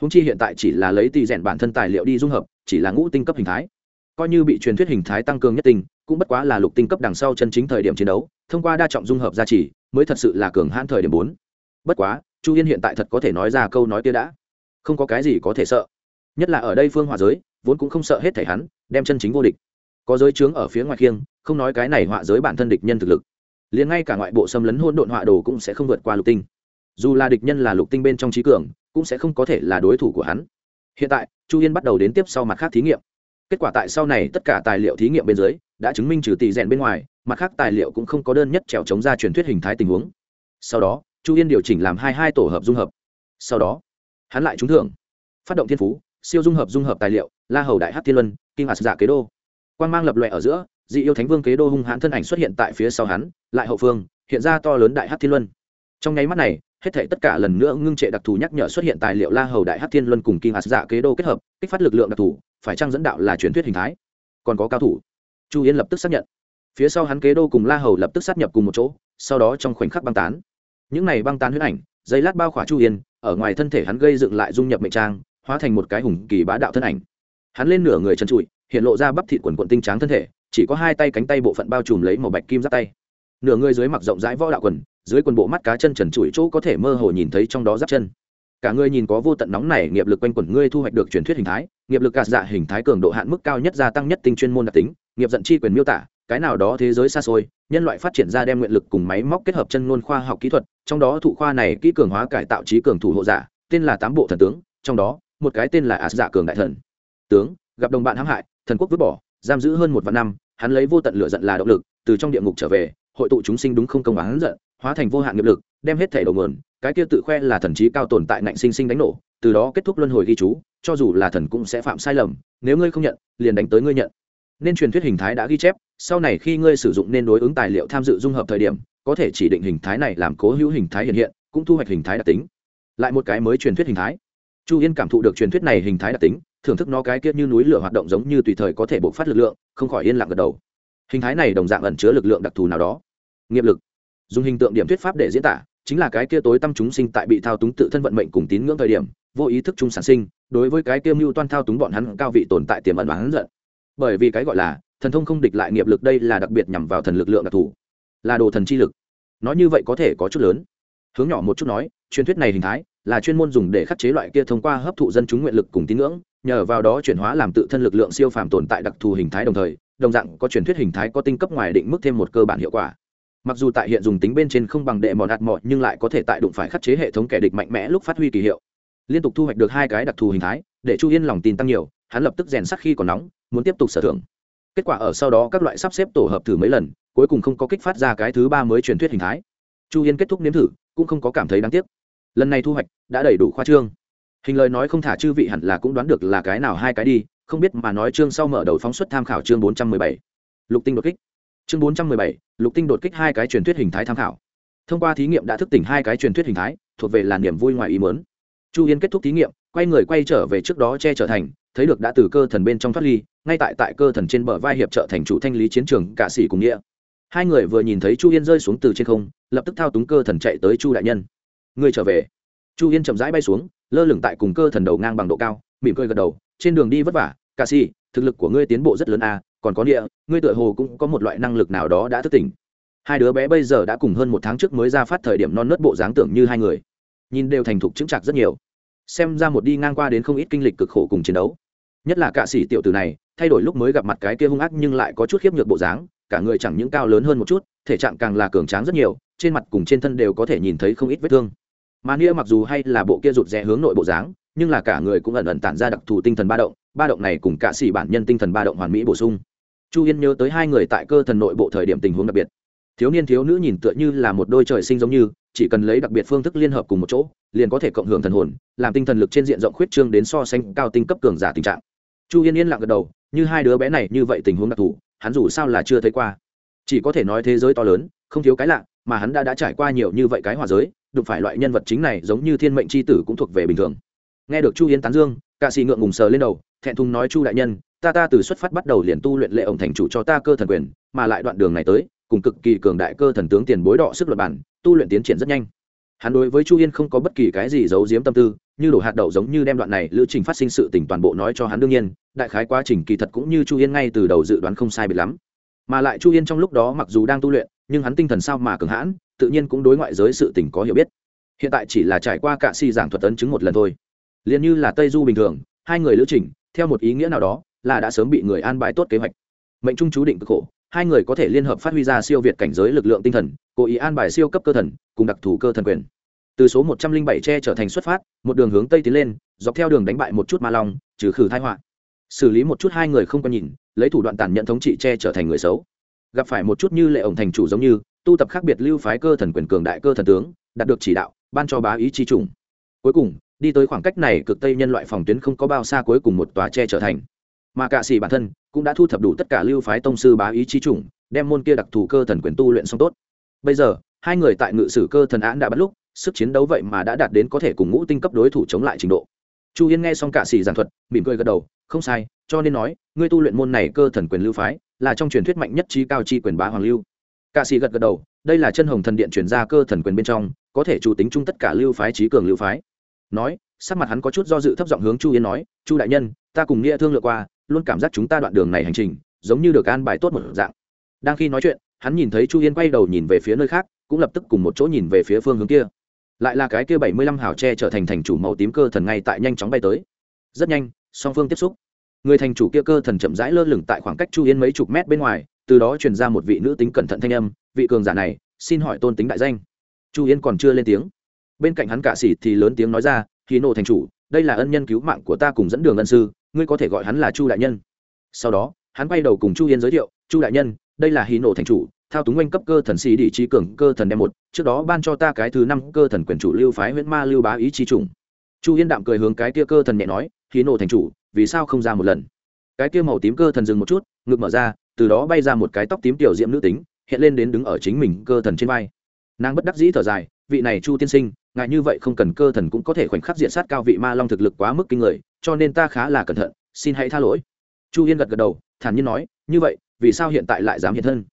S1: Húng chi hiện tại chỉ là lấy tỷ rèn bản thân tài liệu đi dung hợp chỉ là ngũ tinh cấp hình thái. Coi như bị truyền thuyết hình thái tăng cường nhất tinh, cũng bất quá là lục tinh cấp đằng sau chân chính thời điểm chiến đấu, thông qua đa trọng dung hợp gia trì, mới thật sự là cường hãn thời điểm bốn. Bất quá, chu yên hiện tại thật có thể nói ra câu nói kia đã. Không có cái gì có thể sợ. Nhất là ở đây phương hòa giới, vốn cũng không sợ hết thể hắn, đem chân chính vô địch. Có giới trướng ở phía ngoài khiêng, không nói cái này họa giới bản thân địch nhân thực lực. Liền ngay cả ngoại bộ xâm lấn hôn độn họa đồ cũng sẽ không vượt qua lục tinh. Dù là địch nhân là lục tinh bên trong trí cường, cũng sẽ không có thể là đối thủ của hắn hiện tại, chu yên bắt đầu đến tiếp sau mặt khác thí nghiệm. Kết quả tại sau này tất cả tài liệu thí nghiệm bên dưới, đã chứng minh trừ tỷ rèn bên ngoài, mặt khác tài liệu cũng không có đơn nhất trèo chống ra truyền thuyết hình thái tình huống. Sau đó, chu yên điều chỉnh làm hai hai tổ hợp dung hợp. Sau đó, hắn lại trúng thưởng. Phát động thiên phú, siêu dung hợp dung hợp tài liệu, la hầu đại hát thiên luân, kinh hạt giả kế đô. Quan g mang lập loại ở giữa, dị yêu thánh vương kế đô hung hãn thân ảnh xuất hiện tại phía sau hắn, lại hậu phương, hiện ra to lớn đại hát thiên luân. Trong nháy mắt này hết thể tất cả lần nữa ngưng trệ đặc thù nhắc nhở xuất hiện tài liệu la hầu đại hát thiên luân cùng kim hạt dạ kế đô kết hợp, kích phát lực lượng đặc thù, phải chăng dẫn đạo là truyền thuyết hình thái? Còn có cao thủ. Chu yên lập tức xác nhận. Phía sau hắn kế đô cùng la hầu lập tức sát nhập cùng một chỗ, sau đó trong khoảnh khắc băng tán. Những này băng tán huyết ảnh, dây lát bao khỏa chu yên, ở ngoài thân thể hắn gây dựng lại dung nhập mệnh trang, hóa thành một cái hùng kỳ bá đạo thân ảnh. Hắn lên nửa người chân trụi, hiện lộ ra bắp thịt quần quận tinh tráng thân thể, chỉ có hai tay cánh tay bộ phận bao trùm lấy màu bạch kim giáp tay. Nửa người dưới mặc rộng rãi võ đạo quần dưới quần bộ mắt cá chân trần trụi chỗ có thể mơ hồ nhìn thấy trong đó giáp chân. Cả người nhìn có vô tận nóng này, nghiệp lực quanh quẩn, ngươi thu hoạch được truyền thuyết hình thái, nghiệp lực gạt dạ hình thái cường độ hạn mức cao nhất, gia tăng nhất tinh chuyên môn đặc tính, nghiệp dẫn chi quyền miêu tả, cái nào đó thế giới xa xôi, nhân loại phát triển ra đem nguyện lực cùng máy móc kết hợp chân ngôn khoa học kỹ thuật, trong đó thụ khoa này kỹ cường hóa cải tạo trí cường thủ hộ giả, tên là tám bộ thần tướng, trong đó, một cái tên là ás dạ cường đại thần. Tướng, gặp đồng bạn hãm hại, thần quốc vứt bỏ, giam giữ hơn một vạn năm, hắn lấy vô tận lửa giận là động lực, từ trong địa ngục trở về, hội tụ chúng sinh đúng không công hắn giận hóa thành vô hạn nghiệp lực, đem hết thể đầu nguồn, cái kia tự khoe là thần trí cao tồn tại ngạnh sinh sinh đánh nổ, từ đó kết thúc luân hồi ghi chú, cho dù là thần cũng sẽ phạm sai lầm, nếu ngươi không nhận, liền đánh tới ngươi nhận. Nên truyền thuyết hình thái đã ghi chép, sau này khi ngươi sử dụng nên đối ứng tài liệu tham dự dung hợp thời điểm, có thể chỉ định hình thái này làm cố hữu hình thái hiện hiện, cũng thu hoạch hình thái đặc tính. Lại một cái mới truyền thuyết hình thái. Chu yên cảm thụ được truyền thuyết này hình thái đặc tính, thưởng thức nó cái kia như núi lửa hoạt động giống như tùy thời có thể bộc phát lực lượng, không khỏi yên lặng gật đầu. Hình thái này đồng dạng ẩn chứa lực lượng đặc thù nào đó. Nghiệp lực dùng hình tượng điểm thuyết pháp để diễn tả, chính là cái kia tối tâm chúng sinh tại bị thao túng tự thân vận mệnh cùng tín ngưỡng thời điểm, vô ý thức chung sản sinh, đối với cái kia mưu toan thao túng bọn hắn cao vị tồn tại tiềm ẩn và hắn giận bởi vì cái gọi là, thần thông không địch lại nghiệp lực đây là đặc biệt nhằm vào thần lực lượng đặc thù, là đồ thần chi lực. Nói như vậy có thể có chút lớn. Hướng nhỏ một chút nói, truyền thuyết này hình thái là chuyên môn dùng để khắc chế loại kia thông qua hấp thụ dân chúng nguyện lực cùng tín ngưỡng, nhờ vào đó chuyển hóa làm tự thân lực lượng siêu phàm tồn tại đặc thù hình thái đồng thời, đồng dạng có truyền thuyết hình thái có tinh cấp ngoài định mức thêm một cơ bản hiệu quả mặc dù tại hiện dùng tính bên trên không bằng đệ mòn ạt mọi, nhưng lại có thể tại đụng phải khắc chế hệ thống kẻ địch mạnh mẽ lúc phát huy kỳ hiệu. Liên tục thu hoạch được hai cái đặc thù hình thái để chu yên lòng tin tăng nhiều hắn lập tức rèn sắc khi còn nóng muốn tiếp tục sở thưởng. Kết quả ở sau đó các loại sắp xếp tổ hợp thử mấy lần cuối cùng không có kích phát ra cái thứ ba mới truyền thuyết hình thái. Chu yên kết thúc nếm thử cũng không có cảm thấy đáng tiếc. Lần này thu hoạch đã đầy đủ khoa trương. Hình lời nói không thả chư vị hẳn là cũng đoán được là cái nào hai cái đi không biết mà nói chương sau mở đầu phóng xuất tham khảo chương bốn trăm mười bảy. Lục tinh đột kích chương bốn trăm mười bảy, lục tinh đột kích hai cái truyền thuyết hình thái tham khảo. Thông qua thí nghiệm đã thức tỉnh hai cái truyền thuyết hình thái, thuộc về là niềm vui ngoài ý mớn chu yên kết thúc thí nghiệm, quay người quay trở về trước đó che trở thành, thấy được đã từ cơ thần bên trong thoát ly, ngay tại tại cơ thần trên bờ vai hiệp trợ thành chủ thanh lý chiến trường cả sĩ cùng nghĩa. Hai người vừa nhìn thấy chu yên rơi xuống từ trên không, lập tức thao túng cơ thần chạy tới chu đại nhân. Người trở về. Chu yên chậm rãi bay xuống, lơ lửng tại cùng cơ thần đầu ngang bằng độ cao, mỉm cười gật đầu, trên đường đi vất vả, cả sĩ, thực lực của ngươi tiến bộ rất lớn a còn có địa, ngươi tựa hồ cũng có một loại năng lực nào đó đã thức tỉnh. Hai đứa bé bây giờ đã cùng hơn một tháng trước mới ra phát thời điểm non nớt bộ dáng tưởng như hai người. Nhìn đều thành thục chững chặt rất nhiều. Xem ra một đi ngang qua đến không ít kinh lịch cực khổ cùng chiến đấu. Nhất là cả sĩ tiểu tử này, thay đổi lúc mới gặp mặt cái kia hung ác nhưng lại có chút khiếp nhược bộ dáng, cả người chẳng những cao lớn hơn một chút, thể trạng càng là cường tráng rất nhiều, trên mặt cùng trên thân đều có thể nhìn thấy không ít vết thương. Mà nia mặc dù hay là bộ kia rụt rè hướng nội bộ dáng, nhưng là cả người cũng ẩn ẩn tản ra đặc thù tinh thần ba động ba động này cùng cả sĩ bản nhân tinh thần ba động hoàn mỹ bổ sung chu yên nhớ tới hai người tại cơ thần nội bộ thời điểm tình huống đặc biệt. Thiếu niên thiếu nữ nhìn tựa như là một đôi trời sinh giống như, chỉ cần lấy đặc biệt phương thức liên hợp cùng một chỗ, liền có thể cộng hưởng thần hồn, làm tinh thần lực trên diện rộng khuyết trương đến so sánh cao tinh cấp cường giả tình trạng. Chu yên yên lặng gật đầu, như hai đứa bé này như vậy tình huống đặc thù, hắn dù sao là chưa thấy qua. Chỉ có thể nói thế giới to lớn, không thiếu cái lạ, mà hắn đã đã trải qua nhiều như vậy cái hòa giới, đụng phải loại nhân vật chính này giống như thiên mệnh c h i tử cũng thuộc về bình thường. Nghe được chu yên tán dương, ca sĩ ngượng ngùng sờ lên đầu, thẹn thùng nói chu đại nhân ta ta từ xuất phát bắt đầu liền tu luyện lệ ổng thành chủ cho ta cơ thần quyền, mà lại đoạn đường này tới, cùng cực kỳ cường đại cơ thần tướng tiền bối đọ sức luật bản, tu luyện tiến triển rất nhanh. Hắn đối với chu yên không có bất kỳ cái gì giấu giếm tâm tư, như đổ hạt đậu giống như đem đoạn này lữ trình phát sinh sự tỉnh toàn bộ nói cho hắn đương nhiên, đại khái quá trình kỳ thật cũng như chu yên ngay từ đầu dự đoán không sai biệt lắm. Mà lại chu yên trong lúc đó mặc dù đang tu luyện, nhưng hắn tinh thần sao mà cường hãn, tự nhiên cũng đối ngoại giới sự tỉnh có hiểu biết. Hiện tại chỉ là trải qua cạ si giảng thuật ấn chứng một lần thôi. Liền như là tây du bình thường, hai người lữ trình, theo một ý nghĩa nào đó là đã sớm bị người an bài tốt kế hoạch. Mệnh trung chú định cực khổ, hai người có thể liên hợp phát huy ra siêu việt cảnh giới lực lượng tinh thần, cố ý an bài siêu cấp cơ thần, cùng đặc thù cơ thần quyền. Từ số một trăm linh bảy tre trở thành xuất phát, một đường hướng tây tiến lên, dọc theo đường đánh bại một chút ma long, trừ khử thai họa. Xử lý một chút hai người không có nhìn, lấy thủ đoạn tàn nhận thống trị tre trở thành người xấu. Gặp phải một chút như lệ ổng thành chủ giống như, tu tập khác biệt lưu phái cơ thần quyền cường đại cơ thần tướng, đạt được chỉ đạo, ban cho bá ý chi trùng. Cuối cùng, đi tới khoảng cách này cực tây nhân loại phòng tuyến không có bao xa cuối cùng một tòa tre trở thành mà cạ sĩ bản thân cũng đã thu thập đủ tất cả lưu phái tông sư bá ý chí chủng, đem môn kia đặc thù cơ thần quyền tu luyện xong tốt. Bây giờ, hai người tại ngự sử cơ thần án đã bắt lúc, sức chiến đấu vậy mà đã đạt đến có thể cùng ngũ tinh cấp đối thủ chống lại trình độ. Chu yên nghe xong cạ sĩ giảng thuật, mỉm cười gật đầu, không sai, cho nên nói, ngươi tu luyện môn này cơ thần quyền lưu phái là trong truyền thuyết mạnh nhất trí cao chi quyền bá hoàng lưu. Cạ sĩ gật gật đầu, đây là chân hồng thần điện chuyển ra cơ thần quyền bên trong, có thể chủ tính chung tất cả lưu phái trí cường lưu phái. Nói, sắc mặt hắn có chút do dự thấp giọng hướng chu yên nói, chu đại nhân, ta cùng nghĩa thương lượng qua luôn cảm giác chúng ta đoạn đường này hành trình giống như được an bài tốt một dạng. Đang khi nói chuyện, hắn nhìn thấy chu yên quay đầu nhìn về phía nơi khác, cũng lập tức cùng một chỗ nhìn về phía phương hướng kia. Lại là cái kia bảy mươi lăm hào tre trở thành thành chủ màu tím cơ thần ngay tại nhanh chóng bay tới. Rất nhanh, song phương tiếp xúc. Người thành chủ kia cơ thần chậm rãi lơ lửng tại khoảng cách chu yên mấy chục mét bên ngoài, từ đó truyền ra một vị nữ tính cẩn thận thanh âm, vị cường giả này, xin hỏi tôn tính đại danh. Chu yên còn chưa lên tiếng. Bên cạnh hắn cả xỉ thì lớn tiếng nói ra khí nộ thành chủ đây là ân nhân cứu mạng của ta cùng dẫn đường ân sư, ngươi có thể gọi hắn là chu đại nhân. Sau đó, hắn quay đầu cùng chu yên giới thiệu, chu đại nhân, đây là hí Nổ thành chủ, thao túng oanh cấp cơ thần sĩ đi trí cường cơ thần đem một, trước đó ban cho ta cái thứ năm cơ thần quyền chủ lưu phái huyễn ma lưu bá ý chi trùng. Chu yên đạm cười hướng cái kia cơ thần nhẹ nói, hí Nổ thành chủ, vì sao không ra một lần? Cái kia màu tím cơ thần dừng một chút, ngực mở ra, từ đó bay ra một cái tóc tím tiểu diệm nữ tính, hiện lên đến đứng ở chính mình cơ thần trên vai. Nàng bất đắc dĩ thở dài, vị này chu tiên sinh Ngài như vậy không cần cơ thần cũng có thể khoảnh khắc diện sát cao vị ma long thực lực quá mức kinh người, cho nên ta khá là cẩn thận, xin hãy tha lỗi. Chu yên gật gật đầu, thản nhiên nói, như vậy, vì sao hiện tại lại dám hiện thân?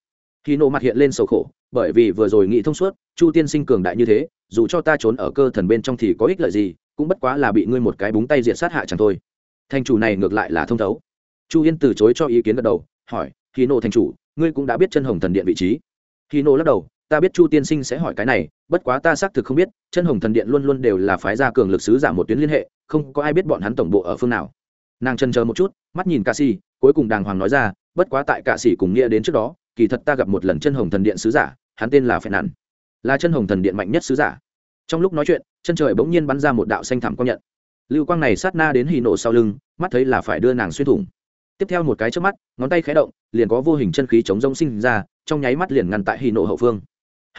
S1: Khi nộ mặt hiện lên sầu khổ, bởi vì vừa rồi nghĩ thông suốt, chu tiên sinh cường đại như thế, dù cho ta trốn ở cơ thần bên trong thì có ích lợi gì, cũng bất quá là bị ngươi một cái búng tay diện sát hạ chẳng thôi. Thành chủ này ngược lại là thông thấu. Chu yên từ chối cho ý kiến gật đầu, hỏi, khi nộ thành chủ, ngươi cũng đã biết chân hồng thần điện vị trí? Khi nộ lắc đầu ta biết chu tiên sinh sẽ hỏi cái này bất quá ta xác thực không biết chân hồng thần điện luôn luôn đều là phái gia cường lực sứ giả một tuyến liên hệ không có ai biết bọn hắn tổng bộ ở phương nào. Nàng chân chờ một chút mắt nhìn ca Sĩ, cuối cùng đàng hoàng nói ra bất quá tại ca sĩ cùng nghĩa đến trước đó kỳ thật ta gặp một lần chân hồng thần điện sứ giả hắn tên là phèn nản là chân hồng thần điện mạnh nhất sứ giả. Trong lúc nói chuyện chân trời bỗng nhiên bắn ra một đạo xanh thảm công nhận. Lưu quang này sát na đến hì nổ sau lưng mắt thấy là phải đưa nàng xuyên thủng. Tiếp theo một cái trước mắt ngón tay khé động liền có vô hình chân khí chống rông sinh ra trong nháy mắt liền ngăn tại hì nổ hậu phương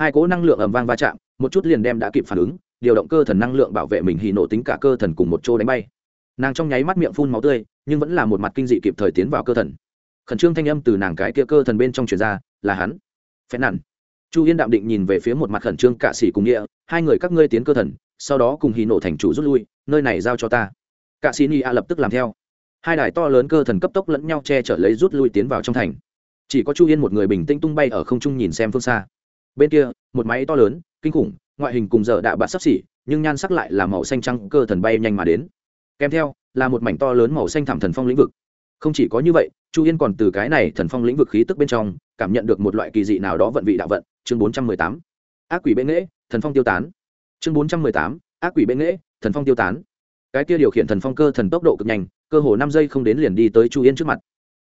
S1: hai cỗ năng lượng ầm vang va chạm, một chút liền đem đã kịp phản ứng, điều động cơ thần năng lượng bảo vệ mình hì nổ tính cả cơ thần cùng một chỗ đánh bay. Nàng trong nháy mắt miệng phun máu tươi, nhưng vẫn là một mặt kinh dị kịp thời tiến vào cơ thần. Khẩn trương thanh âm từ nàng cái kia cơ thần bên trong truyền ra, là hắn. Phép nản. chu yên đạm định nhìn về phía một mặt khẩn trương cạ sĩ cùng nghĩa, hai người các ngươi tiến cơ thần, sau đó cùng hì nổ thành chủ rút lui, nơi này giao cho ta. Cạ sĩ ni a lập tức làm theo. Hai đài to lớn cơ thần cấp tốc lẫn nhau che chở lấy rút lui tiến vào trong thành. Chỉ có chu yên một người bình tĩnh tung bay ở không trung nhìn xem phương xa bên kia, một máy to lớn, kinh khủng, ngoại hình cùng giờ đạ bạt sắp xỉ, nhưng nhan sắc lại là màu xanh trắng, cơ thần bay nhanh mà đến. Kèm theo, là một mảnh to lớn màu xanh thảm thần phong lĩnh vực. Không chỉ có như vậy, chu yên còn từ cái này thần phong lĩnh vực khí tức bên trong, cảm nhận được một loại kỳ dị nào đó vận vị đạo vận. Chương bốn trăm mười tám. Ác quỷ bệ nghễ thần phong tiêu tán. Chương bốn trăm mười tám. Ác quỷ bệ nghễ thần phong tiêu tán. Cái kia điều khiển thần phong cơ thần tốc độ cực nhanh, cơ hồ năm giây không đến liền đi tới chu yên trước mặt.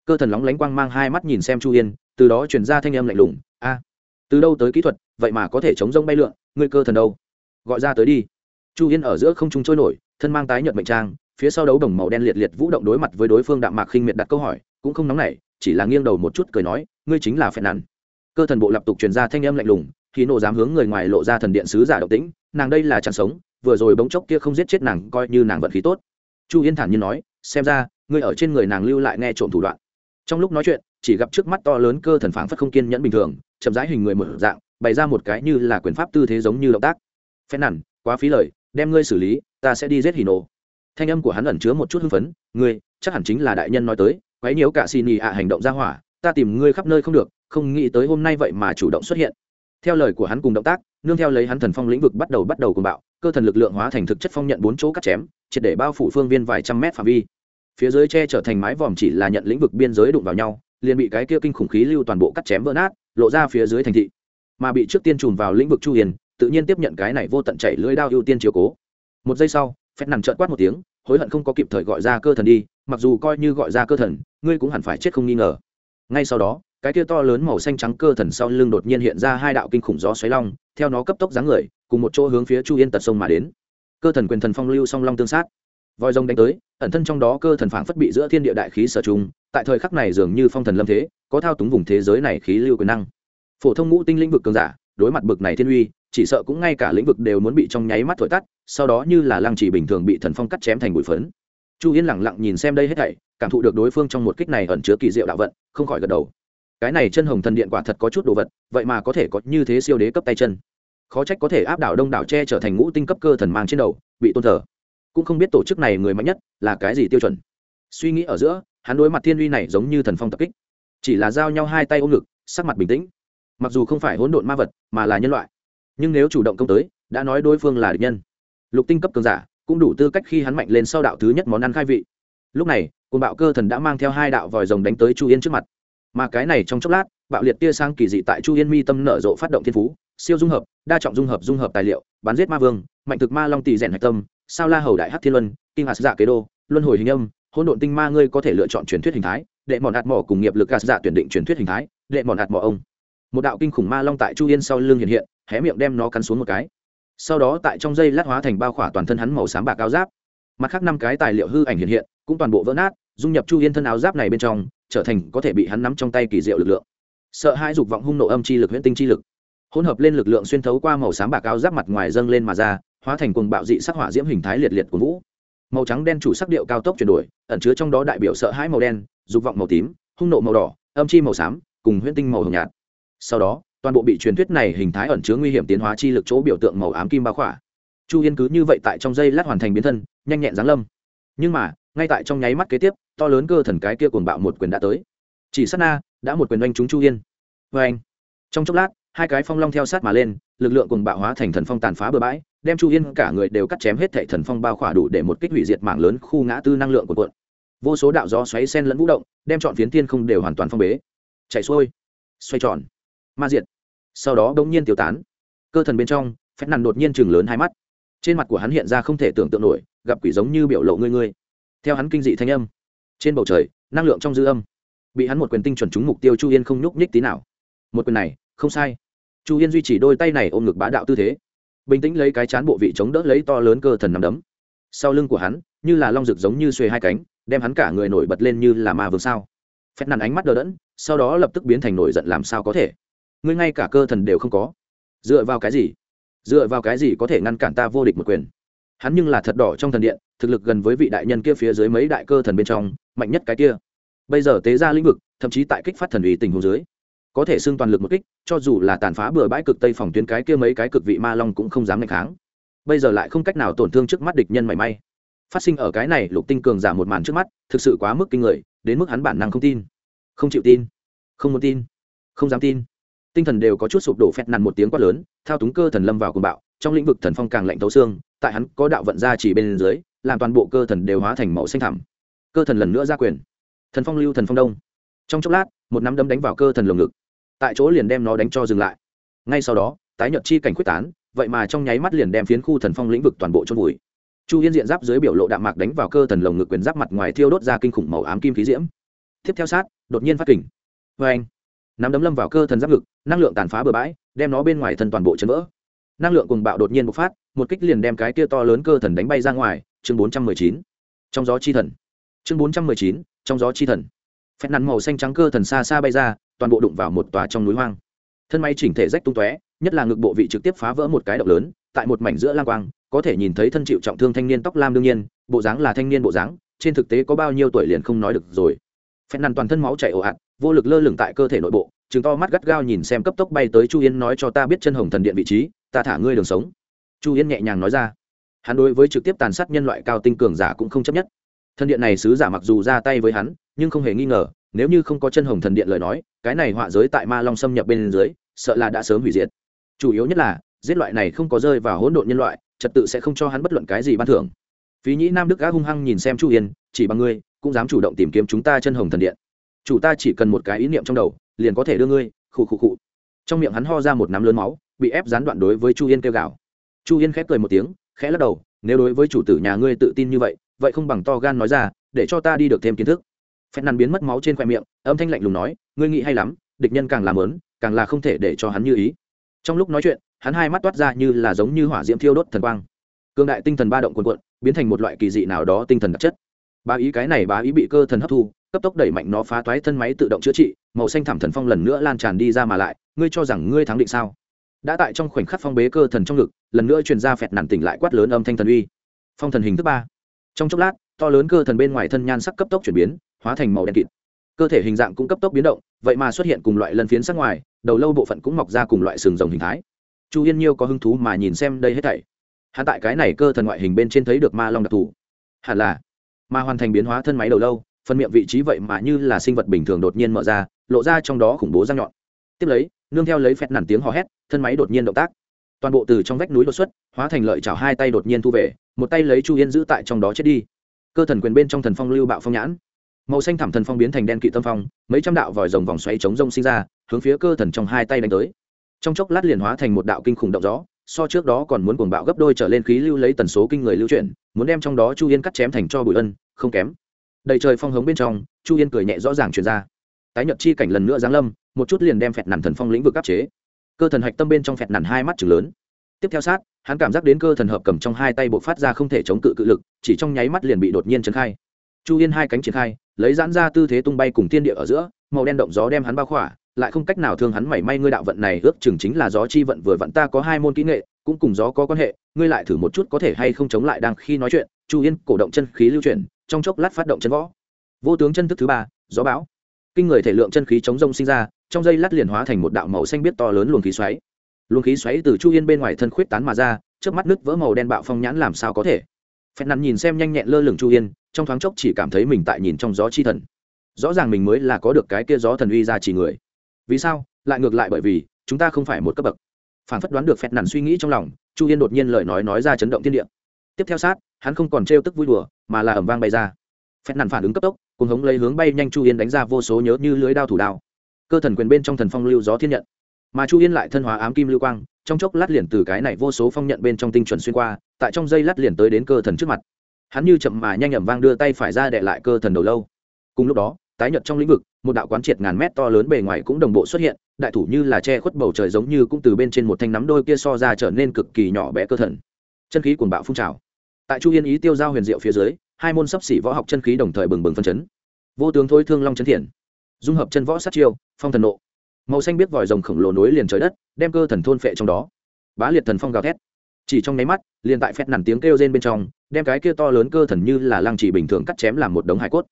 S1: Cơ thần lóng lánh quang mang hai mắt nhìn xem chu yên, từ đó chuyển ra thanh âm lạnh lùng, a từ đâu tới kỹ thuật, vậy mà có thể chống rông bay lượn, ngươi cơ thần đâu? Gọi ra tới đi. Chu yên ở giữa không trung trôi nổi, thân mang tái nhợt mệnh trang, phía sau đấu đồng màu đen liệt liệt vũ động đối mặt với đối phương đạm mạc khinh miệt đặt câu hỏi, cũng không nóng nảy, chỉ là nghiêng đầu một chút cười nói, ngươi chính là phèn nàn. Cơ thần bộ lập tục truyền ra thanh âm lạnh lùng khi nổ dám hướng người ngoài lộ ra thần điện sứ giả độc tĩnh, nàng đây là chẳng sống, vừa rồi bỗng chốc kia không giết chết nàng coi như nàng vận khí tốt. Chu yên thản nhiên nói, xem ra, ngươi ở trên người nàng lưu lại nghe trộm thủ đoạn. Trong lúc nói chuyện chỉ gặp trước mắt to lớn cơ thần phảng phất không kiên nhẫn bình thường, chậm rãi hình người một dạng, bày ra một cái như là quyền pháp tư thế giống như động tác. Phen nản, quá phí lời, đem ngươi xử lý, ta sẽ đi giết hì nổ thanh âm của hắn ẩn chứa một chút hưng phấn, ngươi, chắc hẳn chính là đại nhân nói tới, quấy nhiễu cả xì nhì ạ hành động ra hỏa, ta tìm ngươi khắp nơi không được, không nghĩ tới hôm nay vậy mà chủ động xuất hiện. Theo lời của hắn cùng động tác, nương theo lấy hắn thần phong lĩnh vực bắt đầu bắt đầu cùng bạo, cơ thần lực lượng hóa thành thực chất phong nhận bốn chỗ cắt chém, triệt để bao phủ phương viên vài trăm mét phạm vi. Phía dưới che trở thành mái vòm chỉ là nhận lĩnh vực biên giới đụng vào nhau liền bị cái kia kinh khủng khí lưu toàn bộ cắt chém vỡ nát, lộ ra phía dưới thành thị. Mà bị trước tiên trùm vào lĩnh vực chu hiền, tự nhiên tiếp nhận cái này vô tận chảy lưỡi đao ưu tiên chiếu cố. Một giây sau phép nằm trợn quát một tiếng, hối hận không có kịp thời gọi ra cơ thần đi, mặc dù coi như gọi ra cơ thần, ngươi cũng hẳn phải chết không nghi ngờ. Ngay sau đó, cái kia to lớn màu xanh trắng cơ thần sau lưng đột nhiên hiện ra hai đạo kinh khủng gió xoáy long, theo nó cấp tốc dáng người, cùng một chỗ hướng phía chu yên tật sông mà đến. Cơ thần quyền thần phong lưu song long tương sát. Voi rồng đánh tới, ẩn thân trong đó cơ thần phảng phất bị giữa thiên địa đại khí sở trùng tại thời khắc này dường như phong thần lâm thế, có thao túng vùng thế giới này khí lưu quyền năng. Phổ thông ngũ tinh lĩnh vực cường giả, đối mặt bực này thiên uy, chỉ sợ cũng ngay cả lĩnh vực đều muốn bị trong nháy mắt thổi tắt, sau đó như là lăng chỉ bình thường bị thần phong cắt chém thành bụi phấn. Chu yên lẳng lặng nhìn xem đây hết thảy, cảm thụ được đối phương trong một kích này ẩn chứa kỳ diệu đạo vận, không khỏi gật đầu. Cái này chân hồng thần điện quả thật có chút đồ vật, vậy mà có thể có như thế siêu đế cấp tay chân. Khó trách có thể áp đảo đông đảo tre trở thành ngũ tinh cấp cơ thần mang trên đầu, bị tôn thờ. Cũng không biết tổ chức này người mạnh nhất là cái gì tiêu chuẩn. Suy nghĩ ở giữa hắn đối mặt thiên uy này giống như thần phong tập kích. Chỉ là giao nhau hai tay ôm ngực, sắc mặt bình tĩnh. Mặc dù không phải hỗn độn ma vật, mà là nhân loại. Nhưng nếu chủ động công tới, đã nói đối phương là địch nhân. Lục tinh cấp cường giả, cũng đủ tư cách khi hắn mạnh lên sau đạo thứ nhất món ăn khai vị. Lúc này cồn bạo cơ thần đã mang theo hai đạo vòi rồng đánh tới chu yên trước mặt. Mà cái này trong chốc lát, bạo liệt tia sang kỳ dị tại chu yên mi tâm nở rộ phát động thiên phú, siêu dung hợp, đa trọng dung hợp dung hợp tài liệu bán giết ma vương, mạnh thực ma long tỷ rèn hạch tâm, sao la hầu đại hát thiên luân kinh hạt giả kế đô, luân hồi hình âm hỗn độn tinh ma ngươi có thể lựa chọn truyền thuyết hình thái, đệ mòn hạt mỏ cùng nghiệp lực gạt dạ tuyển định truyền thuyết hình thái, đệ mòn hạt mỏ ông. Một đạo kinh khủng ma long tại chu yên sau lưng hiện hiện, hé miệng đem nó cắn xuống một cái. Sau đó tại trong dây lát hóa thành bao khỏa toàn thân hắn màu xám bạc áo giáp. Mặt khác năm cái tài liệu hư ảnh hiện hiện, cũng toàn bộ vỡ nát, dung nhập chu yên thân áo giáp này bên trong, trở thành có thể bị hắn nắm trong tay kỳ diệu lực lượng. Sợ hai dục vọng hung nộ âm chi lực huyễn tinh chi lực. Hỗn hợp lên lực lượng xuyên thấu qua màu xám bạc áo giáp mặt ngoài dâng lên mà ra, hóa thành cuồng bạo dị sắc hỏa diễm hình thái liệt liệt của vũ màu trắng đen chủ sắc điệu cao tốc chuyển đổi, ẩn chứa trong đó đại biểu sợ hãi màu đen, dục vọng màu tím, hung nộ màu đỏ, âm chi màu xám, cùng huyễn tinh màu hồng nhạt. Sau đó, toàn bộ bị truyền thuyết này hình thái ẩn chứa nguy hiểm tiến hóa chi lực chỗ biểu tượng màu ám kim bao khỏa. Chu yên cứ như vậy tại trong dây lát hoàn thành biến thân, nhanh nhẹn giáng lâm. Nhưng mà, ngay tại trong nháy mắt kế tiếp, to lớn cơ thần cái kia cuồng bạo một quyền đã tới. Chỉ sát na, đã một quyền oanh trúng chu yên. Vê anh trong chốc lát hai cái phong long theo sát mà lên, lực lượng cuồng bạo hóa thành thần phong tàn phá bừa bãi, đem chu yên cả người đều cắt chém hết thệ thần phong bao khỏa đủ để một kích hủy diệt mạng lớn khu ngã tư năng lượng của quận. Vô số đạo gió xoáy sen lẫn vũ động, đem chọn phiến thiên không đều hoàn toàn phong bế. Chạy xuôi, xoay tròn, ma diệt. Sau đó đ ỗ n g nhiên tiêu tán. Cơ thần bên trong phép nằn đột nhiên chừng lớn hai mắt. Trên mặt của hắn hiện ra không thể tưởng tượng nổi, gặp quỷ giống như biểu lộ ngươi ngươi. Theo hắn kinh dị thanh âm, trên bầu trời, năng lượng trong dư âm, bị hắn một quyền tinh chuẩn trúng mục tiêu chu yên không nhúc nhích tí nào. Một quyền này, không sai chu yên duy trì đôi tay này ôm ngực bá đạo tư thế. Bình tĩnh lấy cái chán bộ vị chống đỡ lấy to lớn cơ thần nằm đấm. Sau lưng của hắn, như là long rực giống như xuề hai cánh, đem hắn cả người nổi bật lên như là ma vương sao. Phép nằn ánh mắt đờ đẫn, sau đó lập tức biến thành nổi giận làm sao có thể. Ngươi ngay cả cơ thần đều không có. Dựa vào cái gì? Dựa vào cái gì có thể ngăn cản ta vô địch một quyền? Hắn nhưng là thật đỏ trong thần điện, thực lực gần với vị đại nhân kia phía dưới mấy đại cơ thần bên trong, mạnh nhất cái kia. Bây giờ tế ra lĩnh vực, thậm chí tại kích phát thần ủy tình hồ dưới có thể xưng toàn lực một kích, cho dù là tàn phá bừa bãi cực tây phòng tuyến cái kia mấy cái cực vị ma long cũng không dám ngày kháng. Bây giờ lại không cách nào tổn thương trước mắt địch nhân mảy may. Phát sinh ở cái này, lục tinh cường giả một màn trước mắt, thực sự quá mức kinh người, đến mức hắn bản năng không tin. Không chịu tin. Không muốn tin. Không dám tin. Tinh thần đều có chút sụp đổ phét nằn một tiếng quát lớn, thao túng cơ thần lâm vào cùng bạo, trong lĩnh vực thần phong càng lạnh tấu xương, tại hắn có đạo vận ra chỉ bên dưới, làm toàn bộ cơ thần đều hóa thành màu xanh thẳm. Cơ thần lần nữa ra quyền. Thần phong lưu thần phong đông. Trong chốc lát, một nắm đấm đánh vào cơ thần lồng ngực tại chỗ liền đem nó đánh cho dừng lại. Ngay sau đó, tái nhật chi cảnh quyết tán, vậy mà trong nháy mắt liền đem phiến khu thần phong lĩnh vực toàn bộ chôn vùi. Chu yên diện giáp dưới biểu lộ đạm mạc đánh vào cơ thần lồng ngực quyền giáp mặt ngoài thiêu đốt ra kinh khủng màu ám kim khí diễm. Tiếp theo sát, đột nhiên phát kình. Vê anh nắm đấm lâm vào cơ thần giáp ngực, năng lượng tàn phá bừa bãi, đem nó bên ngoài thân toàn bộ chấn vỡ. Năng lượng cùng bạo đột nhiên bộc phát, một kích liền đem cái kia to lớn cơ thần đánh bay ra ngoài. Chương bốn trăm mười chín. Trong gió chi thần. Chương bốn trăm mười chín, trong gió chi thần phép nắn màu xanh trắng cơ thần xa xa bay ra, toàn bộ đụng vào một tòa trong núi hoang. Thân may chỉnh thể rách tung tóe, nhất là ngực bộ vị trực tiếp phá vỡ một cái động lớn, tại một mảnh giữa lang quang, có thể nhìn thấy thân chịu trọng thương thanh niên tóc lam đương nhiên, bộ dáng là thanh niên bộ dáng, trên thực tế có bao nhiêu tuổi liền không nói được rồi. Phép nắn toàn thân máu chảy ồ ạt, vô lực lơ lửng tại cơ thể nội bộ chứng to mắt gắt gao nhìn xem cấp tốc bay tới chu yên nói cho ta biết chân hồng thần điện vị trí, ta thả ngươi đường sống. Chu yên nhẹ nhàng nói ra. Hắn đối với trực tiếp tàn sát nhân loại cao tinh cường giả cũng không chấp nhất. Thần điện này sứ giả mặc dù ra tay với hắn nhưng không hề nghi ngờ, nếu như không có chân hồng thần điện lời nói, cái này họa giới tại ma long xâm nhập bên dưới, sợ là đã sớm hủy diệt. Chủ yếu nhất là, giết loại này không có rơi vào hỗn độn nhân loại, trật tự sẽ không cho hắn bất luận cái gì ban thưởng. Phí nhĩ nam đức gã hung hăng nhìn xem chu yên, chỉ bằng ngươi, cũng dám chủ động tìm kiếm chúng ta chân hồng thần điện. Chủ ta chỉ cần một cái ý niệm trong đầu, liền có thể đưa ngươi, khụ khụ khụ. Trong miệng hắn ho ra một nắm lớn máu, bị ép gián đoạn đối với chu yên kêu gào. Chu yên khép cười một tiếng, khẽ lắc đầu, nếu đối với chủ tử nhà ngươi tự tin như vậy vậy không bằng to gan nói ra, để cho ta đi được thêm kiến thức phép năn biến mất máu trên khoe miệng, âm thanh lạnh lùng nói, ngươi nghĩ hay lắm, địch nhân càng làm lớn, càng là không thể để cho hắn như ý. Trong lúc nói chuyện, hắn hai mắt toát ra như là giống như hỏa diễm thiêu đốt thần quang. Cương đại tinh thần ba động cuồn cuộn, biến thành một loại kỳ dị nào đó tinh thần đặc chất. Bá ý cái này bá ý bị cơ thần hấp thu, cấp tốc đẩy mạnh nó phá toái thân máy tự động chữa trị, màu xanh thảm thần phong lần nữa lan tràn đi ra mà lại, ngươi cho rằng ngươi thắng định sao? Đã tại trong khoảnh khắc phong bế cơ thần trong ngực, lần nữa truyền ra phẹt nản tỉnh lại quát lớn âm thanh thần uy. Phong thần hình thứ ba. Trong chốc lát, to lớn cơ thần bên ngoài thân nhan sắc cấp tốc chuyển biến hóa thành màu đen kịt. Cơ thể hình dạng cũng cấp tốc biến động, vậy mà xuất hiện cùng loại lân phiến sắc ngoài, đầu lâu bộ phận cũng mọc ra cùng loại sừng rồng hình thái. Chu yên nhiêu có hứng thú mà nhìn xem đây hết thảy. Hắn tại cái này cơ thần ngoại hình bên trên thấy được ma long đặc thù. Hẳn là ma hoàn thành biến hóa thân máy đầu lâu phần miệng vị trí vậy mà như là sinh vật bình thường đột nhiên mở ra, lộ ra trong đó khủng bố răng nhọn. Tiếp lấy, nương theo lấy phét nản tiếng hò hét, thân máy đột nhiên động tác. Toàn bộ từ trong vách núi đột xuất, hóa thành lợi chảo hai tay đột nhiên thu về, một tay lấy chu yên giữ tại trong đó chết đi. Cơ thần quyền bên trong thần phong lưu bạo phong nhãn màu xanh thảm thần phong biến thành đen kỵ tâm phong, mấy trăm đạo vòi rồng vòng xoáy chống rông sinh ra, hướng phía cơ thần trong hai tay đánh tới. Trong chốc lát liền hóa thành một đạo kinh khủng động gió, so trước đó còn muốn cuồng bạo gấp đôi trở lên khí lưu lấy tần số kinh người lưu chuyển, muốn đem trong đó chu yên cắt chém thành cho bụi ân, không kém. Đầy trời phong hống bên trong, chu yên cười nhẹ rõ ràng truyền ra. Tái nhật chi cảnh lần nữa giáng lâm, một chút liền đem phẹt nản thần phong lĩnh vực áp chế. Cơ thần hạch tâm bên trong phẹt nản hai mắt chừng lớn. Tiếp theo sát, hắn cảm giác đến cơ thần hợp cầm trong hai tay bộ phát ra không thể chống cự cự lực, chỉ trong nháy mắt liền bị đột nhiên trấn khai. Chu yên hai cánh triển khai lấy giãn ra tư thế tung bay cùng thiên địa ở giữa, màu đen động gió đem hắn bao khỏa, lại không cách nào thương hắn mảy may ngươi đạo vận này ước chừng chính là gió chi vận vừa vặn ta có hai môn kỹ nghệ, cũng cùng gió có quan hệ, ngươi lại thử một chút có thể hay không chống lại đang khi nói chuyện, chu yên cổ động chân khí lưu chuyển, trong chốc lát phát động chân võ. Vô tướng chân thức thứ ba, gió bão. Kinh người thể lượng chân khí chống rông sinh ra, trong dây lát liền hóa thành một đạo màu xanh biết to lớn luồng khí xoáy. Luồng khí xoáy từ chu yên bên ngoài thân khuyết tán mà ra, trước mắt nước vỡ màu đen bạo phong nhãn làm sao có thể? Phèn nặn nhìn xem nhanh nhẹn lơ lửng chu yên, trong thoáng chốc chỉ cảm thấy mình tại nhìn trong gió chi thần. Rõ ràng mình mới là có được cái kia gió thần uy ra chỉ người. Vì sao? Lại ngược lại bởi vì, chúng ta không phải một cấp bậc. Phản phất đoán được phẹt nản suy nghĩ trong lòng, chu yên đột nhiên lời nói nói ra chấn động thiên địa. Tiếp theo sát, hắn không còn trêu tức vui đùa, mà là ẩm vang bay ra. Phẹt nản phản ứng cấp tốc cùng hống lấy hướng bay nhanh chu yên đánh ra vô số nhớ như lưới đao thủ đao. Cơ thần quyền bên trong thần phong lưu gió thiên nhận. Mà chu yên lại thân hóa ám kim lưu quang trong chốc lát liền từ cái này vô số phong nhận bên trong tinh chuẩn xuyên qua, tại trong dây lát liền tới đến cơ thần trước mặt. Hắn như chậm mà nhanh ẩm vang đưa tay phải ra đệ lại cơ thần đầu lâu. Cùng lúc đó, tái nhật trong lĩnh vực, một đạo quán triệt ngàn mét to lớn bề ngoài cũng đồng bộ xuất hiện, đại thủ như là che khuất bầu trời giống như cũng từ bên trên một thanh nắm đôi kia so ra trở nên cực kỳ nhỏ bé cơ thần. Chân khí cuồng bạo phun trào. Tại chu yên ý tiêu giao huyền diệu phía dưới, hai môn sắp xỉ võ học chân khí đồng thời bừng bừng phân chấn. Vô tướng thôi thương long chấn thiện. Dung hợp chân võ sát chiêu, phong thần nộ màu xanh biết vòi rồng khổng lồ nối liền trời đất, đem cơ thần thôn phệ trong đó. Bá liệt thần phong gào thét. Chỉ trong nháy mắt, liền tại phét nằm tiếng kêu rên bên trong, đem cái kia to lớn cơ thần như là lăng chỉ bình thường cắt chém làm một đống hải cốt.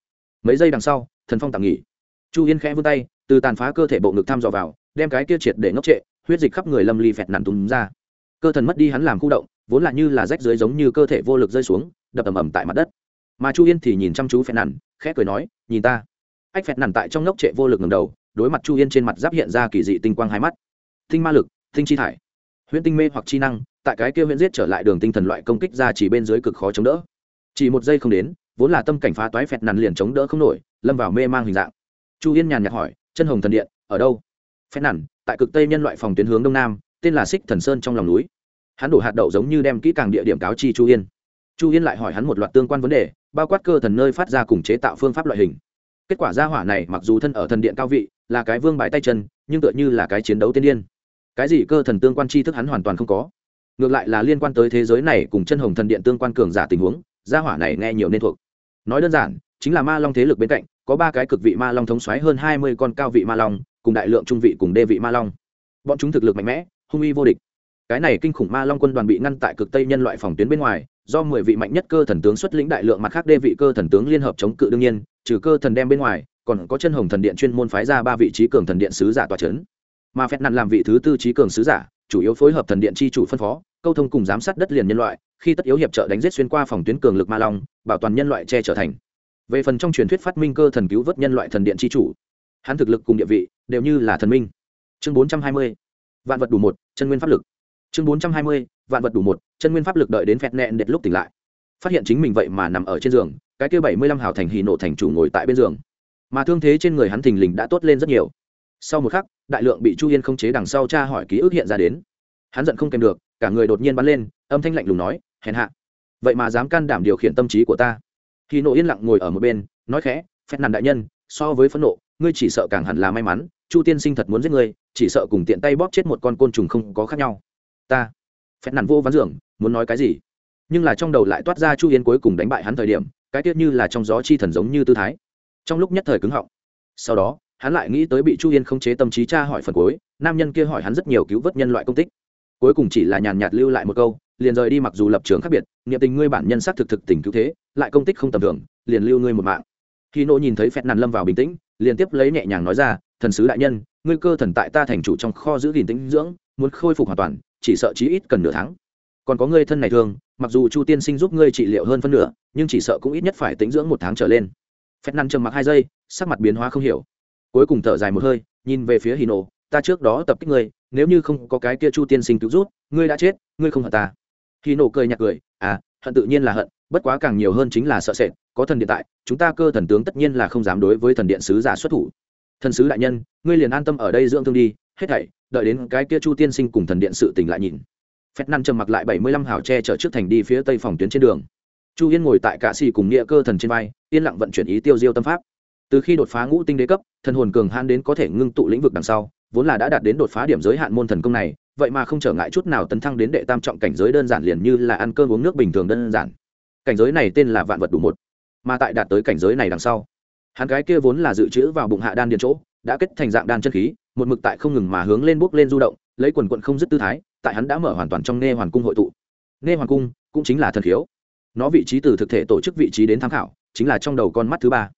S1: Mấy giây đằng sau, thần phong tạm nghỉ. Chu yên khẽ vươn tay, từ tàn phá cơ thể bộ ngực thăm dò vào, đem cái kia triệt để ngốc trệ, huyết dịch khắp người lâm ly phẹt nằm túm ra. Cơ thần mất đi hắn làm khu động, vốn là như là rách dưới giống như cơ thể vô lực rơi xuống, đập ầm ầm tại mặt đất. Mà chu yên thì nhìn chăm chú phẹt nằm khẽ cười nói, nhìn ta. Ách phẹt nằm tại trong ngốc trệ vô lực ngầm đầu đối mặt chu yên trên mặt giáp hiện ra kỳ dị tinh quang hai mắt. Tinh ma lực, tinh chi thải. Huyễn tinh mê hoặc chi năng, tại cái kia huyễn giết trở lại đường tinh thần loại công kích ra chỉ bên dưới cực khó chống đỡ. Chỉ một giây không đến, vốn là tâm cảnh phá toái phẹt nằn liền chống đỡ không nổi, lâm vào mê mang hình dạng. Chu yên nhàn nhạt hỏi, chân hồng thần điện, ở đâu? Phẹt nằn tại cực tây nhân loại phòng tuyến hướng đông nam, tên là xích thần sơn trong lòng núi. Hắn đổ hạt đậu giống như đem kỹ càng địa điểm cáo chi chu yên. Chu yên lại hỏi hắn một loạt tương quan vấn đề, bao quát cơ thần nơi phát ra cùng chế tạo phương pháp loại hình kết quả gia hỏa này mặc dù thân ở thần điện cao vị, là cái vương bài tay chân, nhưng tựa như là cái chiến đấu tiên điên. Cái gì cơ thần tương quan tri thức hắn hoàn toàn không có. Ngược lại là liên quan tới thế giới này cùng chân hồng thần điện tương quan cường giả tình huống, gia hỏa này nghe nhiều nên thuộc. Nói đơn giản, chính là ma long thế lực bên cạnh, có ba cái cực vị ma long thống xoáy hơn hai mươi con cao vị ma long, cùng đại lượng trung vị cùng đê vị ma long. Bọn chúng thực lực mạnh mẽ, hung uy vô địch. Cái này kinh khủng ma long quân đoàn bị ngăn tại cực tây nhân loại phòng tuyến bên ngoài, do mười vị mạnh nhất cơ thần tướng xuất lĩnh đại lượng mặt khác đê vị cơ thần tướng liên hợp chống cự đương nhiên trừ cơ thần đem bên ngoài, còn có chân hồng thần điện chuyên môn phái ra ba vị trí cường thần điện sứ giả tòa c h ấ n mà phép nặn làm vị thứ tư trí cường sứ giả, chủ yếu phối hợp thần điện chi chủ phân phó, câu thông cùng giám sát đất liền nhân loại, khi tất yếu hiệp trợ đánh giết xuyên qua phòng tuyến cường lực ma long, bảo toàn nhân loại che trở thành. Về phần trong truyền thuyết phát minh cơ thần cứu vớt nhân loại thần điện chi chủ, hắn thực lực cùng địa vị đều như là thần minh. Chương bốn trăm hai mươi, vạn vật đủ một, chân nguyên pháp lực. Chương bốn trăm hai mươi, vạn vật đủ một, chân nguyên pháp lực đợi đến phẹt nẹn đệt lúc tỉnh lại. Phát hiện chính mình vậy mà nằm ở trên giường cái kia bảy mươi lăm hào thành hì nổ thành chủ ngồi tại bên giường. Mà thương thế trên người hắn thình lình đã tốt lên rất nhiều. Sau một khắc, đại lượng bị chu yên không chế đằng sau cha hỏi ký ức hiện ra đến. Hắn giận không kèm được, cả người đột nhiên bắn lên, âm thanh lạnh lùng nói, hèn hạ. Vậy mà dám can đảm điều khiển tâm trí của ta. Khi nộ yên lặng ngồi ở một bên, nói khẽ, phép nàn đại nhân, so với phẫn nộ, ngươi chỉ sợ càng hẳn là may mắn, chu tiên sinh thật muốn giết ngươi, chỉ sợ cùng tiện tay bóp chết một con côn trùng không có khác nhau. Ta. Phép nàn vô ván giường, muốn nói cái gì? Nhưng là trong đầu lại toát ra chu yên cuối cùng đánh bại hắn thời điểm cái tiết như là trong gió chi thần giống như tư thái. Trong lúc nhất thời cứng họng. Sau đó, hắn lại nghĩ tới bị chu yên không chế tâm trí cha hỏi phần cuối, nam nhân kia hỏi hắn rất nhiều cứu vớt nhân loại công tích. Cuối cùng chỉ là nhàn nhạt lưu lại một câu, liền rời đi mặc dù lập trường khác biệt nghiệm tình ngươi bản nhân xác thực thực tình cứu thế, lại công tích không tầm thường, liền lưu ngươi một mạng. Khi nỗ nhìn thấy phẹt nàn lâm vào bình tĩnh, liền tiếp lấy nhẹ nhàng nói ra, thần sứ đại nhân, ngươi cơ thần tại ta thành chủ trong kho giữ gìn tĩnh dưỡng, muốn khôi phục hoàn toàn, chỉ sợ chí ít cần nửa tháng còn có ngươi thân này thường, mặc dù chu tiên sinh giúp ngươi trị liệu hơn phân nửa nhưng chỉ sợ cũng ít nhất phải tính dưỡng một tháng trở lên. Phép năn trầm mặc hai giây sắc mặt biến hóa không hiểu. Cuối cùng thở dài một hơi nhìn về phía hì nổ ta trước đó tập kích ngươi nếu như không có cái kia chu tiên sinh cứu rút ngươi đã chết ngươi không hận ta. Hì nổ cười nhạt cười à hận tự nhiên là hận bất quá càng nhiều hơn chính là sợ sệt có thần điện tại chúng ta cơ thần tướng tất nhiên là không dám đối với thần điện sứ giả xuất thủ. Thần sứ đại nhân ngươi liền an tâm ở đây dưỡng thương đi hết thảy đợi đến cái kia chu tiên sinh cùng thần điện sự tỉnh lại nhìn phép năn trầm mặc lại bảy mươi lăm hào tre chở trước thành đi phía tây phòng tuyến trên đường. Chu yên ngồi tại cạ xì cùng nghĩa cơ thần trên vai, yên lặng vận chuyển ý tiêu diêu tâm pháp. Từ khi đột phá ngũ tinh đế cấp, thần hồn cường han đến có thể ngưng tụ lĩnh vực đằng sau, vốn là đã đạt đến đột phá điểm giới hạn môn thần công này, vậy mà không trở ngại chút nào tấn thăng đến đệ tam trọng cảnh giới đơn giản liền như là ăn cơm uống nước bình thường đơn giản. Cảnh giới này tên là vạn vật đủ một, mà tại đạt tới cảnh giới này đằng sau, hắn cái kia vốn là dự trữ vào bụng hạ đan điền chỗ, đã kết thành dạng đan chân khí, một mực tại không ngừng mà hướng lên bước lên du động, lấy quần quận không dứt tư thái tại hắn đã mở hoàn toàn trong nghe hoàn cung hội tụ. Nghe hoàn cung cũng chính là thần khiếu. Nó vị trí từ thực thể tổ chức vị trí đến tham khảo, chính là trong đầu con mắt thứ ba.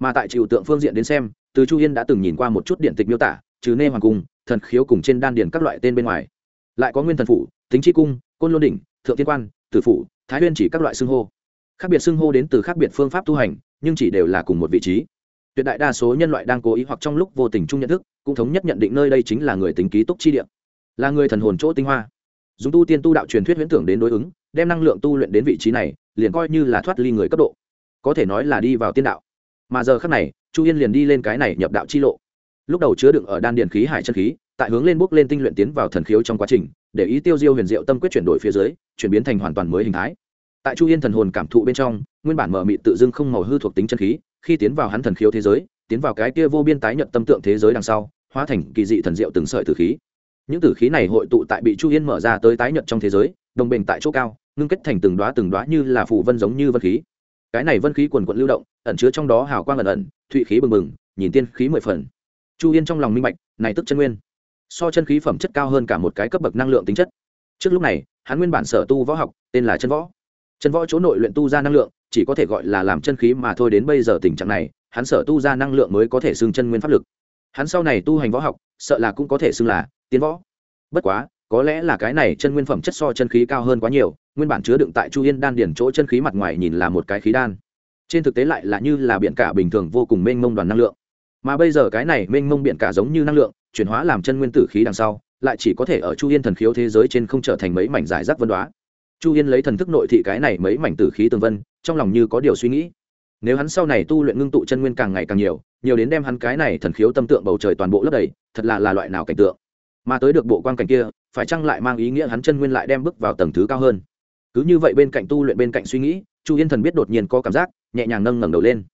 S1: Mà tại chịu tượng phương diện đến xem, từ chu yên đã từng nhìn qua một chút điện tịch miêu tả, trừ nê hoàng cung, thần khiếu cùng trên đan điền các loại tên bên ngoài. Lại có nguyên thần phủ, tính chi cung, côn lôn đỉnh, thượng tiên quan, tử phủ, thái huyên chỉ các loại xưng hô. Khác biệt xưng hô đến từ khác biệt phương pháp tu hành, nhưng chỉ đều là cùng một vị trí. Tuyệt đại đa số nhân loại đang cố ý hoặc trong lúc vô tình chung nhận thức, cũng thống nhất nhận định nơi đây chính là người tính ký túc chi địa là người thần hồn chỗ tinh hoa. Dùng tu tiên tu đạo truyền thuyết huyễn tưởng đến đối ứng, đem năng lượng tu luyện đến vị trí này, liền coi như là thoát ly người cấp độ. Có thể nói là đi vào tiên đạo. Mà giờ khác này, chu yên liền đi lên cái này nhập đạo chi lộ. Lúc đầu chứa đựng ở đan điện khí hải chân khí, tại hướng lên bước lên tinh luyện tiến vào thần khiếu trong quá trình, để ý tiêu diêu huyền diệu tâm quyết chuyển đổi phía dưới, chuyển biến thành hoàn toàn mới hình thái. Tại chu yên thần hồn cảm thụ bên trong, nguyên bản mở mị tự dưng không màu hư thuộc tính chân khí, khi tiến vào hắn thần khiếu thế giới, tiến vào cái kia vô biên tái nhận tâm tượng thế giới đằng sau, hóa thành kỳ dị thần diệu từng sợi tử khí những tử khí này hội tụ tại bị chu yên mở ra tới tái nhận trong thế giới, đồng bình tại chỗ cao, ngưng kết thành từng đoá từng đoá như là phủ vân giống như vân khí. Cái này vân khí quần quận lưu động, ẩn chứa trong đó hào quang ẩn ẩn, thụy khí bừng bừng, nhìn tiên khí mười phần. Chu yên trong lòng minh bạch, này tức chân nguyên. So chân khí phẩm chất cao hơn cả một cái cấp bậc năng lượng tính chất. Trước lúc này, hắn nguyên bản sở tu võ học, tên là chân võ. Chân võ chỗ nội luyện tu ra năng lượng, chỉ có thể gọi là làm chân khí mà thôi đến bây giờ tình trạng này, hắn sở tu ra năng lượng mới có thể xưng chân nguyên pháp lực. Hắn sau này tu hành võ học, sợ là cũng có thể xưng là tiến võ. Bất quá, có lẽ là cái này chân nguyên phẩm chất so chân khí cao hơn quá nhiều, nguyên bản chứa đựng tại chu yên đan điển chỗ chân khí mặt ngoài nhìn là một cái khí đan. Trên thực tế lại là như là biển cả bình thường vô cùng mênh mông đoàn năng lượng. Mà bây giờ cái này mênh mông biển cả giống như năng lượng, chuyển hóa làm chân nguyên tử khí đằng sau, lại chỉ có thể ở chu yên thần khiếu thế giới trên không trở thành mấy mảnh giải rác vân đoá. Chu yên lấy thần thức nội thị cái này mấy mảnh tử khí tường vân, trong lòng như có điều suy nghĩ. Nếu hắn sau này tu luyện ngưng tụ chân nguyên càng ngày càng nhiều nhiều đến đem hắn cái này thần khiếu tâm tượng bầu trời toàn bộ lấp đầy, thật là là loại nào cảnh tượng mà tới được bộ quan cảnh kia, phải chăng lại mang ý nghĩa hắn chân nguyên lại đem bước vào tầng thứ cao hơn? Cứ như vậy bên cạnh tu luyện bên cạnh suy nghĩ, chu yên thần biết đột nhiên có cảm giác, nhẹ nhàng nâng ngẩng đầu lên.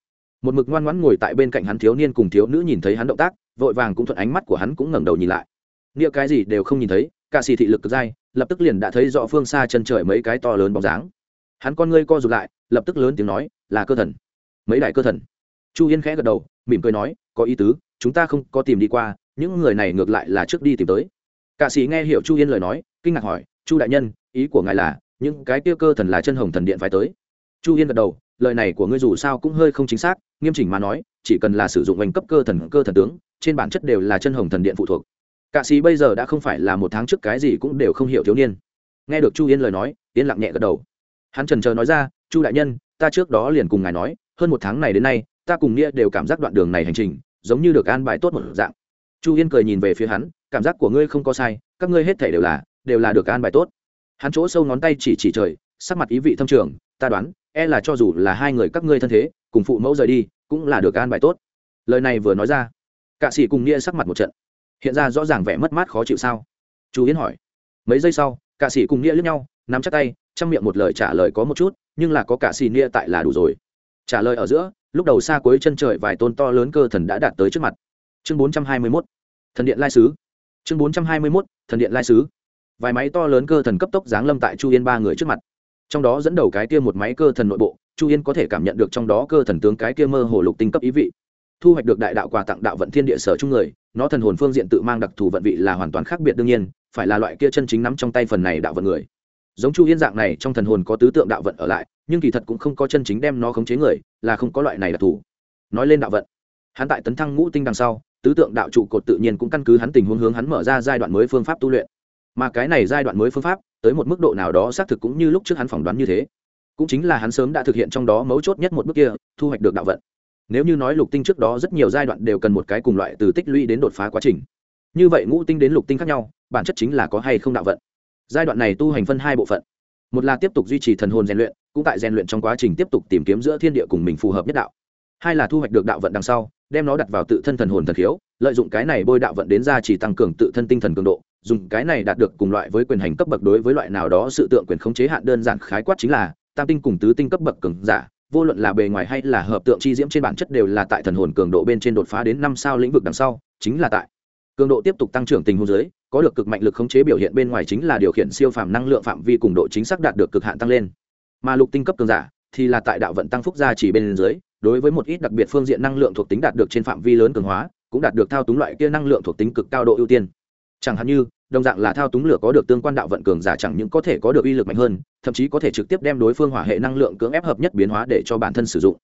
S1: Một mực ngoan ngoãn ngồi tại bên cạnh hắn thiếu niên cùng thiếu nữ nhìn thấy hắn động tác, vội vàng cũng thuận ánh mắt của hắn cũng ngẩng đầu nhìn lại. Nghĩa cái gì đều không nhìn thấy, cả xì thị lực cực dai, lập tức liền đã thấy rõ phương xa chân trời mấy cái to lớn bóng dáng. Hắn con ngươi co rụt lại, lập tức lớn tiếng nói, là cơ thần. Mấy đại cơ thần? Chu yên khẽ gật đầu, mỉm cười nói, có ý tứ, chúng ta không có tìm đi qua những người này ngược lại là trước đi tìm tới. Cả sĩ nghe hiểu chu yên lời nói, kinh ngạc hỏi, chu đại nhân, ý của ngài là, những cái tiêu cơ thần là chân hồng thần điện phải tới? Chu yên gật đầu, lời này của ngươi dù sao cũng hơi không chính xác, nghiêm chỉnh mà nói, chỉ cần là sử dụng oanh cấp cơ thần cơ thần tướng, trên bản chất đều là chân hồng thần điện phụ thuộc. Cạ sĩ bây giờ đã không phải là một tháng trước cái gì cũng đều không hiểu thiếu niên. Nghe được chu yên lời nói, yên lặng nhẹ gật đầu. Hắn trần chờ nói ra, chu đại nhân, ta trước đó liền cùng ngài nói, hơn một tháng này đến nay, ta cùng nghĩa đều cảm giác đoạn đường này hành trình, giống như được an bài tốt một dạng chu yên cười nhìn về phía hắn, cảm giác của ngươi không có sai, các ngươi hết thể đều là đều là được an bài tốt. Hắn chỗ sâu ngón tay chỉ chỉ trời, sắc mặt ý vị thâm trường, ta đoán e là cho dù là hai người các ngươi thân thế, cùng phụ mẫu rời đi, cũng là được an bài tốt. Lời này vừa nói ra, cạ sĩ cùng nghĩa sắc mặt một trận. Hiện ra rõ ràng vẻ mất mát khó chịu sao? Chu yến hỏi. Mấy giây sau, cạ sĩ cùng nghĩa lướt nhau, nắm chắc tay, trong miệng một lời trả lời có một chút, nhưng là có cạ sĩ nghĩa tại là đủ rồi. Trả lời ở giữa, lúc đầu xa cuối chân trời vài tôn to lớn cơ thần đã đạt tới trước mặt chương bốn trăm hai mươi mốt, thần điện lai sứ. Chương bốn trăm hai mươi mốt, thần điện lai sứ. Vài máy to lớn cơ thần cấp tốc giáng lâm tại chu yên ba người trước mặt. Trong đó dẫn đầu cái kia một máy cơ thần nội bộ, chu yên có thể cảm nhận được trong đó cơ thần tướng cái kia mơ hồ lục tinh cấp ý vị. Thu hoạch được đại đạo quà tặng đạo vận thiên địa sở chung người, nó thần hồn phương diện tự mang đặc thù vận vị là hoàn toàn khác biệt đương nhiên, phải là loại kia chân chính nắm trong tay phần này đạo vận người. Giống chu yên dạng này, trong thần hồn có tứ tượng đạo vận ở lại, nhưng kỳ thật cũng không có chân chính đem nó khống chế người, là không có loại này đặc thù. Nói lên đạo vận. Hắn tại tấn thăng ngũ tinh đằng sau tứ tượng đạo trụ cột tự nhiên cũng căn cứ hắn tình huống hướng hắn mở ra giai đoạn mới phương pháp tu luyện. Mà cái này giai đoạn mới phương pháp, tới một mức độ nào đó xác thực cũng như lúc trước hắn phỏng đoán như thế. Cũng chính là hắn sớm đã thực hiện trong đó mấu chốt nhất một bước kia, thu hoạch được đạo vận. Nếu như nói lục tinh trước đó rất nhiều giai đoạn đều cần một cái cùng loại từ tích lũy đến đột phá quá trình. Như vậy ngũ tinh đến lục tinh khác nhau, bản chất chính là có hay không đạo vận. Giai đoạn này tu hành phân hai bộ phận. Một là tiếp tục duy trì thần hồn rèn luyện, cũng tại rèn luyện trong quá trình tiếp tục tìm kiếm giữa thiên địa cùng mình phù hợp nhất đạo. Hai là thu hoạch được đạo vận đằng sau đem nó đặt vào tự thân thần hồn thần khiếu, lợi dụng cái này bôi đạo vận đến ra chỉ tăng cường tự thân tinh thần cường độ, dùng cái này đạt được cùng loại với quyền hành cấp bậc đối với loại nào đó sự tượng quyền khống chế hạn đơn giản khái quát chính là, tam tinh cùng tứ tinh cấp bậc cường giả, vô luận là bề ngoài hay là hợp tượng chi diễm trên bản chất đều là tại thần hồn cường độ bên trên đột phá đến năm sao lĩnh vực đằng sau, chính là tại cường độ tiếp tục tăng trưởng tình huống dưới, có được cực mạnh lực khống chế biểu hiện bên ngoài chính là điều khiển siêu phàm năng lượng phạm vi cùng độ chính xác đạt được cực hạn tăng lên. Mà lục tinh cấp cường giả thì là tại đạo vận tăng phúc gia chỉ bên dưới đối với một ít đặc biệt phương diện năng lượng thuộc tính đạt được trên phạm vi lớn cường hóa, cũng đạt được thao túng loại kia năng lượng thuộc tính cực cao độ ưu tiên. Chẳng hạn như, đồng dạng là thao túng lửa có được tương quan đạo vận cường giả chẳng những có thể có được uy lực mạnh hơn, thậm chí có thể trực tiếp đem đối phương hỏa hệ năng lượng cưỡng ép hợp nhất biến hóa để cho bản thân sử dụng.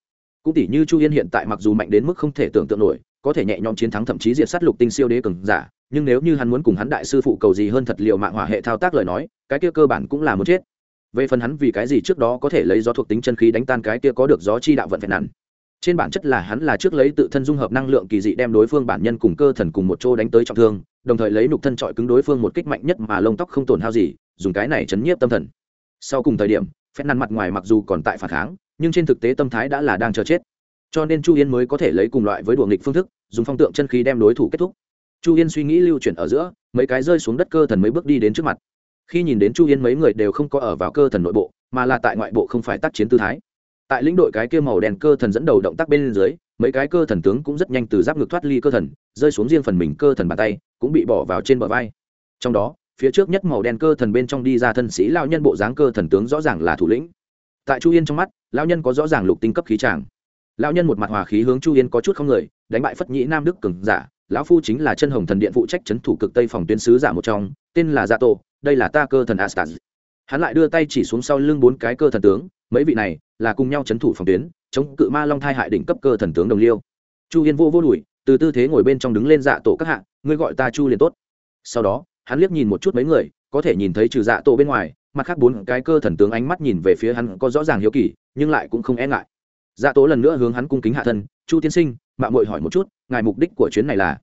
S1: Cũng tỷ như chu yên hiện tại mặc dù mạnh đến mức không thể tưởng tượng nổi, có thể nhẹ nhõm chiến thắng thậm chí diệt sát lục tinh siêu đế cường giả, nhưng nếu như hắn muốn cùng hắn đại sư phụ cầu gì hơn thật liệu mạng hỏa hệ thao tác lời nói, cái kia cơ bản cũng là muốn chết. Về phần hắn vì cái gì trước đó có thể lấy gió thuộc tính chân khí đánh tan cái kia có được gió chi đạo vận phèn nặng trên bản chất là hắn là trước lấy tự thân dung hợp năng lượng kỳ dị đem đối phương bản nhân cùng cơ thần cùng một chỗ đánh tới trọng thương, đồng thời lấy nục thân trọi cứng đối phương một kích mạnh nhất mà lông tóc không tổn hao gì, dùng cái này chấn nhiếp tâm thần. Sau cùng thời điểm phép năn mặt ngoài mặc dù còn tại phản kháng, nhưng trên thực tế tâm thái đã là đang chờ chết. Cho nên chu yên mới có thể lấy cùng loại với đùa nghịch phương thức, dùng phong tượng chân khí đem đối thủ kết thúc. Chu yên suy nghĩ lưu chuyển ở giữa, mấy cái rơi xuống đất cơ thần mấy bước đi đến trước mặt. Khi nhìn đến chu yên mấy người đều không có ở vào cơ thần nội bộ, mà là tại ngoại bộ không phải tác chiến tư thái tại lĩnh đội cái kia màu đen cơ thần dẫn đầu động tác bên dưới, mấy cái cơ thần tướng cũng rất nhanh từ giáp ngực thoát ly cơ thần, rơi xuống riêng phần mình cơ thần bàn tay, cũng bị bỏ vào trên bờ vai. Trong đó, phía trước nhất màu đen cơ thần bên trong đi ra thân sĩ lao nhân bộ dáng cơ thần tướng rõ ràng là thủ lĩnh. Tại chu yên trong mắt lao nhân có rõ ràng lục tinh cấp khí tràng. Lao nhân một mặt hòa khí hướng chu yên có chút không người, đánh bại phất nhĩ nam đức cường giả, lão phu chính là chân hồng thần điện phụ trách c h ấ n thủ cực tây phòng tuyến sứ giả một trong, tên là dạ gia tô đây là ta cơ thần astaz hắn lại đưa tay chỉ xuống sau lưng bốn cái cơ thần tướng, mấy vị này là cùng nhau chấn thủ phòng tuyến chống cự ma long thai hại đỉnh cấp cơ thần tướng đồng liêu. Chu yên vô vô đùi từ tư thế ngồi bên trong đứng lên dạ tổ các hạng, ngươi gọi ta chu liền tốt. Sau đó hắn liếc nhìn một chút mấy người có thể nhìn thấy trừ dạ tổ bên ngoài mặt khác bốn cái cơ thần tướng ánh mắt nhìn về phía hắn có rõ ràng hiếu kỳ nhưng lại cũng không e ngại. Dạ tổ lần nữa hướng hắn cung kính hạ thân chu tiên sinh mạng mội hỏi một chút ngài mục đích của chuyến này là?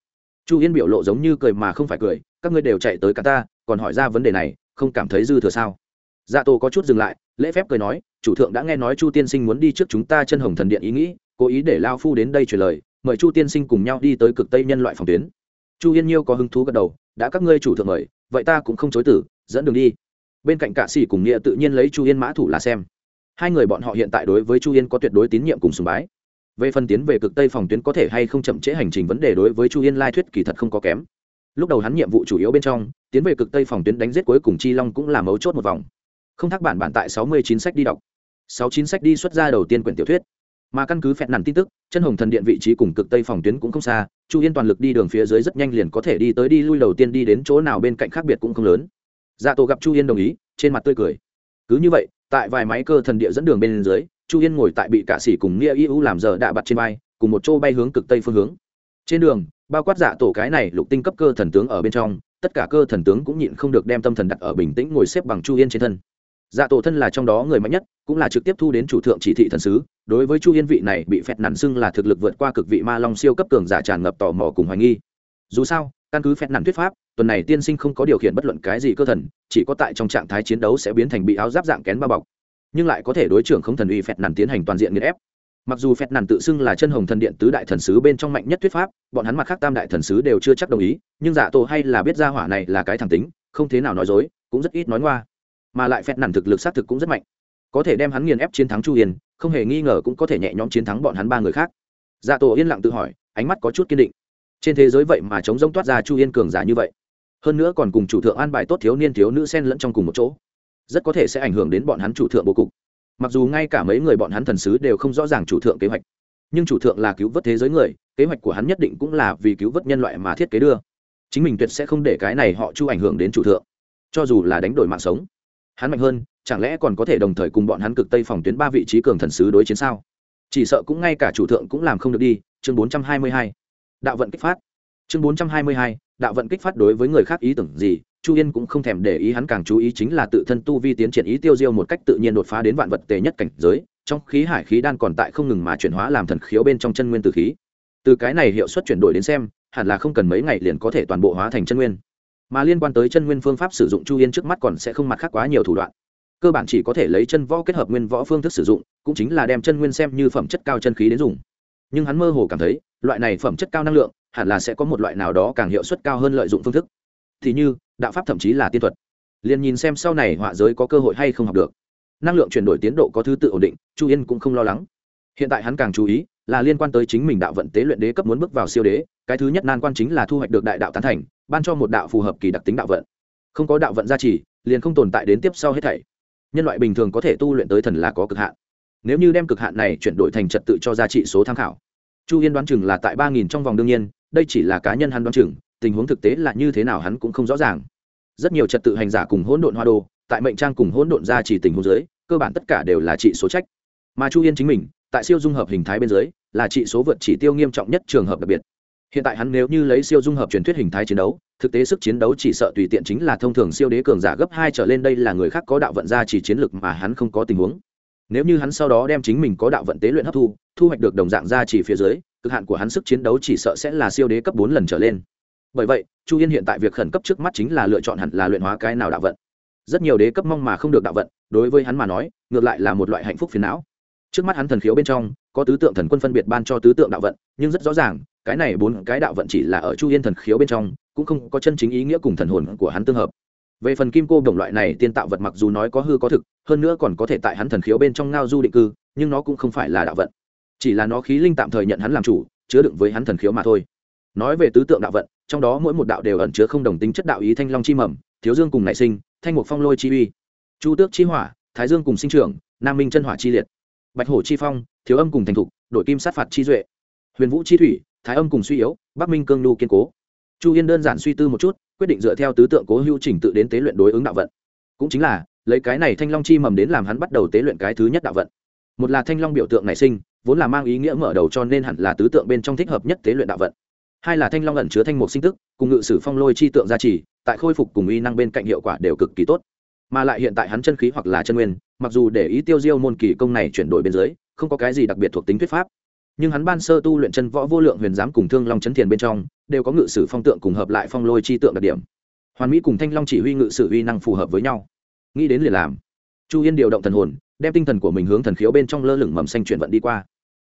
S1: Chu yên biểu lộ giống như cười mà không phải cười các ngươi đều chạy tới cả ta còn hỏi ra vấn đề này không cảm thấy dư thừa sao? Dạ tổ có chút dừng lại, lễ phép cười nói, chủ thượng đã nghe nói chu tiên sinh muốn đi trước chúng ta chân hồng thần điện ý nghĩ, cố ý để lao phu đến đây truyền lời, mời chu tiên sinh cùng nhau đi tới cực tây nhân loại phòng tuyến. Chu yên nhiêu có hứng thú gật đầu, đã các ngươi chủ thượng mời, vậy ta cũng không chối tử dẫn đường đi. Bên cạnh cạ sĩ cùng nghĩa tự nhiên lấy chu yên mã thủ là xem. Hai người bọn họ hiện tại đối với chu yên có tuyệt đối tín nhiệm cùng sùng bái. Về phần tiến về cực tây phòng tuyến có thể hay không chậm trễ hành trình vấn đề đối với chu yên lai thuyết kỳ thật không có kém. Lúc đầu hắn nhiệm vụ chủ yếu bên trong, tiến về cực tây phòng tuyến đánh giết cuối cùng chi long cũng là mấu chốt một vòng không thắc bản bản tại sáu mươi chín sách đi đọc. sáu chín sách đi xuất ra đầu tiên quyển tiểu thuyết. Mà căn cứ phẹn nằn tin tức chân hồng thần điện vị trí cùng cực tây phòng tuyến cũng không xa chu yên toàn lực đi đường phía dưới rất nhanh liền có thể đi tới đi lui đầu tiên đi đến chỗ nào bên cạnh khác biệt cũng không lớn. Dạ tổ gặp chu yên đồng ý trên mặt tươi cười. Cứ như vậy tại vài máy cơ thần địa dẫn đường bên dưới chu yên ngồi tại bị cả sĩ cùng nghĩa y làm giờ đạ bặt trên bay, cùng một chỗ bay hướng cực tây phương hướng. Trên đường bao quát dạ tổ cái này lục tinh cấp cơ thần tướng ở bên trong tất cả cơ thần tướng cũng nhịn không được đem tâm thần đặt ở bình tĩnh ngồi xếp bằng chu yên trên thân dạ tổ thân là trong đó người mạnh nhất, cũng là trực tiếp thu đến chủ thượng chỉ thị thần sứ, đối với chu yên vị này bị phẹt nản xưng là thực lực vượt qua cực vị ma long siêu cấp cường giả tràn ngập tò mò cùng hoài nghi. Dù sao, căn cứ phẹt nản thuyết pháp, tuần này tiên sinh không có điều khiển bất luận cái gì cơ thần, chỉ có tại trong trạng thái chiến đấu sẽ biến thành bị áo giáp dạng kén bao bọc. Nhưng lại có thể đối trưởng không thần uy phẹt nản tiến hành toàn diện nghiền ép. Mặc dù phẹt nản tự xưng là chân hồng thần điện tứ đại thần sứ bên trong mạnh nhất thuyết pháp, bọn hắn mặt khác tam đại thần sứ đều chưa chắc đồng ý, nhưng dạ tổ hay là biết ra hỏa này là cái thẳng tính, không thế nào nói dối, cũng rất ít nói ngoa mà lại phẹt nản thực lực xác thực cũng rất mạnh. Có thể đem hắn nghiền ép chiến thắng chu hiền không hề nghi ngờ cũng có thể nhẹ nhõm chiến thắng bọn hắn ba người khác. Dạ tổ yên lặng tự hỏi, ánh mắt có chút kiên định. Trên thế giới vậy mà chống rông toát ra chu yên cường giả như vậy. Hơn nữa còn cùng chủ thượng an bài tốt thiếu niên thiếu nữ xen lẫn trong cùng một chỗ. Rất có thể sẽ ảnh hưởng đến bọn hắn chủ thượng bố cục. Mặc dù ngay cả mấy người bọn hắn thần sứ đều không rõ ràng chủ thượng kế hoạch. Nhưng chủ thượng là cứu vớt thế giới người, kế hoạch của hắn nhất định cũng là vì cứu vớt nhân loại mà thiết kế đưa. Chính mình tuyệt sẽ không để cái này họ chu ảnh hưởng đến chủ thượng. Cho dù là đánh đổi mạng sống hắn mạnh hơn, chẳng lẽ còn có thể đồng thời cùng bọn hắn cực tây phòng tuyến ba vị trí cường thần sứ đối chiến sao? Chỉ sợ cũng ngay cả chủ thượng cũng làm không được đi, chương bốn trăm hai mươi hai. Đạo vận kích phát. Chương bốn trăm hai mươi hai, đạo vận kích phát đối với người khác ý tưởng gì, chu yên cũng không thèm để ý hắn càng chú ý chính là tự thân tu vi tiến triển ý tiêu diêu một cách tự nhiên đột phá đến vạn vật tề nhất cảnh giới, trong khí hải khí đan còn tại không ngừng mà chuyển hóa làm thần khiếu bên trong chân nguyên từ khí. Từ cái này hiệu suất chuyển đổi đến xem, hẳn là không cần mấy ngày liền có thể toàn bộ hóa thành chân nguyên mà liên quan tới chân nguyên phương pháp sử dụng chu yên trước mắt còn sẽ không mặt khác quá nhiều thủ đoạn. Cơ bản chỉ có thể lấy chân võ kết hợp nguyên võ phương thức sử dụng, cũng chính là đem chân nguyên xem như phẩm chất cao chân khí đến dùng. Nhưng hắn mơ hồ cảm thấy, loại này phẩm chất cao năng lượng, hẳn là sẽ có một loại nào đó càng hiệu suất cao hơn lợi dụng phương thức. Thì như, đạo pháp thậm chí là tiên thuật. Liền nhìn xem sau này họa giới có cơ hội hay không học được. Năng lượng chuyển đổi tiến độ có thứ tự ổn định, chu yên cũng không lo lắng hiện tại hắn càng chú ý là liên quan tới chính mình đạo vận tế luyện đế cấp muốn bước vào siêu đế, cái thứ nhất nan quan chính là thu hoạch được đại đạo tán thành, ban cho một đạo phù hợp kỳ đặc tính đạo vận. Không có đạo vận gia trì, liền không tồn tại đến tiếp sau hết thảy. Nhân loại bình thường có thể tu luyện tới thần là có cực hạn. Nếu như đem cực hạn này chuyển đổi thành trật tự cho giá trị số tham khảo. Chu yên đoán chừng là tại ba nghìn trong vòng đương nhiên, đây chỉ là cá nhân hắn đoán chừng, tình huống thực tế là như thế nào hắn cũng không rõ ràng. Rất nhiều trật tự hành giả cùng hỗn độn hoa đô tại mệnh trang cùng hỗn độn gia trì tình huống dưới, cơ bản tất cả đều là trị số trách. Mà chu yên chính mình tại siêu dung hợp hình thái bên dưới, là trị số vượt chỉ tiêu nghiêm trọng nhất trường hợp đặc biệt. Hiện tại hắn nếu như lấy siêu dung hợp truyền thuyết hình thái chiến đấu, thực tế sức chiến đấu chỉ sợ tùy tiện chính là thông thường siêu đế cường giả gấp hai trở lên đây là người khác có đạo vận ra chỉ chiến lực mà hắn không có tình huống. Nếu như hắn sau đó đem chính mình có đạo vận tế luyện hấp thu thu hoạch được đồng dạng ra chỉ phía dưới, cực hạn của hắn sức chiến đấu chỉ sợ sẽ là siêu đế cấp bốn lần trở lên. Bởi vậy, chu yên hiện tại việc khẩn cấp trước mắt chính là lựa chọn hẳn là luyện hóa cái nào đạo vận. Rất nhiều đế cấp mong mà không được đạo vận, đối với hắn mà nói, ngược lại là một loại hạnh phúc phiền não trước mắt hắn thần khiếu bên trong, có tứ tượng thần quân phân biệt ban cho tứ tượng đạo vận, nhưng rất rõ ràng, cái này bốn cái đạo vận chỉ là ở chu yên thần khiếu bên trong, cũng không có chân chính ý nghĩa cùng thần hồn của hắn tương hợp. Về phần kim cô đồng loại này tiên tạo vật mặc dù nói có hư có thực, hơn nữa còn có thể tại hắn thần khiếu bên trong ngao du định cư, nhưng nó cũng không phải là đạo vận. Chỉ là nó khí linh tạm thời nhận hắn làm chủ, chứa đựng với hắn thần khiếu mà thôi. Nói về tứ tượng đạo vận, trong đó mỗi một đạo đều ẩn chứa không đồng tính chất đạo ý thanh long chi mầm, thiếu dương cùng nảy sinh, thanh mục phong lôi chi uy, chu tước chi hỏa, thái dương cùng sinh trưởng, nam minh chân hỏa chi liệt bạch hổ chi phong, thiếu âm cùng thành thục, đội kim sát phạt chi duệ. Huyền vũ chi thủy, thái âm cùng suy yếu, bắc minh cương nhu kiên cố. Chu yên đơn giản suy tư một chút, quyết định dựa theo tứ tượng cố hữu trình tự đến tế luyện đối ứng đạo vận. Cũng chính là, lấy cái này thanh long chi mầm đến làm hắn bắt đầu tế luyện cái thứ nhất đạo vận. Một là thanh long biểu tượng nảy sinh, vốn là mang ý nghĩa mở đầu cho nên hẳn là tứ tượng bên trong thích hợp nhất tế luyện đạo vận. Hai là thanh long ẩn chứa thanh mục sinh tức, cùng ngự sử phong lôi chi tượng gia trì, tại khôi phục cùng uy năng bên cạnh hiệu quả đều cực kỳ tốt. Mà lại hiện tại hắn chân khí hoặc là chân nguyên mặc dù để ý tiêu diêu môn kỳ công này chuyển đổi bên dưới, không có cái gì đặc biệt thuộc tính thuyết pháp. Nhưng hắn ban sơ tu luyện chân võ vô lượng huyền giám cùng thương long chấn thiền bên trong, đều có ngự sử phong tượng cùng hợp lại phong lôi chi tượng đặc điểm. Hoàn mỹ cùng thanh long chỉ huy ngự sử uy năng phù hợp với nhau. Nghĩ đến liền làm. Chu yên điều động thần hồn, đem tinh thần của mình hướng thần khiếu bên trong lơ lửng mầm xanh chuyển vận đi qua.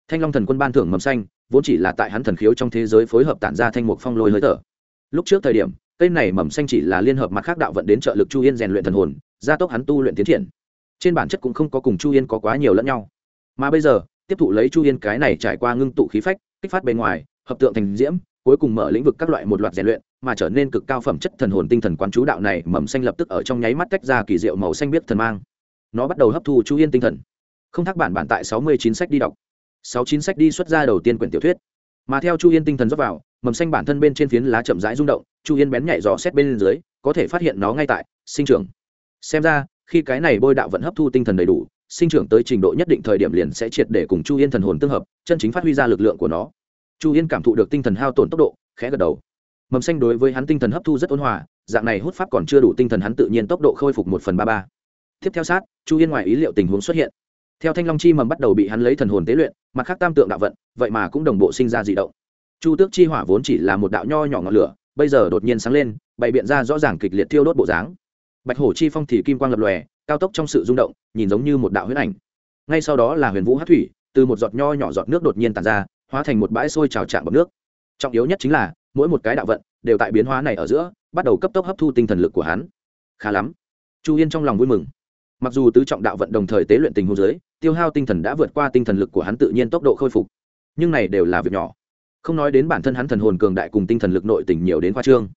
S1: Thanh long thần quân ban thưởng mầm xanh, vốn chỉ là tại hắn thần khiếu trong thế giới phối hợp tản ra thanh mục phong lôi hơi thở. Lúc trước thời điểm, cây này mầm xanh chỉ là liên hợp mặt khác đạo vận đến trợ lực chu yên rèn luyện thần hồn, gia tốc hắn tu luyện tiến triển trên bản chất cũng không có cùng chu yên có quá nhiều lẫn nhau. Mà bây giờ, tiếp thụ lấy chu yên cái này trải qua ngưng tụ khí phách, kích phát bề ngoài, hợp tượng thành diễm, cuối cùng mở lĩnh vực các loại một loạt rèn luyện, mà trở nên cực cao phẩm chất thần hồn tinh thần quán chú đạo này mầm xanh lập tức ở trong nháy mắt tách ra kỳ diệu màu xanh biết thần mang. Nó bắt đầu hấp thu chu yên tinh thần. Không thắc bản bản tại sáu mươi chín sách đi đọc. sáu chín sách đi xuất ra đầu tiên quyển tiểu thuyết. Mà theo chu yên tinh thần dốc vào, mầm xanh bản thân bên trên phiến lá chậm rãi rung động, chu yên bén nhạy dò xét bên dưới, có thể phát hiện nó ngay tại sinh trưởng. Xem ra khi cái này bôi đạo vẫn hấp thu tinh thần đầy đủ, sinh trưởng tới trình độ nhất định thời điểm liền sẽ triệt để cùng chu yên thần hồn tương hợp, chân chính phát huy ra lực lượng của nó. Chu yên cảm thụ được tinh thần hao tổn tốc độ, khẽ gật đầu. Mầm xanh đối với hắn tinh thần hấp thu rất ôn hòa, dạng này hút pháp còn chưa đủ tinh thần hắn tự nhiên tốc độ khôi phục một phần ba ba. Tiếp theo sát, chu yên ngoài ý liệu tình huống xuất hiện. Theo thanh long chi mầm bắt đầu bị hắn lấy thần hồn tế luyện, mặt khác tam tượng đạo vận, vậy mà cũng đồng bộ sinh ra d ị động. Chu tước chi hỏa vốn chỉ là một đạo nho nhỏ ngọn lửa, bây giờ đột nhiên sáng lên, bày biện ra rõ ràng kịch liệt thiêu đốt bộ dáng bạch hổ chi phong thì kim quang lập lòe, cao tốc trong sự rung động, nhìn giống như một đạo huyết ảnh. Ngay sau đó là huyền vũ hát thủy, từ một giọt nho nhỏ giọt nước đột nhiên tàn ra, hóa thành một bãi sôi trào trạm bọc nước. Trọng yếu nhất chính là, mỗi một cái đạo vận đều tại biến hóa này ở giữa, bắt đầu cấp tốc hấp thu tinh thần lực của hắn. Khá lắm. Chu yên trong lòng vui mừng. Mặc dù tứ trọng đạo vận đồng thời tế luyện tình hôn giới tiêu hao tinh thần đã vượt qua tinh thần lực của hắn tự nhiên tốc độ khôi phục. Nhưng này đều là việc nhỏ. Không nói đến bản thân hắn thần hồn cường đại cùng tinh thần lực nội tình nhiều đến khoa trương.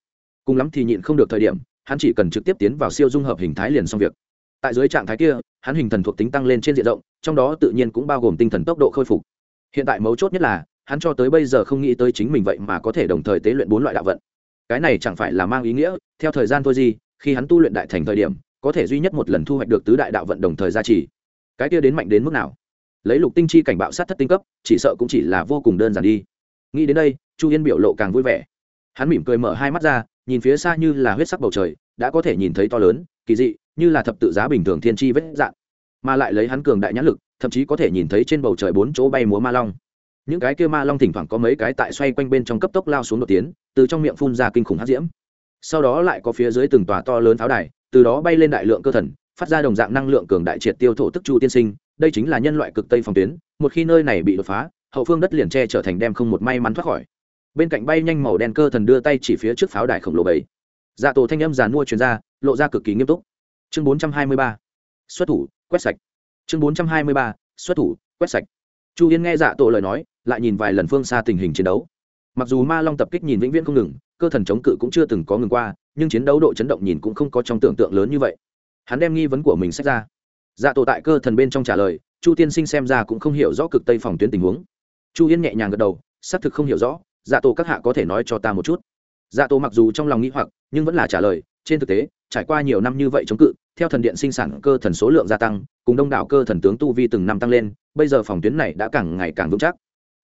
S1: Cùng lắm thì nhịn không được thời điểm hắn chỉ cần trực tiếp tiến vào siêu dung hợp hình thái liền xong việc. Tại dưới trạng thái kia, hắn hình thần thuộc tính tăng lên trên diện rộng, trong đó tự nhiên cũng bao gồm tinh thần tốc độ khôi phục. Hiện tại mấu chốt nhất là, hắn cho tới bây giờ không nghĩ tới chính mình vậy mà có thể đồng thời tế luyện bốn loại đạo vận. Cái này chẳng phải là mang ý nghĩa, theo thời gian thôi gì, khi hắn tu luyện đại thành thời điểm, có thể duy nhất một lần thu hoạch được tứ đại đạo vận đồng thời gia trì. Cái kia đến mạnh đến mức nào? Lấy lục tinh chi cảnh bạo sát thất tinh cấp, chỉ sợ cũng chỉ là vô cùng đơn giản đi. Nghĩ đến đây, chu yên biểu lộ càng vui vẻ. Hắn mỉm cười mở hai mắt ra nhìn phía xa như là huyết sắc bầu trời, đã có thể nhìn thấy to lớn, kỳ dị, như là thập tự giá bình thường thiên tri vết dạng. Mà lại lấy hắn cường đại nhãn lực, thậm chí có thể nhìn thấy trên bầu trời bốn chỗ bay múa ma long. Những cái kia ma long thỉnh thoảng có mấy cái tại xoay quanh bên trong cấp tốc lao xuống đột tiến, từ trong miệng phun ra kinh khủng hát diễm. Sau đó lại có phía dưới từng tòa to lớn pháo đài, từ đó bay lên đại lượng cơ thần, phát ra đồng dạng năng lượng cường đại triệt tiêu thổ tức chu tiên sinh, đây chính là nhân loại cực tây phòng tuyến, một khi nơi này bị đột phá, hậu phương đất liền tre trở thành đem không một may mắn thoát khỏi bên cạnh bay nhanh màu đen cơ thần đưa tay chỉ phía trước pháo đài khổng lồ bảy. Dạ tổ thanh âm giàn mua chuyên gia lộ ra cực kỳ nghiêm túc. Chương bốn trăm hai mươi ba, xuất thủ, quét sạch. Chương bốn trăm hai mươi ba, xuất thủ, quét sạch. Chu yên nghe dạ tổ lời nói, lại nhìn vài lần phương xa tình hình chiến đấu. Mặc dù ma long tập kích nhìn vĩnh viễn không ngừng, cơ thần chống cự cũng chưa từng có ngừng qua, nhưng chiến đấu độ chấn động nhìn cũng không có trong tưởng tượng lớn như vậy. Hắn đem nghi vấn của mình xét ra. Dạ tổ tại cơ thần bên trong trả lời, chu tiên sinh xem ra cũng không hiểu rõ cực tây phòng tuyến tình huống. Chu yên nhẹ nhàng gật đầu, xác thực không hiểu rõ dạ tổ các hạ có thể nói cho ta một chút. Dạ tổ mặc dù trong lòng nghĩ hoặc, nhưng vẫn là trả lời, trên thực tế, trải qua nhiều năm như vậy chống cự, theo thần điện sinh sản cơ thần số lượng gia tăng, cùng đông đảo cơ thần tướng tu vi từng năm tăng lên, bây giờ phòng tuyến này đã càng ngày càng vững chắc.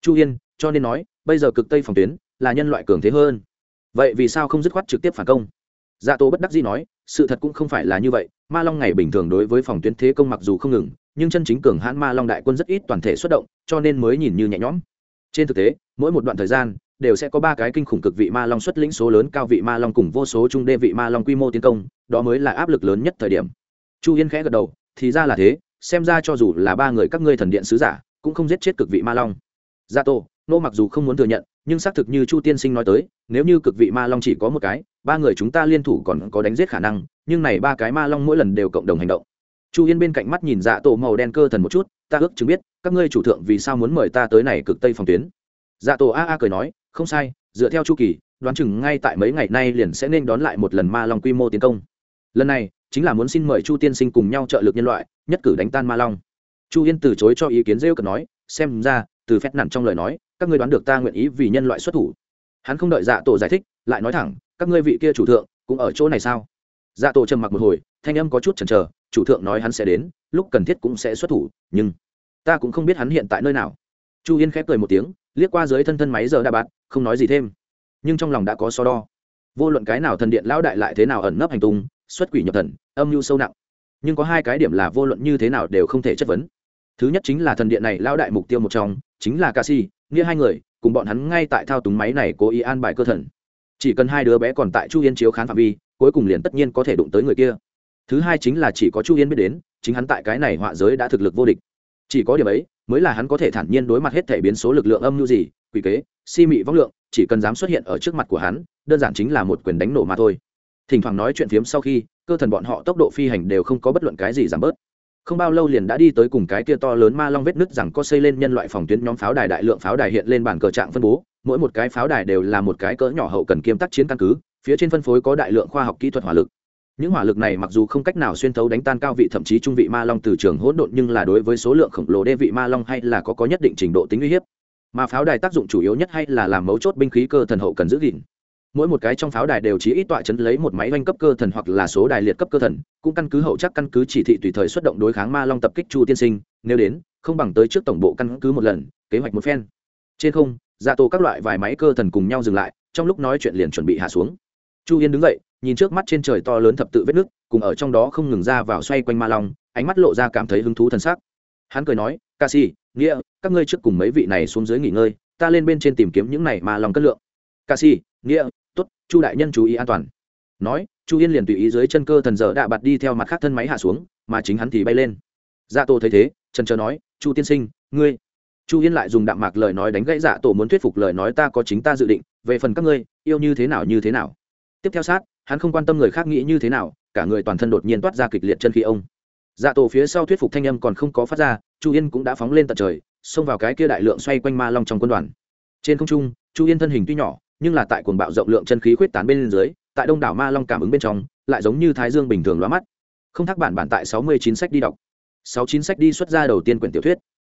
S1: Chu yên cho nên nói, bây giờ cực tây phòng tuyến là nhân loại cường thế hơn. Vậy vì sao không dứt khoát trực tiếp phản công? Dạ tổ bất đắc dĩ nói, sự thật cũng không phải là như vậy, ma long ngày bình thường đối với phòng tuyến thế công mặc dù không ngừng, nhưng chân chính cường hãn ma long đại quân rất ít toàn thể xuất động, cho nên mới nhìn như nhẹ nhõm. Trên thực tế, mỗi một đoạn thời gian đều sẽ có ba cái kinh khủng cực vị ma long xuất lĩnh số lớn, cao vị ma long cùng vô số trung đê vị ma long quy mô tiến công, đó mới là áp lực lớn nhất thời điểm. Chu yên khẽ gật đầu, thì ra là thế, xem ra cho dù là ba người các ngươi thần điện sứ giả, cũng không giết chết cực vị ma long. Gia tô, nô mặc dù không muốn thừa nhận, nhưng xác thực như chu tiên sinh nói tới, nếu như cực vị ma long chỉ có một cái, ba người chúng ta liên thủ còn có đánh giết khả năng, nhưng này ba cái ma long mỗi lần đều cộng đồng hành động. Chu yên bên cạnh mắt nhìn dạ tổ màu đen cơ thần một chút, ta ước chứng biết, các ngươi chủ thượng vì sao muốn mời ta tới này cực tây phòng tuyến? Dạ tổ a a cười nói không sai, dựa theo chu kỳ, đoán chừng ngay tại mấy ngày nay liền sẽ nên đón lại một lần ma long quy mô tiến công. Lần này, chính là muốn xin mời chu tiên sinh cùng nhau trợ lực nhân loại, nhất cử đánh tan ma long. Chu yên từ chối cho ý kiến rêu cực nói, xem ra, từ phép nản trong lời nói, các ngươi đoán được ta nguyện ý vì nhân loại xuất thủ. Hắn không đợi dạ tổ giải thích, lại nói thẳng, các ngươi vị kia chủ thượng, cũng ở chỗ này sao? Dạ tổ trầm mặc một hồi, thanh âm có chút chần chờ, chủ thượng nói hắn sẽ đến, lúc cần thiết cũng sẽ xuất thủ, nhưng ta cũng không biết hắn hiện tại nơi nào. Chu yên khép cười một tiếng, liếc qua dưới thân thân máy giờ đa bạt không nói gì thêm. Nhưng trong lòng đã có so đo. Vô luận cái nào thần điện lão đại lại thế nào ẩn nấp hành tung, xuất quỷ nhập thần, âm mưu sâu nặng. Nhưng có hai cái điểm là vô luận như thế nào đều không thể chất vấn. Thứ nhất chính là thần điện này lão đại mục tiêu một trong, chính là ca si nghĩa hai người, cùng bọn hắn ngay tại thao túng máy này cố ý an bài cơ thần. Chỉ cần hai đứa bé còn tại chu yên chiếu khán phạm vi, cuối cùng liền tất nhiên có thể đụng tới người kia. Thứ hai chính là chỉ có chu yên biết đến, chính hắn tại cái này họa giới đã thực lực vô địch. Chỉ có điểm ấy, mới là hắn có thể thản nhiên đối mặt hết thể biến số lực lượng âm mưu gì quỷ kế, si mị vong lượng, chỉ cần dám xuất hiện ở trước mặt của hắn, đơn giản chính là một quyền đánh nổ mà thôi. Thỉnh thoảng nói chuyện phiếm sau khi, cơ thần bọn họ tốc độ phi hành đều không có bất luận cái gì giảm bớt. Không bao lâu liền đã đi tới cùng cái kia to lớn ma long vết nứt rằng có xây lên nhân loại phòng tuyến nhóm pháo đài đại lượng pháo đài hiện lên bản cờ trạng phân bố, mỗi một cái pháo đài đều là một cái cỡ nhỏ hậu cần kiêm tác chiến căn cứ, phía trên phân phối có đại lượng khoa học kỹ thuật hỏa lực. Những hỏa lực này mặc dù không cách nào xuyên thấu đánh tan cao vị thậm chí trung vị ma long từ trường hỗn độn nhưng là đối với số lượng khổng lồ đê vị ma long hay là có có nhất định trình độ tính uy hiếp mà pháo đài tác dụng chủ yếu nhất hay là làm mấu chốt binh khí cơ thần hậu cần giữ gìn. Mỗi một cái trong pháo đài đều chỉ ít tọa chấn lấy một máy oanh cấp cơ thần hoặc là số đài liệt cấp cơ thần, cũng căn cứ hậu chắc căn cứ chỉ thị tùy thời xuất động đối kháng ma long tập kích chu tiên sinh, nếu đến, không bằng tới trước tổng bộ căn cứ một lần, kế hoạch một phen. Trên không dạ tổ các loại vài máy cơ thần cùng nhau dừng lại, trong lúc nói chuyện liền chuẩn bị hạ xuống. Chu yên đứng dậy, nhìn trước mắt trên trời to lớn thập tự vết nước, cùng ở trong đó không ngừng ra vào xoay quanh ma long, ánh mắt lộ ra cảm thấy hứng thú thần sắc. hắn cười nói, ca si nghĩa, các ngươi trước cùng mấy vị này xuống dưới nghỉ ngơi, ta lên bên trên tìm kiếm những này mà lòng cất lượng. Ca si nghĩa t ố t chu đại nhân chú ý an toàn. Nói, chu yên liền tùy ý dưới chân cơ thần dở đạ bạt đi theo mặt khác thân máy hạ xuống, mà chính hắn thì bay lên. Dạ tổ thấy thế, trần trờ nói, chu tiên sinh, ngươi. Chu yên lại dùng đạm mạc lời nói đánh gãy dạ tổ muốn thuyết phục lời nói ta có chính ta dự định, về phần các ngươi, yêu như thế nào như thế nào? Tiếp theo sát, hắn không quan tâm người khác nghĩ như thế nào, cả người toàn thân đột nhiên toát ra kịch liệt chân khí ông. Dạ tổ phía sau thuyết phục thanh âm còn không có phát ra chu yên cũng đã phóng lên tận trời, xông vào cái kia đại lượng xoay quanh ma long trong quân đoàn. Trên không trung, chu yên thân hình tuy nhỏ, nhưng là tại cuồng bạo rộng lượng chân khí khuyết tán bên dưới, tại đông đảo ma long cảm ứng bên trong, lại giống như thái dương bình thường lóa mắt. Không thắc bản bản tại sáu mươi chín sách đi đọc. sáu chín sách đi xuất ra đầu tiên quyển tiểu thuyết.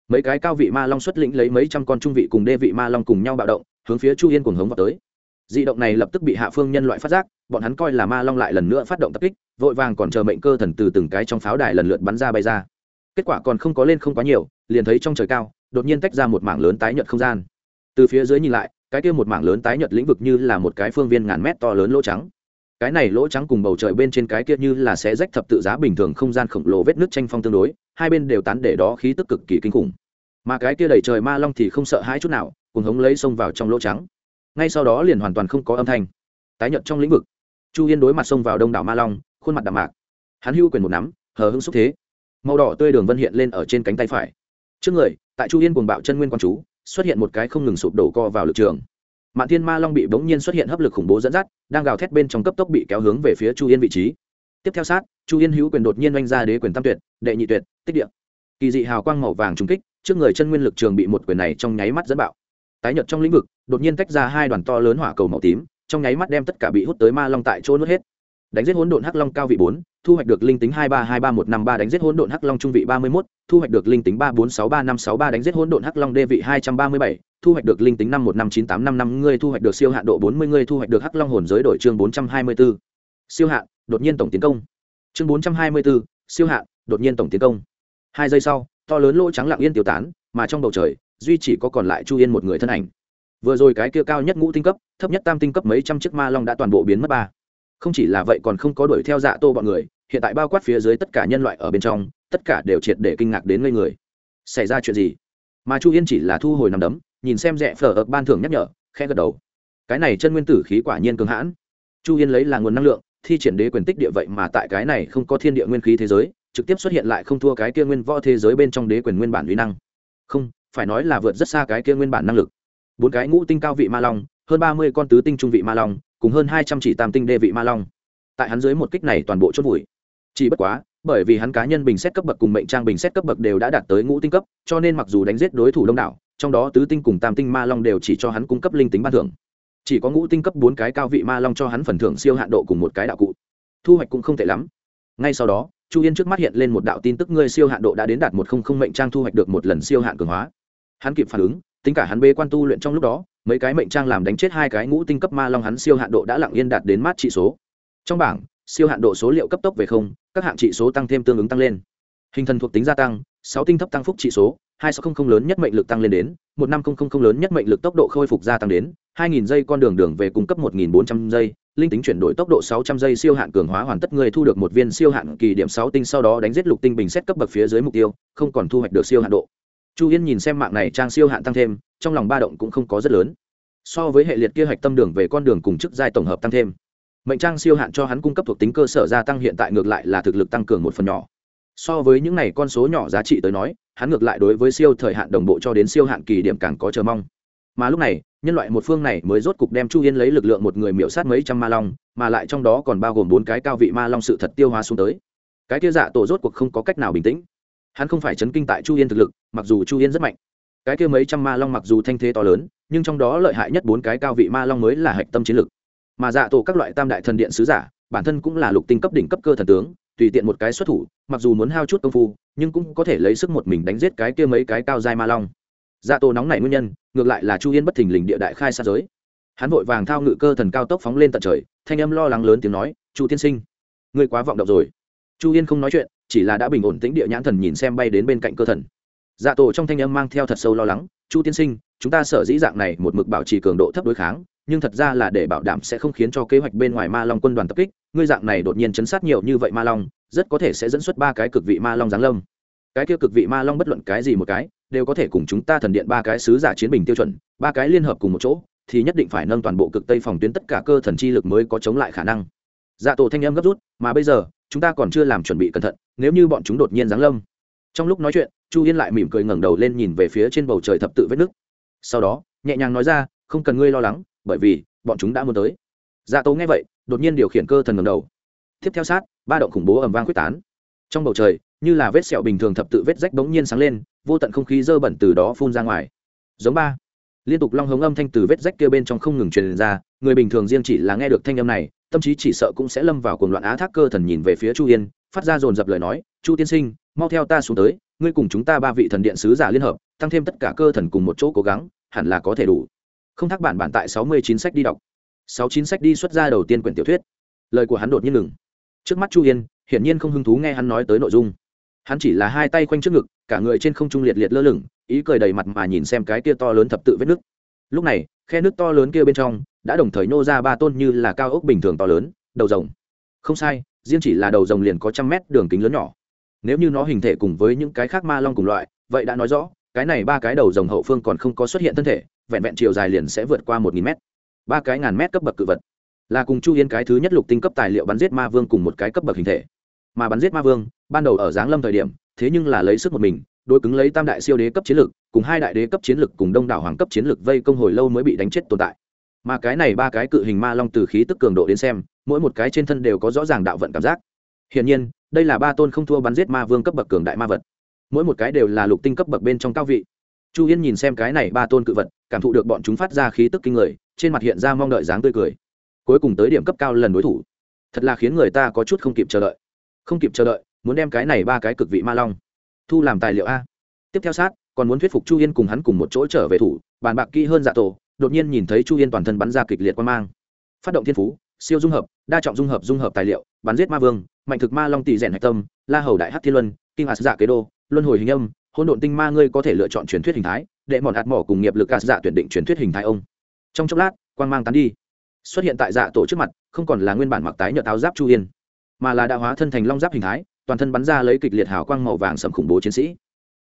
S1: Mấy cái cao vị ma long xuất lĩnh lấy mấy trăm con trung vị cùng đê vị ma long cùng nhau bạo động, hướng phía chu yên cùng hống vào tới. Di động này lập tức bị hạ phương nhân loại phát giác, bọn hắn coi là ma long lại lần nữa phát động tập kích, vội vàng còn chờ mệnh cơ thần từ từng cái trong pháo đài lần lượt bắn ra bay ra kết quả còn không có lên không quá nhiều, liền thấy trong trời cao, đột nhiên tách ra một mảng lớn tái nhợt không gian. Từ phía dưới nhìn lại, cái kia một mảng lớn tái nhợt lĩnh vực như là một cái phương viên ngàn mét to lớn lỗ trắng. Cái này lỗ trắng cùng bầu trời bên trên cái kia như là sẽ rách thập tự giá bình thường không gian khổng lồ vết nước tranh phong tương đối, hai bên đều tán để đó khí tức cực kỳ kinh khủng. Mà cái kia đẩy trời ma long thì không sợ hãi chút nào cùng hống lấy xông vào trong lỗ trắng. Ngay sau đó liền hoàn toàn không có âm thanh. Tái nhận trong lĩnh vực. Chu yên đối mặt xông vào đông đảo ma long, khuôn mặt đạm mạc. Hắn hưu quyền một nắm, hờ hưng xúc thế màu đỏ tươi đường vân hiện lên ở trên cánh tay phải. Trước người, tại chu yên cuồng bạo chân nguyên quan chú, xuất hiện một cái không ngừng sụp đổ co vào lực trường. Mạn thiên ma long bị bỗng nhiên xuất hiện hấp lực khủng bố dẫn dắt, đang gào thét bên trong cấp tốc bị kéo hướng về phía chu yên vị trí. Tiếp theo sát, chu yên hữu quyền đột nhiên oanh ra đế quyền tam tuyệt, đệ nhị tuyệt, tích điện kỳ dị hào quang màu vàng trung kích, trước người chân nguyên lực trường bị một quyền này trong nháy mắt dẫn bạo. Tái nhật trong lĩnh vực, đột nhiên tách ra hai đoàn to lớn hỏa cầu màu tím, trong nháy mắt đem tất cả bị hút tới ma long tại chỗ nuốt hết đánh giết hỗn độn hắc long cao vị bốn, thu hoạch được linh tính hai ba hai ba một năm ba, đánh giết hỗn độn hắc long trung vị ba mươi mốt, thu hoạch được linh tính ba bốn sáu ba năm sáu ba, đánh giết hỗn độn hắc long đê vị hai trăm ba mươi bảy, thu hoạch được linh tính năm một năm chín tám năm năm, ngươi thu hoạch được siêu hạn độ bốn mươi, ngươi thu hoạch được hắc long hồn giới đổi chương bốn trăm hai mươi b ố siêu hạn đột nhiên tổng tiến công. Chương bốn trăm hai mươi b ố siêu hạn đột nhiên tổng tiến công. Hai giây sau, to lớn lỗ trắng lặng yên tiêu tán, mà trong bầu trời, duy chỉ có còn lại chu yên một người thân ảnh. Vừa rồi cái kia cao nhất ngũ tinh cấp, thấp nhất tam tinh cấp mấy trăm chiếc ma long đã toàn bộ biến mất ba không chỉ là vậy còn không có đuổi theo dạ tô bọn người, hiện tại bao quát phía dưới tất cả nhân loại ở bên trong, tất cả đều triệt để kinh ngạc đến ngây người. Xảy ra chuyện gì? Mà chu yên chỉ là thu hồi nằm đấm, nhìn xem rẽ phở ập ban thưởng nhắc nhở, khẽ gật đầu. Cái này chân nguyên tử khí quả nhiên cường hãn. Chu yên lấy là nguồn năng lượng, thi triển đế quyền tích địa vậy mà tại cái này không có thiên địa nguyên khí thế giới, trực tiếp xuất hiện lại không thua cái kia nguyên võ thế giới bên trong đế quyền nguyên bản uy năng. Không, phải nói là vượt rất xa cái kia nguyên bản năng lực. Bốn cái ngũ tinh cao vị ma long hơn ba mươi con tứ tinh trung vị ma long, cùng hơn hai trăm chỉ tam tinh đê vị ma long. Tại hắn dưới một kích này toàn bộ chốt vùi. Chỉ bất quá, bởi vì hắn cá nhân bình xét cấp bậc cùng mệnh trang bình xét cấp bậc đều đã đạt tới ngũ tinh cấp, cho nên mặc dù đánh giết đối thủ đông đảo, trong đó tứ tinh cùng tam tinh ma long đều chỉ cho hắn cung cấp linh tính ban thưởng. Chỉ có ngũ tinh cấp bốn cái cao vị ma long cho hắn phần thưởng siêu hạn độ cùng một cái đạo cụ. Thu hoạch cũng không tệ lắm. Ngay sau đó, chu yên trước mắt hiện lên một đạo tin tức ngươi siêu hạn độ đã đến đạt một không không mệnh trang thu hoạch được một lần siêu hạn cường hóa. Hắn kịp phản ứng, tính cả hắn bê quan tu luyện trong lúc đó mấy cái mệnh trang làm đánh chết hai cái ngũ tinh cấp ma long hắn siêu hạn độ đã lặng yên đạt đến mát trị số. Trong bảng, siêu hạn độ số liệu cấp tốc về không, các hạng trị số tăng thêm tương ứng tăng lên. Hình thần thuộc tính gia tăng, sáu tinh thấp tăng phúc trị số, hai sáu không lớn nhất mệnh lực tăng lên đến, một năm không không lớn nhất mệnh lực tốc độ khôi phục gia tăng đến, hai nghìn giây con đường đường về cung cấp một nghìn bốn trăm giây, linh tính chuyển đổi tốc độ sáu trăm giây siêu hạn cường hóa hoàn tất người thu được một viên siêu hạn kỳ điểm sáu tinh sau đó đánh giết lục tinh bình xét cấp bậc phía dưới mục tiêu, không còn thu hoạch được siêu hạn độ chu yên nhìn xem mạng này trang siêu hạn tăng thêm, trong lòng ba động cũng không có rất lớn. So với hệ liệt kia hạch tâm đường về con đường cùng chức giai tổng hợp tăng thêm, mệnh trang siêu hạn cho hắn cung cấp thuộc tính cơ sở gia tăng hiện tại ngược lại là thực lực tăng cường một phần nhỏ. So với những này con số nhỏ giá trị tới nói, hắn ngược lại đối với siêu thời hạn đồng bộ cho đến siêu hạn kỳ điểm càng có chờ mong. Mà lúc này, nhân loại một phương này mới rốt cục đem chu yên lấy lực lượng một người miễu sát mấy trăm ma long, mà lại trong đó còn bao gồm bốn cái cao vị ma long sự thật tiêu hóa xuống tới. Cái kia dạ tổ rốt cuộc không có cách nào bình tĩnh hắn không phải chấn kinh tại chu yên thực lực, mặc dù chu yên rất mạnh. Cái kia mấy trăm ma long mặc dù thanh thế to lớn, nhưng trong đó lợi hại nhất bốn cái cao vị ma long mới là hạch tâm chiến lực. Mà dạ tổ các loại tam đại thần điện sứ giả, bản thân cũng là lục tinh cấp đỉnh cấp cơ thần tướng, tùy tiện một cái xuất thủ, mặc dù muốn hao chút công phu, nhưng cũng có thể lấy sức một mình đánh giết cái kia mấy cái cao dai ma long. Dạ tổ nóng này nguyên nhân, ngược lại là chu yên bất thình lình địa đại khai xa giới. Hắn vội vàng thao ngự cơ thần cao tốc phóng lên tận trời, thanh âm lo lắng lớn tiếng nói, chu tiên sinh, ngươi quá vọng động rồi. Chu yên không nói chuyện chỉ là đã bình ổn tĩnh địa nhãn thần nhìn xem bay đến bên cạnh cơ thần. Dạ tổ trong thanh âm mang theo thật sâu lo lắng, chu tiên sinh, chúng ta sở dĩ dạng này một mực bảo trì cường độ thấp đối kháng, nhưng thật ra là để bảo đảm sẽ không khiến cho kế hoạch bên ngoài ma long quân đoàn tập kích, ngươi dạng này đột nhiên chấn sát nhiều như vậy ma long, rất có thể sẽ dẫn xuất ba cái cực vị ma long giáng lâm. Cái kia cực vị ma long bất luận cái gì một cái, đều có thể cùng chúng ta thần điện ba cái sứ giả chiến bình tiêu chuẩn, ba cái liên hợp cùng một chỗ, thì nhất định phải nâng toàn bộ cực tây phòng tuyến tất cả cơ thần chi lực mới có chống lại khả năng dạ tổ thanh âm gấp rút, mà bây giờ, chúng ta còn chưa làm chuẩn bị cẩn thận, nếu như bọn chúng đột nhiên giáng lâm. Trong lúc nói chuyện, chu yên lại mỉm cười ngẩng đầu lên nhìn về phía trên bầu trời thập tự vết nước sau đó, nhẹ nhàng nói ra, không cần ngươi lo lắng, bởi vì, bọn chúng đã muốn tới. Dạ tổ nghe vậy, đột nhiên điều khiển cơ thần ngẩng đầu. Tiếp theo sát, ba động khủng bố ầm vang quyết tán. Trong bầu trời, như là vết sẹo bình thường thập tự vết rách bỗng nhiên sáng lên, vô tận không khí dơ bẩn từ đó phun ra ngoài. Giống ba. Liên tục long hống âm thanh từ vết rách kia bên trong không ngừng truyền ra, người bình thường riêng chỉ là nghe được thanh âm này tâm trí chỉ sợ cũng sẽ lâm vào cuồng loạn á thác cơ thần nhìn về phía chu yên, phát ra dồn dập lời nói, chu tiên sinh, mau theo ta xuống tới, ngươi cùng chúng ta ba vị thần điện sứ giả liên hợp, tăng thêm tất cả cơ thần cùng một chỗ cố gắng, hẳn là có thể đủ. Không thắc bản bản tại sáu mươi chín sách đi đọc. sáu chín sách đi xuất ra đầu tiên quyển tiểu thuyết. Lời của hắn đột nhiên ngừng. Trước mắt chu yên, hiển nhiên không hứng thú nghe hắn nói tới nội dung. Hắn chỉ là hai tay quanh trước ngực, cả người trên không trung liệt liệt lơ lửng, ý cười đầy mặt mà nhìn xem cái kia to lớn thập tự vết nước lúc này khe nước to lớn kia bên trong, đã đồng thời nô ra ba tôn như là cao ốc bình thường to lớn, đầu rồng. Không sai, riêng chỉ là đầu rồng liền có trăm mét đường kính lớn nhỏ. Nếu như nó hình thể cùng với những cái khác ma long cùng loại, vậy đã nói rõ, cái này ba cái đầu rồng hậu phương còn không có xuất hiện thân thể, vẹn vẹn chiều dài liền sẽ vượt qua một nghìn mét. Ba cái ngàn mét cấp bậc cự vật. Là cùng chu yên cái thứ nhất lục tinh cấp tài liệu bắn giết ma vương cùng một cái cấp bậc hình thể. Mà bắn giết ma vương, ban đầu ở giáng lâm thời điểm, thế nhưng là lấy sức một mình đối cứng lấy tam đại siêu đế cấp chiến lực cùng hai đại đế cấp chiến lực cùng đông đảo hoàng cấp chiến lực vây công hồi lâu mới bị đánh chết tồn tại. Mà cái này ba cái cự hình ma long từ khí tức cường độ đến xem, mỗi một cái trên thân đều có rõ ràng đạo vận cảm giác. Hiển nhiên, đây là ba tôn không thua bắn giết ma vương cấp bậc cường đại ma vật. Mỗi một cái đều là lục tinh cấp bậc bên trong cao vị. Chu yên nhìn xem cái này ba tôn cự vật, cảm thụ được bọn chúng phát ra khí tức kinh người, trên mặt hiện ra mong đợi dáng tươi cười. Cuối cùng tới điểm cấp cao lần đối thủ. Thật là khiến người ta có chút không kịp chờ đợi. Không kịp chờ đợi, muốn đem cái này ba cái cực vị ma long thu làm tài liệu a. Tiếp theo sát, còn muốn thuyết phục chu yên cùng hắn cùng một chỗ trở về thủ, bàn bạc kỹ hơn dạ tổ, đột nhiên nhìn thấy chu yên toàn thân bắn ra kịch liệt quan mang. Phát động thiên phú, siêu dung hợp, đa trọng dung hợp dung hợp tài liệu, bắn giết ma vương, mạnh thực ma long tỷ rèn hạch tâm, la hầu đại hát thiên luân, kinh hạt dạ kế đô, luân hồi hình âm hôn độn tinh ma ngươi có thể lựa chọn truyền thuyết hình thái để mòn hạt mỏ cùng nghiệp lực gạt dạ tuyển định truyền thuyết hình thái ông. Trong chốc lát quan mang tán đi. Xuất hiện tại dạ tổ trước mặt, không còn là nguyên bản mặc tái nhợt áo giáp chu yên, mà là đã hóa thân thành long giáp hình thái toàn thân bắn ra lấy kịch liệt hào quang màu vàng sầm khủng bố chiến sĩ.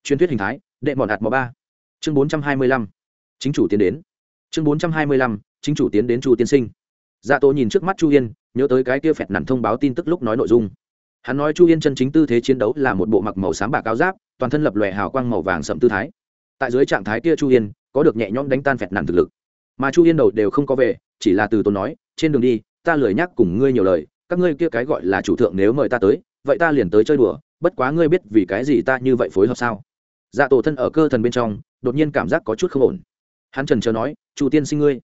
S1: Truyền thuyết hình thái, đệ bọn hạt mò ba. Chương bốn trăm hai mươi lăm. Chính chủ tiến đến. Chương bốn trăm hai mươi lăm, chính chủ tiến đến chu tiên sinh. Dạ tổ nhìn trước mắt chu yên, nhớ tới cái kia phẹt nản thông báo tin tức lúc nói nội dung. Hắn nói chu yên chân chính tư thế chiến đấu là một bộ mặc màu xám bạc áo giáp, toàn thân lập lòe hào quang màu vàng sậm tư thái. Tại dưới trạng thái kia chu yên, có được nhẹ nhõm đánh tan phẹt nản thực lực. Mà chu yên đầu đều không có về, chỉ là từ tốn nói, trên đường đi, ta lười nhắc cùng ngươi nhiều lời, các ngươi kia cái gọi là chủ thượng nếu mời ta tới vậy ta liền tới chơi đùa, bất quá ngươi biết vì cái gì ta như vậy phối hợp sao? Dạ tổ thân ở cơ thần bên trong, đột nhiên cảm giác có chút không ổn. Hắn trần chờ nói, chu tiên sinh ngươi.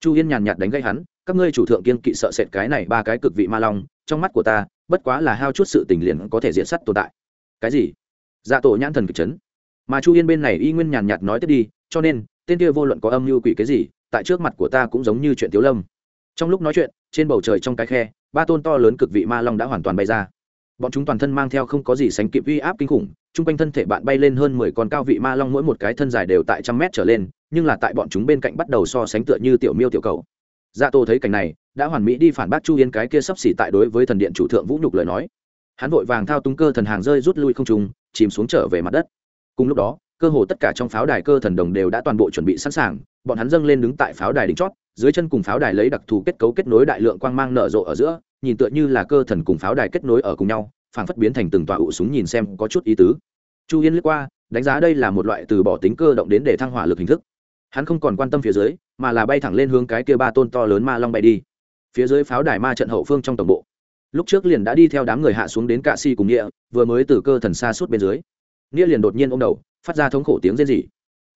S1: Chu yên nhàn nhạt đánh gây hắn, các ngươi chủ thượng kiên kỵ sợ sệt cái này ba cái cực vị ma long, trong mắt của ta, bất quá là hao chút sự tình liền có thể diện sắt tồn tại. Cái gì? Dạ tổ nhãn thần kịch chấn. Mà chu yên bên này y nguyên nhàn nhạt nói tiếp đi, cho nên, tên kia vô luận có âm mưu quỷ cái gì, tại trước mặt của ta cũng giống như chuyện tiếu lâm. Trong lúc nói chuyện, trên bầu trời trong cái khe, ba tôn to lớn cực vị ma long đã hoàn toàn bay ra bọn chúng toàn thân mang theo không có gì sánh kịp uy áp kinh khủng, chung quanh thân thể bạn bay lên hơn mười con cao vị ma long mỗi một cái thân dài đều tại trăm mét trở lên, nhưng là tại bọn chúng bên cạnh bắt đầu so sánh tựa như tiểu miêu tiểu cầu dạ tô thấy cảnh này, đã hoàn mỹ đi phản bác chu yên cái kia sắp xỉ tại đối với thần điện chủ thượng vũ nhục lời nói. Hắn vội vàng thao túng cơ thần hàng rơi rút lui không trùng chìm xuống trở về mặt đất. Cùng lúc đó, cơ hồ tất cả trong pháo đài cơ thần đồng đều đã toàn bộ chuẩn bị sẵn sàng, bọn hắn dâng lên đứng tại pháo đài đỉnh chót, dưới chân cùng pháo đài lấy đặc thù kết cấu kết nối đại lượng quang mang nở rộ ở giữa nhìn tựa như là cơ thần cùng pháo đài kết nối ở cùng nhau, phảng phất biến thành từng tọa ụ súng nhìn xem có chút ý tứ. Chu yên lướt qua, đánh giá đây là một loại từ bỏ tính cơ động đến để thăng hỏa lực hình thức. Hắn không còn quan tâm phía dưới, mà là bay thẳng lên hướng cái kia ba tôn to lớn ma long bay đi. Phía dưới pháo đài ma trận hậu phương trong tổng bộ. Lúc trước liền đã đi theo đám người hạ xuống đến cạ si cùng nghĩa, vừa mới từ cơ thần xa suốt bên dưới. Nghĩa liền đột nhiên ô m đầu, phát ra thống khổ tiếng rên rỉ.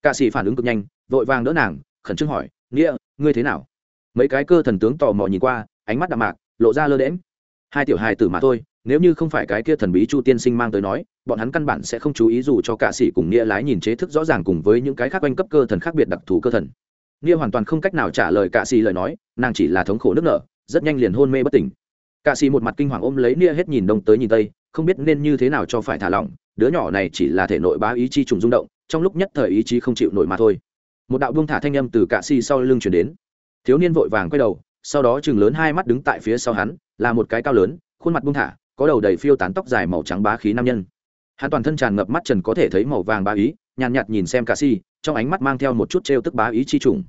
S1: Cạ si phản ứng cực nhanh, vội vàng đỡ nàng, khẩn trương hỏi, nghĩa, ngươi thế nào? Mấy cái cơ thần tướng tò mò nhìn qua, ánh mắt đạm mạc lộ ra lơ đễm hai tiểu hài tử mà thôi, nếu như không phải cái kia thần bí chu tiên sinh mang tới nói, bọn hắn căn bản sẽ không chú ý dù cho cả sĩ cùng nghĩa lái nhìn chế thức rõ ràng cùng với những cái khác quanh cấp cơ thần khác biệt đặc thù cơ thần. Nghĩa hoàn toàn không cách nào trả lời cả sĩ lời nói, nàng chỉ là thống khổ nước nở, rất nhanh liền hôn mê bất tỉnh. Cả sĩ một mặt kinh hoàng ôm lấy nghĩa hết nhìn đông tới nhìn tây, không biết nên như thế nào cho phải thả lỏng, đứa nhỏ này chỉ là thể nội bá ý chi trùng rung động, trong lúc nhất thời ý chí không chịu nổi mà thôi. Một đạo buông thả thanh âm từ cả sĩ sau lưng chuyển đến. Thiếu niên vội vàng quay đầu sau đó chừng lớn hai mắt đứng tại phía sau hắn là một cái cao lớn khuôn mặt buông thả có đầu đầy phiêu tán tóc dài màu trắng bá khí nam nhân. Hắn toàn thân tràn ngập mắt trần có thể thấy màu vàng bá ý nhàn nhạt, nhạt nhìn xem cà si trong ánh mắt mang theo một chút trêu tức bá ý chi trùng.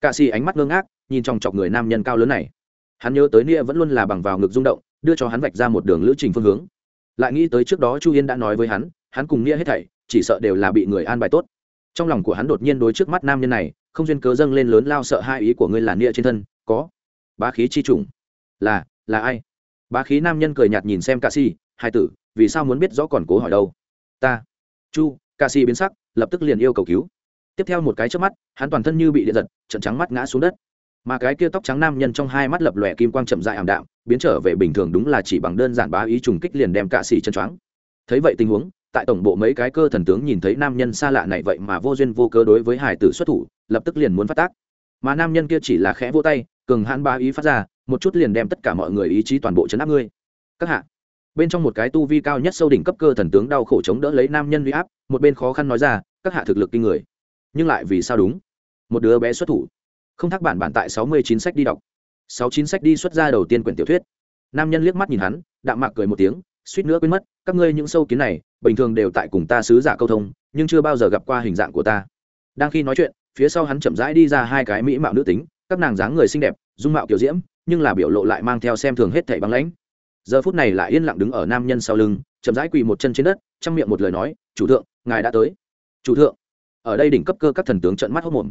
S1: Cà si ánh mắt ngơ ngác nhìn trong chọc người nam nhân cao lớn này. Hắn nhớ tới nia vẫn luôn là bằng vào ngực rung động đưa cho hắn vạch ra một đường lữ trình phương hướng. Lại nghĩ tới trước đó chu yên đã nói với hắn hắn cùng nia hết thảy chỉ sợ đều là bị người an bài tốt. Trong lòng của hắn đột nhiên đối trước mắt nam nhân này không duyên cớ dâng lên lớn lao sợ hai ý của ngươi là nia trên thân có bá khí chi trùng là là ai? Bá khí nam nhân cười nhạt nhìn xem ca si hai tử, vì sao muốn biết rõ còn cố hỏi đâu? Ta, chu ca si biến sắc, lập tức liền yêu cầu cứu. Tiếp theo một cái trước mắt, hắn toàn thân như bị điện giật trận trắng mắt ngã xuống đất. Mà cái kia tóc trắng nam nhân trong hai mắt lập lòe kim quang chậm dại ảm đạm, biến trở về bình thường đúng là chỉ bằng đơn giản bá ý trùng kích liền đem cạ xỉ chân choáng. Thấy vậy tình huống, tại tổng bộ mấy cái cơ thần tướng nhìn thấy nam nhân xa lạ này vậy mà vô duyên vô cớ đối với hải tử xuất thủ, lập tức liền muốn phát tác. Mà nam nhân kia chỉ là khẽ vô tay cường hãn ba ý phát ra, một chút liền đem tất cả mọi người ý chí toàn bộ chấn áp ngươi. Các hạ. Bên trong một cái tu vi cao nhất sâu đỉnh cấp cơ thần tướng đau khổ chống đỡ lấy nam nhân huy áp, một bên khó khăn nói ra, các hạ thực lực kinh người. Nhưng lại vì sao đúng? Một đứa bé xuất thủ. Không thắc bản bản tại sáu mươi chín sách đi đọc. sáu chín sách đi xuất ra đầu tiên quyển tiểu thuyết. Nam nhân liếc mắt nhìn hắn, đạm mạc cười một tiếng, suýt nữa quên mất, các ngươi những sâu kiến này, bình thường đều tại cùng ta sứ giả câu thông, nhưng chưa bao giờ gặp qua hình dạng của ta. Đang khi nói chuyện, phía sau hắn chậm rãi đi ra hai cái mỹ mạo nữ tính các nàng dáng người xinh đẹp, dung mạo kiểu diễm, nhưng là biểu lộ lại mang theo xem thường hết thảy băng lãnh. Giờ phút này lại yên lặng đứng ở nam nhân sau lưng, chậm rãi quỳ một chân trên đất trong miệng một lời nói, chủ thượng, ngài đã tới. Chủ thượng. Ở đây đỉnh cấp cơ các thần tướng trận mắt hốc mồm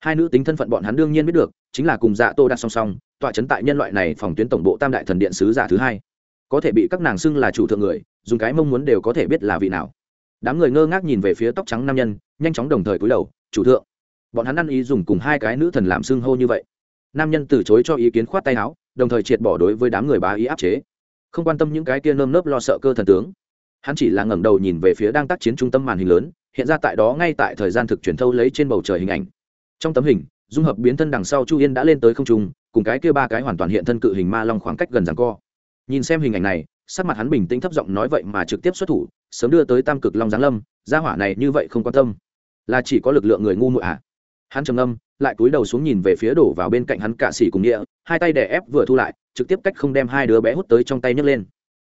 S1: hai nữ tính thân phận bọn hắn đương nhiên biết được, chính là cùng dạ tô đặt song song, tọa chấn tại nhân loại này phòng tuyến tổng bộ tam đại thần điện sứ giả thứ hai. Có thể bị các nàng xưng là chủ thượng người, dùng cái mong muốn đều có thể biết là vị nào. Đám người ngơ ngác nhìn về phía tóc trắng nam nhân, nhanh chóng đồng thời cúi đầu, chủ thượng bọn hắn ăn ý dùng cùng hai cái nữ thần làm xưng hô như vậy. Nam nhân từ chối cho ý kiến khoát tay áo, đồng thời triệt bỏ đối với đám người bá ý áp chế. Không quan tâm những cái kia nơm nớp lo sợ cơ thần tướng. Hắn chỉ là ngẩng đầu nhìn về phía đang tác chiến trung tâm màn hình lớn, hiện ra tại đó ngay tại thời gian thực truyền thâu lấy trên bầu trời hình ảnh. Trong tấm hình, dung hợp biến thân đằng sau chu yên đã lên tới không trung, cùng cái kia ba cái hoàn toàn hiện thân cự hình ma long khoảng cách gần rằng co. Nhìn xem hình ảnh này, sắc mặt hắn bình tĩnh thấp giọng nói vậy mà trực tiếp xuất thủ, sớm đưa tới tam cực long giáng lâm, gia hỏa này như vậy không quan tâm. Là chỉ có lực lượng người ngu muội à? Hắn trầm âm lại cúi đầu xuống nhìn về phía đổ vào bên cạnh hắn cạ xỉ cùng nghĩa, hai tay đè ép vừa thu lại trực tiếp cách không đem hai đứa bé hút tới trong tay nhấc lên.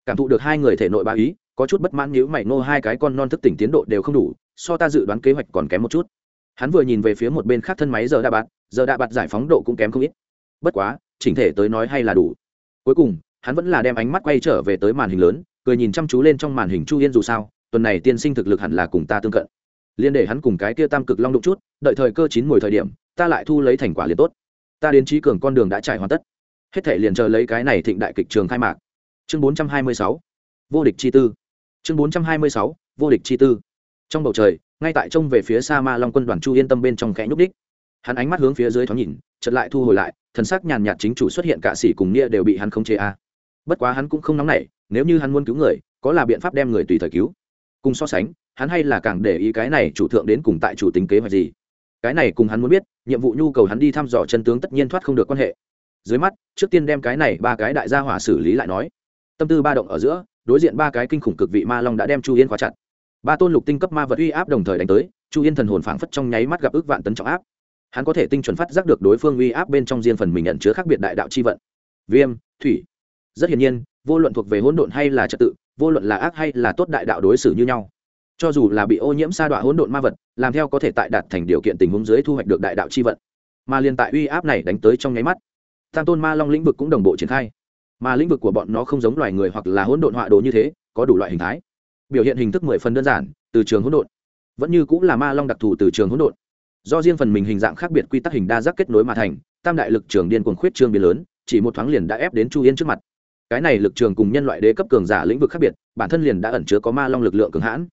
S1: Cảm thụ được hai người thể nội ba ý có chút bất mãn nhữ mày nô hai cái con non thức tỉnh tiến độ đều không đủ so ta dự đoán kế hoạch còn kém một chút. Hắn vừa nhìn về phía một bên khác thân máy giờ đạ bạt giờ đạ bạt giải phóng độ cũng kém không ít. Bất quá chỉnh thể tới nói hay là đủ. Cuối cùng hắn vẫn là đem ánh mắt quay trở về tới màn hình lớn cười nhìn chăm chú lên trong màn hình chu yên dù sao tuần này tiên sinh thực lực hẳn là cùng ta tương cận liên để hắn cùng cái kia tam cực long đụng chút, đợi thời cơ chín mùi thời điểm, ta lại thu lấy thành quả liền tốt. Ta đến trí cường con đường đã trải hoàn tất. Hết thể liền chờ lấy cái này thịnh đại kịch trường khai mạc. Chương bốn trăm hai mươi sáu. Vô địch chi tư. Chương bốn trăm hai mươi sáu. Vô địch chi tư. Trong bầu trời, ngay tại trông về phía xa ma long quân đoàn chu yên tâm bên trong khẽ nhúc đích hắn ánh mắt hướng phía dưới thoáng nhìn chật lại thu hồi lại, thần sắc nhàn nhạt chính chủ xuất hiện cả sĩ cùng nia đều bị hắn khống chế a. Bất quá hắn cũng không nóng nảy, nếu như hắn muốn cứu người, có là biện pháp đem người tùy thời cứu. Cùng so sánh hắn hay là càng để ý cái này chủ thượng đến cùng tại chủ tính kế hoạch gì? Cái này cùng hắn muốn biết, nhiệm vụ nhu cầu hắn đi thăm dò chân tướng tất nhiên thoát không được quan hệ. Dưới mắt, trước tiên đem cái này ba cái đại gia hỏa xử lý lại nói. Tâm tư ba động ở giữa, đối diện ba cái kinh khủng cực vị ma long đã đem chu yên khóa chặt. Ba tôn lục tinh cấp ma vật uy áp đồng thời đánh tới, chu yên thần hồn phảng phất trong nháy mắt gặp ước vạn tấn trọng áp. Hắn có thể tinh chuẩn phát giác được đối phương uy áp bên trong riêng phần mình nhận chứa khác biệt đại đạo chi vận. Viêm, thủy. Rất hiển nhiên, vô luận thuộc về hỗn độn hay là trật tự, vô luận là ác hay là tốt đại đạo đối xử như nhau cho dù là bị ô nhiễm sa đọa hỗn độn ma vật, làm theo có thể tại đạt thành điều kiện tình huống dưới thu hoạch được đại đạo chi vận. Mà liên tại uy áp này đánh tới trong nháy mắt, tam tôn ma long lĩnh vực cũng đồng bộ triển khai. Mà lĩnh vực của bọn nó không giống loài người hoặc là hỗn độn họa đồ như thế, có đủ loại hình thái. Biểu hiện hình thức mười phần đơn giản, từ trường hỗn độn. Vẫn như cũng là ma long đặc thù từ trường hỗn độn. Do riêng phần mình hình dạng khác biệt quy tắc hình đa giác kết nối mà thành, tam đại lực trường điên cuồng khuyết trương biến lớn, chỉ một thoáng liền đã ép đến chu yên trước mặt. Cái này lực trường cùng nhân loại đế cấp cường giả lĩnh vực khác biệt, bản thân liền đã ẩn chứa có ma long lực lượng cường hãn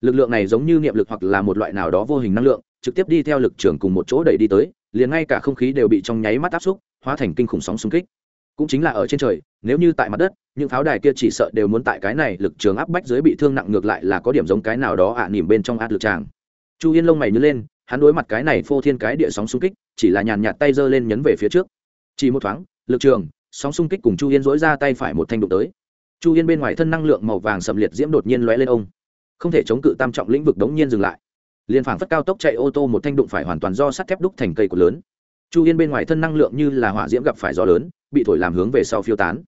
S1: lực lượng này giống như niệm lực hoặc là một loại nào đó vô hình năng lượng trực tiếp đi theo lực trường cùng một chỗ đẩy đi tới liền ngay cả không khí đều bị trong nháy mắt áp xúc hóa thành kinh khủng sóng xung kích. Cũng chính là ở trên trời nếu như tại mặt đất những pháo đài kia chỉ sợ đều muốn tại cái này lực trường áp bách dưới bị thương nặng ngược lại là có điểm giống cái nào đó ạ à, nỉm bên trong át lực tràng. Chu yên lông mày nhớ lên hắn đối mặt cái này phô thiên cái địa sóng xung kích chỉ là nhàn nhạt tay giơ lên nhấn về phía trước. Chỉ một thoáng lực trường sóng xung kích cùng chu yên dỗi ra tay phải một thanh đụng tới. Chu yên bên ngoài thân năng lượng màu vàng sầm liệt diễm đột nhiên lóe lên ông không thể chống cự tam trọng lĩnh vực đống nhiên dừng lại. Liền phảng phất cao tốc chạy ô tô một thanh đụng phải hoàn toàn do sắt thép đúc thành cây của lớn. Chu yên bên ngoài thân năng lượng như là hỏa diễm gặp phải gió lớn, bị thổi làm hướng về sau phiêu tán.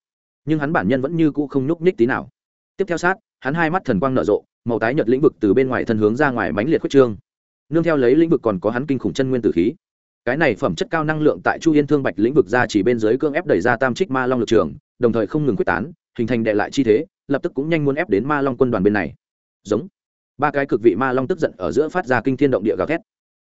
S1: Nhưng hắn bản nhân vẫn như cũ không nhúc nhích tí nào. Tiếp theo sát, hắn hai mắt thần quang nở rộ, màu tái nhật lĩnh vực từ bên ngoài thân hướng ra ngoài mánh liệt khuất trương. Nương theo lấy lĩnh vực còn có hắn kinh khủng chân nguyên tử khí. Cái này phẩm chất cao năng lượng tại chu yên thương bạch lĩnh vực ra chỉ bên dưới cương ép đẩy ra tam trích ma long lực trường, đồng thời không ngừng quyết tán, hình thành đệ lại chi thế, lập tức cũng nhanh muốn ép đến ma long quân đoàn bên này giống. Ba cái cực vị ma long tức giận ở giữa phát ra kinh thiên động địa gào thét.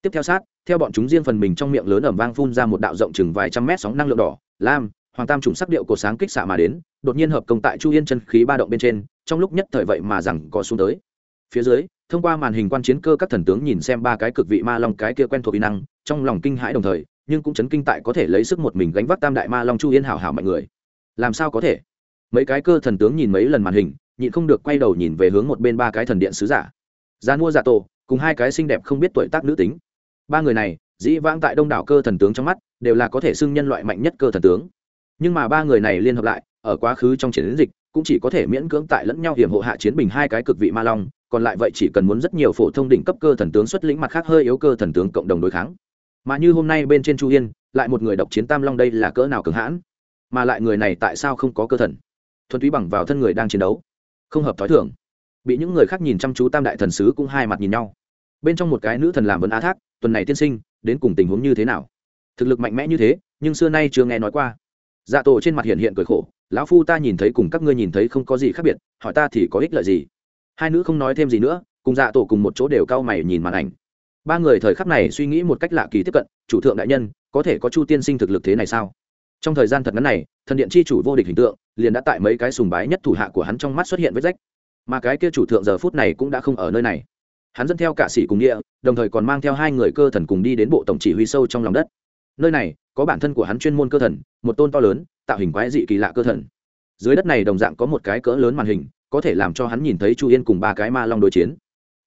S1: Tiếp theo sát, theo bọn chúng riêng phần mình trong miệng lớn ẩm vang phun ra một đạo rộng chừng vài trăm mét sóng năng lượng đỏ, lam, hoàng tam trùng sắc điệu cổ sáng kích xạ mà đến, đột nhiên hợp công tại chu yên chân khí ba động bên trên, trong lúc nhất thời vậy mà rằng có xuống tới. Phía dưới, thông qua màn hình quan chiến cơ các thần tướng nhìn xem ba cái cực vị ma long cái kia quen thuộc kỹ năng, trong lòng kinh hãi đồng thời, nhưng cũng chấn kinh tại có thể lấy sức một mình gánh vác tam đại ma long chu yên hảo hảo mọi người. Làm sao có thể? Mấy cái cơ thần tướng nhìn mấy lần màn hình nhịn không được quay đầu nhìn về hướng một bên ba cái thần điện sứ giả. Gian mua giả tổ, cùng hai cái xinh đẹp không biết tuổi tác nữ tính. Ba người này, dĩ vãng tại đông đảo cơ thần tướng trong mắt, đều là có thể xưng nhân loại mạnh nhất cơ thần tướng. Nhưng mà ba người này liên hợp lại, ở quá khứ trong chiến dịch, cũng chỉ có thể miễn cưỡng tại lẫn nhau hiểm hộ hạ chiến bình hai cái cực vị ma long, còn lại vậy chỉ cần muốn rất nhiều phổ thông đỉnh cấp cơ thần tướng xuất lĩnh mặt khác hơi yếu cơ thần tướng cộng đồng đối kháng. Mà như hôm nay bên trên chu yên lại một người độc chiến tam long đây là cỡ nào cường hãn? Mà lại người này tại sao không có cơ thần? Thuần túy bằng vào thân người đang chiến đấu không hợp thói thường. Bị những người khác nhìn chăm chú tam đại thần sứ cũng hai mặt nhìn nhau. Bên trong một cái nữ thần làm vấn á thác, tuần này tiên sinh, đến cùng tình huống như thế nào? Thực lực mạnh mẽ như thế, nhưng xưa nay chưa nghe nói qua. Dạ tổ trên mặt hiện hiện cười khổ, lão phu ta nhìn thấy cùng các ngươi nhìn thấy không có gì khác biệt, hỏi ta thì có ích lợi gì? Hai nữ không nói thêm gì nữa, cùng dạ tổ cùng một chỗ đều cau mày nhìn màn ảnh. Ba người thời khắc này suy nghĩ một cách lạ kỳ tiếp cận, chủ thượng đại nhân, có thể có chu tiên sinh thực lực thế này sao? Trong thời gian thật ngắn này, thần điện chi chủ vô địch hình tượng liền đã tại mấy cái sùng bái nhất thủ hạ của hắn trong mắt xuất hiện vết rách. Mà cái kia chủ thượng giờ phút này cũng đã không ở nơi này. Hắn dẫn theo cả sĩ cùng địa đồng thời còn mang theo hai người cơ thần cùng đi đến bộ tổng chỉ huy sâu trong lòng đất. Nơi này, có bản thân của hắn chuyên môn cơ thần, một tôn to lớn, tạo hình quái dị kỳ lạ cơ thần. Dưới đất này đồng dạng có một cái cỡ lớn màn hình, có thể làm cho hắn nhìn thấy chu yên cùng ba cái ma long đối chiến.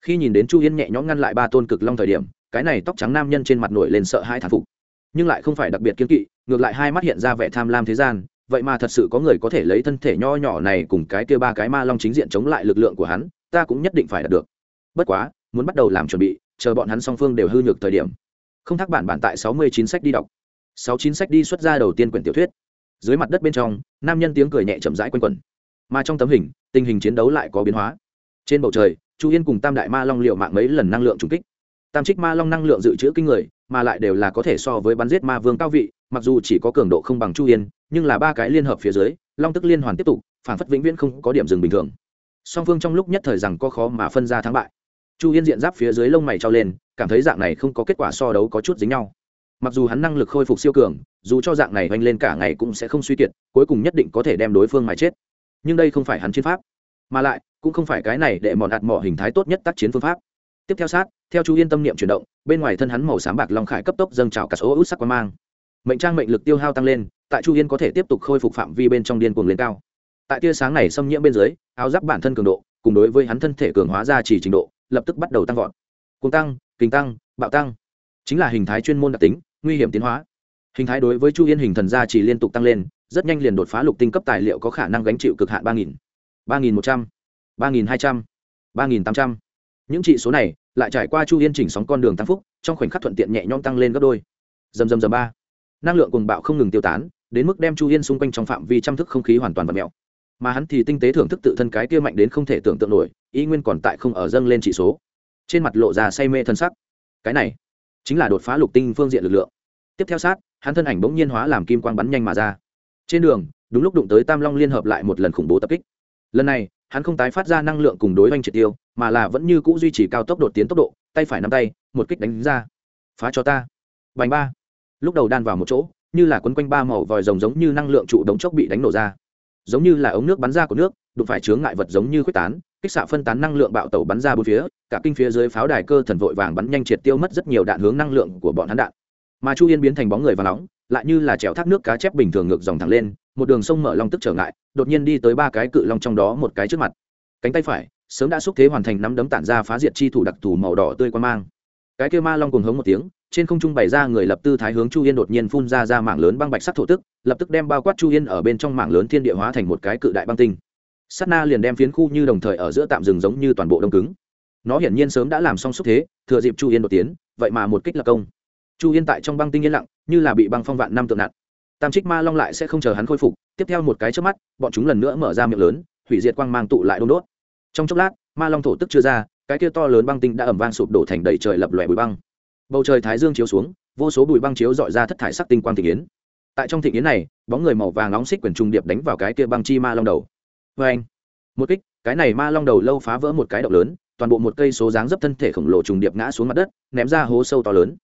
S1: Khi nhìn đến chu yên nhẹ nhõm ngăn lại ba tôn cực long thời điểm, cái này tóc trắng nam nhân trên mặt nổi lên sợ hai thản phục. Nhưng lại không phải đặc biệt kiên kỵ, ngược lại hai mắt hiện ra vẻ tham lam thế gian vậy mà thật sự có người có thể lấy thân thể nho nhỏ này cùng cái kia ba cái ma long chính diện chống lại lực lượng của hắn, ta cũng nhất định phải đạt được. Bất quá, muốn bắt đầu làm chuẩn bị, chờ bọn hắn song phương đều hư nhược thời điểm. Không thắc bản bản tại sáu mươi chín sách đi đọc. sáu chín sách đi xuất ra đầu tiên quyển tiểu thuyết. Dưới mặt đất bên trong, nam nhân tiếng cười nhẹ chậm rãi quanh quẩn. Mà trong tấm hình, tình hình chiến đấu lại có biến hóa. Trên bầu trời, chu yên cùng tam đại ma long liệu mạng mấy lần năng lượng trùng kích. Tam trích ma long năng lượng dự trữ kinh người mà lại đều là có thể so với bắn giết ma vương cao vị, mặc dù chỉ có cường độ không bằng chu yên, nhưng là ba cái liên hợp phía dưới, long tức liên hoàn tiếp tục, phản phất vĩnh viễn không có điểm dừng bình thường. Song phương trong lúc nhất thời rằng có khó mà phân ra thắng bại. Chu yên diện giáp phía dưới lông mày trao lên, cảm thấy dạng này không có kết quả so đấu có chút dính nhau. Mặc dù hắn năng lực khôi phục siêu cường, dù cho dạng này oanh lên cả ngày cũng sẽ không suy kiệt, cuối cùng nhất định có thể đem đối phương mà chết. Nhưng đây không phải hắn chiến pháp, mà lại cũng không phải cái này để mòn ạt mỏ hình thái tốt nhất tác chiến phương pháp tiếp theo sát, theo chú yên tâm niệm chuyển động, bên ngoài thân hắn màu sáng bạc long khải cấp tốc dâng trào cả số út sắc quan mang. Mệnh trang mệnh lực tiêu hao tăng lên, tại chu yên có thể tiếp tục khôi phục phạm vi bên trong điên cuồng lên cao. Tại tia sáng này xâm nhiễm bên dưới, áo giáp bản thân cường độ, cùng đối với hắn thân thể cường hóa ra chỉ trình độ, lập tức bắt đầu tăng vọt. Cùng tăng kinh tăng, bạo tăng. Chính là hình thái chuyên môn đặc tính, nguy hiểm tiến hóa. Hình thái đối với chu yên hình thần gia chỉ liên tục tăng lên, rất nhanh liền đột phá lục tinh cấp tài liệu có khả năng gánh chịu cực hạn ba nghìn ba nghìn một trăm, ba nghìn hai trăm, ba nghìn tám trăm những trị số này lại trải qua chu yên chỉnh sóng con đường tăng phúc, trong khoảnh khắc thuận tiện nhẹ nhõm tăng lên gấp đôi. Dầm dầm dầm ba. Năng lượng cùng bạo không ngừng tiêu tán, đến mức đem chu yên xung quanh trong phạm vi chăm thức không khí hoàn toàn và mẹo mà hắn thì tinh tế thưởng thức tự thân cái kia mạnh đến không thể tưởng tượng nổi, ý nguyên còn tại không ở dâng lên trị số. Trên mặt lộ ra say mê thân sắc. Cái này chính là đột phá lục tinh phương diện lực lượng. Tiếp theo sát, hắn thân ảnh bỗng nhiên hóa làm kim quang bắn nhanh mà ra. Trên đường, đúng lúc đụng tới tam long liên hợp lại một lần khủng bố tập kích. Lần này hắn không tái phát ra năng lượng cùng đối oanh triệt tiêu, mà là vẫn như c ũ duy trì cao tốc đột tiến tốc độ, tay phải nắm tay, một kích đánh ra. Phá cho ta. Bành ba. Lúc đầu đan vào một chỗ, như là quấn quanh ba màu vòi rồng giống như năng lượng trụ đống chốc bị đánh nổ ra. Giống như là ống nước bắn ra của nước, đụng phải chướng ngại vật giống như quyết tán, kích xạ phân tán năng lượng bạo tẩu bắn ra bốn phía, cả kinh phía dưới pháo đài cơ thần vội vàng bắn nhanh triệt tiêu mất rất nhiều đạn hướng năng lượng của bọn hắn đạn. Mà chu yên biến thành bóng người và nóng, lại như là trèo thác nước cá chép bình thường ngược dòng thẳng lên một đường sông mở long tức trở ngại, đột nhiên đi tới ba cái cự long trong đó một cái trước mặt. Cánh tay phải, sớm đã xúc thế hoàn thành nắm đấm tản ra phá diệt chi thủ đặc thù màu đỏ tươi quan mang. Cái kia ma long cùng hống một tiếng, trên không trung bày ra người lập tư thái hướng chu yên đột nhiên phun ra ra mảng lớn băng bạch sắc thổ tức, lập tức đem bao quát chu yên ở bên trong mảng lớn thiên địa hóa thành một cái cự đại băng tinh. Sắt na liền đem phiến khu như đồng thời ở giữa tạm rừng giống như toàn bộ đông cứng. Nó hiển nhiên sớm đã làm xong xúc thế, thừa dịp chu yên đột tiến, vậy mà một kích là công. Chu yên tại trong băng tinh yên lặng, như là bị băng phong vạn năm tượng nặng tam trích ma long lại sẽ không chờ hắn khôi phục, tiếp theo một cái trước mắt, bọn chúng lần nữa mở ra miệng lớn, hủy diệt quang mang tụ lại đôn đốt. Trong chốc lát, ma long thổ tức chưa ra, cái kia to lớn băng tinh đã ẩm vang sụp đổ thành đầy trời lập lòe bụi băng. Bầu trời thái dương chiếu xuống, vô số bụi băng chiếu dọi ra thất thải sắc tinh quang thị kiến tại trong thị kiến này, bóng người màu vàng nóng xích quyển trung điệp đánh vào cái kia băng chi ma long đầu. Vê anh một kích, cái này ma long đầu lâu phá vỡ một cái động lớn, toàn bộ một cây số dáng dấp thân thể khổng lồ trùng điệp ngã xuống mặt đất, ném ra hố sâu to lớn.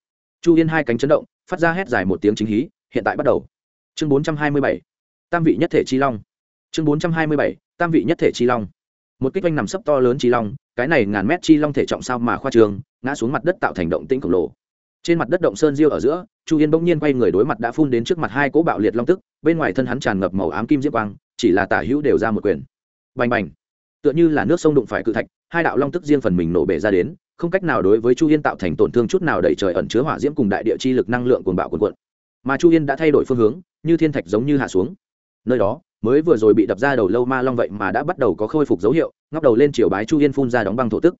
S1: Chu yên hai cánh chấn động, phát ra hét dài một tiếng chính hí, hiện tại bắt đầu chương bốn trăm hai mươi bảy, tam vị nhất thể chi long. Chương bốn trăm hai mươi bảy, tam vị nhất thể chi long. Một kích oanh nằm sấp to lớn chi long, cái này ngàn mét chi long thể trọng sao mà khoa trường, ngã xuống mặt đất tạo thành động tĩnh khổng lồ. Trên mặt đất động sơn diêu ở giữa, chu yên bỗng nhiên quay người đối mặt đã phun đến trước mặt hai cỗ bạo liệt long tức, bên ngoài thân hắn tràn ngập màu ám kim diễm quang, chỉ là tả hữu đều ra một quyền. Bành bành. Tựa như là nước sông đụng phải cự thạch, hai đạo long tức riêng phần mình nổ bể ra đến, không cách nào đối với chu yên tạo thành tổn thương chút nào đẩy trời ẩn chứa hỏa diễm cùng đại địa chi lực năng lượng cuồng bạo cuồn cuộn mà chu yên đã thay đổi phương hướng, như thiên thạch giống như hạ xuống. Nơi đó, mới vừa rồi bị đập ra đầu lâu ma long vậy mà đã bắt đầu có khôi phục dấu hiệu, ngóc đầu lên chiều bái chu yên phun ra đóng băng thổ tức.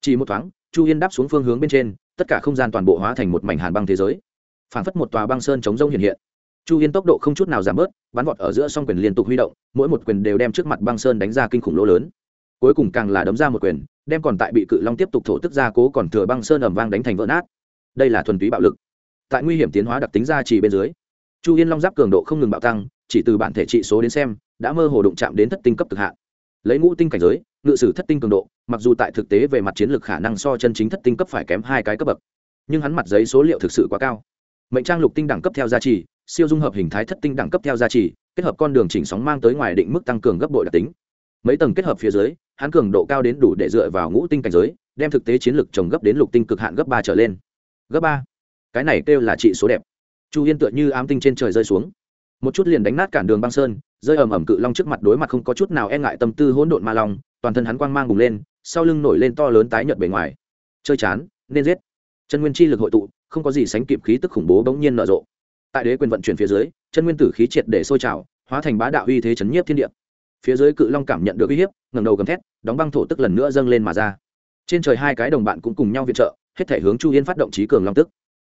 S1: Chỉ một thoáng, chu yên đáp xuống phương hướng bên trên, tất cả không gian toàn bộ hóa thành một mảnh hàn băng thế giới. Phản phất một tòa băng sơn chống rông hiện hiện. Chu yên tốc độ không chút nào giảm bớt, bắn vọt ở giữa song quyền liên tục huy động, mỗi một quyền đều đem trước mặt băng sơn đánh ra kinh khủng lỗ lớn. Cuối cùng càng là đấm ra một quyền, đem còn tại bị cự long tiếp tục thổ tức ra cố còn thừa băng sơn ẩm vang đánh thành vỡ nát. Đây là thuần túy bạo lực tại nguy hiểm tiến hóa đặc tính ra chỉ bên dưới. Chu yên long giáp cường độ không ngừng bạo tăng, chỉ từ bản thể trị số đến xem, đã mơ hồ đụng chạm đến thất tinh cấp cực hạn. Lấy ngũ tinh cảnh giới, ngự sử thất tinh cường độ, mặc dù tại thực tế về mặt chiến lược khả năng so chân chính thất tinh cấp phải kém hai cái cấp bậc, nhưng hắn mặt giấy số liệu thực sự quá cao. Mệnh trang lục tinh đẳng cấp theo gia trì, siêu dung hợp hình thái thất tinh đẳng cấp theo gia trì, kết hợp con đường chỉnh sóng mang tới ngoài định mức tăng cường gấp bội đặc tính. Mấy tầng kết hợp phía dưới, hắn cường độ cao đến đủ để dựa vào ngũ tinh cảnh giới, đem thực tế chiến lược trồng gấp đến lục tinh cực hạn gấp ba trở lên. Gấp ba cái này kêu là trị số đẹp. Chu yên tựa như ám tinh trên trời rơi xuống. Một chút liền đánh nát cản đường băng sơn, rơi ầm ầm cự long trước mặt đối mặt không có chút nào e ngại tâm tư hỗn độn ma long, toàn thân hắn quang mang bùng lên, sau lưng nổi lên to lớn tái nhợt bề ngoài. Chơi chán, nên giết. Chân nguyên chi lực hội tụ, không có gì sánh kịp khí tức khủng bố bỗng nhiên nở rộ. Tại đế quyền vận chuyển phía dưới, chân nguyên tử khí triệt để sôi trào, hóa thành bá đạo uy thế chấn nhiếp thiên địa. Phía dưới cự long cảm nhận được uy hiếp, ngẩng đầu gầm thét, đóng băng thổ tức lần nữa dâng lên mà ra. Trên trời hai cái đồng bạn cũng cùng nhau viện trợ, hết thể hướng chu yên phát động trí cường long tức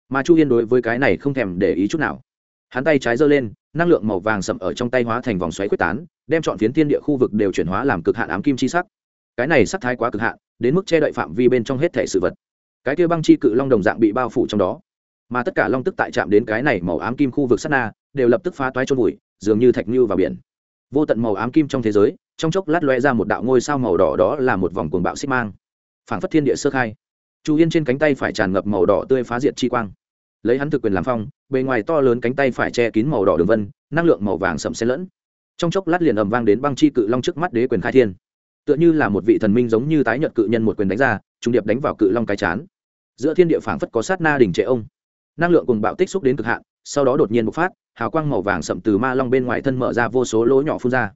S1: mà chu yên đối với cái này không thèm để ý chút nào. Hắn tay trái giơ lên, năng lượng màu vàng sậm ở trong tay hóa thành vòng xoáy quyết tán, đem chọn phiến thiên địa khu vực đều chuyển hóa làm cực hạn ám kim chi sắc. Cái này sắc thái quá cực hạn, đến mức che đậy phạm vi bên trong hết thể sự vật. Cái kia băng chi cự long đồng dạng bị bao phủ trong đó. Mà tất cả long tức tại chạm đến cái này màu ám kim khu vực sắt na, đều lập tức phá toái trôn vùi dường như thạch như vào biển. Vô tận màu ám kim trong thế giới, trong chốc lát loe ra một đạo ngôi sao màu đỏ đó là một vòng cuồng bạo xích mang. Phảng phất thiên địa sơ khai. Chu yên trên cánh tay phải tràn ngập màu đỏ tươi phá diệt chi quang lấy hắn thực quyền làm phong, bề ngoài to lớn cánh tay phải che kín màu đỏ đường vân, năng lượng màu vàng sậm xen lẫn. Trong chốc lát liền ầm vang đến băng chi cự long trước mắt đế quyền khai thiên. Tựa như là một vị thần minh giống như tái nhợt cự nhân một quyền đánh ra trung điệp đánh vào cự long cái chán. Giữa thiên địa phảng phất có sát na đỉnh trệ ông. Năng lượng cùng bạo tích xúc đến cực hạn, sau đó đột nhiên bộc phát, hào quang màu vàng sậm từ ma long bên ngoài thân mở ra vô số lỗ nhỏ phun ra.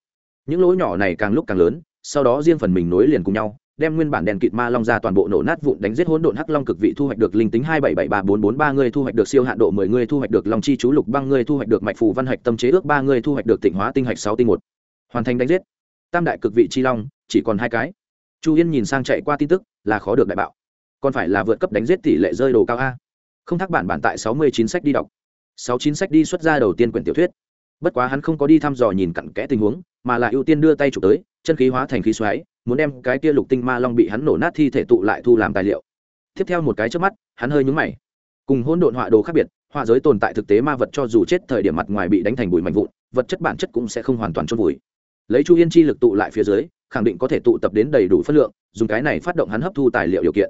S1: Những lỗ nhỏ này càng lúc càng lớn, sau đó riêng phần mình nối liền cùng nhau đem nguyên bản đèn kịt ma long ra toàn bộ nổ nát vụn đánh giết hỗn độn hắc long cực vị thu hoạch được linh tính hai bảy bảy ba bốn bốn ba người thu hoạch được siêu hạn độ mười người thu hoạch được long chi chú lục băng người thu hoạch được mạch phù văn hạch tâm chế ước ba người thu hoạch được tịnh hóa tinh hạch sáu tinh một. Hoàn thành đánh giết. Tam đại cực vị chi long, chỉ còn hai cái. Chu yên nhìn sang chạy qua tin tức, là khó được đại bạo. Còn phải là vượt cấp đánh giết tỷ lệ rơi đồ cao a. Không thắc bản bản tại sáu mươi chín sách đi đọc. sáu chín sách đi xuất ra đầu tiên quyển tiểu thuyết. Bất quá hắn không có đi thăm dò nhìn cặn kẽ tình huống, mà là ưu tiên đưa tay chụp tới, chân khí hóa thành khí xoáy muốn đem cái kia lục tinh ma long bị hắn nổ nát thi thể tụ lại thu làm tài liệu. Tiếp theo một cái trước mắt, hắn hơi nhúng mày. Cùng hỗn độn họa đồ khác biệt, họa giới tồn tại thực tế ma vật cho dù chết thời điểm mặt ngoài bị đánh thành bụi mạnh vụn, vật chất bản chất cũng sẽ không hoàn toàn chôn vùi. Lấy chu yên chi lực tụ lại phía dưới, khẳng định có thể tụ tập đến đầy đủ phân lượng, dùng cái này phát động hắn hấp thu tài liệu điều kiện.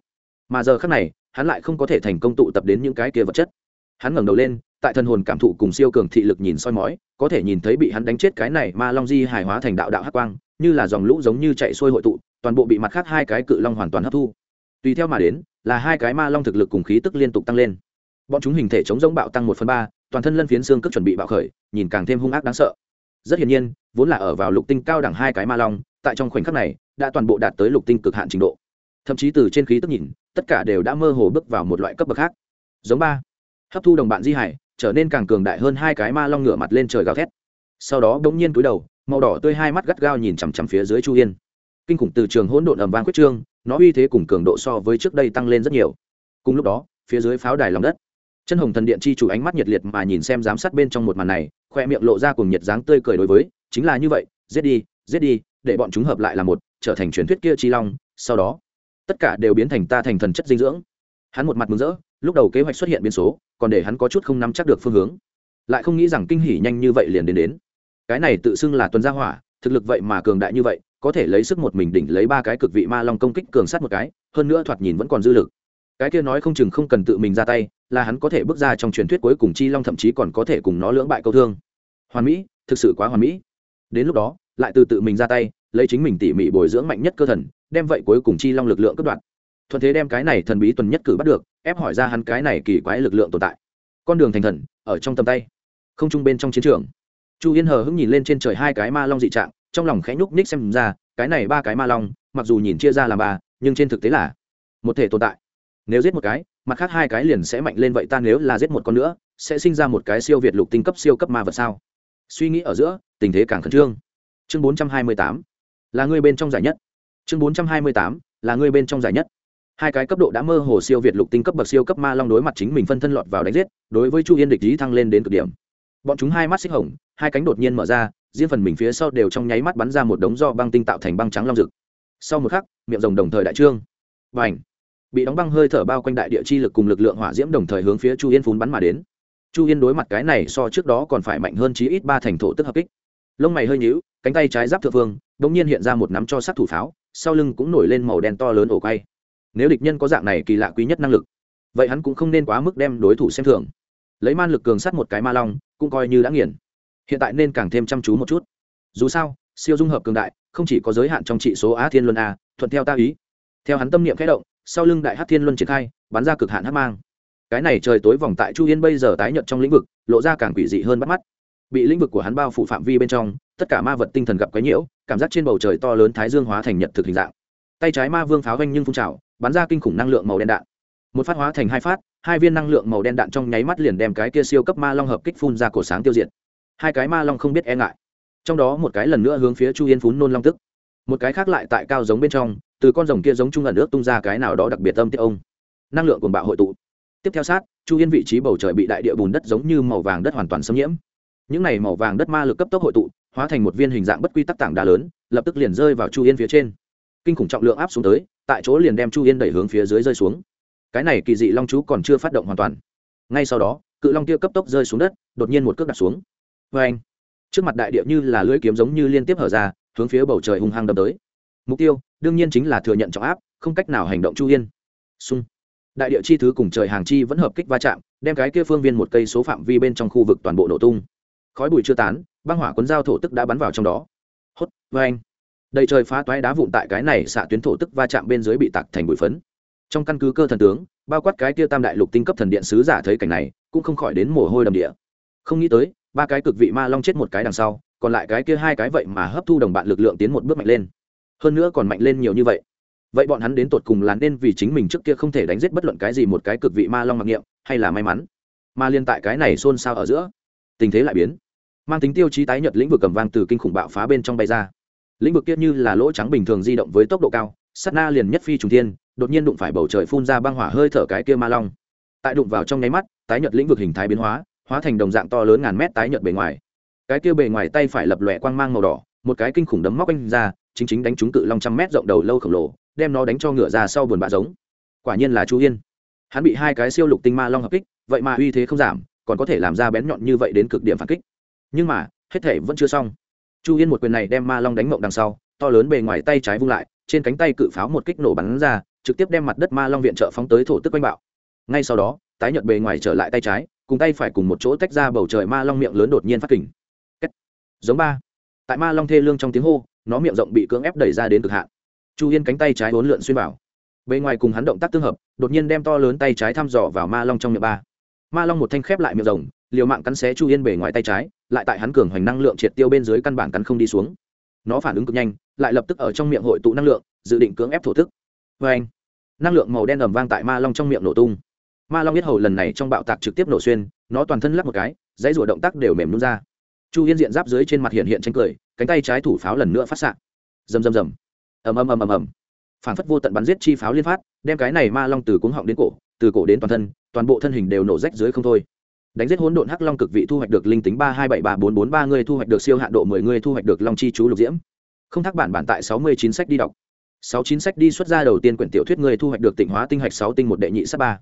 S1: Mà giờ khác này, hắn lại không có thể thành công tụ tập đến những cái kia vật chất. Hắn ngẩng đầu lên, tại thân hồn cảm thụ cùng siêu cường thị lực nhìn soi mói, có thể nhìn thấy bị hắn đánh chết cái này ma long di hài hóa thành đạo đạo hắc quang như là dòng lũ giống như chạy xuôi hội tụ, toàn bộ bị mặt khác hai cái cự long hoàn toàn hấp thu. Tùy theo mà đến, là hai cái ma long thực lực cùng khí tức liên tục tăng lên. Bọn chúng hình thể chống giống bạo tăng một phần ba, toàn thân lân phiến xương cước chuẩn bị bạo khởi, nhìn càng thêm hung ác đáng sợ. Rất hiển nhiên, vốn là ở vào lục tinh cao đẳng hai cái ma long, tại trong khoảnh khắc này, đã toàn bộ đạt tới lục tinh cực hạn trình độ. Thậm chí từ trên khí tức nhìn, tất cả đều đã mơ hồ bước vào một loại cấp bậc khác. Giống ba. Hấp thu đồng bạn di hải, trở nên càng cường đại hơn hai cái ma long ngửa mặt lên trời gào thét. Sau đó đ ỗ n g nhiên cúi đầu màu đỏ tươi hai mắt gắt gao nhìn chằm chằm phía dưới chu yên. Kinh khủng từ trường hỗn độn ầm vang quyết trương, nó uy thế cùng cường độ so với trước đây tăng lên rất nhiều. Cùng lúc đó, phía dưới pháo đài lòng đất. Chân hồng thần điện chi chủ ánh mắt nhiệt liệt mà nhìn xem giám sát bên trong một màn này, khoe miệng lộ ra cùng nhiệt dáng tươi cười đối với, chính là như vậy, giết đi giết đi, để bọn chúng hợp lại là một, trở thành truyền thuyết kia chi long, sau đó, tất cả đều biến thành ta thành thần chất dinh dưỡng. Hắn một mặt mừng rỡ, lúc đầu kế hoạch xuất hiện biến số, còn để hắn có chút không nắm chắc được phương hướng. Lại không nghĩ rằng kinh hỉ nhanh như vậy liền đến đến cái này tự xưng là tuần gia hỏa, thực lực vậy mà cường đại như vậy, có thể lấy sức một mình đỉnh lấy ba cái cực vị ma long công kích cường sát một cái, hơn nữa thoạt nhìn vẫn còn dư lực. Cái kia nói không chừng không cần tự mình ra tay, là hắn có thể bước ra trong truyền thuyết cuối cùng chi long thậm chí còn có thể cùng nó lưỡng bại câu thương. Hoàn mỹ, thực sự quá hoàn mỹ. Đến lúc đó, lại từ tự mình ra tay, lấy chính mình tỉ mỉ bồi dưỡng mạnh nhất cơ thần, đem vậy cuối cùng chi long lực lượng cất đoạn thuận thế đem cái này thần bí tuần nhất cử bắt được, ép hỏi ra hắn cái này kỳ quái lực lượng tồn tại. Con đường thành thần, ở trong tầm tay, không trung bên trong chiến trường chu yên hờ hững nhìn lên trên trời hai cái ma long dị trạng, trong lòng khẽ nhúc ních xem ra, cái này ba cái ma long, mặc dù nhìn chia ra làm ba, nhưng trên thực tế là một thể tồn tại. Nếu giết một cái, mặt khác hai cái liền sẽ mạnh lên vậy ta nếu là giết một con nữa, sẽ sinh ra một cái siêu việt lục tinh cấp siêu cấp ma vật sao? Suy nghĩ ở giữa, tình thế càng khẩn trương. Chương bốn trăm hai mươi tám, là người bên trong giải nhất. Chương bốn trăm hai mươi tám, là người bên trong giải nhất. Hai cái cấp độ đã mơ hồ siêu việt lục tinh cấp bậc siêu cấp ma long đối mặt chính mình phân thân lọt vào đánh giết, đối với chu yên địch lý thăng lên đến cực điểm bọn chúng hai mắt xích hồng, hai cánh đột nhiên mở ra, riêng phần mình phía sau đều trong nháy mắt bắn ra một đống do băng tinh tạo thành băng trắng long rực. Sau một khắc, miệng rồng đồng thời đại trương. Và ảnh bị đóng băng hơi thở bao quanh đại địa chi lực cùng lực lượng hỏa diễm đồng thời hướng phía chu yên phún bắn mà đến. Chu yên đối mặt cái này so trước đó còn phải mạnh hơn chí ít ba thành thổ tức hợp kích. Lông mày hơi nhíu, cánh tay trái giáp thượng phương đ ỗ n g nhiên hiện ra một nắm cho sắc thủ pháo, sau lưng cũng nổi lên màu đen to lớn ổ quay. Nếu địch nhân có dạng này kỳ lạ quý nhất năng lực, vậy hắn cũng không nên quá mức đem đối thủ xem thường lấy man lực cường sắt một cái ma long, cũng coi như đã nghiền. Hiện tại nên càng thêm chăm chú một chút. Dù sao, siêu dung hợp cường đại, không chỉ có giới hạn trong trị số á thiên luân a, thuận theo ta ý. Theo hắn tâm niệm khẽ động, sau lưng đại hát thiên luân triển khai, bắn ra cực hạn hát mang. Cái này trời tối vòng tại chu yên bây giờ tái nhận trong lĩnh vực, lộ ra càng quỷ dị hơn bắt mắt. Bị lĩnh vực của hắn bao phủ phạm vi bên trong, tất cả ma vật tinh thần gặp quấy nhiễu, cảm giác trên bầu trời to lớn thái dương hóa thành nhật thực hình dạng. Tay trái ma vương pháo vanh nhưng phun trào, bắn ra kinh khủng năng lượng màu đen đạn. Một phát hóa thành hai phát hai viên năng lượng màu đen đạn trong nháy mắt liền đem cái kia siêu cấp ma long hợp kích phun ra cổ sáng tiêu diệt. Hai cái ma long không biết e ngại. Trong đó một cái lần nữa hướng phía chu yên phún nôn long tức. Một cái khác lại tại cao giống bên trong, từ con rồng kia giống trung ẩn nước tung ra cái nào đó đặc biệt âm tiết ông. Năng lượng cuồng bạo hội tụ. Tiếp theo sát, chu yên vị trí bầu trời bị đại địa bùn đất giống như màu vàng đất hoàn toàn xâm nhiễm. Những này màu vàng đất ma lực cấp tốc hội tụ, hóa thành một viên hình dạng bất quy tắc tảng đá lớn, lập tức liền rơi vào chu yên phía trên. Kinh khủng trọng lượng áp xuống tới, tại chỗ liền đem chu yên đẩy hướng phía dưới rơi xuống cái này kỳ dị long chú còn chưa phát động hoàn toàn. Ngay sau đó, cự long kia cấp tốc rơi xuống đất, đột nhiên một cước đặt xuống. Vê anh trước mặt đại địa như là lưỡi kiếm giống như liên tiếp hở ra, hướng phía bầu trời hung hăng đâm tới. Mục tiêu, đương nhiên chính là thừa nhận trọng áp, không cách nào hành động chu yên. Xung! Đại địa chi thứ cùng trời hàng chi vẫn hợp kích va chạm, đem cái kia phương viên một cây số phạm vi bên trong khu vực toàn bộ nổ tung. Khói bụi chưa tán, băng hỏa cuốn dao thổ tức đã bắn vào trong đó. Hốt! Vê anh đầy trời phá toái đá vụn tại cái này xạ tuyến thổ tức va chạm bên dưới bị tạc thành bụi phấn trong căn cứ cơ thần tướng, bao quát cái kia tam đại lục tinh cấp thần điện sứ giả thấy cảnh này, cũng không khỏi đến mồ hôi đầm địa. Không nghĩ tới, ba cái cực vị ma long chết một cái đằng sau, còn lại cái kia hai cái vậy mà hấp thu đồng bạn lực lượng tiến một bước mạnh lên. Hơn nữa còn mạnh lên nhiều như vậy. Vậy bọn hắn đến tột cùng là nên vì chính mình trước kia không thể đánh giết bất luận cái gì một cái cực vị ma long mặc niệm, hay là may mắn? Mà liên tại cái này xôn xao ở giữa, tình thế lại biến. Mang tính tiêu chí tái nhật lĩnh vực cầm vang từ kinh khủng bạo phá bên trong bay ra. Lĩnh vực kia như là lỗ trắng bình thường di động với tốc độ cao sắt na liền nhất phi trùng thiên đột nhiên đụng phải bầu trời phun ra băng hỏa hơi thở cái kia ma long. Tại đụng vào trong nháy mắt, tái nhật lĩnh vực hình thái biến hóa hóa thành đồng dạng to lớn ngàn mét tái nhật bề ngoài. Cái kia bề ngoài tay phải lập lòe quang mang màu đỏ, một cái kinh khủng đấm móc anh ra, chính chính đánh trúng cự long trăm mét rộng đầu lâu khổng lồ, đem nó đánh cho ngựa ra sau buồn bã giống. Quả nhiên là chu yên hắn bị hai cái siêu lục tinh ma long hợp kích, vậy mà uy thế không giảm, còn có thể làm ra bén nhọn như vậy đến cực điểm phản kích. Nhưng mà, hết thể vẫn chưa xong. Chu yên một quyền này đem ma long đánh mộng đằng sau, to lớn bề ngoài tay trái vung lại, trên cánh tay cự pháo một kích nổ bắn ra trực tiếp đem mặt đất ma long viện trợ phóng tới thổ tức quanh bạo. Ngay sau đó, tái nhợt bề ngoài trở lại tay trái, cùng tay phải cùng một chỗ tách ra bầu trời ma long miệng lớn đột nhiên phát kình. Giống ba. Tại ma long thê lương trong tiếng hô, nó miệng rộng bị cưỡng ép đẩy ra đến cực hạn. Chu yên cánh tay trái bốn lượn xuyên vào. Bề ngoài cùng hắn động tác tương hợp, đột nhiên đem to lớn tay trái thăm dò vào ma long trong miệng ba. Ma long một thanh khép lại miệng rồng liều mạng cắn xé chu yên bề ngoài tay trái, lại tại hắn cường hoành năng lượng triệt tiêu bên dưới căn bản cắn không đi xuống. Nó phản ứng cực nhanh, lại lập tức ở trong miệng hội tụ năng lượng, dự định cưỡng ép thổ tức vê anh, năng lượng màu đen ầm vang tại ma long trong miệng nổ tung. Ma long biết hầu lần này trong bạo tạc trực tiếp nổ xuyên, nó toàn thân lắp một cái, dãy rủa động tác đều mềm nút ra. Chu yên diện giáp dưới trên mặt hiện hiện tranh cười, cánh tay trái thủ pháo lần nữa phát s ạ rầm rầm rầm. Ầm ầm ầm ầm ầm. Phản phất vô tận bắn giết chi pháo liên phát, đem cái này ma long từ cuống họng đến cổ, từ cổ đến toàn thân, toàn bộ thân hình đều nổ rách dưới không thôi. Đánh giết hỗn độn hắc long cực vị thu hoạch được linh tính ba hai bảy ba bốn bốn ba người thu hoạch được siêu hạn độ mười người thu hoạch được long chi chú lục diễm. Không thắc bản bản tại sáu mươi chín sách đi đọc sáu chín sách đi xuất ra đầu tiên quyển tiểu thuyết người thu hoạch được tịnh hóa tinh hạch sáu tinh một đệ nhị sắp ba.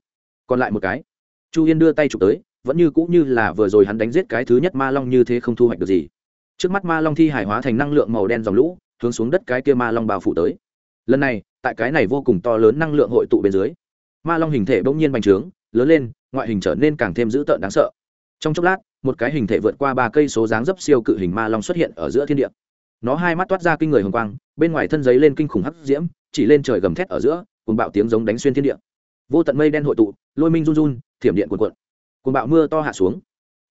S1: Còn lại một cái. Chu yên đưa tay chụp tới, vẫn như cũng như là vừa rồi hắn đánh giết cái thứ nhất ma long như thế không thu hoạch được gì. Trước mắt ma long thi hải hóa thành năng lượng màu đen dòng lũ, hướng xuống đất cái kia ma long bao phủ tới. Lần này, tại cái này vô cùng to lớn năng lượng hội tụ bên dưới, ma long hình thể bỗng nhiên bành trướng, lớn lên, ngoại hình trở nên càng thêm dữ tợn đáng sợ. Trong chốc lát, một cái hình thể vượt qua ba cây số dáng dấp siêu cự hình ma long xuất hiện ở giữa thiên địa nó hai mắt toát ra kinh người hồng quang, bên ngoài thân giấy lên kinh khủng hấp diễm, chỉ lên trời gầm thét ở giữa cùng bạo tiếng giống đánh xuyên thiên địa. Vô tận mây đen hội tụ, lôi minh run run, thiểm điện cuộn cuộn. Cùng bạo mưa to hạ xuống.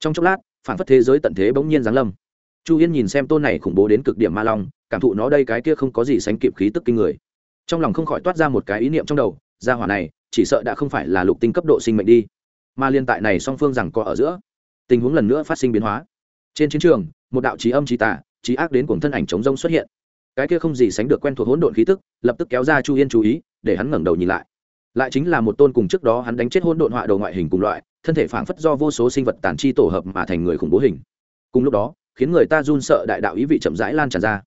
S1: Trong chốc lát, phản phất thế giới tận thế bỗng nhiên giáng lâm. Chu yên nhìn xem tôn này khủng bố đến cực điểm ma long, cảm thụ nó đây cái kia không có gì sánh kịp khí tức kinh người. Trong lòng không khỏi toát ra một cái ý niệm trong đầu, gia hỏa này, chỉ sợ đã không phải là lục tinh cấp độ sinh mệnh đi. Mà liên tại này song phương rằng có ở giữa. Tình huống lần nữa phát sinh biến hóa. Trên chiến trường, một đạo trí âm trí tả trí ác đến cùng thân ảnh chống rông xuất hiện. Cái kia không gì sánh được quen thuộc hỗn độn khí tức, lập tức kéo ra chu yên chú ý, để hắn ngẩng đầu nhìn lại. Lại chính là một tôn cùng trước đó hắn đánh chết hỗn độn họa đầu ngoại hình cùng loại, thân thể phảng phất do vô số sinh vật tàn chi tổ hợp mà thành người khủng bố hình. Cùng lúc đó, khiến người ta run sợ đại đạo ý vị chậm rãi lan tràn ra.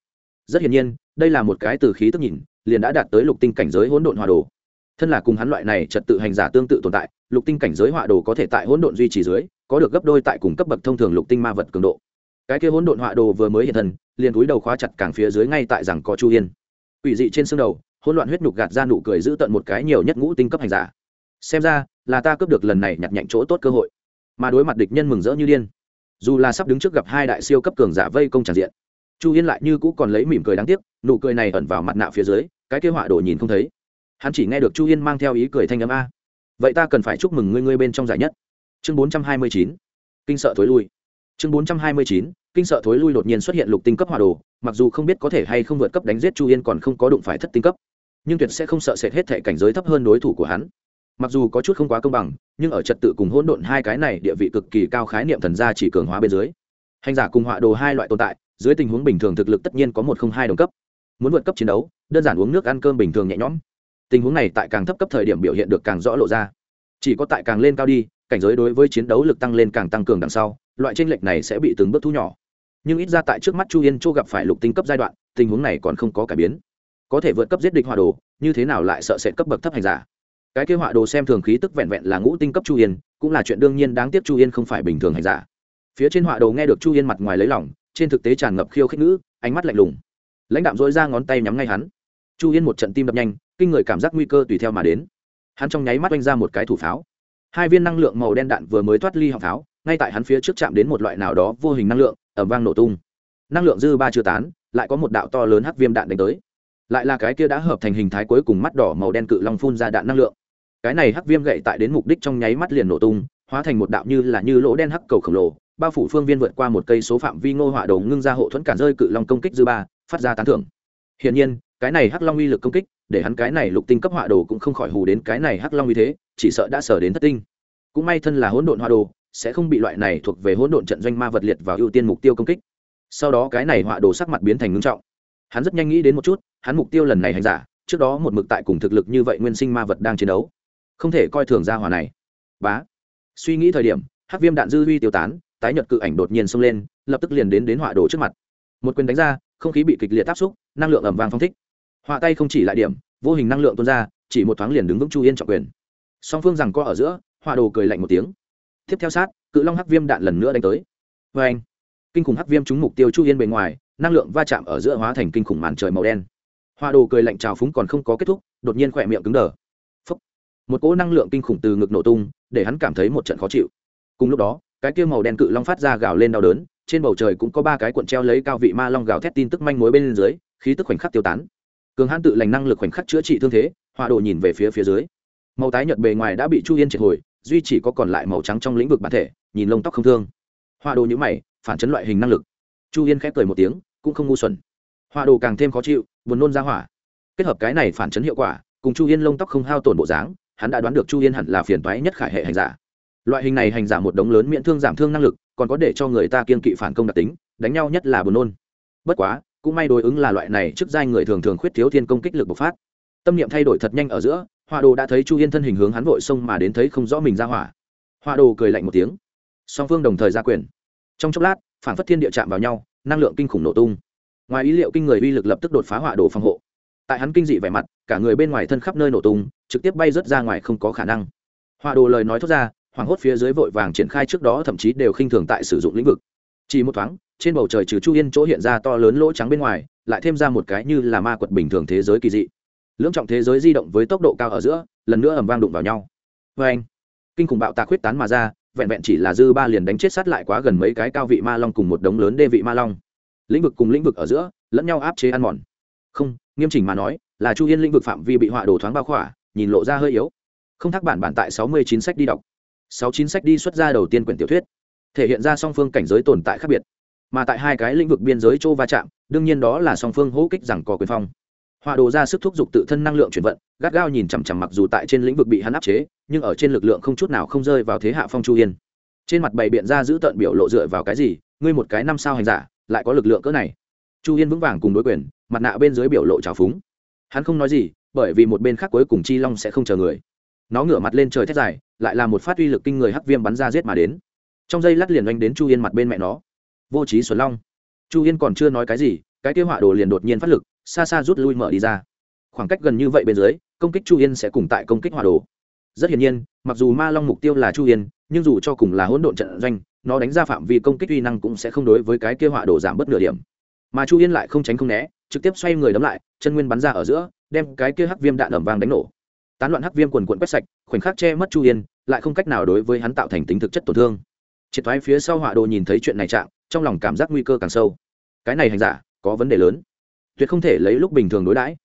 S1: Rất hiển nhiên, đây là một cái từ khí tức nhìn, liền đã đạt tới lục tinh cảnh giới hỗn độn họa đồ. Thân là cùng hắn loại này trật tự hành giả tương tự tồn tại, lục tinh cảnh giới họa đồ có thể tại hỗn độn duy trì dưới, có được gấp đôi tại cùng cấp bậc thông thường lục tinh ma vật cường độ cái kia hỗn độn họa đồ vừa mới hiện thân, liền túi đầu khóa chặt càng phía dưới ngay tại rằng có chu yên quỷ dị trên xương đầu, hỗn loạn huyết nhục gạt ra nụ cười giữ tận một cái nhiều nhất ngũ tinh cấp hành giả. Xem ra, là ta cướp được lần này nhặt nhạnh chỗ tốt cơ hội. Mà đối mặt địch nhân mừng rỡ như điên. Dù là sắp đứng trước gặp hai đại siêu cấp cường giả vây công tràn diện, chu yên lại như cũ còn lấy mỉm cười đáng tiếc, nụ cười này ẩn vào mặt nạ phía dưới, cái kia họa đồ nhìn không thấy. Hắn chỉ nghe được chu yên mang theo ý cười thanh âm a. Vậy ta cần phải chúc mừng ngươi ngươi bên trong giải nhất. Chương bốn trăm hai mươi chín. Kinh sợ thối lui chương bốn trăm hai mươi chín, kinh sợ thối lui đột nhiên xuất hiện lục tinh cấp hỏa đồ, mặc dù không biết có thể hay không vượt cấp đánh giết chu yên còn không có đụng phải thất tinh cấp, nhưng tuyệt sẽ không sợ sệt hết thể cảnh giới thấp hơn đối thủ của hắn. Mặc dù có chút không quá công bằng, nhưng ở trật tự cùng hỗn độn hai cái này địa vị cực kỳ cao khái niệm thần gia chỉ cường hóa bên dưới, hành giả cùng họa đồ hai loại tồn tại, dưới tình huống bình thường thực lực tất nhiên có một không hai đồng cấp. Muốn vượt cấp chiến đấu, đơn giản uống nước ăn cơm bình thường nhẹ nhõm. Tình huống này tại càng thấp cấp thời điểm biểu hiện được càng rõ lộ ra. Chỉ có tại càng lên cao đi, cảnh giới đối với chiến đấu lực tăng lên càng tăng cường đằng sau loại tranh lệch này sẽ bị từng bước thu nhỏ. Nhưng ít ra tại trước mắt chu yên châu gặp phải lục tinh cấp giai đoạn, tình huống này còn không có cải biến. Có thể vượt cấp giết địch hỏa đồ, như thế nào lại sợ sệt cấp bậc thấp hành giả? Cái kế họa đồ xem thường khí tức vẹn vẹn là ngũ tinh cấp chu yên, cũng là chuyện đương nhiên đáng tiếc chu yên không phải bình thường hành giả. Phía trên họa đồ nghe được chu yên mặt ngoài lấy lỏng trên thực tế tràn ngập khiêu khích ngữ, ánh mắt lạnh lùng. Lãnh đạm dối ra ngón tay nhắm ngay hắn. Chu yên một trận tim đập nhanh, kinh người cảm giác nguy cơ tùy theo mà đến. Hắn trong nháy mắt oanh ra một cái thủ pháo. Hai viên năng lượng màu đen đạn vừa mới thoát ly họng pháo ngay tại hắn phía trước chạm đến một loại nào đó vô hình năng lượng ẩm vang nổ tung. Năng lượng dư ba chưa tán, lại có một đạo to lớn hắc viêm đạn đánh tới. Lại là cái kia đã hợp thành hình thái cuối cùng mắt đỏ màu đen cự long phun ra đạn năng lượng. Cái này hắc viêm gậy tại đến mục đích trong nháy mắt liền nổ tung, hóa thành một đạo như là như lỗ đen hắc cầu khổng lồ, bao phủ phương viên vượt qua một cây số phạm vi ngô họa đồ ngưng ra hộ thuẫn cản rơi cự long công kích dư ba, phát ra tán thưởng. Hiển nhiên, cái này hắc long uy lực công kích, để hắn cái này lục tinh cấp họa đồ cũng không khỏi hù đến cái này hắc long uy thế, chỉ sợ đã sở đến thất tinh. Cũng may thân là hỗn độn họa đồ sẽ không bị loại này thuộc về hỗn độn trận doanh ma vật liệt vào ưu tiên mục tiêu công kích. Sau đó cái này họa đồ sắc mặt biến thành ngưng trọng. Hắn rất nhanh nghĩ đến một chút, hắn mục tiêu lần này hành giả, trước đó một mực tại cùng thực lực như vậy nguyên sinh ma vật đang chiến đấu. Không thể coi thường ra hỏa này. Bá. Suy nghĩ thời điểm, hắc viêm đạn dư huy tiêu tán, tái nhật cự ảnh đột nhiên xông lên, lập tức liền đến đến họa đồ trước mặt. Một quyền đánh ra, không khí bị kịch liệt áp xúc, năng lượng ẩm vàng phong thích. Họa tay không chỉ lại điểm, vô hình năng lượng tuôn ra, chỉ một thoáng liền đứng vững chu yên trọng quyền. Song phương rằng co ở giữa, họa đồ cười lạnh một tiếng tiếp theo sát, cự long hắc viêm đạn lần nữa đánh tới. Vê anh, kinh khủng hắc viêm trúng mục tiêu chu yên bề ngoài, năng lượng va chạm ở giữa hóa thành kinh khủng màn trời màu đen. Hoa đồ cười lạnh trào phúng còn không có kết thúc, đột nhiên khỏe miệng cứng đờ. Phúc. một cỗ năng lượng kinh khủng từ ngực nổ tung, để hắn cảm thấy một trận khó chịu. Cùng lúc đó, cái kia màu đen cự long phát ra gào lên đau đớn, trên bầu trời cũng có ba cái cuộn treo lấy cao vị ma long gào thét tin tức manh mối bên dưới, khí tức khoảnh khắc tiêu tán. Cường hãn tự lành năng lực khoảnh khắc chữa trị thương thế, hoa đồ nhìn về phía phía dưới. Màu tái nhợt bề ngoài đã bị chu yên triệt hồi duy chỉ có còn lại màu trắng trong lĩnh vực bản thể, nhìn lông tóc không thương. Hoa đồ nhữ mày, phản chấn loại hình năng lực. Chu yên khép cười một tiếng, cũng không ngu xuẩn. Hoa đồ càng thêm khó chịu, buồn nôn ra hỏa. Kết hợp cái này phản chấn hiệu quả, cùng chu yên lông tóc không hao tổn bộ dáng, hắn đã đoán được chu yên hẳn là phiền toái nhất khải hệ hành giả. Loại hình này hành giả một đống lớn miễn thương giảm thương năng lực, còn có để cho người ta kiên kỵ phản công đặc tính, đánh nhau nhất là buồn nôn. Bất quá, cũng may đối ứng là loại này trước giai người thường thường khuyết thiếu thiên công kích lực bộc phát. Tâm niệm thay đổi thật nhanh ở giữa họa đồ đã thấy chu yên thân hình hướng hắn vội xông mà đến thấy không rõ mình ra hỏa. họa đồ cười lạnh một tiếng. song phương đồng thời ra quyền. trong chốc lát, phản phất thiên địa chạm vào nhau, năng lượng kinh khủng nổ tung. ngoài ý liệu kinh người uy lực lập tức đột phá họa đồ phòng hộ. tại hắn kinh dị vẻ mặt, cả người bên ngoài thân khắp nơi nổ tung, trực tiếp bay rớt ra ngoài không có khả năng. họa đồ lời nói thốt ra, hoảng hốt phía dưới vội vàng triển khai trước đó thậm chí đều khinh thường tại sử dụng lĩnh vực. chỉ một thoáng, trên bầu trời trừ chu yên chỗ hiện ra to lớn lỗ trắng bên ngoài, lại thêm ra một cái như là ma quật bình thường thế giới kỳ dị lưỡng trọng thế giới di động với tốc độ cao ở giữa, lần nữa ầm vang đụng vào nhau. Vê anh, kinh khủng bạo tạc huyết tán mà ra, vẹn vẹn chỉ là dư ba liền đánh chết sát lại quá gần mấy cái cao vị ma long cùng một đống lớn đê vị ma long. Lĩnh vực cùng lĩnh vực ở giữa, lẫn nhau áp chế ăn mòn. Không, nghiêm chỉnh mà nói, là chu yên lĩnh vực phạm vi bị họa đồ thoáng bao khỏa, nhìn lộ ra hơi yếu. Không thắc bản bản tại sáu mươi chín sách đi đọc. sáu chín sách đi xuất ra đầu tiên quyển tiểu thuyết. Thể hiện ra song phương cảnh giới tồn tại khác biệt. Mà tại hai cái lĩnh vực biên giới châu va chạm, đương nhiên đó là song phương hỗ kích rằng có quyền phong họa đồ ra sức thúc giục tự thân năng lượng chuyển vận, gắt gao nhìn chằm chằm mặc dù tại trên lĩnh vực bị hắn áp chế, nhưng ở trên lực lượng không chút nào không rơi vào thế hạ phong chu yên. Trên mặt bày biện ra giữ tợn biểu lộ dựa vào cái gì, ngươi một cái năm sao hành giả, lại có lực lượng cỡ này. Chu yên vững vàng cùng đối quyền, mặt nạ bên dưới biểu lộ trào phúng. Hắn không nói gì, bởi vì một bên khác cuối cùng chi long sẽ không chờ người. Nó ngửa mặt lên trời thét dài, lại là một phát uy lực kinh người hắc viêm bắn ra giết mà đến. Trong giây lát liền oanh đến chu yên mặt bên mẹ nó. Vô trí xuân long. Chu yên còn chưa nói cái gì, cái kế họa đồ liền đột nhiên phát lực xa xa rút lui mở đi ra. Khoảng cách gần như vậy bên dưới, công kích chu yên sẽ cùng tại công kích hòa đồ. Rất hiển nhiên, mặc dù ma long mục tiêu là chu yên, nhưng dù cho cùng là hỗn độn trận doanh, nó đánh ra phạm vi công kích uy năng cũng sẽ không đối với cái kia họa đồ giảm bất nửa điểm. Mà chu yên lại không tránh không né, trực tiếp xoay người đấm lại, chân nguyên bắn ra ở giữa, đem cái kia hắc viêm đạn ẩm vang đánh nổ. Tán loạn hắc viêm quần quận quét sạch, khoảnh khắc che mất chu yên, lại không cách nào đối với hắn tạo thành tính thực chất tổn thương. Triệt thoái phía sau họa đồ nhìn thấy chuyện này trạng, trong lòng cảm giác nguy cơ càng sâu. Cái này hành giả, có vấn đề lớn tuyệt không thể lấy lúc bình thường đối đãi.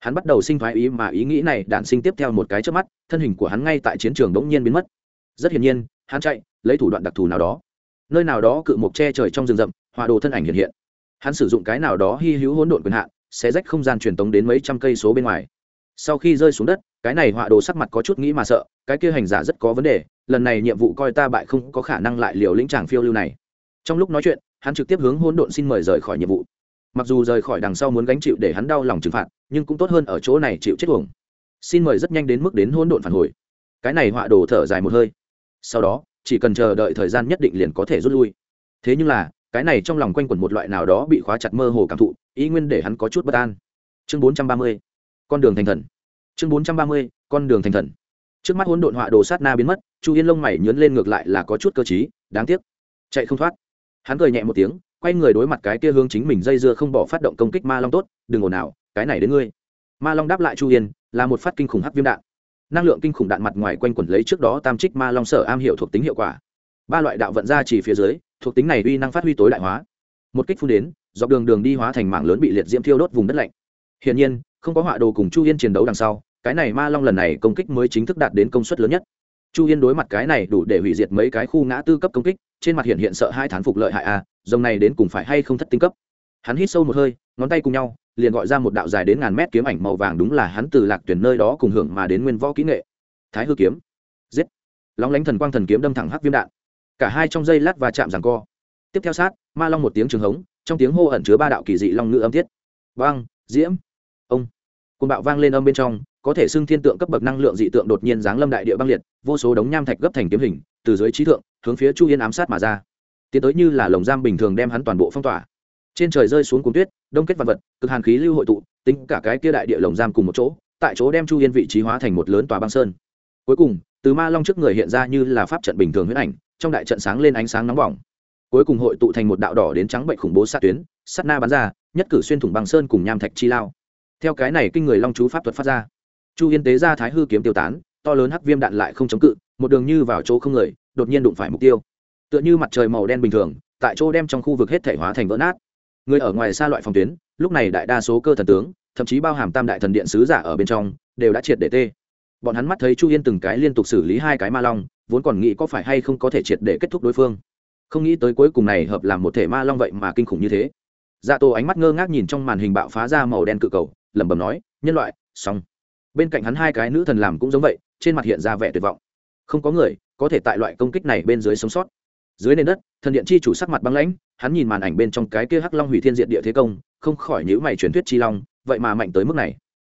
S1: Hắn bắt đầu sinh thoái ý mà ý nghĩ này đản sinh tiếp theo một cái trước mắt, thân hình của hắn ngay tại chiến trường đống nhiên biến mất. Rất hiển nhiên, hắn chạy, lấy thủ đoạn đặc thù nào đó. Nơi nào đó cự mộc che trời trong rừng rậm, họa đồ thân ảnh hiện hiện. Hắn sử dụng cái nào đó hy hữu hỗn độn quyền hạn, sẽ rách không gian truyền tống đến mấy trăm cây số bên ngoài. Sau khi rơi xuống đất, cái này họa đồ sắc mặt có chút nghĩ mà sợ, cái kia hành giả rất có vấn đề, lần này nhiệm vụ coi ta bại không có khả năng lại liều lĩnh tràng phiêu lưu này. Trong lúc nói chuyện, hắn trực tiếp hướng hỗn độn xin mời rời khỏi nhiệm vụ mặc dù rời khỏi đằng sau muốn gánh chịu để hắn đau lòng trừng phạt, nhưng cũng tốt hơn ở chỗ này chịu chết uổng. Xin mời rất nhanh đến mức đến hỗn độn phản hồi. Cái này họa đồ thở dài một hơi. Sau đó, chỉ cần chờ đợi thời gian nhất định liền có thể rút lui. Thế nhưng là, cái này trong lòng quanh quẩn một loại nào đó bị khóa chặt mơ hồ cảm thụ, ý nguyên để hắn có chút bất an. Chương bốn trăm ba mươi, con đường thành thần. Chương bốn trăm ba mươi, con đường thành thần. Trước mắt hỗn độn họa đồ sát na biến mất, chu yên lông mày nhớn lên ngược lại là có chút cơ t đáng tiếc. Chạy không thoát. Hắn cười nhẹ một tiếng quay người đối mặt cái kia hướng chính mình dây dưa không bỏ phát động công kích ma long tốt đừng ồn nào cái này đến ngươi. Ma long đáp lại chu yên là một phát kinh khủng hắc viêm đạn. Năng lượng kinh khủng đạn mặt ngoài quanh quẩn lấy trước đó tam trích ma long sở am hiểu thuộc tính hiệu quả. Ba loại đạo vận ra chỉ phía dưới thuộc tính này uy năng phát huy tối đại hóa. Một kích phun đến dọc đường đường đi hóa thành mảng lớn bị liệt diễm thiêu đốt vùng đất lạnh. Hiển nhiên không có họa đồ cùng chu yên chiến đấu đằng sau cái này ma long lần này công kích mới chính thức đạt đến công suất lớn nhất. Chu yên đối mặt cái này đủ để hủy diệt mấy cái khu ngã tư cấp công kích trên mặt hiện hiện sợ hai thán phục lợi hại a à, dòng này đến cùng phải hay không thất tinh cấp? Hắn hít sâu một hơi, ngón tay cùng nhau, liền gọi ra một đạo dài đến ngàn mét kiếm ảnh màu vàng đúng là hắn từ lạc tuyển nơi đó cùng hưởng mà đến nguyên võ kỹ nghệ. Thái hư kiếm. Giết. Lóng lánh thần quang thần kiếm đâm thẳng hắc viêm đạn. Cả hai trong dây lát và chạm ràng co. Tiếp theo sát, ma long một tiếng trường hống, trong tiếng hô ẩn chứa ba đạo kỳ dị long ngữ âm tiết vang, diễm. Ông. Côn bạo vang lên âm bên trong, có thể xưng thiên tượng cấp bậc năng lượng dị tượng đột nhiên giáng lâm đại địa băng liệt, vô số đống nham thạch gấp thành kiếm hình, từ dưới trí thượng, hướng phía chu yên ám sát mà ra tiến tới như là lồng giam bình thường đem hắn toàn bộ phong tỏa. Trên trời rơi xuống cung tuyết, đông kết vật vật, cực hàn khí lưu hội tụ, tính cả cái kia đại địa lồng giam cùng một chỗ, tại chỗ đem chu yên vị trí hóa thành một lớn tòa băng sơn. Cuối cùng, từ ma long trước người hiện ra như là pháp trận bình thường huyết ảnh, trong đại trận sáng lên ánh sáng nóng bỏng. Cuối cùng hội tụ thành một đạo đỏ đến trắng bệnh khủng bố sát tuyến sắt na bắn ra, nhất cử xuyên thủng băng sơn cùng nham thạch chi lao. Theo cái này kinh người long chú pháp thuật phát ra, chu yên tế ra thái hư kiếm tiêu tán, to lớn hắc viêm đạn lại không chống cự, một đường như vào chỗ không người, đột nhiên đụng phải mục tiêu tựa như mặt trời màu đen bình thường, tại chỗ đem trong khu vực hết thể hóa thành vỡ nát. Người ở ngoài xa loại phòng tuyến, lúc này đại đa số cơ thần tướng, thậm chí bao hàm tam đại thần điện sứ giả ở bên trong, đều đã triệt để tê. Bọn hắn mắt thấy chu yên từng cái liên tục xử lý hai cái ma long, vốn còn nghĩ có phải hay không có thể triệt để kết thúc đối phương. Không nghĩ tới cuối cùng này hợp làm một thể ma long vậy mà kinh khủng như thế. Dạ tổ ánh mắt ngơ ngác nhìn trong màn hình bạo phá ra màu đen cự cầu, lẩm bẩm nói, nhân loại, xong. Bên cạnh hắn hai cái nữ thần làm cũng giống vậy, trên mặt hiện ra vẻ tuyệt vọng. Không có người có thể tại loại công kích này bên dưới sống sót dưới nền đất, thần điện chi chủ sắc mặt băng lãnh, hắn nhìn màn ảnh bên trong cái kia hắc long hủy thiên diện địa thế công, không khỏi nhữ mày truyền thuyết chi long, vậy mà mạnh tới mức này.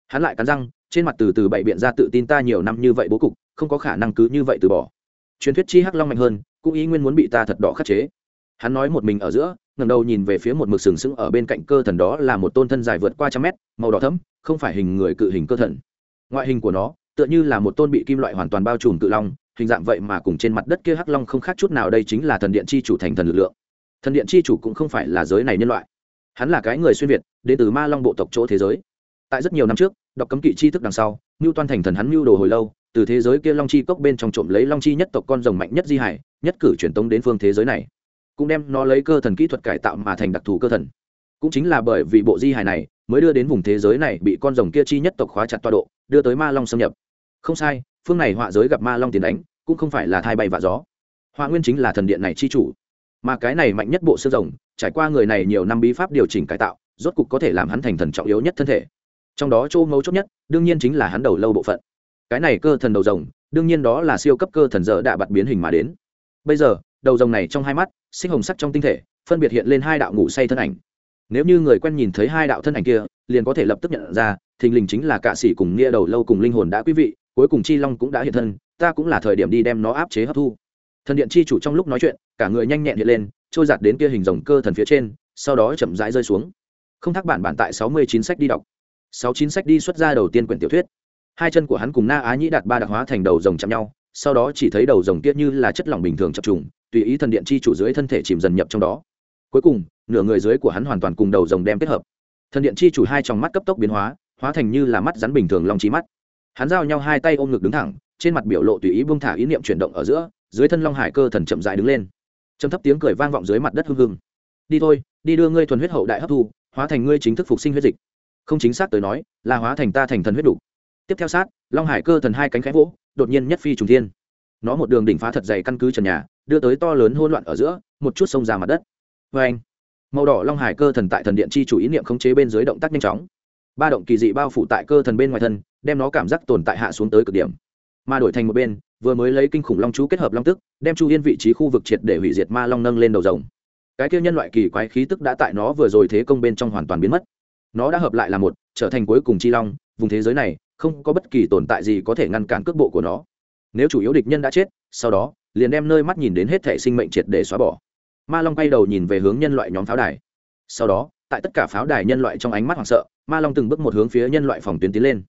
S1: Hắn lại cắn răng, trên mặt từ từ bậy biện ra tự tin ta nhiều năm như vậy bố cục, không có khả năng cứ như vậy từ bỏ. Truyền thuyết chi hắc long mạnh hơn, cũng ý nguyên muốn bị ta thật đỏ khắc chế. Hắn nói một mình ở giữa, ngẩng đầu nhìn về phía một mực sừng sững ở bên cạnh cơ thần đó là một tôn thân dài vượt qua trăm mét, màu đỏ thẫm, không phải hình người cự hình cơ thần. Ngoại hình của nó, tựa như là một tôn bị kim loại hoàn toàn bao trùm cự long hình dạng vậy mà cùng trên mặt đất kia hắc long không khác chút nào, đây chính là thần điện chi chủ thành thần lực lượng. Thần điện chi chủ cũng không phải là giới này nhân loại. Hắn là cái người xuyên việt, đến từ ma long bộ tộc chỗ thế giới. Tại rất nhiều năm trước, đọc cấm kỵ chi thức đằng sau mưu toan thành thần hắn mưu đồ hồi lâu, từ thế giới kia long chi cốc bên trong trộm lấy long chi nhất tộc con rồng mạnh nhất di hải, nhất cử truyền tống đến phương thế giới này. Cũng đem nó lấy cơ thần kỹ thuật cải tạo mà thành đặc thù cơ thần. Cũng chính là bởi vì bộ di hải này, mới đưa đến vùng thế giới này bị con rồng kia chi nhất tộc khóa chặt toa độ, đưa tới ma long xâm nhập. Không sai, phương này họa giới gặp ma long tiền đánh cũng không phải là thai bay và gió. Hoa nguyên chính là thần điện này chi chủ. Mà cái này mạnh nhất bộ xương rồng, trải qua người này nhiều năm bí pháp điều chỉnh cải tạo, rốt cục có thể làm hắn thành thần trọng yếu nhất thân thể. Trong đó châu mấu chốt nhất, đương nhiên chính là hắn đầu lâu bộ phận. Cái này cơ thần đầu rồng, đương nhiên đó là siêu cấp cơ thần dở đã bật biến hình mà đến. Bây giờ, đầu rồng này trong hai mắt sinh hồng sắc trong tinh thể, phân biệt hiện lên hai đạo ngủ say thân ảnh. Nếu như người quen nhìn thấy hai đạo thân ảnh kia, liền có thể lập tức nhận ra, thình lình chính là cạ sĩ cùng nghĩa đầu lâu cùng linh hồn đã quý vị, cuối cùng chi long cũng đã hiện thân ta cũng là thời điểm đi đem nó áp chế hấp thu. Thần điện chi chủ trong lúc nói chuyện, cả người nhanh nhẹn hiện lên, trôi giạt đến kia hình rồng cơ thần phía trên, sau đó chậm rãi rơi xuống. Không thắc bản bản tại sáu mươi chín sách đi đọc. sáu chín sách đi xuất ra đầu tiên quyển tiểu thuyết. Hai chân của hắn cùng na á nhĩ đạt ba đặc hóa thành đầu rồng chạm nhau, sau đó chỉ thấy đầu rồng kia như là chất lỏng bình thường chập trùng, tùy ý thần điện chi chủ dưới thân thể chìm dần nhập trong đó. Cuối cùng, nửa người dưới của hắn hoàn toàn cùng đầu rồng đem kết hợp. Thần điện chi chủ hai tròng mắt cấp tốc biến hóa hóa thành như là mắt rắn bình thường long trí mắt. Hắn giao nhau hai tay ôm ngực đứng thẳng trên mặt biểu lộ tùy ý buông thả ý niệm chuyển động ở giữa, dưới thân long hải cơ thần chậm dại đứng lên. Châm thấp tiếng cười vang vọng dưới mặt đất hưng hưng. Đi thôi, đi đưa ngươi thuần huyết hậu đại hấp thu, hóa thành ngươi chính thức phục sinh huyết dịch. Không chính xác tới nói, là hóa thành ta thành thần huyết đủ. Tiếp theo sát, long hải cơ thần hai cánh khẽ vỗ, đột nhiên nhất phi trùng thiên. Nó một đường đỉnh phá thật dày căn cứ trần nhà, đưa tới to lớn hỗn loạn ở giữa, một chút sông ra mặt đất. Vê anh màu đỏ long hải cơ thần tại thần điện chi chủ ý niệm khống chế bên dưới động tác nhanh chóng. Ba động kỳ dị bao phủ tại cơ thần bên ngoài thân, đem nó cảm giác tồn tại hạ xuống tới cực điểm mà đổi thành một bên, vừa mới lấy kinh khủng long chú kết hợp long tức, đem chu yên vị trí khu vực triệt để hủy diệt ma long nâng lên đầu rồng. Cái kia nhân loại kỳ quái khí tức đã tại nó vừa rồi thế công bên trong hoàn toàn biến mất. Nó đã hợp lại là một, trở thành cuối cùng chi long, vùng thế giới này, không có bất kỳ tồn tại gì có thể ngăn cản cước bộ của nó. Nếu chủ yếu địch nhân đã chết, sau đó, liền đem nơi mắt nhìn đến hết thể sinh mệnh triệt để xóa bỏ. Ma long quay đầu nhìn về hướng nhân loại nhóm pháo đài. Sau đó, tại tất cả pháo đài nhân loại trong ánh mắt hoảng sợ, ma long từng bước một hướng phía nhân loại phòng tuyến tiến lên.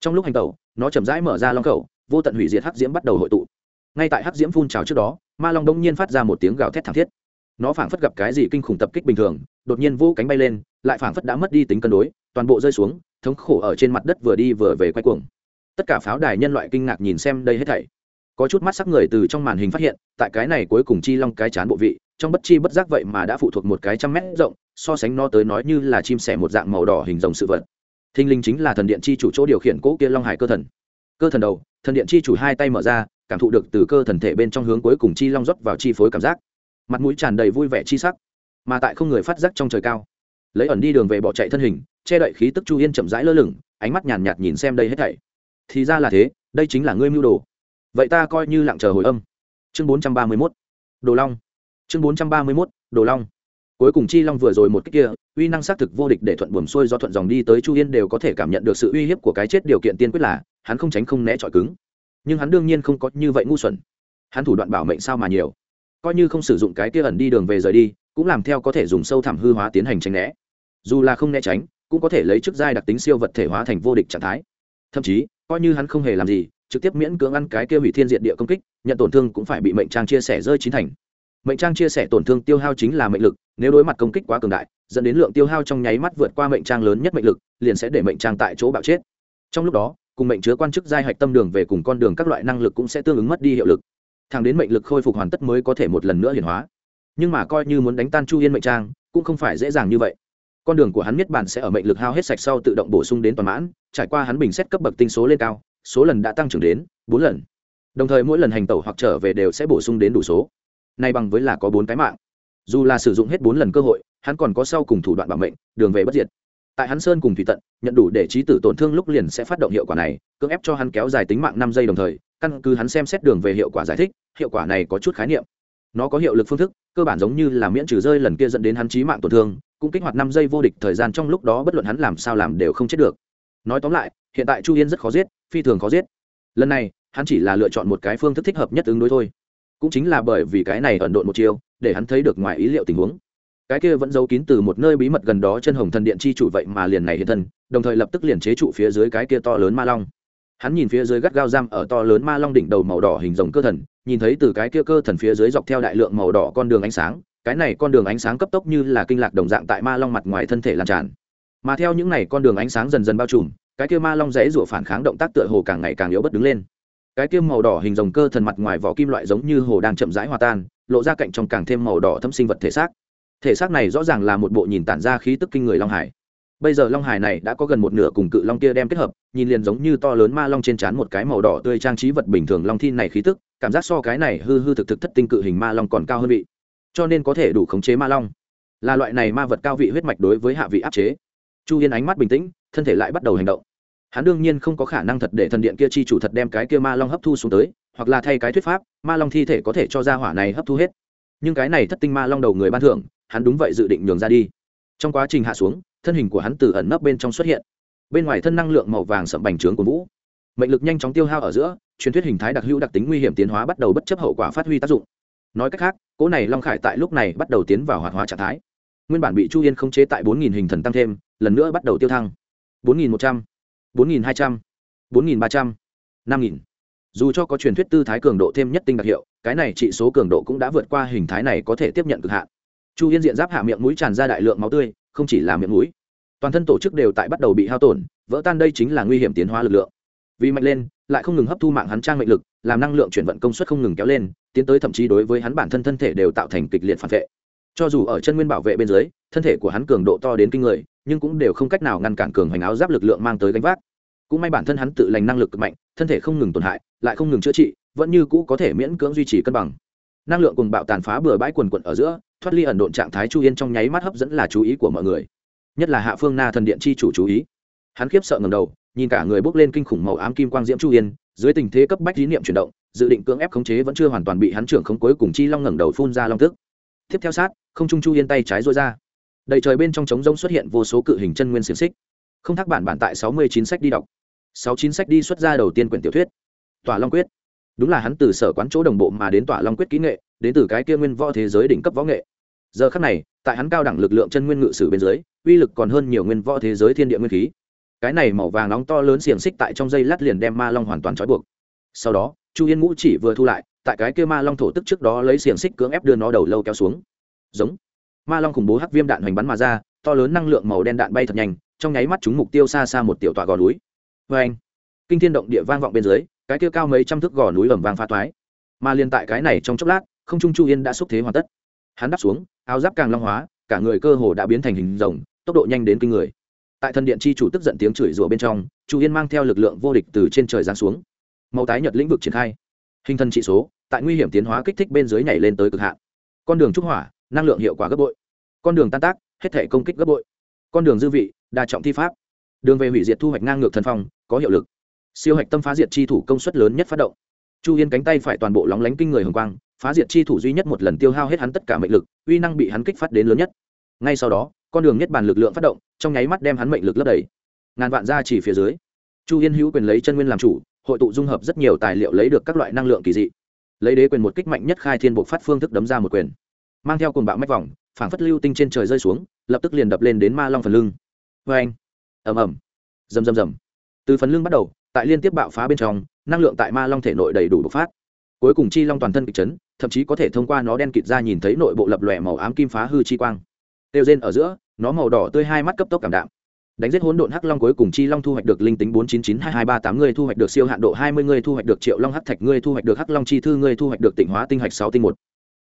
S1: Trong lúc hành tẩu, nó chậm rãi mở ra long khẩu vô tận hủy diệt hắc diễm bắt đầu hội tụ. Ngay tại hắc diễm phun trào trước đó, ma long đông nhiên phát ra một tiếng gào thét thảm thiết. Nó phảng phất gặp cái gì kinh khủng tập kích bình thường, đột nhiên vô cánh bay lên, lại phảng phất đã mất đi tính cân đối, toàn bộ rơi xuống, thống khổ ở trên mặt đất vừa đi vừa về quay cuồng. Tất cả pháo đài nhân loại kinh ngạc nhìn xem đây hết thảy. Có chút mắt sắc người từ trong màn hình phát hiện, tại cái này cuối cùng chi long cái chán bộ vị, trong bất chi bất giác vậy mà đã phụ thuộc một cái trăm mét rộng, so sánh nó tới nói như là chim sẻ một dạng màu đỏ hình rồng sự vật. Thinh linh chính là thần điện chi chủ chỗ điều khiển cỗ kia long hải cơ thần cơ thần đầu, thần điện chi chủ hai tay mở ra, cảm thụ được từ cơ thần thể bên trong hướng cuối cùng chi long rót vào chi phối cảm giác. Mặt mũi tràn đầy vui vẻ chi sắc, mà tại không người phát giác trong trời cao. Lấy ẩn đi đường về bỏ chạy thân hình, che đậy khí tức chu yên chậm rãi lơ lửng, ánh mắt nhàn nhạt nhìn xem đây hết thảy. Thì ra là thế, đây chính là ngươi mưu đồ. Vậy ta coi như lặng chờ hồi âm. Chương bốn trăm ba mươi mốt, đồ long. Chương bốn trăm ba mươi mốt, đồ long. Cuối cùng chi long vừa rồi một cách kia, uy năng xác thực vô địch để thuận buồm xuôi do thuận dòng đi tới chu yên đều có thể cảm nhận được sự uy hiếp của cái chết điều kiện tiên quyết là hắn không tránh không né trọi cứng. Nhưng hắn đương nhiên không có như vậy ngu xuẩn. Hắn thủ đoạn bảo mệnh sao mà nhiều. Coi như không sử dụng cái kia ẩn đi đường về rời đi, cũng làm theo có thể dùng sâu thẳm hư hóa tiến hành tránh né. Dù là không né tránh, cũng có thể lấy chức giai đặc tính siêu vật thể hóa thành vô địch trạng thái. Thậm chí, coi như hắn không hề làm gì, trực tiếp miễn cưỡng ăn cái kia hủy thiên diện địa công kích, nhận tổn thương cũng phải bị mệnh trang chia sẻ rơi chín thành. Mệnh trang chia sẻ tổn thương tiêu hao chính là mệnh lực, nếu đối mặt công kích quá cường đại, dẫn đến lượng tiêu hao trong nháy mắt vượt qua mệnh trang lớn nhất mệnh lực, liền sẽ để mệnh trang tại chỗ bạo chết. Trong lúc đó cùng mệnh chứa quan chức giai hạch tâm đường về cùng con đường các loại năng lực cũng sẽ tương ứng mất đi hiệu lực. Thẳng đến mệnh lực khôi phục hoàn tất mới có thể một lần nữa hiển hóa. Nhưng mà coi như muốn đánh tan chu yên mệnh trang, cũng không phải dễ dàng như vậy. Con đường của hắn nhất bản sẽ ở mệnh lực hao hết sạch sau tự động bổ sung đến toàn mãn, trải qua hắn bình xét cấp bậc tinh số lên cao, số lần đã tăng trưởng đến bốn lần. Đồng thời mỗi lần hành tẩu hoặc trở về đều sẽ bổ sung đến đủ số. Nay bằng với là có bốn cái mạng. Dù là sử dụng hết bốn lần cơ hội, hắn còn có sau cùng thủ đoạn bảo mệnh, đường về bất diệt tại hắn sơn cùng thủy tận, nhận đủ để trí tử tổn thương lúc liền sẽ phát động hiệu quả này, cưỡng ép cho hắn kéo dài tính mạng năm giây đồng thời, căn cứ hắn xem xét đường về hiệu quả giải thích, hiệu quả này có chút khái niệm. Nó có hiệu lực phương thức, cơ bản giống như là miễn trừ rơi lần kia dẫn đến hắn trí mạng tổn thương, cũng kích hoạt năm giây vô địch thời gian trong lúc đó bất luận hắn làm sao làm đều không chết được. Nói tóm lại, hiện tại chu yên rất khó giết, phi thường khó giết. Lần này, hắn chỉ là lựa chọn một cái phương thức thích hợp nhất ứng đối thôi. Cũng chính là bởi vì cái này ẩn độn một chiều để hắn thấy được ngoài ý liệu tình huống cái kia vẫn giấu kín từ một nơi bí mật gần đó chân hồng thần điện chi chủ vậy mà liền này hiện thân, đồng thời lập tức liền chế trụ phía dưới cái kia to lớn ma long. Hắn nhìn phía dưới gắt gao giam ở to lớn ma long đỉnh đầu màu đỏ hình rồng cơ thần, nhìn thấy từ cái kia cơ thần phía dưới dọc theo đại lượng màu đỏ con đường ánh sáng, cái này con đường ánh sáng cấp tốc như là kinh lạc đồng dạng tại ma long mặt ngoài thân thể lan tràn. Mà theo những này con đường ánh sáng dần dần bao trùm, cái kia ma long dễ rủa phản kháng động tác tựa hồ càng ngày càng yếu bất đứng lên. Cái kia màu đỏ hình rồng cơ thần mặt ngoài vỏ kim loại giống như hồ đang chậm rãi hòa tan, lộ ra cạnh trong càng thêm màu đỏ thâm sinh vật thể xác thể xác này rõ ràng là một bộ nhìn tản ra khí tức kinh người long hải. Bây giờ long hải này đã có gần một nửa cùng cự long kia đem kết hợp, nhìn liền giống như to lớn ma long trên trán một cái màu đỏ tươi trang trí vật bình thường long thi này khí tức, cảm giác so cái này hư hư thực thực thất tinh cự hình ma long còn cao hơn vị. Cho nên có thể đủ khống chế ma long. Là loại này ma vật cao vị huyết mạch đối với hạ vị áp chế. Chu yên ánh mắt bình tĩnh, thân thể lại bắt đầu hành động. Hắn đương nhiên không có khả năng thật để thần điện kia chi chủ thật đem cái kia ma long hấp thu xuống tới, hoặc là thay cái thuyết pháp, ma long thi thể có thể cho ra hỏa này hấp thu hết. Nhưng cái này thất tinh ma long đầu người ban thưởng hắn đúng vậy dự định nhường ra đi. Trong quá trình hạ xuống, thân hình của hắn từ ẩn nấp bên trong xuất hiện. Bên ngoài thân năng lượng màu vàng sậm bành trướng của vũ. Mệnh lực nhanh chóng tiêu hao ở giữa, truyền thuyết hình thái đặc hữu đặc tính nguy hiểm tiến hóa bắt đầu bất chấp hậu quả phát huy tác dụng. Nói cách khác, cỗ này long khải tại lúc này bắt đầu tiến vào hoạt hóa trạng thái. Nguyên bản bị chu yên khống chế tại bốn nghìn hình thần tăng thêm, lần nữa bắt đầu tiêu thăng. bốn nghìn một trăm, bốn nghìn hai trăm, bốn nghìn ba trăm, năm nghìn. Dù cho có truyền thuyết tư thái cường độ thêm nhất tinh đặc hiệu, cái này trị số cường độ cũng đã vượt qua hình thái này có thể tiếp nhận cực hạn chu yên diện giáp hạ miệng mũi tràn ra đại lượng máu tươi, không chỉ là miệng mũi, toàn thân tổ chức đều tại bắt đầu bị hao tổn, vỡ tan đây chính là nguy hiểm tiến hóa lực lượng. Vì mạnh lên, lại không ngừng hấp thu mạng hắn trang mệnh lực, làm năng lượng chuyển vận công suất không ngừng kéo lên, tiến tới thậm chí đối với hắn bản thân thân thể đều tạo thành kịch liệt phản vệ. Cho dù ở chân nguyên bảo vệ bên dưới, thân thể của hắn cường độ to đến kinh người, nhưng cũng đều không cách nào ngăn cản cường hoành áo giáp lực lượng mang tới gánh vác. Cũng may bản thân hắn tự lành năng lực cực mạnh, thân thể không ngừng tổn hại, lại không ngừng chữa trị, vẫn như cũ có thể miễn cưỡng duy trì cân bằng. Năng lượng cùng bạo tàn phá bừa bãi quần quận ở giữa thoát ly ẩn độn trạng thái chu yên trong nháy mắt hấp dẫn là chú ý của mọi người. Nhất là hạ phương na thần điện chi chủ chú ý. Hắn khiếp sợ ngầm đầu, nhìn cả người bốc lên kinh khủng màu ám kim quang diễm chu yên, dưới tình thế cấp bách tín niệm chuyển động, dự định cưỡng ép khống chế vẫn chưa hoàn toàn bị hắn trưởng khống cuối cùng chi long ngẩng đầu phun ra long tức. Tiếp theo sát, không trung chu yên tay trái rối ra. Đầy trời bên trong trống rông xuất hiện vô số cự hình chân nguyên xiềng xích. Không thắc bản bản tại sáu mươi chín sách đi đọc. sáu chín sách đi xuất ra đầu tiên quyển tiểu thuyết. Tòa long quyết. Đúng là hắn từ sở quán chỗ đồng bộ mà đến tỏa long quyết kỹ nghệ đến từ cái kia nguyên võ thế giới đỉnh cấp võ nghệ. Giờ khắc này, tại hắn cao đẳng lực lượng chân nguyên ngự sử bên dưới, uy lực còn hơn nhiều nguyên võ thế giới thiên địa nguyên khí. Cái này màu vàng nóng to lớn xiềng xích tại trong dây lát liền đem ma long hoàn toàn trói buộc. Sau đó, chu yên ngũ chỉ vừa thu lại, tại cái kia ma long thổ tức trước đó lấy xiềng xích cưỡng ép đưa nó đầu lâu kéo xuống. Giống. Ma long khủng bố hắc viêm đạn hoành bắn mà ra, to lớn năng lượng màu đen đạn bay thật nhanh, trong nháy mắt chúng mục tiêu xa xa một tiểu tọa gò núi. Vê anh kinh thiên động địa vang vọng bên dưới, cái kia cao mấy trăm thước gò núi ẩm vang pha toái mà liên tại cái này trong chốc lát không trung chu yên đã xúc thế hoàn tất. Hắn đáp xuống, áo giáp càng long hóa, cả người cơ hồ đã biến thành hình rồng, tốc độ nhanh đến kinh người. Tại thần điện chi chủ tức giận tiếng chửi rủa bên trong, chu yên mang theo lực lượng vô địch từ trên trời giáng xuống. Màu tái nhật lĩnh vực triển khai. Hình thân trị số, tại nguy hiểm tiến hóa kích thích bên dưới nhảy lên tới cực hạn. Con đường trúc hỏa, năng lượng hiệu quả gấp bội. Con đường tan tác, hết thể công kích gấp bội. Con đường dư vị, đa trọng thi pháp. Đường về hủy diệt thu hoạch ngang ngược thần phong, có hiệu lực. Siêu hạch tâm phá diệt chi thủ công suất lớn nhất phát động. Chu yên cánh tay phải toàn bộ lóng lánh kinh người hồng quang phá diệt chi thủ duy nhất một lần tiêu hao hết hắn tất cả mệnh lực, uy năng bị hắn kích phát đến lớn nhất. Ngay sau đó, con đường nhất bàn lực lượng phát động, trong nháy mắt đem hắn mệnh lực lấp đầy. Ngàn vạn ra chỉ phía dưới, chu yên hữu quyền lấy chân nguyên làm chủ, hội tụ dung hợp rất nhiều tài liệu lấy được các loại năng lượng kỳ dị. Lấy đế quyền một kích mạnh nhất khai thiên buộc phát phương thức đấm ra một quyền, mang theo cồn bạo mách vòng phảng phất lưu tinh trên trời rơi xuống, lập tức liền đập lên đến ma long phần lưng. Vê anh ầm ầm! Rầm rầm rầm! Từ phần lưng bắt đầu, tại liên tiếp bạo phá bên trong, năng lượng tại ma long thể nội đầy đủ bộc phát cuối cùng chi long toàn thân kịch chấn, thậm chí có thể thông qua nó đen kịt ra nhìn thấy nội bộ lập lòe màu ám kim phá hư chi quang. Tiêu rên ở giữa, nó màu đỏ tươi hai mắt cấp tốc cảm đạm. Đánh giết hỗn độn hắc long cuối cùng chi long thu hoạch được linh tính bốn chín chín hai hai ba tám người thu hoạch được siêu hạn độ hai mươi người thu hoạch được triệu long hắc thạch người thu hoạch được hắc long chi thư người thu hoạch được tỉnh hóa tinh hạch sáu tinh một.